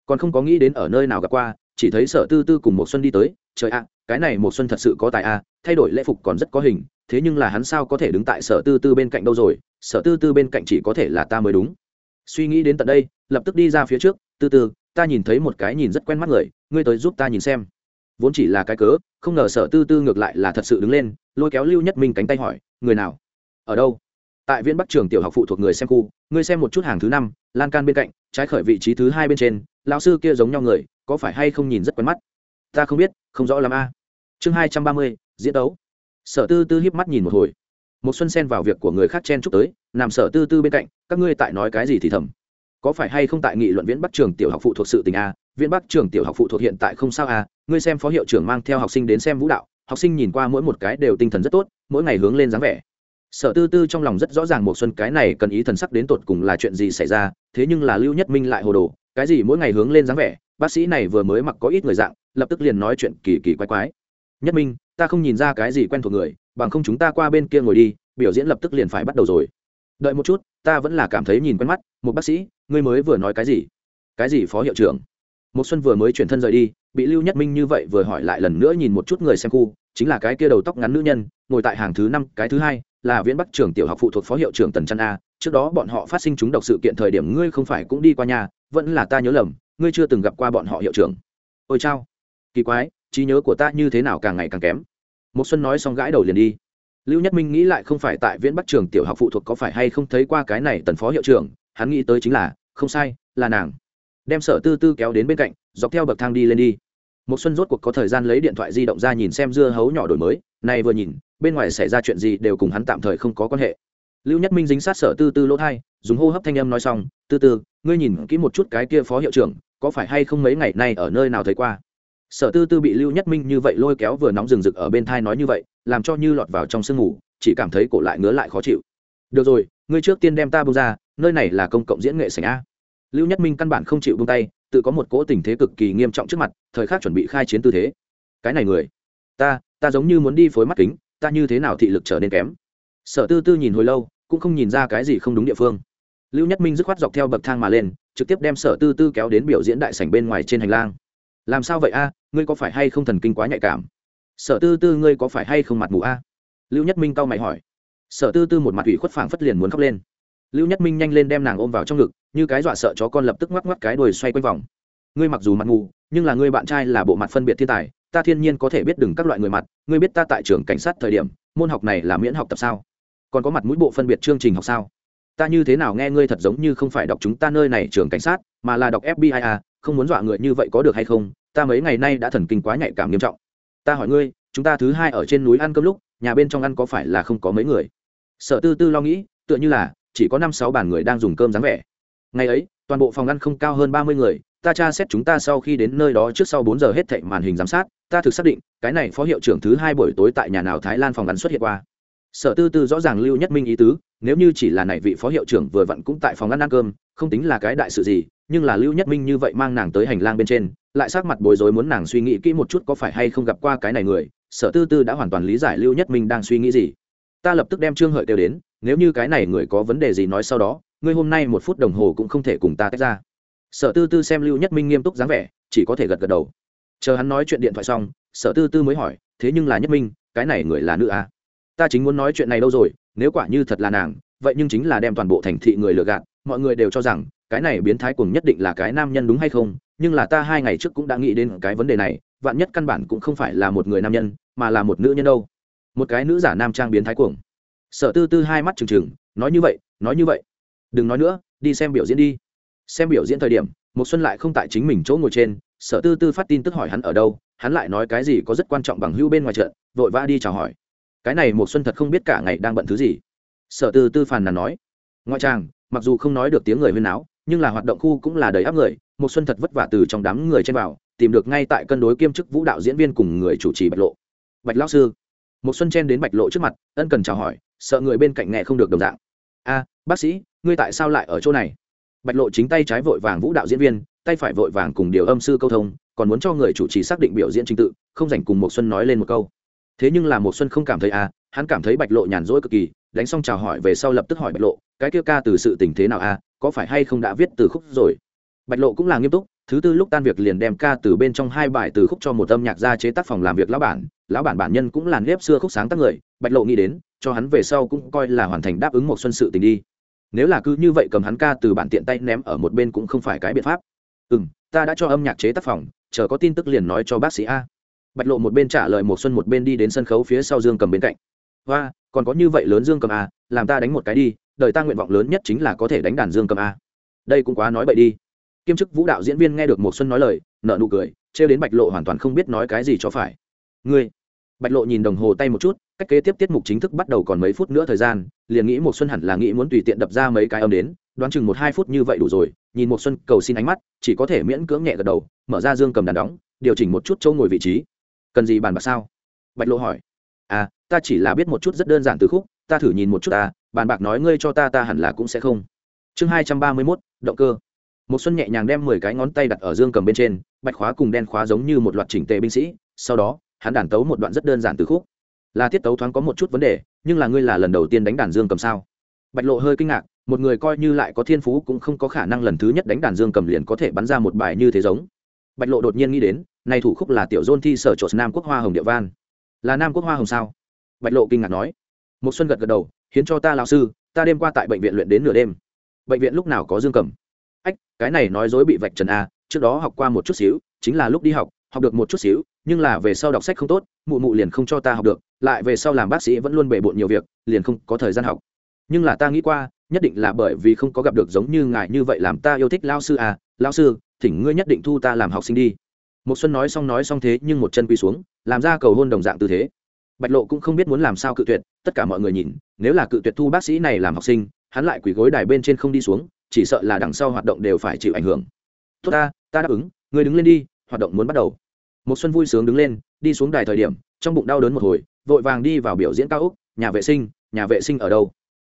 Còn không có nghĩ đến ở nơi nào gặp qua, chỉ thấy sở tư tư cùng một xuân đi tới, trời ạ, cái này một xuân thật sự có tài a, thay đổi lễ phục còn rất có hình, thế nhưng là hắn sao có thể đứng tại sở tư tư bên cạnh đâu rồi? Sở tư tư bên cạnh chỉ có thể là ta mới đúng. Suy nghĩ đến tận đây, lập tức đi ra phía trước, tư tư, ta nhìn thấy một cái nhìn rất quen mắt người, ngươi tới giúp ta nhìn xem. Vốn chỉ là cái cớ, không ngờ sở tư tư ngược lại là thật sự đứng lên, lôi kéo lưu nhất minh cánh tay hỏi, người nào? Ở đâu? Tại viên bắc trường tiểu học phụ thuộc người xem khu, ngươi xem một chút hàng thứ năm, lan can bên cạnh, trái khởi vị trí thứ hai bên trên, lão sư kia giống nhau người, có phải hay không nhìn rất quen mắt? Ta không biết, không rõ l a. Chương hai trăm ba mươi, diễn đấu sở tư tư hiếp mắt nhìn một hồi. Một xuân xen vào việc của người khác chen chúc tới, nằm sở tư tư bên cạnh, các ngươi tại nói cái gì thì thầm. Có phải hay không tại nghị luận viễn bắc trường tiểu học phụ thuộc sự tình a? Viễn bắc trường tiểu học phụ thuộc hiện tại không sao a, ngươi xem phó hiệu trưởng mang theo học sinh đến xem vũ đạo, học sinh nhìn qua mỗi một cái đều tinh thần rất tốt, mỗi ngày hướng lên dáng vẻ sở tư tư trong lòng rất rõ ràng một xuân cái này cần ý thần sắc đến tột cùng là chuyện gì xảy ra, thế nhưng là lưu nhất minh lại hồ đồ, cái gì mỗi ngày hướng lên dáng vẻ, bác sĩ này vừa mới mặc có ít người dạng, lập tức liền nói chuyện kỳ kỳ quái quái. Nhất minh, ta không nhìn ra cái gì quen thuộc người, bằng không chúng ta qua bên kia ngồi đi, biểu diễn lập tức liền phải bắt đầu rồi. Đợi một chút, ta vẫn là cảm thấy nhìn quen mắt, một bác sĩ, ngươi mới vừa nói cái gì? Cái gì, phó hiệu trưởng? Một xuân vừa mới chuyển thân rời đi, bị lưu nhất minh như vậy vừa hỏi lại lần nữa nhìn một chút người xem khu, chính là cái kia đầu tóc ngắn nữ nhân, ngồi tại hàng thứ năm, cái thứ hai là viễn bắc trường tiểu học phụ thuộc phó hiệu trưởng tần trăn a, trước đó bọn họ phát sinh chúng độc sự kiện thời điểm ngươi không phải cũng đi qua nhà, vẫn là ta nhớ lầm, ngươi chưa từng gặp qua bọn họ hiệu trưởng. Ôi chao. Kỳ quái, trí nhớ của ta như thế nào càng ngày càng kém. Một xuân nói xong gãi đầu liền đi. Lưu nhất minh nghĩ lại không phải tại viễn bắc trường tiểu học phụ thuộc có phải hay không thấy qua cái này tần phó hiệu trưởng, hắn nghĩ tới chính là, không sai, là nàng. Đem sở tư tư kéo đến bên cạnh, dọc theo bậc thang đi lên đi. Một xuân rốt cuộc có thời gian lấy điện thoại di động ra nhìn xem dưa hấu nhỏ đổi mới này vừa nhìn, bên ngoài xảy ra chuyện gì đều cùng hắn tạm thời không có quan hệ. Lưu nhất minh dính sát sở tư tư lỗ thai, dùng hô hấp thanh âm nói xong, tư tư, ngươi nhìn kỹ một chút cái kia phó hiệu trưởng, có phải hay không mấy ngày nay ở nơi nào thấy qua? Sở tư tư bị lưu nhất minh như vậy lôi kéo vừa nóng rừng rực ở bên thai nói như vậy, làm cho như lọt vào trong sương ngủ chỉ cảm thấy cổ lại ngứa lại khó chịu. Được rồi, ngươi trước tiên đem ta bông ra, nơi này là công cộng diễn nghệ sảnh a. Lưu nhất minh căn bản không chịu bông tay, tự có một cỗ tình thế cực kỳ nghiêm trọng trước mặt, thời khắc chuẩn bị khai chiến tư thế. Cái này người, ta ta giống như muốn đi phối mắt kính, ta như thế nào thị lực trở nên kém? Sở tư tư nhìn hồi lâu, cũng không nhìn ra cái gì không đúng địa phương. Lưu nhất minh dứt khoát dọc theo bậc thang mà lên, trực tiếp đem sở tư tư kéo đến biểu diễn đại sảnh bên ngoài trên hành lang. Làm sao vậy a? Ngươi có phải hay không thần kinh quá nhạy cảm? Sở tư tư, ngươi có phải hay không mặt mù a? Lưu nhất minh cau mày hỏi. Sở tư tư một mặt ủy khuất phảng phất liền muốn khóc lên. Lưu nhất minh nhanh lên đem nàng ôm vào trong ngực, như cái dọa sợ chó con lập tức ngoắc ngoắc cái đuôi xoay quanh vòng. Ngươi mặc dù mặt mù, nhưng là ngươi bạn trai là bộ mặt phân biệt thiên tài ta thiên nhiên có thể biết đừng các loại người mặt, ngươi biết ta tại trường cảnh sát thời điểm, môn học này là miễn học tập sao? Còn có mặt mũi bộ phân biệt chương trình học sao? Ta như thế nào nghe ngươi thật giống như không phải đọc chúng ta nơi này trường cảnh sát, mà là đọc fbi à không muốn dọa người như vậy có được hay không? Ta mấy ngày nay đã thần kinh quá nhạy cảm nghiêm trọng. Ta hỏi ngươi, chúng ta thứ hai ở trên núi ăn cơm lúc, nhà bên trong ăn có phải là không có mấy người? Sợ tư tư lo nghĩ, tựa như là chỉ có năm sáu bàn người đang dùng cơm dáng vẻ. Ngày ấy, toàn bộ phòng ăn không cao hơn ba mươi người ta tra xét chúng ta sau khi đến nơi đó trước sau bốn giờ hết thệ màn hình giám sát, ta thực xác định, cái này phó hiệu trưởng thứ hai buổi tối tại nhà nào thái lan phòng ăn xuất hiện qua. Sở tư tư rõ ràng lưu nhất minh ý tứ, nếu như chỉ là này vị phó hiệu trưởng vừa vặn cũng tại phòng ăn ăn cơm, không tính là cái đại sự gì, nhưng là lưu nhất minh như vậy mang nàng tới hành lang bên trên, lại sát mặt bối rối muốn nàng suy nghĩ kỹ một chút có phải hay không gặp qua cái này người, sở tư tư đã hoàn toàn lý giải lưu nhất minh đang suy nghĩ gì. Ta lập tức đem trương hợi kêu đến, nếu như cái này người có vấn đề gì nói sau đó, ngươi hôm nay một phút đồng hồ cũng không thể cùng ta tách ra sở tư tư xem lưu nhất minh nghiêm túc dáng vẻ, chỉ có thể gật gật đầu. Chờ hắn nói chuyện điện thoại xong, sở tư tư mới hỏi, thế nhưng là nhất minh, cái này người là nữ à? ta chính muốn nói chuyện này đâu rồi, nếu quả như thật là nàng, vậy nhưng chính là đem toàn bộ thành thị người lừa gạt, mọi người đều cho rằng, cái này biến thái cùng nhất định là cái nam nhân đúng hay không? Nhưng là ta hai ngày trước cũng đã nghĩ đến cái vấn đề này, vạn nhất căn bản cũng không phải là một người nam nhân, mà là một nữ nhân đâu? Một cái nữ giả nam trang biến thái cuồng. Sở tư tư hai mắt trừng trừng, nói như vậy, nói như vậy. Đừng nói nữa, đi xem biểu diễn đi xem biểu diễn thời điểm một xuân lại không tại chính mình chỗ ngồi trên sở tư tư phát tin tức hỏi hắn ở đâu, hắn lại nói cái gì có rất quan trọng bằng hữu bên ngoài trận, vội vã đi chào hỏi. Cái này một xuân thật không biết cả ngày đang bận thứ gì. Sở tư tư phàn nàn nói. Ngoại tràng, mặc dù không nói được tiếng người huyên áo nhưng là hoạt động khu cũng là đầy áp người một xuân thật vất vả từ trong đám người trên vào, tìm được ngay tại cân đối kiêm chức vũ đạo diễn viên cùng người chủ trì bạch lộ. Bạch lão sư. Một xuân chen đến bạch lộ trước mặt, ân cần chào hỏi, sợ người bên cạnh nghe không được đồng dạng. A, bác sĩ, ngươi tại sao lại ở chỗ này? Bạch lộ chính tay trái vội vàng vũ đạo diễn viên, tay phải vội vàng cùng điều âm sư câu thông, còn muốn cho người chủ trì xác định biểu diễn trình tự, không dành cùng một xuân nói lên một câu. Thế nhưng là một xuân không cảm thấy a hắn cảm thấy bạch lộ nhàn rỗi cực kỳ, đánh xong chào hỏi về sau lập tức hỏi bạch lộ, cái kia ca từ sự tình thế nào a có phải hay không đã viết từ khúc rồi? Bạch lộ cũng là nghiêm túc, thứ tư lúc tan việc liền đem ca từ bên trong hai bài từ khúc cho một âm nhạc ra chế tác phòng làm việc lão bản lão bản bản nhân cũng làn ghép xưa khúc sáng tác người, bạch lộ nghĩ đến, cho hắn về sau cũng coi là hoàn thành đáp ứng một xuân sự tình đi nếu là cứ như vậy cầm hắn ca từ bản tiện tay ném ở một bên cũng không phải cái biện pháp. Ừ m ta đã cho âm nhạc chế tác phòng, chờ có tin tức liền nói cho bác sĩ a. Bạch lộ một bên trả lời một xuân một bên đi đến sân khấu phía sau dương cầm bên cạnh. Và còn có như vậy lớn dương cầm a, làm ta đánh một cái đi, đời ta nguyện vọng lớn nhất chính là có thể đánh đàn dương cầm a. Đây cũng quá nói bậy đi. Kiêm chức vũ đạo diễn viên nghe được một xuân nói lời nợ nụ cười, trêu đến bạch lộ hoàn toàn không biết nói cái gì cho phải. Ngươi. Bạch lộ nhìn đồng hồ tay một chút, cách kế tiếp tiết mục chính thức bắt đầu còn mấy phút nữa thời gian liền nghĩ một xuân hẳn là nghĩ muốn tùy tiện đập ra mấy cái âm đến, đoán chừng một hai phút như vậy đủ rồi, nhìn một xuân cầu xin ánh mắt, chỉ có thể miễn cưỡng nhẹ gật đầu, mở ra dương cầm đàn đóng, điều chỉnh một chút chỗ ngồi vị trí. Cần gì bàn bạc sao? Bạch lộ hỏi. À ta chỉ là biết một chút rất đơn giản từ khúc, ta thử nhìn một chút ta, bàn bạc nói ngươi cho ta ta hẳn là cũng sẽ không. Chương hai trăm ba mươi mốt, động cơ. Một xuân nhẹ nhàng đem mười cái ngón tay đặt ở dương cầm bên trên, bạch khóa cùng đen khóa giống như một loạt chỉnh tề binh sĩ, sau đó, hắn đàn tấu một đoạn rất đơn giản từ khúc. Là tiết tấu thoáng có một chút vấn đề nhưng là ngươi là lần đầu tiên đánh đàn dương cầm sao? Bạch lộ hơi kinh ngạc, một người coi như lại có thiên phú cũng không có khả năng lần thứ nhất đánh đàn dương cầm liền có thể bắn ra một bài như thế giống. Bạch lộ đột nhiên nghĩ đến, này thủ khúc là tiểu dôn thi sở trộn nam quốc hoa hồng địa van là nam quốc hoa hồng sao? Bạch lộ kinh ngạc nói. Một xuân gật gật đầu, hiến cho ta lão sư, ta đêm qua tại bệnh viện luyện đến nửa đêm. Bệnh viện lúc nào có dương cầm? Ách, cái này nói dối bị vạch trần a trước đó học qua một chút xíu, chính là lúc đi học học được một chút xíu, nhưng là về sau đọc sách không tốt, mụ mụ liền không cho ta học được, lại về sau làm bác sĩ vẫn luôn bề bộn nhiều việc, liền không có thời gian học. Nhưng là ta nghĩ qua, nhất định là bởi vì không có gặp được giống như ngài như vậy làm ta yêu thích lao sư à lao sư, thỉnh ngươi nhất định thu ta làm học sinh đi. Một xuân nói xong nói xong thế nhưng một chân quỳ xuống, làm ra cầu hôn đồng dạng tư thế. Bạch lộ cũng không biết muốn làm sao cự tuyệt, tất cả mọi người nhìn, nếu là cự tuyệt thu bác sĩ này làm học sinh, hắn lại quỳ gối đài bên trên không đi xuống, chỉ sợ là đằng sau hoạt động đều phải chịu ảnh hưởng. Tốt ta ta đáp ứng, ngươi đứng lên đi hoạt động muốn bắt đầu. Một xuân vui sướng đứng lên, đi xuống đài thời điểm, trong bụng đau đớn một hồi, vội vàng đi vào biểu diễn cao úc nhà vệ sinh, nhà vệ sinh ở đâu?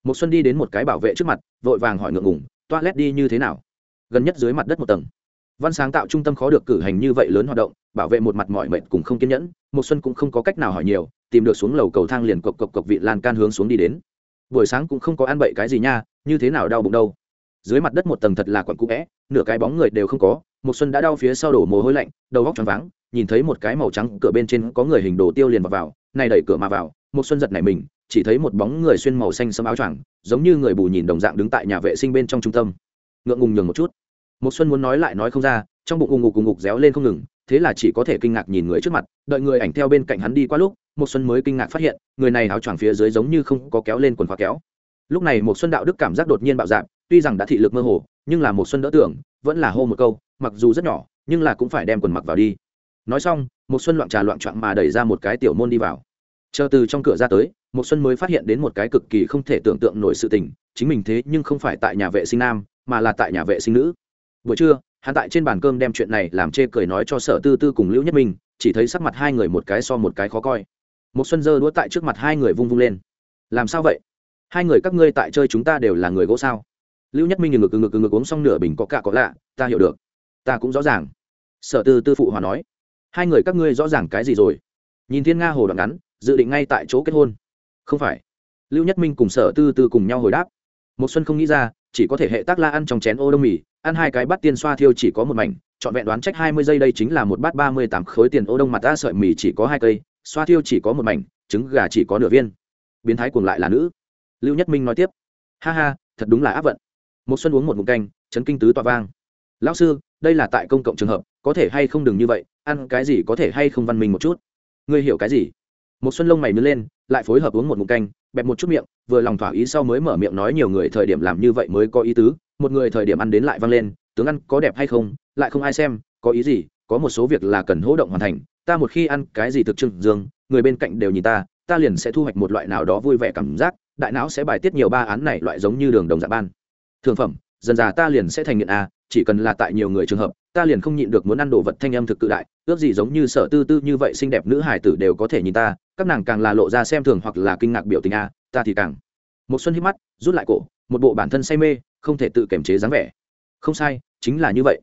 Một xuân đi đến một cái bảo vệ trước mặt, vội vàng hỏi ngượng ngùng, toilet đi như thế nào? Gần nhất dưới mặt đất một tầng. Văn sáng tạo trung tâm khó được cử hành như vậy lớn hoạt động, bảo vệ một mặt mọi mệt cùng không kiên nhẫn một xuân cũng không có cách nào hỏi nhiều, tìm được xuống lầu cầu thang liền cộc cộc cộc vị lan can hướng xuống đi đến. Buổi sáng cũng không có ăn bậy cái gì nha, như thế nào đau bụng đâu? Dưới mặt đất một tầng thật là quặn cũ vẽ nửa cái bóng người đều không có một xuân đã đau phía sau đổ mồ hôi lạnh đầu góc choáng váng nhìn thấy một cái màu trắng cửa bên trên có người hình đồ tiêu liền vào, vào này đẩy cửa mà vào một xuân giật nảy mình chỉ thấy một bóng người xuyên màu xanh sẫm áo choàng giống như người bù nhìn đồng dạng đứng tại nhà vệ sinh bên trong trung tâm. Ngượng ngùng nhường một chút. Một xuân muốn nói lại nói không ra trong bụng ung ngục cùng ngục réo lên không ngừng thế là chỉ có thể kinh ngạc nhìn người trước mặt đợi người ảnh theo bên cạnh hắn đi qua lúc một xuân mới kinh ngạc phát hiện người này áo choàng phía dưới giống như không có kéo lên quần khóa kéo. Lúc này một xuân đạo đức cảm giác đột nhiên bạo dạn tuy rằng đã thị lực mơ hồ nhưng là một xuân đỡ tưởng vẫn là hô một câu mặc dù rất nhỏ, nhưng là cũng phải đem quần mặc vào đi. Nói xong một xuân loạn trà loạn trọn mà đẩy ra một cái tiểu môn đi vào. Chờ từ trong cửa ra tới một xuân mới phát hiện đến một cái cực kỳ không thể tưởng tượng nổi sự tình, chính mình thế nhưng không phải tại nhà vệ sinh nam, mà là tại nhà vệ sinh nữ. Buổi trưa, hắn tại trên bàn cơm đem chuyện này làm chê cười nói cho sở tư tư cùng liễu nhất minh, chỉ thấy sắc mặt hai người một cái so một cái khó coi. Một xuân giơ đũa tại trước mặt hai người vung vung lên. Làm sao vậy? Hai người các ngươi tại chơi chúng ta đều là người gỗ sao? Lưu nhất minh ngực ngực ngực uống xong nửa bình có cả có lạ, ta hiểu được ta cũng rõ ràng. Sở tư tư phụ hòa nói, hai người các ngươi rõ ràng cái gì rồi? Nhìn thiên nga hồ đoạn ngắn, dự định ngay tại chỗ kết hôn. Không phải. Lưu nhất minh cùng sở tư tư cùng nhau hồi đáp. Một xuân không nghĩ ra, chỉ có thể hệ tác la ăn trong chén ô đông mì, ăn hai cái bát tiên xoa thiêu chỉ có một mảnh chọn vẹn đoán trách hai mươi giây đây chính là một bát ba mươi tám khối tiền ô đông mặt ta sợi mì chỉ có hai cây, xoa thiêu chỉ có một mảnh, trứng gà chỉ có nửa viên. Biến thái cuồng lại là nữ. Lưu nhất minh nói tiếp, ha ha, thật đúng là áp vận. Một xuân uống một ngụm canh, chấn kinh tứ tọa vang. Lão sư đây là tại công cộng trường hợp, có thể hay không đừng như vậy, ăn cái gì có thể hay không văn minh một chút. Ngươi hiểu cái gì? Một xuân lông mày nứt lên, lại phối hợp uống một ngụm canh, bẹp một chút miệng, vừa lòng thỏa ý sau mới mở miệng nói nhiều người thời điểm làm như vậy mới có ý tứ. Một người thời điểm ăn đến lại văng lên, tướng ăn có đẹp hay không, lại không ai xem, có ý gì, có một số việc là cần hỗ động hoàn thành. Ta một khi ăn cái gì thực trưng dương, người bên cạnh đều nhìn ta ta liền sẽ thu hoạch một loại nào đó vui vẻ cảm giác. Đại não sẽ bài tiết nhiều ba án này loại giống như đường đồng dạng ban. Thường phẩm, dần già ta liền sẽ thành nghiện a chỉ cần là tại nhiều người trường hợp, ta liền không nhịn được muốn ăn đồ vật thanh âm thực cự đại, ước gì giống như sở tư tư như vậy xinh đẹp nữ hải tử đều có thể nhìn ta, các nàng càng là lộ ra xem thường hoặc là kinh ngạc biểu tình a, ta thì càng. Một xuân hít mắt, rút lại cổ, một bộ bản thân say mê, không thể tự kiềm chế dáng vẻ. Không sai, chính là như vậy.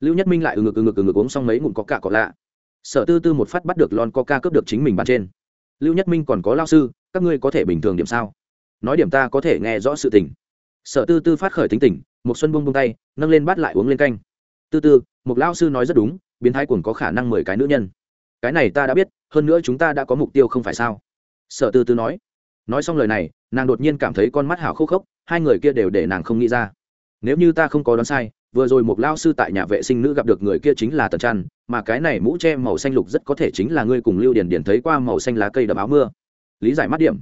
Lưu nhất minh lại ừ ngực ừ ngực ừ ngực uống xong mấy ngụm có cả có lạ. Sở tư tư một phát bắt được lon coca cướp được chính mình bàn trên. Lưu nhất minh còn có lao sư, các ngươi có thể bình thường điểm sao? Nói điểm ta có thể nghe rõ sự tình. Sở tư tư phát khởi tính tình một xuân buông buông tay, nâng lên bát lại uống lên canh. Tư tư một Lão sư nói rất đúng, biến thái cuồng có khả năng mười cái nữ nhân. Cái này ta đã biết, hơn nữa chúng ta đã có mục tiêu không phải sao? Sở tư tư nói. Nói xong lời này, nàng đột nhiên cảm thấy con mắt hảo khô khốc, hai người kia đều để nàng không nghĩ ra. Nếu như ta không có đoán sai, vừa rồi một lao sư tại nhà vệ sinh nữ gặp được người kia chính là tần trăn, mà cái này mũ che màu xanh lục rất có thể chính là ngươi cùng lưu Điền Điền thấy qua màu xanh lá cây đập áo mưa. Lý giải mắt điểm.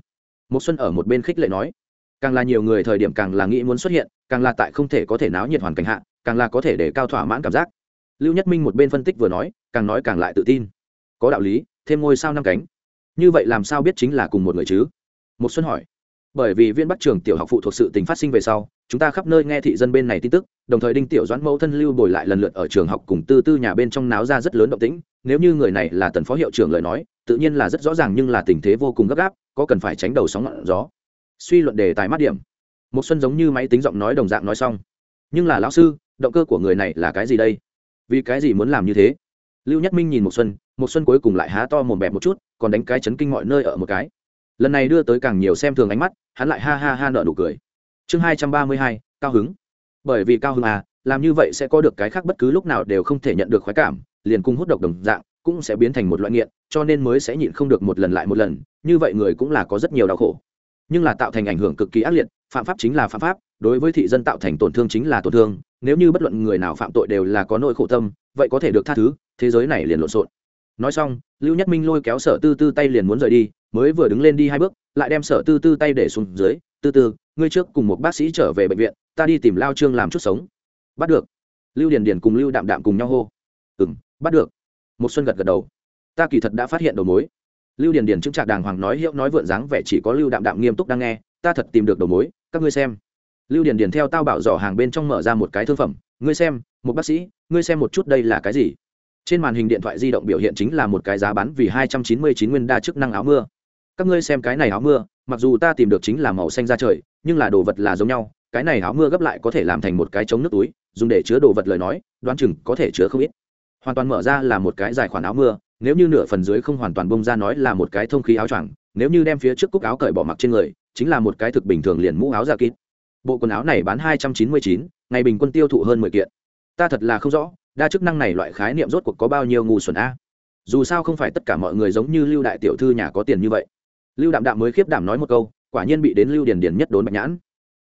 Một xuân ở một bên khích lệ nói càng là nhiều người thời điểm càng là nghĩ muốn xuất hiện, càng là tại không thể có thể náo nhiệt hoàn cảnh hạ, càng là có thể để cao thỏa mãn cảm giác. Lưu nhất minh một bên phân tích vừa nói, càng nói càng lại tự tin. Có đạo lý, thêm ngôi sao năm cánh. Như vậy làm sao biết chính là cùng một người chứ? Một xuân hỏi. Bởi vì viên bắc trường tiểu học phụ thuộc sự tình phát sinh về sau, chúng ta khắp nơi nghe thị dân bên này tin tức, đồng thời đinh tiểu doãn mẫu thân lưu bồi lại lần lượt ở trường học cùng tư tư nhà bên trong náo ra rất lớn động tĩnh, nếu như người này là tần phó hiệu trưởng lời nói, tự nhiên là rất rõ ràng nhưng là tình thế vô cùng gấp gáp, có cần phải tránh đầu sóng ngọn gió suy luận đề tài mắt điểm. Một xuân giống như máy tính giọng nói đồng dạng nói xong. Nhưng là lão sư, động cơ của người này là cái gì đây? Vì cái gì muốn làm như thế? Lưu nhất minh nhìn một xuân một xuân cuối cùng lại há to mồm bẹp một chút, còn đánh cái chấn kinh mọi nơi ở một cái. Lần này đưa tới càng nhiều xem thường ánh mắt, hắn lại ha ha ha nở nụ cười. Chương hai trăm ba mươi hai, cao hứng. Bởi vì cao hứng à làm như vậy sẽ có được cái khác bất cứ lúc nào đều không thể nhận được khoái cảm, liền cung hút độc đồng dạng, cũng sẽ biến thành một loại nghiện, cho nên mới sẽ nhịn không được một lần lại một lần, như vậy người cũng là có rất nhiều đau khổ nhưng là tạo thành ảnh hưởng cực kỳ ác liệt, phạm pháp chính là phạm pháp, đối với thị dân tạo thành tổn thương chính là tổn thương, nếu như bất luận người nào phạm tội đều là có nỗi khổ tâm, vậy có thể được tha thứ, thế giới này liền lộn xộn. Nói xong, lưu nhất minh lôi kéo sở tư tư tay liền muốn rời đi, mới vừa đứng lên đi hai bước, lại đem sở tư tư tay để xuống dưới, tư tư, ngươi trước cùng một bác sĩ trở về bệnh viện, ta đi tìm lao trương làm chút sống. Bắt được. Lưu điền điền cùng lưu đạm đạm cùng nhau hô. Ừ m bắt được. Một xuân gật gật đầu. Ta kỳ thật đã phát hiện đầu mối lưu điền điền chứng trạc đàng hoàng nói hiệu nói vượn dáng vẻ chỉ có lưu đạm đạm nghiêm túc đang nghe, ta thật tìm được đầu mối, các ngươi xem. Lưu điền điền theo tao bảo dò hàng bên trong mở ra một cái thương phẩm, ngươi xem, một bác sĩ, ngươi xem một chút đây là cái gì? Trên màn hình điện thoại di động biểu hiện chính là một cái giá bán vì hai trăm chín mươi chín nguyên đa chức năng áo mưa. Các ngươi xem cái này áo mưa, mặc dù ta tìm được chính là màu xanh da trời, nhưng là đồ vật là giống nhau, cái này áo mưa gấp lại có thể làm thành một cái chống nước túi, dùng để chứa đồ vật lời nói, đoán chừng có thể chứa không ít. Hoàn toàn mở ra là một cái dài khoản áo mưa nếu như nửa phần dưới không hoàn toàn bông ra nói là một cái thông khí áo choàng, nếu như đem phía trước cúc áo cởi bỏ mặc trên người, chính là một cái thực bình thường liền mũ áo da kín bộ quần áo này bán hai trăm chín mươi chín, ngày bình quân tiêu thụ hơn mười kiện. Ta thật là không rõ, đa chức năng này loại khái niệm rốt cuộc có bao nhiêu ngu xuẩn a. Dù sao không phải tất cả mọi người giống như lưu đại tiểu thư nhà có tiền như vậy. Lưu đạm đạm mới khiếp đảm nói một câu, quả nhiên bị đến lưu điền điền nhất đốn bạch nhãn.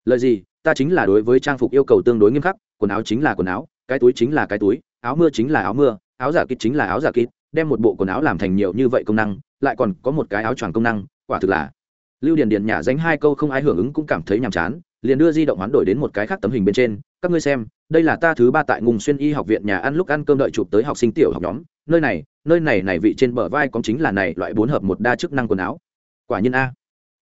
Lời gì, ta chính là đối với trang phục yêu cầu tương đối nghiêm khắc, quần áo chính là quần áo, cái túi chính là cái túi, áo mưa chính là áo mưa, áo giả kít chính là áo giả kít đem một bộ quần áo làm thành nhiều như vậy công năng, lại còn có một cái áo choàng công năng, quả thực là. Lưu điền điền nhả dánh hai câu không ai hưởng ứng cũng cảm thấy nhàm chán, liền đưa di động hoán đổi đến một cái khác tấm hình bên trên. Các ngươi xem, đây là ta thứ ba tại ngùng xuyên y học viện nhà ăn lúc ăn cơm đợi chụp tới học sinh tiểu học nhóm. Nơi này nơi này này vị trên bờ vai cũng chính là này loại bốn hợp một đa chức năng quần áo. Quả nhiên a.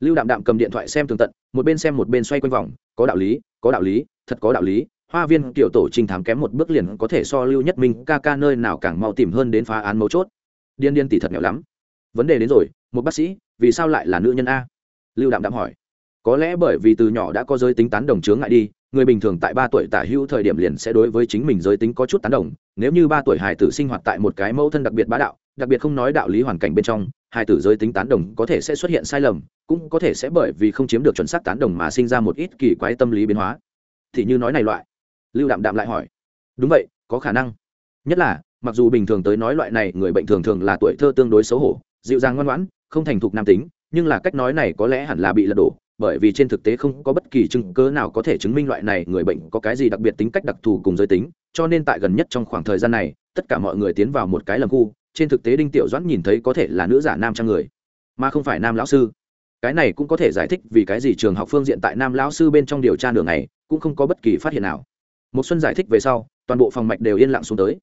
Lưu đạm đạm cầm điện thoại xem tường tận, một bên xem một bên xoay quanh vòng, có đạo lý, có đạo lý, thật có đạo lý hoa viên tiểu tổ trinh thám kém một bước liền có thể so lưu nhất minh ca ca nơi nào càng mau tìm hơn đến phá án mấu chốt. Điên điên tỷ thật nghèo lắm. Vấn đề đến rồi, một bác sĩ, vì sao lại là nữ nhân a? Lưu đạm đạm hỏi. Có lẽ bởi vì từ nhỏ đã có giới tính tán đồng chướng ngại đi, người bình thường tại ba tuổi tả hữu thời điểm liền sẽ đối với chính mình giới tính có chút tán đồng. Nếu như ba tuổi hài tử sinh hoạt tại một cái mẫu thân đặc biệt bá đạo, đặc biệt không nói đạo lý hoàn cảnh bên trong, hài tử giới tính tán đồng có thể sẽ xuất hiện sai lầm, cũng có thể sẽ bởi vì không chiếm được chuẩn xác tán đồng mà sinh ra một ít kỳ quái tâm lý biến hóa. Thì như nói này loại lưu đạm đạm lại hỏi, đúng vậy, có khả năng. Nhất là, mặc dù bình thường tới nói loại này người bệnh thường thường là tuổi thơ tương đối xấu hổ, dịu dàng ngoan ngoãn, không thành thục nam tính, nhưng là cách nói này có lẽ hẳn là bị lật đổ, bởi vì trên thực tế không có bất kỳ chứng cớ nào có thể chứng minh loại này người bệnh có cái gì đặc biệt tính cách đặc thù cùng giới tính, cho nên tại gần nhất trong khoảng thời gian này, tất cả mọi người tiến vào một cái lầm khu, trên thực tế đinh tiểu doãn nhìn thấy có thể là nữ giả nam trang người, mà không phải nam lão sư. Cái này cũng có thể giải thích vì cái gì trường học phương diện tại nam lão sư bên trong điều tra đường này cũng không có bất kỳ phát hiện nào một xuân giải thích về sau, toàn bộ phòng mạch đều yên lặng xuống tới.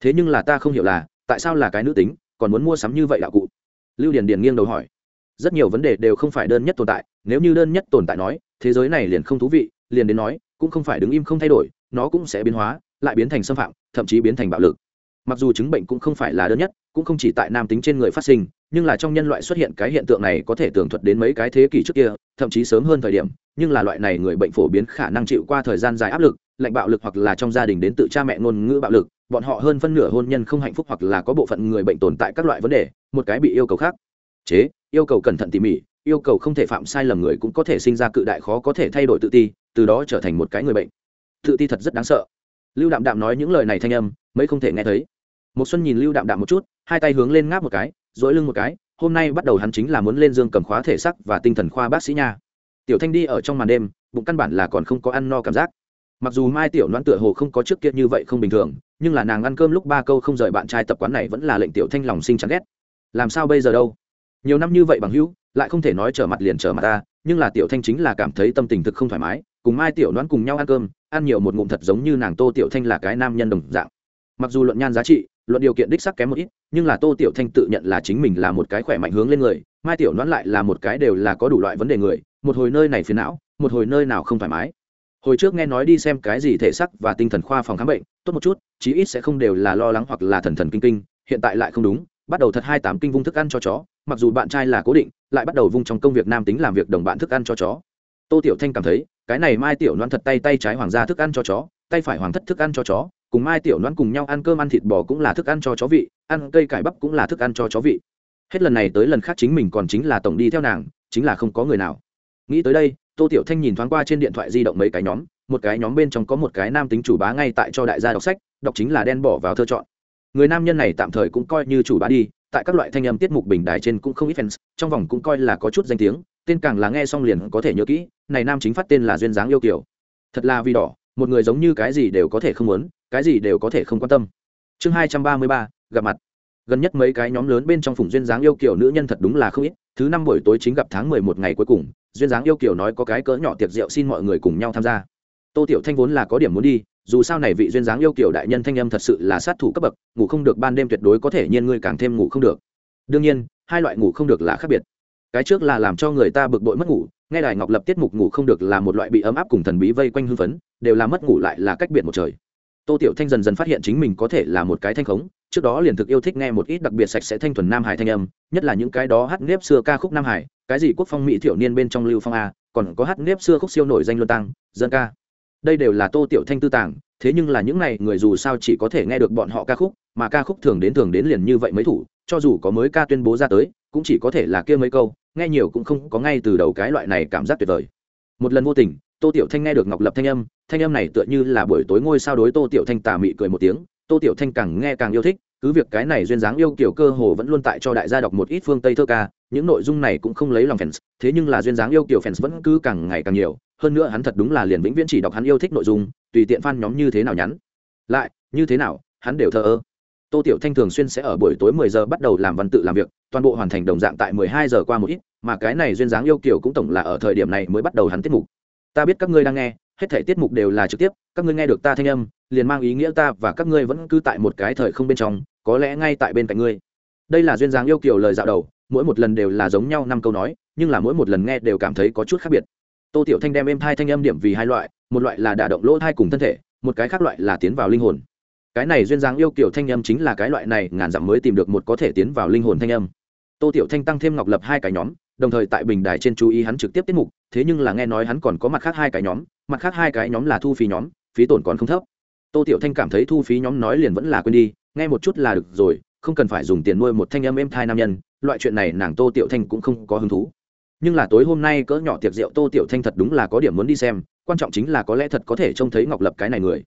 Thế nhưng là ta không hiểu là, tại sao là cái nữ tính, còn muốn mua sắm như vậy đạo cụ? Lưu điền điền nghiêng đầu hỏi. Rất nhiều vấn đề đều không phải đơn nhất tồn tại, nếu như đơn nhất tồn tại nói, thế giới này liền không thú vị, liền đến nói, cũng không phải đứng im không thay đổi, nó cũng sẽ biến hóa, lại biến thành xâm phạm, thậm chí biến thành bạo lực. Mặc dù chứng bệnh cũng không phải là đơn nhất, cũng không chỉ tại nam tính trên người phát sinh, nhưng là trong nhân loại xuất hiện cái hiện tượng này có thể tường thuật đến mấy cái thế kỷ trước kia, thậm chí sớm hơn thời điểm, nhưng là loại này người bệnh phổ biến khả năng chịu qua thời gian dài áp lực lạnh bạo lực hoặc là trong gia đình đến tự cha mẹ ngôn ngữ bạo lực, bọn họ hơn phân nửa hôn nhân không hạnh phúc hoặc là có bộ phận người bệnh tồn tại các loại vấn đề, một cái bị yêu cầu khác. Chế, yêu cầu cẩn thận tỉ mỉ, yêu cầu không thể phạm sai lầm người cũng có thể sinh ra cự đại khó có thể thay đổi tự ti, từ đó trở thành một cái người bệnh. Tự ti thật rất đáng sợ. Lưu đạm đạm nói những lời này thanh âm, mấy không thể nghe thấy. Một xuân nhìn lưu đạm đạm một chút, hai tay hướng lên ngáp một cái dỗi lưng một cái, hôm nay bắt đầu hắn chính là muốn lên dương cầm khóa thể sắc và tinh thần khoa bác sĩ nha. Tiểu thanh đi ở trong màn đêm, bụng căn bản là còn không có ăn no cảm giác mặc dù mai tiểu loan tựa hồ không có trước kia như vậy không bình thường, nhưng là nàng ăn cơm lúc ba câu không rời bạn trai tập quán này vẫn là lệnh tiểu thanh lòng sinh chán ghét. Làm sao bây giờ đâu? Nhiều năm như vậy bằng hữu, lại không thể nói trở mặt liền trở mặt ta, nhưng là tiểu thanh chính là cảm thấy tâm tình thực không thoải mái, cùng mai tiểu đoán cùng nhau ăn cơm, ăn nhiều một ngụm thật giống như nàng tô tiểu thanh là cái nam nhân đồng dạng. Mặc dù luận nhan giá trị, luận điều kiện đích sắc kém một ít, nhưng là tô tiểu thanh tự nhận là chính mình là một cái khỏe mạnh hướng lên người, mai tiểu đoán lại là một cái đều là có đủ loại vấn đề người, một hồi nơi này phiền não, một hồi nơi nào không thoải mái hồi trước nghe nói đi xem cái gì thể sắc và tinh thần khoa phòng khám bệnh, tốt một chút, chí ít sẽ không đều là lo lắng hoặc là thần thần kinh kinh, hiện tại lại không đúng, bắt đầu thật hai tám kinh vung thức ăn cho chó, mặc dù bạn trai là cố định, lại bắt đầu vung trong công việc nam tính làm việc đồng bạn thức ăn cho chó. Tô tiểu thanh cảm thấy, cái này mai tiểu loan thật tay tay trái hoàng gia thức ăn cho chó, tay phải hoàng thất thức ăn cho chó, cùng mai tiểu loan cùng nhau ăn cơm ăn thịt bò cũng là thức ăn cho chó vị, ăn cây cải bắp cũng là thức ăn cho chó vị. Hết lần này tới lần khác chính mình còn chính là tổng đi theo nàng, chính là không có người nào. Nghĩ tới đây tô tiểu thanh nhìn thoáng qua trên điện thoại di động mấy cái nhóm, một cái nhóm bên trong có một cái nam tính chủ bá ngay tại cho đại gia đọc sách, đọc chính là đen bỏ vào thơ chọn. Người nam nhân này tạm thời cũng coi như chủ bá đi, tại các loại thanh âm tiết mục bình đài trên cũng không ít fans, trong vòng cũng coi là có chút danh tiếng, tên càng là nghe xong liền có thể nhớ kỹ, này nam chính phát tên là duyên dáng yêu kiều. Thật là vì đỏ, một người giống như cái gì đều có thể không muốn, cái gì đều có thể không quan tâm. Chương hai trăm ba mươi ba, gặp mặt. Gần nhất mấy cái nhóm lớn bên trong phùng duyên dáng yêu kiều nữ nhân thật đúng là không ít, thứ năm buổi tối chính gặp tháng mười một ngày cuối cùng duyên dáng yêu kiều nói có cái cỡ nhỏ tiệc rượu xin mọi người cùng nhau tham gia. Tô tiểu thanh vốn là có điểm muốn đi, dù sao này vị duyên dáng yêu kiều đại nhân thanh âm thật sự là sát thủ cấp bậc, ngủ không được ban đêm tuyệt đối có thể nhiên ngươi càng thêm ngủ không được. Đương nhiên, hai loại ngủ không được là khác biệt. Cái trước là làm cho người ta bực bội mất ngủ, nghe đài ngọc lập tiết mục ngủ không được là một loại bị ấm áp cùng thần bí vây quanh hưng phấn, đều là mất ngủ lại là cách biệt một trời. Tô tiểu thanh dần dần phát hiện chính mình có thể là một cái thanh khống trước đó liền thực yêu thích nghe một ít đặc biệt sạch sẽ thanh thuần nam hải thanh âm, nhất là những cái đó hát nếp xưa ca khúc nam hải, cái gì quốc phong mỹ thiểu niên bên trong lưu phong a, còn có hát nếp xưa khúc siêu nổi danh luân tăng dân ca. Đây đều là tô tiểu thanh tư tàng, thế nhưng là những này người dù sao chỉ có thể nghe được bọn họ ca khúc, mà ca khúc thường đến thường đến liền như vậy mới thủ, cho dù có mới ca tuyên bố ra tới, cũng chỉ có thể là kia mấy câu, nghe nhiều cũng không có ngay từ đầu cái loại này cảm giác tuyệt vời. Một lần vô tình, tô tiểu thanh nghe được ngọc lập thanh âm thanh âm này tựa như là buổi tối ngôi sao đối tô tiểu thanh tà mị cười một tiếng tô tiểu thanh càng nghe càng yêu thích, cứ việc cái này duyên dáng yêu kiểu cơ hồ vẫn luôn tại cho đại gia đọc một ít phương tây thơ ca, những nội dung này cũng không lấy lòng fans, thế nhưng là duyên dáng yêu kiểu fans vẫn cứ càng ngày càng nhiều, hơn nữa hắn thật đúng là liền vĩnh viễn chỉ đọc hắn yêu thích nội dung, tùy tiện fan nhóm như thế nào nhắn. Lại, như thế nào, hắn đều thờ ơ. Tô tiểu thanh thường xuyên sẽ ở buổi tối 10 giờ bắt đầu làm văn tự làm việc, toàn bộ hoàn thành đồng dạng tại 12 giờ qua một ít, mà cái này duyên dáng yêu kiểu cũng tổng là ở thời điểm này mới bắt đầu hắn tiết mục. Ta biết các ngươi đang nghe hết thể tiết mục đều là trực tiếp, các ngươi nghe được ta thanh âm, liền mang ý nghĩa ta và các ngươi vẫn cứ tại một cái thời không bên trong, có lẽ ngay tại bên cạnh ngươi. Đây là duyên dáng yêu kiểu lời dạo đầu, mỗi một lần đều là giống nhau năm câu nói, nhưng là mỗi một lần nghe đều cảm thấy có chút khác biệt. Tô tiểu thanh đem êm thai thanh âm điểm vì hai loại, một loại là đả động lỗ thai cùng thân thể, một cái khác loại là tiến vào linh hồn. Cái này duyên dáng yêu kiểu thanh âm chính là cái loại này, ngàn dặm mới tìm được một có thể tiến vào linh hồn thanh âm. Tô tiểu thanh tăng thêm ngọc lập hai cái nhóm, đồng thời tại bình đài trên chú ý hắn trực tiếp tiết mục, thế nhưng là nghe nói hắn còn có mặt khác hai cái nhóm mặt khác hai cái nhóm là thu phí nhóm, phí tổn còn không thấp. Tô tiểu thanh cảm thấy thu phí nhóm nói liền vẫn là quên đi, nghe một chút là được rồi, không cần phải dùng tiền nuôi một thanh âm êm thai nam nhân, loại chuyện này nàng tô tiểu thanh cũng không có hứng thú. Nhưng là tối hôm nay cỡ nhỏ tiệc rượu tô tiểu thanh thật đúng là có điểm muốn đi xem, quan trọng chính là có lẽ thật có thể trông thấy ngọc lập cái này người.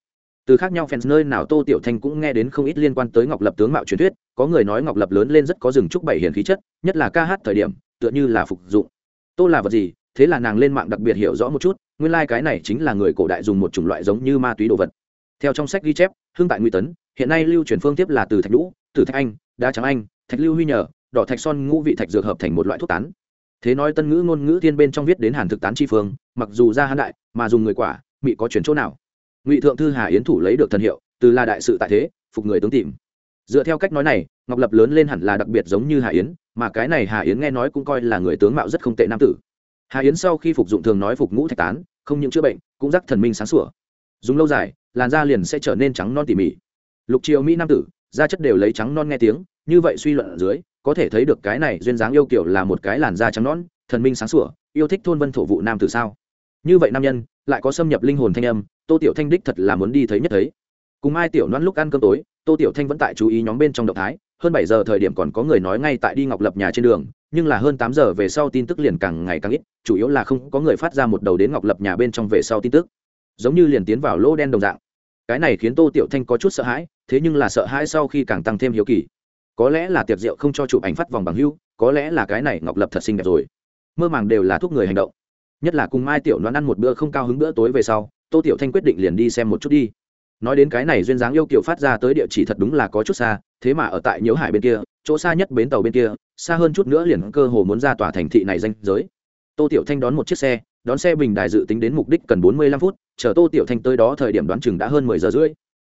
Từ khác nhau fans nơi nào tô tiểu thanh cũng nghe đến không ít liên quan tới ngọc lập tướng mạo truyền thuyết, có người nói ngọc lập lớn lên rất có rừng trúc bảy hiền khí chất, nhất là ca hát thời điểm, tựa như là phục dụng. Tô là vật gì thế là nàng lên mạng đặc biệt hiểu rõ một chút, nguyên lai、like、cái này chính là người cổ đại dùng một chủng loại giống như ma túy đồ vật. Theo trong sách ghi chép, hương tại nguy tấn, hiện nay lưu truyền phương tiếp là từ thạch lũ từ thạch anh, đá trắng anh, thạch lưu huy nhờ, đỏ thạch son ngũ vị thạch dược hợp thành một loại thuốc tán. Thế nói tân ngữ ngôn ngữ thiên bên trong viết đến hàn thực tán chi phương, mặc dù ra hán đại, mà dùng người quả, mị có chuyển chỗ nào? Ngụy thượng thư hà yến thủ lấy được thần hiệu, từ là đại sự tại thế, phục người tướng tìm. Dựa theo cách nói này, ngọc lập lớn lên hẳn là đặc biệt giống như hà yến, mà cái này hà yến nghe nói cũng coi là người tướng mạo rất không tệ nam tử hà yến sau khi phục dụng thường nói phục ngũ thạch tán, không những chữa bệnh, cũng rắc thần minh sáng sủa. Dùng lâu dài, làn da liền sẽ trở nên trắng non tỉ mỉ. Lục triều mỹ nam tử, da chất đều lấy trắng non nghe tiếng, như vậy suy luận ở dưới, có thể thấy được cái này duyên dáng yêu kiểu là một cái làn da trắng non, thần minh sáng sủa, yêu thích thôn vân thổ vụ nam tử sao? Như vậy nam nhân, lại có xâm nhập linh hồn thanh âm, tô tiểu thanh đích thật là muốn đi thấy nhất thấy. Cùng ai tiểu noan lúc ăn cơm tối, tô tiểu thanh vẫn tại chú ý nhóm bên trong động thái hơn bảy giờ thời điểm còn có người nói ngay tại đi ngọc lập nhà trên đường, nhưng là hơn tám giờ về sau tin tức liền càng ngày càng ít, chủ yếu là không có người phát ra một đầu đến ngọc lập nhà bên trong về sau tin tức. Giống như liền tiến vào lỗ đen đồng dạng. Cái này khiến tô tiểu thanh có chút sợ hãi, thế nhưng là sợ hãi sau khi càng tăng thêm hiếu kỳ. Có lẽ là tiệc rượu không cho chụp ảnh phát vòng bằng hưu có lẽ là cái này ngọc lập thật xinh đẹp rồi. Mơ màng đều là thuốc người hành động. Nhất là cùng mai tiểu đoán ăn một bữa không cao hứng bữa tối về sau, tô tiểu thanh quyết định liền đi xem một chút đi nói đến cái này duyên dáng yêu kiểu phát ra tới địa chỉ thật đúng là có chút xa, thế mà ở tại nhiễu hải bên kia, chỗ xa nhất bến tàu bên kia, xa hơn chút nữa liền cơ hồ muốn ra tòa thành thị này danh giới. Tô tiểu thanh đón một chiếc xe, đón xe bình đài dự tính đến mục đích cần bốn mươi lăm phút, chờ tô tiểu thanh tới đó thời điểm đoán chừng đã hơn mười giờ rưỡi.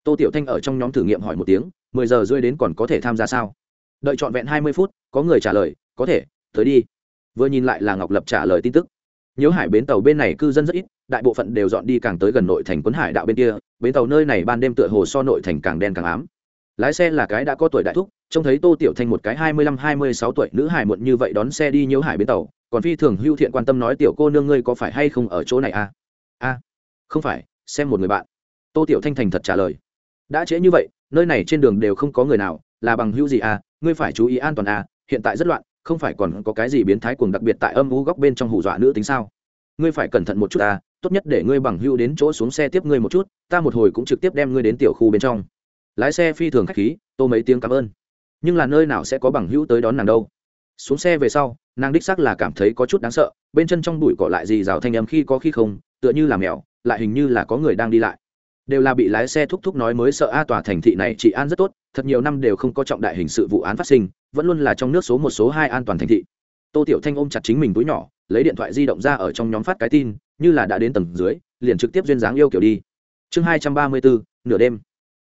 Tô tiểu thanh ở trong nhóm thử nghiệm hỏi một tiếng, mười giờ rưỡi đến còn có thể tham gia sao? Đợi trọn vẹn hai mươi phút, có người trả lời, có thể, tới đi. Vừa nhìn lại là ngọc lập trả lời tin tức nhớ hải bến tàu bên này cư dân rất ít, đại bộ phận đều dọn đi càng tới gần nội thành quấn hải đạo bên kia, bến tàu nơi này ban đêm tựa hồ so nội thành càng đen càng ám. Lái xe là cái đã có tuổi đại thúc, trông thấy tô tiểu thanh một cái hai mươi lăm, hai mươi sáu tuổi, nữ hải muộn như vậy đón xe đi nhớ hải bến tàu, còn phi thường hưu thiện quan tâm nói, tiểu cô nương ngươi có phải hay không ở chỗ này à? A, không phải, xem một người bạn. Tô tiểu thanh thành thật trả lời. Đã trễ như vậy, nơi này trên đường đều không có người nào, là bằng hữu gì à? Ngươi phải chú ý an toàn à hiện tại rất loạn không phải còn có cái gì biến thái cuồng đặc biệt tại âm u góc bên trong hù dọa nữ tính sao? Ngươi phải cẩn thận một chút à tốt nhất để ngươi bằng Hưu đến chỗ xuống xe tiếp ngươi một chút, ta một hồi cũng trực tiếp đem ngươi đến tiểu khu bên trong. Lái xe phi thường khách khí, tô mấy tiếng cảm ơn. Nhưng là nơi nào sẽ có bằng hữu tới đón nàng đâu? Xuống xe về sau, nàng đích xác là cảm thấy có chút đáng sợ, bên chân trong bụi cỏ lại gì rào thanh âm khi có khi không, tựa như là mèo, lại hình như là có người đang đi lại. Đều là bị lái xe thúc thúc nói mới sợ a tòa thành thị này trị an rất tốt thật nhiều năm đều không có trọng đại hình sự vụ án phát sinh, vẫn luôn là trong nước số một số hai an toàn thành thị. Tô tiểu thanh ôm chặt chính mình túi nhỏ, lấy điện thoại di động ra ở trong nhóm phát cái tin, như là đã đến tầng dưới, liền trực tiếp duyên dáng yêu kiểu đi. Chương hai trăm ba mươi bốn, nửa đêm.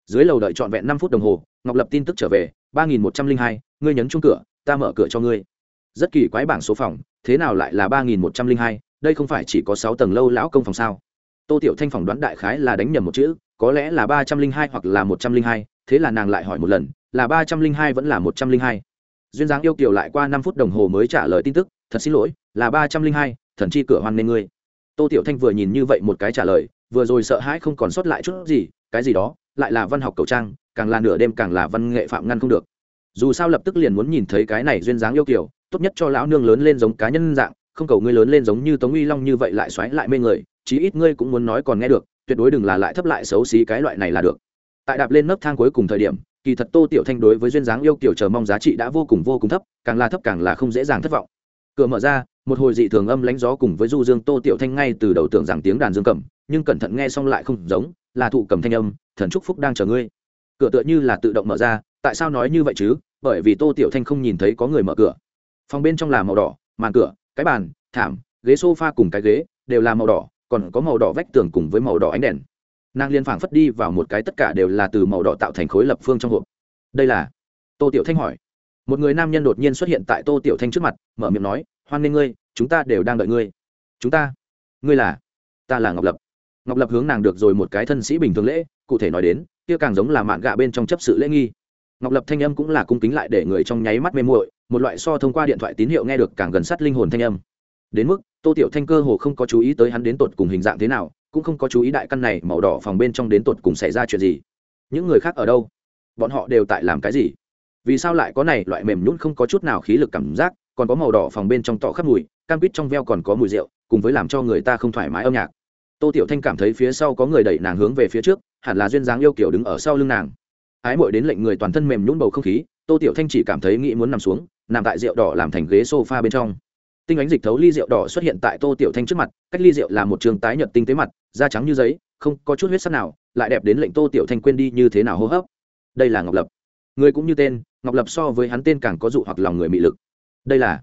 Dưới lầu đợi trọn vẹn năm phút đồng hồ, ngọc lập tin tức trở về, ba nghìn một trăm linh hai, ngươi nhấn chung cửa, ta mở cửa cho ngươi. Rất kỳ quái bảng số phòng, thế nào lại là ba nghìn một trăm linh hai, đây không phải chỉ có sáu tầng lâu lão công phòng sao? Tô tiểu thanh phỏng đoán đại khái là đánh nhầm một chữ có lẽ là ba trăm linh hai hoặc là một trăm linh hai, thế là nàng lại hỏi một lần, là ba trăm linh hai vẫn là một trăm linh hai? Duyên dáng yêu kiều lại qua năm phút đồng hồ mới trả lời tin tức, thật xin lỗi, là ba trăm linh hai, thần chi cửa hoan nên ngươi. Tô tiểu thanh vừa nhìn như vậy một cái trả lời, vừa rồi sợ hãi không còn sót lại chút gì, cái gì đó, lại là văn học cầu trang, càng là nửa đêm càng là văn nghệ phạm ngăn không được. Dù sao lập tức liền muốn nhìn thấy cái này duyên dáng yêu kiều, tốt nhất cho lão nương lớn lên giống cá nhân dạng, không cầu ngươi lớn lên giống như tống uy long như vậy lại xoáy lại mê người, chí ít ngươi cũng muốn nói còn nghe được tuyệt đối đừng là lại thấp lại xấu xí cái loại này là được. Tại đạp lên nấc thang cuối cùng thời điểm, kỳ thật tô tiểu thanh đối với duyên dáng yêu kiểu chờ mong giá trị đã vô cùng vô cùng thấp, càng là thấp càng là không dễ dàng thất vọng. Cửa mở ra, một hồi dị thường âm lánh gió cùng với du dương tô tiểu thanh ngay từ đầu tưởng rằng tiếng đàn dương cầm, nhưng cẩn thận nghe xong lại không giống, là thụ cầm thanh âm, thần trúc phúc đang chờ ngươi. Cửa tựa như là tự động mở ra, tại sao nói như vậy chứ? Bởi vì tô tiểu thanh không nhìn thấy có người mở cửa. Phòng bên trong là màu đỏ, màn cửa, cái bàn, thảm, ghế sofa cùng cái ghế đều là màu đỏ còn có màu đỏ vách tường cùng với màu đỏ ánh đèn. Nàng liên phảng phất đi vào một cái tất cả đều là từ màu đỏ tạo thành khối lập phương trong hộp. Đây là? Tô tiểu thanh hỏi. Một người nam nhân đột nhiên xuất hiện tại tô tiểu thanh trước mặt, mở miệng nói, hoan nghênh ngươi, chúng ta đều đang đợi ngươi. Chúng ta? Ngươi là? Ta là ngọc lập. Ngọc lập hướng nàng được rồi một cái thân sĩ bình thường lễ, cụ thể nói đến, kia càng giống là mạn gạ bên trong chấp sự lễ nghi. Ngọc lập thanh âm cũng là cung kính lại để người trong nháy mắt mê muội, một loại so thông qua điện thoại tín hiệu nghe được càng gần sát linh hồn thanh âm. Đến mức tô tiểu thanh cơ hồ không có chú ý tới hắn đến tột cùng hình dạng thế nào, cũng không có chú ý đại căn này màu đỏ phòng bên trong đến tột cùng xảy ra chuyện gì. Những người khác ở đâu? Bọn họ đều tại làm cái gì? Vì sao lại có này loại mềm nhún không có chút nào khí lực cảm giác, còn có màu đỏ phòng bên trong tọ khắp mùi, cam quýt trong veo còn có mùi rượu, cùng với làm cho người ta không thoải mái âm nhạc. Tô tiểu thanh cảm thấy phía sau có người đẩy nàng hướng về phía trước, hẳn là duyên dáng yêu kiểu đứng ở sau lưng nàng. Ái mội đến lệnh người toàn thân mềm nhún bầu không khí, tô tiểu thanh chỉ cảm thấy nghĩ muốn nằm xuống, nằm tại rượu đỏ làm thành ghế sofa bên trong tinh ánh dịch thấu ly rượu đỏ xuất hiện tại tô tiểu thanh trước mặt, cách ly rượu là một trường tái nhợt tinh tế mặt, da trắng như giấy, không có chút huyết sắc nào, lại đẹp đến lệnh tô tiểu thanh quên đi như thế nào hô hấp. Đây là ngọc lập. Người cũng như tên, ngọc lập so với hắn tên càng có dụ hoặc lòng người mị lực. Đây là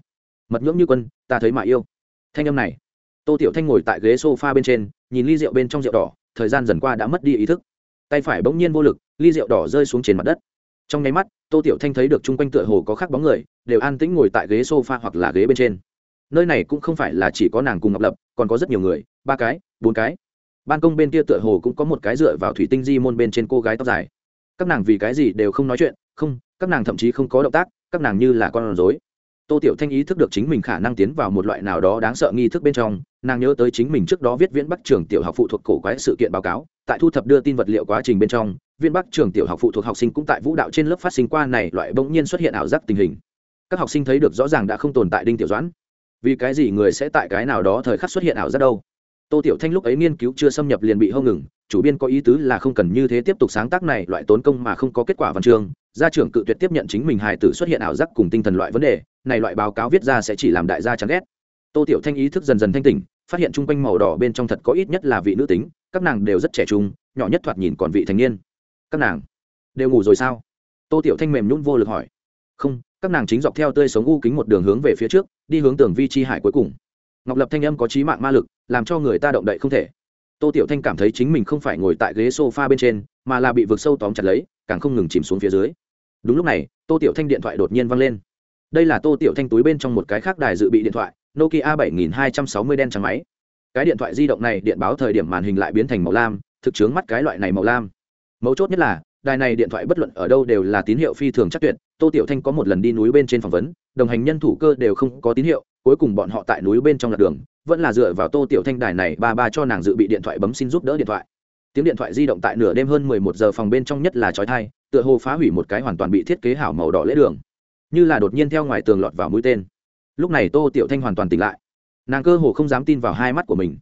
mật ngưỡng như quân, ta thấy mà yêu. Thanh âm này. Tô tiểu thanh ngồi tại ghế s o f a bên trên, nhìn ly rượu bên trong rượu đỏ, thời gian dần qua đã mất đi ý thức. Tay phải bỗng nhiên vô lực, ly rượu đỏ rơi xuống trên mặt đất. Trong nháy mắt, tô tiểu thanh thấy được chung quanh tựa hồ có khắc bóng người, đều an tĩnh ngồi tại ghế s o f a hoặc là ghế bên trên nơi này cũng không phải là chỉ có nàng cùng ngọc lập, còn có rất nhiều người, ba cái, bốn cái. Ban công bên kia tựa hồ cũng có một cái dựa vào thủy tinh di môn bên trên cô gái tóc dài. Các nàng vì cái gì đều không nói chuyện, không, các nàng thậm chí không có động tác, các nàng như là con rối. Tô tiểu thanh ý thức được chính mình khả năng tiến vào một loại nào đó đáng sợ nghi thức bên trong, nàng nhớ tới chính mình trước đó viết viễn bắc trường tiểu học phụ thuộc cổ quái sự kiện báo cáo, tại thu thập đưa tin vật liệu quá trình bên trong viên bắc trường tiểu học phụ thuộc học sinh cũng tại vũ đạo trên lớp phát sinh qua này loại bỗng nhiên xuất hiện ảo giác tình hình. Các học sinh thấy được rõ ràng đã không tồn tại đinh tiểu doãn vì cái gì người sẽ tại cái nào đó thời khắc xuất hiện ảo giác đâu? Tô tiểu thanh lúc ấy nghiên cứu chưa xâm nhập liền bị hông ngừng, chủ biên có ý tứ là không cần như thế tiếp tục sáng tác này, loại tốn công mà không có kết quả văn chương. Gia trưởng cự tuyệt tiếp nhận chính mình hài tử xuất hiện ảo giác cùng tinh thần loại vấn đề, này loại báo cáo viết ra sẽ chỉ làm đại gia chán ghét. Tô tiểu thanh ý thức dần dần thanh tỉnh, phát hiện chung quanh màu đỏ bên trong thật có ít nhất là vị nữ tính, các nàng đều rất trẻ trung, nhỏ nhất thoạt nhìn còn vị thành niên. Các nàng đều ngủ rồi sao? Tô tiểu thanh mềm nhún vô lực hỏi. Không, các nàng chính dọc theo tươi sống u kính một đường hướng về phía trước đi hướng tường vi chi hải cuối cùng. Ngọc lập thanh âm có trí mạng ma lực, làm cho người ta động đậy không thể. Tô tiểu thanh cảm thấy chính mình không phải ngồi tại ghế s o f a bên trên, mà là bị vực sâu tóm chặt lấy, càng không ngừng chìm xuống phía dưới. Đúng lúc này, tô tiểu thanh điện thoại đột nhiên văng lên. Đây là tô tiểu thanh túi bên trong một cái khác đài dự bị điện thoại, nokia bảy nghìn hai trăm sáu mươi đen trắng máy. Cái điện thoại di động này điện báo thời điểm màn hình lại biến thành màu lam, thực chướng mắt cái loại này màu lam. Mấu chốt nhất là đài này điện thoại bất luận ở đâu đều là tín hiệu phi thường chắc tuyệt, tô tiểu thanh có một lần đi núi bên trên phỏng vấn, đồng hành nhân thủ cơ đều không có tín hiệu, cuối cùng bọn họ tại núi bên trong lạc đường, vẫn là dựa vào tô tiểu thanh đài này ba ba cho nàng dự bị điện thoại bấm xin giúp đỡ điện thoại. Tiếng điện thoại di động tại nửa đêm hơn mười một giờ phòng bên trong nhất là trói thai tựa hồ phá hủy một cái hoàn toàn bị thiết kế hảo màu đỏ lễ đường. Như là đột nhiên theo ngoài tường lọt vào mũi tên. Lúc này tô tiểu thanh hoàn toàn tỉnh lại. Nàng cơ hồ không dám tin vào hai mắt của mình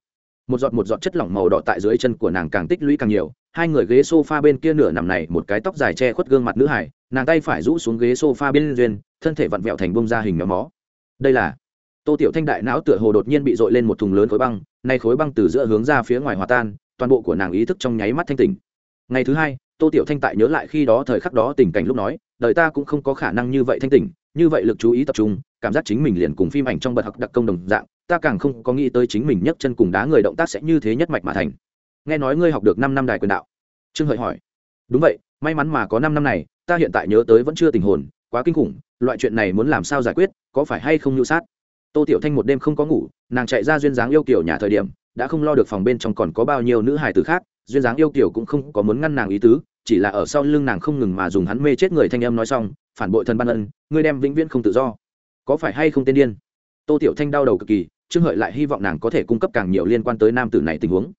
một giọt một giọt chất lỏng màu đỏ tại dưới chân của nàng càng tích lũy càng nhiều. Hai người ghế s o f a bên kia nửa nằm này, một cái tóc dài che khuất gương mặt nữ hải, nàng tay phải rũ xuống ghế s o f a bên duyên, thân thể vặn vẹo thành bông ra hình méo mó. Đây là tô tiểu thanh đại não tựa hồ đột nhiên bị dội lên một thùng lớn khối băng, nay khối băng từ giữa hướng ra phía ngoài hòa tan, toàn bộ của nàng ý thức trong nháy mắt thanh tỉnh. Ngày thứ hai, tô tiểu thanh tại nhớ lại khi đó thời khắc đó tình cảnh lúc nói, đời ta cũng không có khả năng như vậy thanh tỉnh, như vậy lực chú ý tập trung, cảm giác chính mình liền cùng phim ảnh trong bật học đặc công đồng dạng ta càng không có nghĩ tới chính mình nhấc chân cùng đá người động tác sẽ như thế nhất mạch mà thành. Nghe nói ngươi học được năm năm đài quyền đạo. Trương hợi hỏi. Đúng vậy, may mắn mà có năm năm này, ta hiện tại nhớ tới vẫn chưa tình hồn, quá kinh khủng, loại chuyện này muốn làm sao giải quyết, có phải hay không nhu sát? Tô tiểu thanh một đêm không có ngủ, nàng chạy ra duyên dáng yêu kiểu nhà thời điểm, đã không lo được phòng bên trong còn có bao nhiêu nữ hài tử khác, duyên dáng yêu kiểu cũng không có muốn ngăn nàng ý tứ, chỉ là ở sau lưng nàng không ngừng mà dùng hắn mê chết người thanh âm nói xong, phản bội thần ban ân, ngươi đem vĩnh viễn không tự do. Có phải hay không tên điên? Tô tiểu thanh đau đầu cực kỳ trương hợi lại hy vọng nàng có thể cung cấp càng nhiều liên quan tới nam tử này tình huống.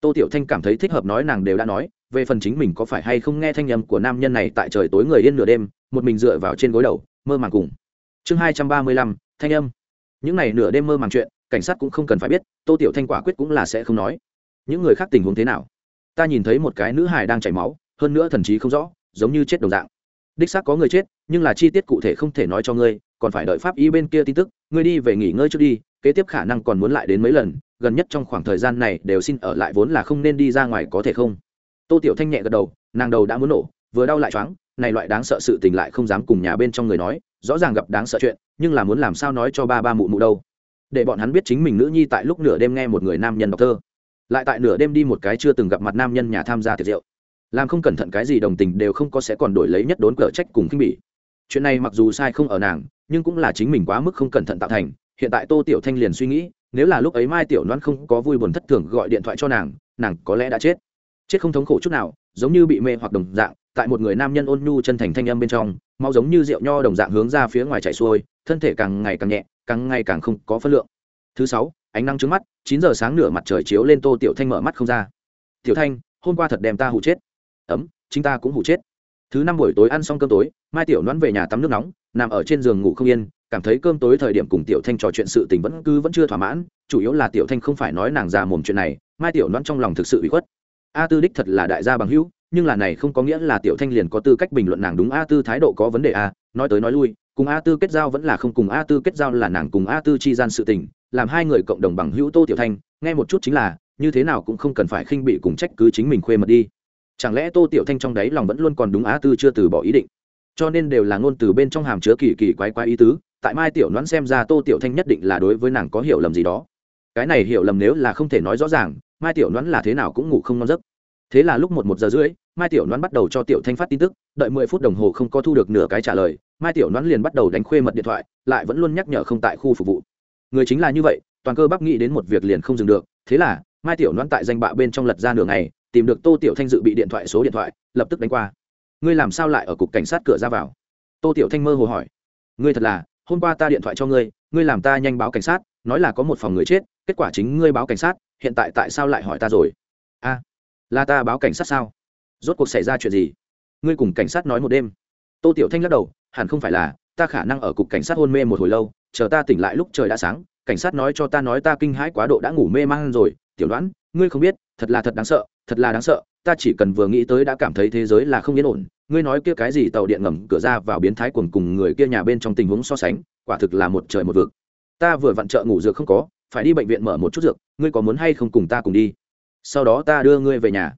Tô tiểu thanh cảm thấy thích hợp nói nàng đều đã nói, về phần chính mình có phải hay không nghe thanh âm của nam nhân này tại trời tối người yên nửa đêm, một mình dựa vào trên gối đầu, mơ màng cùng. Chương hai trăm ba mươi lăm, thanh âm. Những n à y nửa đêm mơ màng chuyện, cảnh sát cũng không cần phải biết, tô tiểu thanh quả quyết cũng là sẽ không nói. Những người khác tình huống thế nào? Ta nhìn thấy một cái nữ hài đang chảy máu, hơn nữa thần chí không rõ, giống như chết đồng dạng. Đích xác có người chết, nhưng là chi tiết cụ thể không thể nói cho ngươi, còn phải đợi pháp y bên kia tin tức, ngươi đi về nghỉ ngơi trước đi kế tiếp khả năng còn muốn lại đến mấy lần, gần nhất trong khoảng thời gian này đều xin ở lại vốn là không nên đi ra ngoài có thể không? Tô tiểu thanh nhẹ gật đầu, nàng đầu đã muốn nổ, vừa đau lại choáng, này loại đáng sợ sự tình lại không dám cùng nhà bên trong người nói, rõ ràng gặp đáng sợ chuyện, nhưng là muốn làm sao nói cho ba ba mụ mụ đâu? Để bọn hắn biết chính mình nữ nhi tại lúc nửa đêm nghe một người nam nhân đọc thơ, lại tại nửa đêm đi một cái chưa từng gặp mặt nam nhân nhà tham gia tiệc rượu. Làm không cẩn thận cái gì đồng tình đều không có sẽ còn đổi lấy nhất đốn cờ trách cùng khinh bỉ. Chuyện này mặc dù sai không ở nàng, nhưng cũng là chính mình quá mức không cẩn thận tạo thành hiện tại tô tiểu thanh liền suy nghĩ, nếu là lúc ấy mai tiểu loan không có vui buồn thất thường gọi điện thoại cho nàng nàng có lẽ đã chết. Chết không thống khổ chút nào, giống như bị mê hoặc đồng dạng, tại một người nam nhân ôn nhu chân thành thanh âm bên trong mau giống như rượu nho đồng dạng hướng ra phía ngoài chạy xuôi, thân thể càng ngày càng nhẹ, càng ngày càng không có phân lượng. Thứ sáu, ánh nắng trước mắt, chín giờ sáng nửa mặt trời chiếu lên tô tiểu thanh mở mắt không ra. Tiểu thanh, hôm qua thật đem ta hụ chết. Ấm, chính ta cũng hụ chết. Thứ năm buổi tối ăn xong cơm tối, mai tiểu đoán về nhà tắm nước nóng, nằm ở trên giường ngủ không yên cảm thấy cơm tối thời điểm cùng tiểu thanh trò chuyện sự tình vẫn cứ vẫn chưa thỏa mãn, chủ yếu là tiểu thanh không phải nói nàng già mồm chuyện này, mai tiểu đoán trong lòng thực sự bị khuất. A tư đích thật là đại gia bằng hữu, nhưng là này không có nghĩa là tiểu thanh liền có tư cách bình luận nàng đúng a tư thái độ có vấn đề a, nói tới nói lui, cùng a tư kết giao vẫn là không cùng a tư kết giao là nàng cùng a tư chi gian sự tình, làm hai người cộng đồng bằng hữu tô tiểu thanh, nghe một chút chính là, như thế nào cũng không cần phải khinh bị cùng trách cứ chính mình khuê mật đi. Chẳng lẽ tô tiểu thanh trong đáy lòng vẫn luôn còn đúng a tư chưa từ bỏ ý định? Cho nên đều là ngôn từ bên trong hàm chứa kỳ kỳ quái quái ý tứ tại mai tiểu đoán xem ra tô tiểu thanh nhất định là đối với nàng có hiểu lầm gì đó. Cái này hiểu lầm nếu là không thể nói rõ ràng, mai tiểu đoán là thế nào cũng ngủ không ngon giấc. Thế là lúc một một giờ rưỡi, mai tiểu đoán bắt đầu cho tiểu thanh phát tin tức, đợi mười phút đồng hồ không có thu được nửa cái trả lời, mai tiểu đoán liền bắt đầu đánh khuê mật điện thoại, lại vẫn luôn nhắc nhở không tại khu phục vụ. Người chính là như vậy, toàn cơ bắp nghĩ đến một việc liền không dừng được, thế là mai tiểu đoán tại danh bạ bên trong lật ra nửa ngày, tìm được tô tiểu thanh dự bị điện thoại số điện thoại, lập tức đánh qua. Ngươi làm sao lại ở cục cảnh sát cửa ra vào? Tô tiểu thanh mơ hồ hỏi. Ngươi thật là hôm qua ta điện thoại cho ngươi ngươi làm ta nhanh báo cảnh sát, nói là có một phòng người chết, kết quả chính ngươi báo cảnh sát, hiện tại tại sao lại hỏi ta rồi? A, là ta báo cảnh sát sao? Rốt cuộc xảy ra chuyện gì? Ngươi cùng cảnh sát nói một đêm. Tô tiểu thanh lắc đầu, hẳn không phải là, ta khả năng ở cục cảnh sát hôn mê một hồi lâu, chờ ta tỉnh lại lúc trời đã sáng, cảnh sát nói cho ta nói ta kinh hãi quá độ đã ngủ mê man rồi. Tiểu đoán, ngươi không biết, thật là thật đáng sợ, thật là đáng sợ, ta chỉ cần vừa nghĩ tới đã cảm thấy thế giới là không yên ổn ngươi nói kia cái gì tàu điện ngầm cửa ra vào biến thái cuồng cùng người kia nhà bên trong tình huống so sánh, quả thực là một trời một vực. Ta vừa vặn trợ ngủ dược không có, phải đi bệnh viện mở một chút dược, ngươi có muốn hay không cùng ta cùng đi? Sau đó ta đưa ngươi về nhà.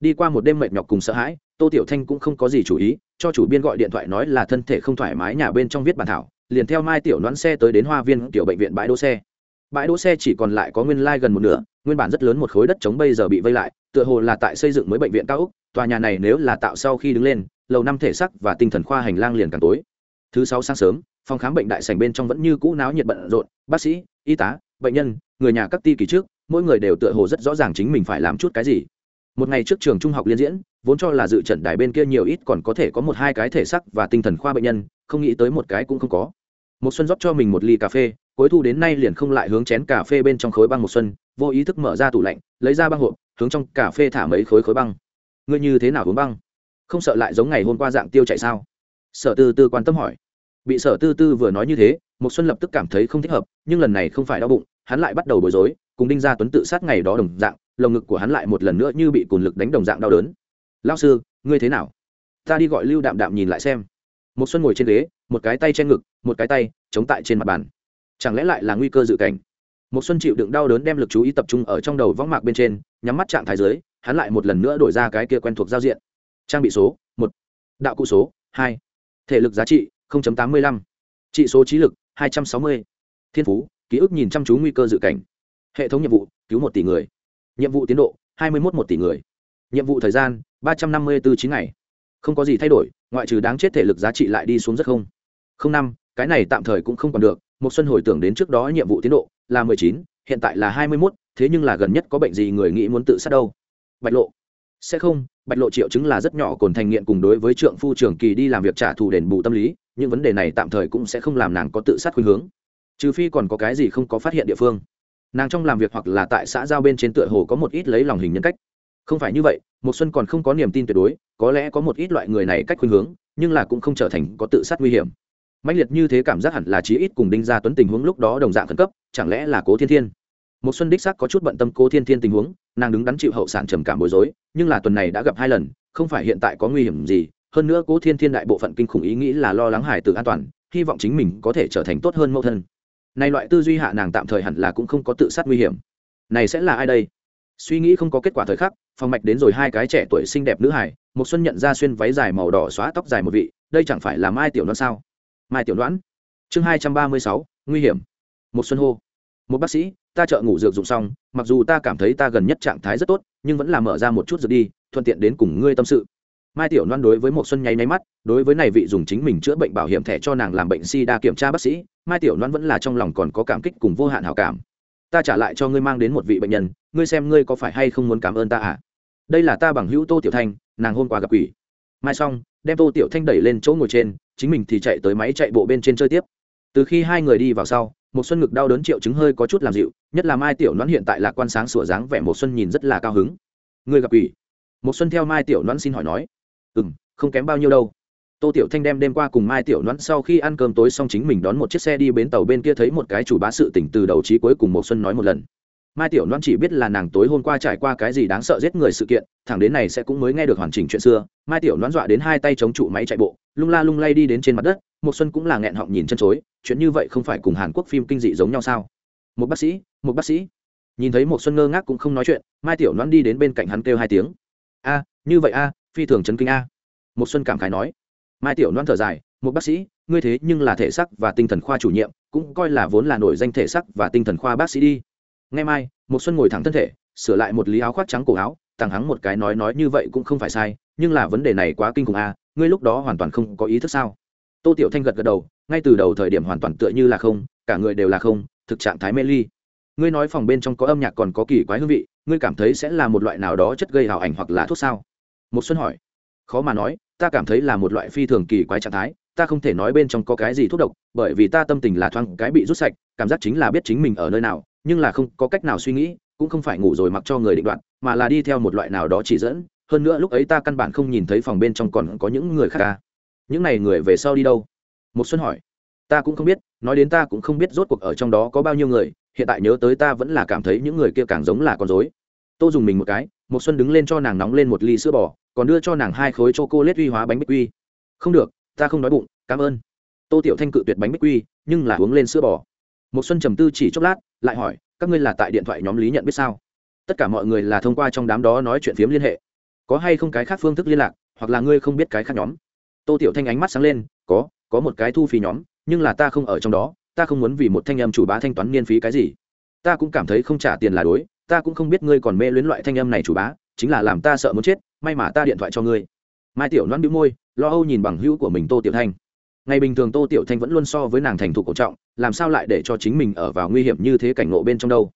Đi qua một đêm mệt nhọc cùng sợ hãi, tô tiểu thanh cũng không có gì chủ ý, cho chủ biên gọi điện thoại nói là thân thể không thoải mái, nhà bên trong viết bản thảo, liền theo mai tiểu đoán xe tới đến hoa viên tiểu bệnh viện bãi đỗ xe. Bãi đỗ xe chỉ còn lại có nguyên lai gần một nửa, nguyên bản rất lớn một khối đất trống bây giờ bị vây lại, tựa hồ là tại xây dựng mới bệnh viện cao úc tòa nhà này nếu là tạo sau khi đứng lên, lầu năm thể sắc và tinh thần khoa hành lang liền càng tối. Thứ sáu sáng sớm, phòng khám bệnh đại sành bên trong vẫn như cũ náo nhiệt bận rộn, bác sĩ, y tá, bệnh nhân, người nhà các ti kỳ trước, mỗi người đều tựa hồ rất rõ ràng chính mình phải làm chút cái gì. Một ngày trước trường trung học liên diễn, vốn cho là dự trận đài bên kia nhiều ít còn có thể có một hai cái thể sắc và tinh thần khoa bệnh nhân, không nghĩ tới một cái cũng không có. Một xuân rót cho mình một ly cà phê, cuối thu đến nay liền không lại hướng chén cà phê bên trong khối băng một xuân, vô ý thức mở ra tủ lạnh, lấy ra băng hộp, hướng trong cà phê thả mấy khối khối băng ngươi như thế nào uống băng? Không sợ lại giống ngày hôm qua dạng tiêu chạy sao? Sở tư tư quan tâm hỏi. Bị sở tư tư vừa nói như thế một xuân lập tức cảm thấy không thích hợp, nhưng lần này không phải đau bụng, hắn lại bắt đầu bối rối, cùng đinh gia tuấn tự sát ngày đó đồng dạng, lồng ngực của hắn lại một lần nữa như bị cùn lực đánh đồng dạng đau đớn. Lao sư, ngươi thế nào? Ta đi gọi lưu đạm đạm nhìn lại xem. Một xuân ngồi trên ghế, một cái tay trên ngực, một cái tay chống tại trên mặt bàn. Chẳng lẽ lại là nguy cơ dự cảnh? Một xuân chịu đựng đau đớn đem lực chú ý tập trung ở trong đầu võng mạc bên trên, nhắm mắt trạng thái dưới hắn lại một lần nữa đổi ra cái kia quen thuộc giao diện. Trang bị số, một. Đạo cụ số, hai. Thể lực giá trị tám mươi lăm. Trị số trí lực, hai trăm sáu mươi. Thiên phú, ký ức nhìn chăm chú nguy cơ dự cảnh. Hệ thống nhiệm vụ, cứu một tỷ người. Nhiệm vụ tiến độ, hai mươi một một tỷ người. Nhiệm vụ thời gian, ba trăm năm mươi bốn chín ngày. Không có gì thay đổi, ngoại trừ đáng chết thể lực giá trị lại đi xuống rất không. Không năm, cái này tạm thời cũng không còn được. Một xuân hồi tưởng đến trước đó nhiệm vụ tiến độ là mười chín, hiện tại là hai mươi mốt, thế nhưng là gần nhất có bệnh gì người nghĩ muốn tự sát đâu bạch lộ. Sẽ không, bạch lộ triệu chứng là rất nhỏ cồn thành nghiện cùng đối với trượng phu trường kỳ đi làm việc trả thù đền bù tâm lý, những vấn đề này tạm thời cũng sẽ không làm nàng có tự sát khuynh hướng. Trừ phi còn có cái gì không có phát hiện địa phương. Nàng trong làm việc hoặc là tại xã giao bên trên tựa hồ có một ít lấy lòng hình nhân cách. Không phải như vậy một xuân còn không có niềm tin tuyệt đối, có lẽ có một ít loại người này cách khuynh hướng, nhưng là cũng không trở thành có tự sát nguy hiểm. Mãnh liệt như thế cảm giác hẳn là chí ít cùng đinh gia tuấn tình huống lúc đó đồng dạng khẩn cấp, chẳng lẽ là cố thiên thiên? Một xuân đích xác có chút bận tâm cố thiên thiên tình huống nàng đứng đắn chịu hậu sản trầm cảm bối rối, nhưng là tuần này đã gặp hai lần, không phải hiện tại có nguy hiểm gì, hơn nữa cố thiên thiên đại bộ phận kinh khủng ý nghĩ là lo lắng hải tử an toàn, hy vọng chính mình có thể trở thành tốt hơn mẫu thân. Này loại tư duy hạ nàng tạm thời hẳn là cũng không có tự sát nguy hiểm. Này sẽ là ai đây? Suy nghĩ không có kết quả thời khắc, phòng mạch đến rồi hai cái trẻ tuổi xinh đẹp nữ hải một xuân nhận ra xuyên váy dài màu đỏ xóa tóc dài một vị, đây chẳng phải là mai tiểu đoán sao? Mai tiểu đoán chương hai trăm ba mươi sáu, nguy hiểm. Một xuân hô. Một bác sĩ ta chợ ngủ dược dụng xong, mặc dù ta cảm thấy ta gần nhất trạng thái rất tốt, nhưng vẫn là mở ra một chút dược đi, thuận tiện đến cùng ngươi tâm sự. Mai tiểu loan đối với một xuân nháy nháy mắt, đối với này vị dùng chính mình chữa bệnh bảo hiểm thẻ cho nàng làm bệnh si đa kiểm tra bác sĩ, mai tiểu loan vẫn là trong lòng còn có cảm kích cùng vô hạn hảo cảm. Ta trả lại cho ngươi mang đến một vị bệnh nhân, ngươi xem ngươi có phải hay không muốn cảm ơn ta à? Đây là ta bằng hữu tô tiểu thanh, nàng hôm qua gặp quỷ. Mai xong, đem tô tiểu thanh đẩy lên chỗ ngồi trên, chính mình thì chạy tới máy chạy bộ bên trên chơi tiếp. Từ khi hai người đi vào sau một xuân ngực đau đớn triệu chứng hơi có chút làm dịu, nhất là mai tiểu nón hiện tại là quan sáng sủa dáng vẻ một xuân nhìn rất là cao hứng. Người gặp quỷ. Một xuân theo mai tiểu nón xin hỏi nói. Ừm, không kém bao nhiêu đâu. Tô tiểu thanh đem đêm qua cùng mai tiểu nón sau khi ăn cơm tối xong chính mình đón một chiếc xe đi bến tàu bên kia thấy một cái chủ bá sự tỉnh từ đầu trí cuối cùng một xuân nói một lần mai tiểu loan chỉ biết là nàng tối hôm qua trải qua cái gì đáng sợ giết người sự kiện, thẳng đến này sẽ cũng mới nghe được hoàn chỉnh chuyện xưa. Mai tiểu loan dọa đến hai tay chống trụ máy chạy bộ, lung la lung lay đi đến trên mặt đất. Một xuân cũng là nghẹn họng nhìn chân chối, chuyện như vậy không phải cùng hàn quốc phim kinh dị giống nhau sao? Một bác sĩ, một bác sĩ. Nhìn thấy một xuân ngơ ngác cũng không nói chuyện, mai tiểu loan đi đến bên cạnh hắn kêu hai tiếng. A, như vậy a, phi thường chấn kinh a. Một xuân cảm khái nói. Mai tiểu loan thở dài một bác sĩ, ngươi thế nhưng là thể sắc và tinh thần khoa chủ nhiệm, cũng coi là vốn là nổi danh thể sắc và tinh thần khoa bác sĩ đi ngay mai một xuân ngồi thẳng thân thể, sửa lại một lý áo khoác trắng cổ áo, tàng hắng một cái nói nói như vậy cũng không phải sai, nhưng là vấn đề này quá kinh khủng a ngươi lúc đó hoàn toàn không có ý thức sao? Tô tiểu thanh gật gật đầu, ngay từ đầu thời điểm hoàn toàn tựa như là không, cả người đều là không, thực trạng thái mê ly. Ngươi nói phòng bên trong có âm nhạc còn có kỳ quái hương vị, ngươi cảm thấy sẽ là một loại nào đó chất gây hào ảnh hoặc là thuốc sao? Một xuân hỏi. Khó mà nói, ta cảm thấy là một loại phi thường kỳ quái trạng thái, ta không thể nói bên trong có cái gì thuốc độc, bởi vì ta tâm tình là thoáng cái bị rút sạch, cảm giác chính là biết chính mình ở nơi nào nhưng là không có cách nào suy nghĩ, cũng không phải ngủ rồi mặc cho người định đoạn mà là đi theo một loại nào đó chỉ dẫn. Hơn nữa lúc ấy ta căn bản không nhìn thấy phòng bên trong còn có những người khác ca những này người về sau đi đâu? Một xuân hỏi. Ta cũng không biết, nói đến ta cũng không biết rốt cuộc ở trong đó có bao nhiêu người, hiện tại nhớ tới ta vẫn là cảm thấy những người kia càng giống là con dối tô dùng mình một cái một xuân đứng lên cho nàng nóng lên một ly sữa bò, còn đưa cho nàng hai khối chocolate cô lết uy hóa bánh bích quy. Không được, ta không nói bụng, cảm ơn. Tô tiểu thanh cự tuyệt bánh bích quy, nhưng là uống lên sữa bò một xuân trầm tư chỉ chốc lát, lại hỏi, các ngươi là tại điện thoại nhóm lý nhận biết sao? Tất cả mọi người là thông qua trong đám đó nói chuyện phiếm liên hệ. Có hay không cái khác phương thức liên lạc, hoặc là ngươi không biết cái khác nhóm? Tô tiểu thanh ánh mắt sáng lên, có có một cái thu phí nhóm, nhưng là ta không ở trong đó, ta không muốn vì một thanh âm chủ bá thanh toán niên phí cái gì. Ta cũng cảm thấy không trả tiền là đối, ta cũng không biết ngươi còn mê luyến loại thanh âm này chủ bá, chính là làm ta sợ muốn chết, may mà ta điện thoại cho ngươi. Mai tiểu loan bĩu môi, lo âu nhìn bằng hữu của mình tô tiểu thanh. Ngày bình thường tô tiểu thanh vẫn luôn so với nàng thành thục cổ trọng làm sao lại để cho chính mình ở vào nguy hiểm như thế cảnh ngộ bên trong đâu?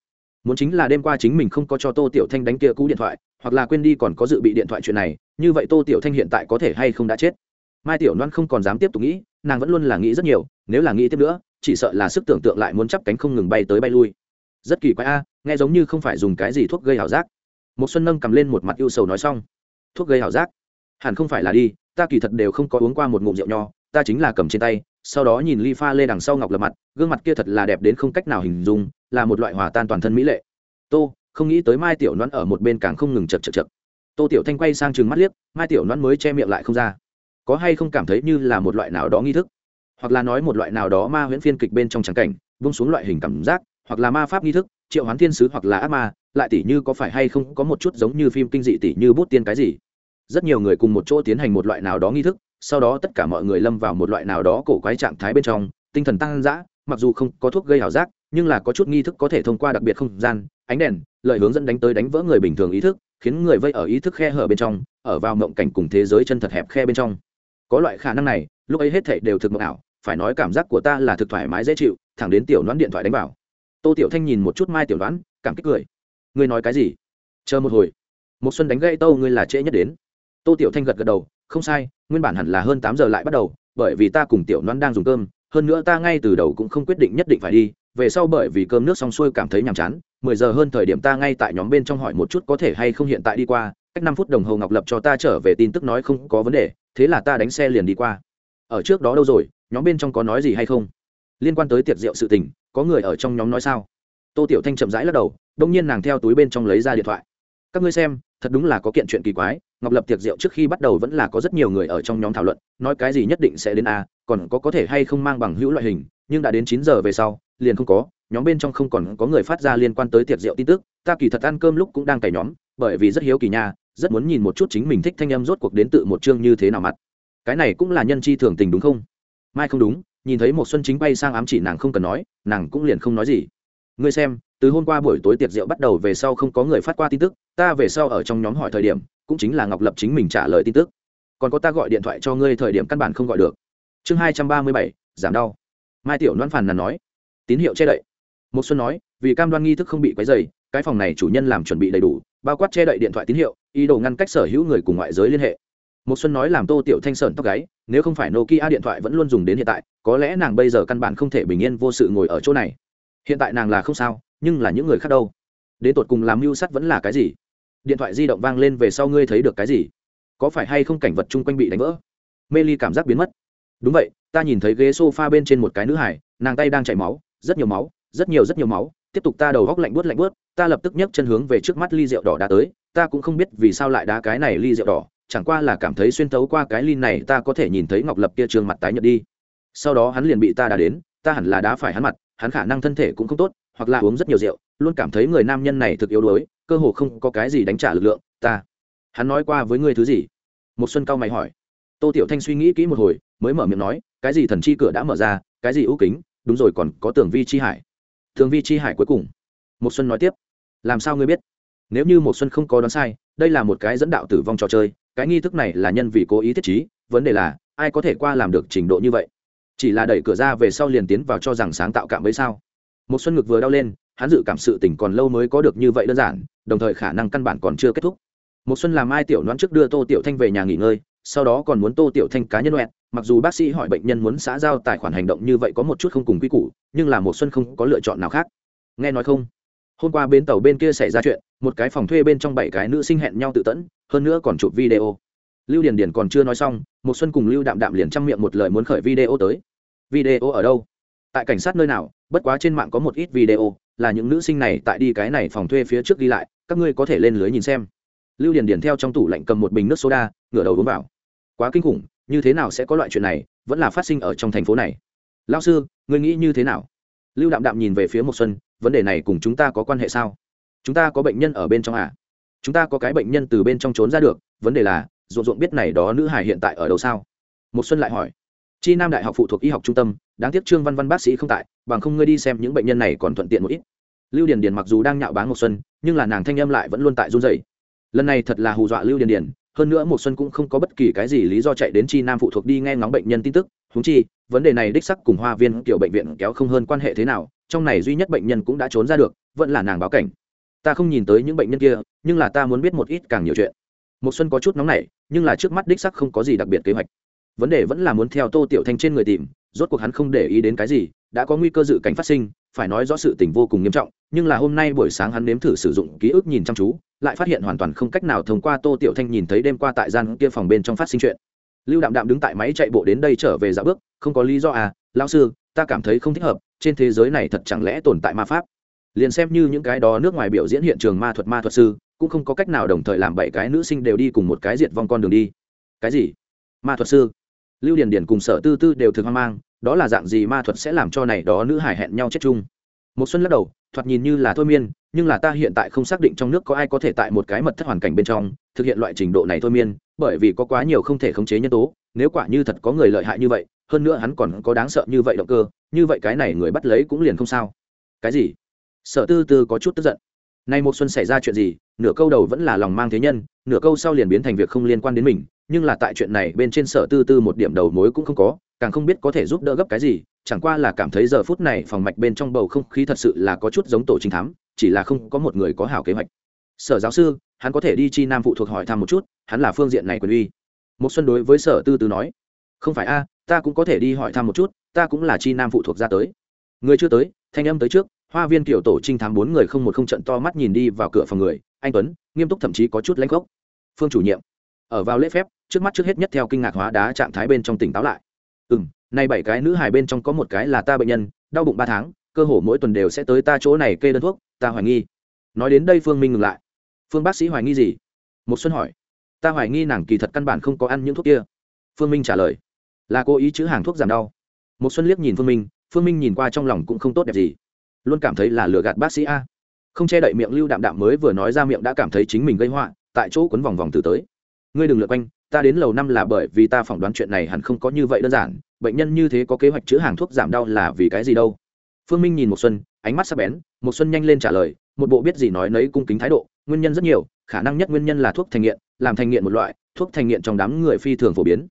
Muốn chính là đêm qua chính mình không có cho tô tiểu thanh đánh kia cú điện thoại, hoặc là quên đi còn có dự bị điện thoại chuyện này, như vậy tô tiểu thanh hiện tại có thể hay không đã chết? Mai tiểu loan không còn dám tiếp tục nghĩ, nàng vẫn luôn là nghĩ rất nhiều, nếu là nghĩ tiếp nữa, chỉ sợ là sức tưởng tượng lại muốn chắp cánh không ngừng bay tới bay lui. Rất kỳ quái a, nghe giống như không phải dùng cái gì thuốc gây ảo giác. Một xuân nâng cầm lên một mặt ưu sầu nói xong. Thuốc gây ảo giác? Hẳn không phải là đi, ta kỳ thật đều không có uống qua một ngụm rượu nho, ta chính là cầm trên tay sau đó nhìn ly pha lê đằng sau ngọc lập mặt, gương mặt kia thật là đẹp đến không cách nào hình dung, là một loại hòa tan toàn thân mỹ lệ. Tô, không nghĩ tới mai tiểu noãn ở một bên càng không ngừng chật chật chật tô tiểu thanh quay sang chừng mắt liếc, mai tiểu noãn mới che miệng lại không ra. Có hay không cảm thấy như là một loại nào đó nghi thức? Hoặc là nói một loại nào đó ma huyễn phiên kịch bên trong trắng cảnh vung xuống loại hình cảm giác, hoặc là ma pháp nghi thức, triệu hoán thiên sứ hoặc là ác ma, lại tỉ như có phải hay không có một chút giống như phim kinh dị tỉ như bút tiên cái gì? Rất nhiều người cùng một chỗ tiến hành một loại nào đó nghi thức sau đó tất cả mọi người lâm vào một loại nào đó cổ quái trạng thái bên trong, tinh thần tăng dã, mặc dù không có thuốc gây ảo giác, nhưng là có chút nghi thức có thể thông qua đặc biệt không gian, ánh đèn lợi hướng dẫn đánh tới đánh vỡ người bình thường ý thức, khiến người vây ở ý thức khe hở bên trong, ở vào mộng cảnh cùng thế giới chân thật hẹp khe bên trong. Có loại khả năng này, lúc ấy hết thảy đều thực mộng ảo, phải nói cảm giác của ta là thực thoải mái dễ chịu, thẳng đến tiểu đoán điện thoại đánh vào. Tô tiểu thanh nhìn một chút mai tiểu đoán cảm kích cười. Ngươi nói cái gì? Chờ một hồi. Một xuân đánh gây tâu, ngươi là trễ nhất đến. Tô tiểu thanh gật gật đầu không sai, nguyên bản hẳn là hơn tám giờ lại bắt đầu, bởi vì ta cùng tiểu noan đang dùng cơm, hơn nữa ta ngay từ đầu cũng không quyết định nhất định phải đi, về sau bởi vì cơm nước xong xuôi cảm thấy nhàm chán, mười giờ hơn thời điểm ta ngay tại nhóm bên trong hỏi một chút có thể hay không hiện tại đi qua, cách năm phút đồng hồ ngọc lập cho ta trở về tin tức nói không có vấn đề, thế là ta đánh xe liền đi qua. Ở trước đó đâu rồi, nhóm bên trong có nói gì hay không? Liên quan tới tiệc rượu sự tình, có người ở trong nhóm nói sao? Tô tiểu thanh chậm rãi lắc đầu, đông nhiên nàng theo túi bên trong lấy ra điện thoại. Các ngươi xem, thật đúng là có kiện chuyện kỳ quái ngọc lập tiệc rượu trước khi bắt đầu vẫn là có rất nhiều người ở trong nhóm thảo luận, nói cái gì nhất định sẽ đến a, còn có có thể hay không mang bằng hữu loại hình, nhưng đã đến chín giờ về sau, liền không có, nhóm bên trong không còn có người phát ra liên quan tới tiệc rượu tin tức, ta kỳ thật ăn cơm lúc cũng đang cày nhóm, bởi vì rất hiếu kỳ nha, rất muốn nhìn một chút chính mình thích thanh âm rốt cuộc đến tự một chương như thế nào mặt. Cái này cũng là nhân chi thường tình đúng không? Mai không đúng, nhìn thấy một xuân chính bay sang ám chỉ nàng không cần nói, nàng cũng liền không nói gì. Ngươi xem từ hôm qua buổi tối tiệc rượu bắt đầu về sau không có người phát qua tin tức, ta về sau ở trong nhóm hỏi thời điểm, cũng chính là ngọc lập chính mình trả lời tin tức. Còn có ta gọi điện thoại cho ngươi thời điểm căn bản không gọi được. Chương hai trăm ba mươi bảy, giảm đau. Mai tiểu loan phàn nàn nói. Tín hiệu che đậy. Một xuân nói, vì cam đoan nghi thức không bị quấy dày cái phòng này chủ nhân làm chuẩn bị đầy đủ, bao quát che đậy điện thoại tín hiệu, ý đồ ngăn cách sở hữu người cùng ngoại giới liên hệ. Một xuân nói làm tô tiểu thanh sờn tóc gáy, nếu không phải nokia điện thoại vẫn luôn dùng đến hiện tại, có lẽ nàng bây giờ căn bản không thể bình yên vô sự ngồi ở chỗ này. Hiện tại nàng là không sao nhưng là những người khác đâu. Đến tột cùng làm mưu sắt vẫn là cái gì? Điện thoại di động vang lên về sau ngươi thấy được cái gì? Có phải hay không cảnh vật chung quanh bị đánh vỡ? Mê ly cảm giác biến mất. Đúng vậy, ta nhìn thấy ghế s o f a bên trên một cái nữ hải nàng tay đang chảy máu, rất nhiều máu, rất nhiều rất nhiều máu, tiếp tục ta đầu góc lạnh bớt lạnh bớt ta lập tức nhấc chân hướng về trước mắt ly rượu đỏ đã tới, ta cũng không biết vì sao lại đá cái này ly rượu đỏ, chẳng qua là cảm thấy xuyên tấu qua cái ly này ta có thể nhìn thấy ngọc lập kia trường mặt tái nhợt đi. Sau đó hắn liền bị ta đá đến, ta hẳn là đá phải hắn mặt hắn khả năng thân thể cũng không tốt, hoặc là uống rất nhiều rượu, luôn cảm thấy người nam nhân này thực yếu đuối, cơ hồ không có cái gì đánh trả lực lượng, ta. Hắn nói qua với ngươi thứ gì? Một xuân cao mày hỏi. Tô tiểu thanh suy nghĩ kỹ một hồi, mới mở miệng nói, cái gì thần chi cửa đã mở ra, cái gì ưu kính, đúng rồi còn có tường vi chi hải. Tường vi chi hải cuối cùng. Một xuân nói tiếp. Làm sao ngươi biết? Nếu như một xuân không có đoán sai, đây là một cái dẫn đạo tử vong trò chơi, cái nghi thức này là nhân vì cố ý thiết trí, vấn đề là, ai có thể qua làm được trình độ như vậy? Chỉ là đẩy cửa ra về sau liền tiến vào cho rằng sáng tạo cảm ấy sao? Một xuân ngực vừa đau lên, hắn dự cảm sự tỉnh còn lâu mới có được như vậy đơn giản, đồng thời khả năng căn bản còn chưa kết thúc. Một xuân làm ai tiểu đoán trước đưa tô tiểu thanh về nhà nghỉ ngơi, sau đó còn muốn tô tiểu thanh cá nhân loẹt mặc dù bác sĩ hỏi bệnh nhân muốn xã giao tài khoản hành động như vậy có một chút không cùng quy củ, nhưng là một xuân không có lựa chọn nào khác. Nghe nói không? Hôm qua bến tàu bên kia xảy ra chuyện, một cái phòng thuê bên trong bảy cái nữ sinh hẹn nhau tự tẫn, hơn nữa còn chụp video lưu điền điền còn chưa nói xong một xuân cùng lưu đạm đạm liền chăm miệng một lời muốn khởi video tới. Video ở đâu? Tại cảnh sát nơi nào? Bất quá trên mạng có một ít video, là những nữ sinh này tại đi cái này phòng thuê phía trước đi lại, các ngươi có thể lên lưới nhìn xem. Lưu điền điền theo trong tủ lạnh cầm một bình nước soda, ngửa đầu uống vào. Quá kinh khủng, như thế nào sẽ có loại chuyện này, vẫn là phát sinh ở trong thành phố này. Lao sư, ngươi nghĩ như thế nào? Lưu đạm đạm nhìn về phía một xuân, vấn đề này cùng chúng ta có quan hệ sao? Chúng ta có bệnh nhân ở bên trong à? Chúng ta có cái bệnh nhân từ bên trong trốn ra được, vấn đề là ruộng ruộng biết này đó nữ hải hiện tại ở đâu sao? Một xuân lại hỏi. Chi nam đại học phụ thuộc y học trung tâm, đáng tiếc trương văn văn bác sĩ không tại, bằng không ngươi đi xem những bệnh nhân này còn thuận tiện một ít. Lưu điền điền mặc dù đang nhạo báng một xuân, nhưng là nàng thanh âm lại vẫn luôn tại run rẩy. lần này thật là hù dọa lưu điền điền, hơn nữa một xuân cũng không có bất kỳ cái gì lý do chạy đến chi nam phụ thuộc đi nghe ngóng bệnh nhân tin tức. Chúng chi, vấn đề này đích sắc cùng hoa viên kiểu bệnh viện kéo không hơn quan hệ thế nào, trong này duy nhất bệnh nhân cũng đã trốn ra được, vẫn là nàng báo cảnh. Ta không nhìn tới những bệnh nhân kia, nhưng là ta muốn biết một ít càng nhiều chuyện. Một xuân có chút nóng nảy nhưng là trước mắt đích sắc không có gì đặc biệt kế hoạch. Vấn đề vẫn là muốn theo tô tiểu thanh trên người tìm, rốt cuộc hắn không để ý đến cái gì, đã có nguy cơ dự cảnh phát sinh, phải nói rõ sự tình vô cùng nghiêm trọng, nhưng là hôm nay buổi sáng hắn nếm thử sử dụng ký ức nhìn chăm chú, lại phát hiện hoàn toàn không cách nào thông qua tô tiểu thanh nhìn thấy đêm qua tại gian kia phòng bên trong phát sinh chuyện. Lưu đạm đạm đứng tại máy chạy bộ đến đây trở về dạ bước, không có lý do à lão sư, ta cảm thấy không thích hợp, trên thế giới này thật chẳng lẽ tồn tại ma pháp? Liền xem như những cái đó nước ngoài biểu diễn hiện trường ma thuật ma thuật sư cũng không có cách nào đồng thời làm bảy cái nữ sinh đều đi cùng một cái diệt vong con đường đi. Cái gì? Ma thuật sư. Lưu điền điền cùng sở tư tư đều thường hoang mang, đó là dạng gì ma thuật sẽ làm cho này đó nữ hải hẹn nhau chết chung? Một xuân lắc đầu, thoạt nhìn như là thôi miên, nhưng là ta hiện tại không xác định trong nước có ai có thể tại một cái mật thất hoàn cảnh bên trong thực hiện loại trình độ này thôi miên, bởi vì có quá nhiều không thể khống chế nhân tố, nếu quả như thật có người lợi hại như vậy, hơn nữa hắn còn có đáng sợ như vậy động cơ, như vậy cái này người bắt lấy cũng liền không sao. Cái gì? Sở tư tư có chút tức giận. Nay một xuân xảy ra chuyện gì nửa câu đầu vẫn là lòng mang thế nhân, nửa câu sau liền biến thành việc không liên quan đến mình, nhưng là tại chuyện này bên trên sở tư tư một điểm đầu mối cũng không có, càng không biết có thể giúp đỡ gấp cái gì, chẳng qua là cảm thấy giờ phút này phòng mạch bên trong bầu không khí thật sự là có chút giống tổ trinh thám, chỉ là không có một người có hảo kế hoạch. Sở giáo sư, hắn có thể đi chi nam phụ thuộc hỏi thăm một chút, hắn là phương diện này quyền uy. Một xuân đối với sở tư tư nói, không phải a, ta cũng có thể đi hỏi thăm một chút, ta cũng là chi nam phụ thuộc ra tới. Người chưa tới, thanh âm tới trước, hoa viên tiểu tổ trinh thám bốn người không một không trận to mắt nhìn đi vào cửa phòng người anh tuấn nghiêm túc thậm chí có chút lãnh gốc phương chủ nhiệm ở vào lễ phép trước mắt trước hết nhất theo kinh ngạc hóa đá trạng thái bên trong tỉnh táo lại ừ m nay bảy cái nữ hài bên trong có một cái là ta bệnh nhân đau bụng ba tháng cơ hồ mỗi tuần đều sẽ tới ta chỗ này kê đơn thuốc ta hoài nghi nói đến đây phương minh ngừng lại phương bác sĩ hoài nghi gì một xuân hỏi ta hoài nghi nàng kỳ thật căn bản không có ăn những thuốc kia phương minh trả lời là cố ý chữ hàng thuốc giảm đau một xuân liếc nhìn phương minh phương minh nhìn qua trong lòng cũng không tốt đẹp gì luôn cảm thấy là lừa gạt bác sĩ a không che đậy miệng lưu đạm đạm mới vừa nói ra miệng đã cảm thấy chính mình gây họa, tại chỗ quấn vòng vòng từ tới. Ngươi đừng lượt quanh, ta đến lầu năm là bởi vì ta phỏng đoán chuyện này hẳn không có như vậy đơn giản, bệnh nhân như thế có kế hoạch chữa hàng thuốc giảm đau là vì cái gì đâu. Phương minh nhìn một xuân, ánh mắt sắc bén một xuân nhanh lên trả lời, một bộ biết gì nói nấy cung kính thái độ, nguyên nhân rất nhiều, khả năng nhất nguyên nhân là thuốc thành nghiện, làm thành nghiện một loại, thuốc thành nghiện trong đám người phi thường phổ biến.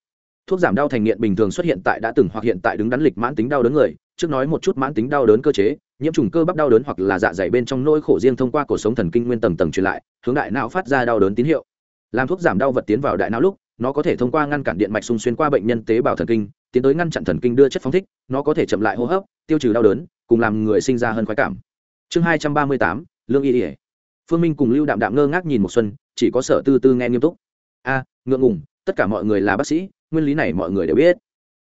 Thuốc giảm đau thành nghiện bình thường xuất hiện tại đã từng hoặc hiện tại đứng đắn lịch mãn tính đau đớn người, trước nói một chút mãn tính đau đớn cơ chế nhiễm trùng cơ bắp đau đớn hoặc là dạ dày bên trong nỗi khổ riêng thông qua cuộc sống thần kinh nguyên tầng tầng truyền lại, hướng đại não phát ra đau đớn tín hiệu. Làm thuốc giảm đau vật tiến vào đại não lúc, nó có thể thông qua ngăn cản điện mạch xung xuyên qua bệnh nhân tế bào thần kinh, tiến tới ngăn chặn thần kinh đưa chất phóng thích, nó có thể chậm lại hô hấp, tiêu trừ đau đớn, cùng làm người sinh ra hơn khoái cảm. Chương hai trăm ba mươi tám, lương y ỉa phương minh cùng lưu đạm đạm ngơ ngác nhìn một xuân, chỉ có sở tư tư nghe nghiêm túc. A, ngượng ngùng, tất cả mọi người là bác sĩ, nguyên lý này mọi người đều biết.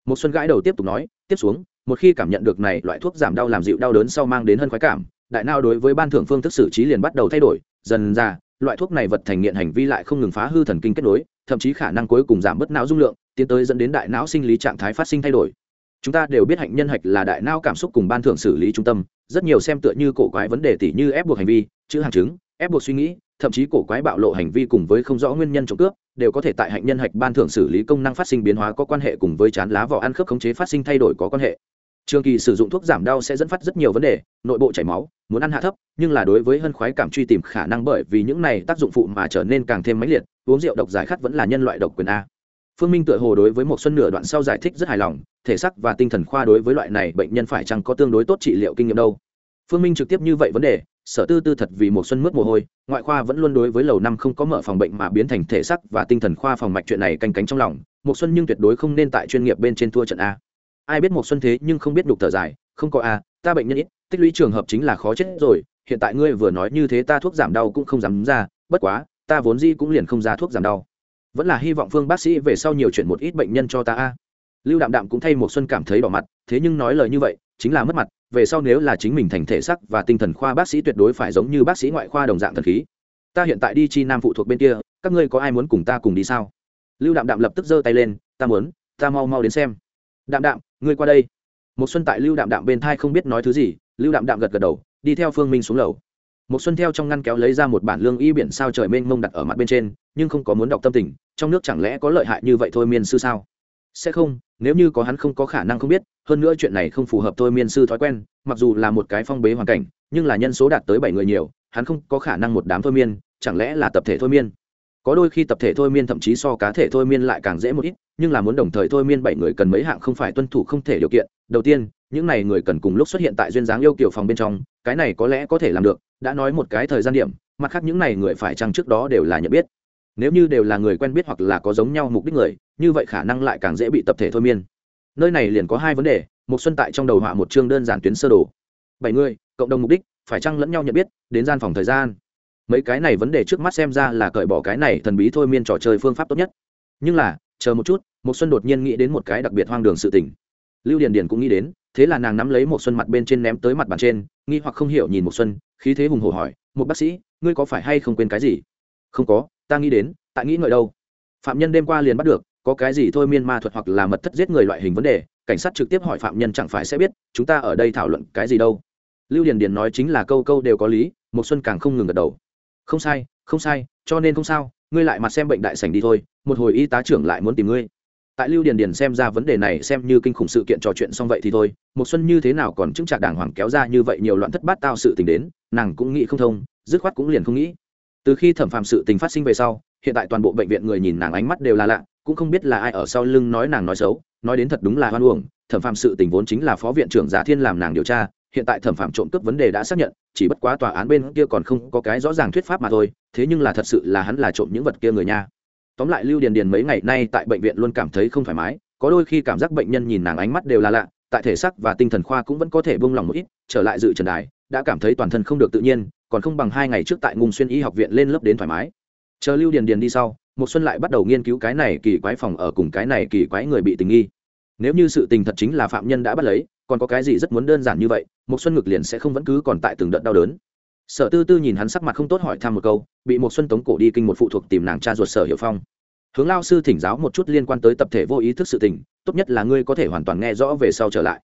Một xuân gãi đầu tiếp tục nói, tiếp xuống một khi cảm nhận được này loại thuốc giảm đau làm dịu đau đớn sau mang đến hơn khoái cảm, đại não đối với ban thưởng phương thức xử trí liền bắt đầu thay đổi, dần ra, loại thuốc này vật thành nghiện hành vi lại không ngừng phá hư thần kinh kết nối, thậm chí khả năng cuối cùng giảm bớt não dung lượng, tiến tới dẫn đến đại não sinh lý trạng thái phát sinh thay đổi. Chúng ta đều biết hạnh nhân hạch là đại não cảm xúc cùng ban thưởng xử lý trung tâm, rất nhiều xem tựa như cổ quái vấn đề tỉ như ép buộc hành vi, chữ hàng chứng, ép buộc suy nghĩ, thậm chí cổ quái bạo lộ hành vi cùng với không rõ nguyên nhân trộm cướp, đều có thể tại hạnh nhân hạch ban thưởng xử lý công năng phát sinh biến hóa có quan hệ cùng với chán lá vỏ ăn khớp khống chế phát sinh thay đổi có quan hệ trường kỳ sử dụng thuốc giảm đau sẽ dẫn phát rất nhiều vấn đề, nội bộ chảy máu, muốn ăn hạ thấp, nhưng là đối với hân khoái cảm truy tìm khả năng bởi vì những này tác dụng phụ mà trở nên càng thêm mãnh liệt, uống rượu độc giải khát vẫn là nhân loại độc quyền a. Phương minh tựa hồ đối với một xuân nửa đoạn sau giải thích rất hài lòng, thể sắc và tinh thần khoa đối với loại này bệnh nhân phải chăng có tương đối tốt trị liệu kinh nghiệm đâu. Phương minh trực tiếp như vậy vấn đề, sở tư tư thật vì một xuân mướt mồ hôi, ngoại khoa vẫn luôn đối với lầu năm không có mở phòng bệnh mà biến thành thể sắc và tinh thần khoa phòng mạch chuyện này canh cánh trong lòng, một xuân nhưng tuyệt đối không nên tại chuyên nghiệp bên trên thua trận a ai biết một xuân thế nhưng không biết đục thở dài, không có a ta bệnh nhân ít, tích lũy trường hợp chính là khó chết rồi, hiện tại ngươi vừa nói như thế ta thuốc giảm đau cũng không dám ra, bất quá, ta vốn dĩ cũng liền không ra thuốc giảm đau. Vẫn là hy vọng phương bác sĩ về sau nhiều chuyện một ít bệnh nhân cho ta a. Lưu đạm đạm cũng thay một xuân cảm thấy đỏ mặt, thế nhưng nói lời như vậy, chính là mất mặt, về sau nếu là chính mình thành thể sắc và tinh thần khoa bác sĩ tuyệt đối phải giống như bác sĩ ngoại khoa đồng dạng thần khí. Ta hiện tại đi chi nam phụ thuộc bên kia, các ngươi có ai muốn cùng ta cùng đi sao? Lưu đạm đạm lập tức giơ tay lên, ta muốn, ta mau mau đến xem. Đạm đạm ngươi qua đây. Một xuân tại lưu đạm đạm bên thai không biết nói thứ gì, lưu đạm đạm gật gật đầu, đi theo phương minh xuống lầu. Một xuân theo trong ngăn kéo lấy ra một bản lương y biển sao trời mênh mông đặt ở mặt bên trên, nhưng không có muốn đọc tâm tình, trong nước chẳng lẽ có lợi hại như vậy thôi miên sư sao? Sẽ không, nếu như có hắn không có khả năng không biết, hơn nữa chuyện này không phù hợp thôi miên sư thói quen, mặc dù là một cái phong bế hoàn cảnh, nhưng là nhân số đạt tới bảy người nhiều, hắn không có khả năng một đám thôi miên, chẳng lẽ là tập thể thôi miên? Có đôi khi tập thể thôi miên thậm chí so cá thể thôi miên lại càng dễ một ít nhưng là muốn đồng thời thôi miên bảy người cần mấy hạng không phải tuân thủ không thể điều kiện. Đầu tiên, những này người cần cùng lúc xuất hiện tại duyên dáng yêu kiểu phòng bên trong, cái này có lẽ có thể làm được, đã nói một cái thời gian điểm, mặt khác những này người phải chăng trước đó đều là nhận biết. Nếu như đều là người quen biết hoặc là có giống nhau mục đích người, như vậy khả năng lại càng dễ bị tập thể thôi miên. Nơi này liền có hai vấn đề một xuân tại trong đầu họa một chương đơn giản tuyến sơ đồ. Bảy người, cộng đồng mục đích, phải chăng lẫn nhau nhận biết, đến gian phòng thời gian. Mấy cái này vấn đề trước mắt xem ra là cởi bỏ cái này thần bí thôi miên trò chơi phương pháp tốt nhất. Nhưng là chờ một chút một xuân đột nhiên nghĩ đến một cái đặc biệt hoang đường sự tình. Lưu điền điền cũng nghĩ đến, thế là nàng nắm lấy một xuân mặt bên trên ném tới mặt bàn trên, nghi hoặc không hiểu nhìn một xuân, khí thế hùng hổ hỏi một bác sĩ, ngươi có phải hay không quên cái gì? Không có, ta nghĩ đến, tại nghĩ ngợi đâu. Phạm nhân đêm qua liền bắt được, có cái gì thôi miên ma thuật hoặc là mật thất giết người loại hình vấn đề, cảnh sát trực tiếp hỏi phạm nhân chẳng phải sẽ biết, chúng ta ở đây thảo luận cái gì đâu? Lưu điền điền nói chính là câu câu đều có lý một xuân càng không ngừng gật đầu. Không sai không sai, cho nên không sao ngươi lại mặt xem bệnh đại sảnh đi thôi, một hồi y tá trưởng lại muốn tìm ngươi. Tại lưu điền điền xem ra vấn đề này xem như kinh khủng sự kiện trò chuyện xong vậy thì thôi một xuân như thế nào còn chứng trạc đảng hoàng kéo ra như vậy nhiều loạn thất bát tao sự tình đến, nàng cũng nghĩ không thông, dứt khoát cũng liền không nghĩ. Từ khi thẩm phàm sự tình phát sinh về sau, hiện tại toàn bộ bệnh viện người nhìn nàng ánh mắt đều là lạ, cũng không biết là ai ở sau lưng nói nàng nói xấu, nói đến thật đúng là hoan uổng, thẩm phàm sự tình vốn chính là phó viện trưởng giả thiên làm nàng điều tra hiện tại thẩm phạm trộm cướp vấn đề đã xác nhận, chỉ bất quá tòa án bên kia còn không có cái rõ ràng thuyết pháp mà thôi, thế nhưng là thật sự là hắn là trộm những vật kia người nha. Tóm lại lưu điền điền mấy ngày nay tại bệnh viện luôn cảm thấy không thoải mái, có đôi khi cảm giác bệnh nhân nhìn nàng ánh mắt đều là lạ, tại thể xác và tinh thần khoa cũng vẫn có thể buông lòng một ít, trở lại dự trần đài, đã cảm thấy toàn thân không được tự nhiên, còn không bằng hai ngày trước tại ngung xuyên y học viện lên lớp đến thoải mái. Chờ lưu điền điền đi sau một xuân lại bắt đầu nghiên cứu cái này kỳ quái phòng ở cùng cái này kỳ quái người bị tình nghi. Nếu như sự tình thật chính là phạm nhân đã bắt lấy còn có cái gì rất muốn đơn giản như vậy một xuân ngực liền sẽ không vẫn cứ còn tại từng đợt đau đớn. Sở tư tư nhìn hắn sắc mặt không tốt hỏi thăm một câu, bị một xuân tống cổ đi kinh một phụ thuộc tìm nàng cha ruột sở hiệu phong. Hướng lao sư thỉnh giáo một chút liên quan tới tập thể vô ý thức sự tình, tốt nhất là ngươi có thể hoàn toàn nghe rõ về sau trở lại.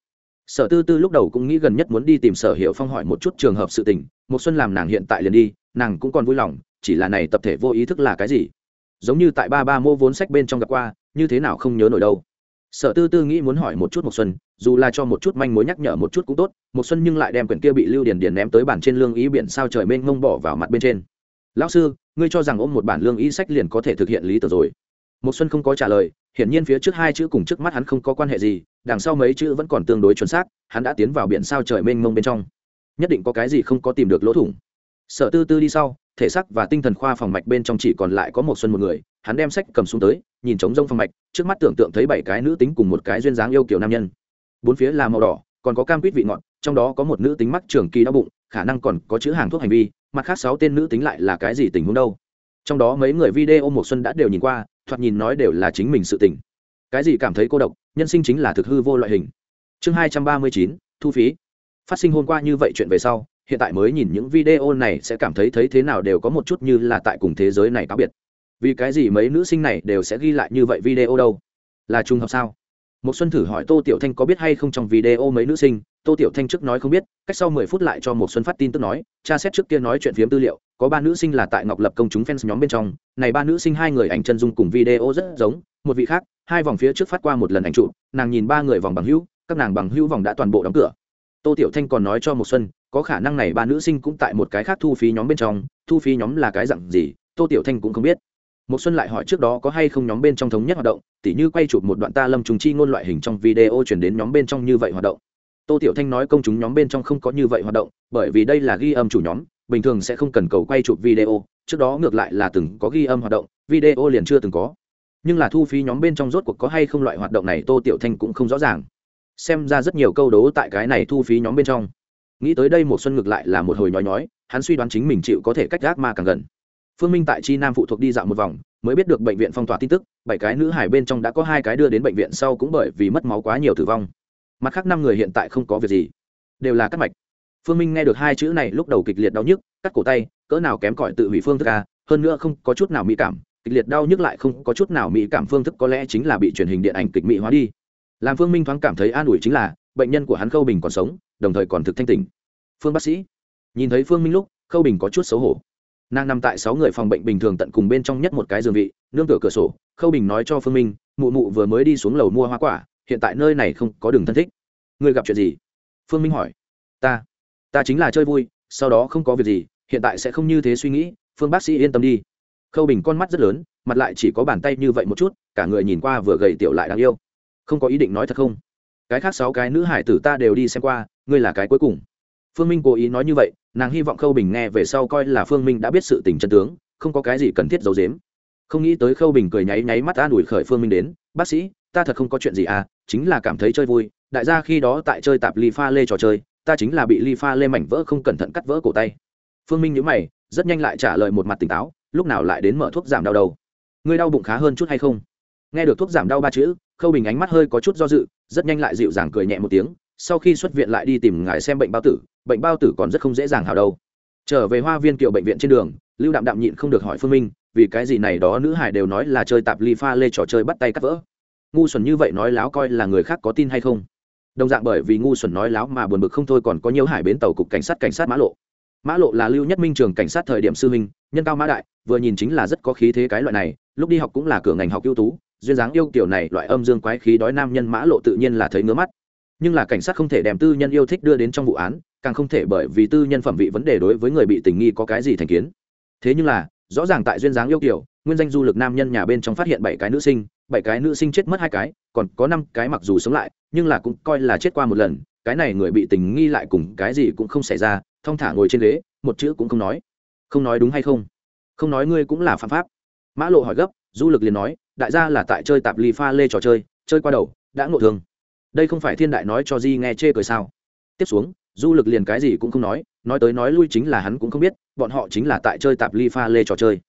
Sở tư tư lúc đầu cũng nghĩ gần nhất muốn đi tìm sở hiệu phong hỏi một chút trường hợp sự tình một xuân làm nàng hiện tại liền đi, nàng cũng còn vui lòng, chỉ là này tập thể vô ý thức là cái gì? Giống như tại ba ba mô vốn sách bên trong gặp qua, như thế nào không nhớ nổi đâu. Sở tư tư nghĩ muốn hỏi một chút một xuân dù là cho một chút manh mối nhắc nhở một chút cũng tốt một xuân nhưng lại đem quyển kia bị lưu điền điền ném tới bản trên lương ý biển sao trời mênh mông bỏ vào mặt bên trên. Lão sư, ngươi cho rằng ôm một bản lương ý sách liền có thể thực hiện lý tưởng rồi? Một xuân không có trả lời, hiển nhiên phía trước hai chữ cùng trước mắt hắn không có quan hệ gì, đằng sau mấy chữ vẫn còn tương đối chuẩn xác, hắn đã tiến vào biển sao trời mênh mông bên trong. Nhất định có cái gì không có tìm được lỗ thủng. Sở tư tư đi sau, thể xác và tinh thần khoa phòng mạch bên trong chỉ còn lại có một xuân một người, hắn đem sách cầm xuống tới, nhìn trống rông phòng mạch, trước mắt tưởng tượng thấy bảy cái nữ tính cùng một cái duyên dáng yêu kiểu nam nhân bốn phía là màu đỏ, còn có cam quýt vị ngọt, trong đó có một nữ tính mắc trường kỳ đau bụng, khả năng còn có chữ hàng thuốc hành vi, mặt khác sáu tên nữ tính lại là cái gì tình huống đâu. Trong đó mấy người video một xuân đã đều nhìn qua, thoạt nhìn nói đều là chính mình sự tình. Cái gì cảm thấy cô độc, nhân sinh chính là thực hư vô loại hình. Chương hai trăm ba mươi chín, thu phí. Phát sinh hôm qua như vậy chuyện về sau, hiện tại mới nhìn những video này sẽ cảm thấy thấy thế nào đều có một chút như là tại cùng thế giới này cá biệt. Vì cái gì mấy nữ sinh này đều sẽ ghi lại như vậy video đâu? Là trùng hợp sao? Một xuân thử hỏi tô tiểu thanh có biết hay không trong video mấy nữ sinh, tô tiểu thanh trước nói không biết, cách sau mười phút lại cho một xuân phát tin tức nói cha xét trước kia nói chuyện phiếm tư liệu, có ba nữ sinh là tại ngọc lập công chúng fans nhóm bên trong, này ba nữ sinh hai người ảnh chân dung cùng video rất giống, một vị khác, hai vòng phía trước phát qua một lần ảnh trụ nàng nhìn ba người vòng bằng hữu, các nàng bằng hữu vòng đã toàn bộ đóng cửa. Tô tiểu thanh còn nói cho một xuân, có khả năng này ba nữ sinh cũng tại một cái khác thu phí nhóm bên trong, thu phí nhóm là cái dạng gì, tô tiểu thanh cũng không biết một xuân lại hỏi trước đó có hay không nhóm bên trong thống nhất hoạt động, tỉ như quay chụp một đoạn ta lâm trùng chi ngôn loại hình trong video chuyển đến nhóm bên trong như vậy hoạt động. Tô tiểu thanh nói công chúng nhóm bên trong không có như vậy hoạt động, bởi vì đây là ghi âm chủ nhóm, bình thường sẽ không cần cầu quay chụp video, trước đó ngược lại là từng có ghi âm hoạt động, video liền chưa từng có. Nhưng là thu phí nhóm bên trong rốt cuộc có hay không loại hoạt động này tô tiểu thanh cũng không rõ ràng. Xem ra rất nhiều câu đố tại cái này thu phí nhóm bên trong. Nghĩ tới đây một xuân ngược lại là một hồi nhói nhói, hắn suy đoán chính mình chịu có thể cách gác ma càng gần phương minh tại chi nam phụ thuộc đi dạo một vòng, mới biết được bệnh viện phong tỏa tin tức, bảy cái nữ hải bên trong đã có hai cái đưa đến bệnh viện sau cũng bởi vì mất máu quá nhiều tử vong. Mặt khác năm người hiện tại không có việc gì, đều là cắt mạch. Phương minh nghe được hai chữ này lúc đầu kịch liệt đau nhức, cắt cổ tay, cỡ nào kém cỏi tự hủy phương thức a, hơn nữa không có chút nào mỹ cảm, kịch liệt đau nhức lại không có chút nào mỹ cảm phương thức có lẽ chính là bị truyền hình điện ảnh kịch mỹ hóa đi. Làm phương minh thoáng cảm thấy an ủi chính là, bệnh nhân của hắn khâu bình còn sống, đồng thời còn thực thanh tỉnh. Phương bác sĩ, nhìn thấy phương minh lúc, khâu bình có chút xấu hổ nàng nằm tại sáu người phòng bệnh bình thường tận cùng bên trong nhất một cái giường vị, nương cửa cửa sổ, khâu bình nói cho phương minh, mụ mụ vừa mới đi xuống lầu mua hoa quả, hiện tại nơi này không có đường thân thích. Người gặp chuyện gì? Phương minh hỏi. Ta ta chính là chơi vui, sau đó không có việc gì, hiện tại sẽ không như thế suy nghĩ, phương bác sĩ yên tâm đi. Khâu bình con mắt rất lớn, mặt lại chỉ có bàn tay như vậy một chút, cả người nhìn qua vừa gầy tiểu lại đáng yêu. Không có ý định nói thật không? Cái khác sáu cái nữ hải tử ta đều đi xem qua, ngươi là cái cuối cùng. Phương minh cố ý nói như vậy nàng hy vọng khâu bình nghe về sau coi là phương minh đã biết sự tình chân tướng, không có cái gì cần thiết giấu dếm không nghĩ tới khâu bình cười nháy nháy mắt an ủi khởi phương minh đến, bác sĩ, ta thật không có chuyện gì à chính là cảm thấy chơi vui, đại gia khi đó tại chơi tạp ly pha lê trò chơi, ta chính là bị ly pha lê mảnh vỡ không cẩn thận cắt vỡ cổ tay. Phương minh nhớ mày, rất nhanh lại trả lời một mặt tỉnh táo, lúc nào lại đến mở thuốc giảm đau đầu ngươi đau bụng khá hơn chút hay không? Nghe được thuốc giảm đau ba chữ, khâu bình ánh mắt hơi có chút do dự, rất nhanh lại dịu dàng cười nhẹ một tiếng sau khi xuất viện lại đi tìm ngài xem bệnh bao tử, bệnh bao tử còn rất không dễ dàng hào đâu. Trở về hoa viên kiệu bệnh viện trên đường, lưu đạm đạm nhịn không được hỏi phương minh, vì cái gì này đó nữ hải đều nói là chơi tạp ly pha lê trò chơi bắt tay cắt vỡ. Ngu xuẩn như vậy nói láo coi là người khác có tin hay không? Đồng dạng bởi vì ngu xuẩn nói láo mà buồn bực không thôi còn có nhiều hải bến tàu cục cảnh sát cảnh sát mã lộ. Mã lộ là lưu nhất minh trường cảnh sát thời điểm sư minh nhân cao mã đại, vừa nhìn chính là rất có khí thế cái loại này, lúc đi học cũng là cửa ngành học ưu tú, duyên dáng yêu kiểu này, loại âm dương quái khí đói nam nhân mã lộ tự nhiên là thấy ngứa mắt nhưng là cảnh sát không thể đem tư nhân yêu thích đưa đến trong vụ án, càng không thể bởi vì tư nhân phẩm vị vấn đề đối với người bị tình nghi có cái gì thành kiến. Thế nhưng là, rõ ràng tại duyên dáng yêu kiểu nguyên danh du lực nam nhân nhà bên trong phát hiện bảy cái nữ sinh, bảy cái nữ sinh chết mất hai cái, còn có năm cái mặc dù sống lại, nhưng là cũng coi là chết qua một lần, cái này người bị tình nghi lại cùng cái gì cũng không xảy ra, thong thả ngồi trên ghế, một chữ cũng không nói. Không nói đúng hay không? Không nói ngươi cũng là phạm pháp. Mã lộ hỏi gấp, du lực liền nói, đại gia là tại chơi tạp ly pha lê trò chơi chơi qua đầu, đã ngộ thương đây không phải thiên đại nói cho di nghe chê cười sao? Tiếp xuống, du lực liền cái gì cũng không nói nói tới nói lui chính là hắn cũng không biết, bọn họ chính là tại chơi tạp ly pha lê trò chơi.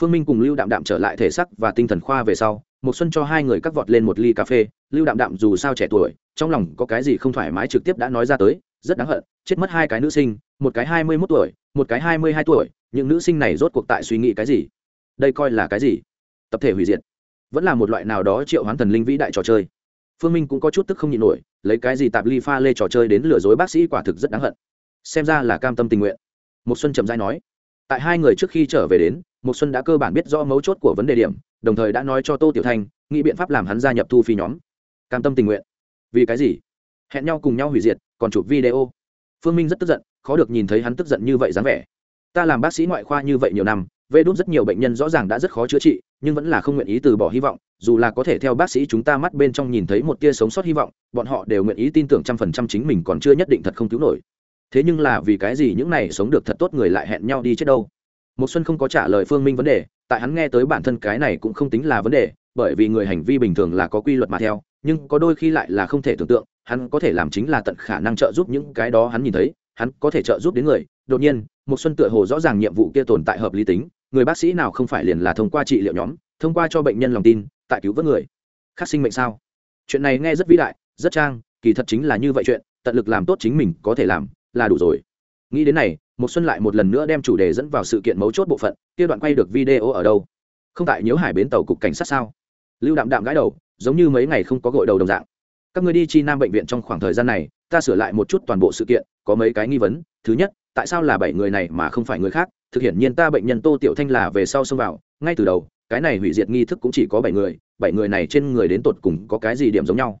Phương minh cùng lưu đạm đạm trở lại thể sắc và tinh thần khoa về sau một xuân cho hai người cắt vọt lên một ly cà phê, lưu đạm đạm dù sao trẻ tuổi, trong lòng có cái gì không thoải mái trực tiếp đã nói ra tới, rất đáng hận, chết mất hai cái nữ sinh, một cái hai mươi mốt tuổi, một cái hai mươi hai tuổi, những nữ sinh này rốt cuộc tại suy nghĩ cái gì? Đây coi là cái gì? Tập thể hủy diệt. Vẫn là một loại nào đó triệu hoán thần linh vĩ đại trò chơi phương minh cũng có chút tức không nhịn nổi, lấy cái gì tạp ly pha lê trò chơi đến lừa dối bác sĩ quả thực rất đáng hận. Xem ra là cam tâm tình nguyện. Một xuân trầm dai nói, tại hai người trước khi trở về đến một xuân đã cơ bản biết rõ mấu chốt của vấn đề điểm, đồng thời đã nói cho tô tiểu thanh, nghĩ biện pháp làm hắn gia nhập thu phi nhóm. Cam tâm tình nguyện. Vì cái gì? Hẹn nhau cùng nhau hủy diệt, còn chụp video. Phương minh rất tức giận, khó được nhìn thấy hắn tức giận như vậy dáng vẻ. Ta làm bác sĩ ngoại khoa như vậy nhiều năm vê đốt rất nhiều bệnh nhân rõ ràng đã rất khó chữa trị, nhưng vẫn là không nguyện ý từ bỏ hy vọng, dù là có thể theo bác sĩ chúng ta mắt bên trong nhìn thấy một tia sống sót hy vọng, bọn họ đều nguyện ý tin tưởng trăm phần trăm chính mình còn chưa nhất định thật không cứu nổi. Thế nhưng là vì cái gì những này sống được thật tốt người lại hẹn nhau đi chết đâu? Một xuân không có trả lời phương minh vấn đề, tại hắn nghe tới bản thân cái này cũng không tính là vấn đề, bởi vì người hành vi bình thường là có quy luật mà theo, nhưng có đôi khi lại là không thể tưởng tượng, hắn có thể làm chính là tận khả năng trợ giúp những cái đó hắn nhìn thấy, hắn có thể trợ giúp đến người. Đột nhiên một xuân tựa hồ rõ ràng nhiệm vụ kia tồn tại hợp lý tính, người bác sĩ nào không phải liền là thông qua trị liệu nhóm, thông qua cho bệnh nhân lòng tin, tại cứu vớt người. Khắc sinh mệnh sao? Chuyện này nghe rất vĩ đại, rất trang, kỳ thật chính là như vậy chuyện, tận lực làm tốt chính mình có thể làm, là đủ rồi. Nghĩ đến này một xuân lại một lần nữa đem chủ đề dẫn vào sự kiện mấu chốt bộ phận, kia đoạn quay được video ở đâu? Không tại nhớ hải bến tàu cục cảnh sát sao? Lưu đạm đạm gãi đầu, giống như mấy ngày không có gội đầu đồng dạng. Các người đi chi nam bệnh viện trong khoảng thời gian này, ta sửa lại một chút toàn bộ sự kiện, có mấy cái nghi vấn. Thứ nhất tại sao là bảy người này mà không phải người khác? Thực hiện nhiên ta bệnh nhân tô tiểu thanh là về sau xông vào, ngay từ đầu, cái này hủy diệt nghi thức cũng chỉ có bảy người bảy người này trên người đến tột cùng có cái gì điểm giống nhau?